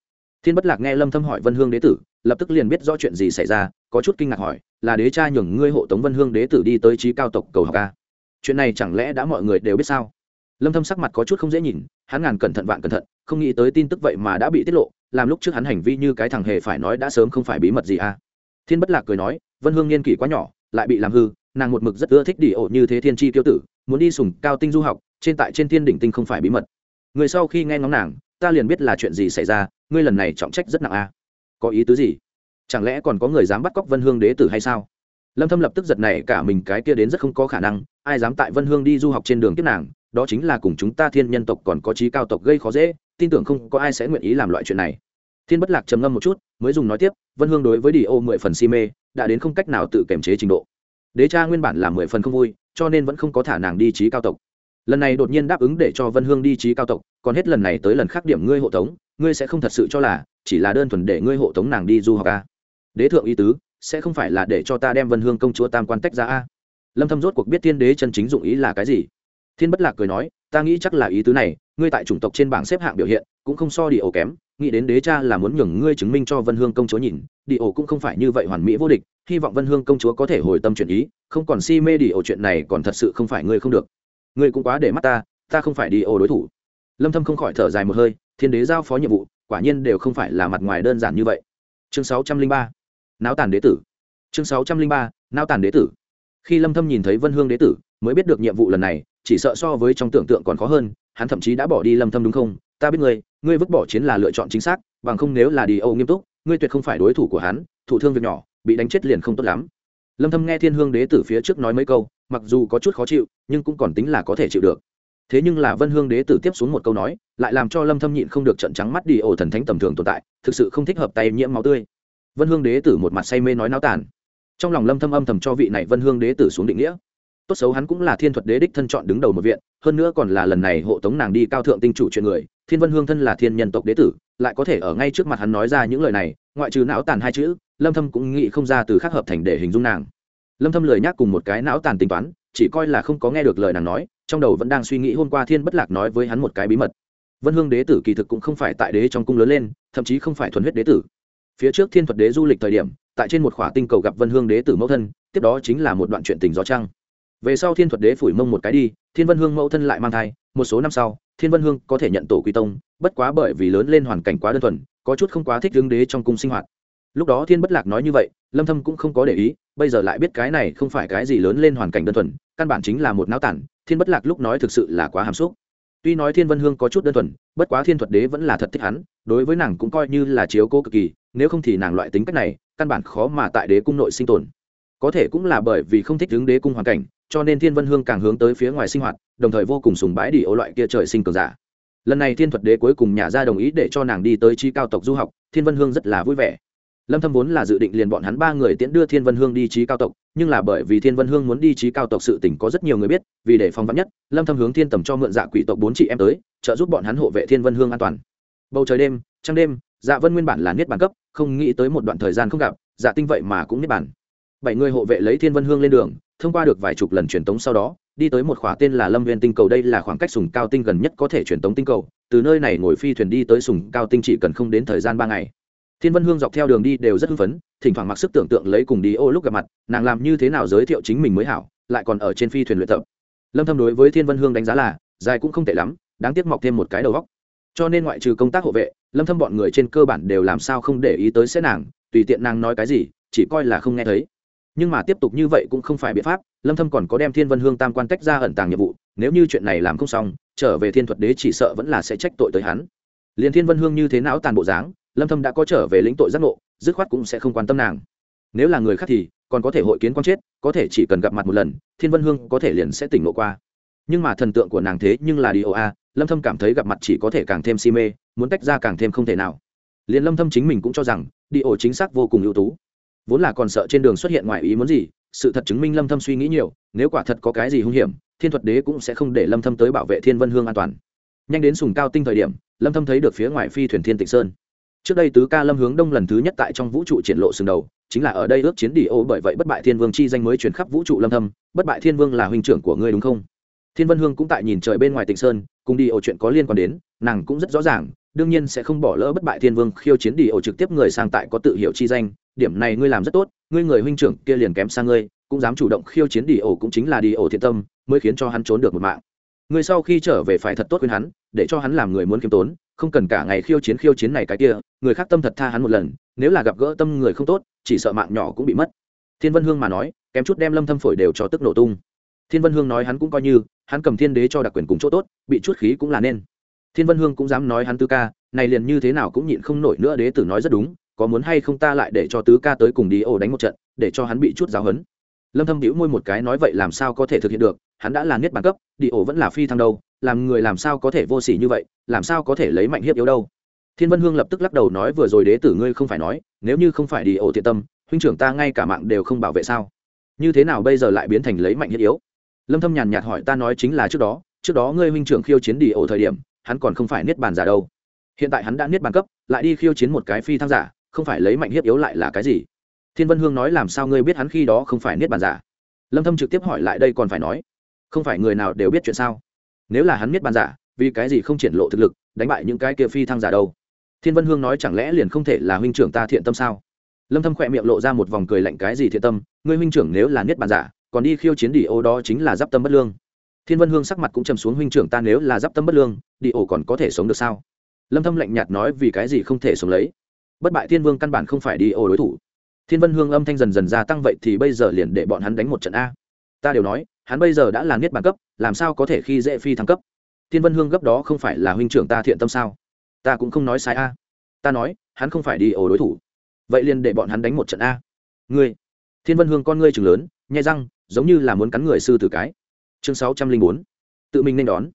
Thiên bất lạc nghe lâm thâm hỏi vân hương đế tử, lập tức liền biết rõ chuyện gì xảy ra, có chút kinh ngạc hỏi, là đế cha nhường ngươi hộ tống vân hương đế tử đi tới trí cao tộc cầu học ca chuyện này chẳng lẽ đã mọi người đều biết sao? Lâm thâm sắc mặt có chút không dễ nhìn, hắn ngàn cẩn thận vạn cẩn thận, không nghĩ tới tin tức vậy mà đã bị tiết lộ, làm lúc trước hắn hành vi như cái thằng hề phải nói đã sớm không phải bí mật gì à? thiên bất lạc cười nói, vân hương niên kỷ quá nhỏ, lại bị làm hư nàng một mực rất ưa thích đi ổ như thế thiên chi tiêu tử, muốn đi sùng cao tinh du học, trên tại trên thiên đỉnh tinh không phải bí mật. Người sau khi nghe ngóng nàng, ta liền biết là chuyện gì xảy ra, ngươi lần này trọng trách rất nặng a. Có ý tứ gì? Chẳng lẽ còn có người dám bắt cóc vân hương đế tử hay sao? Lâm thâm lập tức giật này cả mình, cái kia đến rất không có khả năng, ai dám tại vân hương đi du học trên đường tiếp nàng, đó chính là cùng chúng ta thiên nhân tộc còn có trí cao tộc gây khó dễ, tin tưởng không có ai sẽ nguyện ý làm loại chuyện này. Thiên bất lạc trầm ngâm một chút, mới dùng nói tiếp, vân hương đối với đi ô mười phần si mê, đã đến không cách nào tự kiềm chế trình độ đế cha nguyên bản là mười phần không vui, cho nên vẫn không có thả nàng đi trí cao tộc. Lần này đột nhiên đáp ứng để cho vân hương đi trí cao tộc, còn hết lần này tới lần khác điểm ngươi hộ tống, ngươi sẽ không thật sự cho là, chỉ là đơn thuần để ngươi hộ tống nàng đi du học a đế thượng y tứ, sẽ không phải là để cho ta đem vân hương công chúa tam quan tách ra a lâm thâm rốt cuộc biết thiên đế chân chính dụng ý là cái gì. Thiên bất lạc cười nói, ta nghĩ chắc là ý tứ này, ngươi tại chủng tộc trên bảng xếp hạng biểu hiện, cũng không so đi ổ kém, nghĩ đến đế cha là muốn nhường ngươi chứng minh cho vân hương công chúa nhìn, đi ổ cũng không phải như vậy hoàn mỹ vô địch hy vọng vân hương công chúa có thể hồi tâm chuyển ý, không còn si mê đi ổ chuyện này còn thật sự không phải ngươi không được. Ngươi cũng quá để mắt ta ta không phải đi ổ đối thủ. Lâm thâm không khỏi thở dài một hơi, thiên đế giao phó nhiệm vụ, quả nhiên đều không phải là mặt ngoài đơn giản như vậy. Chương 603 não tàn đế tử. Chương 603 não tàn đế tử. Khi lâm thâm nhìn thấy vân hương đế tử, mới biết được nhiệm vụ lần này, chỉ sợ so với trong tưởng tượng còn khó hơn, hắn thậm chí đã bỏ đi lâm thâm đúng không? Ta biết ngươi ngươi vứt bỏ chiến là lựa chọn chính xác, bằng không nếu là đi âu nghiêm túc, ngươi tuyệt không phải đối thủ của hắn thủ thương việc nhỏ bị đánh chết liền không tốt lắm. Lâm thâm nghe thiên hương đế tử phía trước nói mấy câu, mặc dù có chút khó chịu, nhưng cũng còn tính là có thể chịu được. Thế nhưng là vân hương đế tử tiếp xuống một câu nói, lại làm cho lâm thâm nhịn không được trận trắng mắt đi ổ thần thánh tầm thường tồn tại, thực sự không thích hợp tay nhiễm máu tươi. Vân hương đế tử một mặt say mê nói náo tàn. Trong lòng lâm thâm âm thầm cho vị này vân hương đế tử xuống định nghĩa. Tốt xấu hắn cũng là thiên thuật đế đích thân chọn đứng đầu một viện, hơn nữa còn là lần này hộ tống nàng đi cao thượng tinh chủ chuyện người, thiên vân hương thân là thiên nhân tộc đế tử, lại có thể ở ngay trước mặt hắn nói ra những lời này ngoại trừ não tàn hai chữ, lâm thâm cũng nghĩ không ra từ khác hợp thành để hình dung nàng. Lâm thâm lười nhắc cùng một cái não tàn tính toán, chỉ coi là không có nghe được lời nàng nói, trong đầu vẫn đang suy nghĩ hôm qua thiên bất lạc nói với hắn một cái bí mật. Vân hương đế tử kỳ thực cũng không phải tại đế trong cung lớn lên, thậm chí không phải thuần huyết đế tử. Phía trước thiên thuật đế du lịch thời điểm, tại trên một khỏa tinh cầu gặp vân hương đế tử mẫu thân, tiếp đó chính là một đoạn chuyện tình gió trăng. Về sau thiên thuật đế phủi mông một cái đi, thiên vân hương mẫu thân lại mang thai, một số năm sau, thiên vân hương có thể nhận tổ quy tông, bất quá bởi vì lớn lên hoàn cảnh quá đơn thuần có chút không quá thích hướng đế trong cung sinh hoạt. Lúc đó thiên bất lạc nói như vậy, lâm thâm cũng không có để ý, bây giờ lại biết cái này không phải cái gì lớn lên hoàn cảnh đơn thuần, căn bản chính là một náo tản, thiên bất lạc lúc nói thực sự là quá hàm xúc. Tuy nói thiên vân hương có chút đơn thuần, bất quá thiên thuật đế vẫn là thật thích hắn, đối với nàng cũng coi như là chiếu cố cực kỳ, nếu không thì nàng loại tính cách này, căn bản khó mà tại đế cung nội sinh tồn. Có thể cũng là bởi vì không thích hướng đế cung hoàn cảnh, cho nên thiên vân hương càng hướng tới phía ngoài sinh hoạt, đồng thời vô cùng sùng bái đi ô loại kia trời sinh cường giả lần này thiên thuật đế cuối cùng nhà ra đồng ý để cho nàng đi tới chi cao tộc du học, thiên vân hương rất là vui vẻ. Lâm thâm vốn là dự định liền bọn hắn ba người tiễn đưa thiên vân hương đi trí cao tộc, nhưng là bởi vì thiên vân hương muốn đi trí cao tộc sự tình có rất nhiều người biết, vì để phòng vắn nhất, lâm thâm hướng thiên tầm cho mượn dạ quỷ tộc bốn chị em tới, trợ giúp bọn hắn hộ vệ thiên vân hương an toàn. Bầu trời đêm, trăng đêm dạ vân nguyên bản là niết bàn cấp, không nghĩ tới một đoạn thời gian không gặp dạ tinh vậy mà cũng niết bàn. Bảy người hộ vệ lấy thiên vân hương lên đường thông qua được vài chục lần truyền tống sau đó, đi tới một khỏa tên là lâm viên tinh cầu. Đây là khoảng cách sùng cao tinh gần nhất có thể truyền tống tinh cầu. Từ nơi này ngồi phi thuyền đi tới sùng cao tinh chỉ cần không đến thời gian ba ngày. Thiên vân hương dọc theo đường đi đều rất hưng phấn, thỉnh thoảng mặc sức tưởng tượng lấy cùng đi ô lúc gặp mặt, nàng làm như thế nào giới thiệu chính mình mới hảo, lại còn ở trên phi thuyền luyện tập. Lâm thâm đối với thiên vân hương đánh giá là, dài cũng không tệ lắm, đáng tiếc mọc thêm một cái đầu góc cho nên ngoại trừ công tác hộ vệ, lâm thâm bọn người trên cơ bản đều làm sao không để ý tới sẽ nàng, tùy tiện nàng nói cái gì, chỉ coi là không nghe thấy nhưng mà tiếp tục như vậy cũng không phải biện pháp, lâm thâm còn có đem thiên vân hương tam quan tách ra ẩn tàng nhiệm vụ, nếu như chuyện này làm không xong, trở về thiên thuật đế chỉ sợ vẫn là sẽ trách tội tới hắn. Liền thiên vân hương như thế não tàn bộ dáng, lâm thâm đã có trở về lĩnh tội giác ngộ, dứt khoát cũng sẽ không quan tâm nàng. Nếu là người khác thì, còn có thể hội kiến quan chết, có thể chỉ cần gặp mặt một lần, thiên vân hương có thể liền sẽ tỉnh ngộ qua. Nhưng mà thần tượng của nàng thế nhưng là đi ô a, lâm thâm cảm thấy gặp mặt chỉ có thể càng thêm si mê, muốn tách ra càng thêm không thể nào. Liền lâm thâm chính mình cũng cho rằng, đi ổ chính xác vô cùng ưu tú vốn là còn sợ trên đường xuất hiện ngoại ý muốn gì, sự thật chứng minh lâm thâm suy nghĩ nhiều, nếu quả thật có cái gì hung hiểm, thiên thuật đế cũng sẽ không để lâm thâm tới bảo vệ thiên vân hương an toàn. Nhanh đến sùng cao tinh thời điểm, lâm thâm thấy được phía ngoài phi thuyền thiên tịnh sơn. Trước đây tứ ca lâm hướng đông lần thứ nhất tại trong vũ trụ triển lộ sừng đầu, chính là ở đây ước chiến đi ô bởi vậy bất bại thiên vương chi danh mới truyền khắp vũ trụ lâm thâm, bất bại thiên vương là huynh trưởng của ngươi đúng không? Thiên vân hương cũng tại nhìn trời bên ngoài tịnh sơn, cùng đi ô chuyện có liên quan đến, nàng cũng rất rõ ràng, đương nhiên sẽ không bỏ lỡ bất bại thiên vương khiêu chiến đi ô trực tiếp người sang tại có tự hiểu chi danh điểm này ngươi làm rất tốt, ngươi người huynh trưởng kia liền kém sang ngươi, cũng dám chủ động khiêu chiến đi ổ cũng chính là đi ổ thiện tâm, mới khiến cho hắn trốn được một mạng. Ngươi sau khi trở về phải thật tốt khuyên hắn, để cho hắn làm người muốn kiêm tốn, không cần cả ngày khiêu chiến khiêu chiến này cái kia, người khác tâm thật tha hắn một lần, nếu là gặp gỡ tâm người không tốt, chỉ sợ mạng nhỏ cũng bị mất. Thiên vân hương mà nói, kém chút đem lâm thâm phổi đều cho tức nổ tung. Thiên vân hương nói hắn cũng coi như, hắn cầm thiên đế cho đặc quyền cùng chỗ tốt, bị chút khí cũng là nên. Thiên vân hương cũng dám nói hắn tư ca, này liền như thế nào cũng nhịn không nổi nữa đế tử nói rất đúng có muốn hay không ta lại để cho tứ ca tới cùng đi ổ đánh một trận, để cho hắn bị chút giáo hấn lâm thâm bĩu môi một cái nói vậy làm sao có thể thực hiện được, hắn đã là niết bàn cấp, đi ổ vẫn là phi thăng đâu, làm người làm sao có thể vô sỉ như vậy, làm sao có thể lấy mạnh hiếp yếu đâu. Thiên vân hương lập tức lắc đầu nói vừa rồi đế tử ngươi không phải nói, nếu như không phải đi ổ thiện tâm, huynh trưởng ta ngay cả mạng đều không bảo vệ sao? Như thế nào bây giờ lại biến thành lấy mạnh hiếp yếu? Lâm thâm nhàn nhạt hỏi ta nói chính là trước đó trước đó ngươi huynh trưởng khiêu chiến đi ổ thời điểm, hắn còn không phải niết bàn giả đâu. Hiện tại hắn đã niết bàn cấp, lại đi khiêu chiến một cái phi thăng giả không phải lấy mạnh hiếp yếu lại là cái gì? Thiên vân hương nói làm sao ngươi biết hắn khi đó không phải niết bàn giả? Lâm thâm trực tiếp hỏi lại đây còn phải nói. Không phải người nào đều biết chuyện sao? Nếu là hắn niết bàn giả, vì cái gì không triển lộ thực lực, đánh bại những cái kia phi thăng giả đâu? Thiên vân hương nói chẳng lẽ liền không thể là huynh trưởng ta thiện tâm sao? Lâm thâm khỏe miệng lộ ra một vòng cười lạnh cái gì thiện tâm, ngươi huynh trưởng nếu là niết bàn giả, còn đi khiêu chiến đi ô đó chính là giáp tâm bất lương. Thiên vân hương sắc mặt cũng trầm xuống huynh trưởng ta nếu là giáp tâm bất lương, đi ổ còn có thể sống được sao? Lâm thâm lạnh nhạt nói vì cái gì không thể sống lấy? Bất bại thiên vương căn bản không phải đi ô đối thủ. Thiên vân hương âm thanh dần dần gia tăng vậy thì bây giờ liền để bọn hắn đánh một trận a. Ta đều nói, hắn bây giờ đã là niết bàn cấp, làm sao có thể khi dễ phi thăng cấp? Thiên vân hương gấp đó không phải là huynh trưởng ta thiện tâm sao? Ta cũng không nói sai a. Ta nói, hắn không phải đi ổ đối thủ. Vậy liền để bọn hắn đánh một trận a. Ngươi. Thiên vân hương con ngươi chừng lớn, nhai răng, giống như là muốn cắn người sư tử cái. Chương sáu trăm linh bốn. Tự mình nên đón.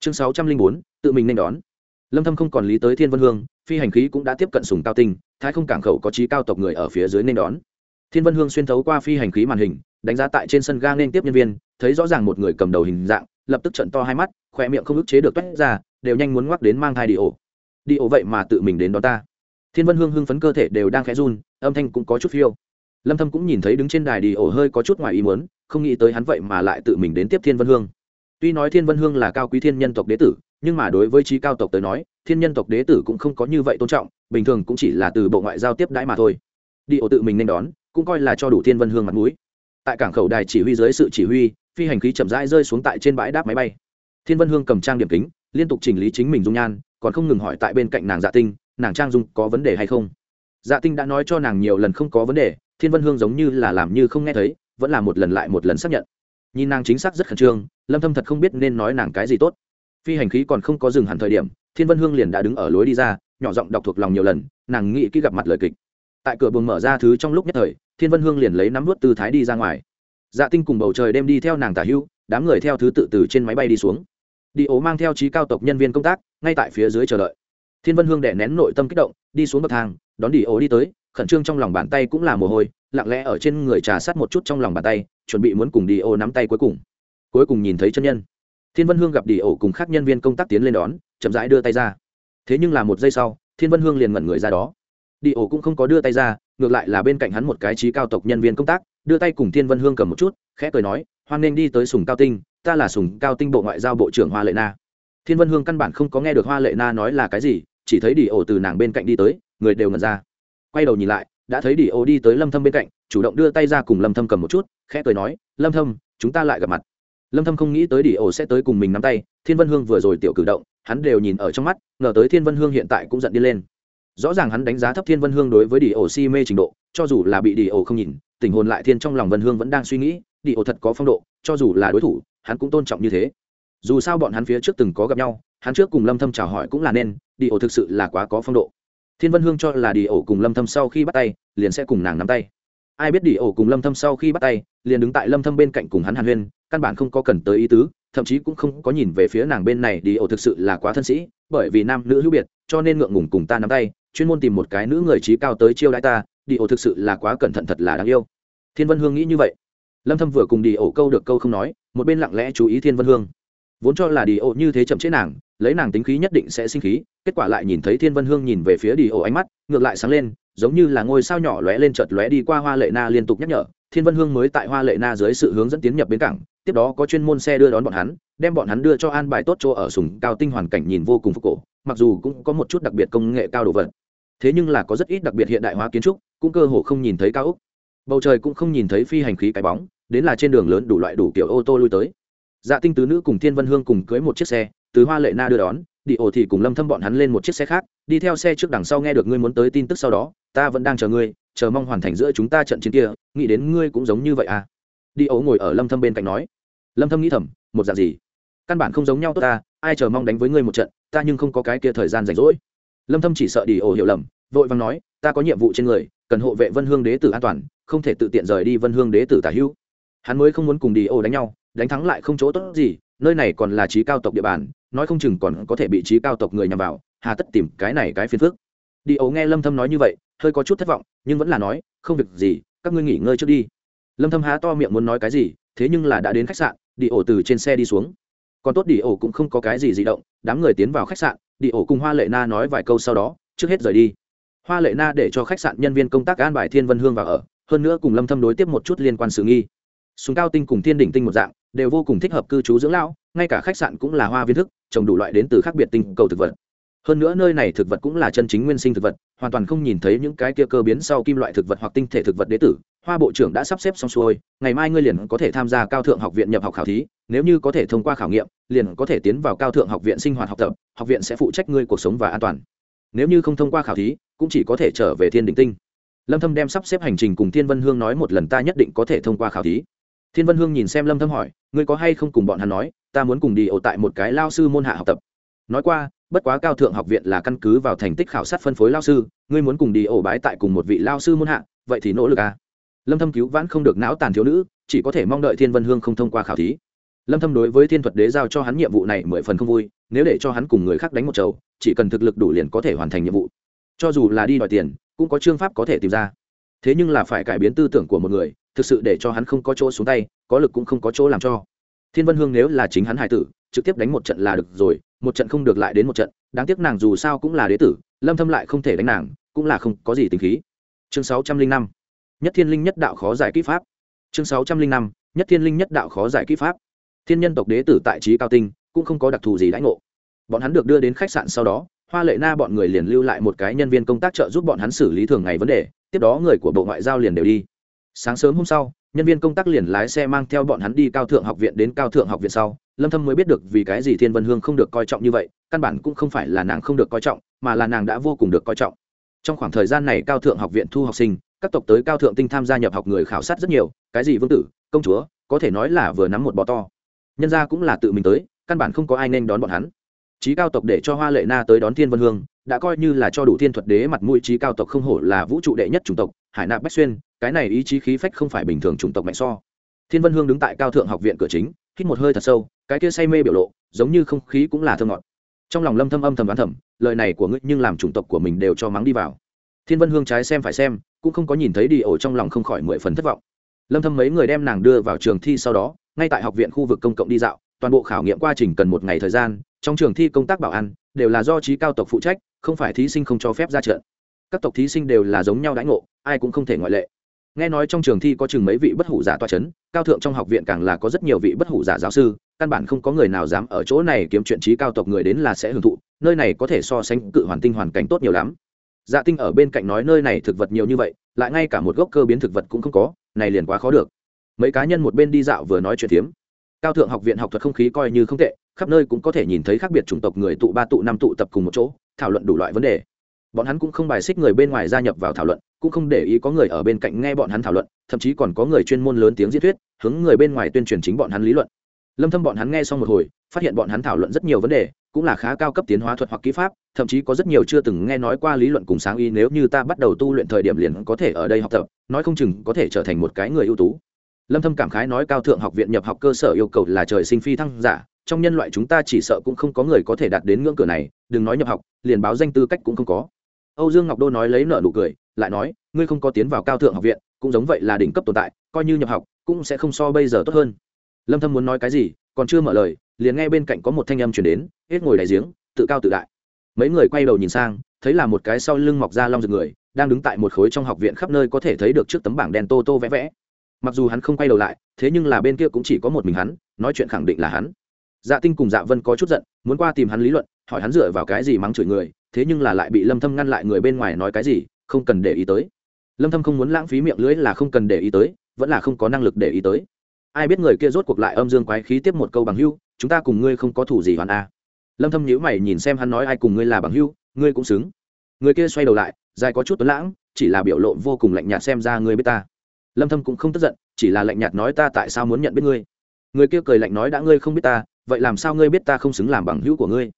Chương sáu trăm linh bốn, tự mình nên đón lâm thâm không còn lý tới thiên vân hương, phi hành khí cũng đã tiếp cận sùng cao tinh, thái không cảng khẩu có trí cao tộc người ở phía dưới nên đón. Thiên vân hương xuyên thấu qua phi hành khí màn hình, đánh giá tại trên sân ga nên tiếp nhân viên, thấy rõ ràng một người cầm đầu hình dạng, lập tức trận to hai mắt khỏe miệng không ức chế được toét ra, đều nhanh muốn ngoắc đến mang thai đi ổ. Đi ổ vậy mà tự mình đến đón ta. Thiên vân hương hưng phấn cơ thể đều đang khẽ run, âm thanh cũng có chút phiêu. Lâm thâm cũng nhìn thấy đứng trên đài đi ổ hơi có chút ngoài ý muốn, không nghĩ tới hắn vậy mà lại tự mình đến tiếp thiên vân hương. Tuy nói thiên vân hương là cao quý thiên nhân tộc đế tử nhưng mà đối với trí cao tộc tới nói, thiên nhân tộc đế tử cũng không có như vậy tôn trọng, bình thường cũng chỉ là từ bộ ngoại giao tiếp đãi mà thôi. Đi ổ tự mình nên đón, cũng coi là cho đủ thiên vân hương mặt mũi. Tại cảng khẩu đài chỉ huy dưới sự chỉ huy, phi hành khí chậm rãi rơi xuống tại trên bãi đáp máy bay. Thiên vân hương cầm trang điểm kính, liên tục chỉnh lý chính mình dung nhan, còn không ngừng hỏi tại bên cạnh nàng dạ tinh, nàng trang dung có vấn đề hay không? Dạ tinh đã nói cho nàng nhiều lần không có vấn đề, thiên vân hương giống như là làm như không nghe thấy, vẫn là một lần lại một lần xác nhận. Nhìn nàng chính xác rất khẩn trương, lâm thâm thật không biết nên nói nàng cái gì tốt phi hành khí còn không có dừng hẳn thời điểm, thiên vân hương liền đã đứng ở lối đi ra, nhỏ giọng đọc thuộc lòng nhiều lần, nàng nghĩ kỹ gặp mặt lời kịch. Tại cửa buồng mở ra thứ trong lúc nhất thời, thiên vân hương liền lấy nắm vút tư thái đi ra ngoài. Dạ tinh cùng bầu trời đem đi theo nàng tả hưu, đám người theo thứ tự từ trên máy bay đi xuống. Đi ố mang theo trí cao tộc nhân viên công tác, ngay tại phía dưới chờ đợi. Thiên vân hương đẻ nén nội tâm kích động, đi xuống bậc thang, đón đi ố đi tới, khẩn trương trong lòng bàn tay cũng là mồ hôi, lặng lẽ ở trên người trà sát một chút trong lòng bàn tay, chuẩn bị muốn cùng đi ô nắm tay cuối cùng. Cuối cùng nhìn thấy chân nhân thiên vân hương gặp đi ổ cùng các nhân viên công tác tiến lên đón, chậm rãi đưa tay ra. Thế nhưng là một giây sau, thiên vân hương liền ngẩn người ra đó. Đi ổ cũng không có đưa tay ra, ngược lại là bên cạnh hắn một cái trí cao tộc nhân viên công tác, đưa tay cùng thiên vân hương cầm một chút, khẽ cười nói, hoan nên đi tới sùng cao tinh, ta là sùng cao tinh bộ ngoại giao bộ trưởng hoa lệ na. Thiên vân hương căn bản không có nghe được hoa lệ na nói là cái gì, chỉ thấy đi ổ từ nàng bên cạnh đi tới, người đều ngẩn ra. Quay đầu nhìn lại, đã thấy đi ổ đi tới lâm thâm bên cạnh, chủ động đưa tay ra cùng lâm thâm cầm một chút, khẽ cười nói, lâm thâm, chúng ta lại gặp mặt lâm thâm không nghĩ tới đi ổ sẽ tới cùng mình nắm tay, thiên vân hương vừa rồi tiểu cử động, hắn đều nhìn ở trong mắt, ngờ tới thiên vân hương hiện tại cũng giận đi lên. Rõ ràng hắn đánh giá thấp thiên vân hương đối với đi ổ si mê trình độ, cho dù là bị đi ổ không nhìn, tình hồn lại thiên trong lòng vân hương vẫn đang suy nghĩ đi ổ thật có phong độ, cho dù là đối thủ, hắn cũng tôn trọng như thế. Dù sao bọn hắn phía trước từng có gặp nhau, hắn trước cùng lâm thâm chào hỏi cũng là nên đi ổ thực sự là quá có phong độ. Thiên vân hương cho là đi ổ cùng lâm thâm sau khi bắt tay, liền sẽ cùng nàng nắm tay ai biết đi ổ cùng lâm thâm sau khi bắt tay, liền đứng tại lâm thâm bên cạnh cùng hắn hàn huyên, căn bản không có cần tới ý tứ, thậm chí cũng không có nhìn về phía nàng bên này đi ổ thực sự là quá thân sĩ, bởi vì nam nữ hữu biệt, cho nên ngượng ngùng cùng ta nắm tay, chuyên môn tìm một cái nữ người trí cao tới chiêu đãi ta, đi ổ thực sự là quá cẩn thận thật là đáng yêu. Thiên vân hương nghĩ như vậy. Lâm thâm vừa cùng đi ổ câu được câu không nói, một bên lặng lẽ chú ý thiên vân hương. Vốn cho là đi ổ như thế chậm chế nàng, lấy nàng tính khí nhất định sẽ sinh khí, kết quả lại nhìn thấy thiên vân hương nhìn về phía đi ổ ánh mắt, ngược lại sáng lên giống như là ngôi sao nhỏ lóe lên chợt lóe đi qua hoa lệ na liên tục nhắc nhở, thiên vân hương mới tại hoa lệ na dưới sự hướng dẫn tiến nhập bến cảng, tiếp đó có chuyên môn xe đưa đón bọn hắn, đem bọn hắn đưa cho an bài tốt chỗ ở sùng cao tinh hoàn cảnh nhìn vô cùng phức cổ, mặc dù cũng có một chút đặc biệt công nghệ cao đồ vật. Thế nhưng là có rất ít đặc biệt hiện đại hóa kiến trúc, cũng cơ hồ không nhìn thấy cao úc bầu trời cũng không nhìn thấy phi hành khí cái bóng, đến là trên đường lớn đủ loại đủ kiểu ô tô lui tới. Dạ tinh tứ nữ cùng thiên vân hương cùng cưới một chiếc xe, từ hoa lệ na đưa đón, đi ổ thì cùng lâm thâm bọn hắn lên một chiếc xe khác, đi theo xe trước đằng sau nghe được ngươi muốn tới tin tức sau đó ta vẫn đang chờ ngươi, chờ mong hoàn thành giữa chúng ta trận chiến kia, nghĩ đến ngươi cũng giống như vậy à. Đi ấu ngồi ở lâm thâm bên cạnh nói. Lâm thâm nghĩ thầm, một dạng gì? Căn bản không giống nhau tốt ta, ai chờ mong đánh với ngươi một trận, ta nhưng không có cái kia thời gian rảnh rỗi. Lâm thâm chỉ sợ đi ổ hiểu lầm, vội vàng nói, ta có nhiệm vụ trên người, cần hộ vệ vân hương đế tử an toàn, không thể tự tiện rời đi vân hương đế tử tả hữu. Hắn mới không muốn cùng đi ổ đánh nhau, đánh thắng lại không chỗ tốt gì, nơi này còn là trí cao tộc địa bàn, nói không chừng còn có thể bị trí cao tộc người nhằm vào, hà tất tìm cái này cái phiền phức đi ấu nghe lâm thâm nói như vậy, hơi có chút thất vọng, nhưng vẫn là nói, không việc gì, các ngươi nghỉ ngơi trước đi. Lâm thâm há to miệng muốn nói cái gì, thế nhưng là đã đến khách sạn, đi ổ từ trên xe đi xuống. Còn tốt đi ổ cũng không có cái gì dị động, đám người tiến vào khách sạn, đi ổ cùng hoa lệ na nói vài câu sau đó, trước hết rời đi. Hoa lệ na để cho khách sạn nhân viên công tác an bài thiên vân hương vào ở, hơn nữa cùng lâm thâm đối tiếp một chút liên quan sự nghi. Súng cao tinh cùng thiên đỉnh tinh một dạng, đều vô cùng thích hợp cư trú dưỡng lão, ngay cả khách sạn cũng là hoa viên thức, trồng đủ loại đến từ khác biệt tinh cầu thực vật hơn nữa nơi này thực vật cũng là chân chính nguyên sinh thực vật, hoàn toàn không nhìn thấy những cái kia cơ biến sau kim loại thực vật hoặc tinh thể thực vật đế tử. Hoa bộ trưởng đã sắp xếp xong xuôi, ngày mai ngươi liền có thể tham gia cao thượng học viện nhập học khảo thí, nếu như có thể thông qua khảo nghiệm, liền có thể tiến vào cao thượng học viện sinh hoạt học tập, học viện sẽ phụ trách ngươi cuộc sống và an toàn. Nếu như không thông qua khảo thí, cũng chỉ có thể trở về thiên đình tinh. Lâm thâm đem sắp xếp hành trình cùng thiên vân hương nói một lần ta nhất định có thể thông qua khảo thí. Thiên vân hương nhìn xem lâm thâm hỏi, ngươi có hay không cùng bọn hắn nói, ta muốn cùng đi ổ tại một cái lao sư môn hạ học tập? Nói qua bất quá cao thượng học viện là căn cứ vào thành tích khảo sát phân phối lao sư, ngươi muốn cùng đi ổ bái tại cùng một vị lao sư môn hạ, vậy thì nỗ lực à. Lâm thâm cứu vãn không được não tàn thiếu nữ, chỉ có thể mong đợi thiên vân hương không thông qua khảo thí. Lâm thâm đối với thiên thuật đế giao cho hắn nhiệm vụ này mười phần không vui, nếu để cho hắn cùng người khác đánh một chầu, chỉ cần thực lực đủ liền có thể hoàn thành nhiệm vụ. Cho dù là đi đòi tiền, cũng có chương pháp có thể tìm ra. Thế nhưng là phải cải biến tư tưởng của một người, thực sự để cho hắn không có chỗ xuống tay, có lực cũng không có chỗ làm cho. Thiên vân hương nếu là chính hắn hải tử trực tiếp đánh một trận là được rồi, một trận không được lại đến một trận, đáng tiếc nàng dù sao cũng là đế tử, lâm thâm lại không thể đánh nàng, cũng là không có gì tình khí. Chương 605 nhất thiên linh nhất đạo khó giải kỹ pháp. Chương 605 nhất thiên linh nhất đạo khó giải kỹ pháp. Thiên nhân tộc đế tử tại trí cao tinh, cũng không có đặc thù gì đãi ngộ. Bọn hắn được đưa đến khách sạn sau đó, hoa lệ na bọn người liền lưu lại một cái nhân viên công tác trợ giúp bọn hắn xử lý thường ngày vấn đề, tiếp đó người của bộ ngoại giao liền đều đi. Sáng sớm hôm sau, nhân viên công tác liền lái xe mang theo bọn hắn đi cao thượng học viện đến cao thượng học viện sau lâm thâm mới biết được vì cái gì thiên vân hương không được coi trọng như vậy, căn bản cũng không phải là nàng không được coi trọng, mà là nàng đã vô cùng được coi trọng. Trong khoảng thời gian này cao thượng học viện thu học sinh, các tộc tới cao thượng tinh tham gia nhập học người khảo sát rất nhiều, cái gì vương tử, công chúa, có thể nói là vừa nắm một bò to. Nhân gia cũng là tự mình tới, căn bản không có ai nên đón bọn hắn. Trí cao tộc để cho hoa lệ na tới đón thiên vân hương, đã coi như là cho đủ thiên thuật đế mặt mũi trí cao tộc không hổ là vũ trụ đệ nhất chủng tộc, hải nạp bách xuyên, cái này ý chí khí phách không phải bình thường chủng tộc mạnh so. Thiên vân hương đứng tại cao thượng học viện cửa chính hít một hơi thật sâu, cái kia say mê biểu lộ, giống như không khí cũng là thơ ngọt. Trong lòng lâm thâm âm thầm đoán thầm, lời này của ngươi nhưng làm chủng tộc của mình đều cho mắng đi vào. Thiên vân hương trái xem phải xem, cũng không có nhìn thấy đi ổ trong lòng không khỏi mười phần thất vọng. Lâm thâm mấy người đem nàng đưa vào trường thi sau đó, ngay tại học viện khu vực công cộng đi dạo, toàn bộ khảo nghiệm quá trình cần một ngày thời gian, trong trường thi công tác bảo an, đều là do trí cao tộc phụ trách, không phải thí sinh không cho phép ra trận. Các tộc thí sinh đều là giống nhau đãi ngộ, ai cũng không thể ngoại lệ nghe nói trong trường thi có chừng mấy vị bất hủ giả toa c h ấ n cao thượng trong học viện càng là có rất nhiều vị bất hủ giả giáo sư, căn bản không có người nào dám ở chỗ này kiếm chuyện trí cao tộc người đến là sẽ hưởng thụ, nơi này có thể so sánh cự hoàn tinh hoàn cảnh tốt nhiều lắm. Dạ tinh ở bên cạnh nói nơi này thực vật nhiều như vậy, lại ngay cả một gốc cơ biến thực vật cũng không có, này liền quá khó được. Mấy cá nhân một bên đi dạo vừa nói chuyện tiếm cao thượng học viện học thuật không khí coi như không tệ, khắp nơi cũng có thể nhìn thấy khác biệt chủng tộc người tụ ba tụ năm tụ tập cùng một chỗ, thảo luận đủ loại vấn đề bọn hắn cũng không bài xích người bên ngoài gia nhập vào thảo luận, cũng không để ý có người ở bên cạnh nghe bọn hắn thảo luận, thậm chí còn có người chuyên môn lớn tiếng diễn thuyết, hướng người bên ngoài tuyên truyền chính bọn hắn lý luận. Lâm thâm bọn hắn nghe xong một hồi, phát hiện bọn hắn thảo luận rất nhiều vấn đề, cũng là khá cao cấp tiến hóa thuật hoặc kỹ pháp, thậm chí có rất nhiều chưa từng nghe nói qua lý luận cùng sáng ý nếu như ta bắt đầu tu luyện thời điểm liền có thể ở đây học tập, nói không chừng có thể trở thành một cái người ưu tú. Lâm thâm cảm khái nói cao thượng học viện nhập học cơ sở yêu cầu là trời sinh phi thăng giả, trong nhân loại chúng ta chỉ sợ cũng không có người có thể đạt đến ngưỡng cửa này, đừng nói nhập học, liền báo danh tư cách cũng không có âu dương ngọc đô nói lấy nợ nụ cười, lại nói, ngươi không có tiến vào cao thượng học viện, cũng giống vậy là đỉnh cấp tồn tại, coi như nhập học, cũng sẽ không so bây giờ tốt hơn. Lâm thâm muốn nói cái gì, còn chưa mở lời, liền nghe bên cạnh có một thanh âm truyền đến, hết ngồi đại giếng, tự cao tự đại. Mấy người quay đầu nhìn sang, thấy là một cái sau lưng mọc ra long rực người, đang đứng tại một khối trong học viện khắp nơi có thể thấy được trước tấm bảng đen tô tô vẽ vẽ. Mặc dù hắn không quay đầu lại, thế nhưng là bên kia cũng chỉ có một mình hắn, nói chuyện khẳng định là hắn. Dạ tinh cùng dạ vân có chút giận, muốn qua tìm hắn lý luận, hỏi hắn dựa vào cái gì mắng chửi người thế nhưng là lại bị lâm thâm ngăn lại người bên ngoài nói cái gì, không cần để ý tới. Lâm thâm không muốn lãng phí miệng lưỡi là không cần để ý tới, vẫn là không có năng lực để ý tới. Ai biết người kia rốt cuộc lại âm dương quái khí tiếp một câu bằng hưu, chúng ta cùng ngươi không có thủ gì hoàn a. Lâm thâm nhíu mày nhìn xem hắn nói ai cùng ngươi là bằng hưu, ngươi cũng xứng. Người kia xoay đầu lại, dài có chút tuấn lãng, chỉ là biểu lộ vô cùng lạnh nhạt xem ra ngươi biết ta. Lâm thâm cũng không tức giận, chỉ là lạnh nhạt nói ta tại sao muốn nhận biết ngươi. Người kia cười lạnh nói đã ngươi không biết ta, vậy làm sao ngươi biết ta không xứng làm bằng hữu của ngươi?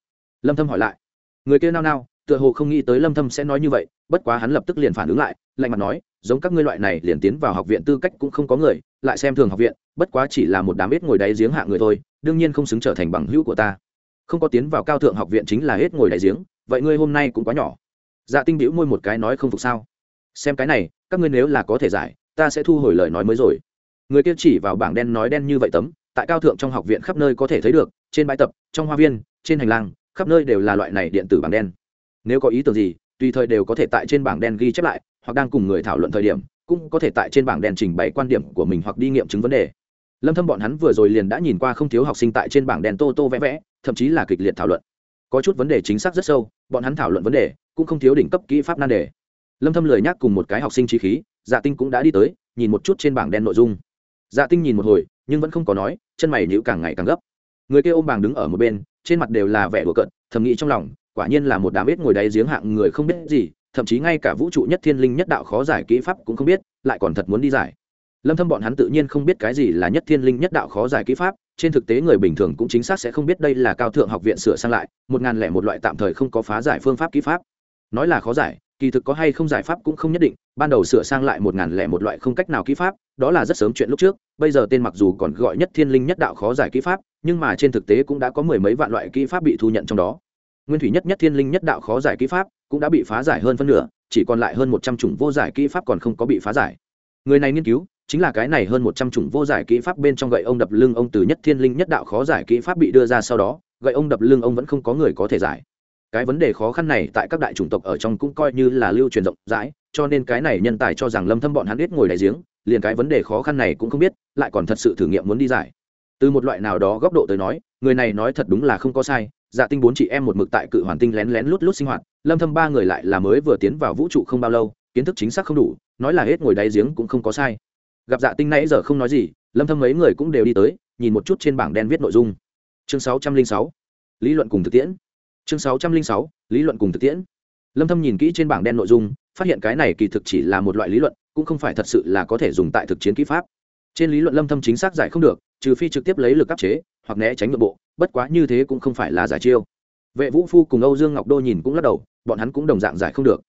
Lâm thâm hỏi lại người kia nao nao, tựa hồ không nghĩ tới lâm thâm sẽ nói như vậy, bất quá hắn lập tức liền phản ứng lại, lạnh mặt nói, giống các ngươi loại này liền tiến vào học viện tư cách cũng không có người, lại xem thường học viện, bất quá chỉ là một đám ít ngồi đáy giếng hạ người thôi, đương nhiên không xứng trở thành bằng hữu của ta. Không có tiến vào cao thượng học viện chính là hết ngồi đáy giếng, vậy ngươi hôm nay cũng quá nhỏ. Dạ tinh bĩu môi một cái nói không phục sao? Xem cái này, các ngươi nếu là có thể giải, ta sẽ thu hồi lời nói mới rồi. Người kia chỉ vào bảng đen nói đen như vậy tấm, tại cao thượng trong học viện khắp nơi có thể thấy được, trên bãi tập, trong hoa viên, trên hành lang khắp nơi đều là loại này điện tử bảng đen. Nếu có ý tưởng gì, tùy thời đều có thể tại trên bảng đen ghi chép lại, hoặc đang cùng người thảo luận thời điểm, cũng có thể tại trên bảng đen trình bày quan điểm của mình hoặc đi nghiệm chứng vấn đề. Lâm thâm bọn hắn vừa rồi liền đã nhìn qua không thiếu học sinh tại trên bảng đen tô tô vẽ vẽ, thậm chí là kịch liệt thảo luận. Có chút vấn đề chính xác rất sâu, bọn hắn thảo luận vấn đề, cũng không thiếu đỉnh cấp kỹ pháp nan đề. Lâm thâm lời nhắc cùng một cái học sinh trí khí dạ tinh cũng đã đi tới, nhìn một chút trên bảng đen nội dung. Dạ tinh nhìn một hồi, nhưng vẫn không có nói, chân mày nhíu càng ngày càng gấp. Người kia ôm bảng đứng ở một bên trên mặt đều là vẻ đùa cợt, thầm nghĩ trong lòng, quả nhiên là một đám biết ngồi đáy giếng hạng người không biết gì, thậm chí ngay cả vũ trụ nhất thiên linh nhất đạo khó giải kỹ pháp cũng không biết, lại còn thật muốn đi giải. Lâm thâm bọn hắn tự nhiên không biết cái gì là nhất thiên linh nhất đạo khó giải kỹ pháp, trên thực tế người bình thường cũng chính xác sẽ không biết đây là cao thượng học viện sửa sang lại, một ngàn lẻ một loại tạm thời không có phá giải phương pháp kỹ pháp. Nói là khó giải kỳ thực có hay không giải pháp cũng không nhất định, ban đầu sửa sang lại một ngàn lẻ một loại không cách nào kỹ pháp, đó là rất sớm chuyện lúc trước, bây giờ tên mặc dù còn gọi nhất thiên linh nhất đạo khó giải kỹ pháp, nhưng mà trên thực tế cũng đã có mười mấy vạn loại kỹ pháp bị thu nhận trong đó. Nguyên thủy nhất nhất thiên linh nhất đạo khó giải kỹ pháp cũng đã bị phá giải hơn phân nửa, chỉ còn lại hơn một trăm chủng vô giải kỹ pháp còn không có bị phá giải. Người này nghiên cứu, chính là cái này hơn một trăm chủng vô giải kỹ pháp bên trong gậy ông đập lưng ông từ nhất thiên linh nhất đạo khó giải kỹ pháp bị đưa ra sau đó, gậy ông đập lưng ông vẫn không có người có thể giải cái vấn đề khó khăn này tại các đại chủng tộc ở trong cũng coi như là lưu truyền rộng rãi, cho nên cái này nhân tài cho rằng lâm thâm bọn hắn biết ngồi đại giếng, liền cái vấn đề khó khăn này cũng không biết, lại còn thật sự thử nghiệm muốn đi giải. Từ một loại nào đó góc độ tới nói, người này nói thật đúng là không có sai dạ tinh bốn chị em một mực tại cự hoàn tinh lén lén lút lút sinh hoạt, lâm thâm ba người lại là mới vừa tiến vào vũ trụ không bao lâu, kiến thức chính xác không đủ, nói là hết ngồi đáy giếng cũng không có sai. Gặp dạ tinh nãy giờ không nói gì, lâm thâm mấy người cũng đều đi tới, nhìn một chút trên bảng đen viết nội dung. Chương 606 lý luận cùng thực tiễn chương 606 lý luận cùng thực tiễn. Lâm thâm nhìn kỹ trên bảng đen nội dung, phát hiện cái này kỳ thực chỉ là một loại lý luận, cũng không phải thật sự là có thể dùng tại thực chiến kỹ pháp. Trên lý luận lâm thâm chính xác giải không được, trừ phi trực tiếp lấy lực áp chế, hoặc né tránh nội bộ, bất quá như thế cũng không phải là giải chiêu. Vệ vũ phu cùng âu dương ngọc đô nhìn cũng lắc đầu, bọn hắn cũng đồng dạng giải không được.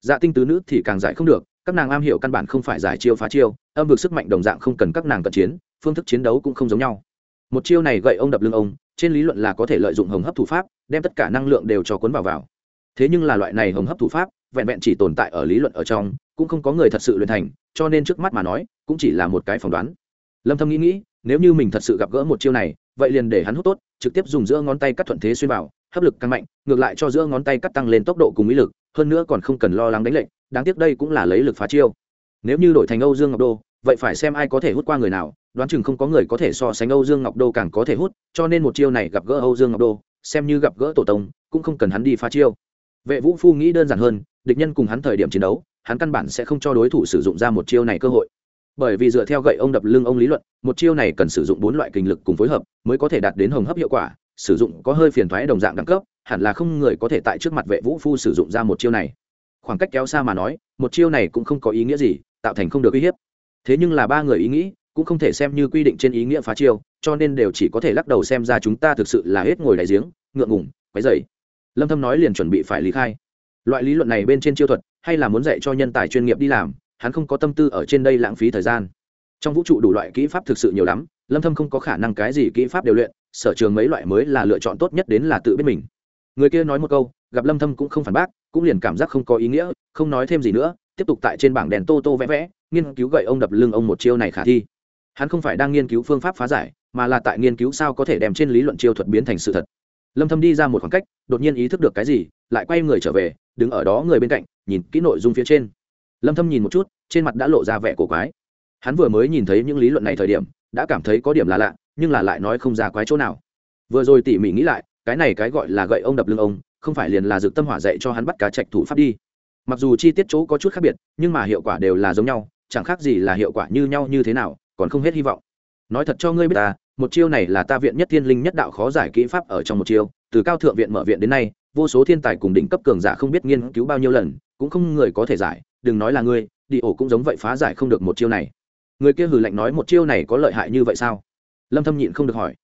Dạ tinh tứ nữ thì càng giải không được, các nàng am hiểu căn bản không phải giải chiêu phá chiêu, âm vực sức mạnh đồng dạng không cần các nàng cận chiến, phương thức chiến đấu cũng không giống nhau. Một chiêu này gậy ông đập lưng ông trên lý luận là có thể lợi dụng hồng hấp thủ pháp, đem tất cả năng lượng đều cho cuốn vào vào. Thế nhưng là loại này hồng hấp thủ pháp, vẹn vẹn chỉ tồn tại ở lý luận ở trong, cũng không có người thật sự luyện thành, cho nên trước mắt mà nói, cũng chỉ là một cái phỏng đoán. Lâm thâm nghĩ nghĩ, nếu như mình thật sự gặp gỡ một chiêu này, vậy liền để hắn hút tốt, trực tiếp dùng giữa ngón tay cắt thuận thế xuyên vào, hấp lực càng mạnh, ngược lại cho giữa ngón tay cắt tăng lên tốc độ cùng ý lực, hơn nữa còn không cần lo lắng đánh lệnh đáng tiếc đây cũng là lấy lực phá chiêu. Nếu như đổi thành âu dương ngọc đô, vậy phải xem ai có thể hút qua người nào đoán chừng không có người có thể so sánh âu dương ngọc đô càng có thể hút, cho nên một chiêu này gặp gỡ âu dương ngọc đô, xem như gặp gỡ tổ tông, cũng không cần hắn đi phá chiêu. Vệ vũ phu nghĩ đơn giản hơn, địch nhân cùng hắn thời điểm chiến đấu, hắn căn bản sẽ không cho đối thủ sử dụng ra một chiêu này cơ hội. Bởi vì dựa theo gậy ông đập lưng ông lý luận, một chiêu này cần sử dụng bốn loại kinh lực cùng phối hợp mới có thể đạt đến hồng hấp hiệu quả, sử dụng có hơi phiền toái đồng dạng đẳng cấp, hẳn là không người có thể tại trước mặt vệ vũ phu sử dụng ra một chiêu này. Khoảng cách kéo xa mà nói, một chiêu này cũng không có ý nghĩa gì, tạo thành không được uy hiếp. Thế nhưng là ba người ý nghĩ cũng không thể xem như quy định trên ý nghĩa phá chiêu, cho nên đều chỉ có thể lắc đầu xem ra chúng ta thực sự là hết ngồi đại giếng, ngượng ngủng quấy dày lâm thâm nói liền chuẩn bị phải lý khai. Loại lý luận này bên trên chiêu thuật, hay là muốn dạy cho nhân tài chuyên nghiệp đi làm, hắn không có tâm tư ở trên đây lãng phí thời gian. Trong vũ trụ đủ loại kỹ pháp thực sự nhiều lắm, lâm thâm không có khả năng cái gì kỹ pháp đều luyện, sở trường mấy loại mới là lựa chọn tốt nhất đến là tự biết mình. Người kia nói một câu, gặp lâm thâm cũng không phản bác, cũng liền cảm giác không có ý nghĩa, không nói thêm gì nữa, tiếp tục tại trên bảng đèn tô tô vẽ vẽ, nghiên cứu gậy ông đập lưng ông một chiêu này khả thi hắn không phải đang nghiên cứu phương pháp phá giải, mà là tại nghiên cứu sao có thể đem trên lý luận chiêu thuật biến thành sự thật. Lâm thâm đi ra một khoảng cách, đột nhiên ý thức được cái gì, lại quay người trở về, đứng ở đó người bên cạnh, nhìn kỹ nội dung phía trên. Lâm thâm nhìn một chút, trên mặt đã lộ ra vẻ cổ quái. Hắn vừa mới nhìn thấy những lý luận này thời điểm, đã cảm thấy có điểm là lạ, nhưng là lại nói không ra quái chỗ nào. Vừa rồi tỉ mỉ nghĩ lại, cái này cái gọi là gậy ông đập lưng ông, không phải liền là dược tâm hỏa dạy cho hắn bắt cá trạch thủ pháp đi. Mặc dù chi tiết chỗ có chút khác biệt, nhưng mà hiệu quả đều là giống nhau, chẳng khác gì là hiệu quả như nhau như thế nào còn không hết hy vọng. Nói thật cho ngươi biết ta, một chiêu này là ta viện nhất thiên linh nhất đạo khó giải kỹ pháp ở trong một chiêu, từ cao thượng viện mở viện đến nay, vô số thiên tài cùng đỉnh cấp cường giả không biết nghiên cứu bao nhiêu lần, cũng không người có thể giải, đừng nói là ngươi, đi ổ cũng giống vậy phá giải không được một chiêu này. Người kia hừ lạnh nói một chiêu này có lợi hại như vậy sao? Lâm thâm nhịn không được hỏi.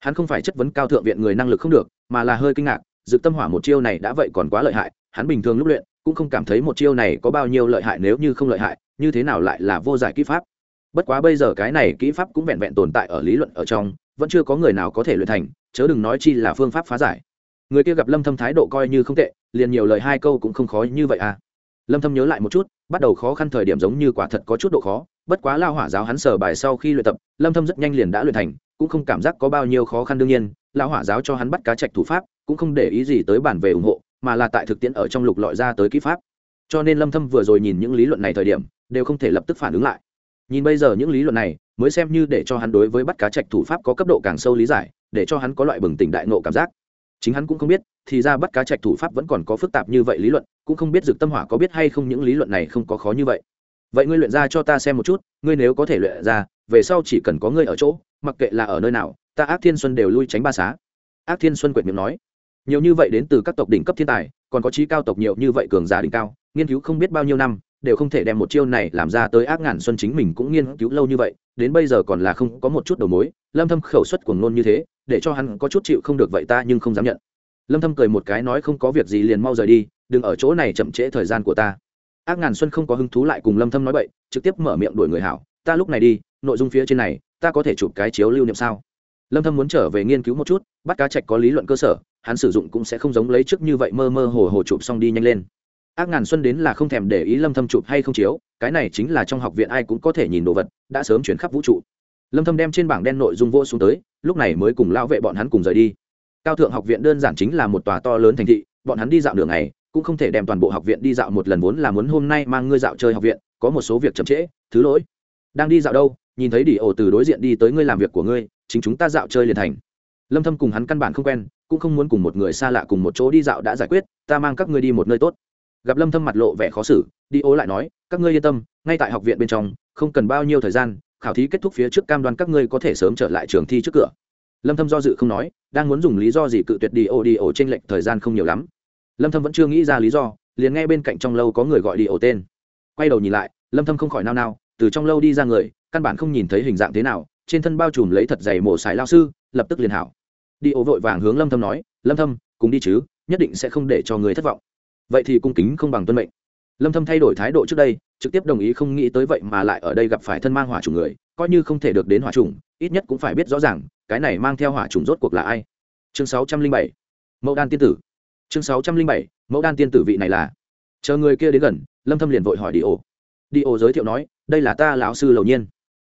Hắn không phải chất vấn cao thượng viện người năng lực không được, mà là hơi kinh ngạc, dự tâm hỏa một chiêu này đã vậy còn quá lợi hại, hắn bình thường lúc luyện, cũng không cảm thấy một chiêu này có bao nhiêu lợi hại nếu như không lợi hại, như thế nào lại là vô giải kỹ pháp? Bất quá bây giờ cái này kỹ pháp cũng vẹn vẹn tồn tại ở lý luận ở trong, vẫn chưa có người nào có thể luyện thành, chớ đừng nói chi là phương pháp phá giải. Người kia gặp lâm thâm thái độ coi như không tệ, liền nhiều lời hai câu cũng không khó như vậy à. Lâm thâm nhớ lại một chút, bắt đầu khó khăn thời điểm giống như quả thật có chút độ khó, bất quá lao hỏa giáo hắn sở bài sau khi luyện tập, lâm thâm rất nhanh liền đã luyện thành, cũng không cảm giác có bao nhiêu khó khăn đương nhiên, lao hỏa giáo cho hắn bắt cá trạch thủ pháp, cũng không để ý gì tới bản về ủng hộ, mà là tại thực tiễn ở trong lục lọi ra tới kỹ pháp. Cho nên lâm thâm vừa rồi nhìn những lý luận này thời điểm, đều không thể lập tức phản ứng lại nhìn bây giờ những lý luận này, mới xem như để cho hắn đối với bắt cá trạch thủ pháp có cấp độ càng sâu lý giải, để cho hắn có loại bừng tỉnh đại nộ cảm giác. Chính hắn cũng không biết, thì ra bắt cá trạch thủ pháp vẫn còn có phức tạp như vậy lý luận, cũng không biết dược tâm hỏa có biết hay không những lý luận này không có khó như vậy. Vậy ngươi luyện ra cho ta xem một chút, ngươi nếu có thể luyện ra, về sau chỉ cần có ngươi ở chỗ, mặc kệ là ở nơi nào, ta ác thiên xuân đều lui tránh ba xá. Ác thiên xuân quệt miệng nói, nhiều như vậy đến từ các tộc đỉnh cấp thiên tài, còn có trí cao tộc nhiều như vậy cường giả đỉnh cao, nghiên cứu không biết bao nhiêu năm đều không thể đem một chiêu này làm ra tới ác ngàn xuân chính mình cũng nghiên cứu lâu như vậy, đến bây giờ còn là không có một chút đầu mối, lâm thâm khẩu suất của ngôn như thế, để cho hắn có chút chịu không được vậy ta nhưng không dám nhận. Lâm thâm cười một cái nói không có việc gì liền mau rời đi, đừng ở chỗ này chậm trễ thời gian của ta. Ác ngàn xuân không có hứng thú lại cùng lâm thâm nói bậy, trực tiếp mở miệng đuổi người hảo, ta lúc này đi, nội dung phía trên này, ta có thể chụp cái chiếu lưu niệm sao? Lâm thâm muốn trở về nghiên cứu một chút, bắt cá trạch có lý luận cơ sở, hắn sử dụng cũng sẽ không giống lấy trước như vậy mơ mơ hồ hồ chụp xong đi nhanh lên ác ngàn xuân đến là không thèm để ý lâm thâm chụp hay không chiếu, cái này chính là trong học viện ai cũng có thể nhìn đồ vật, đã sớm chuyển khắp vũ trụ. Lâm thâm đem trên bảng đen nội dung vô xuống tới, lúc này mới cùng lão vệ bọn hắn cùng rời đi. Cao thượng học viện đơn giản chính là một tòa to lớn thành thị, bọn hắn đi dạo đường này cũng không thể đem toàn bộ học viện đi dạo một lần vốn là muốn hôm nay mang ngươi dạo chơi học viện, có một số việc chậm trễ, thứ lỗi. Đang đi dạo đâu, nhìn thấy đi ổ từ đối diện đi tới ngươi làm việc của ngươi, chính chúng ta dạo chơi liền thành. Lâm thâm cùng hắn căn bản không quen, cũng không muốn cùng một người xa lạ cùng một chỗ đi dạo đã giải quyết, ta mang các ngươi đi một nơi tốt gặp lâm thâm mặt lộ vẻ khó xử, đi ố lại nói, các ngươi yên tâm, ngay tại học viện bên trong, không cần bao nhiêu thời gian, khảo thí kết thúc phía trước cam đoan các ngươi có thể sớm trở lại trường thi trước cửa. Lâm thâm do dự không nói, đang muốn dùng lý do gì cự tuyệt đi ổ đi ổ trên lệnh thời gian không nhiều lắm. Lâm thâm vẫn chưa nghĩ ra lý do, liền nghe bên cạnh trong lâu có người gọi đi ổ tên. Quay đầu nhìn lại, lâm thâm không khỏi nao nao, từ trong lâu đi ra người, căn bản không nhìn thấy hình dạng thế nào, trên thân bao trùm lấy thật dày mổ sải lao sư, lập tức liền hảo. Đi ổ vội vàng hướng lâm thâm nói, lâm thâm, cùng đi chứ, nhất định sẽ không để cho người thất vọng vậy thì cung kính không bằng tuân mệnh. Lâm thâm thay đổi thái độ trước đây, trực tiếp đồng ý không nghĩ tới vậy mà lại ở đây gặp phải thân mang hỏa trùng người, coi như không thể được đến hỏa trùng ít nhất cũng phải biết rõ ràng, cái này mang theo hỏa trùng rốt cuộc là ai. Chương 607 mẫu đan tiên tử. Chương 607 mẫu đan tiên tử vị này là. Chờ người kia đến gần, lâm thâm liền vội hỏi đi ổ đi ổ giới thiệu nói, đây là ta lão sư lầu nhiên.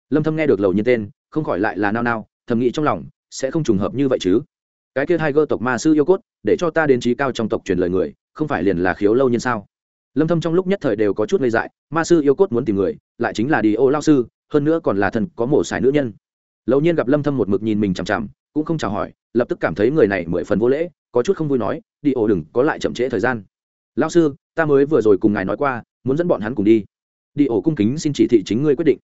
Lâm thâm nghe được lầu nhiên tên, không khỏi lại là nao nao, thầm nghĩ trong lòng, sẽ không trùng hợp như vậy chứ? Cái kia hai gơ tộc ma sư yêu cốt, để cho ta đến trí cao trong tộc truyền lời người không phải liền là khiếu lâu nhân sao? Lâm thâm trong lúc nhất thời đều có chút ngây dại, ma sư yêu cốt muốn tìm người, lại chính là đi ô lao sư, hơn nữa còn là thần có mổ xài nữ nhân. Lâu nhiên gặp lâm thâm một mực nhìn mình chằm chằm, cũng không chào hỏi, lập tức cảm thấy người này mười phần vô lễ, có chút không vui nói, đi ô đừng, có lại chậm trễ thời gian. Lao sư, ta mới vừa rồi cùng ngài nói qua, muốn dẫn bọn hắn cùng đi. Đi ô cung kính xin chỉ thị chính ngươi quyết định.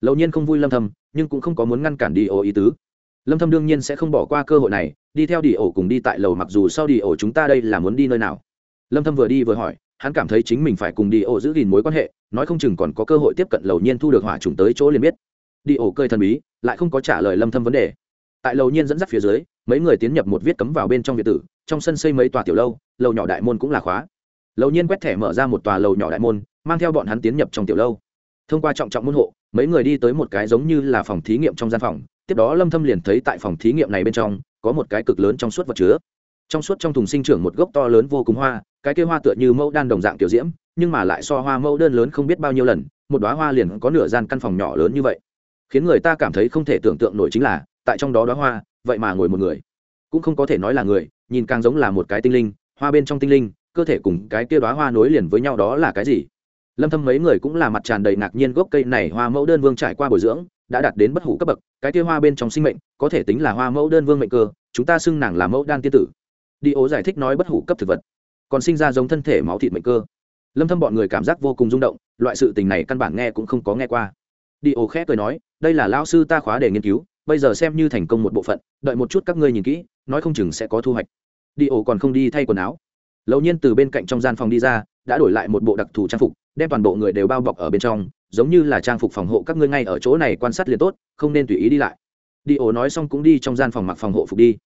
Lâu nhiên không vui lâm thâm, nhưng cũng không có muốn ngăn cản đi ô ý tứ. Lâm thâm đương nhiên sẽ không bỏ qua cơ hội này, đi theo đi ổ cùng đi tại lầu mặc dù sau đi ổ chúng ta đây là muốn đi nơi nào lâm thâm vừa đi vừa hỏi, hắn cảm thấy chính mình phải cùng đi ổ giữ gìn mối quan hệ, nói không chừng còn có cơ hội tiếp cận lầu nhiên thu được hỏa trùng tới chỗ liền biết. Đi ổ cơi thần bí, lại không có trả lời lâm thâm vấn đề. Tại lầu nhiên dẫn dắt phía dưới, mấy người tiến nhập một viết cấm vào bên trong việt tử, trong sân xây mấy tòa tiểu lâu, lầu nhỏ đại môn cũng là khóa. Lầu nhiên quét thẻ mở ra một tòa lầu nhỏ đại môn, mang theo bọn hắn tiến nhập trong tiểu lâu. Thông qua trọng trọng môn hộ, mấy người đi tới một cái giống như là phòng thí nghiệm trong gian phòng, tiếp đó lâm thâm liền thấy tại phòng thí nghiệm này bên trong, có một cái cực lớn trong suốt vật chứa trong suốt trong thùng sinh trưởng một gốc to lớn vô cùng hoa, cái kia hoa tựa như mẫu đan đồng dạng tiểu diễm, nhưng mà lại so hoa mẫu đơn lớn không biết bao nhiêu lần, một đóa hoa liền có nửa gian căn phòng nhỏ lớn như vậy. Khiến người ta cảm thấy không thể tưởng tượng nổi chính là, tại trong đó đóa hoa, vậy mà ngồi một người. Cũng không có thể nói là người, nhìn càng giống là một cái tinh linh, hoa bên trong tinh linh, cơ thể cùng cái kia đóa hoa nối liền với nhau đó là cái gì? Lâm thâm mấy người cũng là mặt tràn đầy ngạc nhiên gốc cây này hoa mẫu đơn vương trải qua bồi dưỡng, đã đạt đến bất hủ cấp bậc, cái kia hoa bên trong sinh mệnh, có thể tính là hoa mẫu đơn vương mệnh cơ, chúng ta xưng nàng là mẫu đan tiên tử đi ố giải thích nói bất hủ cấp thực vật. Còn sinh ra giống thân thể máu thịt mệnh cơ. Lâm thâm bọn người cảm giác vô cùng rung động, loại sự tình này căn bản nghe cũng không có nghe qua. Đi ố khẽ cười nói, đây là lão sư ta khóa để nghiên cứu, bây giờ xem như thành công một bộ phận, đợi một chút các ngươi nhìn kỹ, nói không chừng sẽ có thu hoạch. Đi ổ còn không đi thay quần áo. Lâu nhiên từ bên cạnh trong gian phòng đi ra, đã đổi lại một bộ đặc thù trang phục, đem toàn bộ người đều bao bọc ở bên trong, giống như là trang phục phòng hộ các ngươi ngay ở chỗ này quan sát liền tốt, không nên tùy ý đi lại. Đi ổ nói xong cũng đi trong gian phòng mặc phòng hộ phục đi.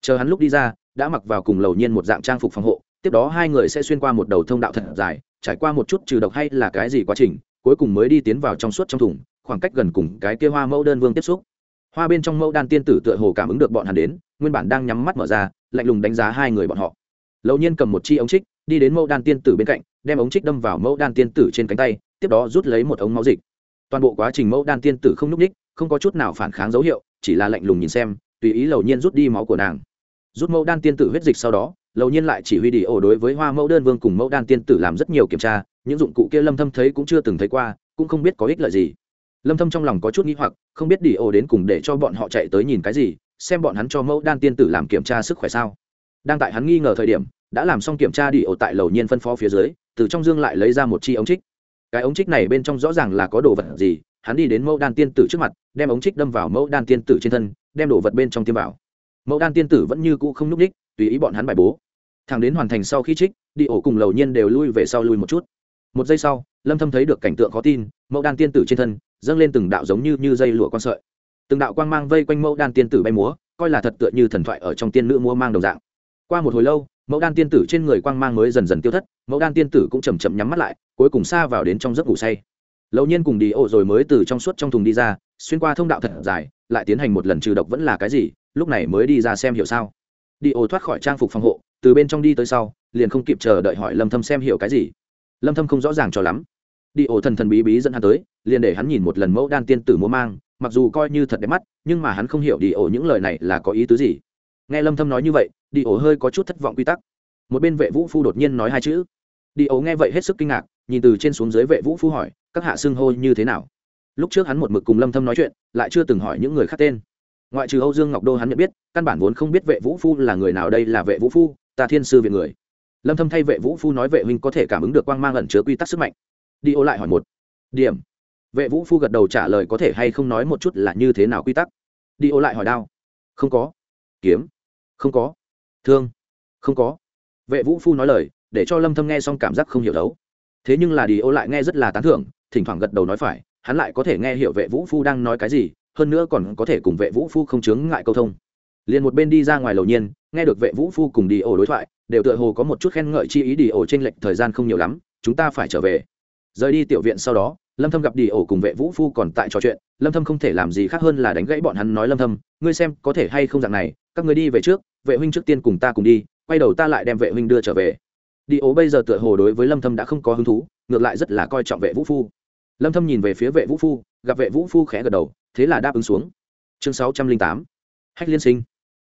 Chờ hắn lúc đi ra đã mặc vào cùng lầu nhiên một dạng trang phục phòng hộ, tiếp đó hai người sẽ xuyên qua một đầu thông đạo thật dài, trải qua một chút trừ độc hay là cái gì quá trình, cuối cùng mới đi tiến vào trong suốt trong thùng, khoảng cách gần cùng cái kia hoa mẫu đơn vương tiếp xúc. Hoa bên trong mẫu đan tiên tử tựa hồ cảm ứng được bọn hắn đến, nguyên bản đang nhắm mắt mở ra, lạnh lùng đánh giá hai người bọn họ. Lầu nhiên cầm một chi ống trích, đi đến mẫu đan tiên tử bên cạnh, đem ống trích đâm vào mẫu đan tiên tử trên cánh tay, tiếp đó rút lấy một ống máu dịch. Toàn bộ quá trình mẫu đan tiên tử không n ú c ních không có chút nào phản kháng dấu hiệu, chỉ là lạnh lùng nhìn xem, tùy ý lầu nhiên rút đi máu của nàng rút mẫu đan tiên tử huyết dịch sau đó, lầu nhiên lại chỉ huy đi ổ đối với hoa mẫu đơn vương cùng mẫu đan tiên tử làm rất nhiều kiểm tra, những dụng cụ kia lâm thâm thấy cũng chưa từng thấy qua, cũng không biết có ích lợi gì. Lâm thâm trong lòng có chút nghi hoặc, không biết đi ổ đến cùng để cho bọn họ chạy tới nhìn cái gì, xem bọn hắn cho mẫu đan tiên tử làm kiểm tra sức khỏe sao. Đang tại hắn nghi ngờ thời điểm, đã làm xong kiểm tra đi ổ tại lầu nhiên phân phó phía dưới, từ trong dương lại lấy ra một chi ống trích. Cái ống trích này bên trong rõ ràng là có đồ vật gì, hắn đi đến mẫu đan tiên tử trước mặt, đem ống trích đâm vào mẫu đan tiên tử trên thân, đem đồ vật bên trong tiêm vào mẫu đan tiên tử vẫn như cũ không n ú c ních tùy ý bọn hắn bài bố. Thằng đến hoàn thành sau khi trích, đi ổ cùng lầu nhiên đều lui về sau lui một chút. Một giây sau, lâm thâm thấy được cảnh tượng khó tin, mẫu đan tiên tử trên thân dâng lên từng đạo giống như như dây lụa con sợi. Từng đạo quang mang vây quanh mẫu đan tiên tử bay múa, coi là thật tựa như thần thoại ở trong tiên nữ mua mang đồng dạng. Qua một hồi lâu, mẫu đan tiên tử trên người quang mang mới dần dần tiêu thất, mẫu đan tiên tử cũng chầm chậm nhắm mắt lại, cuối cùng xa vào đến trong giấc ngủ say. Lâu nhiên cùng đi ổ rồi mới từ trong suốt trong thùng đi ra, xuyên qua thông đạo thật dài, lại tiến hành một lần trừ độc vẫn là cái gì lúc này mới đi ra xem hiểu sao. Đi ô thoát khỏi trang phục phòng hộ, từ bên trong đi tới sau, liền không kịp chờ đợi hỏi lâm thâm xem hiểu cái gì. Lâm thâm không rõ ràng cho lắm. Đi ổ thần thần bí bí dẫn hắn tới, liền để hắn nhìn một lần mẫu đan tiên tử mua mang, mặc dù coi như thật đẹp mắt, nhưng mà hắn không hiểu đi ổ những lời này là có ý tứ gì. Nghe lâm thâm nói như vậy, đi ổ hơi có chút thất vọng quy tắc. Một bên vệ vũ phu đột nhiên nói hai chữ. Đi ổ nghe vậy hết sức kinh ngạc, nhìn từ trên xuống dưới vệ vũ phu hỏi, các hạ xưng hô như thế nào? Lúc trước hắn một mực cùng lâm thâm nói chuyện, lại chưa từng hỏi những người khác tên ngoại trừ âu dương ngọc đô hắn nhận biết, căn bản vốn không biết vệ vũ phu là người nào đây là vệ vũ phu, ta thiên sư viện người. Lâm thâm thay vệ vũ phu nói vệ huynh có thể cảm ứng được quang mang ẩn chứa quy tắc sức mạnh. Đi ô lại hỏi một. Điểm. Vệ vũ phu gật đầu trả lời có thể hay không nói một chút là như thế nào quy tắc. Đi ô lại hỏi đao. Không có. Kiếm. Không có. Thương. Không có. Vệ vũ phu nói lời, để cho lâm thâm nghe xong cảm giác không hiểu đấu. Thế nhưng là đi ô lại nghe rất là tán thưởng, thỉnh thoảng gật đầu nói phải, hắn lại có thể nghe hiểu vệ vũ phu đang nói cái gì hơn nữa còn có thể cùng vệ vũ phu không chướng ngại câu thông. Liền một bên đi ra ngoài lầu nhiên, nghe được vệ vũ phu cùng đi ổ đối thoại, đều tựa hồ có một chút khen ngợi chi ý đi ổ trên lệch thời gian không nhiều lắm, chúng ta phải trở về. Rời đi tiểu viện sau đó, lâm thâm gặp đi ổ cùng vệ vũ phu còn tại trò chuyện, lâm thâm không thể làm gì khác hơn là đánh gãy bọn hắn nói lâm thâm, ngươi xem có thể hay không dạng này, các ngươi đi về trước, vệ huynh trước tiên cùng ta cùng đi, quay đầu ta lại đem vệ huynh đưa trở về. Đi ổ bây giờ tựa hồ đối với lâm thâm đã không có hứng thú, ngược lại rất là coi trọng vệ vũ phu. Lâm thâm nhìn về phía vệ vũ phu, gặp vệ vũ phu khẽ gật đầu thế là đáp ứng xuống. Chương 608 hách liên sinh.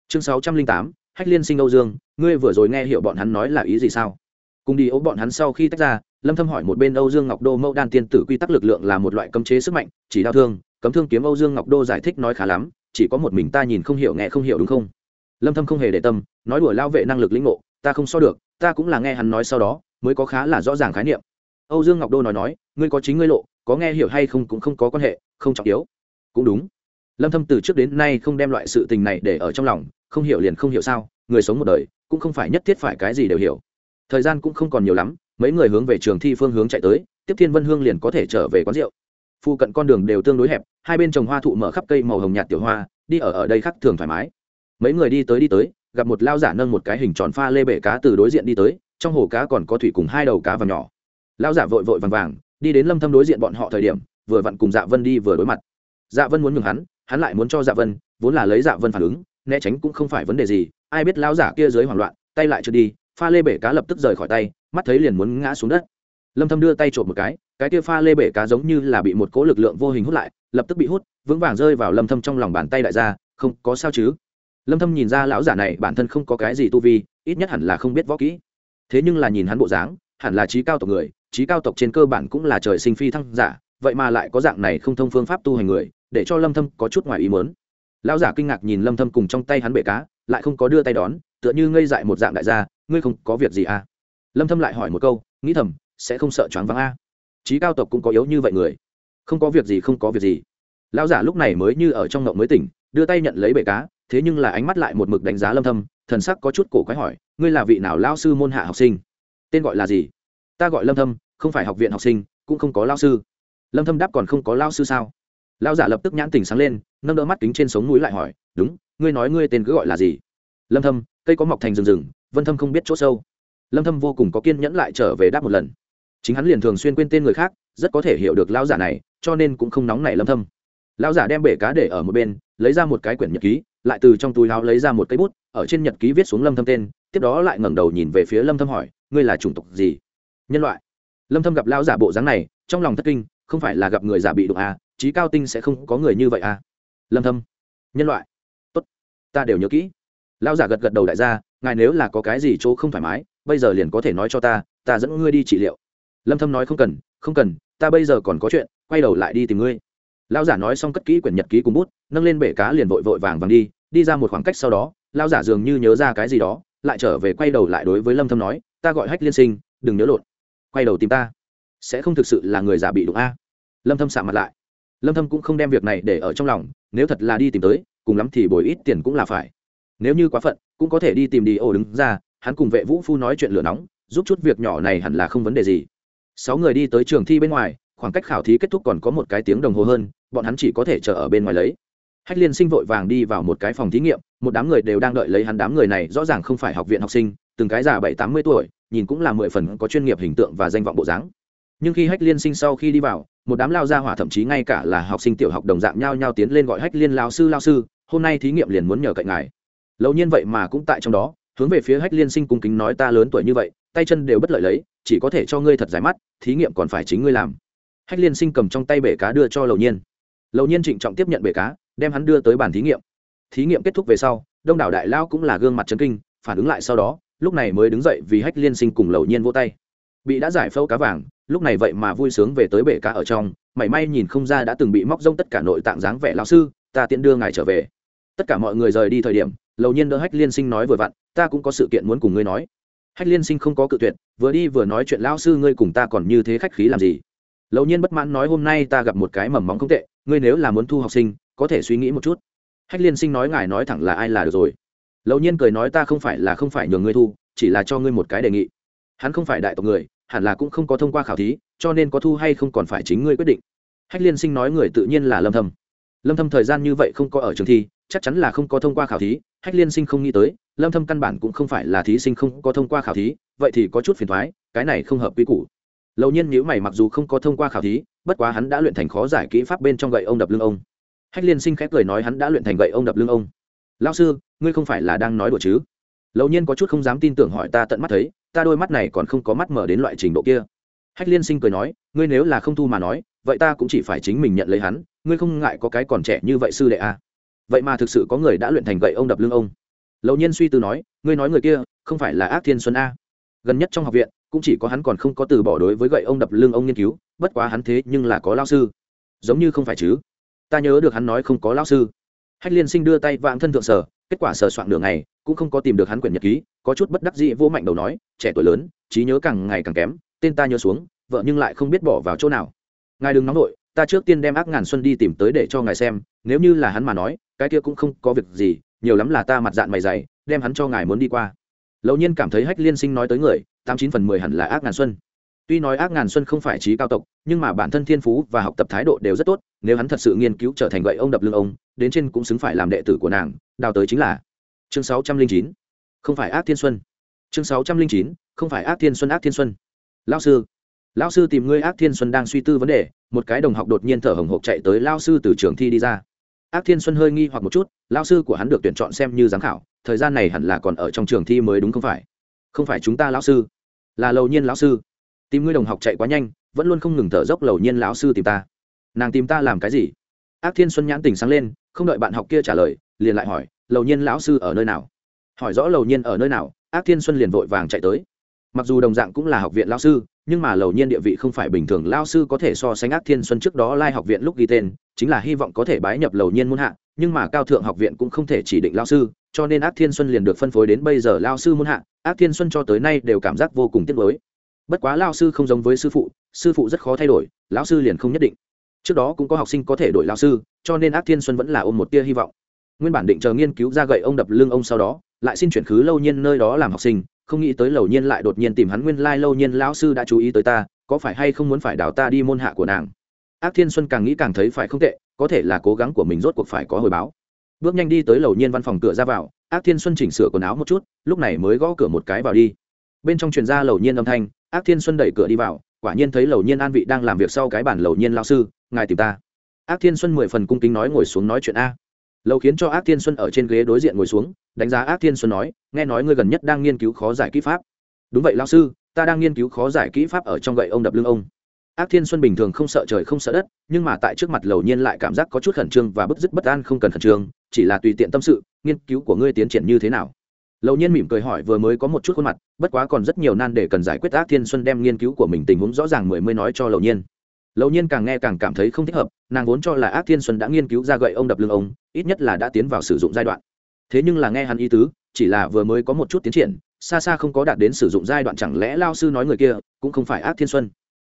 Chương 608 hách liên sinh âu dương, ngươi vừa rồi nghe hiểu bọn hắn nói là ý gì sao? Cùng đi ố bọn hắn sau khi tách ra, lâm thâm hỏi một bên âu dương ngọc đô mẫu đan tiên tử quy tắc lực lượng là một loại cấm chế sức mạnh, chỉ đao thương, cấm thương kiếm âu dương ngọc đô giải thích nói khá lắm, chỉ có một mình ta nhìn không hiểu nghe không hiểu đúng không? Lâm thâm không hề để tâm, nói đùa lao vệ năng lực lĩnh ngộ, ta không so được, ta cũng là nghe hắn nói sau đó, mới có khá là rõ ràng khái niệm. Âu dương ngọc đô nói nói, ngươi có chính ngươi lộ, có nghe hiểu hay không cũng không có quan hệ, không trọng yếu cũng đúng. Lâm thâm từ trước đến nay không đem loại sự tình này để ở trong lòng, không hiểu liền không hiểu sao, người sống một đời, cũng không phải nhất thiết phải cái gì đều hiểu. Thời gian cũng không còn nhiều lắm, mấy người hướng về trường thi phương hướng chạy tới, tiếp thiên vân hương liền có thể trở về quán rượu. Phụ cận con đường đều tương đối hẹp, hai bên trồng hoa thụ mở khắp cây màu hồng nhạt tiểu hoa, đi ở ở đây khắc thường thoải mái. Mấy người đi tới đi tới, gặp một lao giả nâng một cái hình tròn pha lê bể cá từ đối diện đi tới, trong hồ cá còn có thủy cùng hai đầu cá vàng nhỏ. Lao giả vội vội vàng vàng, đi đến lâm thâm đối diện bọn họ thời điểm, vừa vặn cùng dạ vân đi vừa đối mặt dạ vân muốn ngừng hắn hắn lại muốn cho dạ vân, vốn là lấy dạ vân phản ứng, né tránh cũng không phải vấn đề gì, ai biết lão giả kia dưới hoảng loạn, tay lại trượt đi, pha lê bể cá lập tức rời khỏi tay, mắt thấy liền muốn ngã xuống đất. Lâm thâm đưa tay trộm một cái cái kia pha lê bể cá giống như là bị một cỗ lực lượng vô hình hút lại, lập tức bị hút, vững vàng rơi vào lâm thâm trong lòng bàn tay đại gia, không, có sao chứ? Lâm thâm nhìn ra lão giả này bản thân không có cái gì tu vi, ít nhất hẳn là không biết võ kỹ. Thế nhưng là nhìn hắn bộ dáng, hẳn là trí cao tộc người, trí cao tộc trên cơ bản cũng là trời sinh phi thăng giả, vậy mà lại có dạng này không thông phương pháp tu hành người để cho lâm thâm có chút ngoài ý muốn. Lão giả kinh ngạc nhìn lâm thâm cùng trong tay hắn bể cá, lại không có đưa tay đón, tựa như ngây dại một dạng đại gia, ngươi không có việc gì à? Lâm thâm lại hỏi một câu, nghĩ thầm, sẽ không sợ choáng váng a à. trí cao tộc cũng có yếu như vậy người. Không có việc gì, không có việc gì. Lão giả lúc này mới như ở trong ngộng mới tỉnh, đưa tay nhận lấy bể cá, thế nhưng là ánh mắt lại một mực đánh giá lâm thâm, thần sắc có chút cổ quái hỏi, ngươi là vị nào lão sư môn hạ học sinh? Tên gọi là gì? Ta gọi lâm thâm, không phải học viện học sinh, cũng không có lão sư. Lâm thâm đáp còn không có lão sư sao? Lao giả lập tức nhãn tỉnh sáng lên, nâng đỡ mắt kính trên sống núi lại hỏi, đúng, ngươi nói ngươi tên cứ gọi là gì? Lâm thâm, cây có mọc thành rừng rừng, vân thâm không biết chỗ sâu. Lâm thâm vô cùng có kiên nhẫn lại trở về đáp một lần. Chính hắn liền thường xuyên quên tên người khác, rất có thể hiểu được lao giả này, cho nên cũng không nóng nảy lâm thâm. Lao giả đem bể cá để ở một bên, lấy ra một cái quyển nhật ký, lại từ trong túi áo lấy ra một cây bút, ở trên nhật ký viết xuống lâm thâm tên, tiếp đó lại ngẩng đầu nhìn về phía lâm thâm hỏi, ngươi là chủng tộc gì? Nhân loại. Lâm thâm gặp lão giả bộ dáng này, trong lòng thất kinh, không phải là gặp người giả bị đụng à trí cao tinh sẽ không có người như vậy à? Lâm thâm. Nhân loại. Tốt. Ta đều nhớ kỹ. Lão giả gật gật đầu đại gia, ngài nếu là có cái gì chỗ không thoải mái, bây giờ liền có thể nói cho ta ta dẫn ngươi đi trị liệu. Lâm thâm nói không cần không cần, ta bây giờ còn có chuyện, quay đầu lại đi tìm ngươi. Lão giả nói xong cất kỹ quyển nhật ký cùng bút, nâng lên bể cá liền vội vội vàng vàng đi đi ra một khoảng cách sau đó, lão giả dường như nhớ ra cái gì đó, lại trở về quay đầu lại đối với lâm thâm nói, ta gọi hách liên sinh, đừng nhớ lộn. Quay đầu tìm ta. Sẽ không thực sự là người giả bị đụng a. Lâm thâm sạm mặt lại lâm thâm cũng không đem việc này để ở trong lòng, nếu thật là đi tìm tới, cùng lắm thì bồi ít tiền cũng là phải. Nếu như quá phận, cũng có thể đi tìm đi ổ đứng ra, hắn cùng vệ vũ phu nói chuyện lửa nóng, giúp chút việc nhỏ này hẳn là không vấn đề gì. Sáu người đi tới trường thi bên ngoài, khoảng cách khảo thí kết thúc còn có một cái tiếng đồng hồ hơn, bọn hắn chỉ có thể chờ ở bên ngoài lấy. Hách liên sinh vội vàng đi vào một cái phòng thí nghiệm, một đám người đều đang đợi lấy hắn đám người này, rõ ràng không phải học viện học sinh, từng cái già bảy tám mươi tuổi, nhìn cũng là mười phần có chuyên nghiệp hình tượng và danh vọng bộ dáng nhưng khi hách liên sinh sau khi đi vào, một đám lao ra hỏa thậm chí ngay cả là học sinh tiểu học đồng dạng nhao nhao tiến lên gọi hách liên lao sư lao sư, hôm nay thí nghiệm liền muốn nhờ cạnh ngài. Lâu nhiên vậy mà cũng tại trong đó, hướng về phía hách liên sinh cung kính nói ta lớn tuổi như vậy, tay chân đều bất lợi lấy, chỉ có thể cho ngươi thật giải mắt, thí nghiệm còn phải chính ngươi làm. Hách liên sinh cầm trong tay bể cá đưa cho lầu nhiên. Lầu nhiên trịnh trọng tiếp nhận bể cá, đem hắn đưa tới bàn thí nghiệm. Thí nghiệm kết thúc về sau, đông đảo đại lao cũng là gương mặt trấn kinh, phản ứng lại sau đó, lúc này mới đứng dậy vì hách liên sinh cùng lầu nhiên vô tay. Bị đã giải phẫu cá vàng lúc này vậy mà vui sướng về tới bể cá ở trong, mảy may nhìn không ra đã từng bị móc rông tất cả nội tạng dáng vẻ lao sư, ta tiện đưa ngài trở về. Tất cả mọi người rời đi thời điểm, lầu nhiên đỡ hách liên sinh nói vừa vặn, ta cũng có sự kiện muốn cùng ngươi nói. Hách liên sinh không có cự tuyệt, vừa đi vừa nói chuyện lao sư ngươi cùng ta còn như thế khách khí làm gì? Lầu nhiên bất mãn nói, hôm nay ta gặp một cái mầm móng không tệ, ngươi nếu là muốn thu học sinh, có thể suy nghĩ một chút. Hách liên sinh nói, ngài nói thẳng là ai là được rồi. Lầu nhiên cười nói, ta không phải là không phải nhường ngươi thu, chỉ là cho ngươi một cái đề nghị. Hắn không phải đại tộc người hẳn là cũng không có thông qua khảo thí cho nên có thu hay không còn phải chính ngươi quyết định hách liên sinh nói người tự nhiên là lâm thâm lâm thâm thời gian như vậy không có ở trường thi chắc chắn là không có thông qua khảo thí hách liên sinh không nghĩ tới lâm thâm căn bản cũng không phải là thí sinh không có thông qua khảo thí vậy thì có chút phiền toái cái này không hợp quy củ lâu Nhiên nhíu mày mặc dù không có thông qua khảo thí, bất quá hắn đã luyện thành khó giải kỹ pháp bên trong gậy ông đập lưng ông. Hách Liên Sinh khép cười nói hắn đã luyện thành gậy ông đập lưng ông. "Lão sư, ngươi không phải là đang nói đùa chứ?" lâu Nhiên có chút không dám tin tưởng hỏi ta tận mắt thấy, ta đôi mắt này còn không có mắt mở đến loại trình độ kia. Hách liên sinh cười nói, ngươi nếu là không thu mà nói, vậy ta cũng chỉ phải chính mình nhận lấy hắn, ngươi không ngại có cái còn trẻ như vậy sư đệ a à. vậy mà thực sự có người đã luyện thành gậy ông đập lưng ông. Lầu nhiên suy tư nói, ngươi nói người kia, không phải là ác thiên xuân a. Gần nhất trong học viện, cũng chỉ có hắn còn không có từ bỏ đối với gậy ông đập lưng ông nghiên cứu, bất quá hắn thế nhưng là có lao sư. Giống như không phải chứ? Ta nhớ được hắn nói không có lao sư hách liên sinh đưa tay vạng thân thượng sở kết quả sờ soạn đường ngày, cũng không có tìm được hắn quyển nhật ký có chút bất đắc dĩ vô mạnh đầu nói trẻ tuổi lớn trí nhớ càng ngày càng kém tên ta nhớ xuống vợ nhưng lại không biết bỏ vào chỗ nào. Ngài đừng nóng nổi ta trước tiên đem ác ngàn xuân đi tìm tới để cho ngài xem nếu như là hắn mà nói cái kia cũng không có việc gì nhiều lắm là ta mặt dạng mày dày đem hắn cho ngài muốn đi qua. Lâu nhiên cảm thấy hách liên sinh nói tới người tám chín phần mười hẳn là ác ngàn xuân tuy nói ác ngàn xuân không phải trí cao tộc, nhưng mà bản thân thiên phú và học tập thái độ đều rất tốt, nếu hắn thật sự nghiên cứu trở thành gậy ông đập lưng ông, đến trên cũng xứng phải làm đệ tử của nàng, đào tới chính là chương sáu trăm linh chín. Không phải ác thiên xuân. Chương sáu trăm linh chín, không phải ác thiên xuân, ác thiên xuân. Lao sư lao sư tìm ngươi ác thiên xuân đang suy tư vấn đề, một cái đồng học đột nhiên thở hồng hộc chạy tới lao sư từ trường thi đi ra. Ác thiên xuân hơi nghi hoặc một chút lao sư của hắn được tuyển chọn xem như giám khảo, thời gian này hẳn là còn ở trong trường thi mới đúng không phải? Không phải chúng ta lão sư, là lầu nhiên lão sư tìm ngươi đồng học chạy quá nhanh, vẫn luôn không ngừng thở dốc lầu nhiên lão sư tìm ta. Nàng tìm ta làm cái gì? Ác thiên xuân nhãn tình sáng lên, không đợi bạn học kia trả lời, liền lại hỏi, lầu nhiên lão sư ở nơi nào? Hỏi rõ lầu nhiên ở nơi nào, ác thiên xuân liền vội vàng chạy tới. Mặc dù đồng dạng cũng là học viện lão sư, nhưng mà lầu nhiên địa vị không phải bình thường lao sư có thể so sánh ác thiên xuân trước đó lai học viện lúc ghi tên, chính là hy vọng có thể bái nhập lầu nhiên muôn hạ, nhưng mà cao thượng học viện cũng không thể chỉ định lao sư, cho nên ác thiên xuân liền được phân phối đến bây giờ lao sư muôn hạ. Ác thiên xuân cho tới nay đều cảm giác vô cùng tiếc lối bất quá lao sư không giống với sư phụ sư phụ rất khó thay đổi, lão sư liền không nhất định. Trước đó cũng có học sinh có thể đổi lao sư, cho nên ác thiên xuân vẫn là ôm một tia hy vọng. Nguyên bản định chờ nghiên cứu ra gậy ông đập lưng ông sau đó, lại xin chuyển khứ lâu nhiên nơi đó làm học sinh, không nghĩ tới lầu nhiên lại đột nhiên tìm hắn nguyên lai lâu nhiên lão sư đã chú ý tới ta, có phải hay không muốn phải đào ta đi môn hạ của nàng? Ác thiên xuân càng nghĩ càng thấy phải không tệ, có thể là cố gắng của mình rốt cuộc phải có hồi báo. Bước nhanh đi tới lầu nhiên văn phòng cửa ra vào, ác thiên xuân chỉnh sửa quần áo một chút, lúc này mới gõ cửa một cái vào đi. Bên trong truyền ra lầu nhiên âm thanh ác thiên xuân đẩy cửa đi vào, quả nhiên thấy lầu nhiên an vị đang làm việc sau cái bản lầu nhiên lao sư, ngài tìm ta. Ác thiên xuân mười phần cung kính nói ngồi xuống nói chuyện a. Lầu khiến cho ác thiên xuân ở trên ghế đối diện ngồi xuống, đánh giá ác thiên xuân nói, nghe nói ngươi gần nhất đang nghiên cứu khó giải kỹ pháp. Đúng vậy, lao sư, ta đang nghiên cứu khó giải kỹ pháp ở trong gậy ông đập lưng ông. Ác thiên xuân bình thường không sợ trời không sợ đất, nhưng mà tại trước mặt lầu nhiên lại cảm giác có chút khẩn trương và bức dứt bất an không cần khẩn trương, chỉ là tùy tiện tâm sự, nghiên cứu của ngươi tiến triển như thế nào? Lầu nhiên mỉm cười hỏi vừa mới có một chút khuôn mặt, bất quá còn rất nhiều nan để cần giải quyết ác thiên xuân đem nghiên cứu của mình tình huống rõ ràng mười mới nói cho lầu nhiên. Lầu nhiên càng nghe càng cảm thấy không thích hợp, nàng vốn cho là ác thiên xuân đã nghiên cứu ra gậy ông đập lưng ông, ít nhất là đã tiến vào sử dụng giai đoạn. Thế nhưng là nghe hắn ý tứ, chỉ là vừa mới có một chút tiến triển, xa xa không có đạt đến sử dụng giai đoạn chẳng lẽ lao sư nói người kia cũng không phải ác thiên xuân.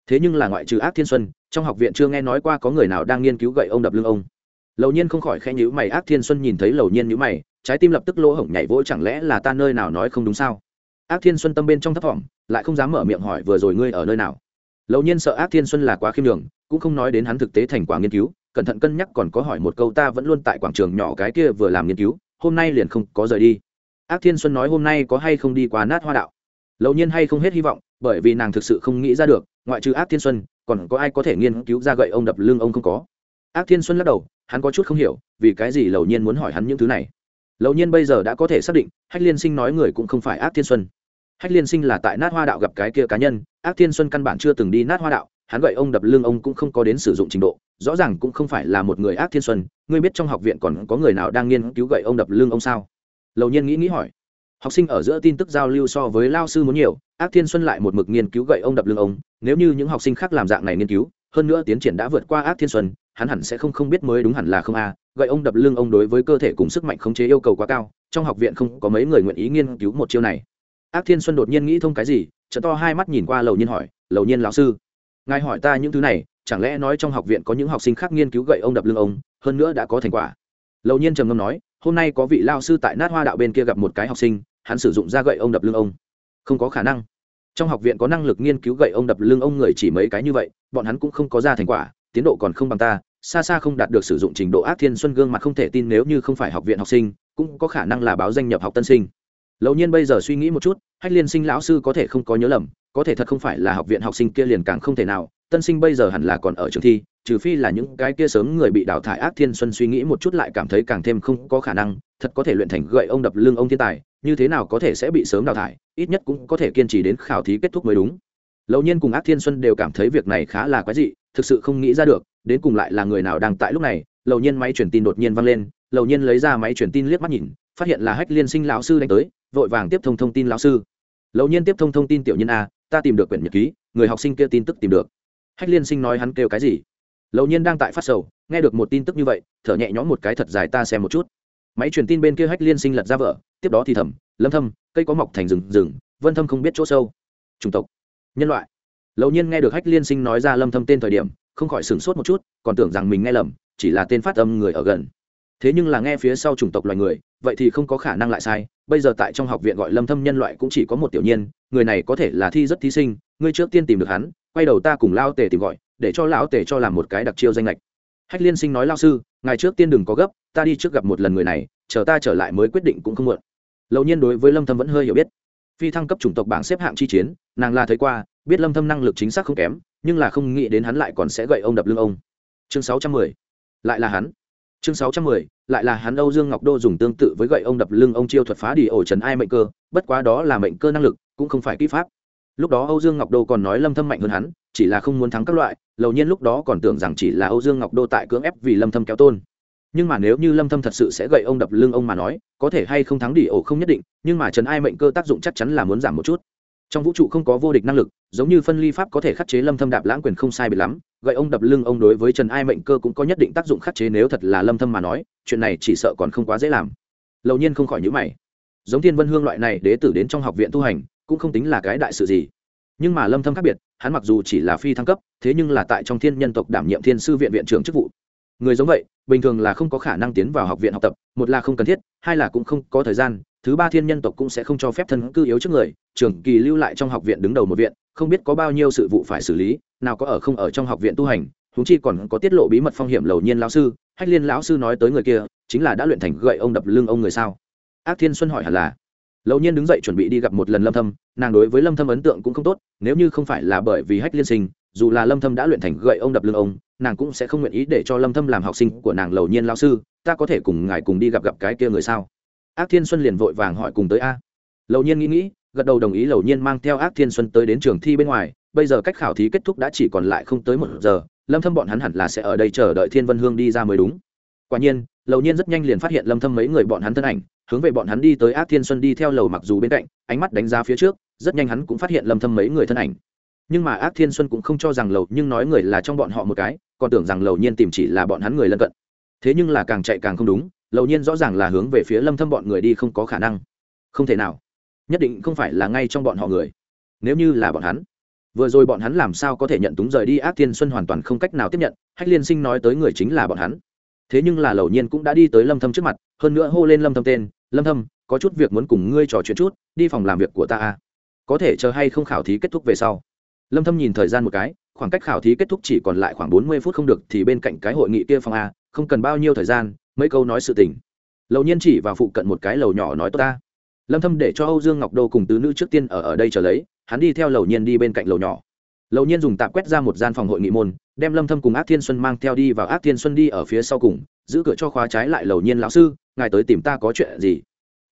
Thế nhưng là ngoại trừ ác thiên xuân, trong học viện chưa nghe nói qua có người nào đang nghiên cứu gậy ông đập lưng ông. Lầu nhiên không khỏi khẽ nhíu mày, ác thiên xuân nhìn thấy lầu nhiên nhíu mày trái tim lập tức lỗ hổng nhảy vỗ, chẳng lẽ là ta nơi nào nói không đúng sao? Ác thiên xuân tâm bên trong thấp thỏm, lại không dám mở miệng hỏi vừa rồi ngươi ở nơi nào. Lầu nhiên sợ ác thiên xuân là quá khiêm đường cũng không nói đến hắn thực tế thành quả nghiên cứu, cẩn thận cân nhắc còn có hỏi một câu ta vẫn luôn tại quảng trường nhỏ cái kia vừa làm nghiên cứu, hôm nay liền không có rời đi. Ác thiên xuân nói hôm nay có hay không đi qua nát hoa đạo? Lầu nhiên hay không hết hy vọng, bởi vì nàng thực sự không nghĩ ra được, ngoại trừ ác thiên xuân, còn có ai có thể nghiên cứu ra gậy ông đập lưng ông không có? Ác thiên xuân lắc đầu, hắn có chút không hiểu, vì cái gì lầu nhiên muốn hỏi hắn những thứ này? Lầu nhiên bây giờ đã có thể xác định, hách liên sinh nói người cũng không phải ác thiên xuân. Hách liên sinh là tại nát hoa đạo gặp cái kia cá nhân, ác thiên xuân căn bản chưa từng đi nát hoa đạo, hắn gậy ông đập lưng ông cũng không có đến sử dụng trình độ, rõ ràng cũng không phải là một người ác thiên xuân, ngươi biết trong học viện còn có người nào đang nghiên cứu gậy ông đập lưng ông sao? Lầu nhiên nghĩ nghĩ hỏi. Học sinh ở giữa tin tức giao lưu so với lao sư muốn nhiều, ác thiên xuân lại một mực nghiên cứu gậy ông đập lưng ông, nếu như những học sinh khác làm dạng này nghiên cứu, hơn nữa tiến triển đã vượt qua ác thiên xuân hắn hẳn sẽ không không biết mới đúng hẳn là không a, gậy ông đập lưng ông đối với cơ thể cùng sức mạnh khống chế yêu cầu quá cao, trong học viện không có mấy người nguyện ý nghiên cứu một chiêu này. Ác thiên xuân đột nhiên nghĩ thông cái gì chợ to hai mắt nhìn qua lầu nhiên hỏi, lầu nhiên lão sư, ngài hỏi ta những thứ này, chẳng lẽ nói trong học viện có những học sinh khác nghiên cứu gậy ông đập lưng ông, hơn nữa đã có thành quả? Lầu nhiên trầm ngâm nói, hôm nay có vị lao sư tại nát hoa đạo bên kia gặp một cái học sinh, hắn sử dụng ra gậy ông đập lưng ông. Không có khả năng. Trong học viện có năng lực nghiên cứu gậy ông đập lưng ông người chỉ mấy cái như vậy, bọn hắn cũng không có ra thành quả tiến độ còn không bằng ta, xa xa không đạt được sử dụng trình độ ác thiên xuân gương mặt không thể tin nếu như không phải học viện học sinh, cũng có khả năng là báo danh nhập học tân sinh. Lầu nhiên bây giờ suy nghĩ một chút, hách liên sinh lão sư có thể không có nhớ lầm, có thể thật không phải là học viện học sinh kia liền càng không thể nào, tân sinh bây giờ hẳn là còn ở trường thi, trừ phi là những cái kia sớm người bị đào thải ác thiên xuân suy nghĩ một chút lại cảm thấy càng thêm không có khả năng, thật có thể luyện thành gậy ông đập lưng ông thiên tài, như thế nào có thể sẽ bị sớm đào thải, ít nhất cũng có thể kiên trì đến khảo thí kết thúc mới đúng. Lầu nhiên cùng ác thiên xuân đều cảm thấy việc này khá là quái dị thực sự không nghĩ ra được, đến cùng lại là người nào đang tại lúc này, lầu nhiên máy truyền tin đột nhiên vang lên, lầu nhiên lấy ra máy truyền tin liếc mắt nhìn, phát hiện là hách liên sinh lão sư đánh tới, vội vàng tiếp thông thông tin lão sư. Lầu nhiên tiếp thông thông tin tiểu nhân a, ta tìm được quyển nhật ký, người học sinh kia tin tức tìm được. Hách liên sinh nói hắn kêu cái gì? Lầu nhiên đang tại phát sầu, nghe được một tin tức như vậy, thở nhẹ nhõm một cái thật dài ta xem một chút. Máy truyền tin bên kia hách liên sinh lật ra vợ tiếp đó thì thầm, lâm thâm, cây có mọc thành rừng rừng, vân thâm không biết chỗ sâu. Chủng tộc, nhân loại lầu nhiên nghe được hách liên sinh nói ra lâm thâm tên thời điểm, không khỏi sửng sốt một chút, còn tưởng rằng mình nghe lầm, chỉ là tên phát âm người ở gần. Thế nhưng là nghe phía sau chủng tộc loài người, vậy thì không có khả năng lại sai, bây giờ tại trong học viện gọi lâm thâm nhân loại cũng chỉ có một tiểu nhiên, người này có thể là thi rất thí sinh, ngươi trước tiên tìm được hắn, quay đầu ta cùng lão tề tìm gọi, để cho lão tề cho làm một cái đặc chiêu danh lệch. Hách liên sinh nói, lão sư, ngài trước tiên đừng có gấp, ta đi trước gặp một lần người này, chờ ta trở lại mới quyết định cũng không muộn. Lầu nhiên đối với lâm thâm vẫn hơi hiểu biết. Phi thăng cấp chủng tộc bảng xếp hạng chi chiến, nàng là thấy qua biết lâm thâm năng lực chính xác không kém, nhưng là không nghĩ đến hắn lại còn sẽ gậy ông đập lưng ông. Chương 610 lại là hắn. Chương 610 lại là hắn Âu Dương Ngọc Đô dùng tương tự với gậy ông đập lưng ông chiêu thuật phá đi ổ trần ai mệnh cơ, bất quá đó là mệnh cơ năng lực, cũng không phải kỹ pháp. Lúc đó Âu Dương Ngọc Đô còn nói Lâm Thâm mạnh hơn hắn, chỉ là không muốn thắng các loại, lầu nhiên lúc đó còn tưởng rằng chỉ là âu dương ngọc đô tại cưỡng ép vì lâm thâm kéo tôn. Nhưng mà nếu như lâm thâm thật sự sẽ gậy ông đập lưng ông mà nói, có thể hay không thắng đi ổ không nhất định, nhưng mà trần ai mệnh cơ tác dụng chắc chắn là muốn giảm một chút trong vũ trụ không có vô địch năng lực, giống như phân ly pháp có thể khắc chế lâm thâm đạp lãng quyền không sai biệt lắm, gậy ông đập lưng ông đối với trần ai mệnh cơ cũng có nhất định tác dụng khắc chế nếu thật là lâm thâm mà nói, chuyện này chỉ sợ còn không quá dễ làm. Lầu nhiên không khỏi nhíu mày. Giống thiên vân hương loại này đế tử đến trong học viện tu hành, cũng không tính là cái đại sự gì. Nhưng mà lâm thâm khác biệt, hắn mặc dù chỉ là phi thăng cấp, thế nhưng là tại trong thiên nhân tộc đảm nhiệm thiên sư viện viện trưởng chức vụ. Người giống vậy, bình thường là không có khả năng tiến vào học viện học tập, một là không cần thiết, hai là cũng không có thời gian thứ ba thiên nhân tộc cũng sẽ không cho phép thân cư yếu trước người, trường kỳ lưu lại trong học viện đứng đầu một viện, không biết có bao nhiêu sự vụ phải xử lý, nào có ở không ở trong học viện tu hành húng chi còn có tiết lộ bí mật phong hiểm lầu nhiên lão sư, hách liên lão sư nói tới người kia, chính là đã luyện thành gậy ông đập lưng ông người sao? Ác thiên xuân hỏi hẳn là. Lầu nhiên đứng dậy chuẩn bị đi gặp một lần lâm thâm, nàng đối với lâm thâm ấn tượng cũng không tốt, nếu như không phải là bởi vì hách liên sinh, dù là lâm thâm đã luyện thành gậy ông đập lưng ông, nàng cũng sẽ không nguyện ý để cho lâm thâm làm học sinh của nàng lầu nhiên lão sư, ta có thể cùng ngài cùng đi gặp gặp cái kia người sao? Ác thiên xuân liền vội vàng hỏi cùng tới a. Lầu nhiên nghĩ nghĩ, gật đầu đồng ý lầu nhiên mang theo ác thiên xuân tới đến trường thi bên ngoài, bây giờ cách khảo thí kết thúc đã chỉ còn lại không tới một giờ, lâm thâm bọn hắn hẳn là sẽ ở đây chờ đợi thiên vân hương đi ra mới đúng. Quả nhiên, lầu nhiên rất nhanh liền phát hiện lâm thâm mấy người bọn hắn thân ảnh, hướng về bọn hắn đi tới ác thiên xuân đi theo lầu mặc dù bên cạnh, ánh mắt đánh giá phía trước, rất nhanh hắn cũng phát hiện lâm thâm mấy người thân ảnh. Nhưng mà ác thiên xuân cũng không cho rằng lầu nhưng nói người là trong bọn họ một cái, còn tưởng rằng lầu nhiên tìm chỉ là bọn hắn người lân cận. Thế nhưng là càng chạy càng không đúng lầu nhiên rõ ràng là hướng về phía lâm thâm bọn người đi không có khả năng. Không thể nào. Nhất định không phải là ngay trong bọn họ người. Nếu như là bọn hắn, vừa rồi bọn hắn làm sao có thể nhận túng rời đi ác thiên xuân hoàn toàn không cách nào tiếp nhận, hách liên sinh nói tới người chính là bọn hắn. Thế nhưng là lầu nhiên cũng đã đi tới lâm thâm trước mặt, hơn nữa hô lên lâm thâm tên, lâm thâm, có chút việc muốn cùng ngươi trò chuyện chút, đi phòng làm việc của ta à? có thể chờ hay không khảo thí kết thúc về sau. Lâm thâm nhìn thời gian một cái, khoảng cách khảo thí kết thúc chỉ còn lại khoảng 40 phút không được, thì bên cạnh cái hội nghị kia phòng a, không cần bao nhiêu thời gian mấy câu nói sự tình. Lầu nhiên chỉ vào phụ cận một cái lầu nhỏ nói, tốt ta. Lâm thâm để cho âu dương ngọc đô cùng tứ nữ trước tiên ở ở đây chờ lấy, hắn đi theo lầu nhiên đi bên cạnh lầu nhỏ. Lầu nhiên dùng tạm quét ra một gian phòng hội nghị môn, đem lâm thâm cùng ác thiên xuân mang theo đi vào ác thiên xuân đi ở phía sau cùng, giữ cửa cho khóa trái lại lầu nhiên lão sư, ngài tới tìm ta có chuyện gì?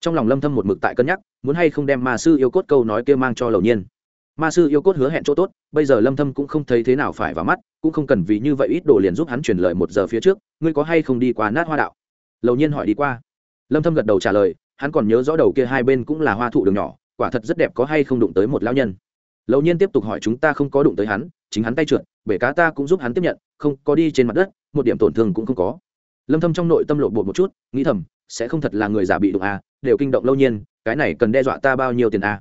Trong lòng lâm thâm một mực tại cân nhắc, muốn hay không đem ma sư yêu cốt câu nói kia mang cho lầu nhiên ma sư yêu cốt hứa hẹn chỗ tốt, bây giờ lâm thâm cũng không thấy thế nào phải vào mắt, cũng không cần vì như vậy ít đồ liền giúp hắn truyền lời một giờ phía trước, ngươi có hay không đi qua nát hoa đạo? Lầu nhiên hỏi đi qua. Lâm thâm gật đầu trả lời, hắn còn nhớ rõ đầu kia hai bên cũng là hoa thụ đường nhỏ, quả thật rất đẹp có hay không đụng tới một lão nhân. Lầu nhiên tiếp tục hỏi chúng ta không có đụng tới hắn, chính hắn tay trượt, bể cá ta cũng giúp hắn tiếp nhận, không có đi trên mặt đất, một điểm tổn thương cũng không có. Lâm thâm trong nội tâm lộ bột một chút, nghĩ thầm, sẽ không thật là người giả bị đụng à đều kinh động lâu nhiên, cái này cần đe dọa ta bao nhiêu tiền à?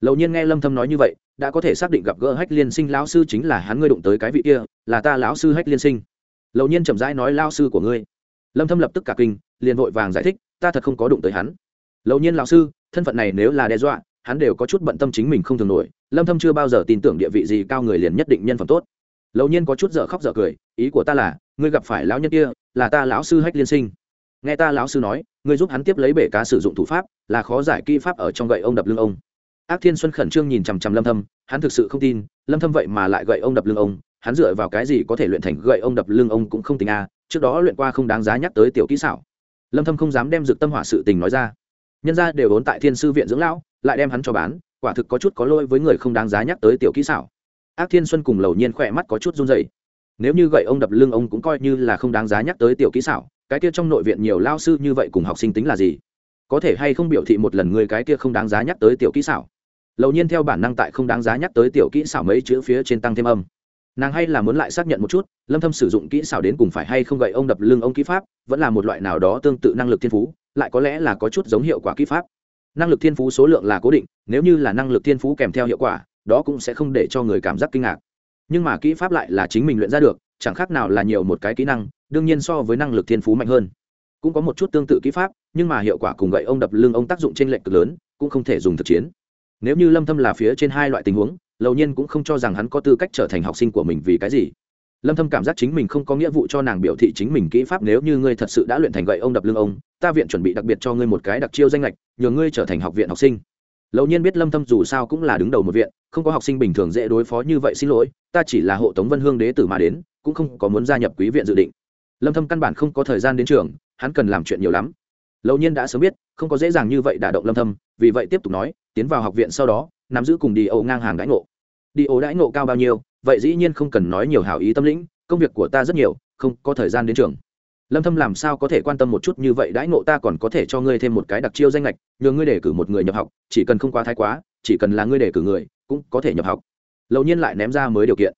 Lâu nhiên nghe lâm thâm nói như vậy đã có thể xác định gặp gỡ hách liên sinh lão sư chính là hắn ngươi đụng tới cái vị kia, là ta lão sư hách liên sinh. Lâu nhiên chậm rãi nói lão sư của ngươi. Lâm thâm lập tức cả kinh, liền vội vàng giải thích, ta thật không có đụng tới hắn. Lâu nhiên lão sư, thân phận này nếu là đe dọa, hắn đều có chút bận tâm chính mình không thường nổi, lâm thâm chưa bao giờ tin tưởng địa vị gì cao người liền nhất định nhân phẩm tốt. Lâu nhiên có chút dở khóc dở cười, ý của ta là, ngươi gặp phải lão nhân kia, là ta lão sư hách liên sinh. Nghe ta lão sư nói, ngươi giúp hắn tiếp lấy bể cá sử dụng thủ pháp, là khó giải kỹ pháp ở trong gậy ông đập lưng ông ác thiên xuân khẩn trương nhìn chằm chằm lâm thâm, hắn thực sự không tin, lâm thâm vậy mà lại gậy ông đập lưng ông, hắn dựa vào cái gì có thể luyện thành gậy ông đập lưng ông cũng không tính a, trước đó luyện qua không đáng giá nhắc tới tiểu kỹ xảo. Lâm thâm không dám đem dược tâm hỏa sự tình nói ra. Nhân gia đều vốn tại thiên sư viện dưỡng lão, lại đem hắn cho bán, quả thực có chút có lỗi với người không đáng giá nhắc tới tiểu kỹ xảo. Ác thiên xuân cùng lầu nhiên khỏe mắt có chút run rẩy. Nếu như gậy ông đập lưng ông cũng coi như là không đáng giá nhắc tới tiểu kỹ xảo, cái kia trong nội viện nhiều lao sư như vậy cùng học sinh tính là gì? Có thể hay không biểu thị một lần người cái kia không đáng giá nhắc tới tiểu kỹ xảo? Lầu nhiên theo bản năng tại không đáng giá nhắc tới tiểu kỹ xảo mấy chữ phía trên tăng thêm âm. Nàng hay là muốn lại xác nhận một chút, lâm thâm sử dụng kỹ xảo đến cùng phải hay không gậy ông đập lưng ông kỹ pháp, vẫn là một loại nào đó tương tự năng lực thiên phú, lại có lẽ là có chút giống hiệu quả kỹ pháp. Năng lực thiên phú số lượng là cố định, nếu như là năng lực thiên phú kèm theo hiệu quả, đó cũng sẽ không để cho người cảm giác kinh ngạc. Nhưng mà kỹ pháp lại là chính mình luyện ra được, chẳng khác nào là nhiều một cái kỹ năng, đương nhiên so với năng lực thiên phú mạnh hơn. Cũng có một chút tương tự kỹ pháp, nhưng mà hiệu quả cùng gậy ông đập lưng ông tác dụng trên lệnh cực lớn, cũng không thể dùng thực chiến nếu như lâm thâm là phía trên hai loại tình huống, lầu nhiên cũng không cho rằng hắn có tư cách trở thành học sinh của mình vì cái gì. Lâm thâm cảm giác chính mình không có nghĩa vụ cho nàng biểu thị chính mình kỹ pháp nếu như ngươi thật sự đã luyện thành gậy ông đập lưng ông, ta viện chuẩn bị đặc biệt cho ngươi một cái đặc chiêu danh lệch, nhờ ngươi trở thành học viện học sinh. Lầu nhiên biết lâm thâm dù sao cũng là đứng đầu một viện, không có học sinh bình thường dễ đối phó như vậy xin lỗi, ta chỉ là hộ tống vân hương đế tử mà đến, cũng không có muốn gia nhập quý viện dự định. Lâm thâm căn bản không có thời gian đến trường, hắn cần làm chuyện nhiều lắm. Lầu nhiên đã sớm biết, không có dễ dàng như vậy đả động lâm thâm vì vậy tiếp tục nói, tiến vào học viện sau đó, nắm giữ cùng đi ấu ngang hàng đãi ngộ. Đi ấu đãi ngộ cao bao nhiêu, vậy dĩ nhiên không cần nói nhiều hảo ý tâm lĩnh, công việc của ta rất nhiều, không có thời gian đến trường. Lâm thâm làm sao có thể quan tâm một chút như vậy, đãi ngộ ta còn có thể cho ngươi thêm một cái đặc chiêu danh lệch nhờ ngươi để cử một người nhập học, chỉ cần không quá thái quá, chỉ cần là ngươi để cử người, cũng có thể nhập học. Lầu nhiên lại ném ra mới điều kiện.